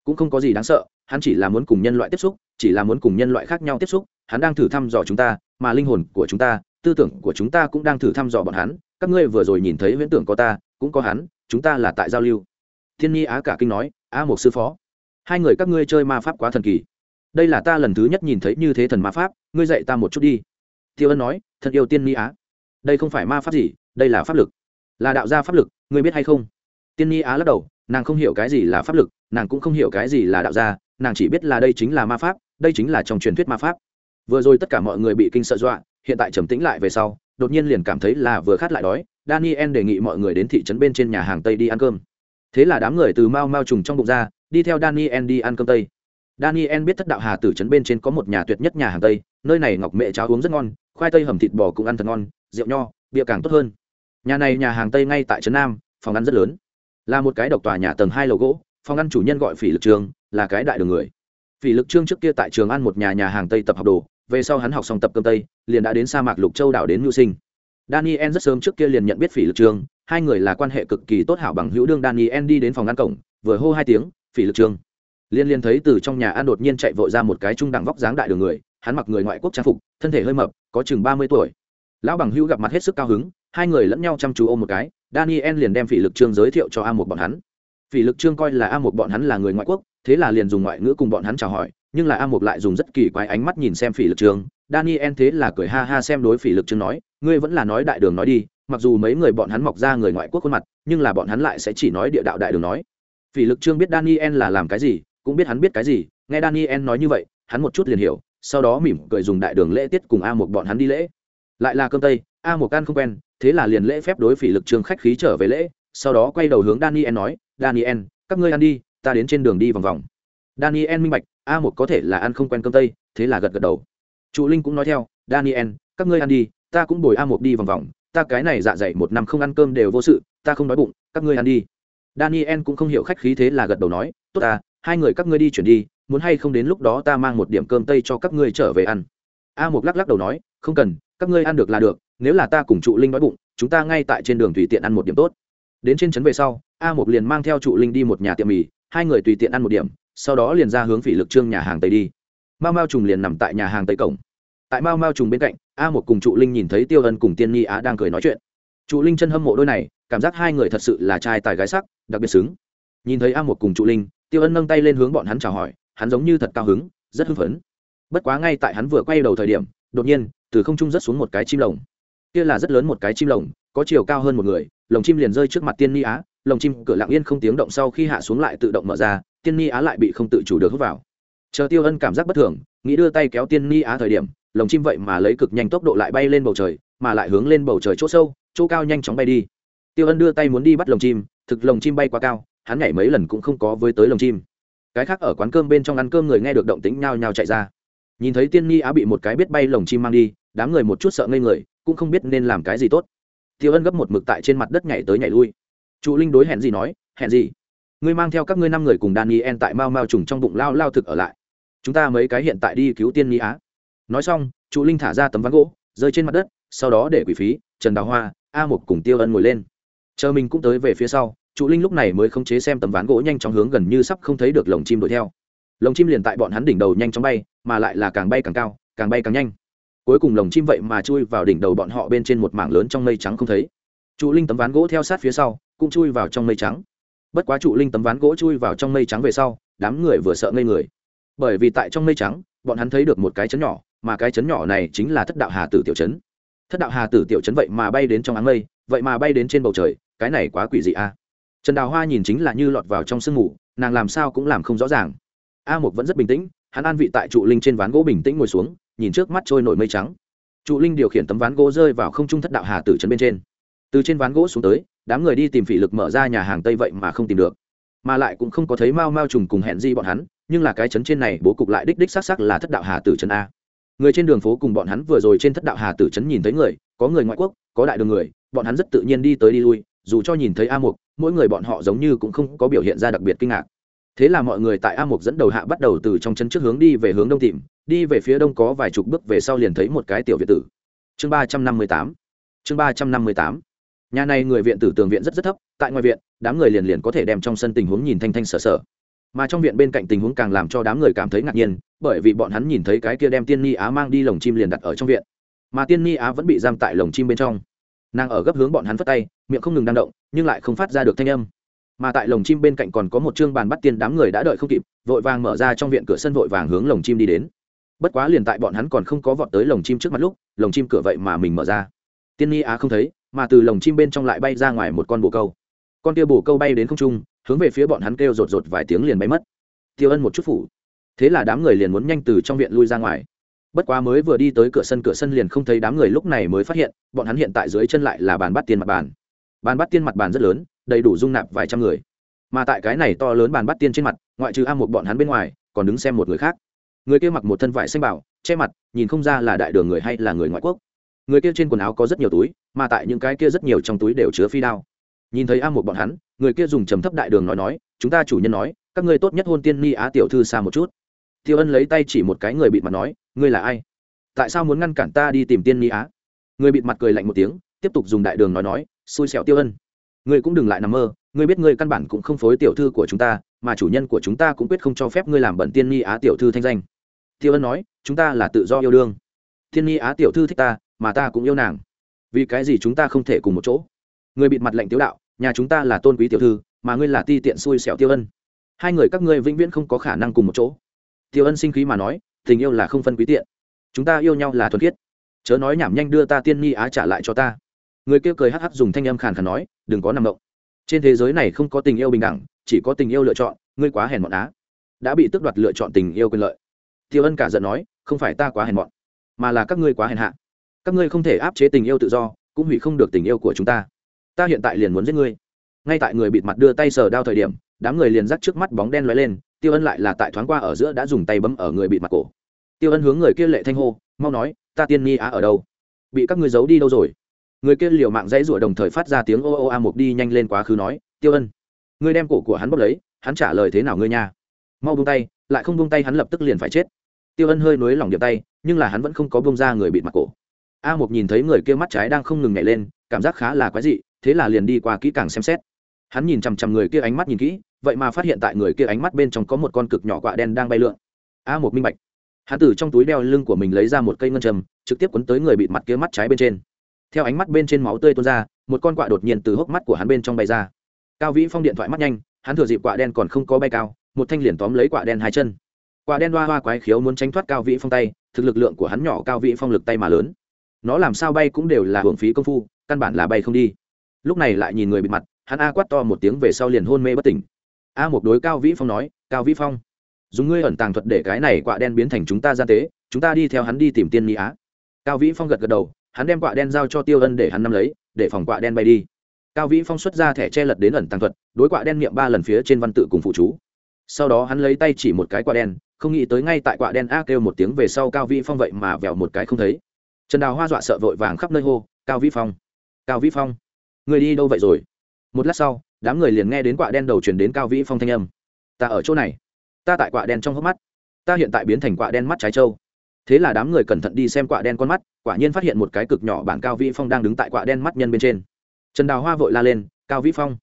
Cũng không có gì đáng sợ, hắn chỉ là muốn cùng nhân loại tiếp xúc, chỉ là muốn cùng nhân loại khác nhau tiếp xúc, hắn đang thử thăm dò chúng ta, mà linh hồn của chúng ta, tư tưởng của chúng ta cũng đang thử thăm dò bọn hắn. Các ngươi vừa rồi nhìn thấy huyễn tưởng có ta, cũng có hắn, chúng ta là tại giao lưu. Thiên nhi á cả kinh nói, a một sư phó, hai người các ngươi chơi ma pháp quá thần kỳ đây là ta lần thứ nhất nhìn thấy như thế thần ma pháp, ngươi dạy ta một chút đi. Tiêu ân nói, thật yêu tiên ni á. Đây không phải ma pháp gì, đây là pháp lực. Là đạo gia pháp lực, ngươi biết hay không? Tiên ni á lắc đầu, nàng không hiểu cái gì là pháp lực, nàng cũng không hiểu cái gì là đạo gia, nàng chỉ biết là đây chính là ma pháp, đây chính là trong truyền thuyết ma pháp. Vừa rồi tất cả mọi người bị kinh sợ dọa, hiện tại trầm tĩnh lại về sau, đột nhiên liền cảm thấy là vừa khát lại đói, daniel đề nghị mọi người đến thị trấn bên trên nhà hàng tây đi ăn cơm. Thế là đám người từ mau mau trùng trong bụng ra, đi theo daniel đi ăn cơm tây daniel biết thất đạo hà tử trấn bên trên có một nhà tuyệt nhất nhà hàng tây, nơi này ngọc mẹ cháo uống rất ngon, khoai tây hầm thịt bò cũng ăn thật ngon, rượu nho, bia càng tốt hơn. Nhà này nhà hàng tây ngay tại trấn nam, phòng ăn rất lớn. Là một cái độc tòa nhà tầng hai lầu gỗ, phòng ăn chủ nhân gọi phỉ lực trường là cái đại đường người. Phỉ lực trương trước kia tại trường ăn một nhà nhà hàng tây tập học đồ, về sau hắn học xong tập cơm tây, liền đã đến sa mạc lục châu đảo đến mưu sinh. Daniel rất sớm trước kia liền nhận biết phỉ lực trương, hai người là quan hệ cực kỳ tốt hảo bằng hữu đương daniel đi đến phòng ăn cổng, vừa hô hai tiếng, phỉ lực trương liên liên thấy từ trong nhà ăn đột nhiên chạy vội ra một cái trung đẳng vóc dáng đại đường người, hắn mặc người ngoại quốc trang phục, thân thể hơi mập, có chừng ba mươi tuổi. Lão bằng hữu gặp mặt hết sức cao hứng, hai người lẫn nhau chăm chú ôm một cái, daniel liền đem phỉ lực trương giới thiệu cho a một bọn hắn. Phỉ lực trương coi là a một bọn hắn là người ngoại quốc, thế là liền dùng ngoại ngữ cùng bọn hắn chào hỏi, nhưng là a một lại dùng rất kỳ quái ánh mắt nhìn xem phỉ lực trương. Daniel thế là cười ha ha xem đối phỉ lực trương nói, ngươi vẫn là nói đại đường nói đi, mặc dù mấy người bọn hắn mọc ra người ngoại quốc khuôn mặt, nhưng là bọn hắn lại sẽ chỉ nói địa đạo đại đường nói. Phỉ lực trương biết daniel là làm cái gì cũng biết hắn biết cái gì, nghe daniel nói như vậy, hắn một chút liền hiểu, sau đó mỉm cười dùng đại đường lễ tiết cùng a một bọn hắn đi lễ. Lại là cơm tây, a một can không quen, thế là liền lễ phép đối phỉ lực trường khách khí trở về lễ, sau đó quay đầu hướng daniel nói, daniel, các ngươi ăn đi, ta đến trên đường đi vòng vòng. Daniel minh bạch, a một có thể là ăn không quen cơm tây, thế là gật gật đầu. Trụ linh cũng nói theo, daniel, các ngươi ăn đi, ta cũng bồi a một đi vòng vòng, ta cái này dạ dày một năm không ăn cơm đều vô sự, ta không đói bụng, các ngươi ăn đi. Daniel cũng không hiểu khách khí thế là gật đầu nói, tốt à hai người các ngươi đi chuyển đi, muốn hay không đến lúc đó ta mang một điểm cơm tây cho các ngươi trở về ăn. A một lắc lắc đầu nói, không cần, các ngươi ăn được là được, nếu là ta cùng trụ linh đói bụng, chúng ta ngay tại trên đường tùy tiện ăn một điểm tốt. Đến trên trấn về sau, a một liền mang theo trụ linh đi một nhà tiệm mì, hai người tùy tiện ăn một điểm, sau đó liền ra hướng phỉ lực trương nhà hàng tây đi. Mao mao trùng liền nằm tại nhà hàng tây cổng. Tại mao mao trùng bên cạnh, a một cùng trụ linh nhìn thấy tiêu ân cùng tiên nhi á đang cười nói chuyện. Trụ linh chân hâm mộ đôi này, cảm giác hai người thật sự là trai tài gái sắc, đặc biệt xứng. Nhìn thấy a một cùng trụ linh tiêu ân nâng tay lên hướng bọn hắn chào hỏi, hắn giống như thật cao hứng, rất hưng phấn. Bất quá ngay tại hắn vừa quay đầu thời điểm, đột nhiên, từ không trung rất xuống một cái chim lồng. Kia là rất lớn một cái chim lồng, có chiều cao hơn một người, lồng chim liền rơi trước mặt tiên ni á, lồng chim cửa lặng yên không tiếng động sau khi hạ xuống lại tự động mở ra, tiên ni á lại bị không tự chủ được hút vào. Chờ tiêu ân cảm giác bất thường, nghĩ đưa tay kéo tiên ni á thời điểm, lồng chim vậy mà lấy cực nhanh tốc độ lại bay lên bầu trời, mà lại hướng lên bầu trời chỗ sâu, chỗ cao nhanh chóng bay đi. Tiêu ân đưa tay muốn đi bắt lồng chim, thực lồng chim bay quá cao hắn nhảy mấy lần cũng không có với tới lồng chim. Cái khác ở quán cơm bên trong ăn cơm người nghe được động tĩnh nhao nhao chạy ra. Nhìn thấy tiên ni á bị một cái biết bay lồng chim mang đi, đám người một chút sợ ngây người, cũng không biết nên làm cái gì tốt. Tiêu ân gấp một mực tại trên mặt đất nhảy tới nhảy lui. Trụ linh đối hẹn gì nói, hẹn gì? Ngươi mang theo các ngươi năm người cùng daniel tại mau mau trùng trong bụng lao lao thực ở lại. Chúng ta mấy cái hiện tại đi cứu tiên ni á. Nói xong trụ linh thả ra tấm ván gỗ, rơi trên mặt đất, sau đó để quỷ phí, trần đào hoa, a một cùng tiêu ân ngồi lên chờ mình cũng tới về phía sau, trụ linh lúc này mới khống chế xem tấm ván gỗ nhanh chóng hướng gần như sắp không thấy được lồng chim đuổi theo. Lồng chim liền tại bọn hắn đỉnh đầu nhanh chóng bay, mà lại là càng bay càng cao, càng bay càng nhanh. Cuối cùng lồng chim vậy mà chui vào đỉnh đầu bọn họ bên trên một mảng lớn trong mây trắng không thấy. Trụ linh tấm ván gỗ theo sát phía sau, cũng chui vào trong mây trắng. Bất quá trụ linh tấm ván gỗ chui vào trong mây trắng về sau, đám người vừa sợ ngây người. Bởi vì tại trong mây trắng, bọn hắn thấy được một cái chấn nhỏ, mà cái chấn nhỏ này chính là thất đạo hà tử tiểu chấn. Thất đạo hà tử tiểu chấn vậy mà bay đến trong áng mây, vậy mà bay đến trên bầu trời cái này quá quỷ dị a trần đào hoa nhìn chính là như lọt vào trong sương mù, nàng làm sao cũng làm không rõ ràng. A mục vẫn rất bình tĩnh, hắn an vị tại trụ linh trên ván gỗ bình tĩnh ngồi xuống, nhìn trước mắt trôi nổi mây trắng. Trụ linh điều khiển tấm ván gỗ rơi vào không trung thất đạo hà tử trấn bên trên. Từ trên ván gỗ xuống tới, đám người đi tìm phỉ lực mở ra nhà hàng tây vậy mà không tìm được. Mà lại cũng không có thấy mao mao trùng cùng hẹn di bọn hắn, nhưng là cái trấn trên này bố cục lại đích đích xác xác là thất đạo hà tử trấn a. Người trên đường phố cùng bọn hắn vừa rồi trên thất đạo hà tử trấn nhìn thấy người, có người ngoại quốc, có đại đường người, bọn hắn rất tự nhiên đi tới đi lui dù cho nhìn thấy a mục, mỗi người bọn họ giống như cũng không có biểu hiện ra đặc biệt kinh ngạc. Thế là mọi người tại a mục dẫn đầu hạ bắt đầu từ trong chân trước hướng đi về hướng đông tìm, đi về phía đông có vài chục bước về sau liền thấy một cái tiểu viện tử. Chương ba trăm năm mươi tám, chương ba trăm năm mươi tám. Nhà này người viện tử tường viện rất rất thấp, tại ngoài viện, đám người liền liền có thể đem trong sân tình huống nhìn thanh thanh sở sở. Mà trong viện bên cạnh tình huống càng làm cho đám người cảm thấy ngạc nhiên, bởi vì bọn hắn nhìn thấy cái kia đem tiên ni á mang đi lồng chim liền đặt ở trong viện. Mà tiên ni á vẫn bị giam tại lồng chim bên trong nàng ở gấp hướng bọn hắn phất tay, miệng không ngừng đang động, nhưng lại không phát ra được thanh âm. Mà tại lồng chim bên cạnh còn có một chương bàn bắt tiên đám người đã đợi không kịp, vội vàng mở ra trong viện cửa sân vội vàng hướng lồng chim đi đến. Bất quá liền tại bọn hắn còn không có vọt tới lồng chim trước mặt lúc, lồng chim cửa vậy mà mình mở ra. Tiên ni á không thấy, mà từ lồng chim bên trong lại bay ra ngoài một con bồ câu. Con kia bồ câu bay đến không trung, hướng về phía bọn hắn kêu rột rột vài tiếng liền bay mất. Tiêu ân một chút phủ. Thế là đám người liền muốn nhanh từ trong viện lui ra ngoài bất quá mới vừa đi tới cửa sân cửa sân liền không thấy đám người lúc này mới phát hiện, bọn hắn hiện tại dưới chân lại là bàn bắt tiên mặt bàn. Bàn bắt tiên mặt bàn rất lớn, đầy đủ dung nạp vài trăm người. Mà tại cái này to lớn bàn bắt tiên trên mặt, ngoại trừ a một bọn hắn bên ngoài, còn đứng xem một người khác. Người kia mặc một thân vải xanh bảo, che mặt, nhìn không ra là đại đường người hay là người ngoại quốc. Người kia trên quần áo có rất nhiều túi, mà tại những cái kia rất nhiều trong túi đều chứa phi đao. Nhìn thấy a một bọn hắn, người kia dùng trầm thấp đại đường nói nói, chúng ta chủ nhân nói, các ngươi tốt nhất hôn tiên ni á tiểu thư xa một chút. Tiêu ân lấy tay chỉ một cái người bịt mặt nói ngươi là ai? Tại sao muốn ngăn cản ta đi tìm tiên ni á? Người bịt mặt cười lạnh một tiếng, tiếp tục dùng đại đường nói nói, xui xẻo tiêu ân. Ngươi cũng đừng lại nằm mơ, ngươi biết ngươi căn bản cũng không phối tiểu thư của chúng ta, mà chủ nhân của chúng ta cũng quyết không cho phép ngươi làm bẩn tiên ni á tiểu thư thanh danh. Tiêu ân nói, chúng ta là tự do yêu đương. Tiên ni á tiểu thư thích ta, mà ta cũng yêu nàng. Vì cái gì chúng ta không thể cùng một chỗ? Người bịt mặt lệnh tiếu đạo, nhà chúng ta là tôn quý tiểu thư, mà ngươi là ti tiện xui xẻo tiêu ân. Hai người các ngươi vĩnh viễn không có khả năng cùng một chỗ. Tiêu ân sinh khí mà nói tình yêu là không phân quý tiện. Chúng ta yêu nhau là thuần khiết. Chớ nói nhảm nhanh đưa ta tiên nhi á trả lại cho ta. Người kia cười hắc hắc dùng thanh âm khàn khàn nói, đừng có nằm động. Trên thế giới này không có tình yêu bình đẳng, chỉ có tình yêu lựa chọn, ngươi quá hèn mọn á. Đã bị tước đoạt lựa chọn tình yêu quyền lợi. Tiêu ân cả giận nói, không phải ta quá hèn mọn, mà là các ngươi quá hèn hạ. Các ngươi không thể áp chế tình yêu tự do, cũng hủy không được tình yêu của chúng ta. Ta hiện tại liền muốn giết ngươi. Ngay tại người bịt mặt đưa tay sờ đao thời điểm, đám người liền dắt trước mắt bóng đen lóe lên, tiêu ân lại là tại thoáng qua ở giữa đã dùng tay bấm ở người bịt mặt cổ tiêu ân hướng người kia lệ thanh hô, mau nói, ta tiên ni á ở đâu? Bị các ngươi giấu đi đâu rồi? Người kia liều mạng dãy rủa đồng thời phát ra tiếng ô ô a mục đi nhanh lên quá khứ nói, tiêu ân, ngươi đem cổ của hắn bốc lấy, hắn trả lời thế nào ngươi nha? Mau buông tay, lại không buông tay hắn lập tức liền phải chết. Tiêu ân hơi nối lỏng điệp tay, nhưng là hắn vẫn không có buông ra người bịt mặt cổ. A mục nhìn thấy người kia mắt trái đang không ngừng nhảy lên, cảm giác khá là quái dị, thế là liền đi qua kỹ càng xem xét. Hắn nhìn chằm chằm người kia ánh mắt nhìn kỹ, vậy mà phát hiện tại người kia ánh mắt bên trong có một con cực nhỏ quạ đen đang bay lượn. A một minh bạch hắn từ trong túi đeo lưng của mình lấy ra một cây ngân châm, trực tiếp quấn tới người bịt mặt kia mắt trái bên trên. Theo ánh mắt bên trên máu tươi tuôn ra, một con quạ đột nhiên từ hốc mắt của hắn bên trong bay ra. Cao vĩ phong điện thoại mắt nhanh, hắn thừa dịp quạ đen còn không có bay cao, một thanh liền tóm lấy quạ đen hai chân. Quạ đen hoa hoa quái khiếu muốn tránh thoát cao vĩ phong tay, thực lực lượng của hắn nhỏ cao vĩ phong lực tay mà lớn. Nó làm sao bay cũng đều là hưởng phí công phu, căn bản là bay không đi. Lúc này lại nhìn người bịt mặt, hắn a quát to một tiếng về sau liền hôn mê bất tỉnh. A một đối cao vĩ phong nói, cao vĩ phong dùng ngươi ẩn tàng thuật để cái này quạ đen biến thành chúng ta gian tế, chúng ta đi theo hắn đi tìm tiên mỹ á. Cao vĩ phong gật gật đầu, hắn đem quạ đen giao cho tiêu ân để hắn nắm lấy, để phòng quạ đen bay đi. Cao vĩ phong xuất ra thẻ che lật đến ẩn tàng thuật, đối quạ đen miệng ba lần phía trên văn tự cùng phụ chú. Sau đó hắn lấy tay chỉ một cái quạ đen, không nghĩ tới ngay tại quạ đen a kêu một tiếng về sau cao vĩ phong vậy mà vẹo một cái không thấy. Trần đào hoa dọa sợ vội vàng khắp nơi hô, cao vĩ phong! Cao vĩ phong! Người đi đâu vậy rồi? Một lát sau, đám người liền nghe đến quạ đen đầu chuyển đến cao vĩ phong thanh âm. Ta ở chỗ này ta tại quạ đen trong hốc mắt. Ta hiện tại biến thành quạ đen mắt trái trâu. Thế là đám người cẩn thận đi xem quạ đen con mắt, quả nhiên phát hiện một cái cực nhỏ bản cao vĩ phong đang đứng tại quạ đen mắt nhân bên trên. Trần đào hoa vội la lên, cao vĩ phong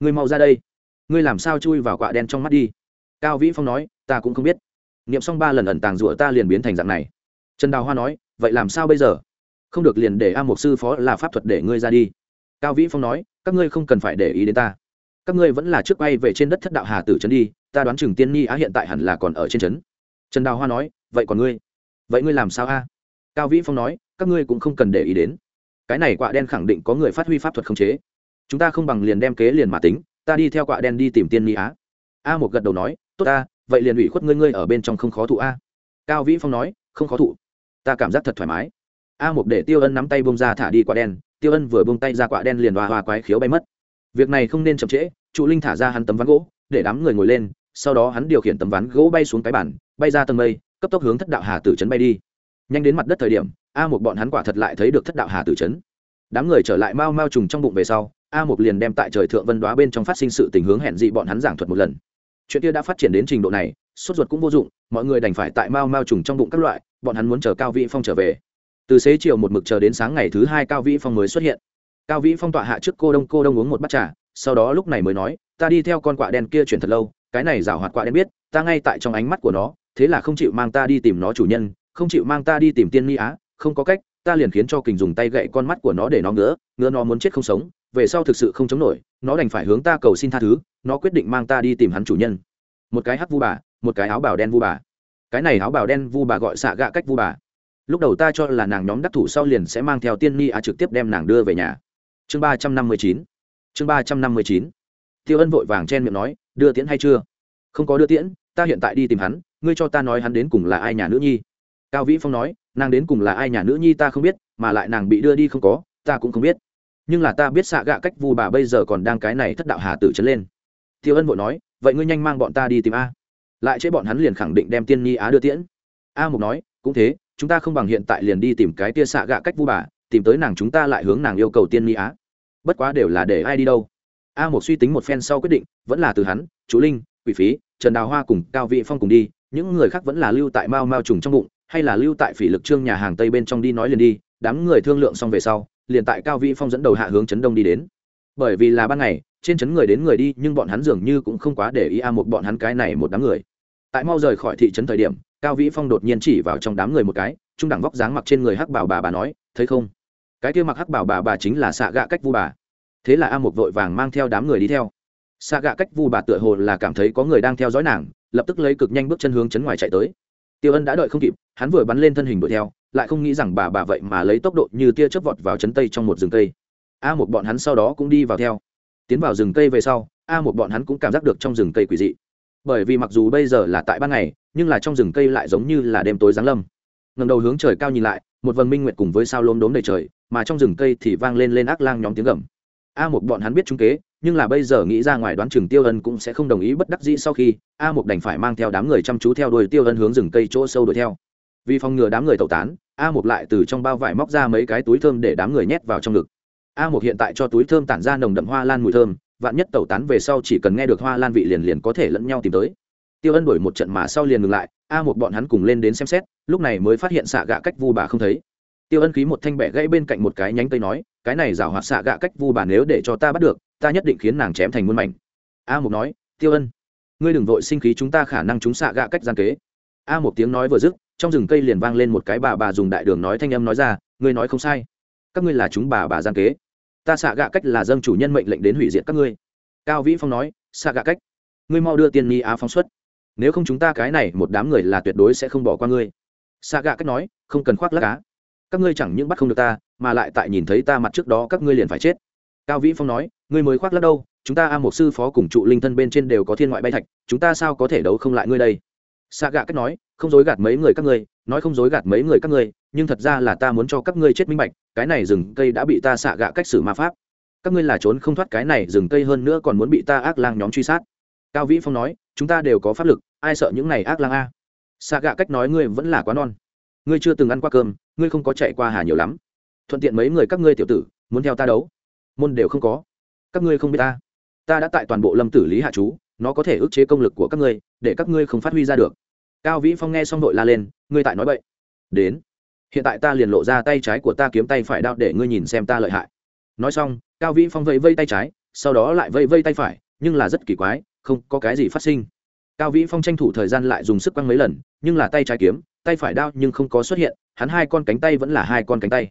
người mau ra đây. Ngươi làm sao chui vào quạ đen trong mắt đi? Cao vĩ phong nói, ta cũng không biết. Nghiệm xong ba lần ẩn tàng rủa ta liền biến thành dạng này. Trần đào hoa nói, vậy làm sao bây giờ? Không được liền để a mục sư phó là pháp thuật để ngươi ra đi. Cao vĩ phong nói, các ngươi không cần phải để ý đến ta. Các ngươi vẫn là trước bay về trên đất thất đạo hà tử trấn đi ta đoán chừng tiên nhi á hiện tại hẳn là còn ở trên trấn. Trần đào hoa nói, vậy còn ngươi? Vậy ngươi làm sao a? Cao vĩ phong nói, các ngươi cũng không cần để ý đến. Cái này quạ đen khẳng định có người phát huy pháp thuật khống chế. Chúng ta không bằng liền đem kế liền mà tính, ta đi theo quạ đen đi tìm tiên nhi á. A một gật đầu nói, tốt ta, vậy liền ủy khuất ngươi ngươi ở bên trong không khó thụ a. Cao vĩ phong nói, không khó thụ. Ta cảm giác thật thoải mái. A một để tiêu ân nắm tay bông ra thả đi quạ đen, tiêu ân vừa bông tay ra quạ đen liền hoa hoa quái khiếu bay mất. Việc này không nên chậm trễ, trụ linh thả ra hắn tấm ván gỗ, để đám người ngồi lên sau đó hắn điều khiển tấm ván gỗ bay xuống cái bản bay ra tầng mây, cấp tốc hướng thất đạo hà tử trấn bay đi. Nhanh đến mặt đất thời điểm, a một bọn hắn quả thật lại thấy được thất đạo hà tử trấn. Đám người trở lại mau mau trùng trong bụng về sau, a một liền đem tại trời thượng vân đoá bên trong phát sinh sự tình hướng hẹn dị bọn hắn giảng thuật một lần. Chuyện kia đã phát triển đến trình độ này, sốt ruột cũng vô dụng, mọi người đành phải tại mau mau trùng trong bụng các loại, bọn hắn muốn chờ cao vĩ phong trở về. Từ xế chiều một mực chờ đến sáng ngày thứ hai cao vĩ phong mới xuất hiện. Cao vĩ phong tọa hạ trước cô đông cô đông uống một bát trà, sau đó lúc này mới nói, ta đi theo con quạ đen kia chuyển thật lâu cái này rảo hoạt quạ đen biết, ta ngay tại trong ánh mắt của nó, thế là không chịu mang ta đi tìm nó chủ nhân, không chịu mang ta đi tìm tiên ni á, không có cách, ta liền khiến cho kình dùng tay gậy con mắt của nó để nó ngứa ngứa nó muốn chết không sống, về sau thực sự không chống nổi, nó đành phải hướng ta cầu xin tha thứ, nó quyết định mang ta đi tìm hắn chủ nhân. Một cái hắc vu bà, một cái áo bào đen vu bà. Cái này áo bào đen vu bà gọi xạ gạ cách vu bà. Lúc đầu ta cho là nàng nhóm đắc thủ sau liền sẽ mang theo tiên ni á trực tiếp đem nàng đưa về nhà. Chương ba trăm năm mươi chín. Chương ba trăm năm mươi chín. Tiêu ân vội vàng chen miệng nói đưa tiễn hay chưa? Không có đưa tiễn, ta hiện tại đi tìm hắn, ngươi cho ta nói hắn đến cùng là ai nhà nữ nhi. Cao vĩ phong nói, nàng đến cùng là ai nhà nữ nhi ta không biết, mà lại nàng bị đưa đi không có, ta cũng không biết. Nhưng là ta biết xạ gạ cách vu bà bây giờ còn đang cái này thất đạo hà tử trấn lên. Tiêu ân vội nói, vậy ngươi nhanh mang bọn ta đi tìm a. Lại chế bọn hắn liền khẳng định đem tiên nhi á đưa tiễn. A mục nói, cũng thế, chúng ta không bằng hiện tại liền đi tìm cái tia xạ gạ cách vu bà, tìm tới nàng chúng ta lại hướng nàng yêu cầu tiên nhi á. Bất quá đều là để ai đi đâu a một suy tính một phen sau quyết định, vẫn là từ hắn chú linh, quỷ phí, trần đào hoa cùng cao vị phong cùng đi, những người khác vẫn là lưu tại mao mao trùng trong bụng, hay là lưu tại phỉ lực trương nhà hàng tây bên trong đi nói liền đi, đám người thương lượng xong về sau, liền tại cao vị phong dẫn đầu hạ hướng trấn đông đi đến. Bởi vì là ban ngày, trên trấn người đến người đi, nhưng bọn hắn dường như cũng không quá để ý a một bọn hắn cái này một đám người. Tại mau rời khỏi thị trấn thời điểm, cao vĩ phong đột nhiên chỉ vào trong đám người một cái, trung đẳng vóc dáng mặc trên người hắc bảo bà bà nói, thấy không? Cái kia mặc hắc bảo bà bà chính là xạ gạ cách vu bà thế là a một vội vàng mang theo đám người đi theo. Xạ gạ cách vu bà tựa hồ là cảm thấy có người đang theo dõi nàng, lập tức lấy cực nhanh bước chân hướng chấn ngoài chạy tới. Tiêu ân đã đợi không kịp, hắn vừa bắn lên thân hình đuổi theo, lại không nghĩ rằng bà bà vậy mà lấy tốc độ như tia chớp vọt vào chấn tây trong một rừng cây. A một bọn hắn sau đó cũng đi vào theo. Tiến vào rừng cây về sau, a một bọn hắn cũng cảm giác được trong rừng cây quỷ dị. Bởi vì mặc dù bây giờ là tại ban ngày, nhưng là trong rừng cây lại giống như là đêm tối giáng lâm. Ngầm đầu hướng trời cao nhìn lại, một vầng minh nguyệt cùng với sao lốm đốm đầy trời, mà trong rừng cây thì vang lên lên ác lang nhóm tiếng gầm a một bọn hắn biết trung kế, nhưng là bây giờ nghĩ ra ngoài đoán chừng tiêu ân cũng sẽ không đồng ý bất đắc dĩ sau khi a một đành phải mang theo đám người chăm chú theo đuổi tiêu ân hướng rừng cây chỗ sâu đuổi theo. Vì phòng ngừa đám người tẩu tán, a một lại từ trong bao vải móc ra mấy cái túi thơm để đám người nhét vào trong ngực. A một hiện tại cho túi thơm tản ra nồng đậm hoa lan mùi thơm, vạn nhất tẩu tán về sau chỉ cần nghe được hoa lan vị liền liền có thể lẫn nhau tìm tới. Tiêu ân đổi một trận mà sau liền ngừng lại, a một bọn hắn cùng lên đến xem xét, lúc này mới phát hiện xạ gạ cách vu bà không thấy. Tiêu ân khí một thanh bẻ gãy bên cạnh một cái nhánh cây nói cái này rào hoạt xạ gạ cách vu bà nếu để cho ta bắt được, ta nhất định khiến nàng chém thành muôn mảnh. A một nói, tiêu ân, ngươi đừng vội sinh khí, chúng ta khả năng chúng xạ gạ cách gian kế. A một tiếng nói vừa dứt, trong rừng cây liền vang lên một cái bà bà dùng đại đường nói thanh âm nói ra, ngươi nói không sai. Các ngươi là chúng bà bà gian kế. Ta xạ gạ cách là dâng chủ nhân mệnh lệnh đến hủy diệt các ngươi. Cao vĩ phong nói, xạ gạ cách, ngươi mau đưa tiền ni á phóng xuất. Nếu không chúng ta cái này một đám người là tuyệt đối sẽ không bỏ qua ngươi. Xạ gạ cách nói, không cần khoác lắc cá các ngươi chẳng những bắt không được ta, mà lại tại nhìn thấy ta mặt trước đó các ngươi liền phải chết. Cao vĩ phong nói, ngươi mới khoác lắc đâu, chúng ta a một sư phó cùng trụ linh thân bên trên đều có thiên ngoại bay thạch, chúng ta sao có thể đấu không lại ngươi đây? Xạ gạ cách nói, không dối gạt mấy người các ngươi, nói không dối gạt mấy người các ngươi, nhưng thật ra là ta muốn cho các ngươi chết minh bạch, cái này rừng cây đã bị ta xạ gạ cách xử ma pháp. Các ngươi là trốn không thoát cái này rừng cây hơn nữa còn muốn bị ta ác lang nhóm truy sát. Cao vĩ phong nói, chúng ta đều có pháp lực, ai sợ những này ác lang a? Xạ gạ cách nói, ngươi vẫn là quá non ngươi chưa từng ăn qua cơm, ngươi không có chạy qua hà nhiều lắm. Thuận tiện mấy người các ngươi tiểu tử, muốn theo ta đấu. Môn đều không có. Các ngươi không biết ta. Ta đã tại toàn bộ lâm tử lý hạ chú, nó có thể ức chế công lực của các ngươi, để các ngươi không phát huy ra được. Cao vĩ phong nghe xong đội la lên, ngươi tại nói vậy đến. Hiện tại ta liền lộ ra tay trái của ta kiếm tay phải đao để ngươi nhìn xem ta lợi hại. Nói xong, cao vĩ phong vẫy vây tay trái, sau đó lại vây vây tay phải, nhưng là rất kỳ quái, không có cái gì phát sinh. Cao vĩ phong tranh thủ thời gian lại dùng sức quăng mấy lần, nhưng là tay trái kiếm tay phải đao nhưng không có xuất hiện, hắn hai con cánh tay vẫn là hai con cánh tay.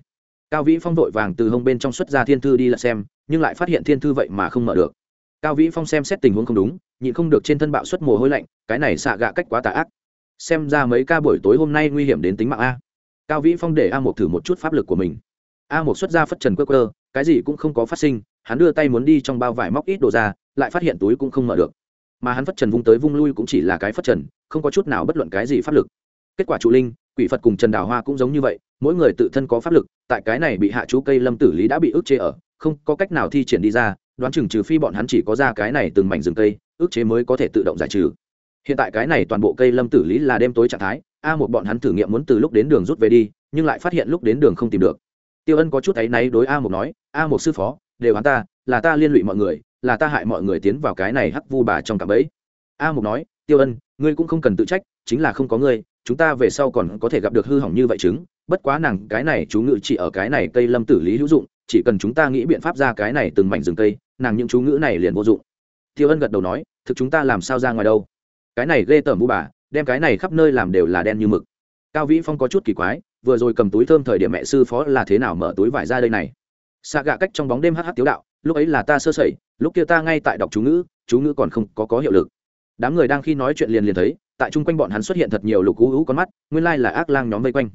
Cao vĩ phong vội vàng từ hông bên trong xuất ra thiên thư đi lật xem, nhưng lại phát hiện thiên thư vậy mà không mở được. Cao vĩ phong xem xét tình huống không đúng, nhịn không được trên thân bạo xuất mồ hôi lạnh, cái này xạ gạ cách quá tà ác. Xem ra mấy ca buổi tối hôm nay nguy hiểm đến tính mạng a. Cao vĩ phong để a một thử một chút pháp lực của mình. A một xuất ra phất trần quơ quơ, cái gì cũng không có phát sinh, hắn đưa tay muốn đi trong bao vải móc ít đồ ra, lại phát hiện túi cũng không mở được. Mà hắn phất trần vung tới vung lui cũng chỉ là cái phất trần, không có chút nào bất luận cái gì pháp lực kết quả trụ linh, quỷ phật cùng trần đào hoa cũng giống như vậy, mỗi người tự thân có pháp lực, tại cái này bị hạ chú cây lâm tử lý đã bị ức chế ở, không có cách nào thi triển đi ra, đoán chừng trừ phi bọn hắn chỉ có ra cái này từng mảnh rừng cây, ức chế mới có thể tự động giải trừ. Hiện tại cái này toàn bộ cây lâm tử lý là đêm tối trạng thái, a một bọn hắn thử nghiệm muốn từ lúc đến đường rút về đi, nhưng lại phát hiện lúc đến đường không tìm được. Tiêu ân có chút áy náy đối a một nói, a một sư phó, đều hắn ta, là ta liên lụy mọi người, là ta hại mọi người tiến vào cái này hắc vu bà trong cạm ấy a một nói, tiêu ân, ngươi cũng không cần tự trách, chính là không có ngươi chúng ta về sau còn có thể gặp được hư hỏng như vậy chứng, bất quá nàng, cái này chú ngữ chỉ ở cái này cây lâm tử lý hữu dụng, chỉ cần chúng ta nghĩ biện pháp ra cái này từng mảnh rừng cây, nàng những chú ngữ này liền vô dụng. Tiêu ân gật đầu nói, thực chúng ta làm sao ra ngoài đâu? Cái này ghê tởm vũ bà, đem cái này khắp nơi làm đều là đen như mực. Cao vĩ phong có chút kỳ quái, vừa rồi cầm túi thơm thời điểm mẹ sư phó là thế nào mở túi vải ra đây này? Xạ gạ cách trong bóng đêm hh tiếu đạo, lúc ấy là ta sơ sẩy, lúc kia ta ngay tại đọc chú ngữ chú ngữ còn không có có hiệu lực. Đám người đang khi nói chuyện liền liền thấy tại chung quanh bọn hắn xuất hiện thật nhiều lục cú hữu con mắt, nguyên lai là ác lang nhóm vây quanh.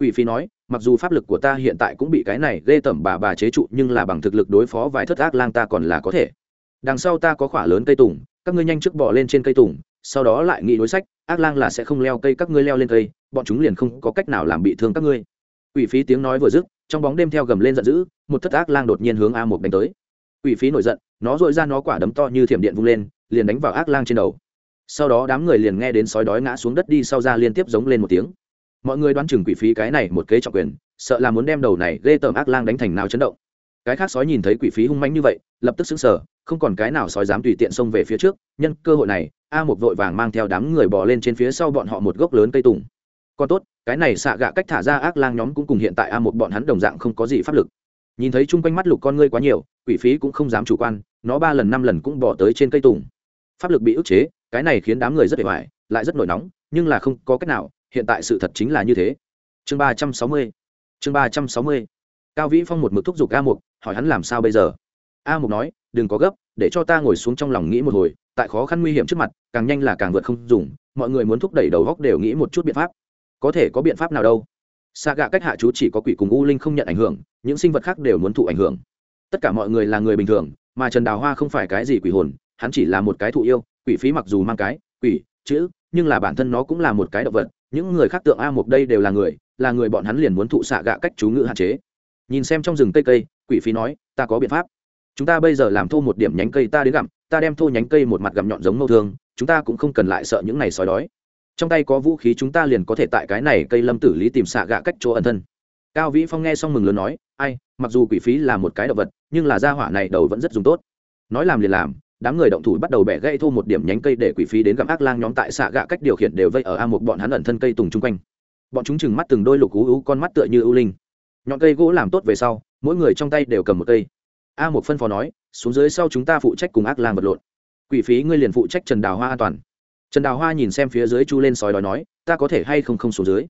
Ủy phi nói, mặc dù pháp lực của ta hiện tại cũng bị cái này ghê tởm bà bà chế trụ, nhưng là bằng thực lực đối phó vài thất ác lang ta còn là có thể. Đằng sau ta có khỏa lớn cây tùng, các ngươi nhanh trước bỏ lên trên cây tùng, sau đó lại nghĩ đối sách, ác lang là sẽ không leo cây, các ngươi leo lên cây, bọn chúng liền không có cách nào làm bị thương các ngươi. Ủy phí tiếng nói vừa dứt, trong bóng đêm theo gầm lên giận dữ, một thất ác lang đột nhiên hướng a một đánh tới. Ủy phí nổi giận, nó dội ra nó quả đấm to như thiểm điện vung lên, liền đánh vào ác lang trên đầu sau đó đám người liền nghe đến sói đói ngã xuống đất đi sau ra liên tiếp giống lên một tiếng. Mọi người đoán chừng quỷ phí cái này một kế trọng quyền, sợ là muốn đem đầu này ghê tởm ác lang đánh thành nào chấn động. Cái khác sói nhìn thấy quỷ phí hung manh như vậy, lập tức xứng sở không còn cái nào sói dám tùy tiện xông về phía trước, nhân cơ hội này, a một vội vàng mang theo đám người bò lên trên phía sau bọn họ một gốc lớn cây tùng. Còn tốt, cái này xạ gạ cách thả ra ác lang nhóm cũng cùng hiện tại a một bọn hắn đồng dạng không có gì pháp lực. Nhìn thấy chung quanh mắt lục con ngươi quá nhiều, quỷ phí cũng không dám chủ quan, nó ba lần năm lần cũng bỏ tới trên cây tùng. Pháp lực bị ức chế cái này khiến đám người rất hề hoài lại rất nổi nóng, nhưng là không có cách nào, hiện tại sự thật chính là như thế. Chương ba trăm sáu mươi, chương ba trăm sáu mươi. Cao vĩ phong một mực thúc giục a mục, hỏi hắn làm sao bây giờ? A mục nói, đừng có gấp, để cho ta ngồi xuống trong lòng nghĩ một hồi, tại khó khăn nguy hiểm trước mặt, càng nhanh là càng vượt không dùng, mọi người muốn thúc đẩy đầu góc đều nghĩ một chút biện pháp. Có thể có biện pháp nào đâu? Xa gạ cách hạ chú chỉ có quỷ cùng u linh không nhận ảnh hưởng, những sinh vật khác đều muốn thụ ảnh hưởng. Tất cả mọi người là người bình thường, mà trần đào hoa không phải cái gì quỷ hồn, hắn chỉ là một cái thụ yêu quỷ phí mặc dù mang cái, quỷ, chữ, nhưng là bản thân nó cũng là một cái động vật, những người khác tượng a mục đây đều là người là người bọn hắn liền muốn thụ xạ gạ cách chú ngữ hạn chế. Nhìn xem trong rừng cây cây, quỷ phí nói, ta có biện pháp. Chúng ta bây giờ làm thô một điểm nhánh cây ta đến gặm, ta đem thô nhánh cây một mặt gặm nhọn giống mâu thương, chúng ta cũng không cần lại sợ những này sói đói. Trong tay có vũ khí chúng ta liền có thể tại cái này cây lâm tử lý tìm xạ gạ cách chỗ ẩn thân. Cao vĩ phong nghe xong mừng lớn nói, ai, mặc dù quỷ phí là một cái động vật, nhưng là gia hỏa này đầu vẫn rất dùng tốt. Nói làm liền làm đám người động thủ bắt đầu bẻ gãy thô một điểm nhánh cây để quỷ phí đến gặm ác lang nhóm tại xạ gạ cách điều khiển đều vây ở a một bọn hắn ẩn thân cây tùng chung quanh. Bọn chúng chừng mắt từng đôi lục ú ú, con mắt tựa như ưu linh. Nhọn cây gỗ làm tốt về sau, mỗi người trong tay đều cầm một cây. A một phân phó nói, xuống dưới sau chúng ta phụ trách cùng ác lang vật lộn. Quỷ phí ngươi liền phụ trách trần đào hoa an toàn. Trần đào hoa nhìn xem phía dưới chu lên sói đói nói, ta có thể hay không không xuống dưới?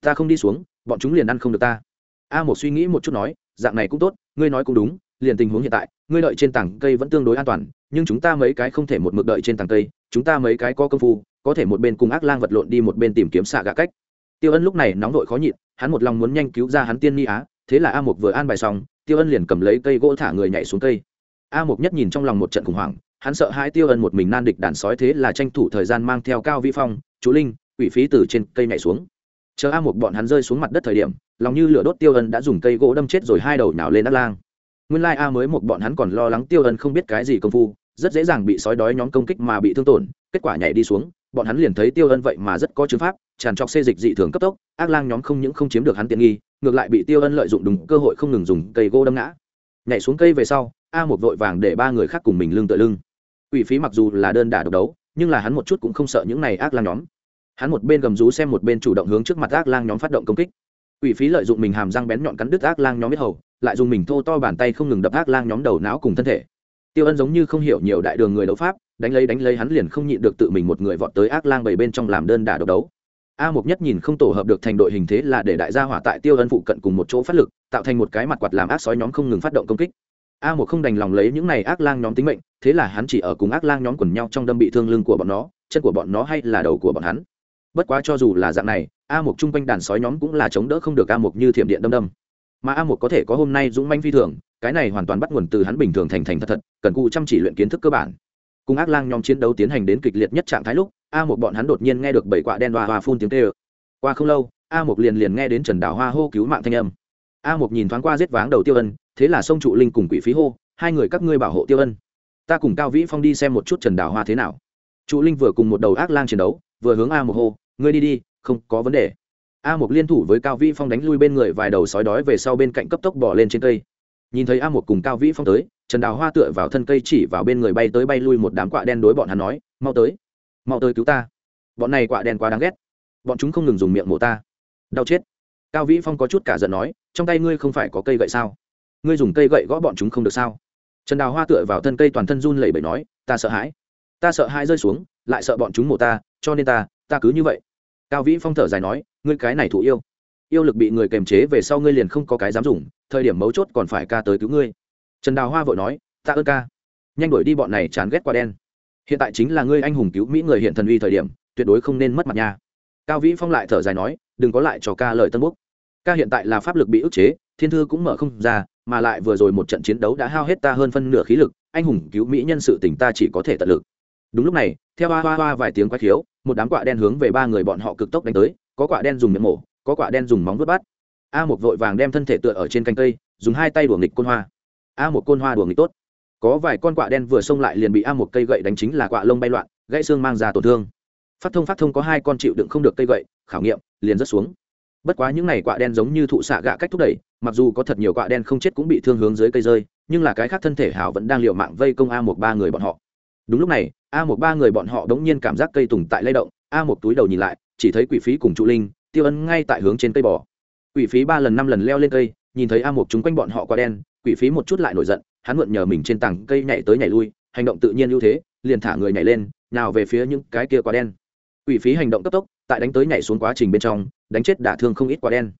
Ta không đi xuống, bọn chúng liền ăn không được ta. A một suy nghĩ một chút nói, dạng này cũng tốt, ngươi nói cũng đúng liền tình huống hiện tại, ngươi đợi trên tảng cây vẫn tương đối an toàn, nhưng chúng ta mấy cái không thể một mực đợi trên tảng cây, chúng ta mấy cái có công phu, có thể một bên cùng ác lang vật lộn đi một bên tìm kiếm xạ gạ cách. Tiêu ân lúc này nóng vội khó nhịn, hắn một lòng muốn nhanh cứu ra hắn tiên ni á, thế là a Mục vừa an bài xong, tiêu ân liền cầm lấy cây gỗ thả người nhảy xuống cây. A Mục nhất nhìn trong lòng một trận khủng hoảng, hắn sợ hai tiêu ân một mình nan địch đàn sói thế là tranh thủ thời gian mang theo cao vi phong, chú linh, quỷ phí từ trên cây nhảy xuống. Chờ a Mục bọn hắn rơi xuống mặt đất thời điểm, lòng như lửa đốt tiêu ân đã dùng cây gỗ đâm chết rồi hai đầu nhào lên ác lang nguyên lai a mới một bọn hắn còn lo lắng tiêu ân không biết cái gì công phu, rất dễ dàng bị sói đói nhóm công kích mà bị thương tổn, kết quả nhảy đi xuống, bọn hắn liền thấy tiêu ân vậy mà rất có chứng pháp, tràn trọc xê dịch dị thường cấp tốc, ác lang nhóm không những không chiếm được hắn tiện nghi, ngược lại bị tiêu ân lợi dụng đúng cơ hội không ngừng dùng cây gỗ đâm ngã. Nhảy xuống cây về sau, a một vội vàng để ba người khác cùng mình lưng tựa lưng. Ủy phí mặc dù là đơn đả độc đấu, nhưng là hắn một chút cũng không sợ những này ác lang nhóm. Hắn một bên gầm rú xem một bên chủ động hướng trước mặt ác lang nhóm phát động công kích. Ủy phí lợi dụng mình hàm răng bén nhọn cắn đứt ác lang nhóm biết hầu lại dùng mình thô to bàn tay không ngừng đập ác lang nhóm đầu não cùng thân thể. Tiêu ân giống như không hiểu nhiều đại đường người đấu pháp, đánh lấy đánh lấy hắn liền không nhịn được tự mình một người vọt tới ác lang bảy bên trong làm đơn đả độc đấu. A mục nhất nhìn không tổ hợp được thành đội hình thế là để đại gia hỏa tại tiêu ân phụ cận cùng một chỗ phát lực, tạo thành một cái mặt quạt làm ác sói nhóm không ngừng phát động công kích. A Mục không đành lòng lấy những này ác lang nhóm tính mệnh, thế là hắn chỉ ở cùng ác lang nhóm quần nhau trong đâm bị thương lưng của bọn nó, chân của bọn nó hay là đầu của bọn hắn. Bất quá cho dù là dạng này, a Mục chung quanh đàn sói nhóm cũng là chống đỡ không được a Mục như thiểm điện đâm đâm mà a một có thể có hôm nay dũng manh phi thường, cái này hoàn toàn bắt nguồn từ hắn bình thường thành thành thật thật, cần cụ chăm chỉ luyện kiến thức cơ bản. Cùng ác lang nhóm chiến đấu tiến hành đến kịch liệt nhất trạng thái lúc, a một bọn hắn đột nhiên nghe được bảy quạ đen hoa hoa phun tiếng tê ơ qua không lâu, a một liền liền nghe đến trần đào hoa hô cứu mạng thanh âm. A một nhìn thoáng qua giết váng đầu tiêu ân, thế là sông trụ linh cùng quỷ phí hô, hai người các ngươi bảo hộ tiêu ân. Ta cùng cao vĩ phong đi xem một chút trần đào hoa thế nào. Trụ linh vừa cùng một đầu ác lang chiến đấu, vừa hướng a một hô, ngươi đi đi, không có vấn đề a một liên thủ với cao vĩ phong đánh lui bên người vài đầu sói đói về sau bên cạnh cấp tốc bỏ lên trên cây. Nhìn thấy a một cùng cao vĩ phong tới, trần đào hoa tựa vào thân cây chỉ vào bên người bay tới bay lui một đám quạ đen đối bọn hắn nói, mau tới mau tới cứu ta. Bọn này quạ đen quá đáng ghét. Bọn chúng không ngừng dùng miệng mổ ta. Đau chết. Cao vĩ phong có chút cả giận nói, trong tay ngươi không phải có cây gậy sao? Ngươi dùng cây gậy gõ bọn chúng không được sao? Trần đào hoa tựa vào thân cây toàn thân run lẩy bẩy nói, ta sợ hãi. Ta sợ hãi rơi xuống, lại sợ bọn chúng mổ ta, cho nên ta ta cứ như vậy. Cao vĩ phong thở dài nói ngươi cái này thụ yêu. Yêu lực bị người kềm chế về sau ngươi liền không có cái dám dùng, thời điểm mấu chốt còn phải ca tới cứu ngươi. Trần đào hoa vội nói, ta ơn ca. Nhanh đuổi đi bọn này chán ghét qua đen. Hiện tại chính là ngươi anh hùng cứu mỹ người hiện thần uy thời điểm, tuyệt đối không nên mất mặt nha. Cao vĩ phong lại thở dài nói, đừng có lại cho ca lời tân búc ca hiện tại là pháp lực bị ức chế, thiên thư cũng mở không ra, mà lại vừa rồi một trận chiến đấu đã hao hết ta hơn phân nửa khí lực, anh hùng cứu mỹ nhân sự tỉnh ta chỉ có thể tận lực. Đúng lúc này, theo hoa hoa hoa vài tiếng quái khiếu, một đám quạ đen hướng về ba người bọn họ cực tốc đánh tới có quả đen dùng miệng mổ, có quả đen dùng móng vớt bát a một vội vàng đem thân thể tựa ở trên canh cây, dùng hai tay đùa nghịch côn hoa. A một côn hoa đùa nghịch tốt. Có vài con quạ đen vừa xông lại liền bị a một cây gậy đánh chính là quạ lông bay loạn, gãy xương mang ra tổn thương. Phát thông phát thông có hai con chịu đựng không được cây gậy, khảo nghiệm, liền rất xuống. Bất quá những này quạ đen giống như thụ xạ gạ cách thúc đẩy, mặc dù có thật nhiều quạ đen không chết cũng bị thương hướng dưới cây rơi, nhưng là cái khác thân thể hảo vẫn đang liều mạng vây công a một ba người bọn họ. Đúng lúc này, a một ba người bọn họ đống nhiên cảm giác cây tùng tại lay động, a một túi đầu nhìn lại chỉ thấy quỷ phí cùng trụ linh, tiêu ân ngay tại hướng trên cây bò. Quỷ phí ba lần năm lần leo lên cây, nhìn thấy a mục chúng quanh bọn họ quá đen, quỷ phí một chút lại nổi giận, hắn mượn nhờ mình trên tảng cây nhảy tới nhảy lui, hành động tự nhiên ưu thế, liền thả người nhảy lên, nào về phía những cái kia quá đen. Quỷ phí hành động cấp tốc, tại đánh tới nhảy xuống quá trình bên trong, đánh chết đả thương không ít quá đen.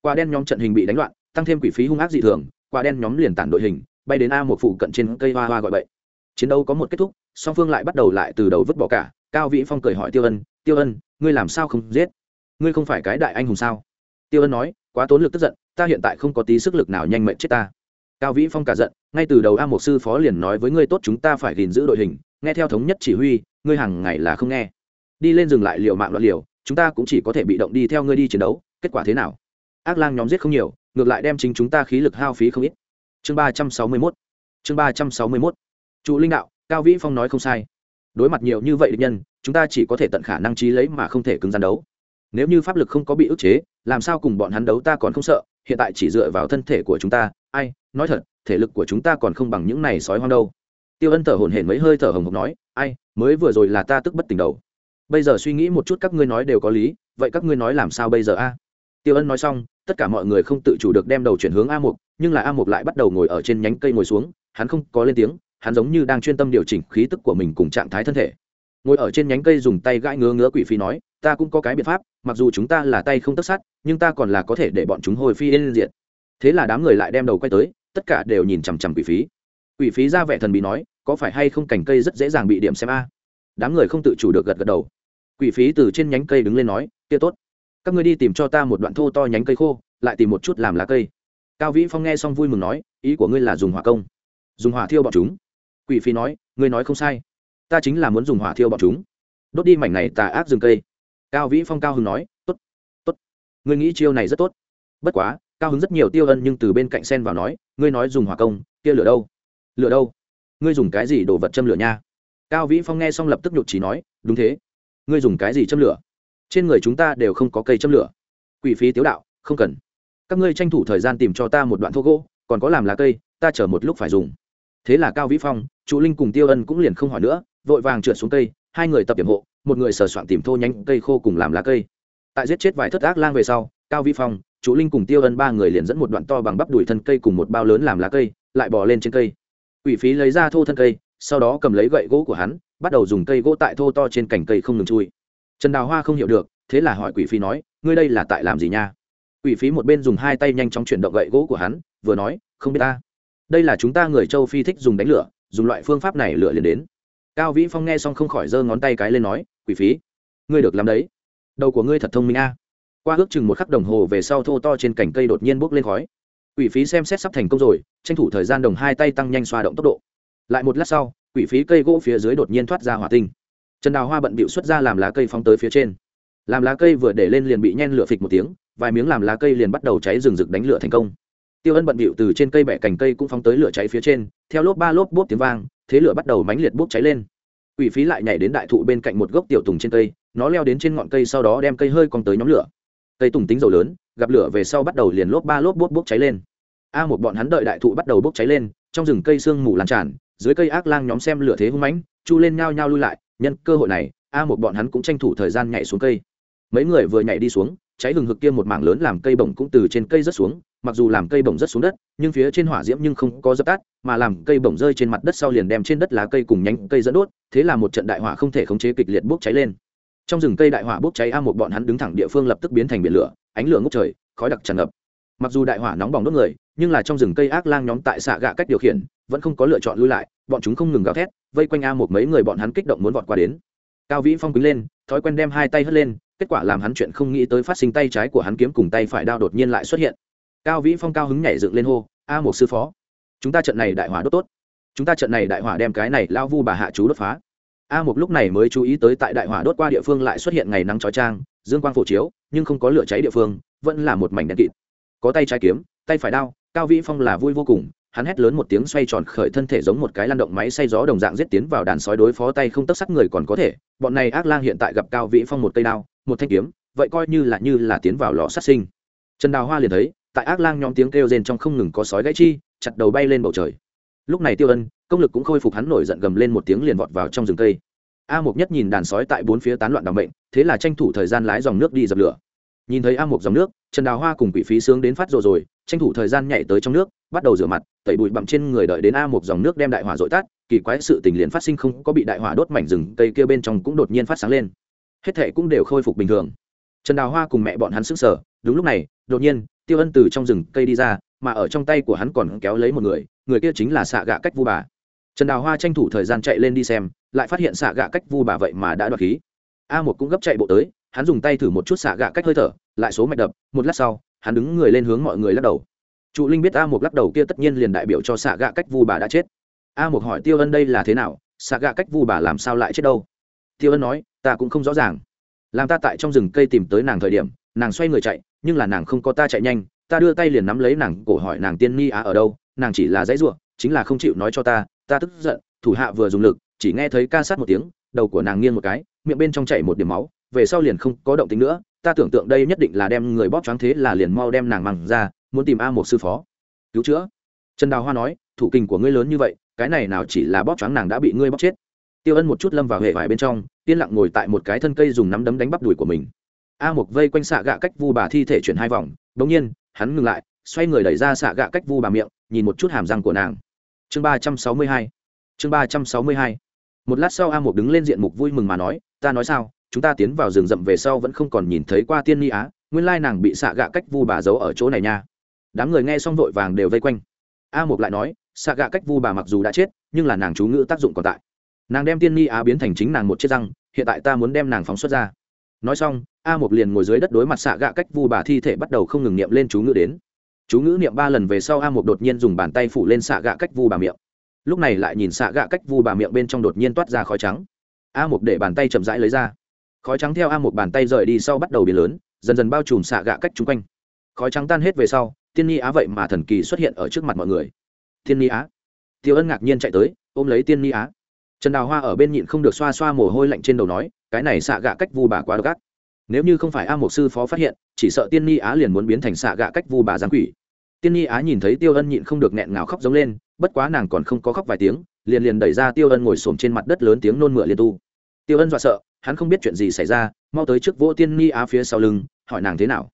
Quá đen nhóm trận hình bị đánh loạn, tăng thêm quỷ phí hung ác dị thường, quá đen nhóm liền tản đội hình, bay đến a một phụ cận trên cây hoa hoa gọi bậy. Chiến đấu có một kết thúc, song phương lại bắt đầu lại từ đầu vứt bỏ cả, cao vĩ phong cười hỏi tiêu ân tiêu ân, ngươi làm sao không giết? Ngươi không phải cái đại anh hùng sao? Tiêu ân nói, quá tốn lực tức giận, ta hiện tại không có tí sức lực nào nhanh mệnh chết ta. Cao vĩ phong cả giận, ngay từ đầu a một sư phó liền nói với ngươi tốt chúng ta phải gìn giữ đội hình, nghe theo thống nhất chỉ huy, ngươi hàng ngày là không nghe. Đi lên dừng lại liều mạng loạn liều, chúng ta cũng chỉ có thể bị động đi theo ngươi đi chiến đấu, kết quả thế nào? Ác lang nhóm giết không nhiều, ngược lại đem chính chúng ta khí lực hao phí không ít. Chương ba trăm sáu mươi mốt, chương ba trăm sáu mươi mốt. Trụ linh đạo, cao vĩ phong nói không sai đối mặt nhiều như vậy địch nhân, chúng ta chỉ có thể tận khả năng trí lấy mà không thể cứng gian đấu. Nếu như pháp lực không có bị ức chế, làm sao cùng bọn hắn đấu ta còn không sợ, hiện tại chỉ dựa vào thân thể của chúng ta. Ai, nói thật, thể lực của chúng ta còn không bằng những này sói hoang đâu. Tiêu ân thở hổn hển mấy hơi thở hồng hộc nói, ai, mới vừa rồi là ta tức bất tỉnh đầu. Bây giờ suy nghĩ một chút các ngươi nói đều có lý, vậy các ngươi nói làm sao bây giờ a? Tiêu ân nói xong, tất cả mọi người không tự chủ được đem đầu chuyển hướng a mục, nhưng là a mục lại bắt đầu ngồi ở trên nhánh cây ngồi xuống, hắn không có lên tiếng hắn giống như đang chuyên tâm điều chỉnh khí tức của mình cùng trạng thái thân thể. Ngồi ở trên nhánh cây dùng tay gãi ngứa ngứa quỷ phi nói, ta cũng có cái biện pháp, mặc dù chúng ta là tay không tất sát, nhưng ta còn là có thể để bọn chúng hồi phi lên diện thế là đám người lại đem đầu quay tới, tất cả đều nhìn chằm chằm quỷ phí. Quỷ phí ra vẻ thần bị nói, có phải hay không cành cây rất dễ dàng bị điểm xem a? Đám người không tự chủ được gật gật đầu. Quỷ phí từ trên nhánh cây đứng lên nói, kia tốt. Các ngươi đi tìm cho ta một đoạn thô to nhánh cây khô, lại tìm một chút làm lá cây. Cao vĩ phong nghe xong vui mừng nói, ý của ngươi là dùng hỏa công. Dùng hỏa thiêu bọn chúng quỷ Phi nói, ngươi nói không sai. Ta chính là muốn dùng hỏa thiêu bọn chúng. Đốt đi mảnh này tà ác rừng cây. Cao vĩ phong cao hưng nói, tốt tốt. Ngươi nghĩ chiêu này rất tốt. Bất quá, cao hứng rất nhiều tiêu ân nhưng từ bên cạnh sen vào nói, ngươi nói dùng hỏa công, kia lửa đâu? Lửa đâu? Ngươi dùng cái gì đổ vật châm lửa nha? Cao vĩ phong nghe xong lập tức nhục trí nói, đúng thế. Ngươi dùng cái gì châm lửa? Trên người chúng ta đều không có cây châm lửa. Quỷ phí tiếu đạo, không cần. Các ngươi tranh thủ thời gian tìm cho ta một đoạn thô gỗ, còn có làm lá cây, ta chờ một lúc phải dùng thế là cao vĩ phong trụ linh cùng tiêu ân cũng liền không hỏi nữa, vội vàng trượt xuống cây, hai người tập điểm hộ, một người sờ soạn tìm thô nhánh cây khô cùng làm lá cây. Tại giết chết vài thất ác lang về sau, cao vĩ phong trụ linh cùng tiêu ân ba người liền dẫn một đoạn to bằng bắp đùi thân cây cùng một bao lớn làm lá cây, lại bỏ lên trên cây. Quỷ phí lấy ra thô thân cây, sau đó cầm lấy gậy gỗ của hắn, bắt đầu dùng cây gỗ tại thô to trên cành cây không ngừng chui. Trần đào hoa không hiểu được, thế là hỏi quỷ phí nói, ngươi đây là tại làm gì nha? Quỷ phí một bên dùng hai tay nhanh chóng chuyển động gậy gỗ của hắn, vừa nói, không biết ta đây là chúng ta người châu phi thích dùng đánh lửa, dùng loại phương pháp này lửa liền đến. Cao vĩ phong nghe xong không khỏi giơ ngón tay cái lên nói, quỷ phí, ngươi được làm đấy. Đầu của ngươi thật thông minh a. Qua ước chừng một khắc đồng hồ về sau thô to trên cành cây đột nhiên bốc lên khói. Quỷ phí xem xét sắp thành công rồi, tranh thủ thời gian đồng hai tay tăng nhanh xoa động tốc độ. Lại một lát sau, quỷ phí cây gỗ phía dưới đột nhiên thoát ra hỏa tinh. Trần đào hoa bận bịu xuất ra làm lá cây phóng tới phía trên. Làm lá cây vừa để lên liền bị nhen lửa phịch một tiếng, vài miếng làm lá cây liền bắt đầu cháy rừng rực đánh lửa thành công tiêu ân bận bịu từ trên cây bẻ cành cây cũng phóng tới lửa cháy phía trên, theo lốp ba lốp bốp tiếng vang, thế lửa bắt đầu mánh liệt bốc cháy lên. Quỷ phí lại nhảy đến đại thụ bên cạnh một gốc tiểu tùng trên cây, nó leo đến trên ngọn cây sau đó đem cây hơi còn tới nhóm lửa. Cây tùng tính dầu lớn, gặp lửa về sau bắt đầu liền lốp ba lốp bốp bốc cháy lên. A một bọn hắn đợi đại thụ bắt đầu bốc cháy lên, trong rừng cây sương mù lan tràn, dưới cây ác lang nhóm xem lửa thế hung mãnh, chu lên nhao nhao lui lại, nhân cơ hội này, a một bọn hắn cũng tranh thủ thời gian nhảy xuống cây. Mấy người vừa nhảy đi xuống cháy hừng hực kia một mảng lớn làm cây bổng cũng từ trên cây rớt xuống, mặc dù làm cây bổng rớt xuống đất, nhưng phía trên hỏa diễm nhưng không có dập tắt, mà làm cây bổng rơi trên mặt đất sau liền đem trên đất lá cây cùng nhánh cây dẫn đốt, thế là một trận đại hỏa không thể khống chế kịch liệt bốc cháy lên. Trong rừng cây đại hỏa bốc cháy a một bọn hắn đứng thẳng địa phương lập tức biến thành biển lửa, ánh lửa ngốc trời, khói đặc tràn ngập. Mặc dù đại hỏa nóng bỏng đốt người, nhưng là trong rừng cây ác lang nhóm tại xạ gạ cách điều khiển, vẫn không có lựa chọn lui lại, bọn chúng không ngừng gào thét, vây quanh a một mấy người bọn hắn kích động muốn vọt qua đến. Cao vĩ phong quýnh lên, thói quen đem hai tay hất lên kết quả làm hắn chuyện không nghĩ tới phát sinh tay trái của hắn kiếm cùng tay phải đao đột nhiên lại xuất hiện. Cao vĩ phong cao hứng nhảy dựng lên hô, a một sư phó, chúng ta trận này đại hỏa đốt tốt. Chúng ta trận này đại hỏa đem cái này lao vu bà hạ chú đốt phá. A một lúc này mới chú ý tới tại đại hỏa đốt qua địa phương lại xuất hiện ngày nắng trói trang dương quang phổ chiếu, nhưng không có lửa cháy địa phương, vẫn là một mảnh đen kịt. Có tay trái kiếm, tay phải đao, cao vĩ phong là vui vô cùng, hắn hét lớn một tiếng xoay tròn khởi thân thể giống một cái lăn động máy xay gió đồng dạng giết tiến vào đàn sói đối phó tay không tất sắc người còn có thể. Bọn này ác lang hiện tại gặp cao vĩ phong một cây đao một thanh kiếm, vậy coi như là như là tiến vào lò sát sinh. Trần đào hoa liền thấy, tại ác lang nhóm tiếng kêu rên trong không ngừng có sói gãy chi, chặt đầu bay lên bầu trời. Lúc này tiêu ân, công lực cũng khôi phục hắn nổi giận gầm lên một tiếng liền vọt vào trong rừng cây. A mục nhất nhìn đàn sói tại bốn phía tán loạn đ ỏ n bệnh thế là tranh thủ thời gian lái dòng nước đi dập lửa. Nhìn thấy a mục dòng nước, trần đào hoa cùng quỷ phí sướng đến phát rồi rồi, tranh thủ thời gian nhảy tới trong nước, bắt đầu rửa mặt, tẩy bụi bặm trên người đợi đến a Mục dòng nước đem đại hỏa dội tắt, kỳ quái sự tình liền phát sinh không có bị đại hỏa đốt mảnh rừng cây kia bên trong cũng đột nhiên phát sáng lên hết thệ cũng đều khôi phục bình thường. Trần đào hoa cùng mẹ bọn hắn sững sở đúng lúc này, đột nhiên, tiêu ân từ trong rừng cây đi ra, mà ở trong tay của hắn còn kéo lấy một người người kia chính là xạ gạ cách vu bà. Trần đào hoa tranh thủ thời gian chạy lên đi xem, lại phát hiện xạ gạ cách vu bà vậy mà đã đoạt khí. A một cũng gấp chạy bộ tới, hắn dùng tay thử một chút xạ gạ cách hơi thở, lại số mạch đập, một lát sau, hắn đứng người lên hướng mọi người lắc đầu. Trụ linh biết a một lắc đầu kia tất nhiên liền đại biểu cho xạ gạ cách vu bà đã chết. A một hỏi tiêu ân đây là thế nào xạ gạ cách vu bà làm sao lại chết đâu? Tiêu ân nói ta cũng không rõ ràng. Làm ta tại trong rừng cây tìm tới nàng thời điểm, nàng xoay người chạy, nhưng là nàng không có ta chạy nhanh, ta đưa tay liền nắm lấy nàng cổ hỏi nàng tiên ni á ở đâu, nàng chỉ là dãy ruộng chính là không chịu nói cho ta ta tức giận, thủ hạ vừa dùng lực, chỉ nghe thấy ca sát một tiếng, đầu của nàng nghiêng một cái, miệng bên trong chảy một điểm máu, về sau liền không có động tính nữa, ta tưởng tượng đây nhất định là đem người bóp choáng thế là liền mau đem nàng mằng ra, muốn tìm a một sư phó. Cứu chữa. Trần đào hoa nói, thủ kình của ngươi lớn như vậy, cái này nào chỉ là bóp choáng nàng đã bị ngươi bóp chết tiêu ân một chút lâm vào hệ vải bên trong, yên lặng ngồi tại một cái thân cây dùng nắm đấm đánh bắp đùi của mình. A một vây quanh xạ gạ cách vu bà thi thể chuyển hai vòng đ ỗ n g nhiên, hắn ngừng lại, xoay người đẩy ra xạ gạ cách vu bà miệng, nhìn một chút hàm răng của nàng. Chương ba trăm sáu mươi hai, chương ba trăm sáu mươi hai. Một lát sau a một đứng lên diện mục vui mừng mà nói, ta nói sao, chúng ta tiến vào rừng rậm về sau vẫn không còn nhìn thấy qua tiên ni á, nguyên lai nàng bị xạ gạ cách vu bà giấu ở chỗ này nha. Đám người nghe xong vội vàng đều vây quanh. A một lại nói, xạ gạ cách vu bà mặc dù đã chết, nhưng là nàng chú ngữ tác dụng còn tại nàng đem tiên ni á biến thành chính nàng một chiếc răng, hiện tại ta muốn đem nàng phóng xuất ra. Nói xong, a một liền ngồi dưới đất đối mặt xạ gạ cách vu bà thi thể bắt đầu không ngừng niệm lên chú ngữ đến. Chú ngữ niệm ba lần về sau a một đột nhiên dùng bàn tay phủ lên xạ gạ cách vu bà miệng. Lúc này lại nhìn xạ gạ cách vu bà miệng bên trong đột nhiên toát ra khói trắng. A một để bàn tay chậm rãi lấy ra. Khói trắng theo a một bàn tay rời đi sau bắt đầu biến lớn, dần dần bao trùm xạ gạ cách chung quanh. Khói trắng tan hết về sau, tiên ni á vậy mà thần kỳ xuất hiện ở trước mặt mọi người. Tiên ni á. Tiêu ân ngạc nhiên chạy tới, ôm lấy tiên ni á trần đào hoa ở bên nhịn không được xoa xoa mồ hôi lạnh trên đầu nói, cái này xạ gạ cách vu bà quá độc ác. Nếu như không phải a một sư phó phát hiện, chỉ sợ tiên ni á liền muốn biến thành xạ gạ cách vu bà giáng quỷ. Tiên ni á nhìn thấy tiêu ân nhịn không được nghẹn ngào khóc giống lên, bất quá nàng còn không có khóc vài tiếng, liền liền đẩy ra tiêu ân ngồi xổm trên mặt đất lớn tiếng nôn mửa liên tu. Tiêu ân dọa sợ, hắn không biết chuyện gì xảy ra, mau tới trước vỗ tiên ni á phía sau lưng, hỏi nàng thế nào.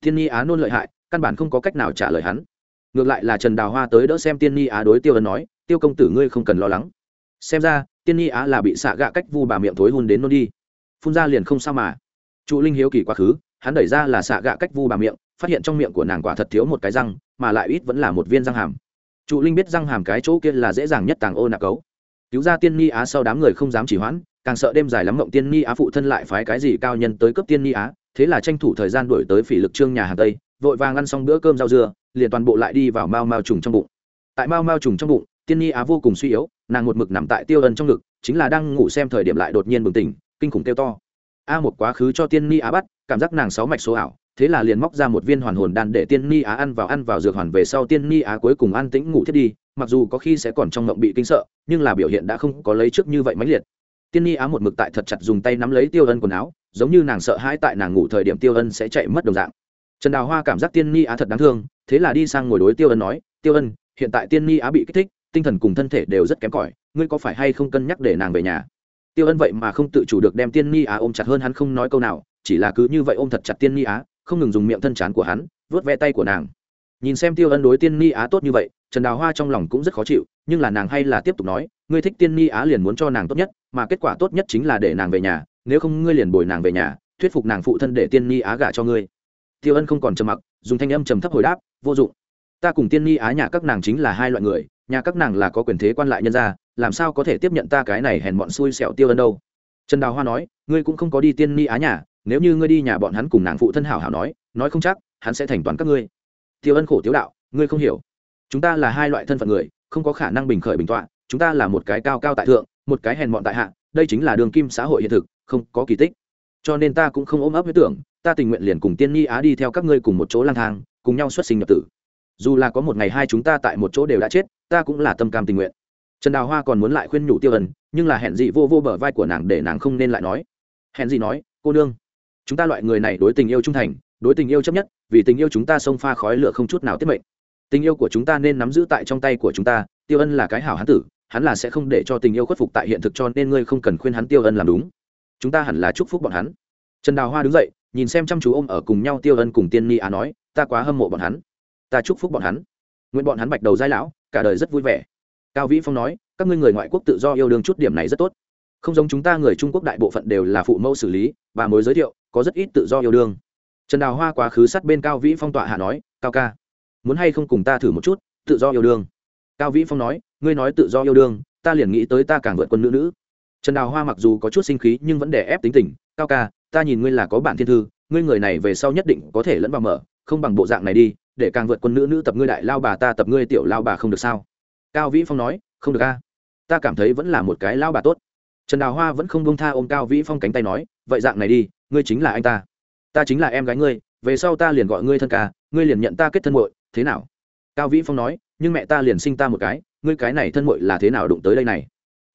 Tiên ni á nôn lợi hại, căn bản không có cách nào trả lời hắn. Ngược lại là trần đào hoa tới đỡ xem tiên ni á đối tiêu ân nói, tiêu công tử ngươi không cần lo lắng xem ra, tiên ni á là bị xạ gạ cách vu bà miệng thối hôn đến nôn đi. Phun ra liền không sao mà. Trụ linh hiếu kỳ quá khứ, hắn đẩy ra là xạ gạ cách vu bà miệng, phát hiện trong miệng của nàng quả thật thiếu một cái răng, mà lại ít vẫn là một viên răng hàm. Trụ linh biết răng hàm cái chỗ kia là dễ dàng nhất tàng ô nạc cấu. Cứu ra tiên ni á sau đám người không dám chỉ hoãn, càng sợ đêm dài lắm mộng tiên ni á phụ thân lại phái cái gì cao nhân tới cấp tiên ni á, thế là tranh thủ thời gian đuổi tới phỉ lực trương nhà hàng tây, vội vàng ăn xong bữa cơm rau dưa, liền toàn bộ lại đi vào mao mao trùng trong bụng. Tại mao mao trùng trong bụng tiên ni á vô cùng suy yếu, nàng một mực nằm tại tiêu ân trong ngực, chính là đang ngủ xem thời điểm lại đột nhiên bừng tỉnh, kinh khủng kêu to. A một quá khứ cho tiên ni á bắt, cảm giác nàng sáu mạch số ảo, thế là liền móc ra một viên hoàn hồn đan để tiên ni á ăn vào ăn vào dược hoàn về sau tiên ni á cuối cùng ăn tĩnh ngủ thiết đi, mặc dù có khi sẽ còn trong mộng bị kinh sợ, nhưng là biểu hiện đã không có lấy trước như vậy mãnh liệt. Tiên ni á một mực tại thật chặt dùng tay nắm lấy tiêu ân quần áo, giống như nàng sợ hãi tại nàng ngủ thời điểm tiêu ân sẽ chạy mất đồng dạng. Trần đào hoa cảm giác tiên ni á thật đáng thương, thế là đi sang ngồi đối tiêu ân nói, tiêu ân, hiện tại tiên ni á bị kích thích tinh thần cùng thân thể đều rất kém cỏi, ngươi có phải hay không cân nhắc để nàng về nhà? Tiêu ân vậy mà không tự chủ được đem tiên ni á ôm chặt hơn hắn không nói câu nào, chỉ là cứ như vậy ôm thật chặt tiên ni á, không ngừng dùng miệng thân chán của hắn vớt ve tay của nàng. Nhìn xem tiêu ân đối tiên ni á tốt như vậy, trần đào hoa trong lòng cũng rất khó chịu, nhưng là nàng hay là tiếp tục nói, ngươi thích tiên ni á liền muốn cho nàng tốt nhất, mà kết quả tốt nhất chính là để nàng về nhà, nếu không ngươi liền bồi nàng về nhà, thuyết phục nàng phụ thân để tiên ni á gả cho ngươi. Tiêu ân không còn trầm mặc, dùng thanh âm trầm thấp hồi đáp, vô dụng. Ta cùng tiên ni á nhà các nàng chính là hai loại người nhà các nàng là có quyền thế quan lại nhân gia, làm sao có thể tiếp nhận ta cái này hèn bọn xui xẻo tiêu ân đâu? Trần đào hoa nói, ngươi cũng không có đi tiên ni á nhà, nếu như ngươi đi nhà bọn hắn cùng nàng phụ thân hảo hảo nói nói không chắc, hắn sẽ thành toàn các ngươi. Tiêu ân khổ tiếu đạo, ngươi không hiểu. Chúng ta là hai loại thân phận người, không có khả năng bình khởi bình tọa, chúng ta là một cái cao cao tại thượng, một cái hèn bọn tại hạ, đây chính là đường kim xã hội hiện thực, không có kỳ tích. Cho nên ta cũng không ôm ấp huyết tưởng, ta tình nguyện liền cùng tiên ni á đi theo các ngươi cùng một chỗ lang thang, cùng nhau xuất sinh nhập tử dù là có một ngày hai chúng ta tại một chỗ đều đã chết, ta cũng là tâm cam tình nguyện. Trần đào hoa còn muốn lại khuyên nhủ tiêu ân, nhưng là hẹn dị vô vô bờ vai của nàng để nàng không nên lại nói. Hẹn dị nói, cô nương, chúng ta loại người này đối tình yêu trung thành, đối tình yêu chấp nhất, vì tình yêu chúng ta xông pha khói lửa không chút nào tiết mệnh. Tình yêu của chúng ta nên nắm giữ tại trong tay của chúng ta, tiêu ân là cái hảo hán tử, hắn là sẽ không để cho tình yêu khuất phục tại hiện thực cho nên ngươi không cần khuyên hắn tiêu ân làm đúng. Chúng ta hẳn là chúc phúc bọn hắn. Trần đào hoa đứng dậy, nhìn xem chăm chú ô m ở cùng nhau tiêu ân cùng tiên ni á nói, ta quá hâm mộ bọn hắn ta chúc phúc bọn hắn. Nguyện bọn hắn bạch đầu giai lão, cả đời rất vui vẻ. Cao vĩ phong nói, các ngươi người ngoại quốc tự do yêu đương chút điểm này rất tốt. Không giống chúng ta người trung quốc đại bộ phận đều là phụ mẫu xử lý và mối giới thiệu, có rất ít tự do yêu đương. Trần đào hoa quá khứ sát bên cao vĩ phong tọa hạ nói, cao ca, muốn hay không cùng ta thử một chút, tự do yêu đương? Cao vĩ phong nói, ngươi nói tự do yêu đương, ta liền nghĩ tới ta càng vượt quân nữ nữ. Trần đào hoa mặc dù có chút sinh khí nhưng vẫn để ép tính tình, cao ca, ta nhìn ngươi là có bản thiên thư, ngươi người này về sau nhất định có thể lẫn vào mở không bằng bộ dạng này đi, để càng vượt quân nữ nữ tập ngươi đại lao bà ta tập ngươi tiểu lao bà không được sao? Cao vĩ phong nói, không được a. Ta cảm thấy vẫn là một cái lao bà tốt. Trần đào hoa vẫn không bông tha ôm cao vĩ phong cánh tay nói, vậy dạng này đi, ngươi chính là anh ta. Ta chính là em gái ngươi, về sau ta liền gọi ngươi thân ca, ngươi liền nhận ta kết thân muội, thế nào? Cao vĩ phong nói, nhưng mẹ ta liền sinh ta một cái, ngươi cái này thân muội là thế nào đụng tới đây này?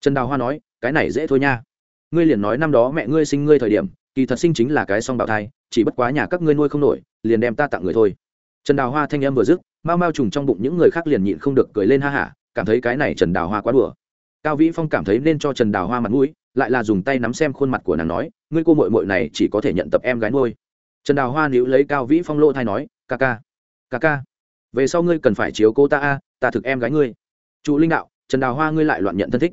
Trần đào hoa nói, cái này dễ thôi nha. Ngươi liền nói năm đó mẹ ngươi sinh ngươi thời điểm kỳ thật sinh chính là cái song bào thai, chỉ bất quá nhà các ngươi nuôi không nổi, liền đem ta tặng người thôi. Trần đào hoa thanh em vừa dứt mau mau trùng trong bụng những người khác liền nhịn không được cười lên ha hả, cảm thấy cái này trần đào hoa quá đùa. Cao vĩ phong cảm thấy nên cho trần đào hoa mặt mũi, lại là dùng tay nắm xem khuôn mặt của nàng nói, ngươi cô mội mội này chỉ có thể nhận tập em gái nuôi. Trần đào hoa níu lấy cao vĩ phong lỗ thai nói, ca ca ca ca, về sau ngươi cần phải chiếu cô ta a, ta thực em gái ngươi. Trụ linh đạo, trần đào hoa ngươi lại loạn nhận thân thích.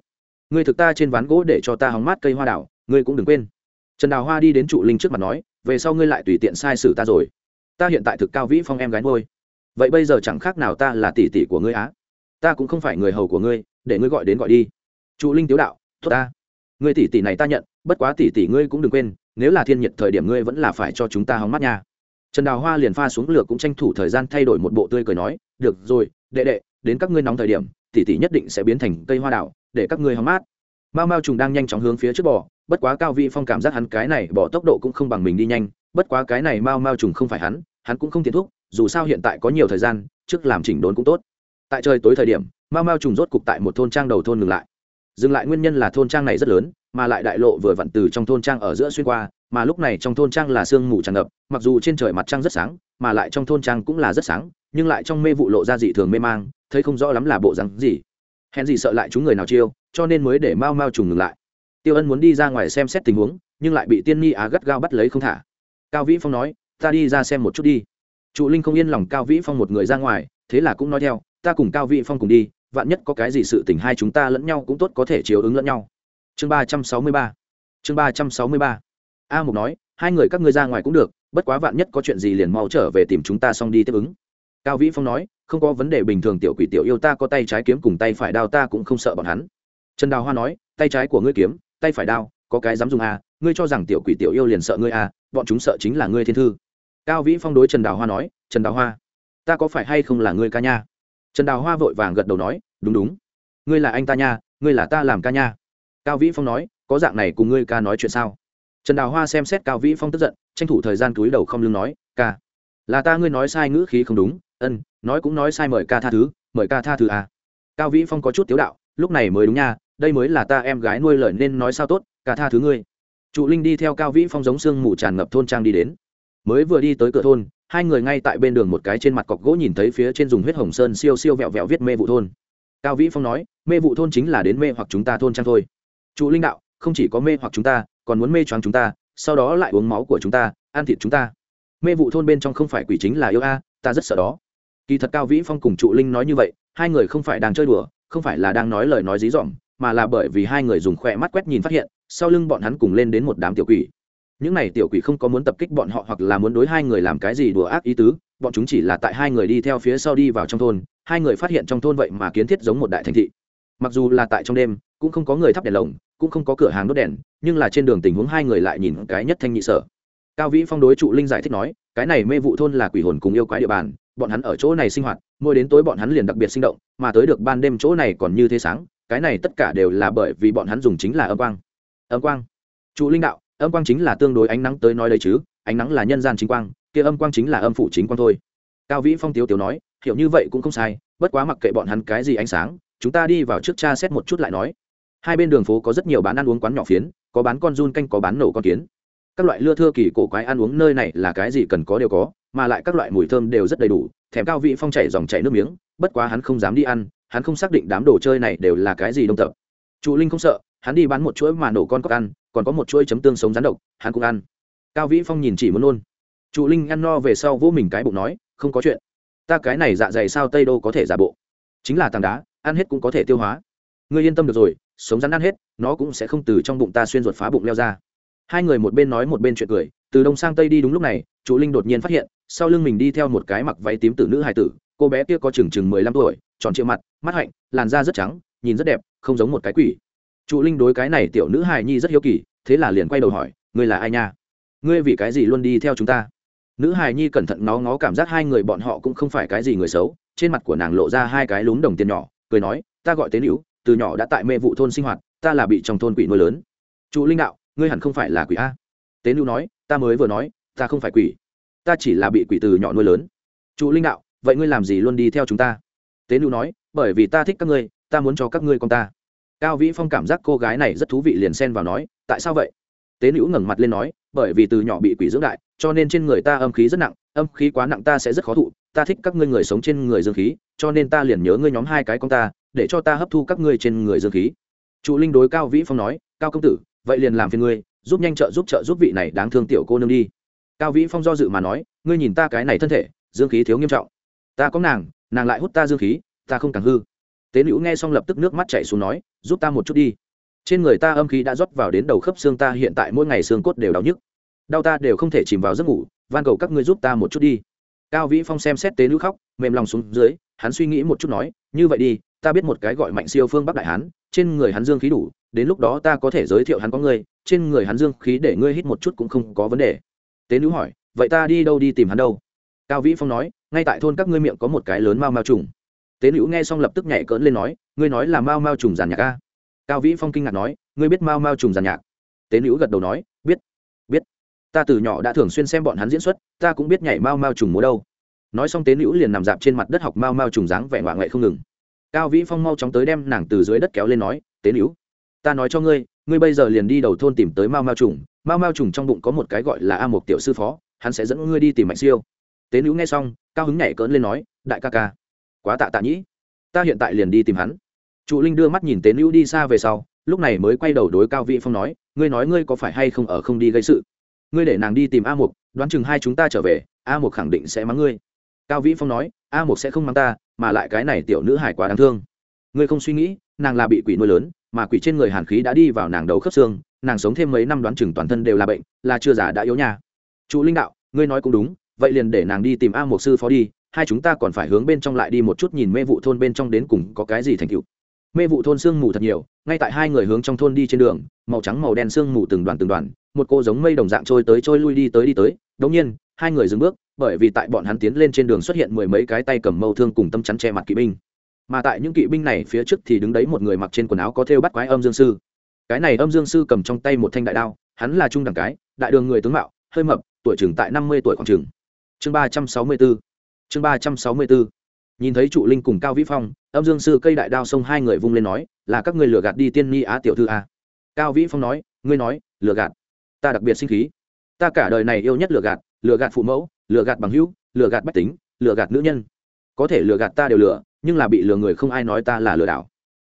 Ngươi thực ta trên ván gỗ để cho ta hóng mát cây hoa đảo ngươi cũng đừng quên trần đào hoa đi đến trụ linh trước mặt nói, về sau ngươi lại tùy tiện sai sử ta rồi. Ta hiện tại thực cao vĩ phong em gái ngôi vậy bây giờ chẳng khác nào ta là tỷ tỷ của ngươi á. Ta cũng không phải người hầu của ngươi, để ngươi gọi đến gọi đi. Trụ linh tiếu đạo thua ta. Ngươi tỷ tỷ này ta nhận, bất quá tỷ tỷ ngươi cũng đừng quên, nếu là thiên nhiệt thời điểm ngươi vẫn là phải cho chúng ta hóng mát nha. Trần đào hoa liền pha xuống lửa cũng tranh thủ thời gian thay đổi một bộ tươi cười nói, được rồi, đệ đệ, đến các ngươi nóng thời điểm, tỷ tỷ nhất định sẽ biến thành cây hoa đảo, để các ngươi hóng mát. Mao mao trùng đang nhanh chóng hướng phía trước bò bất quá cao vị phong cảm giác hắn cái này bỏ tốc độ cũng không bằng mình đi nhanh, bất quá cái này mao mao trùng không phải hắn hắn cũng không tiện thúc, dù sao hiện tại có nhiều thời gian, trước làm chỉnh đốn cũng tốt. Tại trời tối thời điểm mao mao trùng rốt cục tại một thôn trang đầu thôn ngừng lại. Dừng lại nguyên nhân là thôn trang này rất lớn, mà lại đại lộ vừa vặn từ trong thôn trang ở giữa xuyên qua, mà lúc này trong thôn trang là sương mù tràn ngập, mặc dù trên trời mặt trăng rất sáng, mà lại trong thôn trang cũng là rất sáng, nhưng lại trong mê vụ lộ ra dị thường mê mang, thấy không rõ lắm là bộ rắn gì. Hèn gì sợ lại chúng người nào chiêu, cho nên mới để mau mau trùng ngừng lại tiêu ân muốn đi ra ngoài xem xét tình huống, nhưng lại bị tiên ni á gắt gao bắt lấy không thả. Cao vĩ phong nói, ta đi ra xem một chút đi. Trụ linh không yên lòng cao vĩ phong một người ra ngoài, thế là cũng nói theo, ta cùng cao vĩ phong cùng đi, vạn nhất có cái gì sự tình hai chúng ta lẫn nhau cũng tốt có thể chiếu ứng lẫn nhau. Chương ba trăm sáu mươi ba. Chương ba trăm sáu mươi ba. A mục nói, hai người các ngươi ra ngoài cũng được, bất quá vạn nhất có chuyện gì liền mau trở về tìm chúng ta xong đi tiếp ứng. Cao vĩ phong nói, không có vấn đề bình thường tiểu quỷ tiểu yêu ta có tay trái kiếm cùng tay phải đao ta cũng không sợ bọn hắn. Trần đào hoa nói, tay trái của ngươi kiếm tay phải đao có cái dám dùng à, ngươi cho rằng tiểu quỷ tiểu yêu liền sợ ngươi à, bọn chúng sợ chính là ngươi thiên thư. Cao vĩ phong đối trần đào hoa nói trần đào hoa ta có phải hay không là ngươi ca nha? Trần đào hoa vội vàng gật đầu nói đúng đúng ngươi là anh ta nha ngươi là ta làm ca nha. Cao vĩ phong nói có dạng này cùng ngươi ca nói chuyện sao? Trần đào hoa xem xét cao vĩ phong tức giận tranh thủ thời gian túi đầu không lưng nói ca là ta ngươi nói sai ngữ khí không đúng ân nói cũng nói sai mời ca tha thứ mời ca tha thứ à. cao vĩ phong có chút tiếu đạo lúc này mới đúng nha đây mới là ta em gái nuôi lời nên nói sao tốt, cả tha thứ ngươi. Trụ linh đi theo cao vĩ phong giống sương mù tràn ngập thôn trang đi đến. Mới vừa đi tới cửa thôn, hai người ngay tại bên đường một cái trên mặt cọc gỗ nhìn thấy phía trên dùng huyết hồng sơn siêu siêu vẹo vẹo viết mê vụ thôn. Cao vĩ phong nói, mê vụ thôn chính là đến mê hoặc chúng ta thôn trang thôi. Trụ linh đạo, không chỉ có mê hoặc chúng ta, còn muốn mê choáng chúng ta, sau đó lại uống máu của chúng ta, ăn thịt chúng ta. Mê vụ thôn bên trong không phải quỷ chính là yêu a, ta rất sợ đó. Kỳ thật cao vĩ phong cùng trụ linh nói như vậy, hai người không phải đang chơi đùa, không phải là đang nói lời nói dí dỏm mà là bởi vì hai người dùng khỏe mắt quét nhìn phát hiện, sau lưng bọn hắn cùng lên đến một đám tiểu quỷ. Những này tiểu quỷ không có muốn tập kích bọn họ hoặc là muốn đối hai người làm cái gì đùa ác ý tứ, bọn chúng chỉ là tại hai người đi theo phía sau đi vào trong thôn, hai người phát hiện trong thôn vậy mà kiến thiết giống một đại thành thị. Mặc dù là tại trong đêm, cũng không có người thắp đèn lồng, cũng không có cửa hàng đốt đèn, nhưng là trên đường tình huống hai người lại nhìn cái nhất thanh nhị sở. Cao vĩ phong đối trụ linh giải thích nói, cái này mê vụ thôn là quỷ hồn cùng yêu quái địa bàn, bọn hắn ở chỗ này sinh hoạt, mỗi đến tối bọn hắn liền đặc biệt sinh động, mà tới được ban đêm chỗ này còn như thế sáng cái này tất cả đều là bởi vì bọn hắn dùng chính là âm quang. Âm quang. Trụ linh đạo, âm quang chính là tương đối ánh nắng tới nói đấy chứ, ánh nắng là nhân gian chính quang, kia âm quang chính là âm phủ chính quang thôi. Cao vĩ phong tiếu tiếu nói, hiểu như vậy cũng không sai, bất quá mặc kệ bọn hắn cái gì ánh sáng, chúng ta đi vào trước cha xét một chút lại nói. Hai bên đường phố có rất nhiều bán ăn uống quán nhỏ phiến, có bán con run canh, có bán nổ con kiến. Các loại lưa thưa kỳ cổ quái ăn uống nơi này là cái gì cần có đều có, mà lại các loại mùi thơm đều rất đầy đủ. Thèm cao vị phong chảy dòng chảy nước miếng, bất quá hắn không dám đi ăn hắn không xác định đám đồ chơi này đều là cái gì đông tập. Trụ linh không sợ, hắn đi bán một chuỗi mà nổ con cóc ăn, còn có một chuỗi chấm tương sống rán độc, hắn cũng ăn. Cao vĩ phong nhìn chỉ muốn luôn trụ linh ăn no về sau vỗ mình cái bụng nói, không có chuyện. Ta cái này dạ dày sao tây đô có thể giả bộ? Chính là tảng đá, ăn hết cũng có thể tiêu hóa. Ngươi yên tâm được rồi, sống rắn ăn hết, nó cũng sẽ không từ trong bụng ta xuyên ruột phá bụng leo ra. Hai người một bên nói một bên chuyện cười, từ đông sang tây đi đúng lúc này, trụ linh đột nhiên phát hiện, sau lưng mình đi theo một cái mặc váy tím tử nữ hài tử, cô bé kia có chừng chừng mười lăm tuổi, tròn triệu mặt mắt hạnh, làn da rất trắng, nhìn rất đẹp, không giống một cái quỷ. Trụ linh đối cái này tiểu nữ hài nhi rất hiếu kỳ, thế là liền quay đầu hỏi, ngươi là ai nha? Ngươi vì cái gì luôn đi theo chúng ta? Nữ hài nhi cẩn thận nó ngó cảm giác hai người bọn họ cũng không phải cái gì người xấu, trên mặt của nàng lộ ra hai cái lúm đồng tiền nhỏ, cười nói, ta gọi tế nữ từ nhỏ đã tại mê vụ thôn sinh hoạt, ta là bị trong thôn quỷ nuôi lớn. Trụ linh đạo, ngươi hẳn không phải là quỷ a. Tế nữ nói, ta mới vừa nói, ta không phải quỷ, ta chỉ là bị quỷ từ nhỏ nuôi lớn. Trụ linh đạo, vậy ngươi làm gì luôn đi theo chúng ta? Tế nữ nói bởi vì ta thích các ngươi, ta muốn cho các ngươi con ta. Cao vĩ phong cảm giác cô gái này rất thú vị liền xen vào nói, tại sao vậy? Tế nữ ngẩng mặt lên nói, bởi vì từ nhỏ bị quỷ dưỡng đại, cho nên trên người ta âm khí rất nặng, âm khí quá nặng ta sẽ rất khó thụ, ta thích các ngươi người sống trên người dương khí, cho nên ta liền nhớ ngươi nhóm hai cái con ta, để cho ta hấp thu các ngươi trên người dương khí. Trụ linh đối cao vĩ phong nói, cao công tử, vậy liền làm phiền ngươi, giúp nhanh trợ giúp trợ giúp vị này đáng thương tiểu cô nương đi. Cao vĩ phong do dự mà nói, ngươi nhìn ta cái này thân thể, dương khí thiếu nghiêm trọng. Ta có nàng nàng lại hút ta dương khí ta không càng hư. Tế nữ nghe xong lập tức nước mắt chảy xuống nói, giúp ta một chút đi. Trên người ta âm khí đã rót vào đến đầu khớp xương ta, hiện tại mỗi ngày xương cốt đều đau nhức. Đau ta đều không thể chìm vào giấc ngủ, van cầu các ngươi giúp ta một chút đi. Cao vĩ phong xem xét tế nữ khóc, mềm lòng xuống dưới, hắn suy nghĩ một chút nói, như vậy đi, ta biết một cái gọi mạnh siêu phương bắc đại hán, trên người hắn dương khí đủ, đến lúc đó ta có thể giới thiệu hắn có ngươi, trên người hắn dương khí để ngươi hít một chút cũng không có vấn đề. Tế nữ hỏi, vậy ta đi đâu đi tìm hắn đâu? Cao vĩ phong nói, ngay tại thôn các ngươi miệng có một cái lớn mau mau trùng tế nữ nghe xong lập tức nhảy cỡn lên nói, ngươi nói là Mao Mao trùng giàn nhạc a? Cao vĩ phong kinh ngạc nói, ngươi biết Mao Mao trùng giàn nhạc? Tế nữ gật đầu nói, biết biết. Ta từ nhỏ đã thường xuyên xem bọn hắn diễn xuất, ta cũng biết nhảy Mao Mao trùng múa đâu. Nói xong tế nữ liền nằm dạp trên mặt đất học Mao Mao trùng dáng vẻ ngoạ ngoại không ngừng. Cao vĩ phong mau chóng tới đem nàng từ dưới đất kéo lên nói, tế nữ, ta nói cho ngươi ngươi bây giờ liền đi đầu thôn tìm tới Mao Mao trùng. Mao Mao trùng trong bụng có một cái gọi là a một tiểu sư phó, hắn sẽ dẫn ngươi đi tìm mạnh siêu. Tế nữ nghe xong, cao hứng nhảy cỡn lên nói, đại ca ca quá tạ tạ nhĩ. Ta hiện tại liền đi tìm hắn. Trụ linh đưa mắt nhìn tế nữ đi xa về sau, lúc này mới quay đầu đối cao vĩ phong nói, ngươi nói ngươi có phải hay không ở không đi gây sự? Ngươi để nàng đi tìm a mục, đoán chừng hai chúng ta trở về, a mục khẳng định sẽ mắng ngươi. Cao vĩ phong nói, a mục sẽ không mắng ta, mà lại cái này tiểu nữ hải quá đáng thương. Ngươi không suy nghĩ, nàng là bị quỷ nuôi lớn, mà quỷ trên người hàn khí đã đi vào nàng đầu khớp xương, nàng sống thêm mấy năm đoán chừng toàn thân đều là bệnh, là chưa già đã yếu nhà. trụ linh đạo, ngươi nói cũng đúng, vậy liền để nàng đi tìm a mục sư phó đi hai chúng ta còn phải hướng bên trong lại đi một chút nhìn mê vụ thôn bên trong đến cùng có cái gì thành tựu. Mê vụ thôn sương mù thật nhiều, ngay tại hai người hướng trong thôn đi trên đường, màu trắng màu đen sương mù từng đoàn từng đoàn, một cô giống mây đồng dạng trôi tới trôi lui đi tới đi tới. Đống nhiên, hai người dừng bước, bởi vì tại bọn hắn tiến lên trên đường xuất hiện mười mấy cái tay cầm mâu thương cùng tâm chắn che mặt kỵ binh. Mà tại những kỵ binh này phía trước thì đứng đấy một người mặc trên quần áo có thêu bắt quái âm dương sư. Cái này âm dương sư cầm trong tay một thanh đại đao, hắn là trung đẳng cái, đại đường người tướng mạo, hơi mập, tuổi chừng tại năm mươi tuổi khoảng chừng. Chương ba trăm sáu mươi b ố chương ba trăm sáu mươi bốn nhìn thấy trụ linh cùng cao vĩ phong, âm dương sư cây đại đao xông hai người vung lên nói, là các người lừa gạt đi tiên ni á tiểu thư a. Cao vĩ phong nói, ngươi nói, lừa gạt? Ta đặc biệt sinh khí. Ta cả đời này yêu nhất lừa gạt lừa gạt phụ mẫu, lừa gạt bằng hữu, lừa gạt bách tính, lừa gạt nữ nhân. Có thể lừa gạt ta đều lừa, nhưng là bị lừa người không ai nói ta là lừa đảo.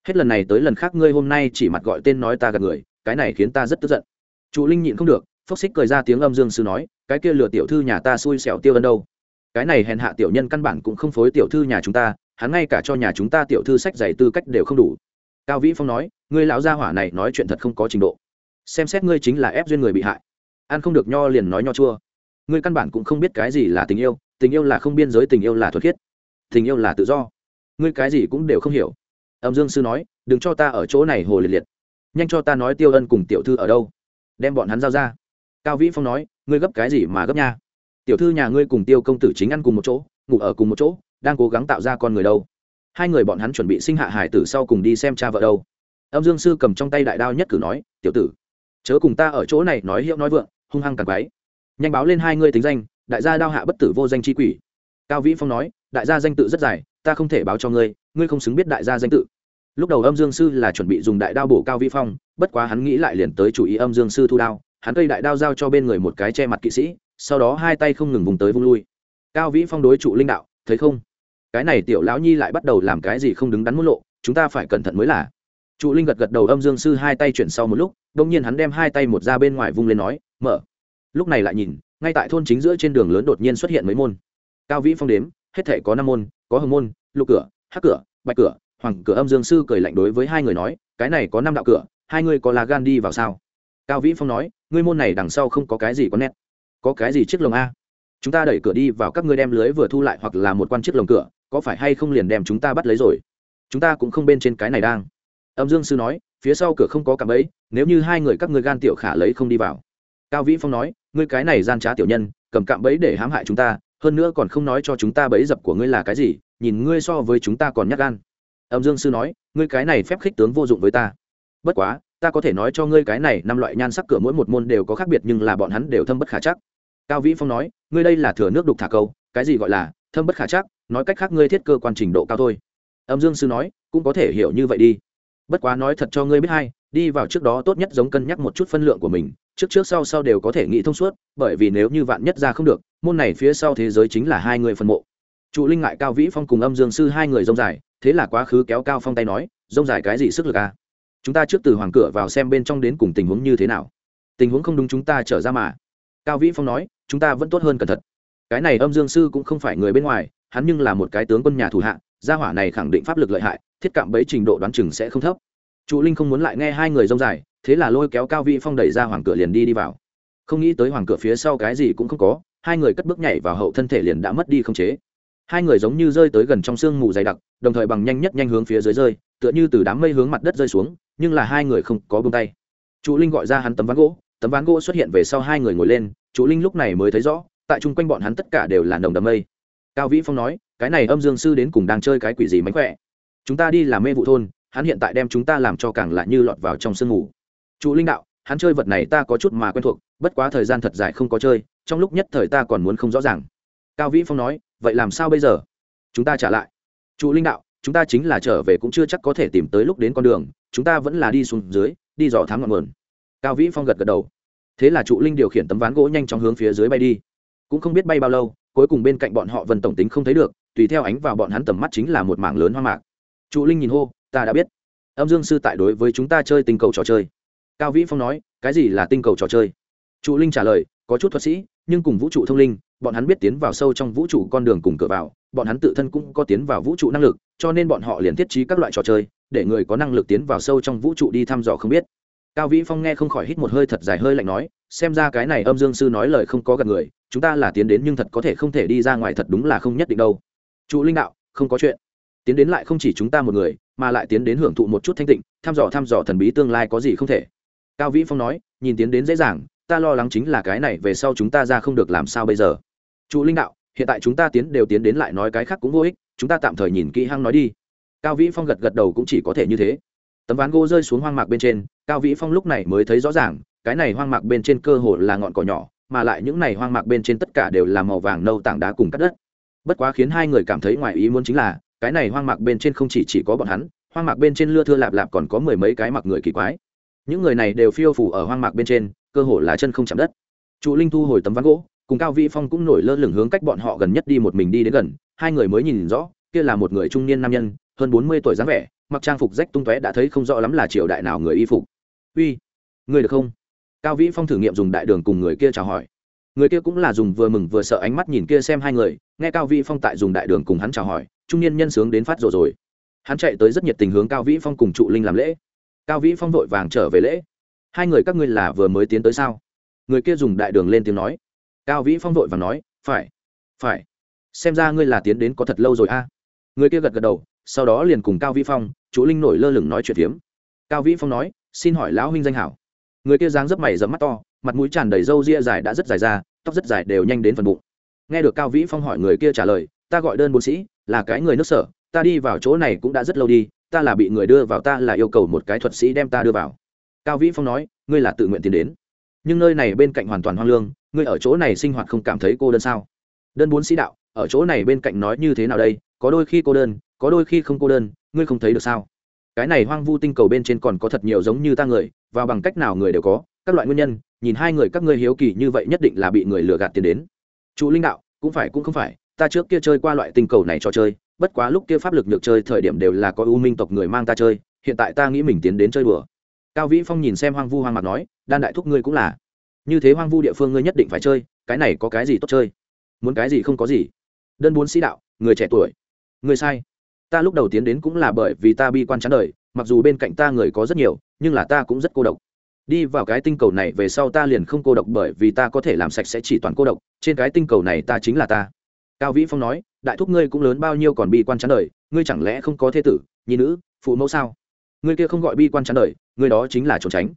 Hết lần này tới lần khác ngươi hôm nay chỉ mặt gọi tên nói ta gạt người, cái này khiến ta rất tức giận. Trụ linh nhịn không được, phốc xích cười ra tiếng âm dương sư nói, cái kia lừa tiểu thư nhà ta xui xẻo tiêu ân đâu? Cái này hèn hạ tiểu nhân căn bản cũng không phối tiểu thư nhà chúng ta, hắn ngay cả cho nhà chúng ta tiểu thư sách giày tư cách đều không đủ. Cao vĩ phong nói, ngươi lão gia hỏa này nói chuyện thật không có trình độ. Xem xét ngươi chính là ép duyên người bị hại. Ăn không được nho liền nói nho chua. Ngươi căn bản cũng không biết cái gì là tình yêu tình yêu là không biên giới, tình yêu là thuật khiết. Tình yêu là tự do. Ngươi cái gì cũng đều không hiểu. Âm dương sư nói, đừng cho ta ở chỗ này hồ liệt liệt. Nhanh cho ta nói tiêu ân cùng tiểu thư ở đâu. Đem bọn hắn giao ra. Cao vĩ phong nói, ngươi gấp cái gì mà gấp nha? Tiểu thư nhà ngươi cùng tiêu công tử chính ăn cùng một chỗ, ngủ ở cùng một chỗ, đang cố gắng tạo ra con người đâu. Hai người bọn hắn chuẩn bị sinh hạ hải tử sau cùng đi xem cha vợ đâu. Âm dương sư cầm trong tay đại đao nhất cử nói, tiểu tử, chớ cùng ta ở chỗ này nói hiệu nói vượng, hung hăng càng quái. Nhanh báo lên hai ngươi tính danh, đại gia đao hạ bất tử vô danh chi quỷ. Cao vĩ phong nói, đại gia danh tự rất dài, ta không thể báo cho ngươi ngươi không xứng biết đại gia danh tự. Lúc đầu âm dương sư là chuẩn bị dùng đại đao bổ cao vĩ phong, bất quá hắn nghĩ lại liền tới chủ ý âm dương sư thu đao, hắn cây đại đao giao cho bên người một cái che mặt kỵ sĩ sau đó hai tay không ngừng vùng tới vung lui. Cao vĩ phong đối trụ linh đạo, thấy không? Cái này tiểu lão nhi lại bắt đầu làm cái gì không đứng đắn muốn lộ, chúng ta phải cẩn thận mới là. Trụ linh gật gật đầu âm dương sư hai tay chuyển sau một lúc đông nhiên hắn đem hai tay một ra bên ngoài vung lên nói, mở. Lúc này lại nhìn, ngay tại thôn chính giữa trên đường lớn đột nhiên xuất hiện mấy môn. Cao vĩ phong đếm, hết thể có năm môn, có hồng môn, lục cửa, hắc cửa, bạch cửa, hoàng cửa âm dương sư cười lạnh đối với hai người nói, cái này có năm đạo cửa, hai người có là gan đi vào sao? Cao vĩ phong nói, ngươi môn này đằng sau không có cái gì có nét có cái gì chiếc lồng a? Chúng ta đẩy cửa đi vào các ngươi đem lưới vừa thu lại hoặc là một quan chiếc lồng cửa, có phải hay không liền đem chúng ta bắt lấy rồi? Chúng ta cũng không bên trên cái này đang. Âm dương sư nói, phía sau cửa không có cạm ấy nếu như hai người các ngươi gan tiểu khả lấy không đi vào. Cao vĩ phong nói, ngươi cái này gian trá tiểu nhân, cầm cạm bẫy để hãm hại chúng ta, hơn nữa còn không nói cho chúng ta bẫy dập của ngươi là cái gì, nhìn ngươi so với chúng ta còn nhắc gan. Âm dương sư nói, ngươi cái này phép khích tướng vô dụng với ta. Bất quá, ta có thể nói cho ngươi cái này năm loại nhan sắc cửa mỗi một môn đều có khác biệt nhưng là bọn hắn đều thâm bất khả chắc cao vĩ phong nói, ngươi đây là thừa nước đục thả câu, cái gì gọi là thâm bất khả chắc, nói cách khác ngươi thiết cơ quan trình độ cao thôi. Âm dương sư nói, cũng có thể hiểu như vậy đi. Bất quá nói thật cho ngươi biết hay đi vào trước đó tốt nhất giống cân nhắc một chút phân lượng của mình, trước trước sau sau đều có thể nghĩ thông suốt, bởi vì nếu như vạn nhất ra không được, môn này phía sau thế giới chính là hai người phân mộ. Trụ linh ngại, cao vĩ phong cùng âm dương sư hai người rông dài, thế là quá khứ kéo cao phong tay nói, rông dài cái gì sức lực à? Chúng ta trước từ hoàng cửa vào xem bên trong đến cùng tình huống như thế nào. Tình huống không đúng chúng ta trở ra mà cao vĩ phong nói, chúng ta vẫn tốt hơn cẩn thận. Cái này âm dương sư cũng không phải người bên ngoài, hắn nhưng là một cái tướng quân nhà thủ hạ, gia hỏa này khẳng định pháp lực lợi hại, thiết cảm bấy trình độ đoán chừng sẽ không thấp. Trụ linh không muốn lại nghe hai người rông dài, thế là lôi kéo cao vĩ phong đẩy ra hoàng cửa liền đi đi vào. Không nghĩ tới hoàng cửa phía sau cái gì cũng không có, hai người cất bước nhảy vào hậu thân thể liền đã mất đi không chế. Hai người giống như rơi tới gần trong sương mù dày đặc, đồng thời bằng nhanh nhất nhanh hướng phía dưới rơi, tựa như từ đám mây hướng mặt đất rơi xuống, nhưng là hai người không có bông tay. Trụ linh gọi ra hắn tấm ván gỗ, tấm ván gỗ xuất hiện về sau hai người ngồi lên Chủ linh lúc này mới thấy rõ, tại chung quanh bọn hắn tất cả đều là nồng đầm mây. Cao vĩ phong nói, cái này âm dương sư đến cùng đang chơi cái quỷ gì mánh khỏe? Chúng ta đi làm mê vụ thôn, hắn hiện tại đem chúng ta làm cho càng lại như lọt vào trong sương ngủ. Chủ linh đạo, hắn chơi vật này ta có chút mà quen thuộc, bất quá thời gian thật dài không có chơi, trong lúc nhất thời ta còn muốn không rõ ràng. Cao vĩ phong nói, vậy làm sao bây giờ? Chúng ta trả lại. Chủ linh đạo, chúng ta chính là trở về cũng chưa chắc có thể tìm tới lúc đến con đường, chúng ta vẫn là đi xuống dưới, đi dò thám ngọn nguồn. Cao vĩ phong gật gật đầu thế là trụ linh điều khiển tấm ván gỗ nhanh chóng hướng phía dưới bay đi. Cũng không biết bay bao lâu, cuối cùng bên cạnh bọn họ vân tổng tính không thấy được, tùy theo ánh vào bọn hắn tầm mắt chính là một mảng lớn hoang mạc. Trụ linh nhìn hô, ta đã biết. Âm dương sư tại đối với chúng ta chơi tinh cầu trò chơi. Cao vĩ phong nói, cái gì là tinh cầu trò chơi? Trụ linh trả lời, có chút thuật sĩ, nhưng cùng vũ trụ thông linh, bọn hắn biết tiến vào sâu trong vũ trụ con đường cùng cửa vào, bọn hắn tự thân cũng có tiến vào vũ trụ năng lực, cho nên bọn họ liền thiết trí các loại trò chơi, để người có năng lực tiến vào sâu trong vũ trụ đi thăm dò không biết cao vĩ phong nghe không khỏi hít một hơi thật dài hơi lạnh nói, xem ra cái này âm dương sư nói lời không có gặp người, chúng ta là tiến đến nhưng thật có thể không thể đi ra ngoài thật đúng là không nhất định đâu. Trụ linh đạo, không có chuyện. Tiến đến lại không chỉ chúng ta một người, mà lại tiến đến hưởng thụ một chút thanh tịnh, thăm dò thăm dò thần bí tương lai có gì không thể. Cao vĩ phong nói, nhìn tiến đến dễ dàng, ta lo lắng chính là cái này về sau chúng ta ra không được làm sao bây giờ. Trụ linh đạo, hiện tại chúng ta tiến đều tiến đến lại nói cái khác cũng vô ích, chúng ta tạm thời nhìn kỹ hăng nói đi. Cao vĩ phong gật gật đầu cũng chỉ có thể như thế. Tấm ván gỗ rơi xuống hoang mạc bên trên cao vĩ phong lúc này mới thấy rõ ràng, cái này hoang mạc bên trên cơ hồ là ngọn cỏ nhỏ, mà lại những này hoang mạc bên trên tất cả đều là màu vàng nâu tảng đá cùng cắt đất. Bất quá khiến hai người cảm thấy ngoài ý muốn chính là, cái này hoang mạc bên trên không chỉ chỉ có bọn hắn, hoang mạc bên trên lưa thưa lạp lạp còn có mười mấy cái mặc người kỳ quái. Những người này đều phiêu phủ ở hoang mạc bên trên, cơ hồ là chân không chạm đất. Trụ linh thu hồi tấm ván gỗ, cùng cao vĩ phong cũng nổi lơ lửng hướng cách bọn họ gần nhất đi một mình đi đến gần, hai người mới nhìn rõ, kia là một người trung niên nam nhân, hơn bốn mươi tuổi dáng vẻ, mặc trang phục rách tung tóe đã thấy không rõ lắm là triều đại nào người y phục uy người được không? Cao vĩ phong thử nghiệm dùng đại đường cùng người kia chào hỏi. Người kia cũng là dùng vừa mừng vừa sợ ánh mắt nhìn kia xem hai người, nghe cao vĩ phong tại dùng đại đường cùng hắn chào hỏi, trung niên nhân sướng đến phát rồi rồi. Hắn chạy tới rất nhiệt tình hướng cao vĩ phong cùng trụ linh làm lễ. Cao vĩ phong vội vàng trở về lễ. Hai người các ngươi là vừa mới tiến tới sao? Người kia dùng đại đường lên tiếng nói. Cao vĩ phong vội và nói, phải phải. Xem ra ngươi là tiến đến có thật lâu rồi a. Người kia gật gật đầu, sau đó liền cùng cao vĩ phong chú linh nổi lơ lửng nói chuyện phiếm. Cao vĩ phong nói xin hỏi lão huynh danh hảo. Người kia dáng dấp mày dẫm mắt to, mặt mũi tràn đầy râu ria dài đã rất dài ra, tóc rất dài đều nhanh đến phần bụng. Nghe được cao vĩ phong hỏi người kia trả lời, ta gọi đơn bốn sĩ, là cái người nước sở, ta đi vào chỗ này cũng đã rất lâu đi, ta là bị người đưa vào, ta là yêu cầu một cái thuật sĩ đem ta đưa vào. Cao vĩ phong nói, ngươi là tự nguyện tiến đến. Nhưng nơi này bên cạnh hoàn toàn hoang lương, ngươi ở chỗ này sinh hoạt không cảm thấy cô đơn sao? Đơn bốn sĩ đạo, ở chỗ này bên cạnh nói như thế nào đây, có đôi khi cô đơn, có đôi khi không cô đơn, ngươi không thấy được sao? Cái này hoang vu tinh cầu bên trên còn có thật nhiều giống như ta người, và bằng cách nào người đều có, các loại nguyên nhân, nhìn hai người các ngươi hiếu kỳ như vậy nhất định là bị người lừa gạt tiền đến. Chủ linh đạo, cũng phải cũng không phải, ta trước kia chơi qua loại tinh cầu này cho chơi, bất quá lúc kia pháp lực nhược chơi thời điểm đều là có ưu minh tộc người mang ta chơi, hiện tại ta nghĩ mình tiến đến chơi đùa. Cao vĩ phong nhìn xem hoang vu hoang mạc nói, đan đại thúc ngươi cũng là. Như thế hoang vu địa phương ngươi nhất định phải chơi, cái này có cái gì tốt chơi? Muốn cái gì không có gì. Đơn bốn sĩ đạo, người trẻ tuổi. Người sai ta lúc đầu tiến đến cũng là bởi vì ta bi quan chán đời, mặc dù bên cạnh ta người có rất nhiều, nhưng là ta cũng rất cô độc. Đi vào cái tinh cầu này về sau ta liền không cô độc bởi vì ta có thể làm sạch sẽ chỉ toàn cô độc, trên cái tinh cầu này ta chính là ta. Cao vĩ phong nói, đại thúc ngươi cũng lớn bao nhiêu còn bi quan chán đời, ngươi chẳng lẽ không có thế tử, nhi nữ, phụ mẫu sao? Ngươi kia không gọi bi quan chán đời, ngươi đó chính là trốn tránh.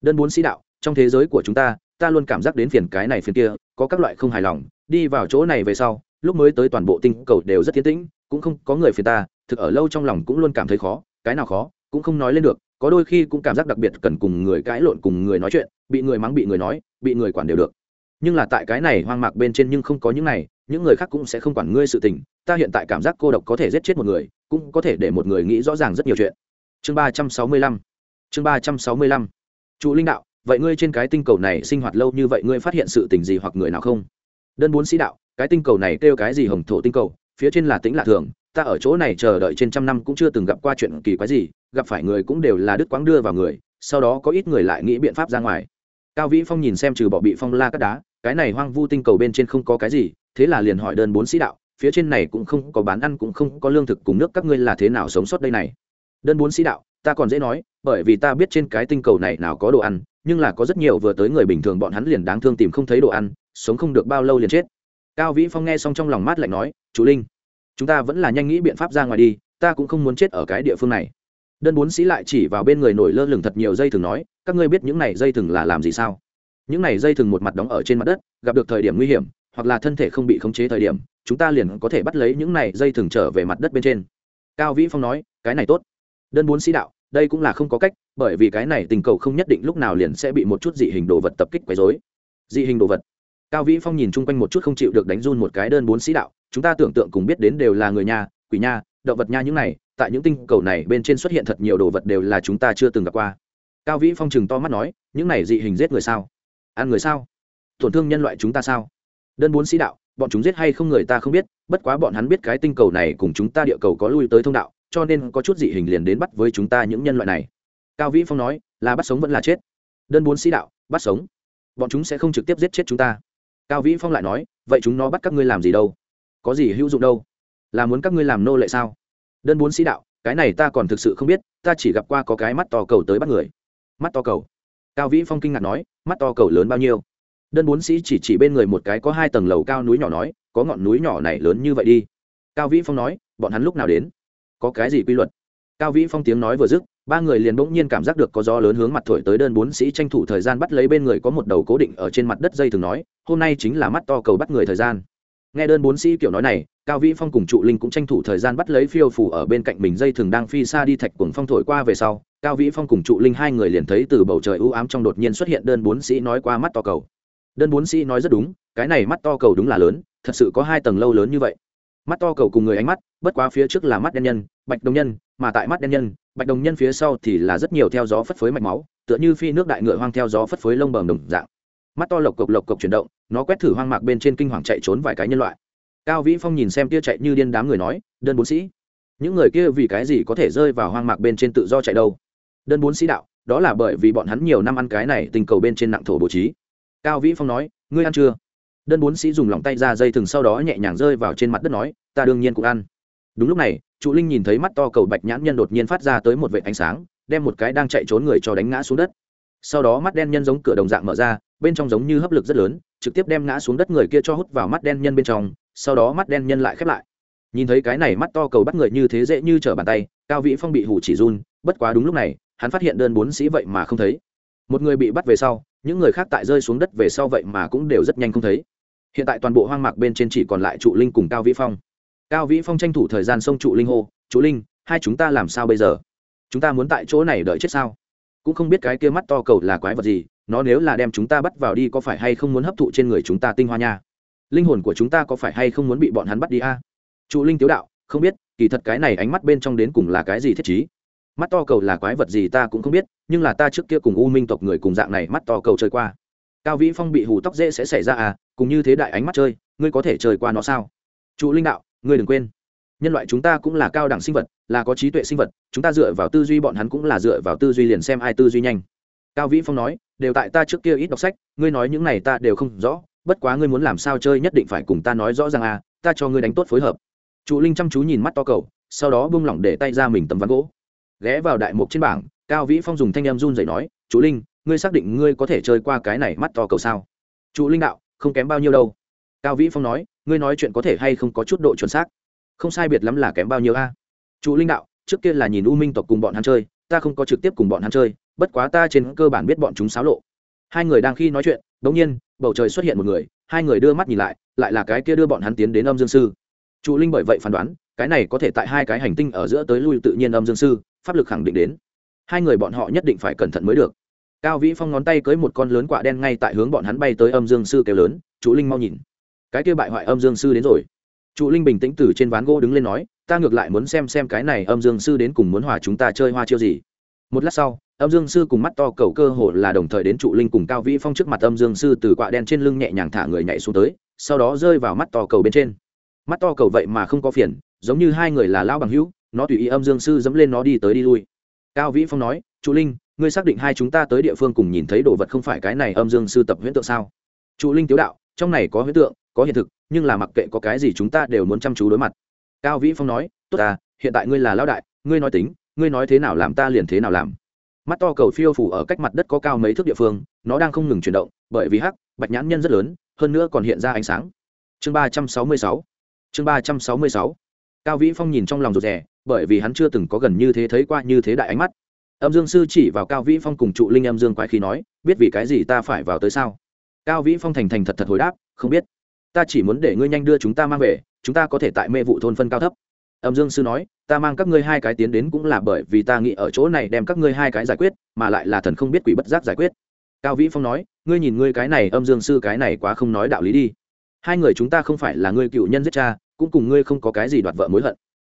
Đơn bốn sĩ đạo, trong thế giới của chúng ta ta luôn cảm giác đến phiền cái này phiền kia, có các loại không hài lòng, đi vào chỗ này về sau, lúc mới tới toàn bộ tinh cầu đều rất tiến tĩnh cũng không có người phiền ta, thực ở lâu trong lòng cũng luôn cảm thấy khó, cái nào khó, cũng không nói lên được, có đôi khi cũng cảm giác đặc biệt cần cùng người cãi lộn, cùng người nói chuyện, bị người mắng, bị người nói, bị người quản đều được. Nhưng là tại cái này hoang mạc bên trên nhưng không có những này, những người khác cũng sẽ không quản ngươi sự tình, ta hiện tại cảm giác cô độc có thể giết chết một người, cũng có thể để một người nghĩ rõ ràng rất nhiều chuyện. Chương ba trăm sáu mươi lăm, chương ba trăm sáu mươi lăm. Trụ linh đạo, vậy ngươi trên cái tinh cầu này sinh hoạt lâu như vậy ngươi phát hiện sự tình gì hoặc người nào không? Đơn bốn sĩ đạo, cái tinh cầu này kêu cái gì hồng thổ tinh cầu? Phía trên là tĩnh lạ thường, ta ở chỗ này chờ đợi trên trăm năm cũng chưa từng gặp qua chuyện kỳ quái gì, gặp phải người cũng đều là đứt quãng đưa vào người, sau đó có ít người lại nghĩ biện pháp ra ngoài. Cao vĩ phong nhìn xem trừ bỏ bị phong la cắt đá, cái này hoang vu tinh cầu bên trên không có cái gì, thế là liền hỏi đơn bốn sĩ đạo, phía trên này cũng không có bán ăn cũng không có lương thực cùng nước, các ngươi là thế nào sống sót đây này? Đơn bốn sĩ đạo, ta còn dễ nói, bởi vì ta biết trên cái tinh cầu này nào có đồ ăn, nhưng là có rất nhiều vừa tới người bình thường bọn hắn liền đáng thương tìm không thấy đồ ăn, sống không được bao lâu liền chết cao vĩ phong nghe xong trong lòng mát lạnh nói chú linh, chúng ta vẫn là nhanh nghĩ biện pháp ra ngoài đi, ta cũng không muốn chết ở cái địa phương này. Đơn bốn sĩ lại chỉ vào bên người nổi lơ lửng thật nhiều dây thừng nói, các ngươi biết những này dây thừng là làm gì sao? Những này dây thừng một mặt đóng ở trên mặt đất, gặp được thời điểm nguy hiểm, hoặc là thân thể không bị khống chế thời điểm, chúng ta liền có thể bắt lấy những này dây thừng trở về mặt đất bên trên. Cao vĩ phong nói, cái này tốt. Đơn bốn sĩ đạo, đây cũng là không có cách, bởi vì cái này tình cầu không nhất định lúc nào liền sẽ bị một chút dị hình đồ vật tập kích quấy dối dị hình đồ vật? Cao vĩ phong nhìn chung quanh một chút không chịu được đánh run một cái đơn bốn sĩ đạo, chúng ta tưởng tượng cùng biết đến đều là người nhà, quỷ nha động vật nha những này, tại những tinh cầu này bên trên xuất hiện thật nhiều đồ vật đều là chúng ta chưa từng gặp qua. Cao vĩ phong chừng to mắt nói, những này dị hình giết người sao? Ăn người sao? Tổn thương nhân loại chúng ta sao? Đơn bốn sĩ đạo, bọn chúng giết hay không người ta không biết, bất quá bọn hắn biết cái tinh cầu này cùng chúng ta địa cầu có lui tới thông đạo, cho nên có chút dị hình liền đến bắt với chúng ta những nhân loại này. Cao vĩ phong nói, là bắt sống vẫn là chết. Đơn bốn sĩ đạo, bắt sống? Bọn chúng sẽ không trực tiếp giết chết chúng ta cao vĩ phong lại nói, vậy chúng nó bắt các ngươi làm gì đâu? Có gì hữu dụng đâu? Là muốn các ngươi làm nô lệ sao? Đơn bốn sĩ đạo, cái này ta còn thực sự không biết, ta chỉ gặp qua có cái mắt to cầu tới bắt người. Mắt to cầu? Cao vĩ phong kinh ngạc nói, mắt to cầu lớn bao nhiêu? Đơn bốn sĩ chỉ chỉ bên người một cái có hai tầng lầu cao núi nhỏ nói, có ngọn núi nhỏ này lớn như vậy đi. Cao vĩ phong nói, bọn hắn lúc nào đến? Có cái gì quy luật? Cao vĩ phong tiếng nói vừa dứt ba người liền bỗng nhiên cảm giác được có gió lớn hướng mặt thổi tới đơn bốn sĩ tranh thủ thời gian bắt lấy bên người có một đầu cố định ở trên mặt đất dây thường nói, hôm nay chính là mắt to cầu bắt người thời gian. Nghe đơn bốn sĩ kiểu nói này, cao vĩ phong cùng trụ linh cũng tranh thủ thời gian bắt lấy phiêu phủ ở bên cạnh mình dây thường đang phi xa đi thạch cuồng phong thổi qua về sau, cao vĩ phong cùng trụ linh hai người liền thấy từ bầu trời ưu ám trong đột nhiên xuất hiện đơn bốn sĩ nói qua mắt to cầu. Đơn bốn sĩ nói rất đúng, cái này mắt to cầu đúng là lớn, thật sự có hai tầng lâu lớn như vậy mắt to cầu cùng người ánh mắt, bất quá phía trước là mắt đen nhân, bạch đồng nhân, mà tại mắt đen nhân, bạch đồng nhân phía sau thì là rất nhiều theo gió phất phới mạch máu, tựa như phi nước đại ngựa hoang theo gió phất phới lông bờm đồng dạng. Mắt to lộc cộc lộc cộc chuyển động, nó quét thử hoang mạc bên trên kinh hoàng chạy trốn vài cái nhân loại. Cao vĩ phong nhìn xem tia chạy như điên đám người nói, đơn bốn sĩ, những người kia vì cái gì có thể rơi vào hoang mạc bên trên tự do chạy đâu? Đơn bốn sĩ đạo, đó là bởi vì bọn hắn nhiều năm ăn cái này tình cầu bên trên nặng thổ bố trí. Cao vĩ phong nói, ngươi ăn chưa? Đơn bốn sĩ dùng lòng tay ra dây thừng sau đó nhẹ nhàng rơi vào trên mặt đất nói, ta đương nhiên cũng ăn. Đúng lúc này, trụ linh nhìn thấy mắt to cầu bạch nhãn nhân đột nhiên phát ra tới một vệ ánh sáng, đem một cái đang chạy trốn người cho đánh ngã xuống đất. Sau đó mắt đen nhân giống cửa đồng dạng mở ra, bên trong giống như hấp lực rất lớn, trực tiếp đem ngã xuống đất người kia cho hút vào mắt đen nhân bên trong, sau đó mắt đen nhân lại khép lại. Nhìn thấy cái này mắt to cầu bắt người như thế dễ như trở bàn tay, cao vĩ phong bị hủ chỉ run, bất quá đúng lúc này, hắn phát hiện đơn bốn sĩ vậy mà không thấy. Một người bị bắt về sau, những người khác tại rơi xuống đất về sau vậy mà cũng đều rất nhanh không thấy hiện tại toàn bộ hoang mạc bên trên chỉ còn lại trụ linh cùng cao vĩ phong. Cao vĩ phong tranh thủ thời gian xông trụ linh hô, trụ linh, hai chúng ta làm sao bây giờ? Chúng ta muốn tại chỗ này đợi chết sao? Cũng không biết cái kia mắt to cầu là quái vật gì, nó nếu là đem chúng ta bắt vào đi có phải hay không muốn hấp thụ trên người chúng ta tinh hoa nha? Linh hồn của chúng ta có phải hay không muốn bị bọn hắn bắt đi a? Trụ linh tiếu đạo, không biết, kỳ thật cái này ánh mắt bên trong đến cùng là cái gì thiết chí mắt to cầu là quái vật gì ta cũng không biết, nhưng là ta trước kia cùng u minh tộc người cùng dạng này mắt to cầu chơi qua. Cao vĩ phong bị hù tóc dễ sẽ xảy ra à cùng như thế đại ánh mắt chơi, ngươi có thể chơi qua nó sao? Trụ linh đạo, ngươi đừng quên. Nhân loại chúng ta cũng là cao đẳng sinh vật, là có trí tuệ sinh vật, chúng ta dựa vào tư duy bọn hắn cũng là dựa vào tư duy liền xem ai tư duy nhanh. Cao vĩ phong nói, đều tại ta trước kia ít đọc sách, ngươi nói những này ta đều không rõ, bất quá ngươi muốn làm sao chơi nhất định phải cùng ta nói rõ ràng à ta cho ngươi đánh tốt phối hợp. Trụ linh chăm chú nhìn mắt to cầu, sau đó buông lỏng để tay ra mình tấm ván gỗ. Ghé vào đại mục trên bảng, cao vĩ phong dùng thanh em run dậy nói chú linh, ngươi xác định ngươi có thể chơi qua cái này mắt to cầu sao? Trụ linh đạo không kém bao nhiêu đâu. Cao vĩ phong nói, ngươi nói chuyện có thể hay không có chút độ chuẩn xác? Không sai biệt lắm là kém bao nhiêu a. Chủ linh đạo, trước kia là nhìn u minh tộc cùng bọn hắn chơi, ta không có trực tiếp cùng bọn hắn chơi, bất quá ta trên cơ bản biết bọn chúng xáo lộ. Hai người đang khi nói chuyện đ ỗ n g nhiên, bầu trời xuất hiện một người, hai người đưa mắt nhìn lại lại là cái kia đưa bọn hắn tiến đến âm dương sư. Chủ linh bởi vậy phán đoán, cái này có thể tại hai cái hành tinh ở giữa tới lui tự nhiên âm dương sư, pháp lực khẳng định đến. Hai người bọn họ nhất định phải cẩn thận mới được cao vĩ phong ngón tay cưới một con lớn quạ đen ngay tại hướng bọn hắn bay tới âm dương sư kêu lớn, chủ linh mau nhìn. Cái kia bại hoại âm dương sư đến rồi. Trụ linh bình tĩnh từ trên ván gỗ đứng lên nói, ta ngược lại muốn xem xem cái này âm dương sư đến cùng muốn hòa chúng ta chơi hoa chiêu gì. Một lát sau, âm dương sư cùng mắt to cầu cơ hồ là đồng thời đến trụ linh cùng cao vĩ phong trước mặt âm dương sư từ quạ đen trên lưng nhẹ nhàng thả người nhảy xuống tới, sau đó rơi vào mắt to cầu bên trên. Mắt to cầu vậy mà không có phiền, giống như hai người là lao bằng hữu, nó tùy ý âm dương sư dẫm lên nó đi tới đi lui. Cao vĩ phong nói trụ linh ngươi xác định hai chúng ta tới địa phương cùng nhìn thấy đồ vật không phải cái này âm dương sư tập huyễn tượng sao? Trụ linh tiếu đạo, trong này có huyễn tượng, có hiện thực, nhưng là mặc kệ có cái gì chúng ta đều muốn chăm chú đối mặt. Cao vĩ phong nói, tốt à hiện tại ngươi là lão đại, ngươi nói tính, ngươi nói thế nào làm ta liền thế nào làm. Mắt to cầu phiêu phủ ở cách mặt đất có cao mấy thước địa phương, nó đang không ngừng chuyển động, bởi vì hắc, bạch nhãn nhân rất lớn, hơn nữa còn hiện ra ánh sáng. Chương ba trăm sáu mươi sáu, chương ba trăm sáu mươi sáu. Cao vĩ phong nhìn trong lòng rụt rè, bởi vì hắn chưa từng có gần như thế thấy qua như thế đại ánh mắt âm dương sư chỉ vào cao vĩ phong cùng trụ linh âm dương quái khí nói, biết vì cái gì ta phải vào tới sao? Cao vĩ phong thành thành thật thật hồi đáp, không biết. Ta chỉ muốn để ngươi nhanh đưa chúng ta mang về, chúng ta có thể tại mê vụ thôn phân cao thấp. Âm dương sư nói, ta mang các ngươi hai cái tiến đến cũng là bởi vì ta nghĩ ở chỗ này đem các ngươi hai cái giải quyết, mà lại là thần không biết quỷ bất giác giải quyết. Cao vĩ phong nói, ngươi nhìn ngươi cái này, âm dương sư cái này quá không nói đạo lý đi. Hai người chúng ta không phải là ngươi cựu nhân giết cha, cũng cùng ngươi không có cái gì đoạt vợ mối hận.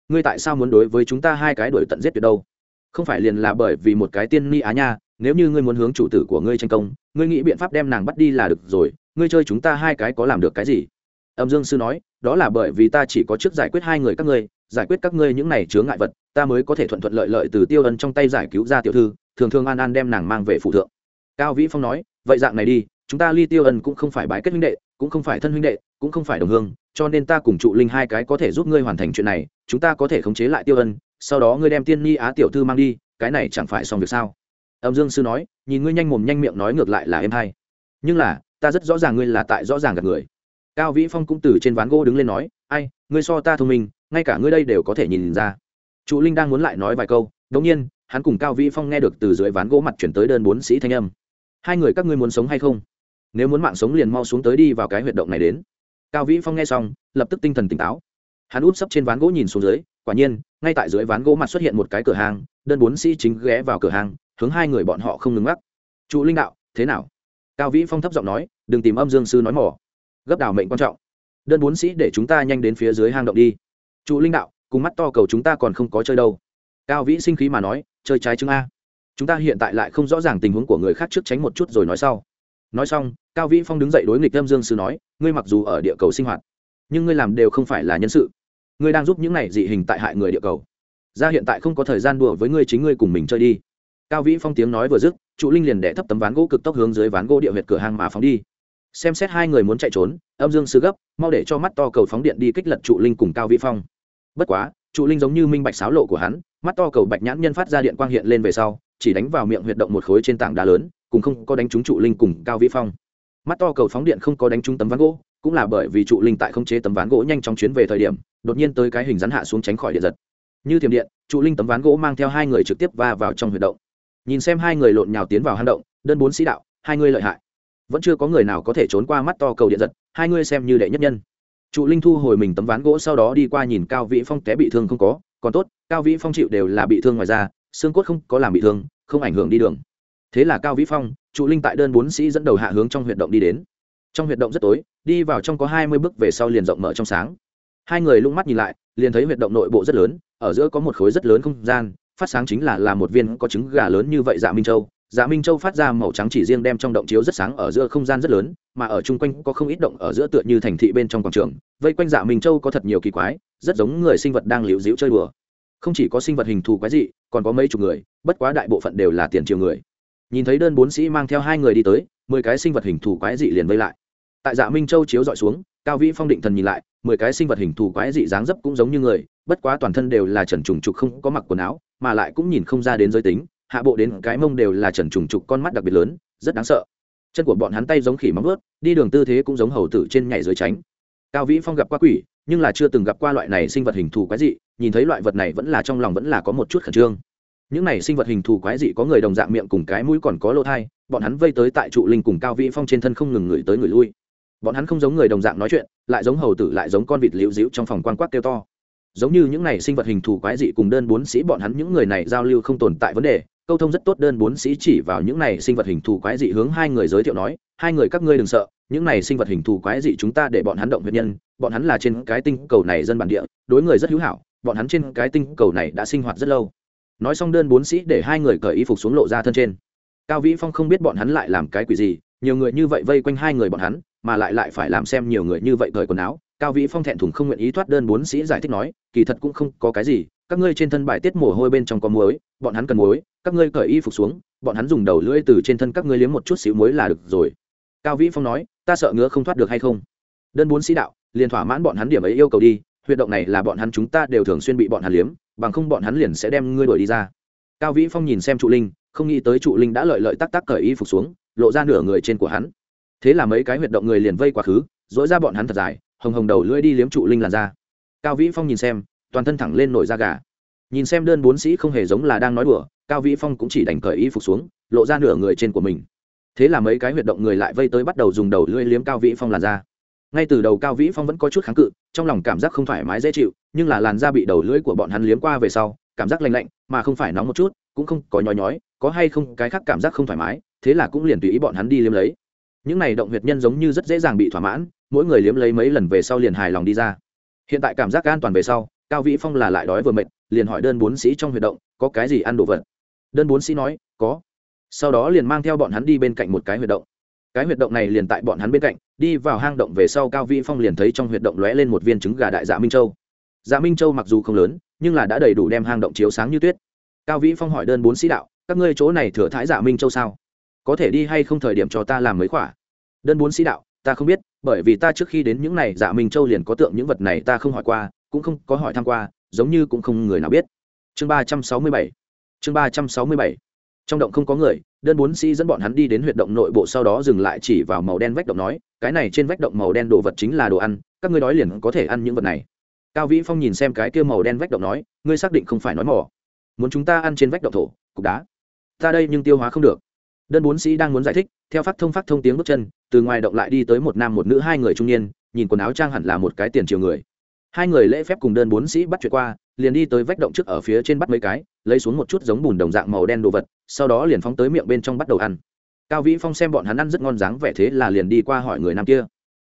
Ngươi tại sao muốn đối với chúng ta hai cái đổi tận giết tuyệt đâu? Không phải liền là bởi vì một cái tiên ni á nha, nếu như ngươi muốn hướng chủ tử của ngươi tranh công, ngươi nghĩ biện pháp đem nàng bắt đi là được rồi, ngươi chơi chúng ta hai cái có làm được cái gì? Âm dương sư nói, đó là bởi vì ta chỉ có trước giải quyết hai người các ngươi, giải quyết các ngươi những này chướng ngại vật, ta mới có thể thuận thuận lợi lợi từ tiêu ân trong tay giải cứu ra tiểu thư, thường thường an an đem nàng mang về phụ thượng. Cao vĩ phong nói, vậy dạng này đi, chúng ta ly tiêu ân cũng không phải bái kết huynh đệ, cũng không phải thân huynh đệ, cũng không phải đồng hương, cho nên ta cùng trụ linh hai cái có thể giúp ngươi hoàn thành chuyện này, chúng ta có thể khống chế lại tiêu ân sau đó ngươi đem tiên ni á tiểu thư mang đi, cái này chẳng phải xong việc sao? Âm dương sư nói, nhìn ngươi nhanh mồm nhanh miệng nói ngược lại là em hay. Nhưng là, ta rất rõ ràng ngươi là tại rõ ràng gặp người. Cao vĩ phong cũng từ trên ván gỗ đứng lên nói, ai, ngươi so ta thông minh, ngay cả ngươi đây đều có thể nhìn ra. Trụ linh đang muốn lại nói vài câu đống nhiên, hắn cùng cao vĩ phong nghe được từ dưới ván gỗ mặt chuyển tới đơn bốn sĩ thanh âm. Hai người các ngươi muốn sống hay không? Nếu muốn mạng sống liền mau xuống tới đi vào cái huyệt động này đến. Cao vĩ phong nghe xong, lập tức tinh thần tỉnh táo. Hắn út sấp trên ván gỗ nhìn xuống dưới quả nhiên, ngay tại dưới ván gỗ mặt xuất hiện một cái cửa hàng, đơn bốn sĩ chính ghé vào cửa hàng, hướng hai người bọn họ không ngừng mắc trụ linh đạo, thế nào? Cao vĩ phong thấp giọng nói, đừng tìm âm dương sư nói mỏ gấp đảo mệnh quan trọng. Đơn bốn sĩ để chúng ta nhanh đến phía dưới hang động đi. Trụ linh đạo, cùng mắt to cầu chúng ta còn không có chơi đâu. Cao vĩ sinh khí mà nói, chơi trái chứng a. Chúng ta hiện tại lại không rõ ràng tình huống của người khác trước tránh một chút rồi nói sau. Nói xong, cao vĩ phong đứng dậy đối nghịch âm dương sư nói, ngươi mặc dù ở địa cầu sinh hoạt, nhưng ngươi làm đều không phải là nhân sự ngươi đang giúp những này dị hình tại hại người địa cầu. Ra hiện tại không có thời gian đùa với ngươi, chính ngươi cùng mình chơi đi. Cao vĩ phong tiếng nói vừa dứt, trụ linh liền đẻ thấp tấm ván gỗ cực tốc hướng dưới ván gỗ địa huyệt cửa hàng mà phóng đi. Xem xét hai người muốn chạy trốn, âm dương sư gấp, mau để cho mắt to cầu phóng điện đi kích lật trụ linh cùng cao vĩ phong. Bất quá, trụ linh giống như minh bạch sáo lộ của hắn, mắt to cầu bạch nhãn nhân phát ra điện quang hiện lên về sau, chỉ đánh vào miệng huyệt động một khối trên tảng đá lớn cùng không có đánh trúng trụ linh cùng cao vĩ phong. Mắt to cầu phóng điện không có đánh trúng tấm ván gỗ, cũng là bởi vì trụ linh tại không chế tấm ván gỗ nhanh trong chuyến về thời điểm đột nhiên tới cái hình rắn hạ xuống tránh khỏi điện giật. Như thiểm điện, trụ linh tấm ván gỗ mang theo hai người trực tiếp va vào trong huyệt động. Nhìn xem hai người lộn nhào tiến vào hang động, đơn bốn sĩ đạo, hai người lợi hại. Vẫn chưa có người nào có thể trốn qua mắt to cầu điện giật, hai người xem như đệ nhất nhân. Trụ linh thu hồi mình tấm ván gỗ sau đó đi qua nhìn cao vĩ phong té bị thương không có, còn tốt, cao vĩ phong chịu đều là bị thương ngoài ra xương cốt không có làm bị thương, không ảnh hưởng đi đường. Thế là cao vĩ phong, trụ linh tại đơn bốn sĩ dẫn đầu hạ hướng trong huyệt động đi đến. Trong huyệt động rất tối, đi vào trong có hai mươi bước về sau liền rộng mở trong sáng hai người lung mắt nhìn lại, liền thấy huyệt động nội bộ rất lớn, ở giữa có một khối rất lớn không gian, phát sáng chính là là một viên có trứng gà lớn như vậy dạ minh châu. Dạ minh châu phát ra màu trắng chỉ riêng đem trong động chiếu rất sáng ở giữa không gian rất lớn, mà ở chung quanh có không ít động ở giữa tựa như thành thị bên trong quảng trường, vây quanh dạ minh châu có thật nhiều kỳ quái, rất giống người sinh vật đang liễu dĩu chơi đùa. Không chỉ có sinh vật hình thù quái dị, còn có mấy chục người, bất quá đại bộ phận đều là tiền triều người. Nhìn thấy đơn bốn sĩ mang theo hai người đi tới, mười cái sinh vật hình thù quái dị liền vây lại. Tại dạ minh châu chiếu dọi xuống, cao vĩ phong định thần nhìn lại mười cái sinh vật hình thù quái dị dáng dấp cũng giống như người, bất quá toàn thân đều là trần trùng trục không có mặc quần áo, mà lại cũng nhìn không ra đến giới tính, hạ bộ đến cái mông đều là trần trùng trục con mắt đặc biệt lớn, rất đáng sợ. Chân của bọn hắn tay giống khỉ móng ướt đi đường tư thế cũng giống hầu tử trên nhảy dưới tránh. Cao vĩ phong gặp qua quỷ, nhưng là chưa từng gặp qua loại này sinh vật hình thù quái dị, nhìn thấy loại vật này vẫn là trong lòng vẫn là có một chút khẩn trương. Những này sinh vật hình thù quái dị có người đồng dạng miệng cùng cái mũi còn có lỗ thai, bọn hắn vây tới tại trụ linh cùng cao vĩ phong trên thân không ngừng ngửi tới người lui bọn hắn không giống người đồng dạng nói chuyện, lại giống hầu tử, lại giống con vịt liễu dĩu trong phòng quan quát kêu to. Giống như những này sinh vật hình thù quái dị cùng đơn bốn sĩ, bọn hắn những người này giao lưu không tồn tại vấn đề. Câu thông rất tốt, đơn bốn sĩ chỉ vào những này sinh vật hình thù quái dị hướng hai người giới thiệu nói, hai người các ngươi đừng sợ, những này sinh vật hình thù quái dị chúng ta để bọn hắn động huyết nhân. Bọn hắn là trên cái tinh cầu này dân bản địa, đối người rất hữu hảo. Bọn hắn trên cái tinh cầu này đã sinh hoạt rất lâu. Nói xong, đơn bốn sĩ để hai người cởi y phục xuống lộ ra thân trên. Cao vĩ phong không biết bọn hắn lại làm cái quỷ gì, nhiều người như vậy vây quanh hai người bọn hắn mà lại lại phải làm xem nhiều người như vậy cởi quần áo, cao vĩ phong thẹn thùng không nguyện ý thoát đơn bốn sĩ giải thích nói, kỳ thật cũng không có cái gì, các ngươi trên thân bài tiết mồ hôi bên trong có muối, bọn hắn cần muối, các ngươi cởi y phục xuống, bọn hắn dùng đầu lưỡi từ trên thân các ngươi liếm một chút xíu muối là được rồi. Cao vĩ phong nói, ta sợ ngứa không thoát được hay không? Đơn bốn sĩ đạo, liền thỏa mãn bọn hắn điểm ấy yêu cầu đi, huyệt động này là bọn hắn chúng ta đều thường xuyên bị bọn hắn liếm, bằng không bọn hắn liền sẽ đem ngươi đuổi đi ra. Cao vĩ phong nhìn xem trụ linh, không nghĩ tới trụ linh đã lợi lợi tắc tắc cởi y phục xuống, lộ ra nửa người trên của hắn thế là mấy cái huyệt động người liền vây quá khứ dỗi ra bọn hắn thật dài, hồng hồng đầu lưỡi đi liếm trụ linh làn da. cao vĩ phong nhìn xem, toàn thân thẳng lên nổi da gà. Nhìn xem đơn bốn sĩ không hề giống là đang nói đùa, cao vĩ phong cũng chỉ đành cởi y phục xuống, lộ ra nửa người trên của mình. Thế là mấy cái huyệt động người lại vây tới bắt đầu dùng đầu lưỡi liếm cao vĩ phong làn da. Ngay từ đầu cao vĩ phong vẫn có chút kháng cự, trong lòng cảm giác không thoải mái dễ chịu, nhưng là làn da bị đầu lưỡi của bọn hắn liếm qua về sau, cảm giác lạnh lạnh, mà không phải nóng một chút, cũng không có nhói nhói, có hay không cái khác cảm giác không thoải mái, thế là cũng liền tùy ý bọn hắn đi liếm lấy những này động huyệt nhân giống như rất dễ dàng bị thỏa mãn, mỗi người liếm lấy mấy lần về sau liền hài lòng đi ra. Hiện tại cảm giác an toàn về sau, cao vĩ phong là lại đói vừa mệt, liền hỏi đơn bốn sĩ trong huyệt động, có cái gì ăn đồ vật? Đơn bốn sĩ nói, có. Sau đó liền mang theo bọn hắn đi bên cạnh một cái huyệt động. Cái huyệt động này liền tại bọn hắn bên cạnh, đi vào hang động về sau cao vĩ phong liền thấy trong huyệt động lóe lên một viên trứng gà đại dạ minh châu. Dạ minh châu mặc dù không lớn, nhưng là đã đầy đủ đem hang động chiếu sáng như tuyết. Cao vĩ phong hỏi đơn bốn sĩ đạo, các ngươi chỗ này thừa thái dạ minh châu sao? Có thể đi hay không thời điểm cho ta làm mấy khỏa? Đơn bốn sĩ đạo, ta không biết, bởi vì ta trước khi đến những này dạ minh châu liền có tượng những vật này ta không hỏi qua, cũng không có hỏi tham q u a giống như cũng không người nào biết. Chương ba trăm sáu mươi bảy, chương ba trăm sáu mươi bảy. Trong động không có người, đơn bốn sĩ dẫn bọn hắn đi đến huyệt động nội bộ sau đó dừng lại chỉ vào màu đen vách động nói, cái này trên vách động màu đen đồ vật chính là đồ ăn, các ngươi nói liền có thể ăn những vật này. Cao vĩ phong nhìn xem cái kia màu đen vách động nói, ngươi xác định không phải nói mỏ. Muốn chúng ta ăn trên vách động thổ, cục đá. Ta đây nhưng tiêu hóa không được đơn bốn sĩ đang muốn giải thích, theo phát thông phát thông tiếng bước chân, từ ngoài động lại đi tới một nam một nữ hai người trung niên, nhìn quần áo trang hẳn là một cái tiền chiều người. Hai người lễ phép cùng đơn bốn sĩ bắt chuyện qua, liền đi tới vách động trước ở phía trên bắt mấy cái, lấy xuống một chút giống bùn đồng dạng màu đen đồ vật, sau đó liền phóng tới miệng bên trong bắt đầu ăn. Cao vĩ phong xem bọn hắn ăn rất ngon dáng vẻ thế là liền đi qua hỏi người nam kia.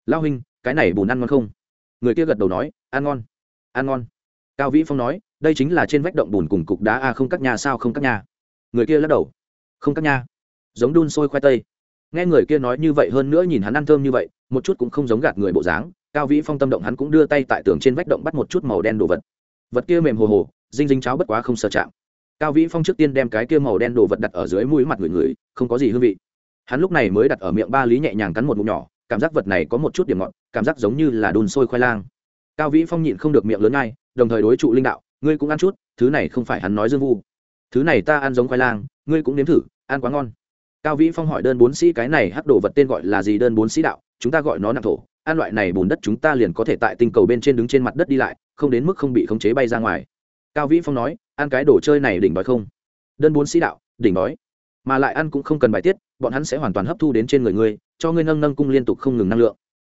Lao huynh, cái này bùn ăn ngon không? Người kia gật đầu nói, ăn ngon ăn ngon. Cao vĩ phong nói, đây chính là trên vách động bùn cùng cục đá a không các nhà sao không các nhà người kia lắc đầu, không các nhà giống đun sôi khoai tây. Nghe người kia nói như vậy hơn nữa nhìn hắn ăn thơm như vậy, một chút cũng không giống gạt người bộ dáng, cao vĩ phong tâm động hắn cũng đưa tay tại tường trên vách động bắt một chút màu đen đồ vật. Vật kia mềm hồ hồ, dinh dinh cháo bất quá không sợ chạm. Cao vĩ phong trước tiên đem cái kia màu đen đồ vật đặt ở dưới mũi mặt người người, không có gì hương vị. Hắn lúc này mới đặt ở miệng ba lý nhẹ nhàng cắn một mụ nhỏ, cảm giác vật này có một chút điểm ngọt, cảm giác giống như là đun sôi khoai lang. Cao vĩ phong nhịn không được miệng lớn ngay, đồng thời đối trụ linh đạo, ngươi cũng ăn chút, thứ này không phải hắn nói dương vu. Thứ này ta ăn giống khoai lang, ngươi cũng nếm thử, ăn quá ngon cao vĩ phong hỏi đơn bốn sĩ cái này hắc đồ vật tên gọi là gì? Đơn bốn sĩ đạo, chúng ta gọi nó nặng thổ. An loại này bùn đất chúng ta liền có thể tại tinh cầu bên trên đứng trên mặt đất đi lại, không đến mức không bị khống chế bay ra ngoài. Cao vĩ phong nói, ăn cái đồ chơi này đỉnh đói không? Đơn bốn sĩ đạo, đỉnh đói. Mà lại ăn cũng không cần bài tiết, bọn hắn sẽ hoàn toàn hấp thu đến trên người ngươi, cho ngươi nâng nâng cung liên tục không ngừng năng lượng.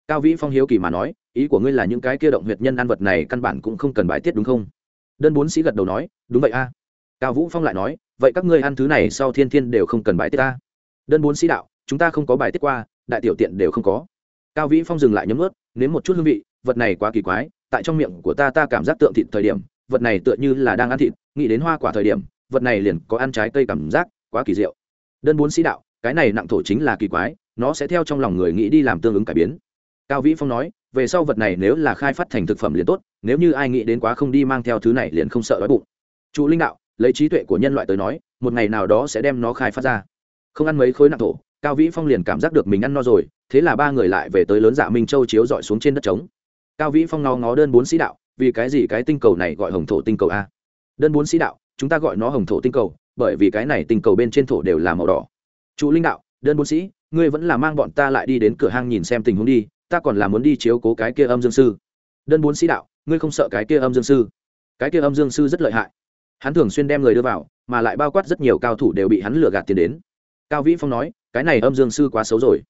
Cao vĩ phong hiếu kỳ mà nói, ý của ngươi là những cái kia động huyệt nhân ăn vật này căn bản cũng không cần bài tiết đúng không? Đơn bốn sĩ gật đầu nói, đúng vậy a. Cao vũ phong lại nói, vậy các ngươi ăn thứ này sau thiên thiên đều không cần bài tiết ta đơn bốn sĩ đạo, chúng ta không có bài tiết qua, đại tiểu tiện đều không có. Cao vĩ phong dừng lại nhấm ướt nếm một chút hương vị, vật này quá kỳ quái, tại trong miệng của ta ta cảm giác tượng thịt thời điểm, vật này tựa như là đang ăn thịt, nghĩ đến hoa quả thời điểm, vật này liền có ăn trái cây cảm giác, quá kỳ diệu. Đơn bốn sĩ đạo, cái này nặng thổ chính là kỳ quái, nó sẽ theo trong lòng người nghĩ đi làm tương ứng cải biến. Cao vĩ phong nói, về sau vật này nếu là khai phát thành thực phẩm liền tốt, nếu như ai nghĩ đến quá không đi mang theo thứ này liền không sợ đói bụng. Chủ linh đạo, lấy trí tuệ của nhân loại tới nói, một ngày nào đó sẽ đem nó khai phát ra không ăn mấy khối nặng thổ, cao vĩ phong liền cảm giác được mình ăn no rồi, thế là ba người lại về tới lớn dạ minh châu chiếu dọi xuống trên đất trống. Cao vĩ phong ngó ngó đơn bốn sĩ đạo, vì cái gì cái tinh cầu này gọi hồng thổ tinh cầu a? Đơn bốn sĩ đạo, chúng ta gọi nó hồng thổ tinh cầu, bởi vì cái này tinh cầu bên trên thổ đều là màu đỏ. Chủ linh đạo, đơn bốn sĩ, ngươi vẫn là mang bọn ta lại đi đến cửa hang nhìn xem tình huống đi, ta còn là muốn đi chiếu cố cái kia âm dương sư. Đơn bốn sĩ đạo, ngươi không sợ cái kia âm dương sư? Cái kia âm dương sư rất lợi hại. Hắn thường xuyên đem người đưa vào, mà lại bao quát rất nhiều cao thủ đều bị hắn lừa gạt tiền đến cao vĩ phong nói, cái này âm dương sư quá xấu rồi.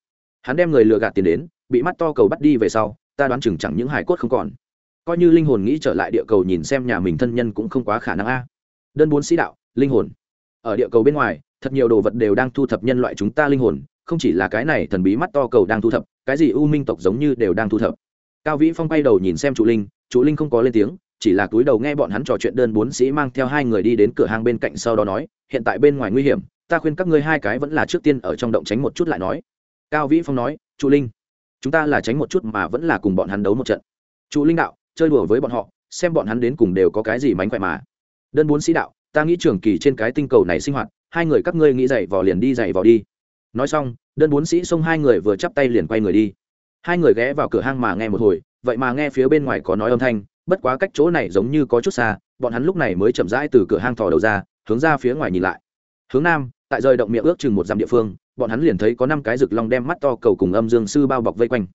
Hắn đem người lừa gạt tiền đến, bị mắt to cầu bắt đi về sau, ta đoán chừng chẳng những hải cốt không còn. Coi như linh hồn nghĩ trở lại địa cầu nhìn xem nhà mình thân nhân cũng không quá khả năng a. Đơn bốn sĩ đạo, linh hồn. Ở địa cầu bên ngoài, thật nhiều đồ vật đều đang thu thập nhân loại chúng ta linh hồn, không chỉ là cái này thần bí mắt to cầu đang thu thập, cái gì u minh tộc giống như đều đang thu thập. Cao vĩ phong bay đầu nhìn xem chủ linh chủ linh không có lên tiếng, chỉ là túi đầu nghe bọn hắn trò chuyện, đơn bốn sĩ mang theo hai người đi đến cửa hàng bên cạnh sau đó nói, hiện tại bên ngoài nguy hiểm ta khuyên các ngươi hai cái vẫn là trước tiên ở trong động tránh một chút lại nói. Cao vĩ phong nói trụ linh, chúng ta là tránh một chút mà vẫn là cùng bọn hắn đấu một trận. Trụ linh đạo, chơi đùa với bọn họ, xem bọn hắn đến cùng đều có cái gì mánh khỏe mà. Đơn bốn sĩ đạo, ta nghĩ trường kỳ trên cái tinh cầu này sinh hoạt, hai người các ngươi nghĩ dậy vò liền đi dậy vò đi. Nói xong, đơn bốn sĩ xông hai người vừa chắp tay liền quay người đi. Hai người ghé vào cửa hang mà nghe một hồi, vậy mà nghe phía bên ngoài có nói âm thanh, bất quá cách chỗ này giống như có chút xa, bọn hắn lúc này mới chậm rãi từ cửa hang thò đầu ra, hướng ra phía ngoài nhìn lại hướng nam, tại rời động miệng ước chừng một dặm địa phương, bọn hắn liền thấy có năm cái rực long đem mắt to cầu cùng âm dương sư bao bọc vây quanh.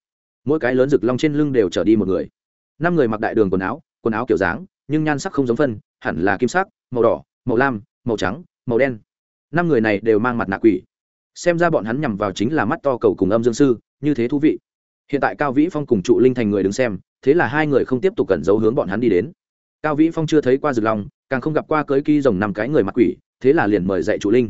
Mỗi cái lớn rực long trên lưng đều trở đi một người. Năm người mặc đại đường quần áo quần áo kiểu dáng, nhưng nhan sắc không giống phân, hẳn là kim sắc, màu đỏ, màu lam, màu trắng, màu đen. Năm người này đều mang mặt nạ quỷ. Xem ra bọn hắn nhằm vào chính là mắt to cầu cùng âm dương sư, như thế thú vị. Hiện tại cao vĩ phong cùng trụ linh thành người đứng xem, thế là hai người không tiếp tục cẩn giấu hướng bọn hắn đi đến. Cao vĩ phong chưa thấy qua rực long, càng không gặp qua cưới kỳ rồng năm cái người mặc quỷ thế là liền mời dạy trụ linh.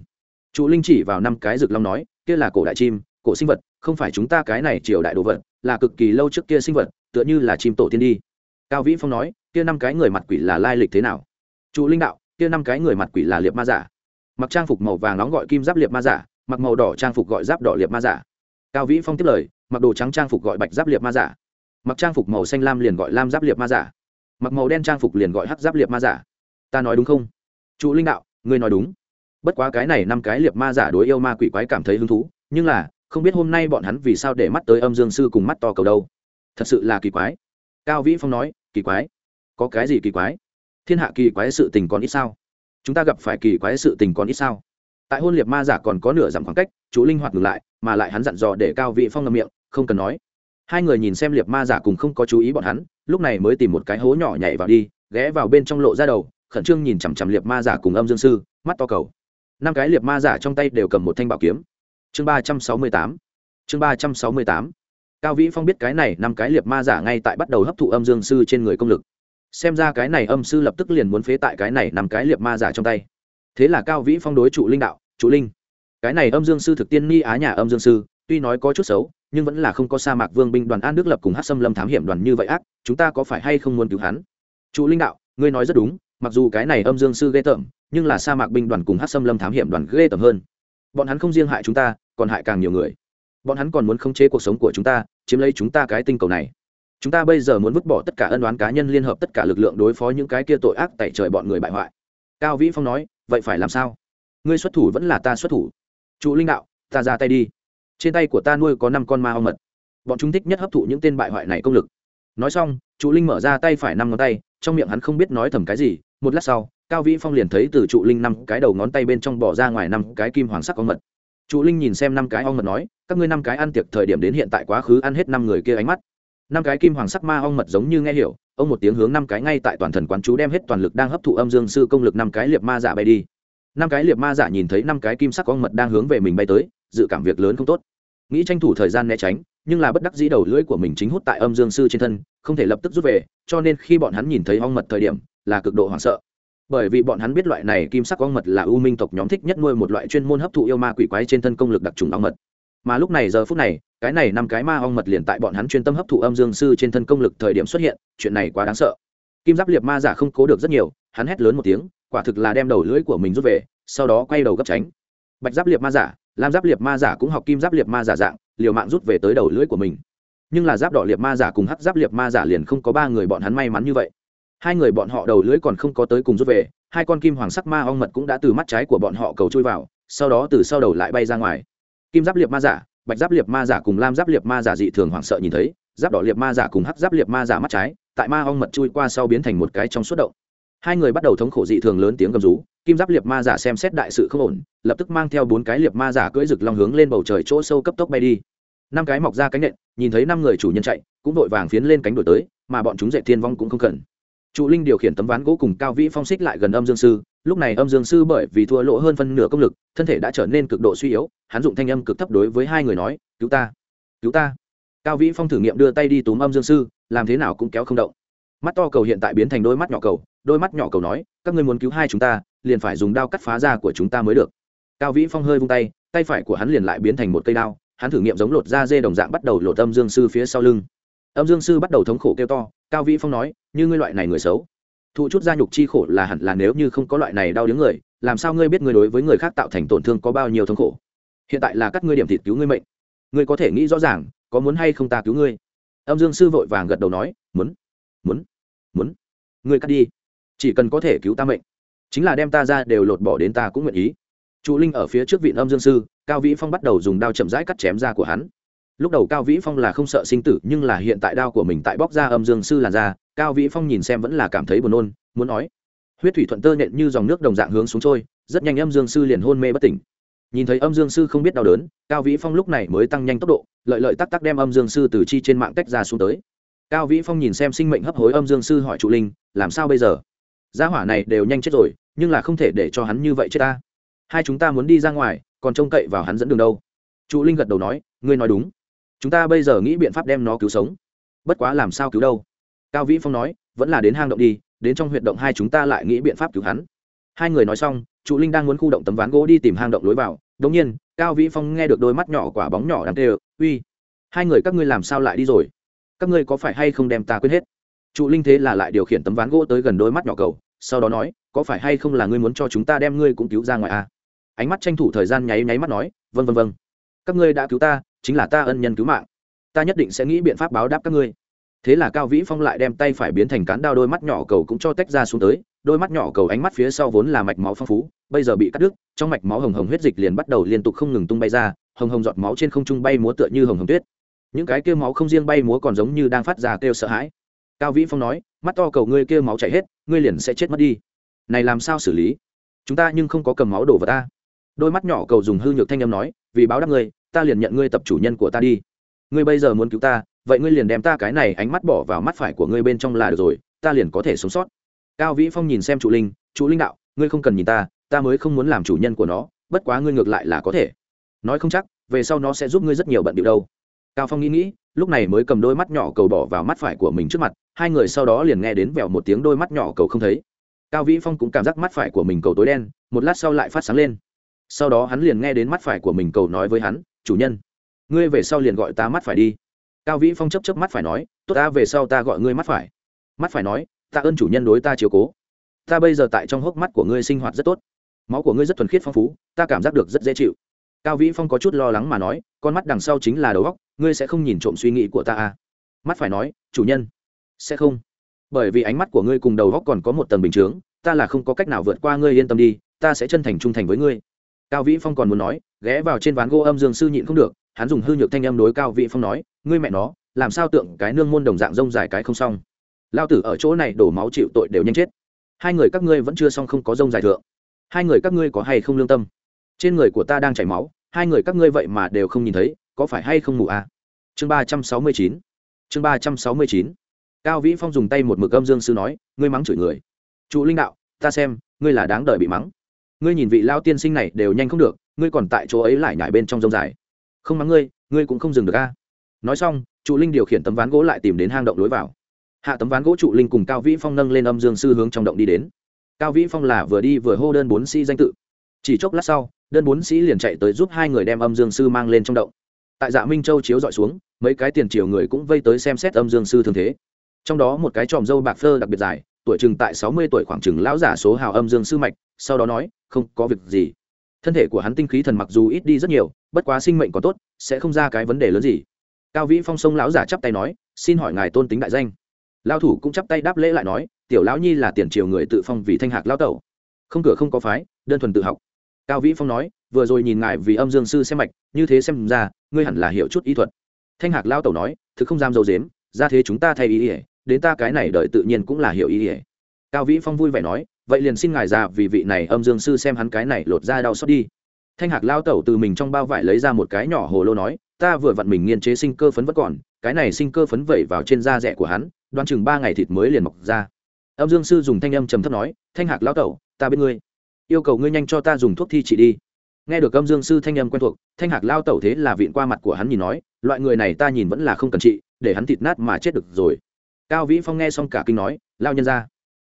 Trụ linh chỉ vào năm cái rực long nói, kia là cổ đại chim, cổ sinh vật, không phải chúng ta cái này triều đại đồ vật, là cực kỳ lâu trước kia sinh vật, tựa như là chim tổ tiên đi. Cao vĩ phong nói, kia năm cái người mặt quỷ là lai lịch thế nào? Trụ linh đạo, kia năm cái người mặt quỷ là liệp ma giả. Mặc trang phục màu vàng nóng gọi kim giáp liệp ma giả, mặc màu đỏ trang phục gọi giáp đỏ liệp ma giả. Cao vĩ phong tiếp lời, mặc đồ trắng trang phục gọi bạch giáp liệp ma giả. Mặc trang phục màu xanh lam liền gọi lam giáp liệp ma giả. Mặc màu đen trang phục liền gọi hắc giáp liệp ma giả. Ta nói đúng không? Trụ linh đạo ngươi nói đúng. Bất quá cái này năm cái liệt ma giả đối yêu ma quỷ quái cảm thấy hứng thú, nhưng là, không biết hôm nay bọn hắn vì sao để mắt tới âm dương sư cùng mắt to cầu đâu. Thật sự là kỳ quái. Cao vĩ phong nói, kỳ quái? Có cái gì kỳ quái? Thiên hạ kỳ quái sự tình còn ít sao? Chúng ta gặp phải kỳ quái sự tình còn ít sao? Tại hôn liệt ma giả còn có nửa dặm khoảng cách, chú linh hoạt ngừng lại, mà lại hắn dặn dò để cao vị phong ngậm miệng, không cần nói. Hai người nhìn xem liệt ma giả cùng không có chú ý bọn hắn, lúc này mới tìm một cái hố nhỏ nhảy vào đi, ghé vào bên trong lộ ra đầu khẩn trương nhìn chằm chằm liệt ma giả cùng âm dương sư, mắt to cầu. Năm cái liệt ma giả trong tay đều cầm một thanh bảo kiếm. Chương ba trăm sáu mươi tám. Chương ba trăm sáu mươi tám. Cao vĩ phong biết cái này, năm cái liệt ma giả ngay tại bắt đầu hấp thụ âm dương sư trên người công lực. Xem ra cái này âm sư lập tức liền muốn phế tại cái này năm cái liệt ma giả trong tay. Thế là cao vĩ phong đối trụ linh đạo, trụ linh, cái này âm dương sư thực tiên ni á nhà âm dương sư, tuy nói có chút xấu, nhưng vẫn là không có sa mạc vương binh đoàn an đức lập cùng hát xâm lâm thám hiểm đoàn như vậy ác, chúng ta có phải hay không muốn cứu hắn? Trụ linh đạo, ngươi nói rất đúng mặc dù cái này âm dương sư ghê tởm, nhưng là sa mạc binh đoàn cùng hát xâm lâm thám hiểm đoàn ghê tởm hơn. Bọn hắn không riêng hại chúng ta, còn hại càng nhiều người. Bọn hắn còn muốn khống chế cuộc sống của chúng ta, chiếm lấy chúng ta cái tinh cầu này. Chúng ta bây giờ muốn vứt bỏ tất cả ân đoán cá nhân liên hợp tất cả lực lượng đối phó những cái kia tội ác tại trời bọn người bại hoại. Cao vĩ phong nói, vậy phải làm sao? Ngươi xuất thủ vẫn là ta xuất thủ. Trụ linh đạo, ta ra tay đi. Trên tay của ta nuôi có năm con ma ong mật. Bọn chúng thích nhất hấp thụ những tên bại hoại này công lực. Nói xong trụ linh mở ra tay phải năm ngón tay, trong miệng hắn không biết nói thầm cái gì một lát sau, cao vĩ phong liền thấy từ trụ linh năm cái đầu ngón tay bên trong bỏ ra ngoài năm cái kim hoàng sắc ong mật. Trụ linh nhìn xem năm cái ong mật nói, các ngươi năm cái ăn tiệc thời điểm đến hiện tại quá khứ ăn hết năm người kia ánh mắt. Năm cái kim hoàng sắc ma ong mật giống như nghe hiểu, ông một tiếng hướng năm cái ngay tại toàn thần quán chú đem hết toàn lực đang hấp thụ âm dương sư công lực năm cái liệt ma giả bay đi. Năm cái liệt ma giả nhìn thấy năm cái kim sắc ong mật đang hướng về mình bay tới, dự cảm việc lớn không tốt. Nghĩ tranh thủ thời gian né tránh, nhưng là bất đắc dĩ đầu lưỡi của mình chính hút tại âm dương sư trên thân, không thể lập tức rút về, cho nên khi bọn hắn nhìn thấy ong mật thời điểm là cực độ hoảng sợ. Bởi vì bọn hắn biết loại này kim sắc ong mật là u minh tộc nhóm thích nhất nuôi một loại chuyên môn hấp thụ yêu ma quỷ quái trên thân công lực đặc trùng ong mật. Mà lúc này giờ phút này, cái này năm cái ma ong mật liền tại bọn hắn chuyên tâm hấp thụ âm dương sư trên thân công lực thời điểm xuất hiện, chuyện này quá đáng sợ. Kim giáp liệt ma giả không cố được rất nhiều, hắn hét lớn một tiếng, quả thực là đem đầu lưỡi của mình rút về, sau đó quay đầu gấp tránh. Bạch giáp liệt ma giả, lam giáp liệt ma giả cũng học kim giáp liệt ma giả dạng, liều mạng rút về tới đầu lưỡi của mình. Nhưng là giáp đỏ liệt ma giả cùng hắc giáp liệt ma giả liền không có ba người bọn hắn may mắn như vậy hai người bọn họ đầu lưới còn không có tới cùng rút về, hai con kim hoàng sắc ma ong mật cũng đã từ mắt trái của bọn họ cầu chui vào, sau đó từ sau đầu lại bay ra ngoài. Kim giáp liệp ma giả, bạch giáp liệp ma giả cùng lam giáp liệp ma giả dị thường hoảng sợ nhìn thấy, giáp đỏ liệp ma giả cùng hắc giáp liệp ma giả mắt trái, tại ma ong mật chui qua sau biến thành một cái trong suốt động. Hai người bắt đầu thống khổ dị thường lớn tiếng gầm rú, kim giáp liệp ma giả xem xét đại sự không ổn, lập tức mang theo bốn cái liệp ma giả cưỡi rực long hướng lên bầu trời chỗ sâu cấp tốc bay đi. Năm cái mọc ra cánh nện, nhìn thấy năm người chủ nhân chạy, cũng vội vàng phiến lên cánh đổi tới, mà bọn chúng dậy thiên vong cũng không cần trụ linh điều khiển tấm ván gỗ cùng cao vĩ phong xích lại gần âm dương sư. Lúc này âm dương sư bởi vì thua lỗ hơn phân nửa công lực, thân thể đã trở nên cực độ suy yếu, hắn dụng thanh âm cực thấp đối với hai người nói, cứu ta cứu ta. Cao vĩ phong thử nghiệm đưa tay đi túm âm dương sư, làm thế nào cũng kéo không động. Mắt to cầu hiện tại biến thành đôi mắt nhỏ cầu, đôi mắt nhỏ cầu nói, các ngươi muốn cứu hai chúng ta, liền phải dùng đao cắt phá da của chúng ta mới được. Cao vĩ phong hơi vung tay tay phải của hắn liền lại biến thành một cây đao, hắn thử nghiệm giống lột da dê đồng dạng bắt đầu lột âm dương sư phía sau lưng. Âm dương sư bắt đầu thống khổ kêu to cao vĩ phong nói, như ngươi loại này người xấu thụ chút gia nhục chi khổ là hẳn là nếu như không có loại này đau đứng người, làm sao ngươi biết ngươi đối với người khác tạo thành tổn thương có bao nhiêu thống khổ? Hiện tại là các ngươi điểm thịt cứu ngươi mệnh. Ngươi có thể nghĩ rõ ràng, có muốn hay không ta cứu ngươi? Âm dương sư vội vàng gật đầu nói, muốn muốn muốn. Ngươi cắt đi. Chỉ cần có thể cứu ta mệnh. Chính là đem ta ra đều lột bỏ đến ta cũng nguyện ý. Trụ linh ở phía trước vị âm dương sư, cao vĩ phong bắt đầu dùng đao chậm rãi cắt chém ra của hắn lúc đầu cao vĩ phong là không sợ sinh tử, nhưng là hiện tại đao của mình tại bóc ra âm dương sư làn ra, cao vĩ phong nhìn xem vẫn là cảm thấy buồn nôn, muốn nói, huyết thủy thuận tơ nện như dòng nước đồng dạng hướng xuống trôi, rất nhanh âm dương sư liền hôn mê bất tỉnh. Nhìn thấy âm dương sư không biết đau đớn, cao vĩ phong lúc này mới tăng nhanh tốc độ, lợi lợi tắc tắc đem âm dương sư từ chi trên mạng tách ra xuống tới. Cao vĩ phong nhìn xem sinh mệnh hấp hối âm dương sư hỏi trụ linh, làm sao bây giờ? Gia hỏa này đều nhanh chết rồi, nhưng là không thể để cho hắn như vậy chết ta. Hai chúng ta muốn đi ra ngoài, còn trông cậy vào hắn dẫn đường đâu. Trụ linh gật đầu nói, ngươi nói đúng chúng ta bây giờ nghĩ biện pháp đem nó cứu sống. Bất quá làm sao cứu đâu? Cao vĩ phong nói, vẫn là đến hang động đi, đến trong huyệt động hai chúng ta lại nghĩ biện pháp cứu hắn. Hai người nói xong, trụ linh đang muốn khu động tấm ván gỗ đi tìm hang động lối vào. Đống nhiên, cao vĩ phong nghe được đôi mắt nhỏ quả bóng nhỏ đang tê uy, hai người các ngươi làm sao lại đi rồi? Các ngươi có phải hay không đem ta quên hết? Trụ linh thế là lại điều khiển tấm ván gỗ tới gần đôi mắt nhỏ cầu sau đó nói, có phải hay không là ngươi muốn cho chúng ta đem ngươi cũng cứu ra ngoài à? ánh mắt tranh thủ thời gian nháy nháy mắt nói vân vân vân các ngươi đã cứu ta chính là ta ân nhân cứu mạng. Ta nhất định sẽ nghĩ biện pháp báo đáp các ngươi. Thế là cao vĩ phong lại đem tay phải biến thành cán đao đôi mắt nhỏ cầu cũng cho tách ra xuống tới, đôi mắt nhỏ cầu ánh mắt phía sau vốn là mạch máu phong phú, bây giờ bị cắt đứt, trong mạch máu hồng hồng huyết dịch liền bắt đầu liên tục không ngừng tung bay ra, hồng hồng giọt máu trên không trung bay múa tựa như hồng hồng tuyết. Những cái kêu máu không riêng bay múa còn giống như đang phát ra kêu sợ hãi. Cao vĩ phong nói, mắt to cầu ngươi kêu máu chảy hết, ngươi liền sẽ chết mất đi. Này làm sao xử lý? Chúng ta nhưng không có cầm máu đổ vào ta. Đôi mắt nhỏ cầu dùng hư nhược thanh âm nói, vì báo đáp ngươi ta liền nhận ngươi tập chủ nhân của ta đi. Ngươi bây giờ muốn cứu ta, vậy ngươi liền đem ta cái này ánh mắt bỏ vào mắt phải của ngươi bên trong là được rồi, ta liền có thể sống sót. Cao vĩ phong nhìn xem chủ linh chủ linh đạo, ngươi không cần nhìn ta ta mới không muốn làm chủ nhân của nó, bất quá ngươi ngược lại là có thể. Nói không chắc, về sau nó sẽ giúp ngươi rất nhiều bận điệu đâu. Cao phong nghĩ nghĩ, lúc này mới cầm đôi mắt nhỏ cầu bỏ vào mắt phải của mình trước mặt, hai người sau đó liền nghe đến vèo một tiếng đôi mắt nhỏ cầu không thấy. Cao vĩ phong cũng cảm giác mắt phải của mình cầu tối đen, một lát sau lại phát sáng lên. Sau đó hắn liền nghe đến mắt phải của mình cầu nói với hắn chủ nhân. Ngươi về sau liền gọi ta mắt phải đi. Cao vĩ phong chấp chấp mắt phải nói, tốt ta, về sau ta gọi ngươi mắt phải. Mắt phải nói ta ơn chủ nhân đối ta chiều cố. Ta bây giờ tại trong hốc mắt của ngươi sinh hoạt rất tốt. Máu của ngươi rất thuần khiết phong phú, ta cảm giác được rất dễ chịu. Cao vĩ phong có chút lo lắng mà nói, con mắt đằng sau chính là đầu góc ngươi sẽ không nhìn trộm suy nghĩ của ta à? Mắt phải nói, chủ nhân, sẽ không. Bởi vì ánh mắt của ngươi cùng đầu góc còn có một tầng bình chướng, ta là không có cách nào vượt qua ngươi yên tâm đi, ta sẽ chân thành trung thành với ngươi cao vĩ phong còn muốn nói, ghé vào trên ván gỗ âm dương sư nhịn không được, hắn dùng hư nhược thanh âm đối cao vĩ phong nói, ngươi mẹ nó, làm sao tượng cái nương môn đồng dạng rông dài cái không xong? Lao tử ở chỗ này đổ máu chịu tội đều nhanh chết. Hai người các ngươi vẫn chưa xong không có rông dài thượng. Hai người các ngươi có hay không lương tâm? Trên người của ta đang chảy máu, hai người các ngươi vậy mà đều không nhìn thấy, có phải hay không ngủ à? chương ba trăm sáu mươi chín. Chương ba trăm sáu mươi chín. Cao vĩ phong dùng tay một mực âm dương sư nói, ngươi mắng chửi người. Trụ linh đạo, ta xem, ngươi là đáng đời bị mắng ngươi nhìn vị lao tiên sinh này đều nhanh không được, ngươi còn tại chỗ ấy lại nhảy bên trong rông dài. Không mắng ngươi ngươi cũng không dừng được a. Nói xong, trụ linh điều khiển tấm ván gỗ lại tìm đến hang động lối vào. Hạ tấm ván gỗ trụ linh cùng cao vĩ phong nâng lên âm dương sư hướng trong động đi đến. Cao vĩ phong là vừa đi vừa hô đơn bốn sĩ danh tự. Chỉ chốc lát sau, đơn bốn sĩ liền chạy tới giúp hai người đem âm dương sư mang lên trong động. Tại dạ minh châu chiếu dọi xuống, mấy cái tiền triều người cũng vây tới xem xét âm dương sư thường thế. Trong đó một cái tròm dâu bạc phơ đặc biệt dài, tuổi chừng tại sáu mươi tuổi khoảng chừng lão giả số hào âm dương sư mạch, sau đó nói không có việc gì. Thân thể của hắn tinh khí thần mặc dù ít đi rất nhiều, bất quá sinh mệnh còn tốt, sẽ không ra cái vấn đề lớn gì. Cao vĩ phong sông lão giả chắp tay nói, xin hỏi ngài tôn tính đại danh. Lao thủ cũng chắp tay đáp lễ lại nói, tiểu lão nhi là tiền triều người tự phong vì thanh hạc lao tẩu. Không cửa không có phái, đơn thuần tự học. Cao vĩ phong nói, vừa rồi nhìn ngài vì âm dương sư xem mạch, như thế xem ra, ngươi hẳn là hiểu chút ý thuật. Thanh hạc lao tẩu nói, thực không dám dâu dếm, ra thế chúng ta thay ý ỉa đến ta cái này đợi tự nhiên cũng là hiểu ý ỉa cao vĩ phong vui vẻ nói vậy liền xin ngài ra vì vị này âm dương sư xem hắn cái này lột ra đau xót đi. Thanh hạc lao tẩu từ mình trong bao vải lấy ra một cái nhỏ hồ lô nói, ta vừa vặn mình nghiên chế sinh cơ phấn vẫn còn, cái này sinh cơ phấn vẩy vào trên da rẻ của hắn, đoán chừng ba ngày thịt mới liền mọc ra. Âm dương sư dùng thanh âm trầm thấp nói, thanh hạc lao tẩu, ta bên ngươi. Yêu cầu ngươi nhanh cho ta dùng thuốc thi trị đi. Nghe được âm dương sư thanh âm quen thuộc, thanh hạc lao tẩu thế là vịn qua mặt của hắn nhìn nói, loại người này ta nhìn vẫn là không cần trị, để hắn thịt nát mà chết được rồi. Cao vĩ phong nghe xong cả kinh nói, lao nhân ra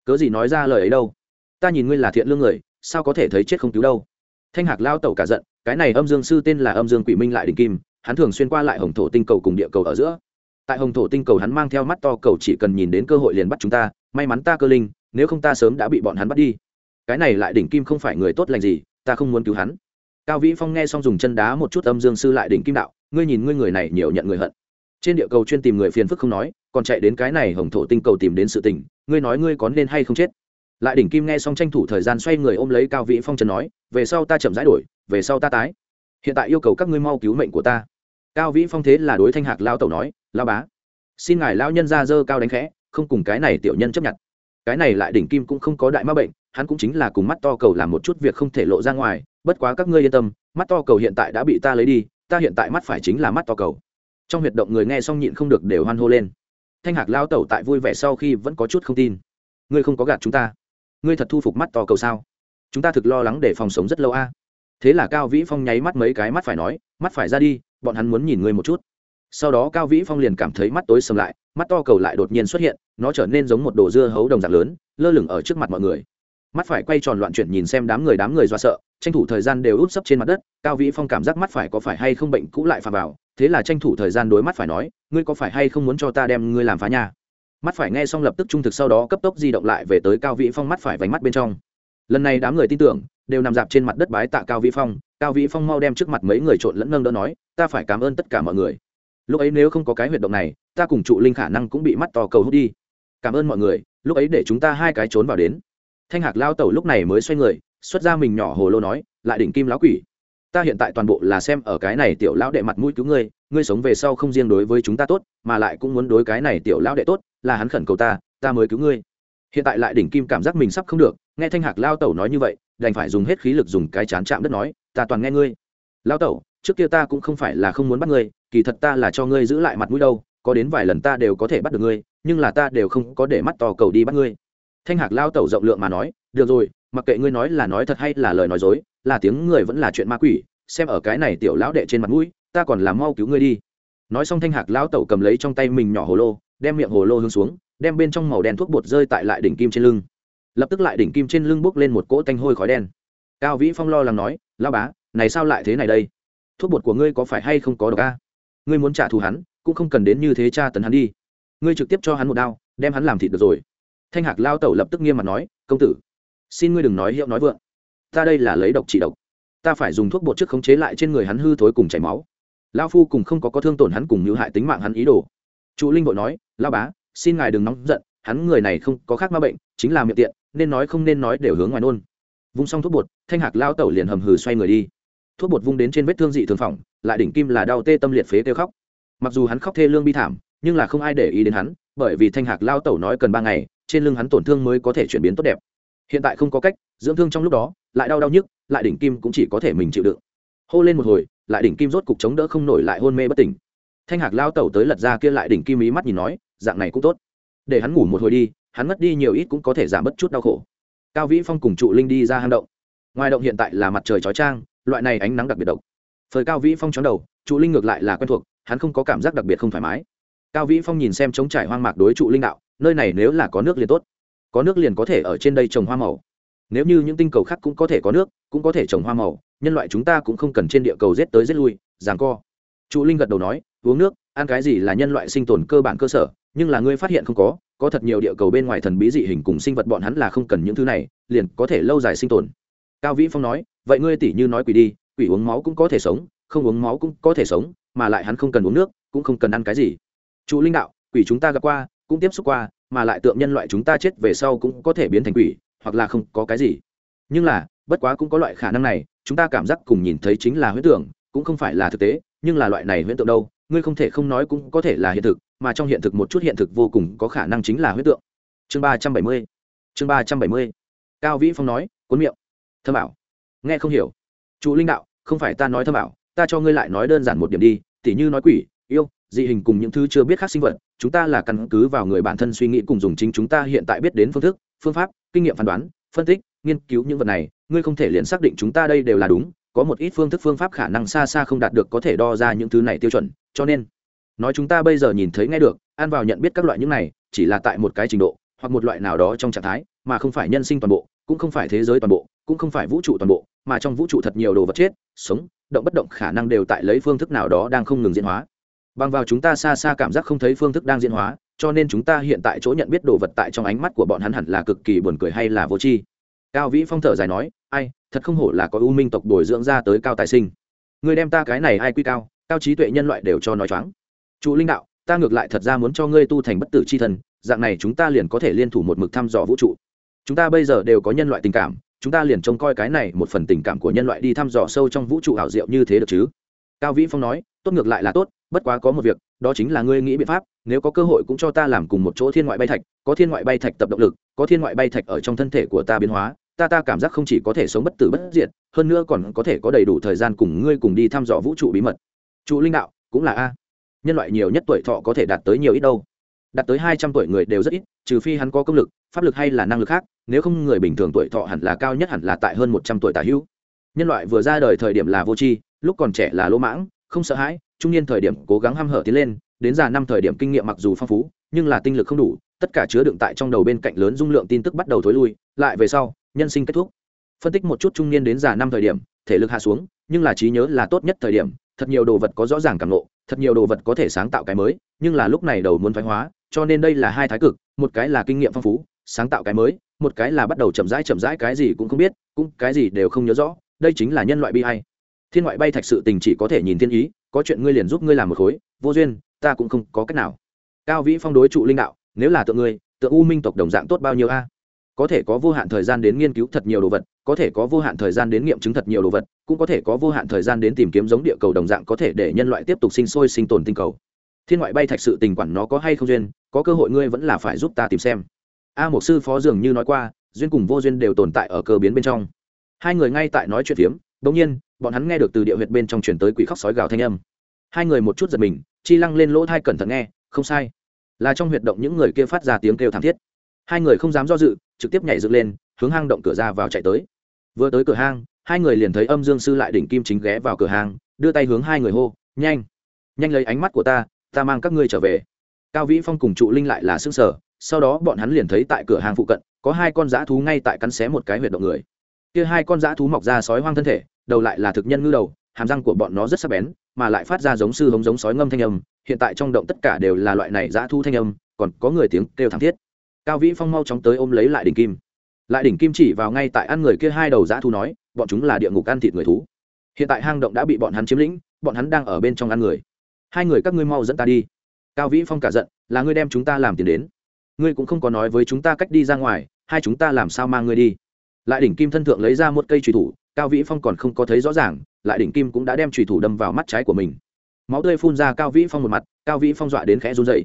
cớ gì nói ra lời ấy đâu? Ta nhìn ngươi là thiện lương người, sao có thể thấy chết không cứu đâu? Thanh hạc lao tẩu cả giận, cái này âm dương sư tên là âm dương quỷ minh lại đình kim, hắn thường xuyên qua lại hồng thổ tinh cầu cùng địa cầu ở giữa. Tại hồng thổ tinh cầu hắn mang theo mắt to cầu chỉ cần nhìn đến cơ hội liền bắt chúng ta, may mắn ta cơ linh, nếu không ta sớm đã bị bọn hắn bắt đi. Cái này lại đỉnh kim không phải người tốt lành gì, ta không muốn cứu hắn. Cao vĩ phong nghe xong dùng chân đá một chút âm dương sư lại đỉnh kim đạo, ngươi nhìn ngươi người này nhiều nhận người hận. Trên địa cầu chuyên tìm người phiền phức không nói, còn chạy đến cái này hồng thổ tinh cầu tìm đến sự tình, ngươi nói ngươi có nên hay không chết? Lại đỉnh kim nghe xong tranh thủ thời gian xoay người ôm lấy cao vĩ phong trần nói, về sau ta chậm rãi đổi, về sau ta tái. Hiện tại yêu cầu các ngươi mau cứu mệnh của ta. Cao vĩ phong thế là đối thanh hạc lao tẩu nói, lao bá, xin ngài lao nhân ra dơ cao đánh khẽ, không cùng cái này tiểu nhân chấp nhận. Cái này lại đỉnh kim cũng không có đại ma bệnh, hắn cũng chính là cùng mắt to cầu làm một chút việc không thể lộ ra ngoài, bất quá các ngươi yên tâm, mắt to cầu hiện tại đã bị ta lấy đi, ta hiện tại mắt phải chính là mắt to cầu. Trong huyệt động người nghe xong nhịn không được đều hoan hô lên. Thanh hạc lao tẩu tại vui vẻ sau khi vẫn có chút không tin. Ngươi không có gạt chúng ta ngươi thật thu phục mắt to cầu sao? Chúng ta thực lo lắng để phòng sống rất lâu a. Thế là cao vĩ phong nháy mắt mấy cái mắt phải nói, mắt phải ra đi, bọn hắn muốn nhìn ngươi một chút. Sau đó cao vĩ phong liền cảm thấy mắt tối sầm lại, mắt to cầu lại đột nhiên xuất hiện, nó trở nên giống một đồ dưa hấu đồng dạng lớn, lơ lửng ở trước mặt mọi người. Mắt phải quay tròn loạn chuyển nhìn xem đám người đám người do sợ, tranh thủ thời gian đều úp sấp trên mặt đất, cao vĩ phong cảm giác mắt phải có phải hay không bệnh cũ lại phà vào, thế là tranh thủ thời gian đối mắt phải nói, ngươi có phải hay không muốn cho ta đem ngươi làm phá nhà? Mắt phải nghe xong lập tức trung thực sau đó cấp tốc di động lại về tới cao vĩ phong mắt phải vánh mắt bên trong. Lần này đám người tin tưởng, đều nằm dạp trên mặt đất bái tạ cao vĩ phong, cao vĩ phong mau đem trước mặt mấy người trộn lẫn nâng đỡ nói, ta phải cảm ơn tất cả mọi người. Lúc ấy nếu không có cái huyệt động này, ta cùng trụ linh khả năng cũng bị mắt to cầu hút đi. Cảm ơn mọi người, lúc ấy để chúng ta hai cái trốn vào đến. Thanh hạc lao tẩu lúc này mới xoay người, xuất ra mình nhỏ hồ lô nói, lại đỉnh kim lão quỷ. Ta hiện tại toàn bộ là xem ở cái này tiểu lão đệ mặt mũi cứu ngươi ngươi sống về sau không riêng đối với chúng ta tốt, mà lại cũng muốn đối cái này tiểu lão đệ tốt, là hắn khẩn cầu ta ta mới cứu ngươi. Hiện tại lại đỉnh kim cảm giác mình sắp không được, nghe thanh hạc lao tẩu nói như vậy, đành phải dùng hết khí lực dùng cái chán chạm đất nói, ta toàn nghe ngươi. Lao tẩu, trước kia ta cũng không phải là không muốn bắt ngươi, kỳ thật ta là cho ngươi giữ lại mặt mũi đâu, có đến vài lần ta đều có thể bắt được ngươi, nhưng là ta đều không có để mắt to cầu đi bắt ngươi. Thanh hạc lao tẩu rộng lượng mà nói, được rồi, mặc kệ ngươi nói là nói thật hay là lời nói dối, là tiếng người vẫn là chuyện ma quỷ, xem ở cái này tiểu lão đệ trên mặt mũi ta còn làm mau cứu ngươi đi. Nói xong thanh hạc lão tẩu cầm lấy trong tay mình nhỏ hồ lô, đem miệng hồ lô hướng xuống, đem bên trong màu đen thuốc bột rơi tại lại đỉnh kim trên lưng. Lập tức lại đỉnh kim trên lưng bốc lên một cỗ tanh hôi khói đen. Cao vĩ phong lo lắng nói lao bá, này sao lại thế này đây? Thuốc bột của ngươi có phải hay không có độc a? Ngươi muốn trả thù hắn, cũng không cần đến như thế tra tấn hắn đi. Ngươi trực tiếp cho hắn một đao, đem hắn làm thịt được rồi. Thanh hạc lao tẩu lập tức nghiêm mặt nói, công tử, xin ngươi đừng nói hiệu nói vượng. Ta đây là lấy độc trị độc. Ta phải dùng thuốc bột trước khống chế lại trên người hắn hư thối cùng chảy máu lao phu cùng không có có thương tổn hắn cùng mưu hại tính mạng hắn ý đồ. Trụ linh vội nói lao bá, xin ngài đừng nóng giận, hắn người này không có khác ma bệnh, chính là miệng tiện, nên nói không nên nói đều hướng ngoài nôn. Vung xong thuốc bột, thanh hạc lao tẩu liền hầm hừ xoay người đi. Thuốc bột vung đến trên vết thương dị thường phỏng, lại đỉnh kim là đau tê tâm liệt phế kêu khóc. Mặc dù hắn khóc thê lương bi thảm, nhưng là không ai để ý đến hắn, bởi vì thanh hạc lao tẩu nói cần ba ngày, trên lưng hắn tổn thương mới có thể chuyển biến tốt đẹp. Hiện tại không có cách, dưỡng thương trong lúc đó, lại đau đau nhức, lại đỉnh kim cũng chỉ có thể mình chịu đựng. Hô lên một hồi lại đỉnh kim rốt cục chống đỡ không nổi lại hôn mê bất tỉnh. Thanh hạc lao tẩu tới lật ra kia lại đỉnh kim ý mắt nhìn nói, dạng này cũng tốt. Để hắn ngủ một hồi đi, hắn mất đi nhiều ít cũng có thể giảm bớt chút đau khổ. Cao vĩ phong cùng trụ linh đi ra hang động. Ngoài động hiện tại là mặt trời chói trang loại này ánh nắng đặc biệt độc. Phơi cao vĩ phong chóng đầu, trụ linh ngược lại là quen thuộc, hắn không có cảm giác đặc biệt không thoải mái. Cao vĩ phong nhìn xem trống trải hoang mạc đối trụ linh đạo, nơi này nếu là có nước liền tốt. Có nước liền có thể ở trên đây trồng hoa màu. Nếu như những tinh cầu khác cũng có thể có nước, cũng có thể trồng hoa màu nhân loại chúng ta cũng không cần trên địa cầu rét tới rét lui ràng co. Trụ linh gật đầu nói, uống nước, ăn cái gì là nhân loại sinh tồn cơ bản cơ sở, nhưng là ngươi phát hiện không có có thật nhiều địa cầu bên ngoài thần bí dị hình cùng sinh vật bọn hắn là không cần những thứ này, liền có thể lâu dài sinh tồn. Cao vĩ phong nói, vậy ngươi tỉ như nói quỷ đi, quỷ uống máu cũng có thể sống, không uống máu cũng có thể sống, mà lại hắn không cần uống nước, cũng không cần ăn cái gì. Trụ linh đạo, quỷ chúng ta gặp qua, cũng tiếp xúc qua, mà lại tượng nhân loại chúng ta chết về sau cũng có thể biến thành quỷ, hoặc là không có cái gì. Nhưng là bất quá cũng có loại khả năng này, chúng ta cảm giác cùng nhìn thấy chính là huyễn tưởng, cũng không phải là thực tế, nhưng là loại này huyễn tượng đâu, ngươi không thể không nói cũng có thể là hiện thực, mà trong hiện thực một chút hiện thực vô cùng có khả năng chính là huyễn tượng. Chương ba trăm bảy mươi, chương ba trăm bảy mươi. Cao vĩ phong nói, cuốn miệng. Thơ bảo. Nghe không hiểu. Chủ linh đạo, không phải ta nói thơ bảo, ta cho ngươi lại nói đơn giản một điểm đi, tỉ như nói quỷ, yêu, dị hình cùng những thứ chưa biết khác sinh vật, chúng ta là căn cứ vào người bản thân suy nghĩ cùng dùng chính chúng ta hiện tại biết đến phương thức, phương pháp, kinh nghiệm phán đoán, phân tích, nghiên cứu những vật này ngươi không thể liền xác định chúng ta đây đều là đúng, có một ít phương thức phương pháp khả năng xa xa không đạt được có thể đo ra những thứ này tiêu chuẩn, cho nên, nói chúng ta bây giờ nhìn thấy nghe được, ăn vào nhận biết các loại những này, chỉ là tại một cái trình độ, hoặc một loại nào đó trong trạng thái, mà không phải nhân sinh toàn bộ, cũng không phải thế giới toàn bộ, cũng không phải vũ trụ toàn bộ, mà trong vũ trụ thật nhiều đồ vật chết, sống, động bất động khả năng đều tại lấy phương thức nào đó đang không ngừng diễn hóa. Bằng vào chúng ta xa xa cảm giác không thấy phương thức đang diễn hóa, cho nên chúng ta hiện tại chỗ nhận biết đồ vật tại trong ánh mắt của bọn hắn hẳn là cực kỳ buồn cười hay là vô tri cao vĩ phong thở dài nói, ai, thật không hổ là có ưu minh tộc bồi dưỡng ra tới cao tài sinh. Người đem ta cái này ai quy cao cao trí tuệ nhân loại đều cho nói choáng. Trụ linh đạo, ta ngược lại thật ra muốn cho ngươi tu thành bất tử c h i thần, dạng này chúng ta liền có thể liên thủ một mực thăm dò vũ trụ. Chúng ta bây giờ đều có nhân loại tình cảm, chúng ta liền trông coi cái này một phần tình cảm của nhân loại đi thăm dò sâu trong vũ trụ ảo diệu như thế được chứ? Cao vĩ phong nói, tốt ngược lại là tốt, bất quá có một việc, đó chính là ngươi nghĩ biện pháp nếu có cơ hội cũng cho ta làm cùng một chỗ thiên ngoại bay thạch, có thiên ngoại bay thạch tập động lực, có thiên ngoại bay thạch ở trong thân thể của ta biến hóa, ta ta cảm giác không chỉ có thể sống bất tử bất diệt, hơn nữa còn có thể có đầy đủ thời gian cùng ngươi cùng đi thăm dò vũ trụ bí mật. Trụ linh đạo, cũng là a. Nhân loại nhiều nhất tuổi thọ có thể đạt tới nhiều ít đâu. Đạt tới hai trăm tuổi người đều rất ít, trừ phi hắn có công lực, pháp lực hay là năng lực khác, nếu không người bình thường tuổi thọ hẳn là cao nhất hẳn là tại hơn một trăm tuổi tả hữu. Nhân loại vừa ra đời thời điểm là vô tri, lúc còn trẻ là lỗ mãng, không sợ hãi, trung niên thời điểm cố gắng hăm hở tiến lên đến già năm thời điểm kinh nghiệm mặc dù phong phú, nhưng là tinh lực không đủ, tất cả chứa đựng tại trong đầu bên cạnh lớn dung lượng tin tức bắt đầu thối lui, lại về sau, nhân sinh kết thúc. Phân tích một chút trung niên đến già năm thời điểm, thể lực hạ xuống, nhưng là trí nhớ là tốt nhất thời điểm, thật nhiều đồ vật có rõ ràng cảm lộ thật nhiều đồ vật có thể sáng tạo cái mới, nhưng là lúc này đầu muốn thoái hóa, cho nên đây là hai thái cực, một cái là kinh nghiệm phong phú, sáng tạo cái mới, một cái là bắt đầu chậm rãi chậm rãi cái gì cũng không biết, cũng cái gì đều không nhớ rõ, đây chính là nhân loại bi hay. Thiên ngoại bay thạch sự tình chỉ có thể nhìn thiên ý, có chuyện ngươi liền giúp ngươi làm một khối, vô duyên ta cũng không có cách nào. Cao vĩ phong đối trụ linh đạo, nếu là tượng ngươi, tượng u minh tộc đồng dạng tốt bao nhiêu a? Có thể có vô hạn thời gian đến nghiên cứu thật nhiều đồ vật, có thể có vô hạn thời gian đến nghiệm chứng thật nhiều đồ vật, cũng có thể có vô hạn thời gian đến tìm kiếm giống địa cầu đồng dạng có thể để nhân loại tiếp tục sinh sôi sinh tồn tinh cầu. Thiên ngoại bay thạch sự tình quản nó có hay không duyên, có cơ hội ngươi vẫn là phải giúp ta tìm xem. A một sư phó dường như nói qua, duyên cùng vô duyên đều tồn tại ở cơ biến bên trong. Hai người ngay tại nói chuyện phiếm đ ỗ n g nhiên, bọn hắn nghe được từ địa huyệt bên trong chuyển tới quỷ khóc sói gào thanh âm. Hai người một chút giật mình chi lăng lên lỗ thai cẩn thận nghe, không sai. Là trong huyệt động những người kia phát ra tiếng kêu thảm thiết. Hai người không dám do dự, trực tiếp nhảy dựng lên, hướng hang động cửa ra vào chạy tới. Vừa tới cửa hang, hai người liền thấy âm dương sư lại đỉnh kim chính ghé vào cửa hang, đưa tay hướng hai người hô, nhanh! Nhanh lấy ánh mắt của ta ta mang các ngươi trở về. Cao vĩ phong cùng trụ linh lại là xương sở sau đó bọn hắn liền thấy tại cửa hàng phụ cận, có hai con dã thú ngay tại cắn xé một cái huyệt động người. Kia hai con dã thú mọc ra sói hoang thân thể, đầu lại là thực nhân ngư đầu hàm răng của bọn nó rất sắc bén, mà lại phát ra giống sư hống giống sói ngâm thanh âm, hiện tại trong động tất cả đều là loại này dã thu thanh âm, còn có người tiếng kêu thảm thiết. Cao vĩ phong mau chóng tới ôm lấy lại đỉnh kim. Lại đỉnh kim chỉ vào ngay tại ăn người kia hai đầu dã thu nói, bọn chúng là địa ngục ăn thịt người thú. Hiện tại hang động đã bị bọn hắn chiếm lĩnh, bọn hắn đang ở bên trong ăn người. Hai người các ngươi mau dẫn ta đi. Cao vĩ phong cả giận, là ngươi đem chúng ta làm tiền đến. Ngươi cũng không có nói với chúng ta cách đi ra ngoài, hai chúng ta làm sao mang ngươi đi? Lại đỉnh kim thân thượng lấy ra một cây trùy thủ cao vĩ phong còn không có thấy rõ ràng lại đỉnh kim cũng đã đem trùy thủ đâm vào mắt trái của mình. Máu tươi phun ra cao vĩ phong một mặt cao vĩ phong dọa đến khẽ run dậy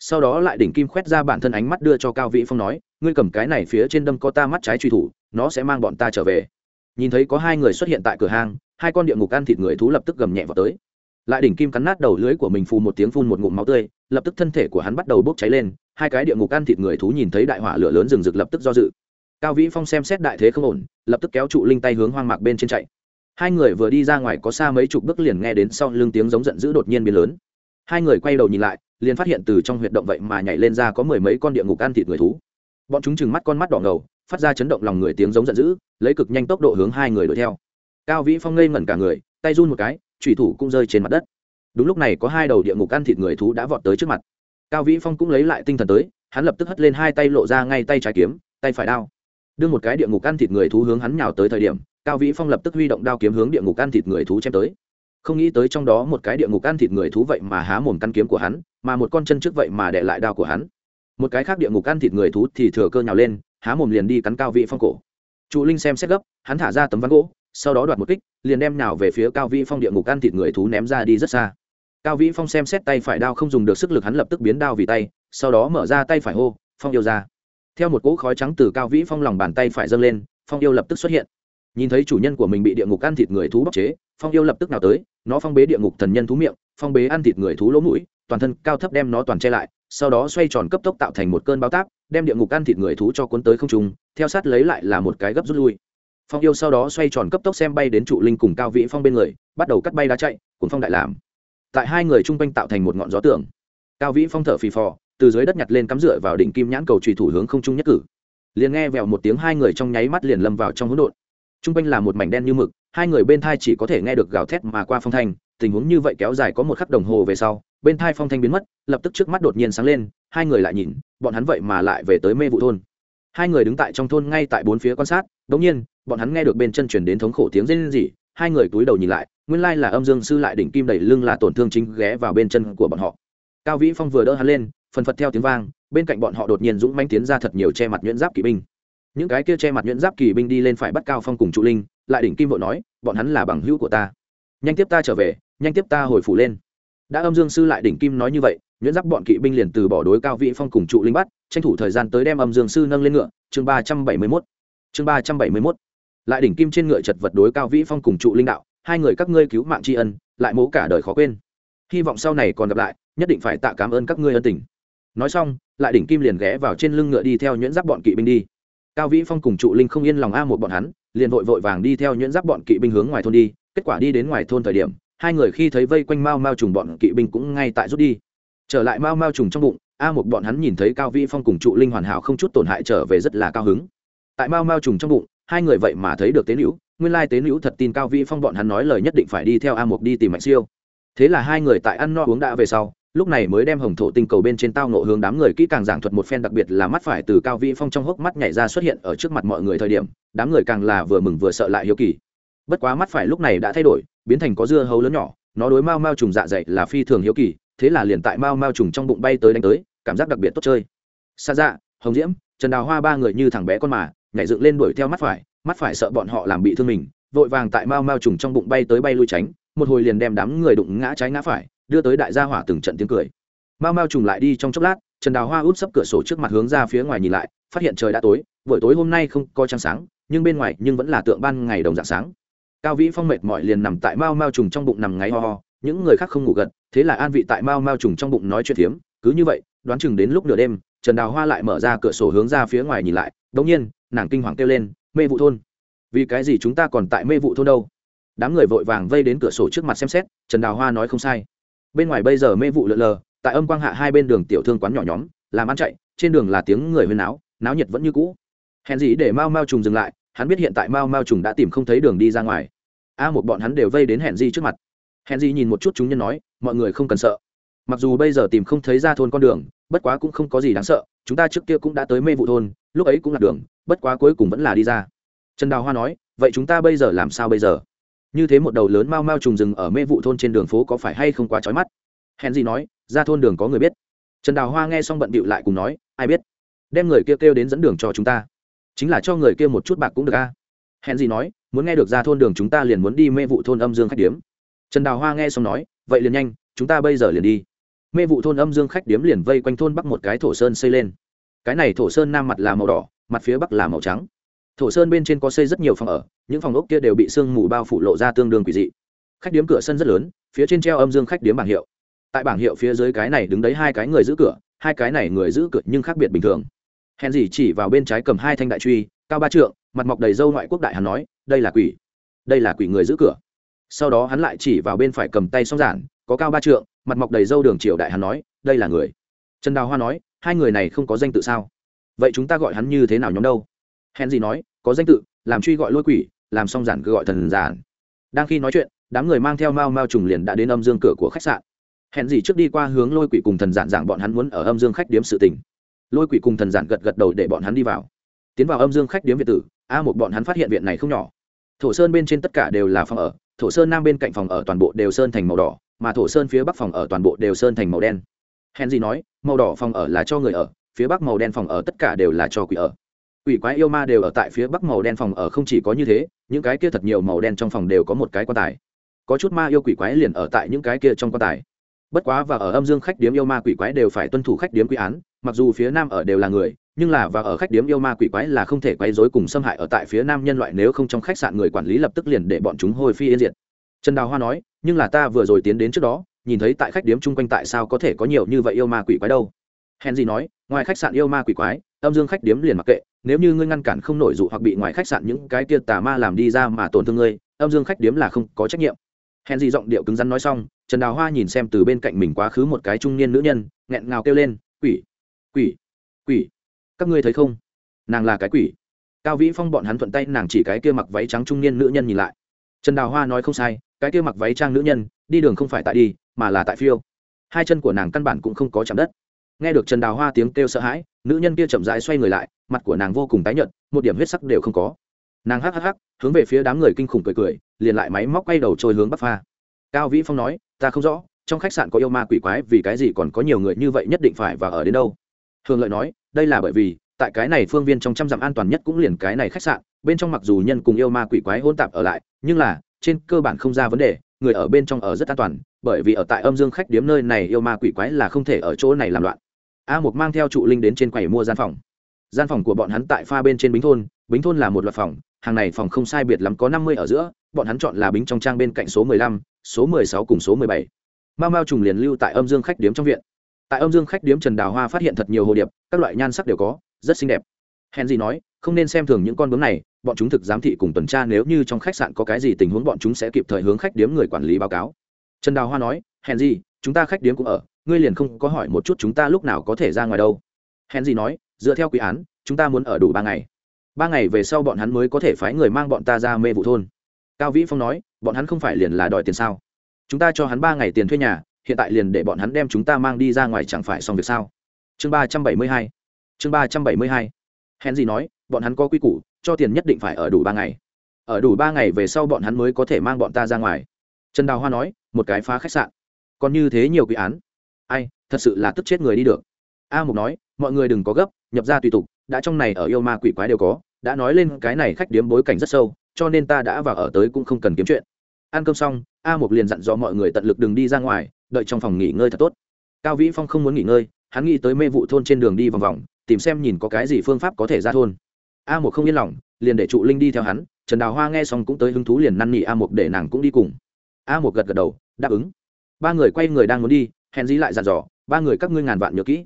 sau đó lại đỉnh kim khoét ra bản thân ánh mắt đưa cho cao vĩ phong nói ngươi cầm cái này phía trên đâm có ta mắt trái truy thủ nó sẽ mang bọn ta trở về. Nhìn thấy có hai người xuất hiện tại cửa hàng, hai con địa ngục ăn thịt người thú lập tức gầm nhẹ vào tới. Lại đỉnh kim cắn nát đầu lưới của mình phù một tiếng phun một ngụm máu tươi lập tức thân thể của hắn bắt đầu bốc cháy lên hai cái địa ngục ăn thịt người thú nhìn thấy đại hỏa lửa lớn rừng rực lập tức do dự cao vĩ phong xem xét đại thế không ổn, lập tức kéo trụ linh tay hướng hoang mạc bên trên chạy. Hai người vừa đi ra ngoài có xa mấy chục bước liền nghe đến sau lưng tiếng giống giận dữ đột nhiên biến lớn. Hai người quay đầu nhìn lại, liền phát hiện từ trong huyệt động vậy mà nhảy lên ra có mười mấy con địa ngục ăn thịt người thú. Bọn chúng chừng mắt con mắt đỏ ngầu, phát ra chấn động lòng người tiếng giống giận dữ, lấy cực nhanh tốc độ hướng hai người đuổi theo. Cao vĩ phong ngây ngẩn cả người, tay run một cái thủy thủ cũng rơi trên mặt đất. Đúng lúc này có hai đầu địa ngục ăn thịt người thú đã vọt tới trước mặt. Cao vĩ phong cũng lấy lại tinh thần tới, hắn lập tức hất lên hai tay lộ ra ngay tay trái kiếm, tay phải đao đưa một cái địa ngục ăn thịt người thú hướng hắn nhào tới thời điểm, cao vĩ phong lập tức huy động đao kiếm hướng địa ngục ăn thịt người thú chém tới. Không nghĩ tới trong đó một cái địa ngục ăn thịt người thú vậy mà há mồm căn kiếm của hắn, mà một con chân trước vậy mà để lại đao của hắn. Một cái khác địa ngục ăn thịt người thú thì thừa cơ nhào lên, há mồm liền đi cắn cao vĩ phong cổ. Trụ linh xem xét gấp, hắn thả ra tấm ván gỗ, sau đó đoạt một kích, liền đem nào về phía cao vĩ phong địa ngục ăn thịt người thú ném ra đi rất xa. Cao vĩ phong xem xét tay phải đao không dùng được sức lực hắn lập tức biến đao vì tay, sau đó mở ra tay phải hô, phong yêu ra theo một cỗ khói trắng từ cao vĩ phong lòng bàn tay phải dâng lên, phong yêu lập tức xuất hiện. Nhìn thấy chủ nhân của mình bị địa ngục ăn thịt người thú bóc chế, phong yêu lập tức nào tới, nó phong bế địa ngục thần nhân thú miệng, phong bế ăn thịt người thú lỗ mũi, toàn thân cao thấp đem nó toàn che lại, sau đó xoay tròn cấp tốc tạo thành một cơn bao táp, đem địa ngục ăn thịt người thú cho cuốn tới không trung, theo sát lấy lại là một cái gấp rút lui. Phong yêu sau đó xoay tròn cấp tốc xem bay đến trụ linh cùng cao vĩ phong bên người, bắt đầu cắt bay đá chạy, cuốn phong đại làm. Tại hai người chung quanh tạo thành một ngọn gió tường. Cao vĩ phong thở phì phò từ dưới đất nhặt lên cắm rựa vào đỉnh kim nhãn cầu trùy thủ hướng không trung nhất cử. Liền nghe vèo một tiếng, hai người trong nháy mắt liền lâm vào trong hỗn độn. T r u n g quanh là một mảnh đen như mực, hai người bên thai chỉ có thể nghe được gào thét mà qua phong thanh, tình huống như vậy kéo dài có một khắc đồng hồ về sau, bên thai phong thanh biến mất, lập tức trước mắt đột nhiên sáng lên, hai người lại nhìn, bọn hắn vậy mà lại về tới mê vụ thôn. Hai người đứng tại trong thôn ngay tại bốn phía quan sát đ ỗ n g nhiên, bọn hắn nghe được bên chân chuyển đến thống khổ tiếng rên rỉ, hai người túi đầu nhìn lại, nguyên lai là âm dương sư lại đỉnh kim đẩy lưng là tổn thương chính ghé vào bên chân của bọn họ. Cao vĩ phong vừa đỡ hắn lên phần phật theo tiếng vang, bên cạnh bọn họ đột nhiên dũng manh tiến ra thật nhiều che mặt nhuyễn giáp kỵ binh. Những cái kia che mặt nhuyễn giáp kỵ binh đi lên phải bắt cao phong cùng trụ linh, lại đỉnh kim vội nói, bọn hắn là bằng hữu của ta. Nhanh tiếp ta trở về, nhanh tiếp ta hồi phủ lên. Đã âm dương sư lại đỉnh kim nói như vậy, nhuyễn giáp bọn kỵ binh liền từ bỏ đối cao vị phong cùng trụ linh bắt, tranh thủ thời gian tới đem âm dương sư nâng lên ngựa. Chương ba trăm bảy mươi mốt. Chương ba trăm bảy mươi mốt. Lại đỉnh kim trên ngựa chật vật đối cao vĩ phong cùng trụ linh đạo, hai người các ngươi cứu mạng tri ân, lại mố cả đời khó quên. Hy vọng sau này còn gặp lại, nhất định phải tạ cảm ơn các ngươi ân tình nói xong, lại đỉnh kim liền ghé vào trên lưng ngựa đi theo nhuyễn giáp bọn kỵ binh đi. Cao vĩ phong cùng trụ linh không yên lòng a một bọn hắn, liền vội vội vàng đi theo nhuyễn giáp bọn kỵ binh hướng ngoài thôn đi. Kết quả đi đến ngoài thôn thời điểm, hai người khi thấy vây quanh mao mao trùng bọn kỵ binh cũng ngay tại rút đi. Trở lại mao mao trùng trong bụng, a một bọn hắn nhìn thấy cao vĩ phong cùng trụ linh hoàn hảo không chút tổn hại trở về rất là cao hứng. Tại mao mao trùng trong bụng, hai người vậy mà thấy được tế nữ nguyên lai tế nữ thật tin cao vĩ phong bọn hắn nói lời nhất định phải đi theo a một đi tìm mạnh siêu. Thế là hai người tại ăn no uống đã về sau lúc này mới đem hồng thổ tinh cầu bên trên tao nộ hướng đám người kỹ càng giảng thuật một phen đặc biệt là mắt phải từ cao vĩ phong trong hốc mắt nhảy ra xuất hiện ở trước mặt mọi người thời điểm, đám người càng là vừa mừng vừa sợ lại hiếu kỳ. Bất quá mắt phải lúc này đã thay đổi, biến thành có dưa hấu lớn nhỏ, nó đối Mao Mao trùng dạ dày là phi thường hiếu kỳ, thế là liền tại Mao Mao trùng trong bụng bay tới đánh tới, cảm giác đặc biệt tốt chơi. Xa dạ hồng diễm, trần đào hoa ba người như thằng bé con mà, nhảy dựng lên đuổi theo mắt phải mắt phải sợ bọn họ làm bị thương mình, vội vàng tại Mao Mao trùng trong bụng bay tới bay lui tránh, một hồi liền đem đám người đụng ngã trái ngã phải đưa tới đại gia hỏa từng trận tiếng cười. Mau mau trùng lại đi trong chốc lát, trần đào hoa út sấp cửa sổ trước mặt hướng ra phía ngoài nhìn lại, phát hiện trời đã tối, buổi tối hôm nay không có trăng sáng, nhưng bên ngoài nhưng vẫn là tượng ban ngày đồng dạng sáng. Cao vĩ phong mệt mỏi liền nằm tại mau mau trùng trong bụng nằm ngáy ho ho, những người khác không ngủ gật, thế là an vị tại mau mau trùng trong bụng nói chuyện thiếm, cứ như vậy, đoán chừng đến lúc nửa đêm, trần đào hoa lại mở ra cửa sổ hướng ra phía ngoài nhìn lại đ ỗ n g nhiên, nàng kinh hoàng kêu lên, mê vụ thôn, vì cái gì chúng ta còn tại mê vụ thôn đâu? Đám người vội vàng vây đến cửa sổ trước mặt xem xét, trần đào hoa nói không sai bên ngoài bây giờ mê vụ lượn lờ, tại âm quang hạ hai bên đường tiểu thương quán nhỏ nhóm, làm ăn chạy, trên đường là tiếng người huyên náo náo nhiệt vẫn như cũ. Hèn gì để mao mao trùng dừng lại, hắn biết hiện tại mao mao trùng đã tìm không thấy đường đi ra ngoài. A một bọn hắn đều vây đến hèn gì trước mặt. Hèn gì nhìn một chút chúng nhân nói, mọi người không cần sợ. Mặc dù bây giờ tìm không thấy ra thôn con đường, bất quá cũng không có gì đáng sợ, chúng ta trước kia cũng đã tới mê vụ thôn, lúc ấy cũng là đường, bất quá cuối cùng vẫn là đi ra. Trần đào hoa nói, vậy chúng ta bây giờ làm sao bây giờ? Như thế một đầu lớn mau mau trùng rừng ở mê vụ thôn trên đường phố có phải hay không quá trói mắt? Hèn gì nói, ra thôn đường có người biết. Trần đào hoa nghe xong bận bịu lại cùng nói, ai biết? Đem người kia kêu đến dẫn đường cho chúng ta. Chính là cho người kia một chút bạc cũng được a. Hèn gì nói, muốn nghe được ra thôn đường chúng ta liền muốn đi mê vụ thôn âm dương khách điếm. Trần đào hoa nghe xong nói, vậy liền nhanh, chúng ta bây giờ liền đi. Mê vụ thôn âm dương khách điếm liền vây quanh thôn bắc một cái thổ sơn xây lên. Cái này thổ sơn nam mặt là màu đỏ, mặt phía bắc là màu trắng thổ sơn bên trên có xây rất nhiều phòng ở, những phòng ốc kia đều bị sương mù bao phủ lộ ra tương đương quỷ dị. Khách điếm cửa sân rất lớn, phía trên treo âm dương khách điếm bảng hiệu. Tại bảng hiệu phía dưới cái này đứng đấy hai cái người giữ cửa, hai cái này người giữ cửa nhưng khác biệt bình thường. Hèn gì chỉ vào bên trái cầm hai thanh đại truy, cao ba trượng, mặt mọc đầy dâu ngoại quốc đại hắn nói, đây là quỷ. Đây là quỷ người giữ cửa. Sau đó hắn lại chỉ vào bên phải cầm tay song giản, có cao ba trượng, mặt mọc đầy dâu đường triều đại hắn nói, đây là người. Trần đào hoa nói, hai người này không có danh tự sao? Vậy chúng ta gọi hắn như thế nào nhóm đâu? Hèn gì nói, có danh tự, làm truy gọi lôi quỷ, làm xong giản cứ gọi thần giản. Đang khi nói chuyện, đám người mang theo mao mao trùng liền đã đến âm dương cửa của khách sạn. Hẹn gì trước đi qua hướng lôi quỷ cùng thần giản giảng bọn hắn muốn ở âm dương khách điếm sự tình. Lôi quỷ cùng thần giản gật gật đầu để bọn hắn đi vào. Tiến vào âm dương khách điếm việt tử, a một bọn hắn phát hiện viện này không nhỏ. Thổ sơn bên trên tất cả đều là phòng ở, thổ sơn nam bên cạnh phòng ở toàn bộ đều sơn thành màu đỏ, mà thổ sơn phía bắc phòng ở toàn bộ đều sơn thành màu đen. Hèn gì nói, màu đỏ phòng ở là cho người ở, phía bắc màu đen phòng ở tất cả đều là cho quỷ ở quỷ quái yêu ma đều ở tại phía bắc màu đen phòng ở không chỉ có như thế, những cái kia thật nhiều màu đen trong phòng đều có một cái quan tài. Có chút ma yêu quỷ quái liền ở tại những cái kia trong quan tài. Bất quá và ở âm dương khách điếm yêu ma quỷ quái đều phải tuân thủ khách điếm quy án, mặc dù phía nam ở đều là người, nhưng là và ở khách điếm yêu ma quỷ quái là không thể quấy rối cùng xâm hại ở tại phía nam nhân loại nếu không trong khách sạn người quản lý lập tức liền để bọn chúng hồi phi yên diệt. Trần đào hoa nói, nhưng là ta vừa rồi tiến đến trước đó, nhìn thấy tại khách điếm chung quanh tại sao có thể có nhiều như vậy yêu ma quỷ quái đâu? Hèn gì nói, ngoài khách sạn yêu ma quỷ quái, âm dương khách điếm liền mặc kệ, nếu như ngươi ngăn cản không nổi dụ hoặc bị ngoài khách sạn những cái kia tà ma làm đi ra mà tổn thương ngươi, âm dương khách điếm là không có trách nhiệm. Hèn gì giọng điệu cứng rắn nói xong, trần đào hoa nhìn xem từ bên cạnh mình quá khứ một cái trung niên nữ nhân, nghẹn ngào kêu lên, quỷ quỷ quỷ, các ngươi thấy không? Nàng là cái quỷ. Cao vĩ phong bọn hắn thuận tay nàng chỉ cái kia mặc váy trắng trung niên nữ nhân nhìn lại. Trần đào hoa nói không sai, cái kia mặc váy trang nữ nhân, đi đường không phải tại đi, mà là tại phiêu. Hai chân của nàng căn bản cũng không có chạm đất nghe được trần đào hoa tiếng kêu sợ hãi, nữ nhân kia chậm rãi xoay người lại, mặt của nàng vô cùng tái nhợt, một điểm huyết sắc đều không có. Nàng hắc hắc hắc, hướng về phía đám người kinh khủng cười cười, liền lại máy móc quay đầu trôi hướng bắc pha. Cao vĩ phong nói, ta không rõ, trong khách sạn có yêu ma quỷ quái, vì cái gì còn có nhiều người như vậy nhất định phải và ở đến đâu? Thường lợi nói, đây là bởi vì, tại cái này phương viên trong trăm dặm an toàn nhất cũng liền cái này khách sạn, bên trong mặc dù nhân cùng yêu ma quỷ quái hôn tạp ở lại, nhưng là, trên cơ bản không ra vấn đề, người ở bên trong ở rất an toàn, bởi vì ở tại âm dương khách điếm nơi này yêu ma quỷ quái là không thể ở chỗ này làm loạn a mục mang theo trụ linh đến trên quầy mua gian phòng. Gian phòng của bọn hắn tại pha bên trên bính thôn bính thôn là một loạt phòng, hàng này phòng không sai biệt lắm có năm mươi ở giữa, bọn hắn chọn là bính trong trang bên cạnh số mười lăm, số mười sáu cùng số mười bảy. Mao mao trùng liền lưu tại âm dương khách điếm trong viện. Tại âm dương khách điếm trần đào hoa phát hiện thật nhiều hồ điệp, các loại nhan sắc đều có, rất xinh đẹp. Hèn gì nói, không nên xem thường những con bướm này, bọn chúng thực giám thị cùng tuần tra nếu như trong khách sạn có cái gì tình huống bọn chúng sẽ kịp thời hướng khách điếm người quản lý báo cáo. Trần đào hoa nói, hèn gì, chúng ta khách điếm cũng ở ngươi liền không có hỏi một chút chúng ta lúc nào có thể ra ngoài đâu. Hèn gì nói, dựa theo quy án, chúng ta muốn ở đủ ba ngày. Ba ngày về sau bọn hắn mới có thể phái người mang bọn ta ra mê vụ thôn. Cao vĩ phong nói, bọn hắn không phải liền là đòi tiền sao? Chúng ta cho hắn ba ngày tiền thuê nhà, hiện tại liền để bọn hắn đem chúng ta mang đi ra ngoài chẳng phải xong việc sao? Chương ba trăm bảy mươi hai, chương ba trăm bảy mươi hai. Hèn gì nói, bọn hắn có quy củ, cho tiền nhất định phải ở đủ ba ngày. Ở đủ ba ngày về sau bọn hắn mới có thể mang bọn ta ra ngoài. Trần đào hoa nói, một cái phá khách sạn. Còn như thế nhiều quy án ai, thật sự là tức chết người đi được. A mục nói, mọi người đừng có gấp, nhập ra tùy tục, đã trong này ở yêu ma quỷ quái đều có, đã nói lên cái này khách điếm bối cảnh rất sâu, cho nên ta đã vào ở tới cũng không cần kiếm chuyện. Ăn cơm xong, a mục liền dặn dò mọi người tận lực đừng đi ra ngoài, đợi trong phòng nghỉ ngơi thật tốt. Cao vĩ phong không muốn nghỉ ngơi, hắn nghĩ tới mê vụ thôn trên đường đi vòng vòng, tìm xem nhìn có cái gì phương pháp có thể ra thôn. A Mục không yên lòng, liền để trụ linh đi theo hắn, trần đào hoa nghe xong cũng tới hứng thú liền năn nỉ a Mục để nàng cũng đi cùng. A Mục gật gật đầu, đáp ứng. Ba người quay người đang muốn đi hèn dí lại dặn dò, ba người các ngươi ngàn vạn nhớ kỹ.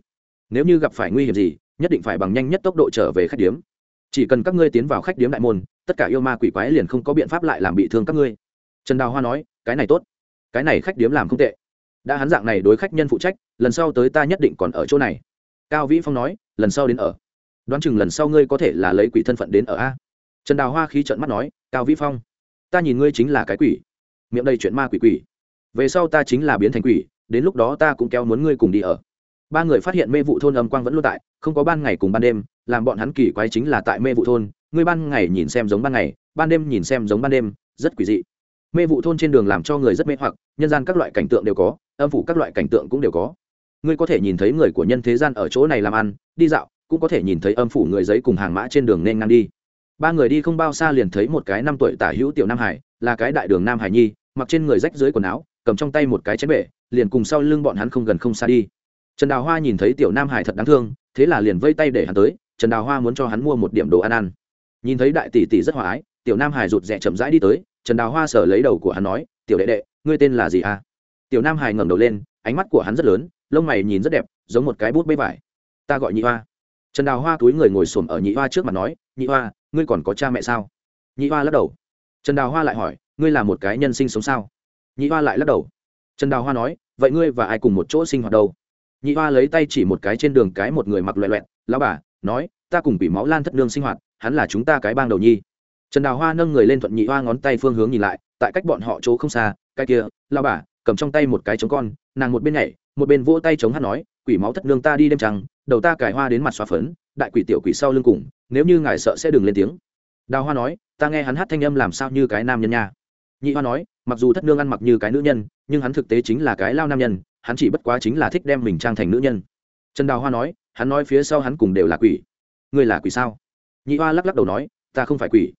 Nếu như gặp phải nguy hiểm gì, nhất định phải bằng nhanh nhất tốc độ trở về khách điếm. Chỉ cần các ngươi tiến vào khách điếm đại môn, tất cả yêu ma quỷ quái liền không có biện pháp lại làm bị thương các ngươi. Trần đào hoa nói, cái này tốt. Cái này khách điếm làm không tệ. Đã hắn dạng này đối khách nhân phụ trách, lần sau tới ta nhất định còn ở chỗ này. Cao vĩ phong nói, lần sau đến ở. Đoán chừng lần sau ngươi có thể là lấy quỷ thân phận đến ở a. Trần đào hoa khí trợn mắt nói, cao vĩ phong, ta nhìn ngươi chính là cái quỷ. Miệng đầy chuyện ma quỷ quỷ. Về sau ta chính là biến thành quỷ đến lúc đó ta cũng kéo muốn ngươi cùng đi ở. Ba người phát hiện mê vụ thôn âm quang vẫn luôn tại, không có ban ngày cùng ban đêm, làm bọn hắn kỳ quái chính là tại mê vụ thôn ngươi ban ngày nhìn xem giống ban ngày, ban đêm nhìn xem giống ban đêm, rất quỷ dị. Mê vụ thôn trên đường làm cho người rất mê hoặc, nhân gian các loại cảnh tượng đều có, âm phủ các loại cảnh tượng cũng đều có. Ngươi có thể nhìn thấy người của nhân thế gian ở chỗ này làm ăn, đi dạo, cũng có thể nhìn thấy âm phủ người giấy cùng hàng mã trên đường nên ngang đi. Ba người đi không bao xa liền thấy một cái năm tuổi tả hữu tiểu nam hải, là cái đại đường nam hải nhi, mặc trên người rách dưới quần áo cầm trong tay một cái chén bể, liền cùng sau lưng bọn hắn không gần không xa đi. Trần đào hoa nhìn thấy tiểu nam hải thật đáng thương, thế là liền vây tay để hắn tới, trần đào hoa muốn cho hắn mua một điểm đồ ăn ăn. Nhìn thấy đại tỷ tỷ rất hòa ái, tiểu nam hải rụt rè chậm rãi đi tới, trần đào hoa sở lấy đầu của hắn nói, tiểu đệ đệ, ngươi tên là gì à? Tiểu nam hải ngẩng đầu lên, ánh mắt của hắn rất lớn, lông mày nhìn rất đẹp, giống một cái bút bê vải. Ta gọi nhị hoa. Trần đào hoa túi người ngồi xổm ở nhị hoa trước mặt nói, nhị hoa, ngươi còn có cha mẹ sao? Nhị hoa lắc đầu. Trần đào hoa lại hỏi, ngươi là một cái nhân sinh sống sao? Nhị hoa lại lắc đầu. Trần đào hoa nói, vậy ngươi và ai cùng một chỗ sinh hoạt đâu? Nhị hoa lấy tay chỉ một cái trên đường cái một người mặc loẹ loẹt. Lao bà, nói, ta cùng bị máu lan thất nương sinh hoạt, hắn là chúng ta cái bang đầu nhi. Trần đào hoa nâng người lên thuận nhị hoa ngón tay phương hướng nhìn lại, tại cách bọn họ chỗ không xa, cái kia lao bà, cầm trong tay một cái chống con, nàng một bên nhảy, một bên vỗ tay chống hát nói, quỷ máu thất nương ta đi đêm trăng, đầu ta cải hoa đến mặt xóa phấn, đại quỷ tiểu quỷ sau lưng cùng, nếu như ngài sợ sẽ đừng lên tiếng. Đào hoa nói, ta nghe hắn hát thanh âm làm sao như cái nam nhân nha nhị hoa nói, mặc dù thất nương ăn mặc như cái nữ nhân, nhưng hắn thực tế chính là cái lao nam nhân, hắn chỉ bất quá chính là thích đem mình trang thành nữ nhân. Trần đào hoa nói, hắn nói phía sau hắn cùng đều là quỷ. Ngươi là quỷ sao? Nhị hoa lắc lắc đầu nói, ta không phải quỷ.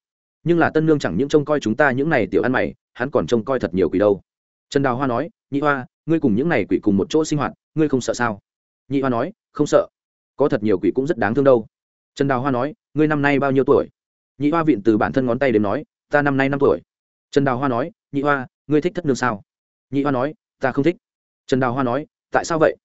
Nhưng là tân nương chẳng những trông coi chúng ta những này tiểu ăn mày, hắn còn trông coi thật nhiều quỷ đâu. Trần đào hoa nói, nhị hoa, ngươi cùng những này quỷ cùng một chỗ sinh hoạt, ngươi không sợ sao? Nhị hoa nói, không sợ. Có thật nhiều quỷ cũng rất đáng thương đâu. Trần đào hoa nói, ngươi năm nay bao nhiêu tuổi? Nhị hoa viện từ bản thân ngón tay đến nói, ta năm nay năm tuổi trần đào hoa nói, nhị hoa, ngươi thích thất nương sao? Nhị hoa nói, ta không thích. Trần đào hoa nói, tại sao vậy?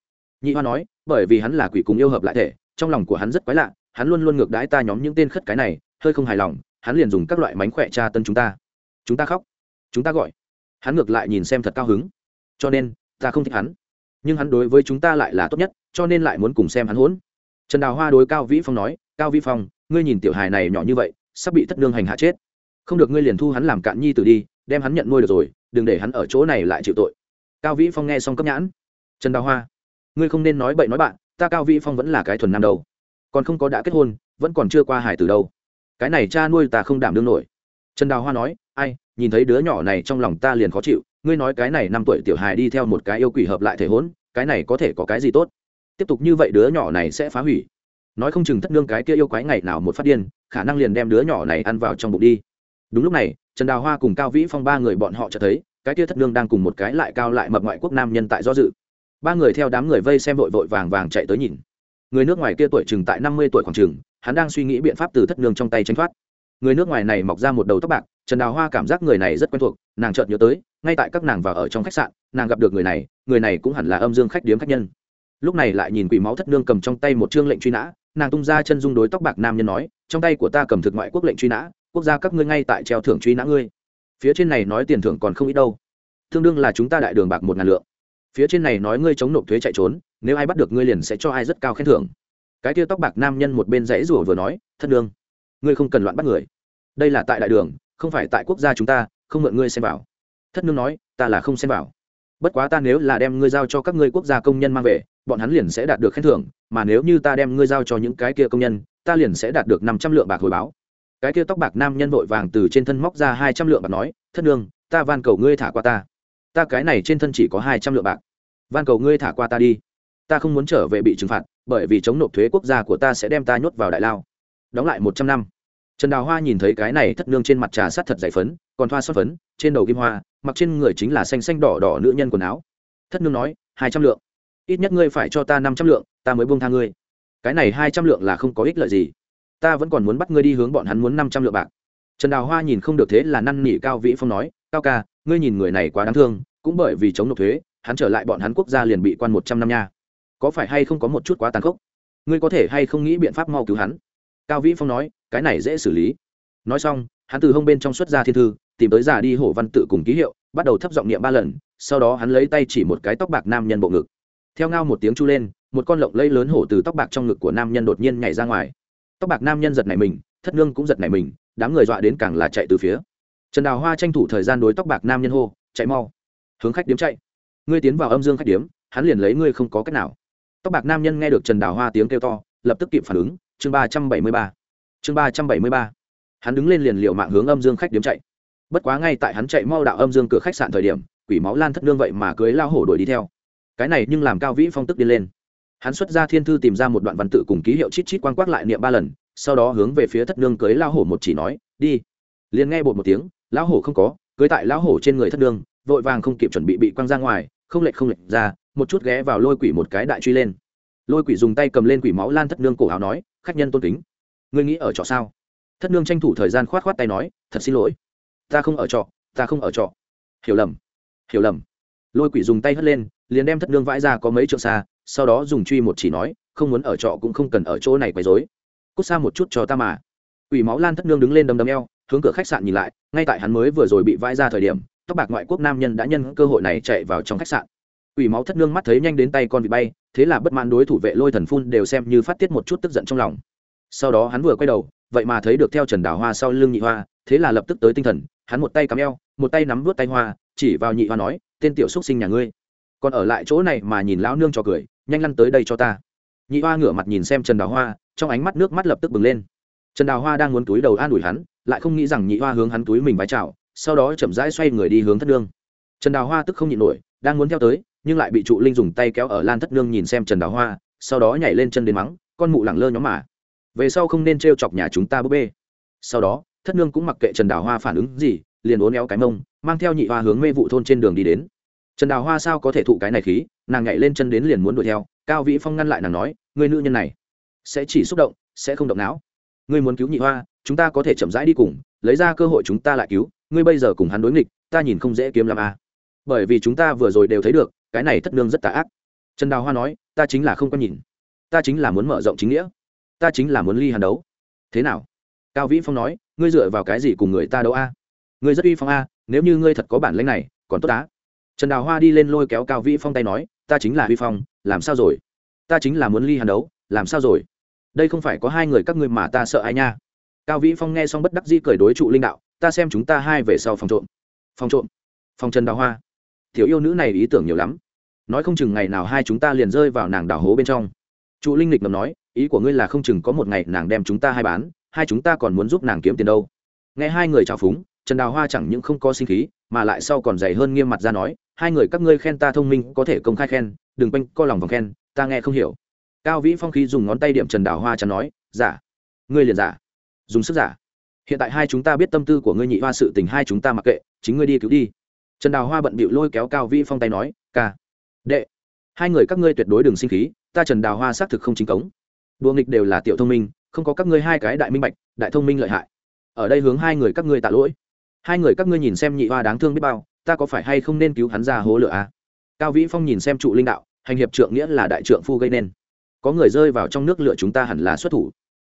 Nhị hoa nói, bởi vì hắn là quỷ cùng yêu hợp lại thể, trong lòng của hắn rất quái lạ, hắn luôn luôn ngược đãi ta nhóm những tên khất cái này, hơi không hài lòng, hắn liền dùng các loại mánh khỏe tra tân chúng ta. Chúng ta khóc. Chúng ta gọi. Hắn ngược lại nhìn xem thật cao hứng. Cho nên, ta không thích hắn. Nhưng hắn đối với chúng ta lại là tốt nhất, cho nên lại muốn cùng xem hắn hỗn. Trần đào hoa đối cao vĩ phong nói, cao vĩ phong, ngươi nhìn tiểu hài này nhỏ như vậy, sắp bị thất nương hành hạ chết không được ngươi liền thu hắn làm cạn nhi tử đi, đem hắn nhận nuôi được rồi, đừng để hắn ở chỗ này lại chịu tội. Cao vĩ phong nghe xong cấp nhãn. Trần đào hoa, ngươi không nên nói bậy nói bạn, ta cao vĩ phong vẫn là cái thuần nam đầu. Còn không có đã kết hôn, vẫn còn chưa qua hải từ đâu. Cái này cha nuôi ta không đảm đương nổi. Trần đào hoa nói, ai, nhìn thấy đứa nhỏ này trong lòng ta liền khó chịu, ngươi nói cái này năm tuổi tiểu hài đi theo một cái yêu quỷ hợp lại thể hốn cái này có thể có cái gì tốt? Tiếp tục như vậy đứa nhỏ này sẽ phá hủy. Nói không chừng thất nương cái kia yêu quái ngày nào một phát điên, khả năng liền đem đứa nhỏ này ăn vào trong bụng đi đúng lúc này, trần đào hoa cùng cao vĩ phong ba người bọn họ cho thấy, cái kia thất nương đang cùng một cái lại cao lại mập ngoại quốc nam nhân tại do dự. Ba người theo đám người vây xem vội vội vàng vàng chạy tới nhìn. Người nước ngoài kia tuổi chừng tại năm mươi tuổi khoảng chừng, hắn đang suy nghĩ biện pháp từ thất nương trong tay tranh thoát. Người nước ngoài này mọc ra một đầu tóc bạc, trần đào hoa cảm giác người này rất quen thuộc, nàng chợt nhớ tới, ngay tại các nàng vào ở trong khách sạn, nàng gặp được người này người này cũng hẳn là âm dương khách điếm khách nhân. Lúc này lại nhìn quỷ máu thất nương cầm trong tay một chương lệnh truy nã, nàng tung ra chân dung đối tóc bạc nam nhân nói, trong tay của ta cầm thực ngoại quốc lệnh truy nã quốc gia các ngươi ngay tại treo thưởng truy nã ngươi. Phía trên này nói tiền thưởng còn không ít đâu. Tương đương là chúng ta đại đường bạc một ngàn lượng. Phía trên này nói ngươi chống nộp thuế chạy trốn, nếu ai bắt được ngươi liền sẽ cho ai rất cao khen thưởng. Cái kia tóc bạc nam nhân một bên dãy rủa vừa nói, thất đương ngươi không cần loạn bắt người. Đây là tại đại đường, không phải tại quốc gia chúng ta, không mượn ngươi xem vào. Thất nương nói, ta là không xem vào. Bất quá ta nếu là đem ngươi giao cho các ngươi quốc gia công nhân mang về, bọn hắn liền sẽ đạt được khen thưởng, mà nếu như ta đem ngươi giao cho những cái kia công nhân, ta liền sẽ đạt được năm trăm lượng bạc hồi báo cái kia tóc bạc nam nhân vội vàng từ trên thân móc ra hai trăm lượng bạc nói, thất nương, ta van cầu ngươi thả qua ta. Ta cái này trên thân chỉ có hai trăm lượng bạc. Van cầu ngươi thả qua ta đi. Ta không muốn trở về bị trừng phạt, bởi vì chống nộp thuế quốc gia của ta sẽ đem ta nhốt vào đại lao. Đóng lại một trăm năm. Trần đào hoa nhìn thấy cái này thất nương trên mặt trà sát thật dày phấn, còn thoa xót phấn, trên đầu kim hoa, mặc trên người chính là xanh xanh đỏ đỏ nữ nhân quần áo. Thất nương nói, hai trăm lượng. Ít nhất ngươi phải cho ta năm trăm lượng, ta mới buông tha ngươi. Cái này hai trăm lượng là không có ích lợi gì ta vẫn còn muốn bắt ngươi đi hướng bọn hắn muốn năm trăm lượng bạc. Trần đào hoa nhìn không được thế là năn nỉ cao vĩ phong nói, cao ca, ngươi nhìn người này quá đáng thương, cũng bởi vì chống nộp thuế, hắn trở lại bọn hắn quốc gia liền bị quan một trăm năm nha. Có phải hay không có một chút quá tàn khốc? Ngươi có thể hay không nghĩ biện pháp mau cứu hắn? Cao vĩ phong nói, cái này dễ xử lý. Nói xong, hắn từ hông bên trong xuất ra thiên thư, tìm tới già đi hổ văn tự cùng ký hiệu, bắt đầu thấp giọng niệm ba lần, sau đó hắn lấy tay chỉ một cái tóc bạc nam nhân bộ ngực. Theo ngao một tiếng chu lên, một con lộng lây lớn hổ từ tóc bạc trong ngực của nam nhân đột nhiên nhảy ra ngoài tóc bạc nam nhân giật nảy mình, thất nương cũng giật nảy mình, đám người dọa đến càng là chạy từ phía. Trần đào hoa tranh thủ thời gian đối tóc bạc nam nhân hô, chạy mau. Hướng khách điếm chạy. Ngươi tiến vào âm dương khách điếm, hắn liền lấy ngươi không có cách nào. Tóc bạc nam nhân nghe được trần đào hoa tiếng kêu to, lập tức kịp phản ứng, chương ba trăm bảy mươi ba. Chương ba trăm bảy mươi ba. Hắn đứng lên liền liệu mạng hướng âm dương khách điếm chạy. Bất quá ngay tại hắn chạy mau đạo âm dương cửa khách sạn thời điểm, quỷ máu lan thất nương vậy mà cưới lao hổ đuổi đi theo. Cái này nhưng làm cao vĩ phong tức đi lên hắn xuất ra thiên thư tìm ra một đoạn văn tự cùng ký hiệu chít chít quang quát lại niệm ba lần, sau đó hướng về phía thất nương cưới lao hổ một chỉ nói, đi. Liền nghe bột một tiếng, lão hổ không có, cưới tại lão hổ trên người thất nương, vội vàng không kịp chuẩn bị bị quăng ra ngoài, không lệch không lệch ra, một chút ghé vào lôi quỷ một cái đại truy lên. Lôi quỷ dùng tay cầm lên quỷ máu lan thất nương cổ áo nói, khách nhân tôn kính, ngươi nghĩ ở trọ sao? Thất nương tranh thủ thời gian khoát khoát tay nói, thật xin lỗi, ta không ở trọ, ta không ở trọ. Hiểu lầm hiểu lầm. Lôi quỷ dùng tay hất lên, liền đem thất nương vãi ra có mấy trượng xa sau đó dùng truy một chỉ nói, không muốn ở trọ cũng không cần ở chỗ này quấy dối cút xa một chút cho ta mà. Quỷ máu lan thất nương đứng lên đấm đấm eo, hướng cửa khách sạn nhìn lại, ngay tại hắn mới vừa rồi bị vãi ra thời điểm, tóc bạc ngoại quốc nam nhân đã nhân cơ hội này chạy vào trong khách sạn. Quỷ máu thất nương mắt thấy nhanh đến tay con vị bay, thế là bất mãn đối thủ vệ lôi thần phun đều xem như phát tiết một chút tức giận trong lòng. Sau đó hắn vừa quay đầu, vậy mà thấy được theo trần đào hoa sau lưng nhị hoa, thế là lập tức tới tinh thần, hắn một tay cắm eo, một tay nắm vớt tay hoa, chỉ vào nhị hoa nói, tên tiểu xúc sinh nhà ngươi còn ở lại chỗ này mà nhìn lão nương cho cười, nhanh lăn tới đây cho ta. Nhị hoa ngửa mặt nhìn xem trần đào hoa, trong ánh mắt nước mắt lập tức bừng lên. Trần đào hoa đang muốn túi đầu an ủi hắn, lại không nghĩ rằng nhị hoa hướng hắn túi mình vái chào, sau đó chậm rãi xoay người đi hướng thất nương. Trần đào hoa tức không nhịn nổi, đang muốn theo tới, nhưng lại bị trụ linh dùng tay kéo ở lan thất nương nhìn xem trần đào hoa, sau đó nhảy lên chân đến mắng, con mụ lẳng lơ nhóm mà. Về sau không nên t r e o chọc nhà chúng ta búp bê. Sau đó, thất nương cũng mặc kệ trần đào hoa phản ứng gì, liền uốn éo cái mông, mang theo nhị hoa hướng mê vụ thôn trên đường đi đến trần đào hoa sao có thể thụ cái này khí, nàng nhảy lên chân đến liền muốn đuổi theo, cao vĩ phong ngăn lại nàng nói người nữ nhân này sẽ chỉ xúc động, sẽ không động não. Ngươi muốn cứu nhị hoa, chúng ta có thể chậm rãi đi cùng, lấy ra cơ hội chúng ta lại cứu, ngươi bây giờ cùng hắn đối nghịch, ta nhìn không dễ kiếm làm a à. bởi vì chúng ta vừa rồi đều thấy được, cái này thất nương rất tà ác. Trần đào hoa nói, ta chính là không có nhìn. Ta chính là muốn mở rộng chính nghĩa. Ta chính là muốn ly hàn đấu. Thế nào? Cao vĩ phong nói, ngươi dựa vào cái gì cùng người ta đấu a? Ngươi rất uy phong a, nếu như ngươi thật có bản lãnh này, còn tốt á trần đào hoa đi lên lôi kéo cao vĩ phong tay nói, ta chính là Huy phong, làm sao rồi? Ta chính là muốn ly hàn đấu, làm sao rồi? Đây không phải có hai người các ngươi mà ta sợ ai nha? Cao vĩ phong nghe xong bất đắc dĩ cười đối trụ linh đạo, ta xem chúng ta hai về sau phòng trộm. Phòng trộm? Phòng trần đào hoa. Thiếu yêu nữ này ý tưởng nhiều lắm. Nói không chừng ngày nào hai chúng ta liền rơi vào nàng đào hố bên trong. Trụ linh lịch ngầm nói, ý của ngươi là không chừng có một ngày nàng đem chúng ta hai bán, hai chúng ta còn muốn giúp nàng kiếm tiền đâu. Nghe hai người trào phúng, trần đào hoa chẳng những không có sinh khí, mà lại sau còn dày hơn nghiêm mặt ra nói hai người các ngươi khen ta thông minh, có thể công khai khen, đừng quanh co lòng vòng khen, ta nghe không hiểu. Cao vĩ phong khí dùng ngón tay điểm trần đào hoa chắn nói, giả, ngươi liền giả, dùng sức giả. Hiện tại hai chúng ta biết tâm tư của ngươi nhị hoa sự tình, hai chúng ta mặc kệ, chính ngươi đi cứu đi. Trần đào hoa bận bịu lôi kéo cao vĩ phong tay nói, ca, đệ, hai người các ngươi tuyệt đối đừng sinh khí, ta trần đào hoa xác thực không chính cống. Đùa nghịch đều là tiểu thông minh, không có các ngươi hai cái đại minh bạch, đại thông minh lợi hại. Ở đây hướng hai người các ngươi tạ lỗi. Hai người các ngươi nhìn xem nhị hoa đáng thương biết bao ta có phải hay không nên cứu hắn ra hố lửa à? cao vĩ phong nhìn xem trụ linh đạo, hành hiệp trượng nghĩa là đại trượng phu gây nên. Có người rơi vào trong nước lửa chúng ta hẳn là xuất thủ.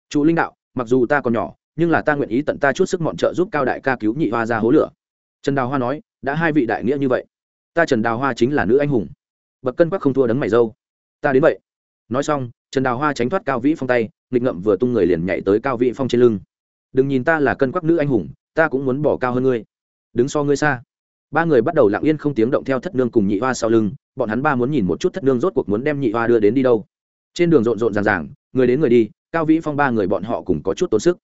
Trụ linh đạo, mặc dù ta còn nhỏ, nhưng là ta nguyện ý tận ta chút sức mọn trợ giúp cao đại ca cứu nhị hoa ra hố lửa. Trần đào hoa nói, đã hai vị đại nghĩa như vậy. Ta trần đào hoa chính là nữ anh hùng. Bậc cân quắc không thua đấng mày dâu. Ta đến vậy. Nói xong, trần đào hoa tránh thoát cao vĩ phong tay, nghịch ngậm vừa tung người liền nhảy tới cao vĩ phong trên lưng. Đừng nhìn ta là cân quắc nữ anh hùng, ta cũng muốn bỏ cao hơn ngươi. Đứng so ngươi xa ba người bắt đầu lặng yên không tiếng động theo thất nương cùng nhị hoa sau lưng, bọn hắn ba muốn nhìn một chút thất nương rốt cuộc muốn đem nhị hoa đưa đến đi đâu. Trên đường rộn rộn ràng ràng, người đến người đi, cao vĩ phong ba người bọn họ cùng có chút tốn sức.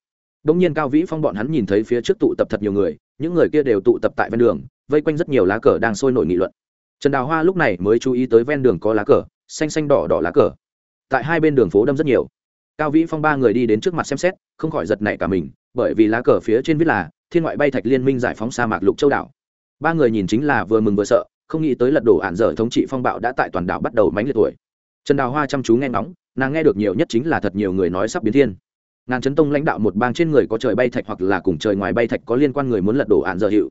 Đông nhiên cao vĩ phong bọn hắn nhìn thấy phía trước tụ tập thật nhiều người, những người kia đều tụ tập tại ven đường, vây quanh rất nhiều lá cờ đang sôi nổi nghị luận. Trần đào hoa lúc này mới chú ý tới ven đường có lá cờ, xanh xanh đỏ đỏ lá cờ. Tại hai bên đường phố đâm rất nhiều. Cao vĩ phong ba người đi đến trước mặt xem xét, không khỏi giật nảy cả mình, bởi vì lá cờ phía trên viết là, thiên ngoại bay thạch liên minh giải phóng sa mạc lục châu đảo ba người nhìn chính là vừa mừng vừa sợ, không nghĩ tới lật đổ ản dở thống trị phong bạo đã tại toàn đảo bắt đầu mánh liệt tuổi. Trần đào hoa chăm chú nghe ngóng, nàng nghe được nhiều nhất chính là thật nhiều người nói sắp biến thiên. Ngàn chấn tông lãnh đạo một bang trên người có trời bay thạch hoặc là cùng trời ngoài bay thạch có liên quan người muốn lật đổ ản dở hiệu.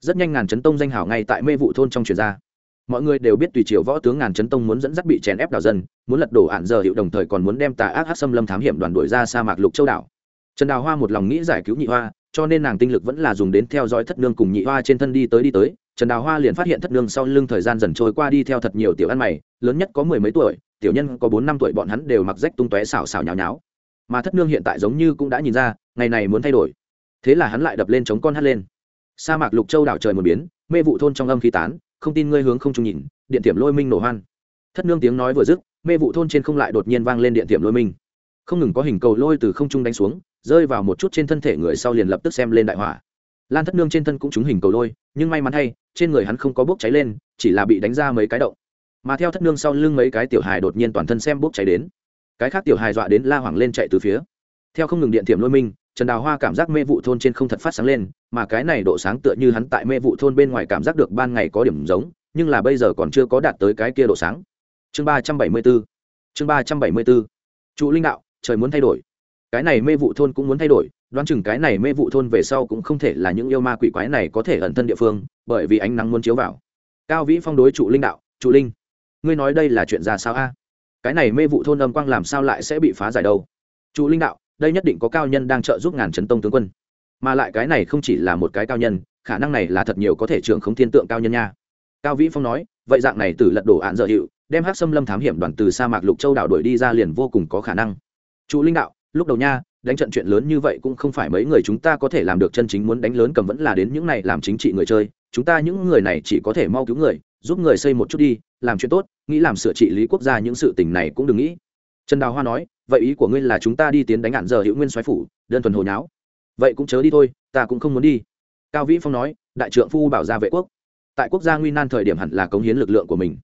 Rất nhanh ngàn chấn tông danh hảo ngay tại mê vụ thôn trong truyền gia mọi người đều biết tùy triều võ tướng ngàn chấn tông muốn dẫn dắt bị chèn ép đảo dân, muốn lật đổ ản dở hiệu đồng thời còn muốn đem tà ác hát xâm lâm thám hiểm đoàn đuổi ra sa mạc lục châu đảo. Trần đào hoa một lòng nghĩ giải cứu nhị hoa cho nên nàng tinh lực vẫn là dùng đến theo dõi thất nương cùng nhị hoa trên thân đi tới đi tới. Trần đào hoa liền phát hiện thất nương sau lưng thời gian dần trôi qua đi theo thật nhiều tiểu ăn mày, lớn nhất có mười mấy tuổi, tiểu nhân có bốn năm tuổi bọn hắn đều mặc rách tung tóe xào xào nhào nháo. Mà thất nương hiện tại giống như cũng đã nhìn ra, ngày này muốn thay đổi. Thế là hắn lại đập lên chống con hát lên. Sa mạc lục châu đảo trời một biến, mê vụ thôn trong âm khí tán, không tin ngươi hướng không trung nhìn, điện tiệm lôi minh nổ hoan. Thất nương tiếng nói vừa dứt, mê vụ thôn trên không lại đột nhiên vang lên điện tiệm lôi minh không ngừng có hình cầu lôi từ không trung đánh xuống, rơi vào một chút trên thân thể người sau liền lập tức xem lên đại hỏa lan thất nương trên thân cũng trúng hình cầu lôi, nhưng may mắn hay trên người hắn không có bốc cháy lên, chỉ là bị đánh ra mấy cái động. Mà theo thất nương sau lưng mấy cái tiểu hài đột nhiên toàn thân xem bốc cháy đến. Cái khác tiểu hài dọa đến la hoảng lên chạy từ phía. Theo không ngừng điện thiểm lôi minh trần đào hoa cảm giác mê vụ thôn trên không thật phát sáng lên, mà cái này độ sáng tựa như hắn tại mê vụ thôn bên ngoài cảm giác được ban ngày có điểm giống, nhưng là bây giờ còn chưa có đạt tới cái kia độ sáng. Chương ba trăm bảy mươi b ố chương ba trăm bảy mươi b ố trụ linh đạo trời muốn thay đổi. Cái này mê vụ thôn cũng muốn thay đổi, đoán chừng cái này mê vụ thôn về sau cũng không thể là những yêu ma quỷ quái này có thể ẩn thân địa phương, bởi vì ánh nắng muốn chiếu vào. Cao vĩ phong đối trụ linh đạo, trụ linh, ngươi nói đây là chuyện ra sao a? Cái này mê vụ thôn âm quang làm sao lại sẽ bị phá giải đâu? Trụ linh đạo, đây nhất định có cao nhân đang trợ giúp ngàn chấn tông tướng quân. Mà lại cái này không chỉ là một cái cao nhân, khả năng này là thật nhiều có thể trưởng không thiên tượng cao nhân nha. Cao vĩ phong nói, vậy dạng này từ lật đổ ạn dợ hiệu, đem hát xâm lâm thám hiểm đoàn từ sa mạc lục châu đảo đuổi đi ra liền vô cùng có khả năng trụ linh đạo, lúc đầu nha, đánh trận chuyện lớn như vậy cũng không phải mấy người chúng ta có thể làm được chân chính muốn đánh lớn cầm vẫn là đến những này làm chính trị người chơi. Chúng ta những người này chỉ có thể mau cứu người, giúp người xây một chút đi, làm chuyện tốt, nghĩ làm sửa trị lý quốc gia những sự tình này cũng đừng nghĩ. Trần đào hoa nói, vậy ý của ngươi là chúng ta đi tiến đánh hạn giờ hữu nguyên soái phủ, đơn thuần hồi nháo. Vậy cũng chớ đi thôi, ta cũng không muốn đi. Cao vĩ phong nói, đại trượng phu bảo gia vệ quốc. Tại quốc gia nguy nan thời điểm hẳn là cống hiến lực lượng của mình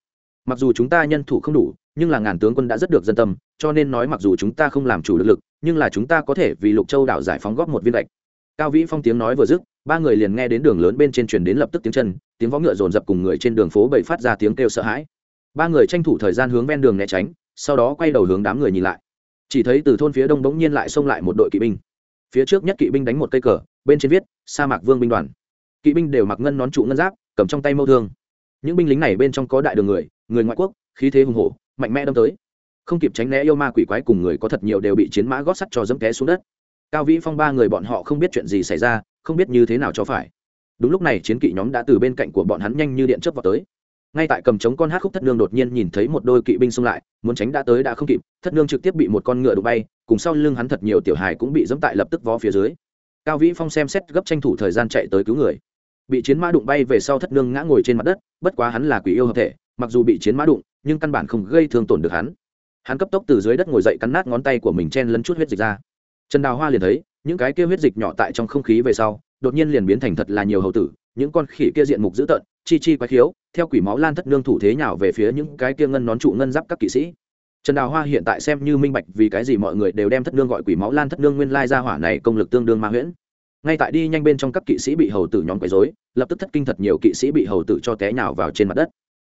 mặc dù chúng ta nhân thủ không đủ, nhưng là ngàn tướng quân đã rất được dân tâm, cho nên nói mặc dù chúng ta không làm chủ lực lực, nhưng là chúng ta có thể vì lục châu đảo giải phóng góp một viên gạch. Cao vĩ phong tiếng nói vừa dứt, ba người liền nghe đến đường lớn bên trên truyền đến lập tức tiếng chân, tiếng võ ngựa dồn dập cùng người trên đường phố bậy phát ra tiếng kêu sợ hãi. Ba người tranh thủ thời gian hướng ven đường né tránh, sau đó quay đầu hướng đám người nhìn lại. Chỉ thấy từ thôn phía đông bỗng nhiên lại xông lại một đội kỵ binh. Phía trước nhất kỵ binh đánh một cây cờ, bên trên viết, sa mạc vương binh đoàn. Kỵ binh đều mặc ngân nón trụ ngân giáp, cầm trong tay mâu thương. Những binh lính này bên trong có đại đường người người ngoại quốc, khí thế hùng hổ, mạnh mẽ đâm tới. Không kịp tránh né yêu ma quỷ quái cùng người có thật nhiều đều bị chiến mã gót sắt cho dẫm té xuống đất. Cao vĩ phong ba người bọn họ không biết chuyện gì xảy ra, không biết như thế nào cho phải. Đúng lúc này chiến kỵ nhóm đã từ bên cạnh của bọn hắn nhanh như điện chớp vào tới. Ngay tại cầm trống con hát khúc thất nương đột nhiên nhìn thấy một đôi kỵ binh xông lại, muốn tránh đã tới đã không kịp, thất nương trực tiếp bị một con ngựa đụng bay, cùng sau lưng hắn thật nhiều tiểu hài cũng bị dẫm tại lập tức vó phía dưới. Cao vĩ phong xem xét gấp tranh thủ thời gian chạy tới cứu người. Bị chiến mã đụng bay về sau thất nương ngã ngồi trên mặt đất, bất quá hắn là quỷ yêu hợp thể mặc dù bị chiến mã đụng, nhưng căn bản không gây thương tổn được hắn. Hắn cấp tốc từ dưới đất ngồi dậy cắn nát ngón tay của mình chen lấn chút huyết dịch ra. Trần đào hoa liền thấy, những cái kia huyết dịch nhỏ tại trong không khí về sau, đột nhiên liền biến thành thật là nhiều hầu tử, những con khỉ kia diện mục dữ tợn, chi chi quái khiếu, theo quỷ máu lan thất nương thủ thế nhào về phía những cái kia ngân nón trụ ngân giáp các kỵ sĩ. Trần đào hoa hiện tại xem như minh bạch vì cái gì mọi người đều đem thất nương gọi quỷ máu lan thất nương nguyên lai ra hỏa này công lực tương đương ma huyễn. Ngay tại đi nhanh bên trong các kỵ sĩ bị hầu tử nhóm quấy rối, lập tức thất kinh thật nhiều kỵ sĩ bị hầu tử cho té nhào vào trên mặt đất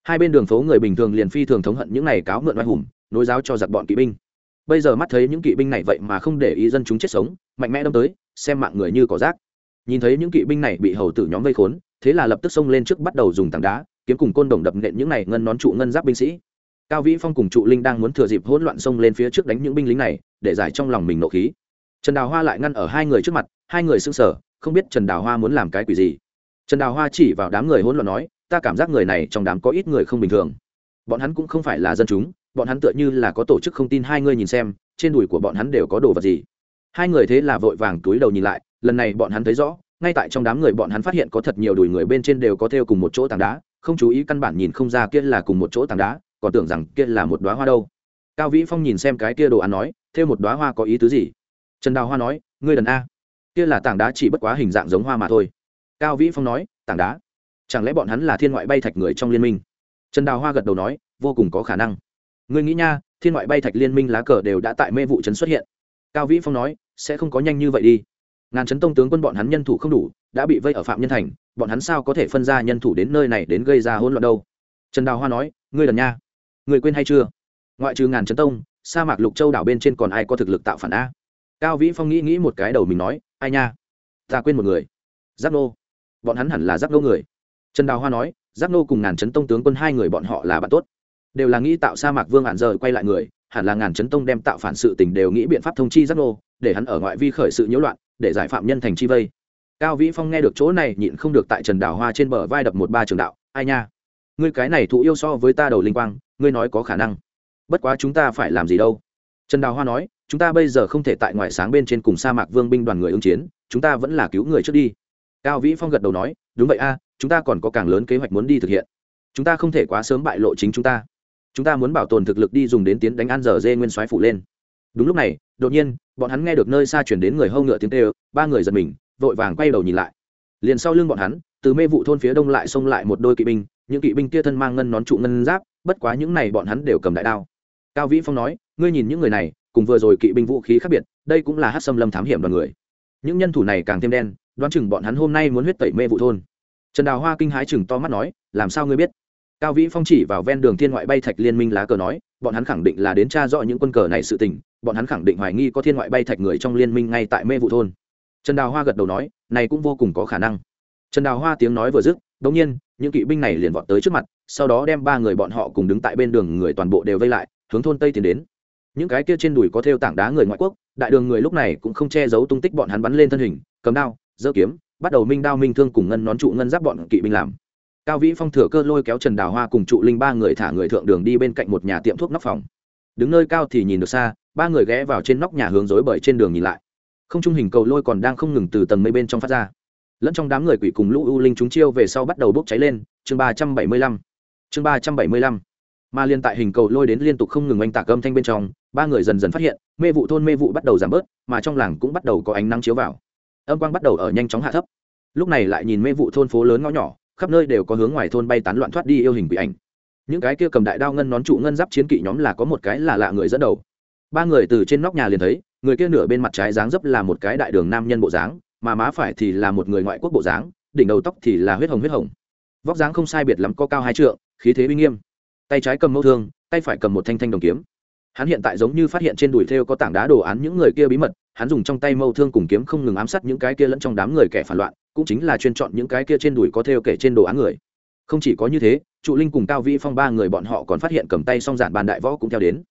hai bên đường phố người bình thường liền phi thường thống hận những này cáo mượn oai hùng, nối giáo cho giặc bọn kỵ binh. Bây giờ mắt thấy những kỵ binh này vậy mà không để ý dân chúng chết sống, mạnh mẽ đâm tới, xem mạng người như cỏ rác. Nhìn thấy những kỵ binh này bị hầu tử nhóm vây khốn, thế là lập tức xông lên trước bắt đầu dùng tảng đá, kiếm cùng côn đồng đập nện những này ngân nón trụ ngân giáp binh sĩ. Cao vĩ phong cùng trụ linh đang muốn thừa dịp hỗn loạn xông lên phía trước đánh những binh lính này, để giải trong lòng mình nộ khí. Trần đào hoa lại ngăn ở hai người trước mặt, hai người sững sờ, không biết trần đào hoa muốn làm cái quỷ gì. Trần đào hoa chỉ vào đám người hỗn loạn nói ta cảm giác người này trong đám có ít người không bình thường. Bọn hắn cũng không phải là dân chúng, bọn hắn tựa như là có tổ chức không tin hai người nhìn xem, trên đùi của bọn hắn đều có đồ vật gì. Hai người thế là vội vàng túi đầu nhìn lại, lần này bọn hắn thấy rõ, ngay tại trong đám người bọn hắn phát hiện có thật nhiều đùi người bên trên đều có theo cùng một chỗ tảng đá, không chú ý căn bản nhìn không ra kia là cùng một chỗ tảng đá, còn tưởng rằng kia là một đoá hoa đâu. Cao vĩ phong nhìn xem cái kia đồ ăn nói theo một đoá hoa có ý tứ gì? Trần đào hoa nói, ngươi đần a, kia là tảng đá chỉ bất quá hình dạng giống hoa mà thôi. Cao vĩ phong nói, tảng đá chẳng lẽ bọn hắn là thiên ngoại bay thạch người trong liên minh? Trần đào hoa gật đầu nói, vô cùng có khả năng. Ngươi nghĩ nha, thiên ngoại bay thạch liên minh lá cờ đều đã tại mê vụ trấn xuất hiện. Cao vĩ phong nói, sẽ không có nhanh như vậy đi. Ngàn trấn tông tướng quân bọn hắn nhân thủ không đủ, đã bị vây ở phạm nhân thành, bọn hắn sao có thể phân ra nhân thủ đến nơi này đến gây ra hỗn loạn đâu? Trần đào hoa nói, ngươi lần nha. Người quên hay chưa? Ngoại trừ ngàn trấn tông, sa mạc lục châu đảo bên trên còn ai có thực lực tạo phản a? Cao vĩ phong nghĩ nghĩ một cái đầu mình nói, ai nha? Ta quên một người. Giáp nô. Bọn hắn hẳn là giáp nô người trần đào hoa nói, giáp nô cùng ngàn trấn tông tướng quân hai người bọn họ là bạn tốt. Đều là nghĩ tạo sa mạc vương hạn giờ quay lại người, hẳn là ngàn trấn tông đem tạo phản sự tình đều nghĩ biện pháp thông chi giáp nô, để hắn ở ngoại vi khởi sự nhiễu loạn, để giải phạm nhân thành chi vây. Cao vĩ phong nghe được chỗ này, nhịn không được tại trần đào hoa trên bờ vai đập một ba trường đạo, ai nha, ngươi cái này thụ yêu so với ta đầu linh quang, ngươi nói có khả năng. Bất quá chúng ta phải làm gì đâu? Trần đào hoa nói, chúng ta bây giờ không thể tại ngoại sáng bên trên cùng sa mạc vương binh đoàn người ứng chiến, chúng ta vẫn là cứu người trước đi cao vĩ phong gật đầu nói, đúng vậy a, chúng ta còn có càng lớn kế hoạch muốn đi thực hiện. Chúng ta không thể quá sớm bại lộ chính chúng ta. Chúng ta muốn bảo tồn thực lực đi dùng đến tiến đánh an giờ dê nguyên soái phụ lên. Đúng lúc này, đột nhiên, bọn hắn nghe được nơi xa chuyển đến người hâu ngựa tiếng tê ba người giật mình, vội vàng quay đầu nhìn lại. Liền sau lưng bọn hắn, từ mê vụ thôn phía đông lại xông lại một đôi kỵ binh, những kỵ binh kia thân mang ngân nón trụ ngân giáp, bất quá những này bọn hắn đều cầm đại đao. Cao vĩ phong nói, ngươi nhìn những người này, cùng vừa rồi kỵ binh vũ khí khác biệt, đây cũng là hát xâm lâm thám hiểm đoàn người. Những nhân thủ này càng thêm đen đoán chừng bọn hắn hôm nay muốn huyết tẩy mê vụ thôn. Trần đào hoa kinh hái chừng to mắt nói, làm sao ngươi biết? Cao vĩ phong chỉ vào ven đường thiên ngoại bay thạch liên minh lá cờ nói, bọn hắn khẳng định là đến tra rõ những quân cờ này sự tình, bọn hắn khẳng định hoài nghi có thiên ngoại bay thạch người trong liên minh ngay tại mê vụ thôn. Trần đào hoa gật đầu nói, này cũng vô cùng có khả năng. Trần đào hoa tiếng nói vừa dứt đ ỗ n g nhiên, những kỵ binh này liền vọt tới trước mặt, sau đó đem ba người bọn họ cùng đứng tại bên đường người toàn bộ đều vây lại, hướng thôn tây tiến đến. Những cái kia trên đùi có thêu tảng đá người ngoại quốc, đại đường người lúc này cũng không che giấu tung tích bọn hắn bắn lên thân hình, cầm đao giơ kiếm, bắt đầu minh đao minh thương cùng ngân nón trụ ngân giáp bọn kỵ binh làm. Cao vĩ phong thừa cơ lôi kéo trần đào hoa cùng trụ linh ba người thả người thượng đường đi bên cạnh một nhà tiệm thuốc nóc phòng. Đứng nơi cao thì nhìn được xa, ba người ghé vào trên nóc nhà hướng dối bởi trên đường nhìn lại. Không trung hình cầu lôi còn đang không ngừng từ tầng mây bên trong phát ra. Lẫn trong đám người quỷ cùng lũ u linh chúng chiêu về sau bắt đầu bốc cháy lên, chương ba trăm bảy mươi lăm. Chương ba trăm bảy mươi lăm. Mà liên tại hình cầu lôi đến liên tục không ngừng oanh tạc âm thanh bên trong, ba người dần dần phát hiện, mê vụ thôn mê vụ bắt đầu giảm bớt, mà trong làng cũng bắt đầu có ánh nắng chiếu vào âm quang bắt đầu ở nhanh chóng hạ thấp. Lúc này lại nhìn mê vụ thôn phố lớn ngõ nhỏ, khắp nơi đều có hướng ngoài thôn bay tán loạn thoát đi yêu hình bị ảnh. Những cái kia cầm đại đao ngân nón trụ ngân giáp chiến kỵ nhóm là có một cái là lạ người dẫn đầu. Ba người từ trên nóc nhà liền thấy, người kia nửa bên mặt trái dáng dấp là một cái đại đường nam nhân bộ dáng, mà má phải thì là một người ngoại quốc bộ dáng, đỉnh đầu tóc thì là huyết hồng huyết hồng. Vóc dáng không sai biệt lắm có cao hai trượng, khí thế uy nghiêm. Tay trái cầm mẫu thương, tay phải cầm một thanh thanh đồng kiếm. Hắn hiện tại giống như phát hiện trên đùi thêu có tảng đá đồ án những người kia bí mật hắn dùng trong tay mâu thương cùng kiếm không ngừng ám sát những cái kia lẫn trong đám người kẻ phản loạn, cũng chính là chuyên chọn những cái kia trên đùi có theo kể trên đồ án người. Không chỉ có như thế, trụ linh cùng cao vĩ phong ba người bọn họ còn phát hiện cầm tay song giản ban đại võ cũng theo đến.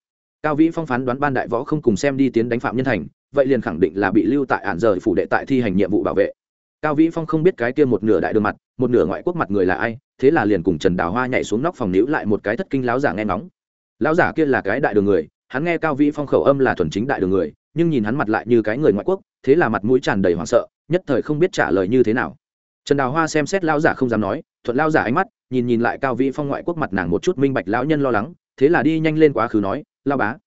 Cao vĩ phong phán đoán ban đại võ không cùng xem đi tiến đánh phạm nhân thành, vậy liền khẳng định là bị lưu tại ản rời phủ đệ tại thi hành nhiệm vụ bảo vệ. Cao vĩ phong không biết cái kia một nửa đại đường mặt, một nửa ngoại quốc mặt người là ai, thế là liền cùng trần đào hoa nhảy xuống nóc phòng níu lại một cái thất kinh láo giả nghe ngóng. Lão giả kia là cái đại đường người, hắn nghe cao vĩ phong khẩu âm là thuần chính đại đường người nhưng nhìn hắn mặt lại như cái người ngoại quốc, thế là mặt mũi tràn đầy hoảng sợ, nhất thời không biết trả lời như thế nào. Trần đào hoa xem xét lão giả không dám nói, thuận lão giả ánh mắt, nhìn nhìn lại cao vĩ phong ngoại quốc mặt nàng một chút minh bạch lão nhân lo lắng, thế là đi nhanh lên quá khứ nói lao bá,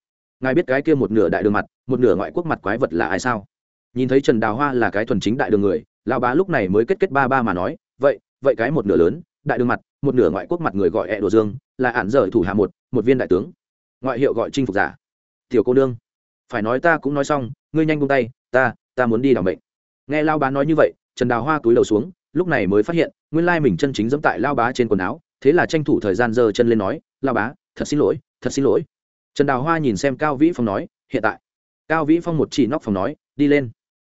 ngài biết cái kia một nửa đại đường mặt, một nửa ngoại quốc mặt quái vật là ai sao? Nhìn thấy trần đào hoa là cái thuần chính đại đường người, lão bá lúc này mới kết kết ba ba mà nói, vậy vậy cái một nửa lớn, đại đường mặt, một nửa ngoại quốc mặt người gọi ẹ đồ dương, là ản rời thủ hạ một một viên đại tướng. Ngoại hiệu gọi chinh phục giả. Tiểu cô nương phải nói ta cũng nói xong, ngươi nhanh buông tay, ta ta muốn đi đ ỏ n bệnh nghe lao bá nói như vậy, trần đào hoa túi đầu xuống, lúc này mới phát hiện, nguyên lai mình chân chính dẫm tại lao bá trên quần áo, thế là tranh thủ thời gian giơ chân lên nói, lao bá, thật xin lỗi, thật xin lỗi. Trần đào hoa nhìn xem cao vĩ phong nói, hiện tại. Cao vĩ phong một chỉ nóc phòng nói, đi lên.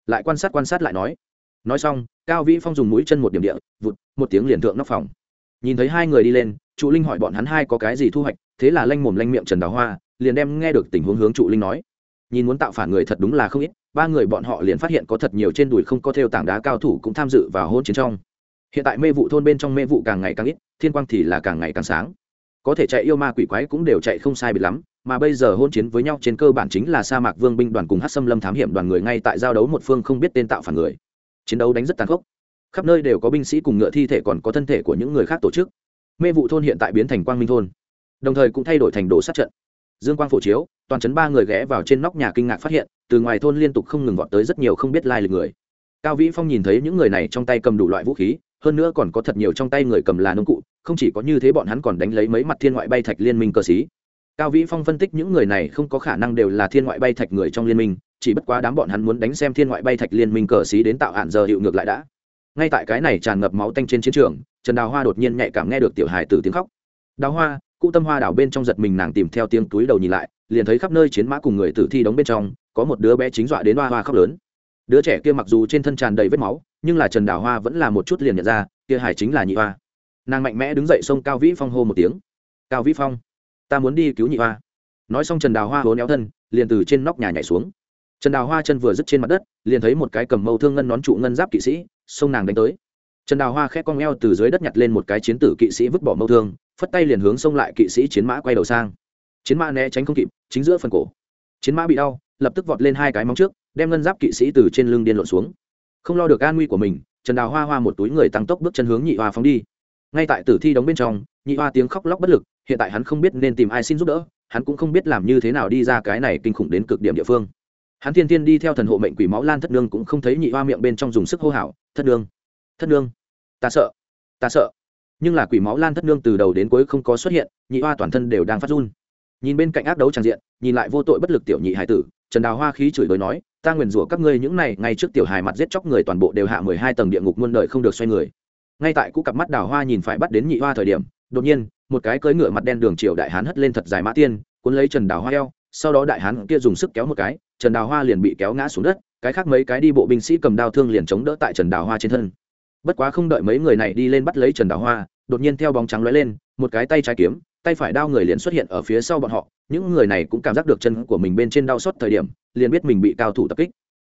Lại quan sát quan sát lại nói. Nói xong, cao vĩ phong dùng mũi chân một điểm địa, vụt, một tiếng liền thượng nóc phòng. Nhìn thấy hai người đi lên, trụ linh hỏi bọn hắn hai có cái gì thu hoạch, thế là lanh mồm lanh miệng trần đào hoa, liền đem nghe được tình huống hướng trụ linh nói nhìn muốn tạo phản người thật đúng là không ít, ba người bọn họ liền phát hiện có thật nhiều trên đùi không có theo tảng đá cao thủ cũng tham dự vào hôn chiến trong. Hiện tại mê vụ thôn bên trong mê vụ càng ngày càng ít, thiên quang thì là càng ngày càng sáng. Có thể chạy yêu ma quỷ quái cũng đều chạy không sai bị lắm, mà bây giờ hôn chiến với nhau trên cơ bản chính là sa mạc vương binh đoàn cùng hát xâm lâm thám hiểm đoàn người ngay tại giao đấu một phương không biết tên tạo phản người. Chiến đấu đánh rất tàn khốc. Khắp nơi đều có binh sĩ cùng ngựa thi thể còn có thân thể của những người khác tổ chức. Mê vụ thôn hiện tại biến thành quang minh thôn, đồng thời cũng thay đổi thành đồ sát trận dương quang phổ chiếu, toàn chấn ba người ghé vào trên nóc nhà kinh ngạc phát hiện, từ ngoài thôn liên tục không ngừng vọt tới rất nhiều không biết lai lịch người. Cao vĩ phong nhìn thấy những người này trong tay cầm đủ loại vũ khí, hơn nữa còn có thật nhiều trong tay người cầm là nông cụ, không chỉ có như thế bọn hắn còn đánh lấy mấy mặt thiên ngoại bay thạch liên minh cờ sĩ. cao vĩ phong phân tích những người này không có khả năng đều là thiên ngoại bay thạch người trong liên minh, chỉ bất quá đám bọn hắn muốn đánh xem thiên ngoại bay thạch liên minh cờ xí đến tạo hạn giờ hiệu ngược lại đã. Ngay tại cái này tràn ngập máu tanh trên chiến trường, trần đào hoa đột nhiên nhạy cảm nghe được tiểu hài tử tiếng khóc. Đào hoa cụ tâm hoa đảo bên trong giật mình nàng tìm theo tiếng túi đầu nhìn lại, liền thấy khắp nơi chiến mã cùng người tử thi đóng bên trong, có một đứa bé chính dọa đến hoa hoa khóc lớn. Đứa trẻ kia mặc dù trên thân tràn đầy vết máu, nhưng là trần đào hoa vẫn là một chút liền nhận ra, kia hải chính là nhị hoa. Nàng mạnh mẽ đứng dậy xông cao vĩ phong hô một tiếng. Cao vĩ phong, ta muốn đi cứu nhị hoa. Nói xong trần đào hoa hố néo thân, liền từ trên nóc nhà nhảy xuống. Trần đào hoa chân vừa dứt trên mặt đất, liền thấy một cái cầm mâu thương ngân nón trụ ngân giáp kỵ sĩ, xông nàng đánh tới. Trần đào hoa khét con eo từ dưới đất nhặt lên một cái chiến tử kỵ sĩ vứt bỏ mâu thương phất tay liền hướng xông lại kỵ sĩ chiến mã quay đầu sang. Chiến mã né tránh không kịp, chính giữa phần cổ. Chiến mã bị đau, lập tức vọt lên hai cái móng trước, đem ngân giáp kỵ sĩ từ trên lưng điên lộn xuống. Không lo được an nguy của mình, trần đào hoa hoa một túi người tăng tốc bước chân hướng nhị hoa phóng đi. Ngay tại tử thi đóng bên trong, nhị hoa tiếng khóc lóc bất lực, hiện tại hắn không biết nên tìm ai xin giúp đỡ, hắn cũng không biết làm như thế nào đi ra cái này kinh khủng đến cực điểm địa phương. Hắn thiên thiên đi theo thần hộ mệnh quỷ máu lan thất nương cũng không thấy nhị hoa miệng bên trong dùng sức hô hào, thất nương! Thất nương! Ta sợ! Ta sợ! Nhưng là quỷ máu lan thất nương từ đầu đến cuối không có xuất hiện, nhị hoa toàn thân đều đang phát run. Nhìn bên cạnh ác đấu tràn diện, nhìn lại vô tội bất lực tiểu nhị hải tử, trần đào hoa khí chửi đối nói, ta nguyền rủa các ngươi những này, ngay trước tiểu hài mặt giết chóc người toàn bộ đều hạ mười hai tầng địa ngục muôn đời không được xoay người. Ngay tại cú cặp mắt đào hoa nhìn phải bắt đến nhị hoa thời điểm, đột nhiên, một cái cưỡi ngựa mặt đen đường triều đại hán hất lên thật dài mã tiên, cuốn lấy trần đào hoa eo, sau đó đại hán kia dùng sức kéo một cái, trần đào hoa liền bị kéo ngã xuống đất, cái khác mấy cái đi bộ binh sĩ cầm đao thương liền chống đỡ tại trần đào hoa trên thân bất quá không đợi mấy người này đi lên bắt lấy trần đào hoa, đột nhiên theo bóng trắng lóe lên, một cái tay trái kiếm, tay phải đao người liền xuất hiện ở phía sau bọn họ. Những người này cũng cảm giác được chân của mình bên trên đau xót thời điểm, liền biết mình bị cao thủ tập kích.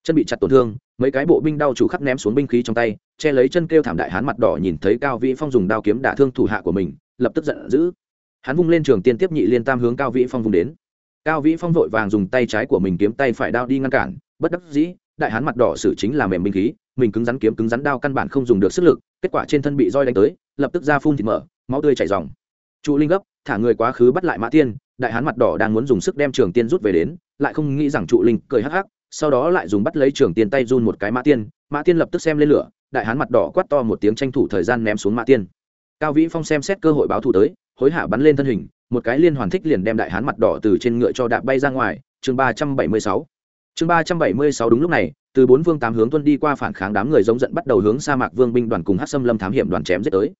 Chân bị chặt tổn thương, mấy cái bộ binh đau chủ khắc ném xuống binh khí trong tay, che lấy chân kêu thảm đại hán mặt đỏ nhìn thấy cao vĩ phong dùng đao kiếm đả thương thủ hạ của mình, lập tức giận dữ. Hắn vung lên trường tiên tiếp nhị liên tam hướng cao vĩ phong vung đến. Cao vĩ phong vội vàng dùng tay trái của mình kiếm tay phải đao đi ngăn cản, bất đắc dĩ, đại hán mặt đỏ xử chính là mềm binh khí mình cứng rắn kiếm cứng rắn đao căn bản không dùng được sức lực, kết quả trên thân bị roi đánh tới, lập tức ra phun thịt mở máu tươi chảy dòng trụ linh gấp, thả người quá khứ bắt lại mã tiên, đại hán mặt đỏ đang muốn dùng sức đem trường tiên rút về đến, lại không nghĩ rằng trụ linh cười hắc hắc, sau đó lại dùng bắt lấy trường tiên tay run một cái mã tiên mã tiên lập tức xem lên lửa, đại hán mặt đỏ quát to một tiếng tranh thủ thời gian ném xuống mã tiên. Cao vĩ phong xem xét cơ hội báo thù tới, hối hả bắn lên thân hình, một cái liên hoàn thích liền đem đại hán mặt đỏ từ trên ngựa cho đạp bay ra ngoài, chương ba trăm bảy mươi sáu. Chương ba trăm bảy mươi sáu đúng lúc này từ bốn vương tám hướng tuân đi qua phản kháng đám người giống giận bắt đầu hướng sa mạc vương binh đoàn cùng hát xâm lâm thám hiểm đoàn chém giết tới.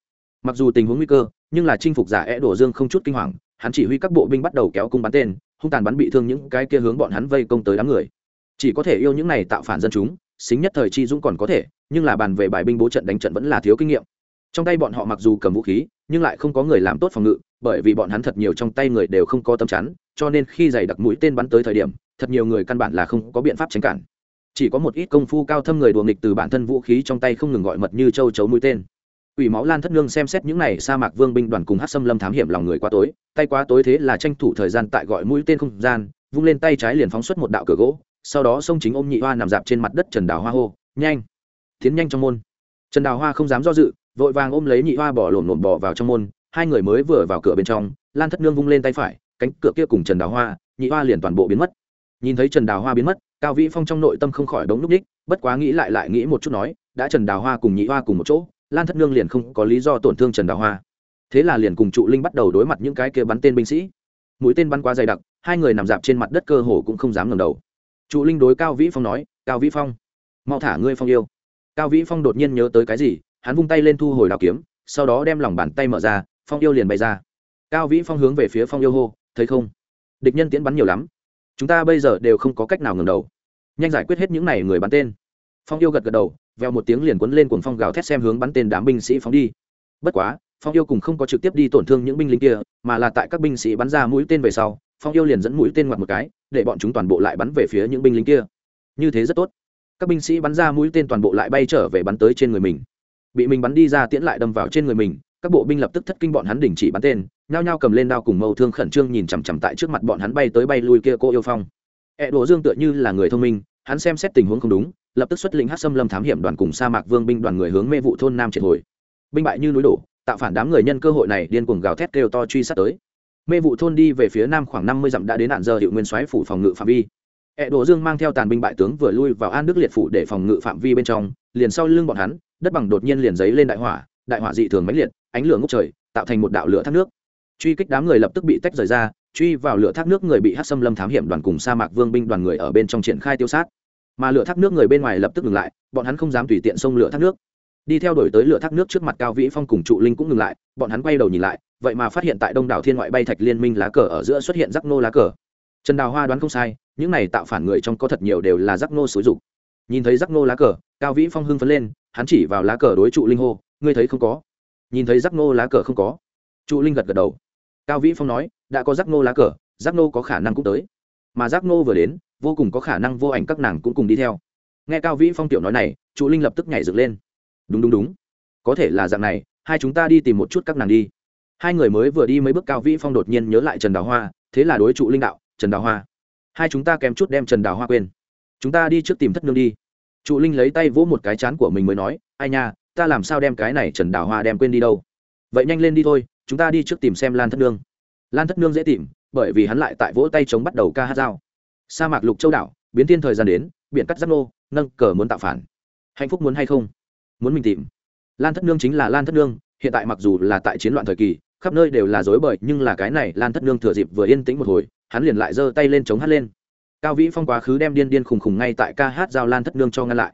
Mặc dù tình huống nguy cơ, nhưng là chinh phục giả é đổ dương không chút kinh hoàng, hắn chỉ huy các bộ binh bắt đầu kéo cung bắn tên, hung tàn bắn bị thương những cái kia hướng bọn hắn vây công tới đám người. Chỉ có thể yêu những này tạo phản dân chúng, xính nhất thời chi dũng còn có thể, nhưng là bàn về bài binh bố trận đánh trận vẫn là thiếu kinh nghiệm. Trong tay bọn họ mặc dù cầm vũ khí, nhưng lại không có người làm tốt phòng ngự, bởi vì bọn hắn thật nhiều trong tay người đều không có tâm chắn, cho nên khi giày đặc mũi tên bắn tới thời điểm, thật nhiều người căn bản là không có biện pháp tránh cản chỉ có một ít công phu cao thâm người đùa nghịch từ bản thân vũ khí trong tay không ngừng gọi mật như châu chấu mũi tên Quỷ máu Lan Thất Nương xem xét những này sa mạc vương binh đoàn cùng Hắc Sâm Lâm thám hiểm lòng người quá tối, tay quá tối thế là tranh thủ thời gian tại gọi mũi tên không gian, vung lên tay trái liền phóng xuất một đạo cửa gỗ, sau đó xông chính ôm nhị hoa nằm dạp trên mặt đất Trần Đào Hoa hô, "Nhanh!" Tiến nhanh trong môn. Trần Đào Hoa không dám do dự, vội vàng ôm lấy nhị hoa bỏ lổn lổn bỏ vào trong môn, hai người mới vừa vào cửa bên trong, Lan Thất Nương vung lên tay phải, cánh cửa kia cùng Trần Đào Hoa, nhị hoa liền toàn bộ biến mất. Nhìn thấy Trần Đào Hoa biến mất, Cao Vĩ Phong trong nội tâm không khỏi đống núp đích, bất quá nghĩ lại lại nghĩ một chút nói, đã Trần Đào Hoa cùng nhị hoa cùng một chỗ, lan thất nương liền không có lý do tổn thương trần đào hoa. Thế là liền cùng trụ linh bắt đầu đối mặt những cái kia bắn tên binh sĩ. Mũi tên bắn quá dày đặc hai người nằm dạp trên mặt đất cơ hồ cũng không dám ngầm đầu. Trụ linh đối cao vĩ phong nói cao vĩ phong mau thả ngươi phong yêu. Cao vĩ phong đột nhiên nhớ tới cái gì hắn vung tay lên thu hồi đào kiếm sau đó đem lòng bàn tay mở ra phong yêu liền bay ra. Cao vĩ phong hướng về phía phong yêu hô thấy không? Địch nhân tiễn bắn nhiều lắm. Chúng ta bây giờ đều không có cách nào ngừng đầu nhanh giải quyết hết những n à y người bắn tên. Phong yêu gật gật đầu veo một tiếng liền quấn lên cuồng phong gào thét xem hướng bắn tên đám binh sĩ phóng đi. Bất quá, phong yêu cùng không có trực tiếp đi tổn thương những binh lính kia, mà là tại các binh sĩ bắn ra mũi tên về sau, phong yêu liền dẫn mũi tên ngoặt một cái, để bọn chúng toàn bộ lại bắn về phía những binh lính kia. Như thế rất tốt. Các binh sĩ bắn ra mũi tên toàn bộ lại bay trở về bắn tới trên người mình. Bị mình bắn đi ra tiễn lại đâm vào trên người mình, các bộ binh lập tức thất kinh bọn hắn đình chỉ bắn tên, nhao nhao cầm lên đao cùng mâu thương khẩn trương nhìn chằm chằm tại trước mặt bọn hắn bay tới bay lui kia cô yêu phong ẹ đồ dương tựa như là người thông minh, hắn xem xét tình huống không đúng, lập tức xuất lĩnh hát xâm lâm thám hiểm đoàn cùng sa mạc vương binh đoàn người hướng mê vụ thôn nam triệt hồi. Binh bại như núi đổ, tạo phản đám người nhân cơ hội này điên cuồng gào thét kêu to truy sát tới. Mê vụ thôn đi về phía nam khoảng năm mươi dặm đã đến nạn giờ hiệu nguyên soái phủ phòng ngự phạm vi. Ẹ đồ dương mang theo tàn binh bại tướng vừa lui vào an đức liệt phủ để phòng ngự phạm vi bên trong, liền sau lưng bọn hắn, đất bằng đột nhiên liền giấy lên đại hỏa đại hỏa dị thường mãnh liệt, ánh lửa ngốc trời, tạo thành một đạo lửa thác nước. Truy kích đám người lập tức bị tách rời ra truy vào lửa thác nước người bị hát xâm lâm thám hiểm đoàn cùng sa mạc vương binh đoàn người ở bên trong triển khai tiêu sát. Mà lửa thác nước người bên ngoài lập tức ngừng lại, bọn hắn không dám tùy tiện xông lửa thác nước. Đi theo đổi tới lửa thác nước trước mặt cao vĩ phong cùng trụ linh cũng ngừng lại, bọn hắn quay đầu nhìn lại, vậy mà phát hiện tại đông đảo thiên ngoại bay thạch liên minh lá cờ ở giữa xuất hiện rắc nô lá cờ. Trần đào hoa đoán không sai, những này tạo phản người trong có thật nhiều đều là rắc nô xúi dục. Nhìn thấy rắc nô lá cờ, cao vĩ phong hưng phấn lên, hắn chỉ vào lá cờ đối trụ linh hô, ngươi thấy không có? Nhìn thấy rắc nô lá cờ không có, trụ linh gật gật đầu. Cao vĩ phong nói đã có giác nô lá cờ, giác nô có khả năng cũng tới. Mà giác nô vừa đến, vô cùng có khả năng vô ảnh các nàng cũng cùng đi theo. Nghe cao vĩ phong tiểu nói này, trụ linh lập tức nhảy dựng lên. Đúng đúng đúng. Có thể là dạng này, hai chúng ta đi tìm một chút các nàng đi. Hai người mới vừa đi mấy bước cao vĩ phong đột nhiên nhớ lại trần đào hoa, thế là đối trụ linh đạo, trần đào hoa, hai chúng ta kém chút đem trần đào hoa quên. Chúng ta đi trước tìm thất nương đi. Trụ linh lấy tay vỗ một cái chán của mình mới nói, ai nha, ta làm sao đem cái này trần đào hoa đem quên đi đâu? Vậy nhanh lên đi thôi, chúng ta đi trước tìm xem lan thất nương lan thất nương dễ tìm, bởi vì hắn lại tại vỗ tay chống bắt đầu ca hát dao. Sa mạc lục châu đảo, biến thiên thời gian đến, biển cắt giáp nô, nâng cờ muốn tạo phản. Hạnh phúc muốn hay không? Muốn mình tìm. Lan thất nương chính là lan thất nương, hiện tại mặc dù là tại chiến loạn thời kỳ, khắp nơi đều là dối bời, nhưng là cái này lan thất nương thừa dịp vừa yên tĩnh một hồi, hắn liền lại giơ tay lên chống hát lên. Cao vĩ phong quá khứ đem điên điên khùng khùng ngay tại ca hát giao lan thất nương cho ngăn lại.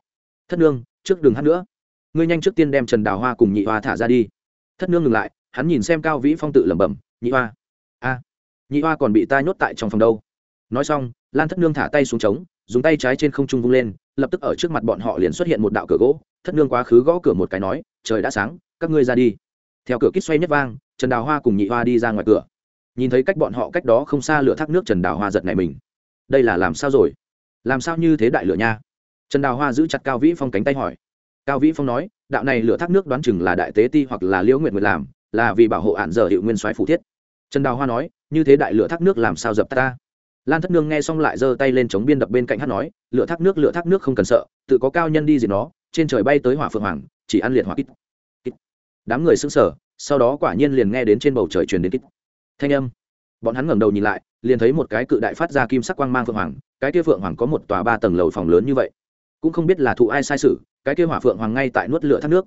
Thất nương, trước đừng hát nữa. Ngươi nhanh trước tiên đem trần đào hoa cùng nhị hoa thả ra đi. Thất nương ngừng lại, hắn nhìn xem cao vĩ phong tự lẩm bẩm, nhị hoa a nhị hoa còn bị ta nhốt tại trong phòng đâu. Nói xong, lan thất nương thả tay xuống trống, dùng tay trái trên không trung vung lên, lập tức ở trước mặt bọn họ liền xuất hiện một đạo cửa gỗ. Thất nương quá khứ gõ cửa một cái nói, trời đã sáng, các ngươi ra đi. Theo cửa kít xoay nhất vang, trần đào hoa cùng nhị hoa đi ra ngoài cửa. Nhìn thấy cách bọn họ cách đó không xa lửa thác nước, trần đào hoa giật này mình. Đây là làm sao rồi? Làm sao như thế đại lửa nha? Trần đào hoa giữ chặt cao vĩ phong cánh tay hỏi. Cao vĩ phong nói, đạo này lửa thác nước đoán chừng là đại tế ti hoặc là liễu nguyện người làm, là vì bảo hộ ạn giờ hiệu nguyên soái phủ thiết trần đào hoa nói, như thế đại lửa thác nước làm sao dập ta? Lan thất nương nghe xong lại giơ tay lên chống biên đập bên cạnh hát nói, lửa thác nước, lửa thác nước không cần sợ, tự có cao nhân đi diệt nó, trên trời bay tới hỏa phượng hoàng, chỉ ăn liệt hỏa kít kít. đám người xứng sở sau đó quả nhiên liền nghe đến trên bầu trời truyền đến kít thanh âm. Bọn hắn ngẩng đầu nhìn lại, liền thấy một cái cự đại phát ra kim sắc quang mang phượng hoàng, cái kia phượng hoàng có một tòa ba tầng lầu phòng lớn như vậy. Cũng không biết là thụ ai sai sự, cái kia hỏa phượng hoàng ngay tại nuốt lửa thác nước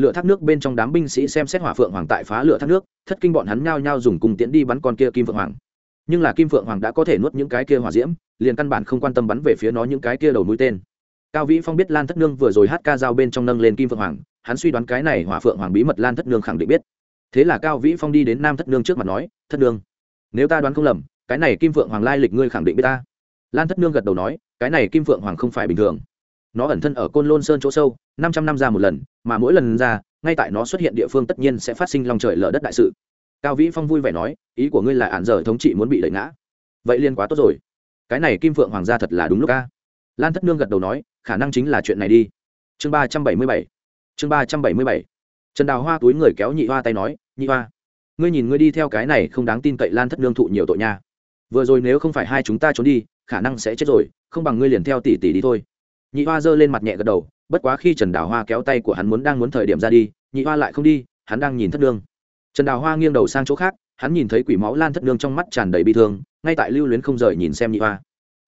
lửa thác nước bên trong đám binh sĩ xem xét hỏa phượng hoàng tại phá lửa thác nước, thất kinh bọn hắn nhao nhao dùng cùng tiễn đi bắn con kia kim phượng hoàng. Nhưng là kim phượng hoàng đã có thể nuốt những cái kia hỏa diễm, liền căn bản không quan tâm bắn về phía nó những cái kia đầu mũi tên. Cao vĩ phong biết lan thất nương vừa rồi hát ca dao bên trong nâng lên kim phượng hoàng, hắn suy đoán cái này hỏa phượng hoàng bí mật lan thất nương khẳng định biết. Thế là cao vĩ phong đi đến nam thất nương trước mặt nói, thất nương, nếu ta đoán không lầm, cái này kim phượng hoàng lai lịch ngươi khẳng định biết ta. Lan thất nương gật đầu nói, cái này kim phượng hoàng không phải bình thường nó ẩn thân ở côn lôn sơn chỗ sâu, năm trăm năm ra một lần, mà mỗi lần ra, ngay tại nó xuất hiện địa phương tất nhiên sẽ phát sinh lòng trời lở đất đại sự. Cao vĩ phong vui vẻ nói, ý của ngươi là ạn dở thống trị muốn bị đẩy ngã. Vậy liên quá tốt rồi. Cái này kim phượng hoàng gia thật là đúng lúc ca lan thất nương gật đầu nói, khả năng chính là chuyện này đi. Chương ba trăm bảy mươi bảy, chương ba trăm bảy mươi bảy. Trần đào hoa túi người kéo nhị hoa tay nói, nhị hoa, ngươi nhìn ngươi đi theo cái này không đáng tin cậy lan thất nương thụ nhiều tội nha. Vừa rồi nếu không phải hai chúng ta trốn đi, khả năng sẽ chết rồi, không bằng ngươi liền theo tỷ tỷ đi thôi nhị hoa giơ lên mặt nhẹ gật đầu, bất quá khi trần đào hoa kéo tay của hắn muốn đang muốn thời điểm ra đi, nhị hoa lại không đi, hắn đang nhìn thất nương. Trần đào hoa nghiêng đầu sang chỗ khác, hắn nhìn thấy quỷ máu lan thất nương trong mắt tràn đầy bi thương, ngay tại lưu luyến không rời nhìn xem nhị hoa.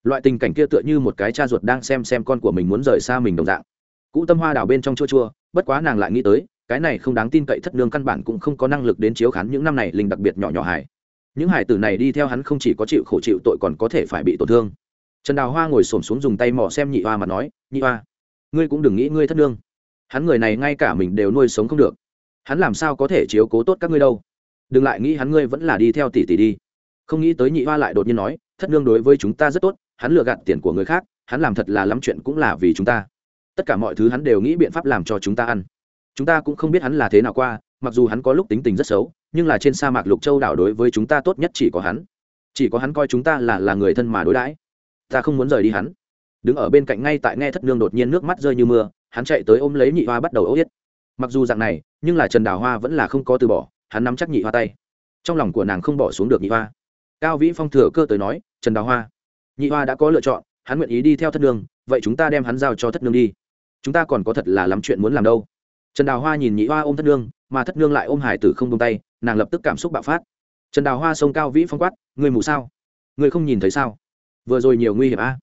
Loại tình cảnh kia tựa như một cái cha ruột đang xem xem con của mình muốn rời xa mình đồng dạng. Cũ tâm hoa đào bên trong chua chua, bất quá nàng lại nghĩ tới, cái này không đáng tin cậy thất nương căn bản cũng không có năng lực đến chiếu khán những năm này linh đặc biệt nhỏ nhỏ hải những hải tử này đi theo hắn không chỉ có chịu khổ chịu tội còn có thể phải bị tổn thương trần đào hoa ngồi s ổ m xuống dùng tay mò xem nhị hoa mà nói, nhị hoa, ngươi cũng đừng nghĩ ngươi thất lương. hắn người này ngay cả mình đều nuôi sống không được. Hắn làm sao có thể chiếu cố tốt các ngươi đâu? Đừng lại nghĩ hắn ngươi vẫn là đi theo tỷ tỷ đi. Không nghĩ tới nhị hoa lại đột nhiên nói, thất lương đối với chúng ta rất tốt, hắn lừa gạt tiền của người khác, hắn làm thật là lắm chuyện cũng là vì chúng ta. Tất cả mọi thứ hắn đều nghĩ biện pháp làm cho chúng ta ăn. Chúng ta cũng không biết hắn là thế nào qua, mặc dù hắn có lúc tính tình rất xấu, nhưng là trên sa mạc lục châu đảo đối với chúng ta tốt nhất chỉ có hắn. Chỉ có hắn coi chúng ta là là người thân mà đối đãi ta không muốn rời đi hắn. Đứng ở bên cạnh ngay tại nghe thất nương đột nhiên nước mắt rơi như mưa, hắn chạy tới ôm lấy nhị hoa bắt đầu ấu yết. Mặc dù dạng này, nhưng là trần đào hoa vẫn là không có từ bỏ, hắn nắm chắc nhị hoa tay. Trong lòng của nàng không bỏ xuống được nhị hoa. Cao vĩ phong thừa cơ tới nói, trần đào hoa, nhị hoa đã có lựa chọn, hắn nguyện ý đi theo thất nương, vậy chúng ta đem hắn giao cho thất nương đi. Chúng ta còn có thật là lắm chuyện muốn làm đâu. Trần đào hoa nhìn nhị hoa ôm thất nương, mà thất nương lại ôm hải tử không tung tay, nàng lập tức cảm xúc bạo phát. Trần đào hoa xông cao vĩ phong quát người mù sao? Người không nhìn thấy sao? Vừa rồi nhiều nguy hiểm a.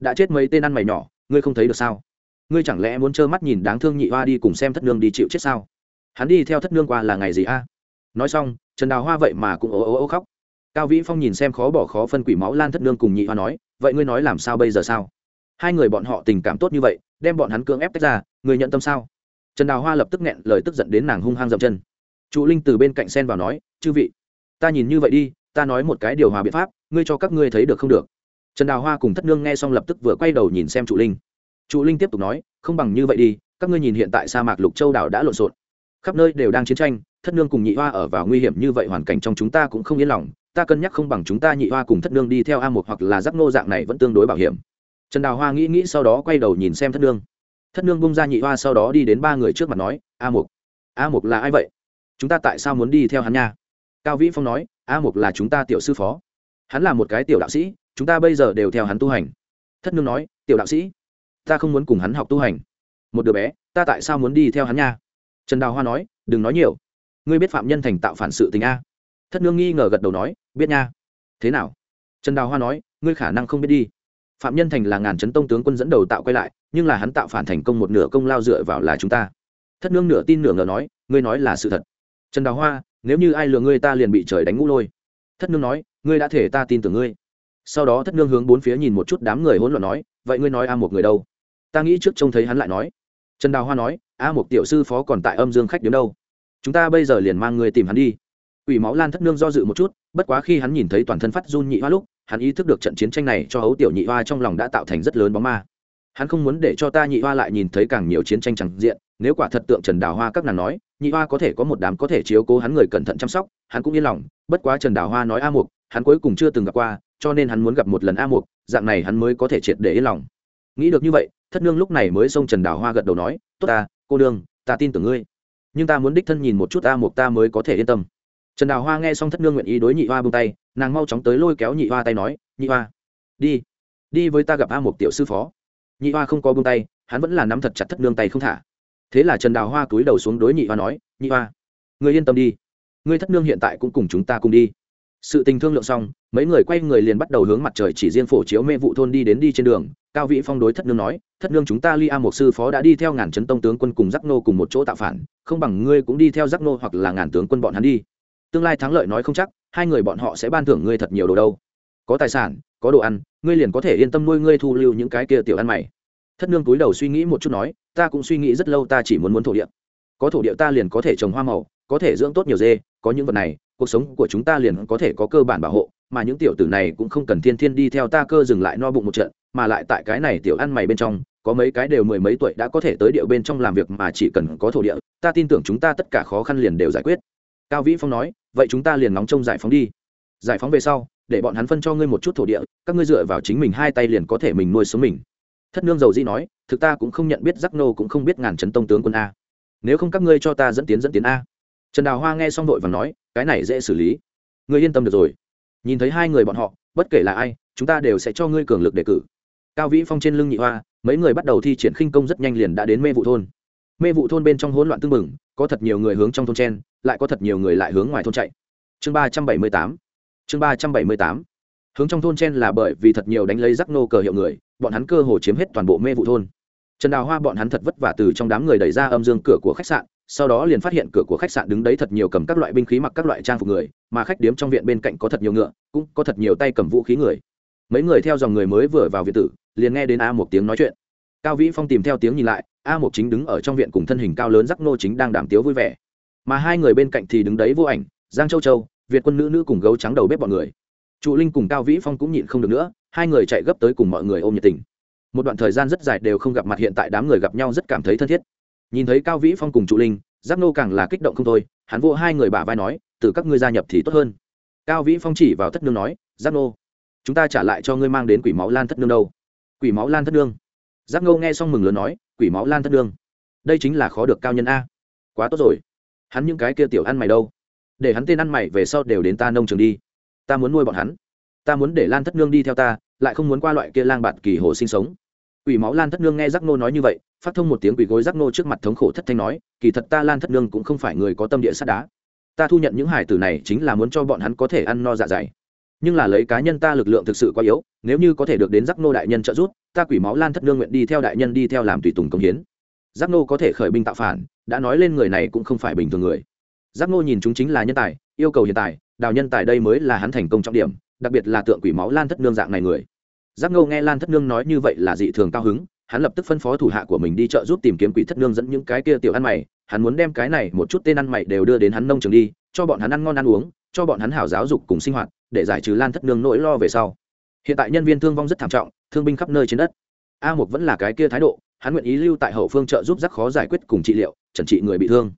Đã chết mấy tên ăn mày nhỏ, ngươi không thấy được sao? Ngươi chẳng lẽ muốn trơ mắt nhìn đáng thương nhị hoa đi cùng xem thất nương đi chịu chết sao? Hắn đi theo thất nương qua là ngày gì a? Nói xong, trần đào hoa vậy mà cũng ố ố ố khóc. Cao vĩ phong nhìn xem khó bỏ khó phân quỷ máu lan thất nương cùng nhị hoa nói, vậy ngươi nói làm sao bây giờ sao? Hai người bọn họ tình cảm tốt như vậy, đem bọn hắn cưỡng ép tách ra người nhận tâm sao? Trần đào hoa lập tức nghẹn lời tức giận đến nàng hung hăng dậm chân. Trụ linh từ bên cạnh sen vào nói, chư vị, ta nhìn như vậy đi, ta nói một cái điều hòa biện pháp, ngươi cho các ngươi thấy được không được trần đào hoa cùng thất nương nghe xong lập tức vừa quay đầu nhìn xem trụ linh. Trụ linh tiếp tục nói, không bằng như vậy đi, các ngươi nhìn hiện tại sa mạc lục châu đảo đã lộn xộn. Khắp nơi đều đang chiến tranh, thất nương cùng nhị hoa ở vào nguy hiểm như vậy hoàn cảnh trong chúng ta cũng không yên lòng. Ta cân nhắc không bằng chúng ta nhị hoa cùng thất nương đi theo a một hoặc là giác nô dạng này vẫn tương đối bảo hiểm. Trần đào hoa nghĩ nghĩ sau đó quay đầu nhìn xem thất nương. Thất nương bung ra nhị hoa sau đó đi đến ba người trước mặt nói, a mục a mục là ai vậy? Chúng ta tại sao muốn đi theo hắn nha? Cao vĩ phong nói, a mục là chúng ta tiểu sư phó. Hắn là một cái tiểu đạo sĩ chúng ta bây giờ đều theo hắn tu hành. Thất nương nói, tiểu đạo sĩ, ta không muốn cùng hắn học tu hành. Một đứa bé, ta tại sao muốn đi theo hắn nha? Trần đào hoa nói, đừng nói nhiều. Ngươi biết phạm nhân thành tạo phản sự tình a? Thất nương nghi ngờ gật đầu nói, biết nha. Thế nào? Trần đào hoa nói, ngươi khả năng không biết đi. Phạm nhân thành là ngàn chấn tông tướng quân dẫn đầu tạo quay lại, nhưng là hắn tạo phản thành công một nửa công lao dựa vào là chúng ta. Thất nương nửa tin nửa ngờ nói, ngươi nói là sự thật. Trần đào hoa, nếu như ai lừa ngươi ta liền bị trời đánh ngũ lôi. Thất nương nói, ngươi đã thể ta tin tưởng ngươi sau đó thất nương hướng bốn phía nhìn một chút đám người hỗn loạn nói, vậy ngươi nói a một người đâu? Ta nghĩ trước trông thấy hắn lại nói. Trần đào hoa nói, a một tiểu sư phó còn tại âm dương khách đến đâu. Chúng ta bây giờ liền mang người tìm hắn đi. Ủy máu lan thất nương do dự một chút, bất quá khi hắn nhìn thấy toàn thân phát run nhị hoa lúc, hắn ý thức được trận chiến tranh này cho hấu tiểu nhị hoa trong lòng đã tạo thành rất lớn bóng ma. Hắn không muốn để cho ta nhị hoa lại nhìn thấy càng nhiều chiến tranh chẳng diện, nếu quả thật tượng trần đào hoa các nàng nói, nhị hoa có thể có một đám có thể chiếu cố hắn người cẩn thận chăm sóc, hắn cũng yên lòng, bất quá trần đào hoa nói a mục hắn cuối cùng chưa từng gặp qua, cho nên hắn muốn gặp một lần a mục, dạng này hắn mới có thể triệt để yên lòng. Nghĩ được như vậy, thất nương lúc này mới xông trần đào hoa gật đầu nói, tốt ta, cô đương ta tin tưởng ngươi. Nhưng ta muốn đích thân nhìn một chút a mục ta mới có thể yên tâm. Trần đào hoa nghe xong thất nương nguyện ý đối nhị hoa bông tay, nàng mau chóng tới lôi kéo nhị hoa tay nói, nhị hoa, đi đi với ta gặp a mục tiểu sư phó. Nhị hoa không có bông tay, hắn vẫn là nắm thật chặt thất nương tay không thả. Thế là trần đào hoa cúi đầu xuống đối nhị hoa nói, nhị hoa người yên tâm đi. Ngươi thất nương hiện tại cũng cùng chúng ta cùng đi sự tình thương lượng xong, mấy người quay người liền bắt đầu hướng mặt trời chỉ riêng phổ chiếu mê vụ thôn đi đến đi trên đường. Cao vĩ phong đối thất nương nói, thất nương chúng ta li a một sư phó đã đi theo ngàn trấn tông tướng quân cùng giác nô cùng một chỗ tạo phản, không bằng ngươi cũng đi theo giác nô hoặc là ngàn tướng quân bọn hắn đi. Tương lai thắng lợi nói không chắc, hai người bọn họ sẽ ban thưởng ngươi thật nhiều đồ đâu. Có tài sản, có đồ ăn, ngươi liền có thể yên tâm nuôi ngươi thu lưu những cái kia tiểu ăn mày. Thất nương túi đầu suy nghĩ một chút nói, ta cũng suy nghĩ rất lâu, ta chỉ muốn muốn thổ địa. Có thổ địa ta liền có thể trồng hoa màu, có thể dưỡng tốt nhiều dê có những vật này, cuộc sống của chúng ta liền có thể có cơ bản bảo hộ, mà những tiểu tử này cũng không cần thiên thiên đi theo ta cơ dừng lại no bụng một trận, mà lại tại cái này tiểu ăn mày bên trong, có mấy cái đều mười mấy tuổi đã có thể tới địa bên trong làm việc mà chỉ cần có thổ địa, ta tin tưởng chúng ta tất cả khó khăn liền đều giải quyết. Cao vĩ phong nói, vậy chúng ta liền nóng trông giải phóng đi. Giải phóng về sau, để bọn hắn phân cho ngươi một chút thổ địa, các ngươi dựa vào chính mình hai tay liền có thể mình nuôi sống mình. Thất nương dầu di nói, thực ta cũng không nhận biết giác nô cũng không biết ngàn trấn tông tướng quân a. Nếu không các ngươi cho ta dẫn tiến dẫn tiến a trần đào hoa nghe xong vội và nói, cái này dễ xử lý. Người yên tâm được rồi. Nhìn thấy hai người bọn họ, bất kể là ai, chúng ta đều sẽ cho ngươi cường lực đề cử. Cao vĩ phong trên lưng nhị hoa, mấy người bắt đầu thi triển khinh công rất nhanh liền đã đến mê vụ thôn. Mê vụ thôn bên trong hỗn loạn tưng bừng, có thật nhiều người hướng trong thôn chen, lại có thật nhiều người lại hướng ngoài thôn chạy. Chương ba trăm bảy mươi tám, chương ba trăm bảy mươi tám. Hướng trong thôn chen là bởi vì thật nhiều đánh lấy rắc nô cờ hiệu người, bọn hắn cơ hồ chiếm hết toàn bộ mê vụ thôn. Trần đào hoa bọn hắn thật vất vả từ trong đám người đẩy ra âm dương cửa của khách sạn sau đó liền phát hiện cửa của khách sạn đứng đấy thật nhiều cầm các loại binh khí mặc các loại trang phục người, mà khách điếm trong viện bên cạnh có thật nhiều ngựa, cũng có thật nhiều tay cầm vũ khí người. Mấy người theo dòng người mới vừa vào viện tử, liền nghe đến a một tiếng nói chuyện. Cao vĩ phong tìm theo tiếng nhìn lại, a một chính đứng ở trong viện cùng thân hình cao lớn rắc nô chính đang đảm tiếu vui vẻ. Mà hai người bên cạnh thì đứng đấy vô ảnh, giang châu châu, việt quân nữ nữ cùng gấu trắng đầu bếp bọn người. Trụ linh cùng cao vĩ phong cũng nhịn không được nữa, hai người chạy gấp tới cùng mọi người ôm nhiệt tình. Một đoạn thời gian rất dài đều không gặp mặt hiện tại đám người gặp nhau rất cảm thấy thân thiết nhìn thấy cao vĩ phong cùng trụ linh giác nô càng là kích động không thôi, hắn vô hai người bả vai nói, từ các ngươi gia nhập thì tốt hơn. Cao vĩ phong chỉ vào thất nương nói giác nô, chúng ta trả lại cho ngươi mang đến quỷ máu lan thất nương đâu? Quỷ máu lan thất nương? Giác nô nghe xong mừng lớn nói, quỷ máu lan thất nương? Đây chính là khó được cao nhân a. Quá tốt rồi. Hắn những cái kia tiểu ăn mày đâu? Để hắn tên ăn mày về sau đều đến ta nông trường đi. Ta muốn nuôi bọn hắn. Ta muốn để lan thất nương đi theo ta, lại không muốn qua loại kia lang bạt kỳ hồ sinh sống. Quỷ máu Lan Thất Nương nghe Giác Nô nói như vậy, phát thông một tiếng quỷ gối Giác Nô trước mặt thống khổ thất thanh nói, kỳ thật ta Lan Thất Nương cũng không phải người có tâm địa sắt đá. Ta thu nhận những hải tử này chính là muốn cho bọn hắn có thể ăn no dạ dày. Nhưng là lấy cá nhân ta lực lượng thực sự quá yếu, nếu như có thể được đến Giác Nô đại nhân trợ giúp, ta quỷ máu Lan Thất Nương nguyện đi theo đại nhân đi theo làm tùy tùng công hiến. Giác Nô có thể khởi binh tạo phản, đã nói lên người này cũng không phải bình thường người. Giác Nô nhìn chúng chính là nhân tài, yêu cầu hiện tại, đào nhân tài đây mới là hắn thành công trọng điểm, đặc biệt là tượng quỷ máu Lan Thất Nương dạng này người giác ngô nghe lan thất nương nói như vậy là dị thường cao hứng, hắn lập tức phân phó thủ hạ của mình đi chợ giúp tìm kiếm quỷ thất nương dẫn những cái kia tiểu ăn mày, hắn muốn đem cái này một chút tên ăn mày đều đưa đến hắn nông trường đi, cho bọn hắn ăn ngon ăn uống, cho bọn hắn hảo giáo dục cùng sinh hoạt, để giải trừ lan thất nương nỗi lo về sau. Hiện tại nhân viên thương vong rất thảm trọng, thương binh khắp nơi trên đất. A một vẫn là cái kia thái độ, hắn nguyện ý lưu tại hậu phương trợ giúp giác khó giải quyết cùng trị liệu, trần trị người bị thương.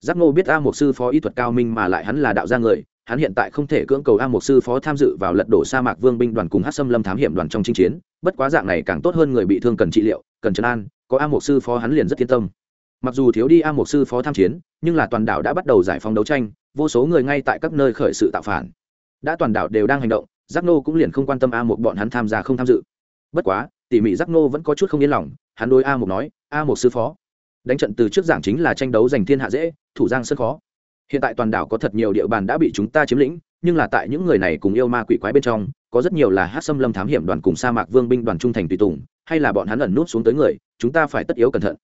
Giác ngô biết a một sư phó y thuật cao minh mà lại hắn là đạo gia người hắn hiện tại không thể cưỡng cầu a một sư phó tham dự vào lật đổ sa mạc vương binh đoàn cùng hát xâm lâm thám hiểm đoàn trong chinh chiến, bất quá dạng này càng tốt hơn người bị thương cần trị liệu, cần trấn an, có a một sư phó hắn liền rất yên tâm. Mặc dù thiếu đi a một sư phó tham chiến, nhưng là toàn đảo đã bắt đầu giải phóng đấu tranh, vô số người ngay tại các nơi khởi sự tạo phản. Đã toàn đảo đều đang hành động, giác nô cũng liền không quan tâm a một bọn hắn tham gia không tham dự. Bất quá, tỉ mỉ giác nô vẫn có chút không yên lòng, hắn đối a một nói, a một sư phó, đánh trận từ trước giảng chính là tranh đấu giành thiên hạ dễ, thủ giang sân khó hiện tại toàn đảo có thật nhiều địa bàn đã bị chúng ta chiếm lĩnh, nhưng là tại những người này cùng yêu ma quỷ quái bên trong, có rất nhiều là hát xâm lâm thám hiểm đoàn cùng sa mạc vương binh đoàn trung thành tùy tùng, hay là bọn hắn ẩn nút xuống tới người, chúng ta phải tất yếu cẩn thận.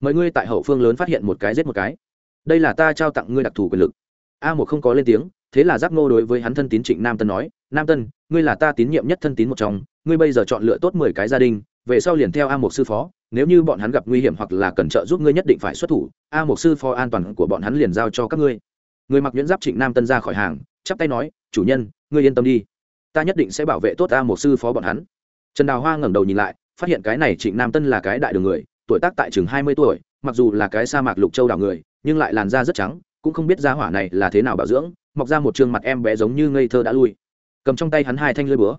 Mời ngươi tại hậu phương lớn phát hiện một cái giết một cái. Đây là ta trao tặng ngươi đặc thù quyền lực. A một không có lên tiếng, thế là giác ngô đối với hắn thân tín trịnh nam tân nói, nam tân, ngươi là ta tín nhiệm nhất thân tín một trong, ngươi bây giờ chọn lựa tốt mười cái gia đình về sau liền theo a một sư phó, nếu như bọn hắn gặp nguy hiểm hoặc là cần trợ giúp ngươi nhất định phải xuất thủ, a một sư phó an toàn của bọn hắn liền giao cho các ngươi. Người mặc nhuyễn giáp trịnh nam tân ra khỏi hàng, chắp tay nói, chủ nhân, ngươi yên tâm đi. Ta nhất định sẽ bảo vệ tốt a một sư phó bọn hắn. Trần đào hoa ngẩng đầu nhìn lại, phát hiện cái này trịnh nam tân là cái đại đường người, tuổi tác tại chừng hai mươi tuổi, mặc dù là cái sa mạc lục châu đảo người, nhưng lại làn da rất trắng, cũng không biết da hỏa này là thế nào bảo dưỡng, mọc ra một t mặt em bé giống như ngây thơ đã lui. Cầm trong tay hắn hai thanh lưỡi búa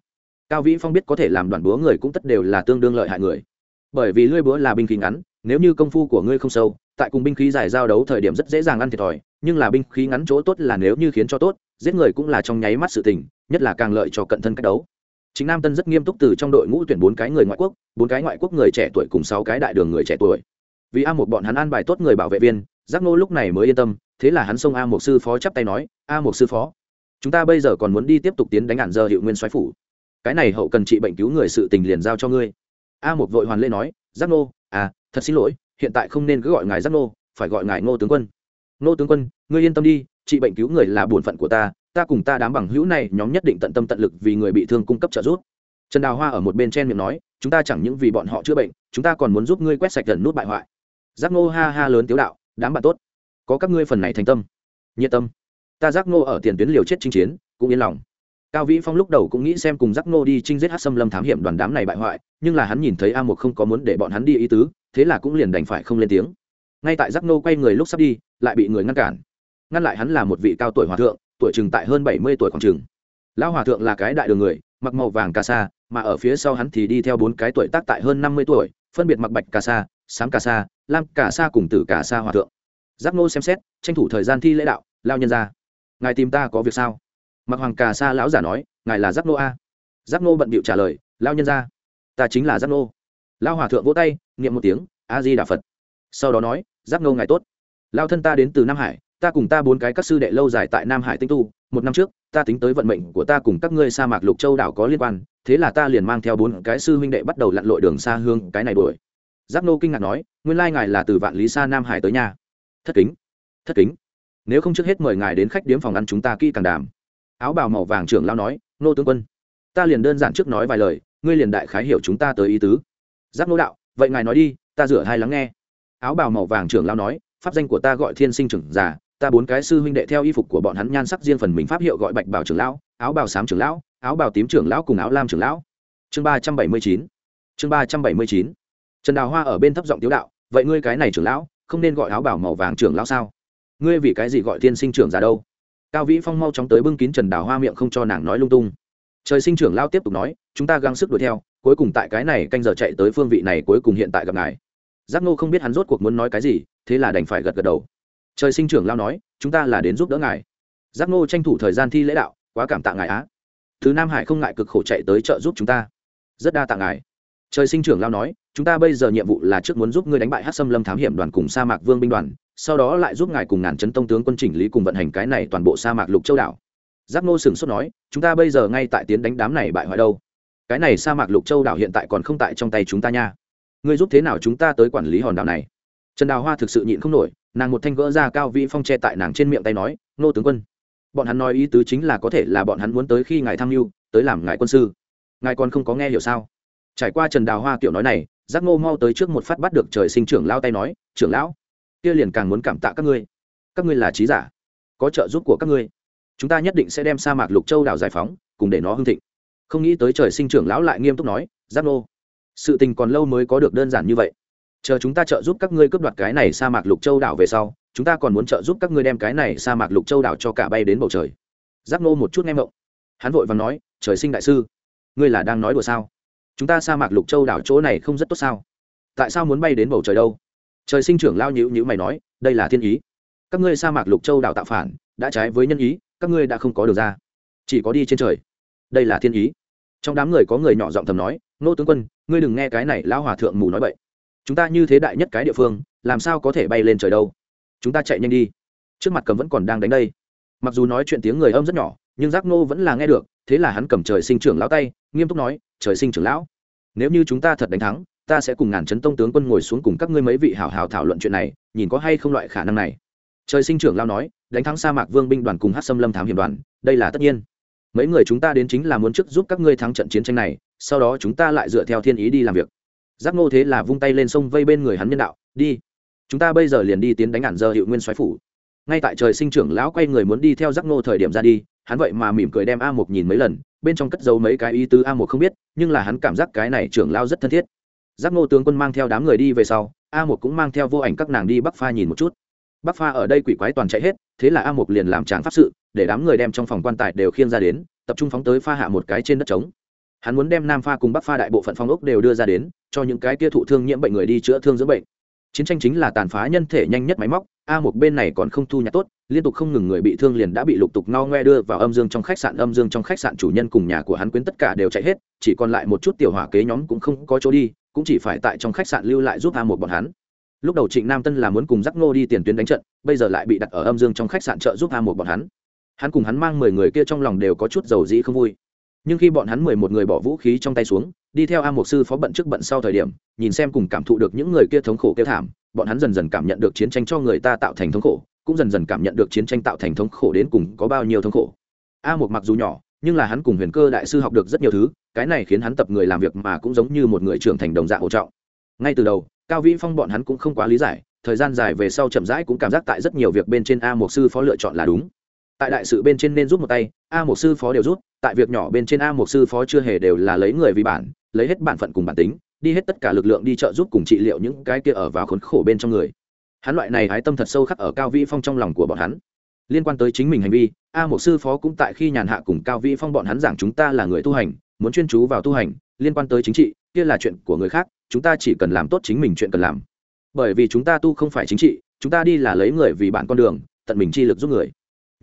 cao vĩ phong biết có thể làm đoàn búa người cũng tất đều là tương đương lợi hại người. Bởi vì lưỡi búa là binh khí ngắn, nếu như công phu của ngươi không sâu, tại cùng binh khí dài giao đấu thời điểm rất dễ dàng ăn thiệt thòi, nhưng là binh khí ngắn chỗ tốt là nếu như khiến cho tốt, giết người cũng là trong nháy mắt sự tình, nhất là càng lợi cho cận thân cách đấu. Chính nam tân rất nghiêm túc từ trong đội ngũ tuyển bốn cái người ngoại quốc, bốn cái ngoại quốc người trẻ tuổi cùng sáu cái đại đường người trẻ tuổi. Vì a một bọn hắn an bài tốt người bảo vệ viên, giác nô lúc này mới yên tâm, thế là hắn xông a một sư phó chắp tay nói, a một sư phó, chúng ta bây giờ còn muốn đi tiếp tục tiến đánh ản giờ hiệu nguyên xoáy phủ cái này hậu cần trị bệnh cứu người sự tình liền giao cho ngươi. A một vội hoàn lê nói, giác nô à thật xin lỗi, hiện tại không nên cứ gọi ngài giác nô phải gọi ngài ngô tướng quân. Ngô tướng quân, ngươi yên tâm đi, trị bệnh cứu người là bổn phận của ta ta cùng ta đám bằng hữu này nhóm nhất định tận tâm tận lực vì người bị thương cung cấp trợ giúp. Trần đào hoa ở một bên chen miệng nói, chúng ta chẳng những vì bọn họ chữa bệnh, chúng ta còn muốn giúp ngươi quét sạch gần nút bại hoại. Giác ngô ha ha lớn tiếu đạo, đám bạn tốt, có các ngươi phần này thành tâm. Nhiệt tâm. Ta giác ngô ở tiền tuyến liều chết chinh chiến, cũng yên lòng cao vĩ phong lúc đầu cũng nghĩ xem cùng giác nô đi trinh giết hát xâm lâm thám hiểm đoàn đám này bại hoại, nhưng là hắn nhìn thấy a một không có muốn để bọn hắn đi ý tứ, thế là cũng liền đành phải không lên tiếng. Ngay tại giác nô quay người lúc sắp đi, lại bị người ngăn cản. Ngăn lại hắn là một vị cao tuổi hòa thượng, tuổi chừng tại hơn bảy mươi tuổi khoảng chừng. Lão hòa thượng là cái đại đường người, mặc màu vàng cà sa, mà ở phía sau hắn thì đi theo bốn cái tuổi tác tại hơn năm mươi tuổi, phân biệt mặc bạch cà sa sám cà sa, lam cà sa cùng tử cà sa hòa thượng. Giác nô xem xét, tranh thủ thời gian thi lễ đạo, lao nhân ra ngài tìm ta có việc sao? Mặc hoàng cà sa lão giả nói, ngài là giác nô a. Giác nô bận bịu trả lời lao nhân ra ta chính là giác nô lao hòa thượng vỗ tay, niệm một tiếng a di đà phật. Sau đó nói, giác nô ngài tốt. Lao thân ta đến từ nam hải, ta cùng ta bốn cái các sư đệ lâu dài tại nam hải tinh tu, một năm trước, ta tính tới vận mệnh của ta cùng các ngươi sa mạc lục châu đảo có liên quan, thế là ta liền mang theo bốn cái sư huynh đệ bắt đầu lặn lội đường xa hương cái này đuổi. Giác nô kinh ngạc nói, nguyên lai ngài là từ vạn lý xa nam hải tới nhà. Thất kính thất kính. Nếu không trước hết mời ngài đến khách điếm phòng ăn chúng ta kỹ càng đàm áo bào màu vàng trưởng lao nói, nô tướng quân, ta liền đơn giản trước nói vài lời, ngươi liền đại khái hiểu chúng ta tới ý tứ. Giáp nô đạo, vậy ngài nói đi, ta rửa hai lắng nghe. Áo bào màu vàng trưởng lao nói, pháp danh của ta gọi thiên sinh trưởng già ta bốn cái sư huynh đệ theo y phục của bọn hắn nhan sắc riêng phần mình pháp hiệu gọi bạch bảo trưởng lão, áo bào xám trưởng lão, áo bào tím trưởng lão cùng áo lam trưởng lão. Chương ba trăm bảy mươi chín, chương ba trăm bảy mươi chín. Trần đào hoa ở bên thấp giọng tiếu đạo, vậy ngươi cái này trưởng lão, không nên gọi áo bào màu vàng trưởng lão sao? Ngươi vì cái gì gọi thiên sinh trưởng già đâu? Cao vĩ phong mau chóng tới bưng kín trần đào hoa miệng không cho nàng nói lung tung. Trời sinh trưởng lao tiếp tục nói, chúng ta gắng sức đuổi theo, cuối cùng tại cái này canh giờ chạy tới phương vị này cuối cùng hiện tại gặp ngài. Giác ngô không biết hắn rốt cuộc muốn nói cái gì, thế là đành phải gật gật đầu. Trời sinh trưởng lao nói, chúng ta là đến giúp đỡ ngài. Giác ngô tranh thủ thời gian thi lễ đạo, quá cảm tạ ngài á. Thứ nam hải không ngại cực khổ chạy tới trợ giúp chúng ta. Rất đa tạ ngài. Trời sinh trưởng lao nói, chúng ta bây giờ nhiệm vụ là trước muốn giúp ngươi đánh bại hát xâm lâm thám hiểm đoàn cùng sa mạc vương binh đoàn sau đó lại giúp ngài cùng ngàn chấn tông tướng quân chỉnh lý cùng vận hành cái này toàn bộ sa mạc lục châu đảo. Giáp nô sửng sốt nói, chúng ta bây giờ ngay tại tiến đánh đám này bại hoại đâu? Cái này sa mạc lục châu đảo hiện tại còn không tại trong tay chúng ta nha. Ngươi giúp thế nào chúng ta tới quản lý hòn đảo này? Trần đào hoa thực sự nhịn không nổi, nàng một thanh gỡ ra cao vĩ phong che tại nàng trên miệng tay nói, nô tướng quân, bọn hắn nói ý tứ chính là có thể là bọn hắn muốn tới khi ngài tham mưu, tới làm ngài quân sư. Ngài còn không có nghe hiểu sao? Trải qua trần đào hoa kiểu nói này giác ngô mau tới trước một phát bắt được trời sinh trưởng lao tay nói, trưởng lão kia liền càng muốn cảm tạ các ngươi. Các ngươi là trí giả có trợ giúp của các ngươi. Chúng ta nhất định sẽ đem sa mạc lục châu đảo giải phóng cùng để nó hưng thịnh. Không nghĩ tới trời sinh trưởng lão lại nghiêm túc nói Giáp Nô, sự tình còn lâu mới có được đơn giản như vậy. Chờ chúng ta trợ giúp các ngươi cướp đoạt cái này sa mạc lục châu đảo về sau chúng ta còn muốn trợ giúp các ngươi đem cái này sa mạc lục châu đảo cho cả bay đến bầu trời. Giáp nô một chút nghe mộng hắn vội và nói trời sinh đại sư ngươi là đang nói đùa sao? Chúng ta sa mạc lục châu đảo chỗ này không rất tốt sao? Tại sao muốn bay đến bầu trời đâu? Trời sinh trưởng lao nhữ nhữ mày nói, đây là thiên ý. Các ngươi sa mạc lục châu đảo tạo phản, đã trái với nhân ý, các ngươi đã không có đường ra. Chỉ có đi trên trời. Đây là thiên ý. Trong đám người có người nhỏ giọng thầm nói, nô tướng quân, ngươi đừng nghe cái này lão hòa thượng mù nói bậy. Chúng ta như thế đại nhất cái địa phương, làm sao có thể bay lên trời đâu? Chúng ta chạy nhanh đi. Trước mặt cầm vẫn còn đang đánh đây. Mặc dù nói chuyện tiếng người âm rất nhỏ, nhưng giác nô vẫn là nghe được, thế là hắn cầm trời sinh trưởng lão tay, nghiêm túc nói, trời sinh trưởng lão, nếu như chúng ta thật đánh thắng ta sẽ cùng ngàn chấn tông tướng quân ngồi xuống cùng các ngươi mấy vị hảo hảo thảo luận chuyện này, nhìn có hay không loại khả năng này. Trời sinh trưởng lão nói, đánh thắng sa mạc vương binh đoàn cùng hát xâm lâm thám hiểm đoàn, đây là tất nhiên. Mấy người chúng ta đến chính là muốn trước giúp các ngươi thắng trận chiến tranh này, sau đó chúng ta lại dựa theo thiên ý đi làm việc. Giác ngô thế là vung tay lên sông vây bên người hắn nhân đạo, đi. Chúng ta bây giờ liền đi tiến đánh ản giờ hiệu nguyên xoáy phủ. Ngay tại trời sinh trưởng lão quay người muốn đi theo giác ngô thời điểm ra đi, hắn vậy mà mỉm cười đem a một nhìn mấy lần, bên trong cất giấu mấy cái ý tứ a một không biết, nhưng là hắn cảm giác cái này trưởng lão rất thân thiết giác ngô tướng quân mang theo đám người đi về sau, a một cũng mang theo vô ảnh các nàng đi bắc pha nhìn một chút. Bắc pha ở đây quỷ quái toàn chạy hết, thế là a một liền làm tráng pháp sự, để đám người đem trong phòng quan tài đều khiêng ra đến, tập trung phóng tới pha hạ một cái trên đất trống. Hắn muốn đem nam pha cùng bắc pha đại bộ phận phong ốc đều đưa ra đến, cho những cái kia thụ thương nhiễm bệnh người đi chữa thương dưỡng bệnh. Chiến tranh chính là tàn phá nhân thể nhanh nhất máy móc, a một bên này còn không thu nhặt tốt, liên tục không ngừng người bị thương liền đã bị lục tục no ngoe đưa vào âm dương trong khách sạn, âm dương trong khách sạn chủ nhân cùng nhà của hắn quyến tất cả đều chạy hết, chỉ còn lại một chút tiểu hỏa kế nhóm cũng không có chỗ đi cũng chỉ phải tại trong khách sạn lưu lại giúp a một bọn hắn. Lúc đầu trịnh nam tân là muốn cùng giác ngô đi tiền tuyến đánh trận, bây giờ lại bị đặt ở âm dương trong khách sạn trợ giúp a một bọn hắn. Hắn cùng hắn mang mười người kia trong lòng đều có chút dầu dĩ không vui. Nhưng khi bọn hắn mười một người bỏ vũ khí trong tay xuống, đi theo a một sư phó bận trước bận sau thời điểm, nhìn xem cùng cảm thụ được những người kia thống khổ kêu thảm, bọn hắn dần dần cảm nhận được chiến tranh cho người ta tạo thành thống khổ, cũng dần dần cảm nhận được chiến tranh tạo thành thống khổ đến cùng có bao nhiêu thống khổ. A một mặc dù nhỏ nhưng là hắn cùng huyền cơ đại sư học được rất nhiều thứ, cái này khiến hắn tập người làm việc mà cũng giống như một người trưởng thành đồng dạng hỗ trọng. Ngay từ đầu, cao vĩ phong bọn hắn cũng không quá lý giải, thời gian dài về sau chậm rãi cũng cảm giác tại rất nhiều việc bên trên a mục sư phó lựa chọn là đúng. Tại đại sự bên trên nên rút một tay, a một sư phó đều rút, tại việc nhỏ bên trên a một sư phó chưa hề đều là lấy người vì bản, lấy hết bản phận cùng bản tính, đi hết tất cả lực lượng đi trợ giúp cùng trị liệu những cái kia ở vào khốn khổ bên trong người. Hắn loại này hái tâm thật sâu khắc ở cao vĩ phong trong lòng của bọn hắn liên quan tới chính mình hành vi, a một sư phó cũng tại khi nhàn hạ cùng cao vĩ phong bọn hắn giảng chúng ta là người tu hành, muốn chuyên chú vào tu hành, liên quan tới chính trị, kia là chuyện của người khác, chúng ta chỉ cần làm tốt chính mình chuyện cần làm. Bởi vì chúng ta tu không phải chính trị, chúng ta đi là lấy người vì bản con đường, tận mình chi lực giúp người.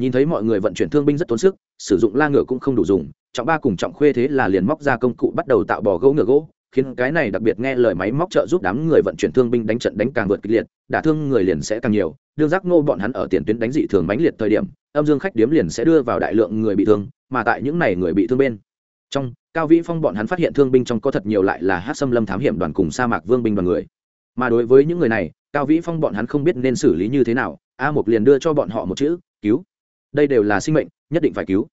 Nhìn thấy mọi người vận chuyển thương binh rất tốn sức, sử dụng la ngựa cũng không đủ dùng, trọng ba cùng trọng khuê thế là liền móc ra công cụ bắt đầu tạo bò gỗ ngựa gỗ khiến cái này đặc biệt nghe lời máy móc trợ giúp đám người vận chuyển thương binh đánh trận đánh càng vượt kịch liệt, đả thương người liền sẽ càng nhiều. Đương giác ngô bọn hắn ở tiền tuyến đánh dị thường bánh liệt thời điểm, âm dương khách điếm liền sẽ đưa vào đại lượng người bị thương, mà tại những này người bị thương bên trong, cao vĩ phong bọn hắn phát hiện thương binh trong có thật nhiều lại là hát xâm lâm thám hiểm đoàn cùng sa mạc vương binh đoàn người. Mà đối với những người này, cao vĩ phong bọn hắn không biết nên xử lý như thế nào, a mục liền đưa cho bọn họ một chữ, cứu. Đây đều là sinh mệnh, nhất định phải cứu.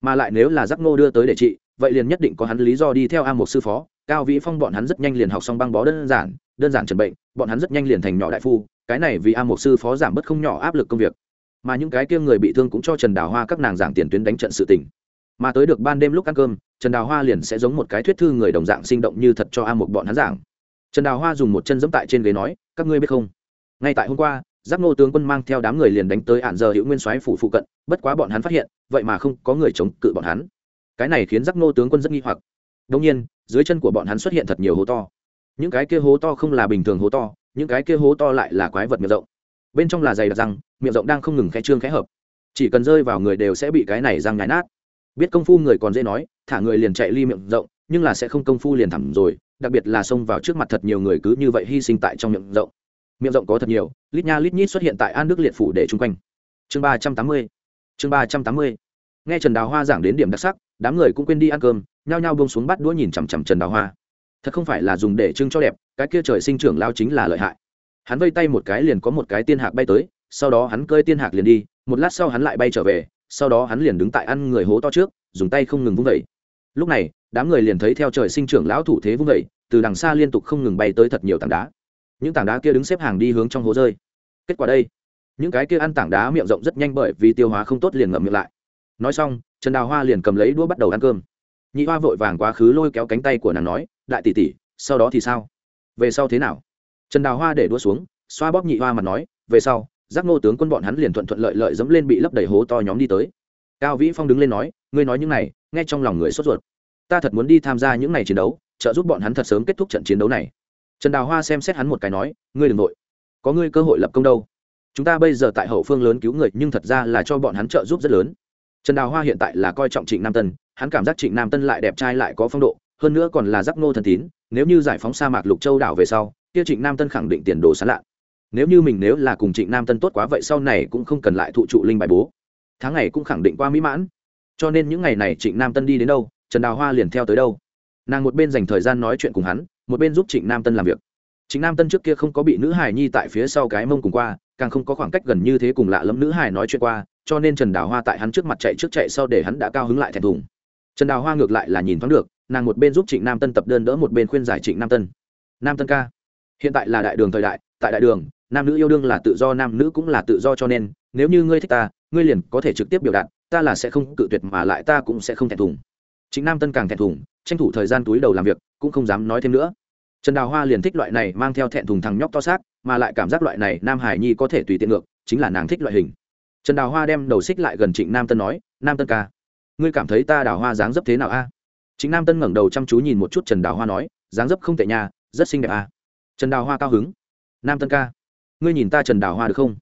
Mà lại nếu là giác ngô đưa tới để trị, vậy liền nhất định có hắn lý do đi theo a mục sư phó cao vĩ phong bọn hắn rất nhanh liền học xong băng bó đơn giản đơn giản trần bệnh, bọn hắn rất nhanh liền thành nhỏ đại phu, cái này vì a một sư phó giảm bớt không nhỏ áp lực công việc. Mà những cái kia người bị thương cũng cho trần đào hoa các nàng giảng tiền tuyến đánh trận sự tình. mà tới được ban đêm lúc ăn cơm, trần đào hoa liền sẽ giống một cái thuyết thư người đồng dạng sinh động như thật cho a một bọn hắn giảng. Trần đào hoa dùng một chân dẫm tại trên ghế nói, các ngươi biết không? Ngay tại hôm qua, giáp Nô tướng quân mang theo đám người liền đánh tới ạn giờ hữu nguyên soái phủ phụ cận, bất quá bọn hắn phát hiện, vậy mà không có người chống cự bọn hắn. Cái này khiến giáp Nô tướng quân rất nghi hoặc đông nhiên, dưới chân của bọn hắn xuất hiện thật nhiều hố to. Những cái kia hố to không là bình thường hố to, những cái kia hố to lại là quái vật miệng rộng. Bên trong là dày đặc răng, miệng rộng đang không ngừng khẽ trương khẽ hợp. Chỉ cần rơi vào người đều sẽ bị cái này răng nhái nát. Biết công phu người còn dễ nói, thả người liền chạy ly miệng rộng, nhưng là sẽ không công phu liền thẳng rồi, đặc biệt là xông vào trước mặt thật nhiều người cứ như vậy hy sinh tại trong miệng rộng. Miệng rộng có thật nhiều, lít nha lít nhít xuất hiện tại an đức liệt phủ để chung quanh. Chương ba trăm tám mươi, chương ba trăm tám mươi. Nghe trần đào hoa giảng đến điểm đặc sắc, đám người cũng quên đi ăn cơm nhao nhao bông xuống bắt đũa nhìn chằm chằm trần đào hoa. Thật không phải là dùng để trưng cho đẹp, cái kia trời sinh trưởng lao chính là lợi hại. Hắn vây tay một cái liền có một cái tiên hạc bay tới, sau đó hắn cơi tiên hạc liền đi, một lát sau hắn lại bay trở về, sau đó hắn liền đứng tại ăn người hố to trước, dùng tay không ngừng vung vẩy. Lúc này, đám người liền thấy theo trời sinh trưởng lão thủ thế vung vẩy, từ đằng xa liên tục không ngừng bay tới thật nhiều tảng đá. Những tảng đá kia đứng xếp hàng đi hướng trong hố rơi. Kết quả đây, những cái kia ăn tảng đá miệng rộng rất nhanh bởi vì tiêu hóa không tốt liền ngậm miệng lại. Nói xong, trần đào hoa liền cầm lấy đũa bắt đầu ăn cơm nhị hoa vội vàng quá khứ lôi kéo cánh tay của nàng nói, đại tỷ tỷ, sau đó thì sao? Về sau thế nào? Trần đào hoa để đua xuống, xoa bóp nhị hoa mặt nói, về sau, giác nô tướng quân bọn hắn liền thuận thuận lợi lợi dẫm lên bị lấp đầy hố to nhóm đi tới. Cao vĩ phong đứng lên nói, ngươi nói những này, nghe trong lòng người sốt ruột. Ta thật muốn đi tham gia những ngày chiến đấu, trợ giúp bọn hắn thật sớm kết thúc trận chiến đấu này. Trần đào hoa xem xét hắn một cái nói, ngươi đ ừ n g nội có ngươi cơ hội lập công đâu. Chúng ta bây giờ tại hậu phương lớn cứu người, nhưng thật ra là cho bọn hắn trợ giúp rất lớn. Trần đào hoa hiện tại là coi trọng trịnh nam tân hắn cảm giác trịnh nam tân lại đẹp trai lại có phong độ, hơn nữa còn là giác ngô thần tín, nếu như giải phóng sa mạc lục châu đảo về sau, kia trịnh nam tân khẳng định tiền đồ sán lạ nếu như mình nếu là cùng trịnh nam tân tốt quá vậy sau này cũng không cần lại thụ trụ linh bài bố. Tháng này cũng khẳng định qua mỹ mãn. Cho nên những ngày này trịnh nam tân đi đến đâu, trần đào hoa liền theo tới đâu. Nàng một bên dành thời gian nói chuyện cùng hắn, một bên giúp trịnh nam tân làm việc. Trịnh nam tân trước kia không có bị nữ hải nhi tại phía sau cái mông cùng qua, càng không có khoảng cách gần như thế cùng lạ lẫm nữ hải nói chuyện qua, cho nên trần đào hoa tại hắn trước mặt chạy trước chạy sau để hắn đã cao hứng lại thẹn thùng trần đào hoa ngược lại là nhìn thoáng được, nàng một bên giúp trịnh nam tân tập đơn đỡ một bên khuyên giải trịnh nam tân. Nam tân ca, hiện tại là đại đường thời đại, tại đại đường, nam nữ yêu đương là tự do, nam nữ cũng là tự do cho nên, nếu như ngươi thích ta, ngươi liền có thể trực tiếp biểu đạt, ta là sẽ không cự tuyệt mà lại ta cũng sẽ không thẹn thùng. Chính nam tân càng thẹn thùng, tranh thủ thời gian túi đầu làm việc, cũng không dám nói thêm nữa. Trần đào hoa liền thích loại này mang theo thẹn thùng thằng nhóc to xác, mà lại cảm giác loại này nam hải nhi có thể tùy tiện ngược, chính là nàng thích loại hình. Trần đào hoa đem đầu xích lại gần trịnh nam tân nói, nam tân ca ngươi cảm thấy ta đào hoa dáng dấp thế nào a? Chính nam tân ngẩng đầu chăm chú nhìn một chút trần đào hoa nói, dáng dấp không tệ nhà rất xinh đẹp a trần đào hoa cao hứng. Nam tân ca, ngươi nhìn ta trần đào hoa được không?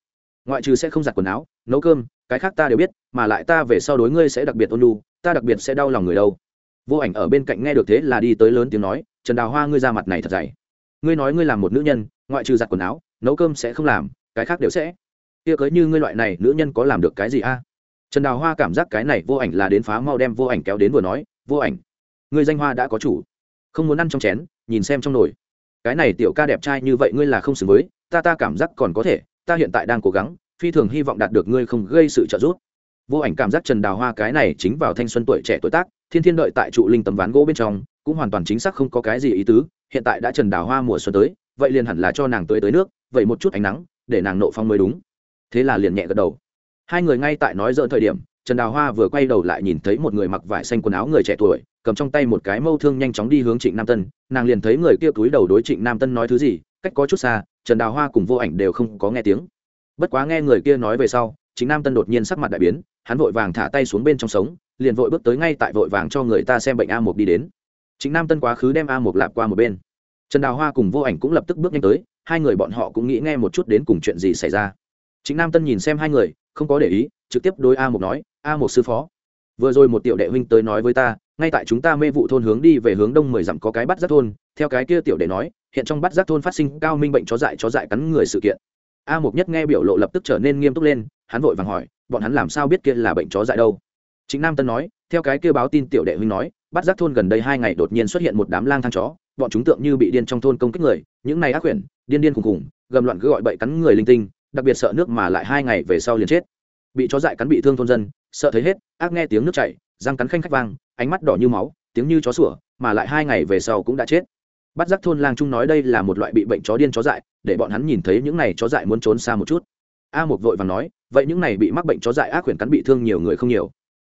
Ngoại trừ sẽ không giặt quần áo, nấu cơm, cái khác ta đều biết, mà lại ta về sau đối ngươi sẽ đặc biệt ôn lu ta đặc biệt sẽ đau lòng người đâu. Vô ảnh ở bên cạnh nghe được thế là đi tới lớn tiếng nói, trần đào hoa ngươi ra mặt này thật dày. Ngươi nói ngươi làm một nữ nhân, ngoại trừ giặt quần áo, nấu cơm sẽ không làm, cái khác đều sẽ. Kia cớ như ngươi loại này, nữ nhân có làm được cái gì a? Trần đào hoa cảm giác cái này vô ảnh là đến phá mau đem vô ảnh kéo đến vừa nói, vô ảnh người danh hoa đã có chủ. Không muốn ăn trong chén, nhìn xem trong nồi. Cái này tiểu ca đẹp trai như vậy ngươi là không xứng với, ta ta cảm giác còn có thể, ta hiện tại đang cố gắng, phi thường hy vọng đạt được ngươi không gây sự trợ giúp. Vô ảnh cảm giác trần đào hoa cái này chính vào thanh xuân tuổi trẻ tuổi tác, thiên thiên đợi tại trụ linh tấm ván gỗ bên trong, cũng hoàn toàn chính xác không có cái gì ý tứ, hiện tại đã trần đào hoa mùa xuân tới, vậy liền hẳn là cho nàng tới tới nước, vậy một chút ánh nắng, để nàng nộ phong mới đúng. Thế là liền nhẹ gật đầu hai người ngay tại nói dỡn thời điểm, trần đào hoa vừa quay đầu lại nhìn thấy một người mặc vải xanh quần áo người trẻ tuổi, cầm trong tay một cái mâu thương nhanh chóng đi hướng trịnh nam tân. Nàng liền thấy người kia túi đầu đối trịnh nam tân nói thứ gì, cách có chút xa, trần đào hoa cùng vô ảnh đều không có nghe tiếng. Bất quá nghe người kia nói về sau chính nam tân đột nhiên sắc mặt đại biến, hắn vội vàng thả tay xuống bên trong sống, liền vội bước tới ngay tại vội vàng cho người ta xem bệnh a một đi đến. Chính nam tân quá khứ đem a một lạp qua một bên. Trần đào hoa cùng vô ảnh cũng lập tức bước nhanh tới, hai người bọn họ cũng nghĩ nghe một chút đến cùng chuyện gì xảy ra. Chính nam tân nhìn xem hai người không có để ý, trực tiếp đối a một nói, a một sư phó, vừa rồi một tiểu đệ huynh tới nói với ta, ngay tại chúng ta mê vụ thôn hướng đi về hướng đông mười dặm có cái bắt giác thôn, theo cái kia tiểu đệ nói, hiện trong bắt giác thôn phát sinh cao minh bệnh chó dại chó dại cắn người sự kiện. A mục nhất nghe biểu lộ lập tức trở nên nghiêm túc lên, hắn vội vàng hỏi, bọn hắn làm sao biết kia là bệnh chó dại đâu? Chính nam tân nói, theo cái kia báo tin tiểu đệ huynh nói bắt giác thôn gần đây hai ngày đột nhiên xuất hiện một đám lang thang chó, bọn chúng tượng như bị điên trong thôn công kích người, những này ác quyển điên điên khùng khùng gầm loạn cứ gọi bậy cắn người linh tinh đặc biệt sợ nước mà lại hai ngày về sau liền chết. Bị chó dại cắn bị thương thôn dân, sợ thấy hết, ác nghe tiếng nước chảy, răng cắn khanh khách vang, ánh mắt đỏ như máu, tiếng như chó sủa, mà lại hai ngày về sau cũng đã chết. Bắt giác thôn lang trung nói đây là một loại bị bệnh chó điên chó dại, để bọn hắn nhìn thấy những này chó dại muốn trốn xa một chút. A một vội và nói, vậy những này bị mắc bệnh chó dại ác quyển cắn bị thương nhiều người không nhiều?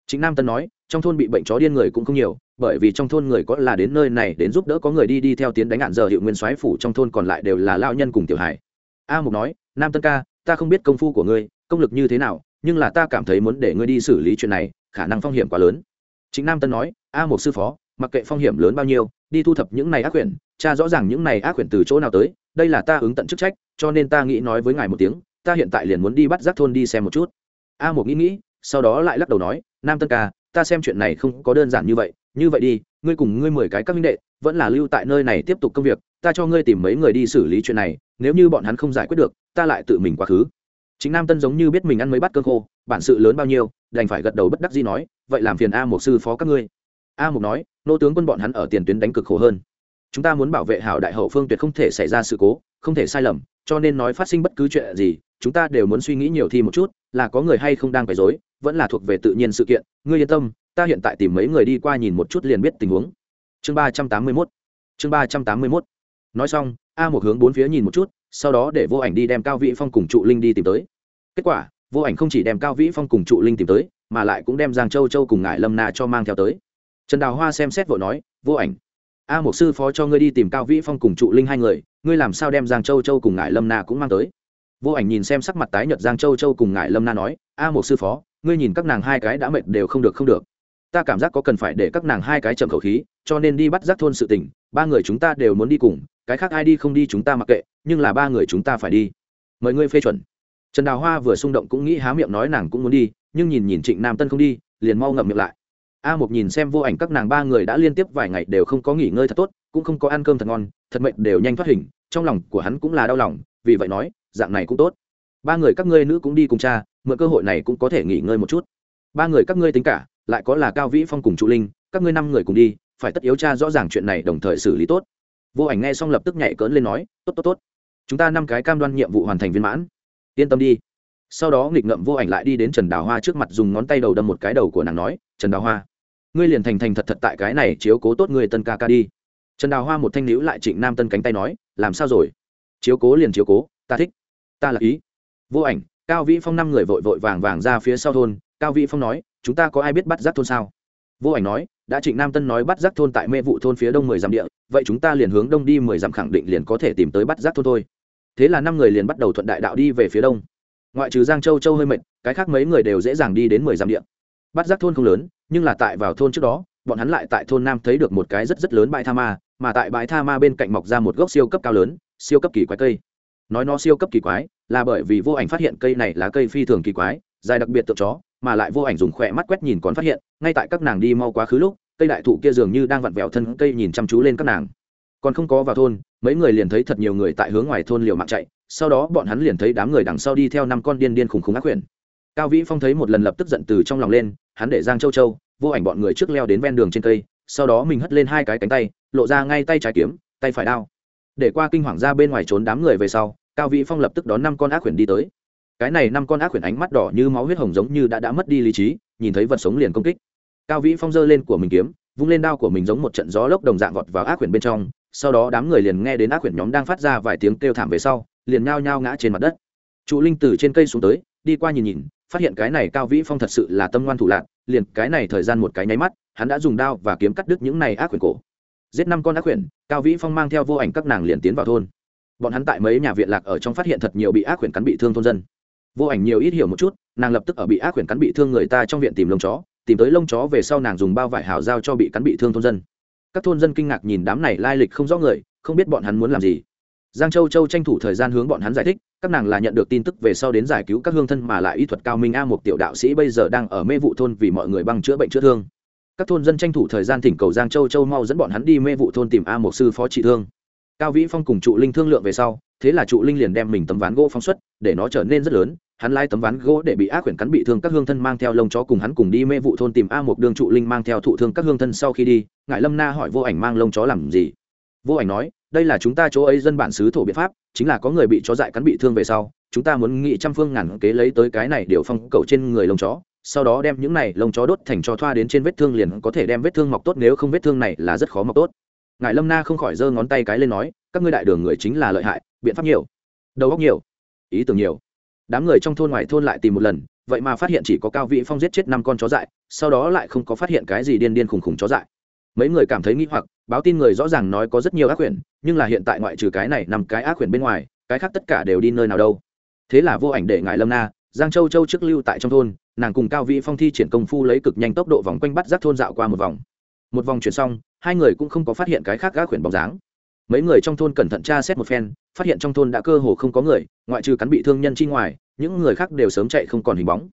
Chính nam tân nói, trong thôn bị bệnh chó điên người cũng không nhiều, bởi vì trong thôn người có là đến nơi này đến giúp đỡ có người đi đi theo tiến đánh hạn giờ hiệu nguyên soái phủ, trong thôn còn lại đều là lao nhân cùng tiểu hải a mục nói nam tân ca, ta không biết công phu của ngươi, công lực như thế nào, nhưng là ta cảm thấy muốn để ngươi đi xử lý chuyện này, khả năng phong hiểm quá lớn. Chính nam tân nói, a một sư phó, mặc kệ phong hiểm lớn bao nhiêu, đi thu thập những này ác quyển, cha rõ ràng những này ác quyển từ chỗ nào tới, đây là ta ứng tận chức trách, cho nên ta nghĩ nói với ngài một tiếng, ta hiện tại liền muốn đi bắt giác thôn đi xem một chút. A một nghĩ nghĩ, sau đó lại lắc đầu nói, nam tân ca, ta xem chuyện này không có đơn giản như vậy như vậy đi, ngươi cùng ngươi mười cái các minh đệ, vẫn là lưu tại nơi này tiếp tục công việc ta cho ngươi tìm mấy người đi xử lý chuyện này, nếu như bọn hắn không giải quyết được, ta lại tự mình quá khứ. Chính nam tân giống như biết mình ăn mấy bát cơm khô, bản sự lớn bao nhiêu, đành phải gật đầu bất đắc dĩ nói, vậy làm phiền a một sư phó các ngươi. A một nói, nô tướng quân bọn hắn ở tiền tuyến đánh cực khổ hơn. Chúng ta muốn bảo vệ hảo đại hậu phương tuyệt không thể xảy ra sự cố, không thể sai lầm, cho nên nói phát sinh bất cứ chuyện gì, chúng ta đều muốn suy nghĩ nhiều thi một chút, là có người hay không đang phải dối vẫn là thuộc về tự nhiên sự kiện. Ngươi yên tâm, ta hiện tại tìm mấy người đi qua nhìn một chút liền biết tình huống. Chương ba trăm tám mươi mốt. Chương ba trăm tám mươi mốt nói xong, a một hướng bốn phía nhìn một chút, sau đó để vô ảnh đi đem cao vĩ phong cùng trụ linh đi tìm tới. Kết quả, vô ảnh không chỉ đem cao vĩ phong cùng trụ linh tìm tới, mà lại cũng đem giang châu châu cùng ngải lâm na cho mang theo tới. Trần đào hoa xem xét vội nói, vô ảnh, a một sư phó cho ngươi đi tìm cao vĩ phong cùng trụ linh hai người, ngươi làm sao đem giang châu châu cùng ngải lâm na cũng mang tới? Vô ảnh nhìn xem sắc mặt tái nhợt giang châu châu cùng ngải lâm na nói, a một sư phó, ngươi nhìn các nàng hai cái đã mệt đều không được không được. Ta cảm giác có cần phải để các nàng hai cái chậm khẩu khí, cho nên đi bắt giác thôn sự tình ba người chúng ta đều muốn đi cùng, cái khác ai đi không đi chúng ta mặc kệ, nhưng là ba người chúng ta phải đi. Mời ngươi phê chuẩn. Trần đào hoa vừa xung động cũng nghĩ há miệng nói nàng cũng muốn đi, nhưng nhìn nhìn trịnh nam tân không đi, liền mau ngậm miệng lại. A một nhìn xem vô ảnh các nàng ba người đã liên tiếp vài ngày đều không có nghỉ ngơi thật tốt, cũng không có ăn cơm thật ngon, thật mệnh đều nhanh thoát hình, trong lòng của hắn cũng là đau lòng, vì vậy nói, dạng này cũng tốt. Ba người các ngươi nữ cũng đi cùng cha, mượn cơ hội này cũng có thể nghỉ ngơi một chút. Ba người các ngươi tính cả, lại có là cao vĩ phong cùng trụ linh, các ngươi năm người cùng đi phải tất yếu tra rõ ràng chuyện này đồng thời xử lý tốt. Vô ảnh nghe xong lập tức nhảy cỡn lên nói, tốt tốt tốt. Chúng ta năm cái cam đoan nhiệm vụ hoàn thành viên mãn. Yên tâm đi. Sau đó nghịch ngậm vô ảnh lại đi đến trần đào hoa trước mặt dùng ngón tay đầu đâm một cái đầu của nàng nói, trần đào hoa, ngươi liền thành thành thật thật tại cái này chiếu cố tốt người tân ca ca đi. Trần đào hoa một thanh nữ lại trịnh nam tân cánh tay nói, làm sao rồi? Chiếu cố liền chiếu cố, ta thích, ta là ý. Vô ảnh, cao vĩ phong năm người vội vội vàng vàng ra phía sau thôn, cao vĩ phong nói, chúng ta có ai biết bắt giác thôn sao? Vô ảnh nói đã trịnh nam tân nói bắt giác thôn tại mê vụ thôn phía đông mười dặm địa, vậy chúng ta liền hướng đông đi mười dặm khẳng định liền có thể tìm tới bắt giác thôn thôi. Thế là năm người liền bắt đầu thuận đại đạo đi về phía đông. Ngoại trừ giang châu châu hơi mệt, cái khác mấy người đều dễ dàng đi đến mười dặm địa. Bắt giác thôn không lớn, nhưng là tại vào thôn trước đó, bọn hắn lại tại thôn nam thấy được một cái rất rất lớn bãi tha ma, mà tại bãi tha ma bên cạnh mọc ra một gốc siêu cấp cao lớn, siêu cấp kỳ quái cây. Nói nó siêu cấp kỳ quái là bởi vì vô ảnh phát hiện cây này là cây phi thường kỳ quái, dài đặc biệt tượng chó mà lại vô ảnh dùng khỏe mắt quét nhìn còn phát hiện, ngay tại các nàng đi mau quá khứ lúc, cây đại thụ kia dường như đang vặn vẹo thân cây nhìn chăm chú lên các nàng. Còn không có vào thôn, mấy người liền thấy thật nhiều người tại hướng ngoài thôn liều mạng chạy, sau đó bọn hắn liền thấy đám người đằng sau đi theo năm con điên điên khùng khùng ác quyển cao vĩ phong thấy một lần lập tức giận từ trong lòng lên, hắn để giang châu châu, vô ảnh bọn người trước leo đến ven đường trên cây, sau đó mình hất lên hai cái cánh tay, lộ ra ngay tay trái kiếm, tay phải đao. Để qua kinh hoàng ra bên ngoài trốn đám người về sau, cao vĩ phong lập tức đón năm con ác quyển đi tới cái này năm con ác quyển ánh mắt đỏ như máu huyết hồng giống như đã đã mất đi lý trí, nhìn thấy vật sống liền công kích. Cao vĩ phong dơ lên của mình kiếm, vung lên đao của mình giống một trận gió lốc đồng dạng vọt vào ác quyển bên trong, sau đó đám người liền nghe đến ác quyển nhóm đang phát ra vài tiếng kêu thảm về sau, liền nhao nhao ngã trên mặt đất. Trụ linh từ trên cây xuống tới, đi qua nhìn nhìn, phát hiện cái này cao vĩ phong thật sự là tâm ngoan thủ lạc liền cái này thời gian một cái nháy mắt, hắn đã dùng đao và kiếm cắt đứt những này ác quyển cổ. Giết năm con ác quyển cao vĩ phong mang theo vô ảnh các nàng liền tiến vào thôn. Bọn hắn tại mấy nhà viện lạc ở trong phát hiện thật nhiều bị ác quyển cắn bị thương thôn dân vô ảnh nhiều ít hiểu một chút, nàng lập tức ở bị ác quyển cắn bị thương người ta trong viện tìm lông chó, tìm tới lông chó về sau nàng dùng bao vải hào giao cho bị cắn bị thương thôn dân. Các thôn dân kinh ngạc nhìn đám này lai lịch không rõ người, không biết bọn hắn muốn làm gì. Giang châu châu tranh thủ thời gian hướng bọn hắn giải thích, các nàng là nhận được tin tức về sau đến giải cứu các hương thân mà lại y thuật cao minh a một tiểu đạo sĩ bây giờ đang ở mê vụ thôn vì mọi người băng chữa bệnh chữa thương. Các thôn dân tranh thủ thời gian thỉnh cầu giang châu châu mau dẫn bọn hắn đi mê vụ thôn tìm a một sư phó trị thương. Cao vĩ phong cùng trụ linh thương lượng về sau, thế là trụ linh liền đem mình tấm ván gỗ phóng xuất, để nó trở nên rất lớn hắn lai tấm ván gỗ để bị ác quyển cắn bị thương các hương thân mang theo lông chó cùng hắn cùng đi mê vụ thôn tìm a một đường trụ linh mang theo thụ thương các hương thân sau khi đi ngại lâm na hỏi vô ảnh mang lông chó làm gì? Vô ảnh nói, đây là chúng ta chỗ ấy dân bản xứ thổ biện pháp, chính là có người bị chó dại cắn bị thương về sau, chúng ta muốn nghị trăm phương ngàn kế lấy tới cái này điều phong cầu trên người lông chó, sau đó đem những này lông chó đốt thành cho thoa đến trên vết thương liền có thể đem vết thương mọc tốt, nếu không vết thương này là rất khó mọc tốt. Ngài lâm na không khỏi giơ ngón tay cái lên nói, các ngươi đại đường người chính là lợi hại, biện pháp nhiều, đầu óc nhiều, ý tưởng nhiều đám người trong thôn ngoài thôn lại tìm một lần, vậy mà phát hiện chỉ có cao vĩ phong giết chết năm con chó dại, sau đó lại không có phát hiện cái gì điên điên khùng khùng chó dại. Mấy người cảm thấy nghi hoặc, báo tin người rõ ràng nói có rất nhiều ác quyển nhưng là hiện tại ngoại trừ cái này nằm cái ác quyển bên ngoài, cái khác tất cả đều đi nơi nào đâu. Thế là vô ảnh để ngại lâm na, giang châu châu trước lưu tại trong thôn, nàng cùng cao vĩ phong thi triển công phu lấy cực nhanh tốc độ vòng quanh bắt giác thôn dạo qua một vòng. Một vòng chuyển xong, hai người cũng không có phát hiện cái khác ác quyển bóng dáng mấy người trong thôn cẩn thận tra xét một phen, phát hiện trong thôn đã cơ hồ không có người, ngoại trừ cắn bị thương nhân chi ngoài, những người khác đều sớm chạy không còn hình bóng.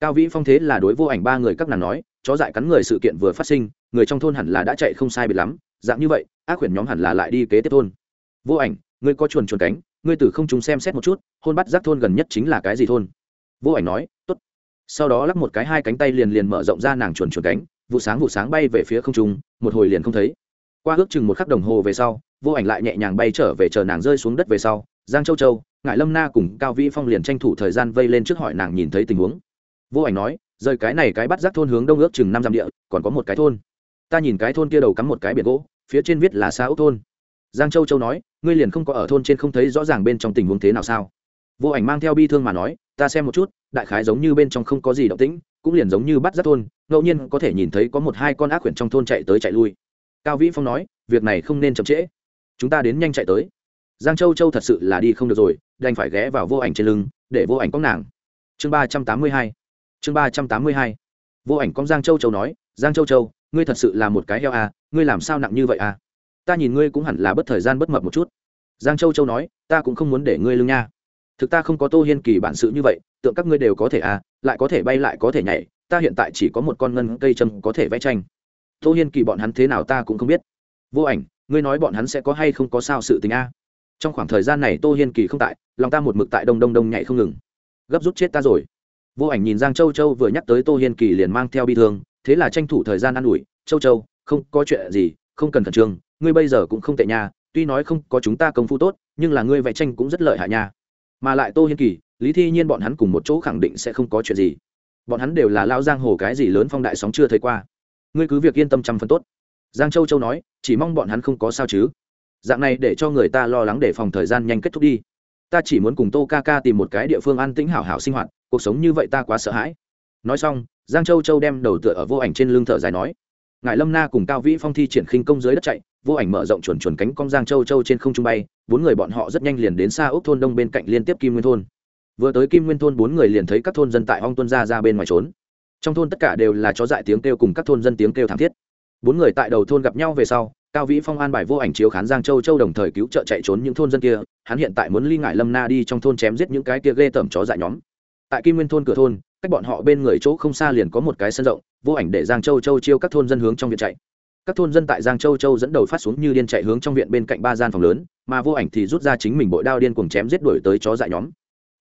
Cao vĩ phong thế là đối vô ảnh ba người các nàng nói, chó dại cắn người sự kiện vừa phát sinh, người trong thôn hẳn là đã chạy không sai biệt lắm, dạng như vậy, ác quyển nhóm hẳn là lại đi kế tiếp thôn. Vô ảnh, ngươi có chuồn chuồn cánh, ngươi từ không chúng xem xét một chút, hôn bắt giác thôn gần nhất chính là cái gì thôn? Vô ảnh nói, tốt. Sau đó lắp một cái hai cánh tay liền liền mở rộng ra nàng chuồn chuồn cánh, vụ sáng vụ sáng bay về phía không trung, một hồi liền không thấy qua ước chừng một khắc đồng hồ về sau, vô ảnh lại nhẹ nhàng bay trở về chờ nàng rơi xuống đất về sau, giang châu châu ngại lâm na cùng cao vĩ phong liền tranh thủ thời gian vây lên trước hỏi nàng nhìn thấy tình huống. Vô ảnh nói, rời cái này cái bắt rác thôn hướng đông ước chừng năm dặm địa, còn có một cái thôn. Ta nhìn cái thôn kia đầu cắm một cái biển gỗ, phía trên viết là xa ốc thôn. Giang châu châu nói, ngươi liền không có ở thôn trên không thấy rõ ràng bên trong tình huống thế nào sao? Vô ảnh mang theo bi thương mà nói, ta xem một chút, đại khái giống như bên trong không có gì động tĩnh, cũng liền giống như bắt rác thôn, ngẫu nhiên có thể nhìn thấy có một hai con ác quyển trong thôn chạy tới chạy lui cao vĩ phong nói việc này không nên chậm trễ. Chúng ta đến nhanh chạy tới. Giang châu châu thật sự là đi không được rồi đành phải ghé vào vô ảnh trên lưng để vô ảnh cóng nàng. Chương ba trăm tám mươi hai. Chương ba trăm tám mươi hai. Vô ảnh con giang châu châu nói giang châu châu ngươi thật sự là một cái heo à, ngươi làm sao nặng như vậy à? Ta nhìn ngươi cũng hẳn là bất thời gian bất mập một chút. Giang châu châu nói ta cũng không muốn để ngươi lưng nha. Thực ta không có tô hiên kỳ bản sự như vậy tượng các ngươi đều có thể à lại có thể bay lại có thể nhảy ta hiện tại chỉ có một con ngân cây châm có thể vẽ tranh tô hiên kỳ bọn hắn thế nào ta cũng không biết. Vô ảnh, ngươi nói bọn hắn sẽ có hay không có sao sự tình a? Trong khoảng thời gian này tô hiên kỳ không tại, lòng ta một mực tại đông đông đông nhảy không ngừng. Gấp rút chết ta rồi. Vô ảnh nhìn giang châu châu vừa nhắc tới tô hiên kỳ liền mang theo bi thương, thế là tranh thủ thời gian an ủi, châu châu, không có chuyện gì, không cần khẩn trương, ngươi bây giờ cũng không tệ nhà tuy nói không có chúng ta công phu tốt, nhưng là ngươi vẽ tranh cũng rất lợi hại nha. Mà lại tô hiên kỳ, lý thi nhiên bọn hắn cùng một chỗ khẳng định sẽ không có chuyện gì. Bọn hắn đều là lao giang hồ cái gì lớn phong đại sóng chưa thấy qua ngươi cứ việc yên tâm trăm phần tốt. Giang châu châu nói, chỉ mong bọn hắn không có sao chứ. Dạng này để cho người ta lo lắng để phòng thời gian nhanh kết thúc đi. Ta chỉ muốn cùng tô ca ca tìm một cái địa phương an tĩnh hảo hảo sinh hoạt, cuộc sống như vậy ta quá sợ hãi. Nói xong, giang châu châu đem đầu tựa ở vô ảnh trên lưng thở dài nói, ngài lâm na cùng cao vĩ phong thi triển khinh công dưới đất chạy, vô ảnh mở rộng chuẩn chuẩn cánh con giang châu châu trên không trung bay, bốn người bọn họ rất nhanh liền đến xa ốc thôn đông bên cạnh liên tiếp kim nguyên thôn. Vừa tới kim nguyên thôn, bốn người liền thấy các thôn dân tại hong tuân ra ra bên ngoài trốn trong thôn tất cả đều là chó dại tiếng kêu cùng các thôn dân tiếng kêu thảm thiết. Bốn người tại đầu thôn gặp nhau về sau, cao vĩ phong an bài vô ảnh chiếu khán giang châu châu đồng thời cứu trợ chạy trốn những thôn dân kia, hắn hiện tại muốn ly ngại lâm na đi trong thôn chém giết những cái kia ghê tởm chó dại nhóm. Tại kim nguyên thôn cửa thôn, cách bọn họ bên người chỗ không xa liền có một cái sân rộng, vô ảnh để giang châu châu chiêu các thôn dân hướng trong viện chạy. Các thôn dân tại giang châu châu dẫn đầu phát xuống như điên chạy hướng trong viện bên cạnh ba gian phòng lớn, mà vô ảnh thì rút ra chính mình bội đao điên cuồng chém giết đuổi tới chó dại nhóm.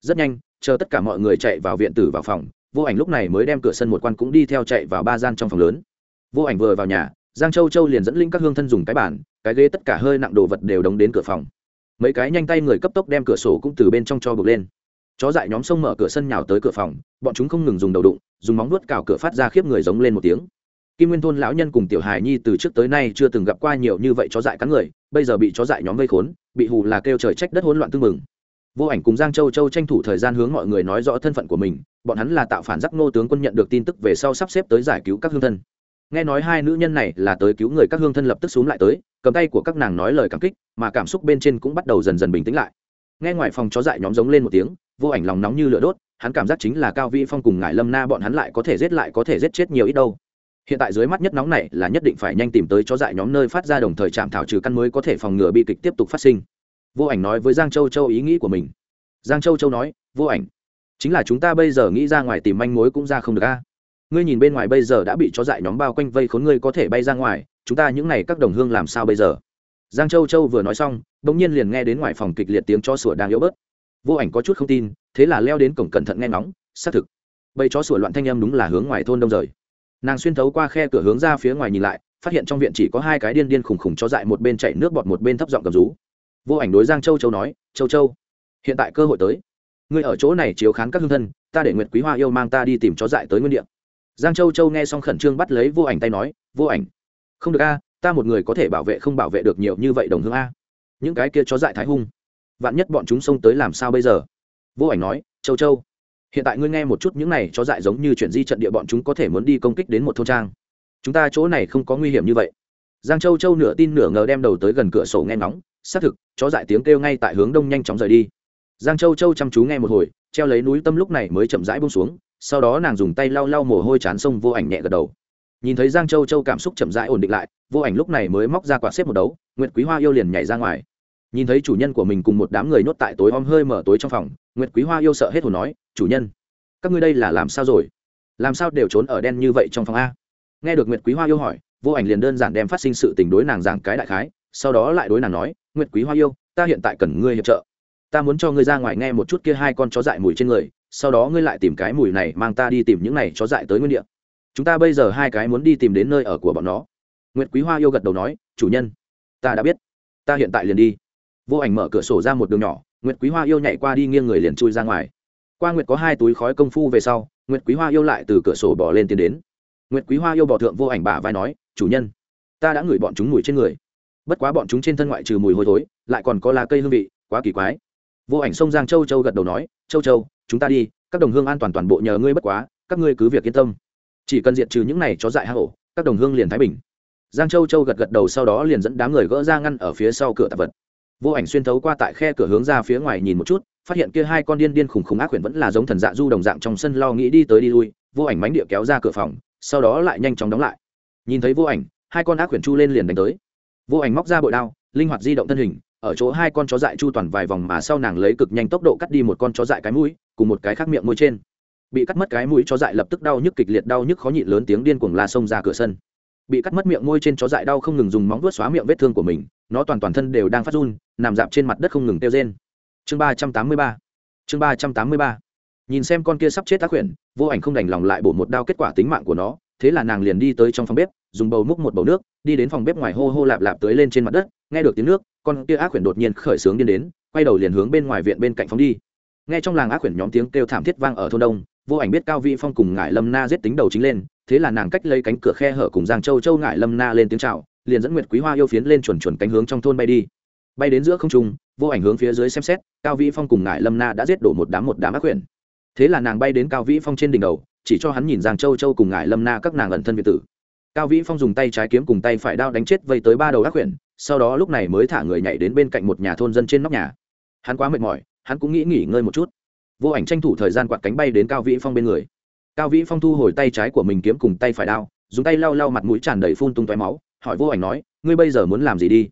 Rất nhanh, chờ tất cả mọi người chạy vào viện tử vào phòng vô ảnh lúc này mới đem cửa sân một quan cũng đi theo chạy vào ba gian trong phòng lớn. Vô ảnh vừa vào nhà, giang châu châu liền dẫn linh các hương thân dùng cái bàn, cái ghế tất cả hơi nặng đồ vật đều đóng đến cửa phòng. Mấy cái nhanh tay người cấp tốc đem cửa sổ cũng từ bên trong cho bực lên. Chó dại nhóm sông mở cửa sân nhào tới cửa phòng, bọn chúng không ngừng dùng đầu đụng, dùng móng nuốt cào cửa phát ra khiếp người giống lên một tiếng. Kim nguyên thôn lão nhân cùng tiểu hài nhi từ trước tới nay chưa từng gặp qua nhiều như vậy chó dại cắn người, bây giờ bị chó dại nhóm vây khốn, bị hù là kêu trời trách đất hỗn loạn tương mừng vô ảnh cùng giang châu châu tranh thủ thời gian hướng mọi người nói rõ thân phận của mình, bọn hắn là tạo phản giác Ngô tướng quân nhận được tin tức về sau sắp xếp tới giải cứu các hương thân. Nghe nói hai nữ nhân này là tới cứu người các hương thân lập tức xuống lại tới, cầm tay của các nàng nói lời cảm kích, mà cảm xúc bên trên cũng bắt đầu dần dần bình tĩnh lại. Nghe ngoài phòng chó dại nhóm giống lên một tiếng, vô ảnh lòng nóng như lửa đốt, hắn cảm giác chính là cao vĩ phong cùng ngải lâm na bọn hắn lại có thể giết lại có thể giết chết nhiều ít đâu. Hiện tại dưới mắt nhất nóng này là nhất định phải nhanh tìm tới chó dại nhóm nơi phát ra đồng thời chạm thảo trừ căn mới có thể phòng ngừa bi kịch tiếp tục phát sinh vô ảnh nói với giang châu châu ý nghĩ của mình. Giang châu châu nói, vô ảnh, chính là chúng ta bây giờ nghĩ ra ngoài tìm manh mối cũng ra không được a. Ngươi nhìn bên ngoài bây giờ đã bị chó dại nhóm bao quanh vây khốn ngươi có thể bay ra ngoài, chúng ta những n à y các đồng hương làm sao bây giờ? Giang châu châu vừa nói xong đ ỗ n g nhiên liền nghe đến ngoài phòng kịch liệt tiếng chó sủa đang yếu bớt. Vô ảnh có chút không tin, thế là leo đến cổng cẩn thận nghe ngóng, xác thực, bầy chó sủa loạn thanh âm đúng là hướng ngoài thôn đông rời. Nàng xuyên thấu qua khe cửa hướng ra phía ngoài nhìn lại, phát hiện trong viện chỉ có hai cái điên điên khùng khùng cho dại, một bên chạy nước bọt, một bên thấp giọng cầm rú vô ảnh đối giang châu châu nói, châu châu, hiện tại cơ hội tới. Ngươi ở chỗ này chiếu khán các hương thân, ta để nguyệt quý hoa yêu mang ta đi tìm chó dại tới nguyên địa. Giang châu châu nghe xong khẩn trương bắt lấy vô ảnh tay nói, vô ảnh, không được a, ta một người có thể bảo vệ không bảo vệ được nhiều như vậy đồng hương a. Những cái kia chó dại thái hung, vạn nhất bọn chúng xông tới làm sao bây giờ? Vô ảnh nói, châu châu, hiện tại ngươi nghe một chút những này chó dại giống như chuyện di trận địa bọn chúng có thể muốn đi công kích đến một thôn trang. Chúng ta chỗ này không có nguy hiểm như vậy. Giang châu châu nửa tin nửa ngờ đem đầu tới gần cửa sổ nghe ngóng xác thực, chó dại tiếng kêu ngay tại hướng đông nhanh chóng rời đi. Giang châu châu chăm chú nghe một hồi, treo lấy núi tâm lúc này mới chậm rãi bông xuống, sau đó nàng dùng tay lau lau mồ hôi chán sông vô ảnh nhẹ gật đầu. Nhìn thấy giang châu châu cảm xúc chậm rãi ổn định lại, vô ảnh lúc này mới móc ra quạt xếp một đấu, nguyệt quý hoa yêu liền nhảy ra ngoài. Nhìn thấy chủ nhân của mình cùng một đám người nhốt tại tối om hơi mở tối trong phòng, nguyệt quý hoa yêu sợ hết hồn nói, chủ nhân, các ngươi đây là làm sao rồi? Làm sao đều trốn ở đen như vậy trong phòng a? Nghe được nguyệt quý hoa yêu hỏi, vô ảnh liền đơn giản đem phát sinh sự tình đối nàng giảng cái đại khái sau đó lại đối nàng nói, nguyệt quý hoa yêu, ta hiện tại cần ngươi hiệp trợ. Ta muốn cho ngươi ra ngoài nghe một chút kia hai con chó dại mùi trên người, sau đó ngươi lại tìm cái mùi này mang ta đi tìm những này chó dại tới nguyên địa. Chúng ta bây giờ hai cái muốn đi tìm đến nơi ở của bọn nó. Nguyệt quý hoa yêu gật đầu nói, chủ nhân, ta đã biết. Ta hiện tại liền đi. Vô ảnh mở cửa sổ ra một đường nhỏ, nguyệt quý hoa yêu nhảy qua đi nghiêng người liền chui ra ngoài. Qua nguyệt có hai túi khói công phu về sau, nguyệt quý hoa yêu lại từ cửa sổ bỏ lên tiến đến. Nguyệt quý hoa yêu bỏ thượng vô ảnh bả vai nói, chủ nhân, ta đã ngửi bọn chúng mùi trên người bất quá bọn chúng trên thân ngoại trừ mùi hôi thối, lại còn có lá cây hương vị, quá kỳ quái. Vô ảnh sông giang châu châu gật đầu nói, châu châu, chúng ta đi, các đồng hương an toàn toàn bộ nhờ ngươi bất quá, các ngươi cứ việc yên tâm. Chỉ cần diệt trừ những này cho dại hạ hổ các đồng hương liền thái bình. Giang châu châu gật gật đầu sau đó liền dẫn đám người gỡ ra ngăn ở phía sau cửa tạp vật. Vô ảnh xuyên thấu qua tại khe cửa hướng ra phía ngoài nhìn một chút, phát hiện kia hai con điên điên khủng khủng ác quyển vẫn là giống thần dạ du đồng dạng trong sân lo nghĩ đi tới đi lui, vô ảnh mánh địa kéo ra cửa phòng, sau đó lại nhanh chóng đóng lại. Nhìn thấy vô ảnh, hai con ác quyển chu lên liền đánh tới vô ảnh móc ra bội đao, linh hoạt di động thân hình, ở chỗ hai con chó dại chu toàn vài vòng mà sau nàng lấy cực nhanh tốc độ cắt đi một con chó dại cái mũi, cùng một cái khác miệng môi trên. Bị cắt mất cái mũi chó dại lập tức đau nhức kịch liệt, đau nhức khó nhịn lớn tiếng điên cuồng la xông ra cửa sân. Bị cắt mất miệng môi trên chó dại đau không ngừng dùng móng vuốt xóa miệng vết thương của mình, nó toàn toàn thân đều đang phát run, nằm dạp trên mặt đất không ngừng tiêu rên. Chương ba trăm tám mươi ba, chương ba trăm tám mươi ba. Nhìn xem con kia sắp chết tác quyển vô ảnh không đành lòng lại bổ một đao kết quả tính mạng của nó, thế là nàng liền đi tới trong phòng bếp dùng bầu múc một bầu nước, đi đến phòng bếp ngoài hô hô lạp lạp tới lên trên mặt đất, nghe được tiếng nước, con kia ác quyển đột nhiên khởi sướng điên đến, quay đầu liền hướng bên ngoài viện bên cạnh phóng đi. Nghe trong làng ác quyển nhóm tiếng kêu thảm thiết vang ở thôn đông, vô ảnh biết cao vị phong cùng ngải lâm na giết tính đầu chính lên, thế là nàng cách lấy cánh cửa khe hở cùng giang châu châu ngải lâm na lên tiếng chào, liền dẫn nguyệt quý hoa yêu phiến lên chuẩn chuẩn cánh hướng trong thôn bay đi. Bay đến giữa không trung, vô ảnh hướng phía dưới xem xét, cao vĩ phong cùng ngải lâm na đã giết đổ một đám một đám ác quyển thế là nàng bay đến cao vĩ phong trên đỉnh đầu, chỉ cho hắn nhìn giang châu châu cùng ngải lâm na các nàng ẩn thân việt tử cao vĩ phong dùng tay trái kiếm cùng tay phải đao đánh chết vây tới ba đầu ác quyển sau đó lúc này mới thả người nhảy đến bên cạnh một nhà thôn dân trên nóc nhà. Hắn quá mệt mỏi, hắn cũng nghĩ nghỉ ngơi một chút. Vô ảnh tranh thủ thời gian quạt cánh bay đến cao vĩ phong bên người. Cao vĩ phong thu hồi tay trái của mình kiếm cùng tay phải đao, dùng tay lau lau mặt mũi tràn đầy phun tung toái máu, hỏi vô ảnh nói, ngươi bây giờ muốn làm gì đi?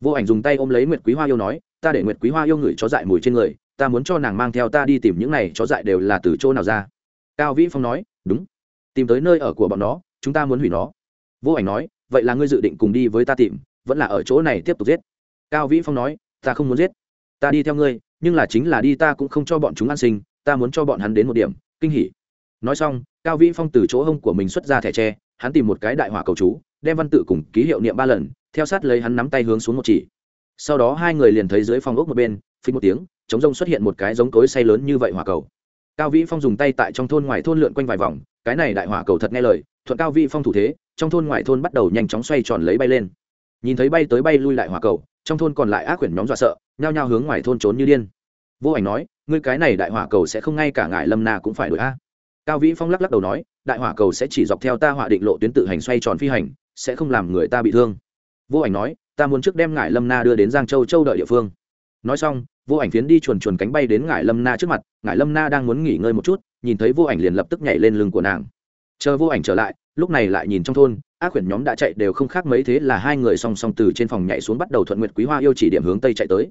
Vô ảnh dùng tay ôm lấy nguyệt quý hoa yêu nói, ta để nguyệt quý hoa yêu ngửi chó dại mùi trên người, ta muốn cho nàng mang theo ta đi tìm những này chó dại đều là từ chỗ nào ra. Cao vĩ phong nói, đúng, tìm tới nơi ở của bọn nó, chúng ta muốn hủy nó vô ảnh nói, vậy là ngươi dự định cùng đi với ta tìm, vẫn là ở chỗ này tiếp tục giết? Cao vĩ phong nói, ta không muốn giết. Ta đi theo ngươi, nhưng là chính là đi ta cũng không cho bọn chúng an sinh, ta muốn cho bọn hắn đến một điểm, kinh hỉ. Nói xong, cao vĩ phong từ chỗ hông của mình xuất ra thẻ tre, hắn tìm một cái đại hỏa cầu chú, đem văn tự cùng ký hiệu niệm ba lần, theo sát lấy hắn nắm tay hướng xuống một chỉ. Sau đó hai người liền thấy dưới phòng ốc một bên, phí một tiếng chống rông xuất hiện một cái giống cối say lớn như vậy hỏa cầu. Cao vĩ phong dùng tay tại trong thôn ngoài thôn lượn quanh vài vòng, cái này đại hỏa cầu thật nghe lời thuận cao vĩ phong thủ thế, trong thôn ngoài thôn bắt đầu nhanh chóng xoay tròn lấy bay lên. Nhìn thấy bay tới bay lui lại hỏa cầu, trong thôn còn lại ác quyển nhóm dọa sợ, nhao nhao hướng ngoài thôn trốn như điên. Vô ảnh nói, ngươi cái này đại hỏa cầu sẽ không ngay cả ngại lâm na cũng phải đổi a. Cao vĩ phong lắc lắc đầu nói, đại hỏa cầu sẽ chỉ dọc theo ta hỏa định lộ tuyến tự hành xoay tròn phi hành, sẽ không làm người ta bị thương. Vô ảnh nói, ta muốn trước đem ngại lâm na đưa đến giang châu châu đợi địa phương. Nói xong, vô ảnh phiến đi chuồn chuồn cánh bay đến ngải lâm na trước mặt ngải lâm na đang muốn nghỉ ngơi một chút, nhìn thấy vô ảnh liền lập tức nhảy lên lưng của nàng chờ vô ảnh trở lại, lúc này lại nhìn trong thôn, ác quyển nhóm đã chạy đều không khác mấy thế là hai người song song từ trên phòng nhảy xuống bắt đầu thuận nguyệt quý hoa yêu chỉ điểm hướng tây chạy tới.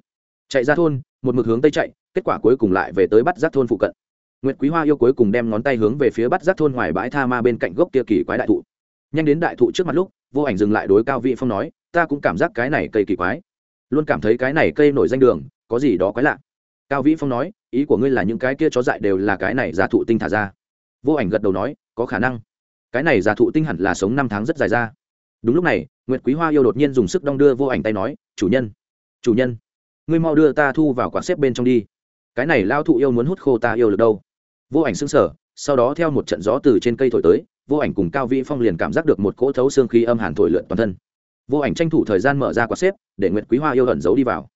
Chạy ra thôn, một mực hướng tây chạy, kết quả cuối cùng lại về tới bắt giác thôn phụ cận. Nguyệt quý hoa yêu cuối cùng đem ngón tay hướng về phía bắt giác thôn ngoài bãi tha ma bên cạnh gốc kia kỳ quái đại thụ. Nhanh đến đại thụ trước mặt lúc, vô ảnh dừng lại đối cao vị phong nói, ta cũng cảm giác cái này cây kỳ quái. Luôn cảm thấy cái này cây nổi danh đường, có gì đó quái lạ. Cao vĩ phong nói, ý của ngươi là những cái kia chó dại đều là cái này giả thụ tinh thả ra vô ảnh gật đầu nói, có khả năng. Cái này giả thụ tinh hẳn là sống năm tháng rất dài ra. Đúng lúc này, nguyệt quý hoa yêu đột nhiên dùng sức đong đưa vô ảnh tay nói, chủ nhân chủ nhân, ngươi mau đưa ta thu vào quả xếp bên trong đi. Cái này lao thụ yêu muốn hút khô ta yêu được đâu. Vô ảnh xứng sở sau đó theo một trận gió từ trên cây thổi tới, vô ảnh cùng cao vĩ phong liền cảm giác được một cỗ thấu xương khí âm hàn thổi lượn toàn thân. Vô ảnh tranh thủ thời gian mở ra quả xếp, để nguyệt quý hoa yêu ẩn giấu đi vào.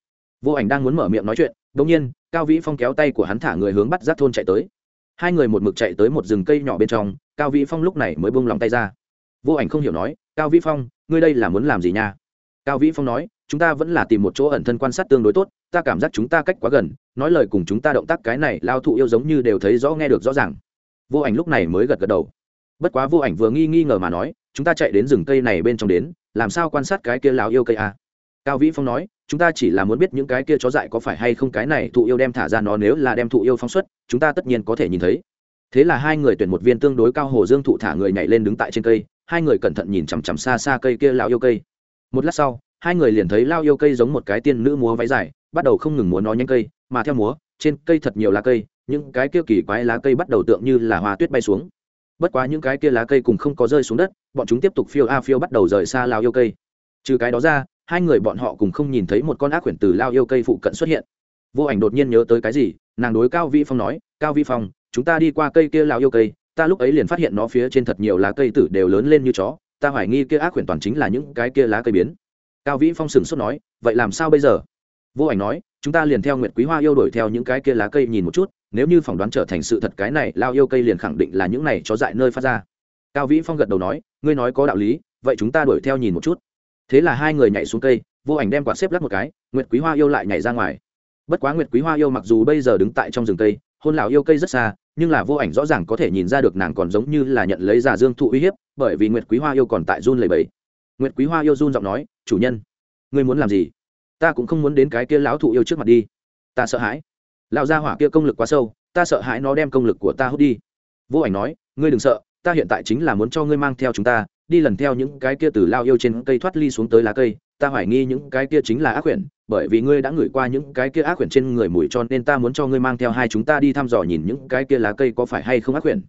Vô ảnh đang muốn mở miệng nói chuyện đ ỗ n g nhiên, cao vĩ phong kéo tay của hắn thả người hướng bắt giác thôn chạy tới hai người một mực chạy tới một rừng cây nhỏ bên trong, cao vĩ phong lúc này mới bông lòng tay ra. Vô ảnh không hiểu nói, cao vĩ phong, ngươi đây là muốn làm gì nha? Cao vĩ phong nói, chúng ta vẫn là tìm một chỗ ẩn thân quan sát tương đối tốt, ta cảm giác chúng ta cách quá gần, nói lời cùng chúng ta động tác cái này lao thụ yêu giống như đều thấy rõ nghe được rõ ràng. Vô ảnh lúc này mới gật gật đầu. Bất quá vô ảnh vừa nghi nghi ngờ mà nói, chúng ta chạy đến rừng cây này bên trong đến, làm sao quan sát cái kia lao yêu cây a cao vĩ phong nói, chúng ta chỉ là muốn biết những cái kia chó dại có phải hay không cái này thụ yêu đem thả ra nó nếu là đem thụ yêu phóng xuất chúng ta tất nhiên có thể nhìn thấy. Thế là hai người tuyển một viên tương đối cao hồ dương thụ thả người nhảy lên đứng tại trên cây, hai người cẩn thận nhìn chằm chằm xa xa cây kia lao yêu cây. Một lát sau, hai người liền thấy lao yêu cây giống một cái tiên nữ múa váy dài, bắt đầu không ngừng múa nó nhanh cây, mà theo múa, trên cây thật nhiều lá cây, những cái kia kỳ quái lá cây bắt đầu tượng như là hoa tuyết bay xuống. Bất quá những cái kia lá cây cùng không có rơi xuống đất, bọn chúng tiếp tục phiêu a phiêu bắt đầu rời xa lao yêu cây. Trừ cái đó ra, hai người bọn họ cùng không nhìn thấy một con ác quyển từ lao yêu cây phụ cận xuất hiện vô ảnh đột nhiên nhớ tới cái gì, nàng đối cao vi phong nói, cao vi phong, chúng ta đi qua cây kia lao yêu cây, ta lúc ấy liền phát hiện nó phía trên thật nhiều lá cây tử đều lớn lên như chó, ta hoài nghi kia ác quyển toàn chính là những cái kia lá cây biến. Cao vĩ phong sừng sốt nói, vậy làm sao bây giờ? Vô ảnh nói, chúng ta liền theo nguyệt quý hoa yêu đổi theo những cái kia lá cây nhìn một chút, nếu như phỏng đoán trở thành sự thật cái này lao yêu cây liền khẳng định là những này chó dại nơi phát ra. Cao vĩ phong gật đầu nói, ngươi nói có đạo lý, vậy chúng ta đuổi theo nhìn một chút. Thế là hai người nhảy xuống cây, vô ảnh đem quả xếp lắc một cái, nguyệt quý hoa yêu lại nhảy ra ngoài bất quá nguyệt quý hoa yêu mặc dù bây giờ đứng tại trong rừng cây, hôn lão yêu cây rất xa, nhưng là vô ảnh rõ ràng có thể nhìn ra được nàng còn giống như là nhận lấy giả dương thụ uy hiếp, bởi vì nguyệt quý hoa yêu còn tại run lầy bẫy nguyệt quý hoa yêu run giọng nói, chủ nhân, ngươi muốn làm gì? Ta cũng không muốn đến cái kia lão thụ yêu trước mặt đi. Ta sợ hãi. Lão gia hỏa kia công lực quá sâu, ta sợ hãi nó đem công lực của ta hút đi. Vô ảnh nói, ngươi đừng sợ, ta hiện tại chính là muốn cho ngươi mang theo chúng ta đi lần theo những cái kia từ lao yêu trên cây thoát ly xuống tới lá cây, ta hoài nghi những cái kia chính là ác quyển bởi vì ngươi đã ngửi qua những cái kia ác quyển trên người mùi cho nên ta muốn cho ngươi mang theo hai chúng ta đi thăm dò nhìn những cái kia lá cây có phải hay không ác quyển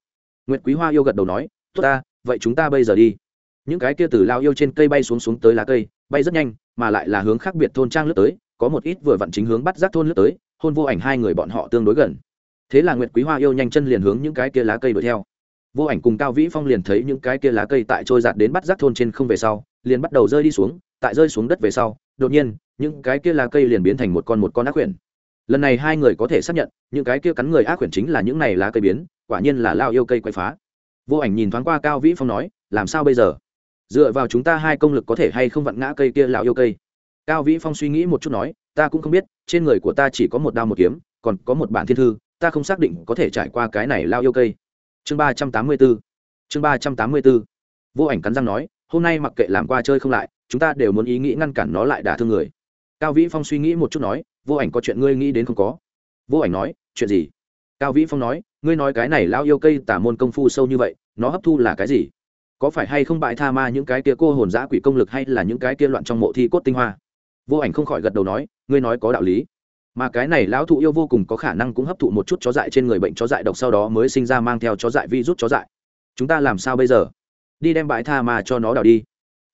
nguyệt quý hoa yêu gật đầu nói, tốt ta, vậy chúng ta bây giờ đi. Những cái kia từ lao yêu trên cây bay xuống xuống tới lá cây, bay rất nhanh, mà lại là hướng khác biệt thôn trang lướt tới, có một ít vừa vặn chính hướng bắt giác thôn lướt tới, hôn vô ảnh hai người bọn họ tương đối gần. Thế là nguyệt quý hoa yêu nhanh chân liền hướng những cái kia lá cây đuổi theo vô ảnh cùng cao vĩ phong liền thấy những cái kia lá cây tại trôi giạt đến bắt rác thôn trên không về sau, liền bắt đầu rơi đi xuống, tại rơi xuống đất về sau, đột nhiên, những cái kia lá cây liền biến thành một con một con ác quyển. Lần này hai người có thể xác nhận, những cái kia cắn người ác quyển chính là những này lá cây biến, quả nhiên là lao yêu cây quay phá. Vô ảnh nhìn thoáng qua cao vĩ phong nói, làm sao bây giờ? Dựa vào chúng ta hai công lực có thể hay không vặn ngã cây kia lao yêu cây? Cao vĩ phong suy nghĩ một chút nói, ta cũng không biết, trên người của ta chỉ có một đao một kiếm, còn có một bản thiên thư, ta không xác định có thể trải qua cái này lao yêu cây chương ba trăm tám mươi b ố chương ba trăm tám mươi b ố vô ảnh cắn răng nói, hôm nay mặc kệ làm qua chơi không lại, chúng ta đều muốn ý nghĩ ngăn cản nó lại đả thương người. Cao vĩ phong suy nghĩ một chút nói, vô ảnh có chuyện ngươi nghĩ đến không có? Vô ảnh nói, chuyện gì? Cao vĩ phong nói, ngươi nói cái này lao yêu cây tả môn công phu sâu như vậy, nó hấp thu là cái gì? Có phải hay không bại tha ma những cái kia cô hồn giã quỷ công lực hay là những cái kia loạn trong mộ thi cốt tinh hoa? Vô ảnh không khỏi gật đầu nói, ngươi nói có đạo lý mà cái này lão thụ yêu vô cùng có khả năng cũng hấp thụ một chút chó dại trên người bệnh chó dại độc sau đó mới sinh ra mang theo chó dại vi rút chó dại. Chúng ta làm sao bây giờ? Đi đem bãi tha mà cho nó đào đi.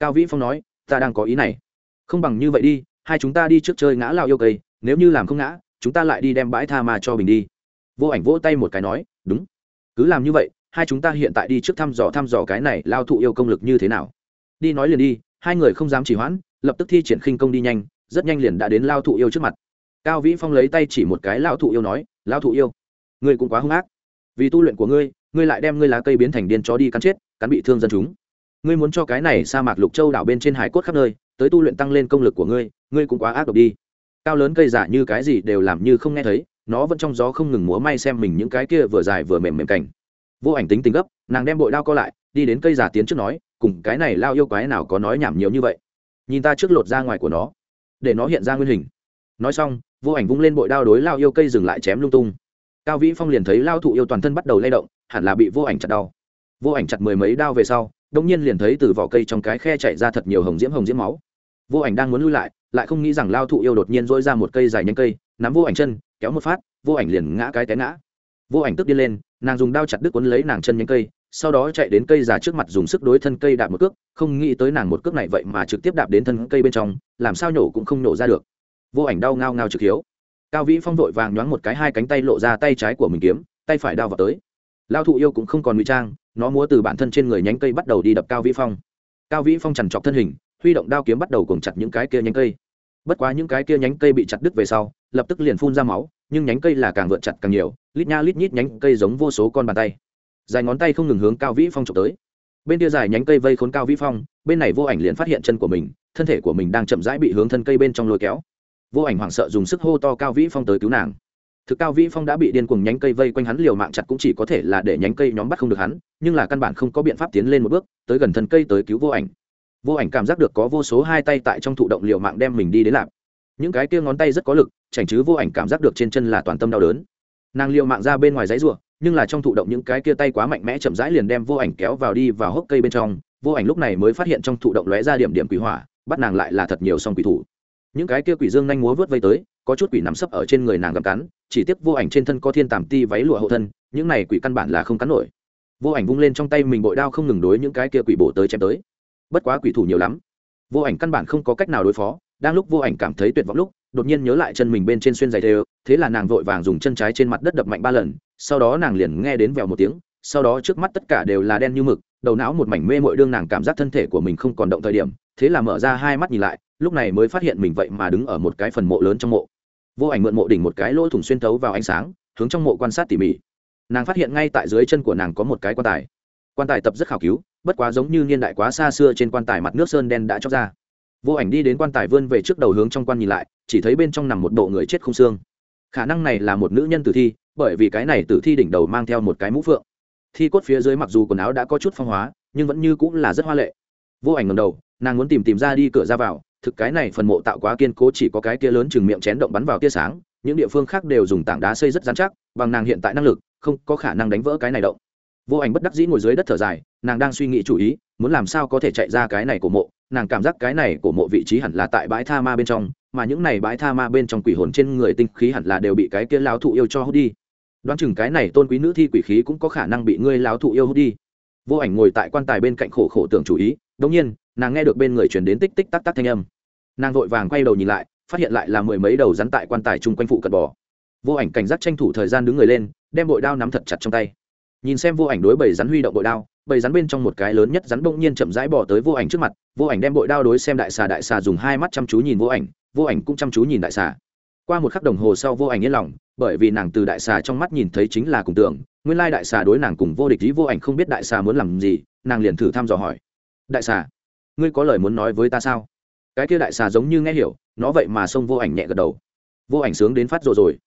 Cao vĩ phong nói, ta đang có ý này. Không bằng như vậy đi, hai chúng ta đi trước chơi ngã lao yêu cây, nếu như làm không ngã, chúng ta lại đi đem bãi tha mà cho bình đi. Vô ảnh vỗ tay một cái nói, đúng. Cứ làm như vậy, hai chúng ta hiện tại đi trước thăm dò thăm dò cái này lao thụ yêu công lực như thế nào. Đi nói liền đi, hai người không dám chỉ hoãn, lập tức thi triển khinh công đi nhanh, rất nhanh liền đã đến lao thụ yêu trước mặt cao vĩ phong lấy tay chỉ một cái Lão thụ yêu nói, Lão thụ yêu, ngươi cũng quá hung ác. Vì tu luyện của ngươi ngươi lại đem ngươi lá cây biến thành điên chó đi cắn chết, cắn bị thương dân chúng. Ngươi muốn cho cái này sa mạc lục châu đảo bên trên hải cốt khắp nơi, tới tu luyện tăng lên công lực của ngươi ngươi cũng quá ác độc đi. Cao lớn cây giả như cái gì đều làm như không nghe thấy, nó vẫn trong gió không ngừng múa may xem mình những cái kia vừa dài vừa mềm mềm cảnh. Vô ảnh tính tính gấp, nàng đem bội đao co lại, đi đến cây giả tiến trước nói, cùng cái này lao yêu quái nào có nói nhảm nhiều như vậy? Nhìn ta trước lột ra ngoài của nó, để nó hiện ra nguyên hình. Nói xong vô ảnh vung lên bội đao đối lao yêu cây dừng lại chém lung tung. Cao vĩ phong liền thấy lao thụ yêu toàn thân bắt đầu lay động, hẳn là bị vô ảnh chặt đau. Vô ảnh chặt mười mấy đao về sau đông nhiên liền thấy từ vỏ cây trong cái khe chạy ra thật nhiều hồng diễm hồng diễm máu. Vô ảnh đang muốn lui lại lại không nghĩ rằng lao thụ yêu đột nhiên dỗi ra một cây dài nhanh cây, nắm vô ảnh chân, kéo một phát, vô ảnh liền ngã cái té ngã. Vô ảnh tức điên lên, nàng dùng đao chặt đứt cuốn lấy nàng chân nhánh cây, sau đó chạy đến cây già trước mặt dùng sức đối thân cây đạp một cước, không nghĩ tới nàng một cước này vậy mà trực tiếp đạp đến thân cây bên trong, làm sao nhổ cũng không nhổ ra được vô ảnh đau ngao ngao trực hiếu. Cao vĩ phong vội vàng nhoáng một cái hai cánh tay lộ ra tay trái của mình kiếm, tay phải đao vào tới. Lao thụ yêu cũng không còn ngụy trang, nó múa từ bản thân trên người nhánh cây bắt đầu đi đập cao vĩ phong. Cao vĩ phong chằn trọc thân hình, huy động đao kiếm bắt đầu cùng chặt những cái kia nhánh cây. Bất quá những cái kia nhánh cây bị chặt đứt về sau, lập tức liền phun ra máu, nhưng nhánh cây là càng vượt chặt càng nhiều, lít nha lít nhít nhánh cây giống vô số con bàn tay. Dài ngón tay không ngừng hướng cao vĩ phong trộm tới. Bên kia dài nhánh cây vây khốn cao vĩ phong, bên này vô ảnh liền phát hiện chân của mình, thân thể của mình đang chậm rãi bị hướng thân cây bên trong lôi kéo vô ảnh hoảng sợ dùng sức hô to cao vĩ phong tới cứu nàng thực cao vĩ phong đã bị điên cuồng nhánh cây vây quanh hắn liều mạng chặt cũng chỉ có thể là để nhánh cây nhóm bắt không được hắn nhưng là căn bản không có biện pháp tiến lên một bước tới gần thân cây tới cứu vô ảnh vô ảnh cảm giác được có vô số hai tay tại trong thụ động liều mạng đem mình đi đến lạp những cái kia ngón tay rất có lực chảnh chứ vô ảnh cảm giác được trên chân là toàn tâm đau đớn nàng liều mạng ra bên ngoài giấy ruộng nhưng là trong thụ động những cái kia tay quá mạnh mẽ chậm rãi liền đem vô ảnh kéo vào đi vào hốc cây bên trong vô ảnh lúc này mới phát hiện trong thụ động lóe ra điểm điểm quỷ hỏa bắt nàng lại là thật nhiều song quỷ thủ những cái kia quỷ dương nhanh múa vớt vây tới, có chút quỷ nằm sấp ở trên người nàng gặm cắn, chỉ tiếc vô ảnh trên thân có thiên tàm ti váy lụa hậu thân, những này quỷ căn bản là không cắn nổi. Vô ảnh vung lên trong tay mình bội đao không ngừng đối những cái kia quỷ bổ tới chém tới. Bất quá quỷ thủ nhiều lắm. Vô ảnh căn bản không có cách nào đối phó, đang lúc vô ảnh cảm thấy tuyệt vọng lúc, đột nhiên nhớ lại chân mình bên trên xuyên giày đều, thế là nàng vội vàng dùng chân trái trên mặt đất đập mạnh ba lần, sau đó nàng liền nghe đến vèo một tiếng, sau đó trước mắt tất cả đều là đen như mực, đầu não một mảnh mê mội đương nàng cảm giác thân thể của mình không còn động thời điểm, thế là mở ra hai mắt nhìn lại lúc này mới phát hiện mình vậy mà đứng ở một cái phần mộ lớn trong mộ. Vô ảnh mượn mộ đỉnh một cái lỗ thủng xuyên thấu vào ánh sáng, hướng trong mộ quan sát tỉ mỉ. Nàng phát hiện ngay tại dưới chân của nàng có một cái quan tài. Quan tài tập rất khảo cứu, bất quá giống như niên đại quá xa xưa trên quan tài mặt nước sơn đen đã chóc ra. Vô ảnh đi đến quan tài vươn về trước đầu hướng trong quan nhìn lại, chỉ thấy bên trong nằm một bộ người chết không xương. Khả năng này là một nữ nhân tử thi, bởi vì cái này tử thi đỉnh đầu mang theo một cái mũ phượng. Thi cốt phía dưới mặc dù quần áo đã có chút phong hóa, nhưng vẫn như cũng là rất hoa lệ. Vô ảnh ngầm đầu, nàng muốn tìm tìm ra đi cửa ra vào thực cái này phần mộ tạo quá kiên cố, chỉ có cái kia lớn chừng miệng chén động bắn vào tia sáng, những địa phương khác đều dùng tảng đá xây rất dán chắc, bằng nàng hiện tại năng lực, không có khả năng đánh vỡ cái này động. Vô ảnh bất đắc dĩ ngồi dưới đất thở dài, nàng đang suy nghĩ chủ ý, muốn làm sao có thể chạy ra cái này của mộ, nàng cảm giác cái này của mộ vị trí hẳn là tại bãi tha ma bên trong, mà những này bãi tha ma bên trong quỷ hồn trên người tinh khí hẳn là đều bị cái kia lao thụ yêu cho hút đi. Đoán chừng cái này tôn quý nữ thi quỷ khí cũng có khả năng bị ngươi lao thụ yêu hút đi. Vô ảnh ngồi tại quan tài bên cạnh khổ khổ tưởng chủ ý đống nhiên, nàng nghe được bên người chuyển đến tích tích tắc tắc thanh âm nàng vội vàng quay đầu nhìn lại, phát hiện lại là mười mấy đầu rắn tại quan tài chung quanh phụ cận bò. Vô ảnh cảnh giác tranh thủ thời gian đứng người lên, đem bội đao nắm thật chặt trong tay. Nhìn xem vô ảnh đối bầy rắn huy động bội đao, bầy rắn bên trong một cái lớn nhất rắn bỗng nhiên chậm rãi bỏ tới vô ảnh trước mặt, vô ảnh đem bội đao đối xem đại xà đại xà dùng hai mắt chăm chú nhìn vô ảnh vô ảnh cũng chăm chú nhìn đại xà. Qua một khắc đồng hồ sau vô ảnh yên lòng, bởi vì nàng từ đại xà trong mắt nhìn thấy chính là cùng tưởng, nguyên lai đại xà đối nàng cùng vô địch ý vô ảnh không biết đại xà muốn làm gì, nàng liền thử thăm dò hỏi. Đại xà, ngươi có lời muốn nói với ta sao? Cái kia đại xà giống như nghe hiểu, nó vậy mà xông vô ảnh nhẹ gật đầu. Vô ảnh sướng đến phát rồi rồi.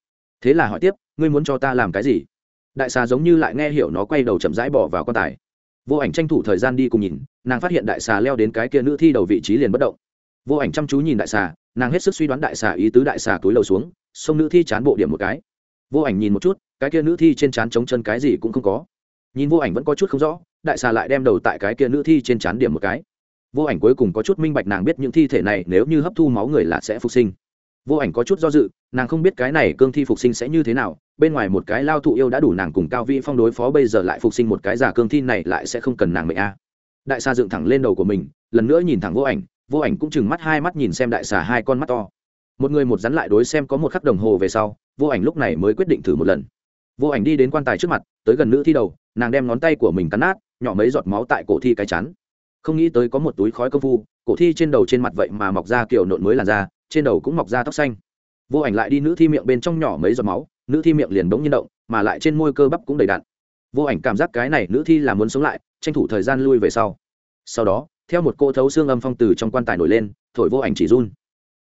Thế là hỏi tiếp, ngươi muốn cho ta làm cái gì? Đại xà giống như lại nghe hiểu nó quay đầu chậm rãi bỏ vào quan tài. Vô ảnh tranh thủ thời gian đi cùng nhìn, nàng phát hiện đại xà leo đến cái kia nữ thi đầu vị trí liền bất động. Vô ảnh chăm chú nhìn đại xà, nàng hết sức suy đoán đại xà ý tứ đại xà túi lầu xuống xông nữ thi chán bộ điểm một cái. Vô ảnh nhìn một chút, cái kia nữ thi trên chán chống chân cái gì cũng không có. Nhìn vô ảnh vẫn có chút không rõ, đại xà lại đem đầu tại cái kia nữ thi trên chán điểm một cái vô ảnh cuối cùng có chút minh bạch nàng biết những thi thể này nếu như hấp thu máu người là sẽ phục sinh. Vô ảnh có chút do dự, nàng không biết cái này cương thi phục sinh sẽ như thế nào, bên ngoài một cái lao thụ yêu đã đủ nàng cùng cao vĩ phong đối phó, bây giờ lại phục sinh một cái giả cương thi này lại sẽ không cần nàng mệnh a. Đại xà dựng thẳng lên đầu của mình, lần nữa nhìn thẳng vô ảnh vô ảnh cũng chừng mắt hai mắt nhìn xem đại xà hai con mắt to. Một người một rắn lại đối xem có một khắc đồng hồ về sau, vô ảnh lúc này mới quyết định thử một lần. Vô ảnh đi đến quan tài trước mặt, tới gần nữ thi đầu, nàng đem ngón tay của mình cắn nát, nhỏ mấy giọt máu tại cổ thi cái chắn không nghĩ tới có một túi khói công phu, cổ thi trên đầu trên mặt vậy mà mọc ra kiểu nộn mới làn da, trên đầu cũng mọc ra tóc xanh. Vô ảnh lại đi nữ thi miệng bên trong nhỏ mấy giọt máu, nữ thi miệng liền bỗng nhiên động, mà lại trên môi cơ bắp cũng đầy đặn. Vô ảnh cảm giác cái này nữ thi là muốn sống lại, tranh thủ thời gian lui về sau. Sau đó, theo một cô thấu xương âm phong từ trong quan tài nổi lên, thổi vô ảnh chỉ run.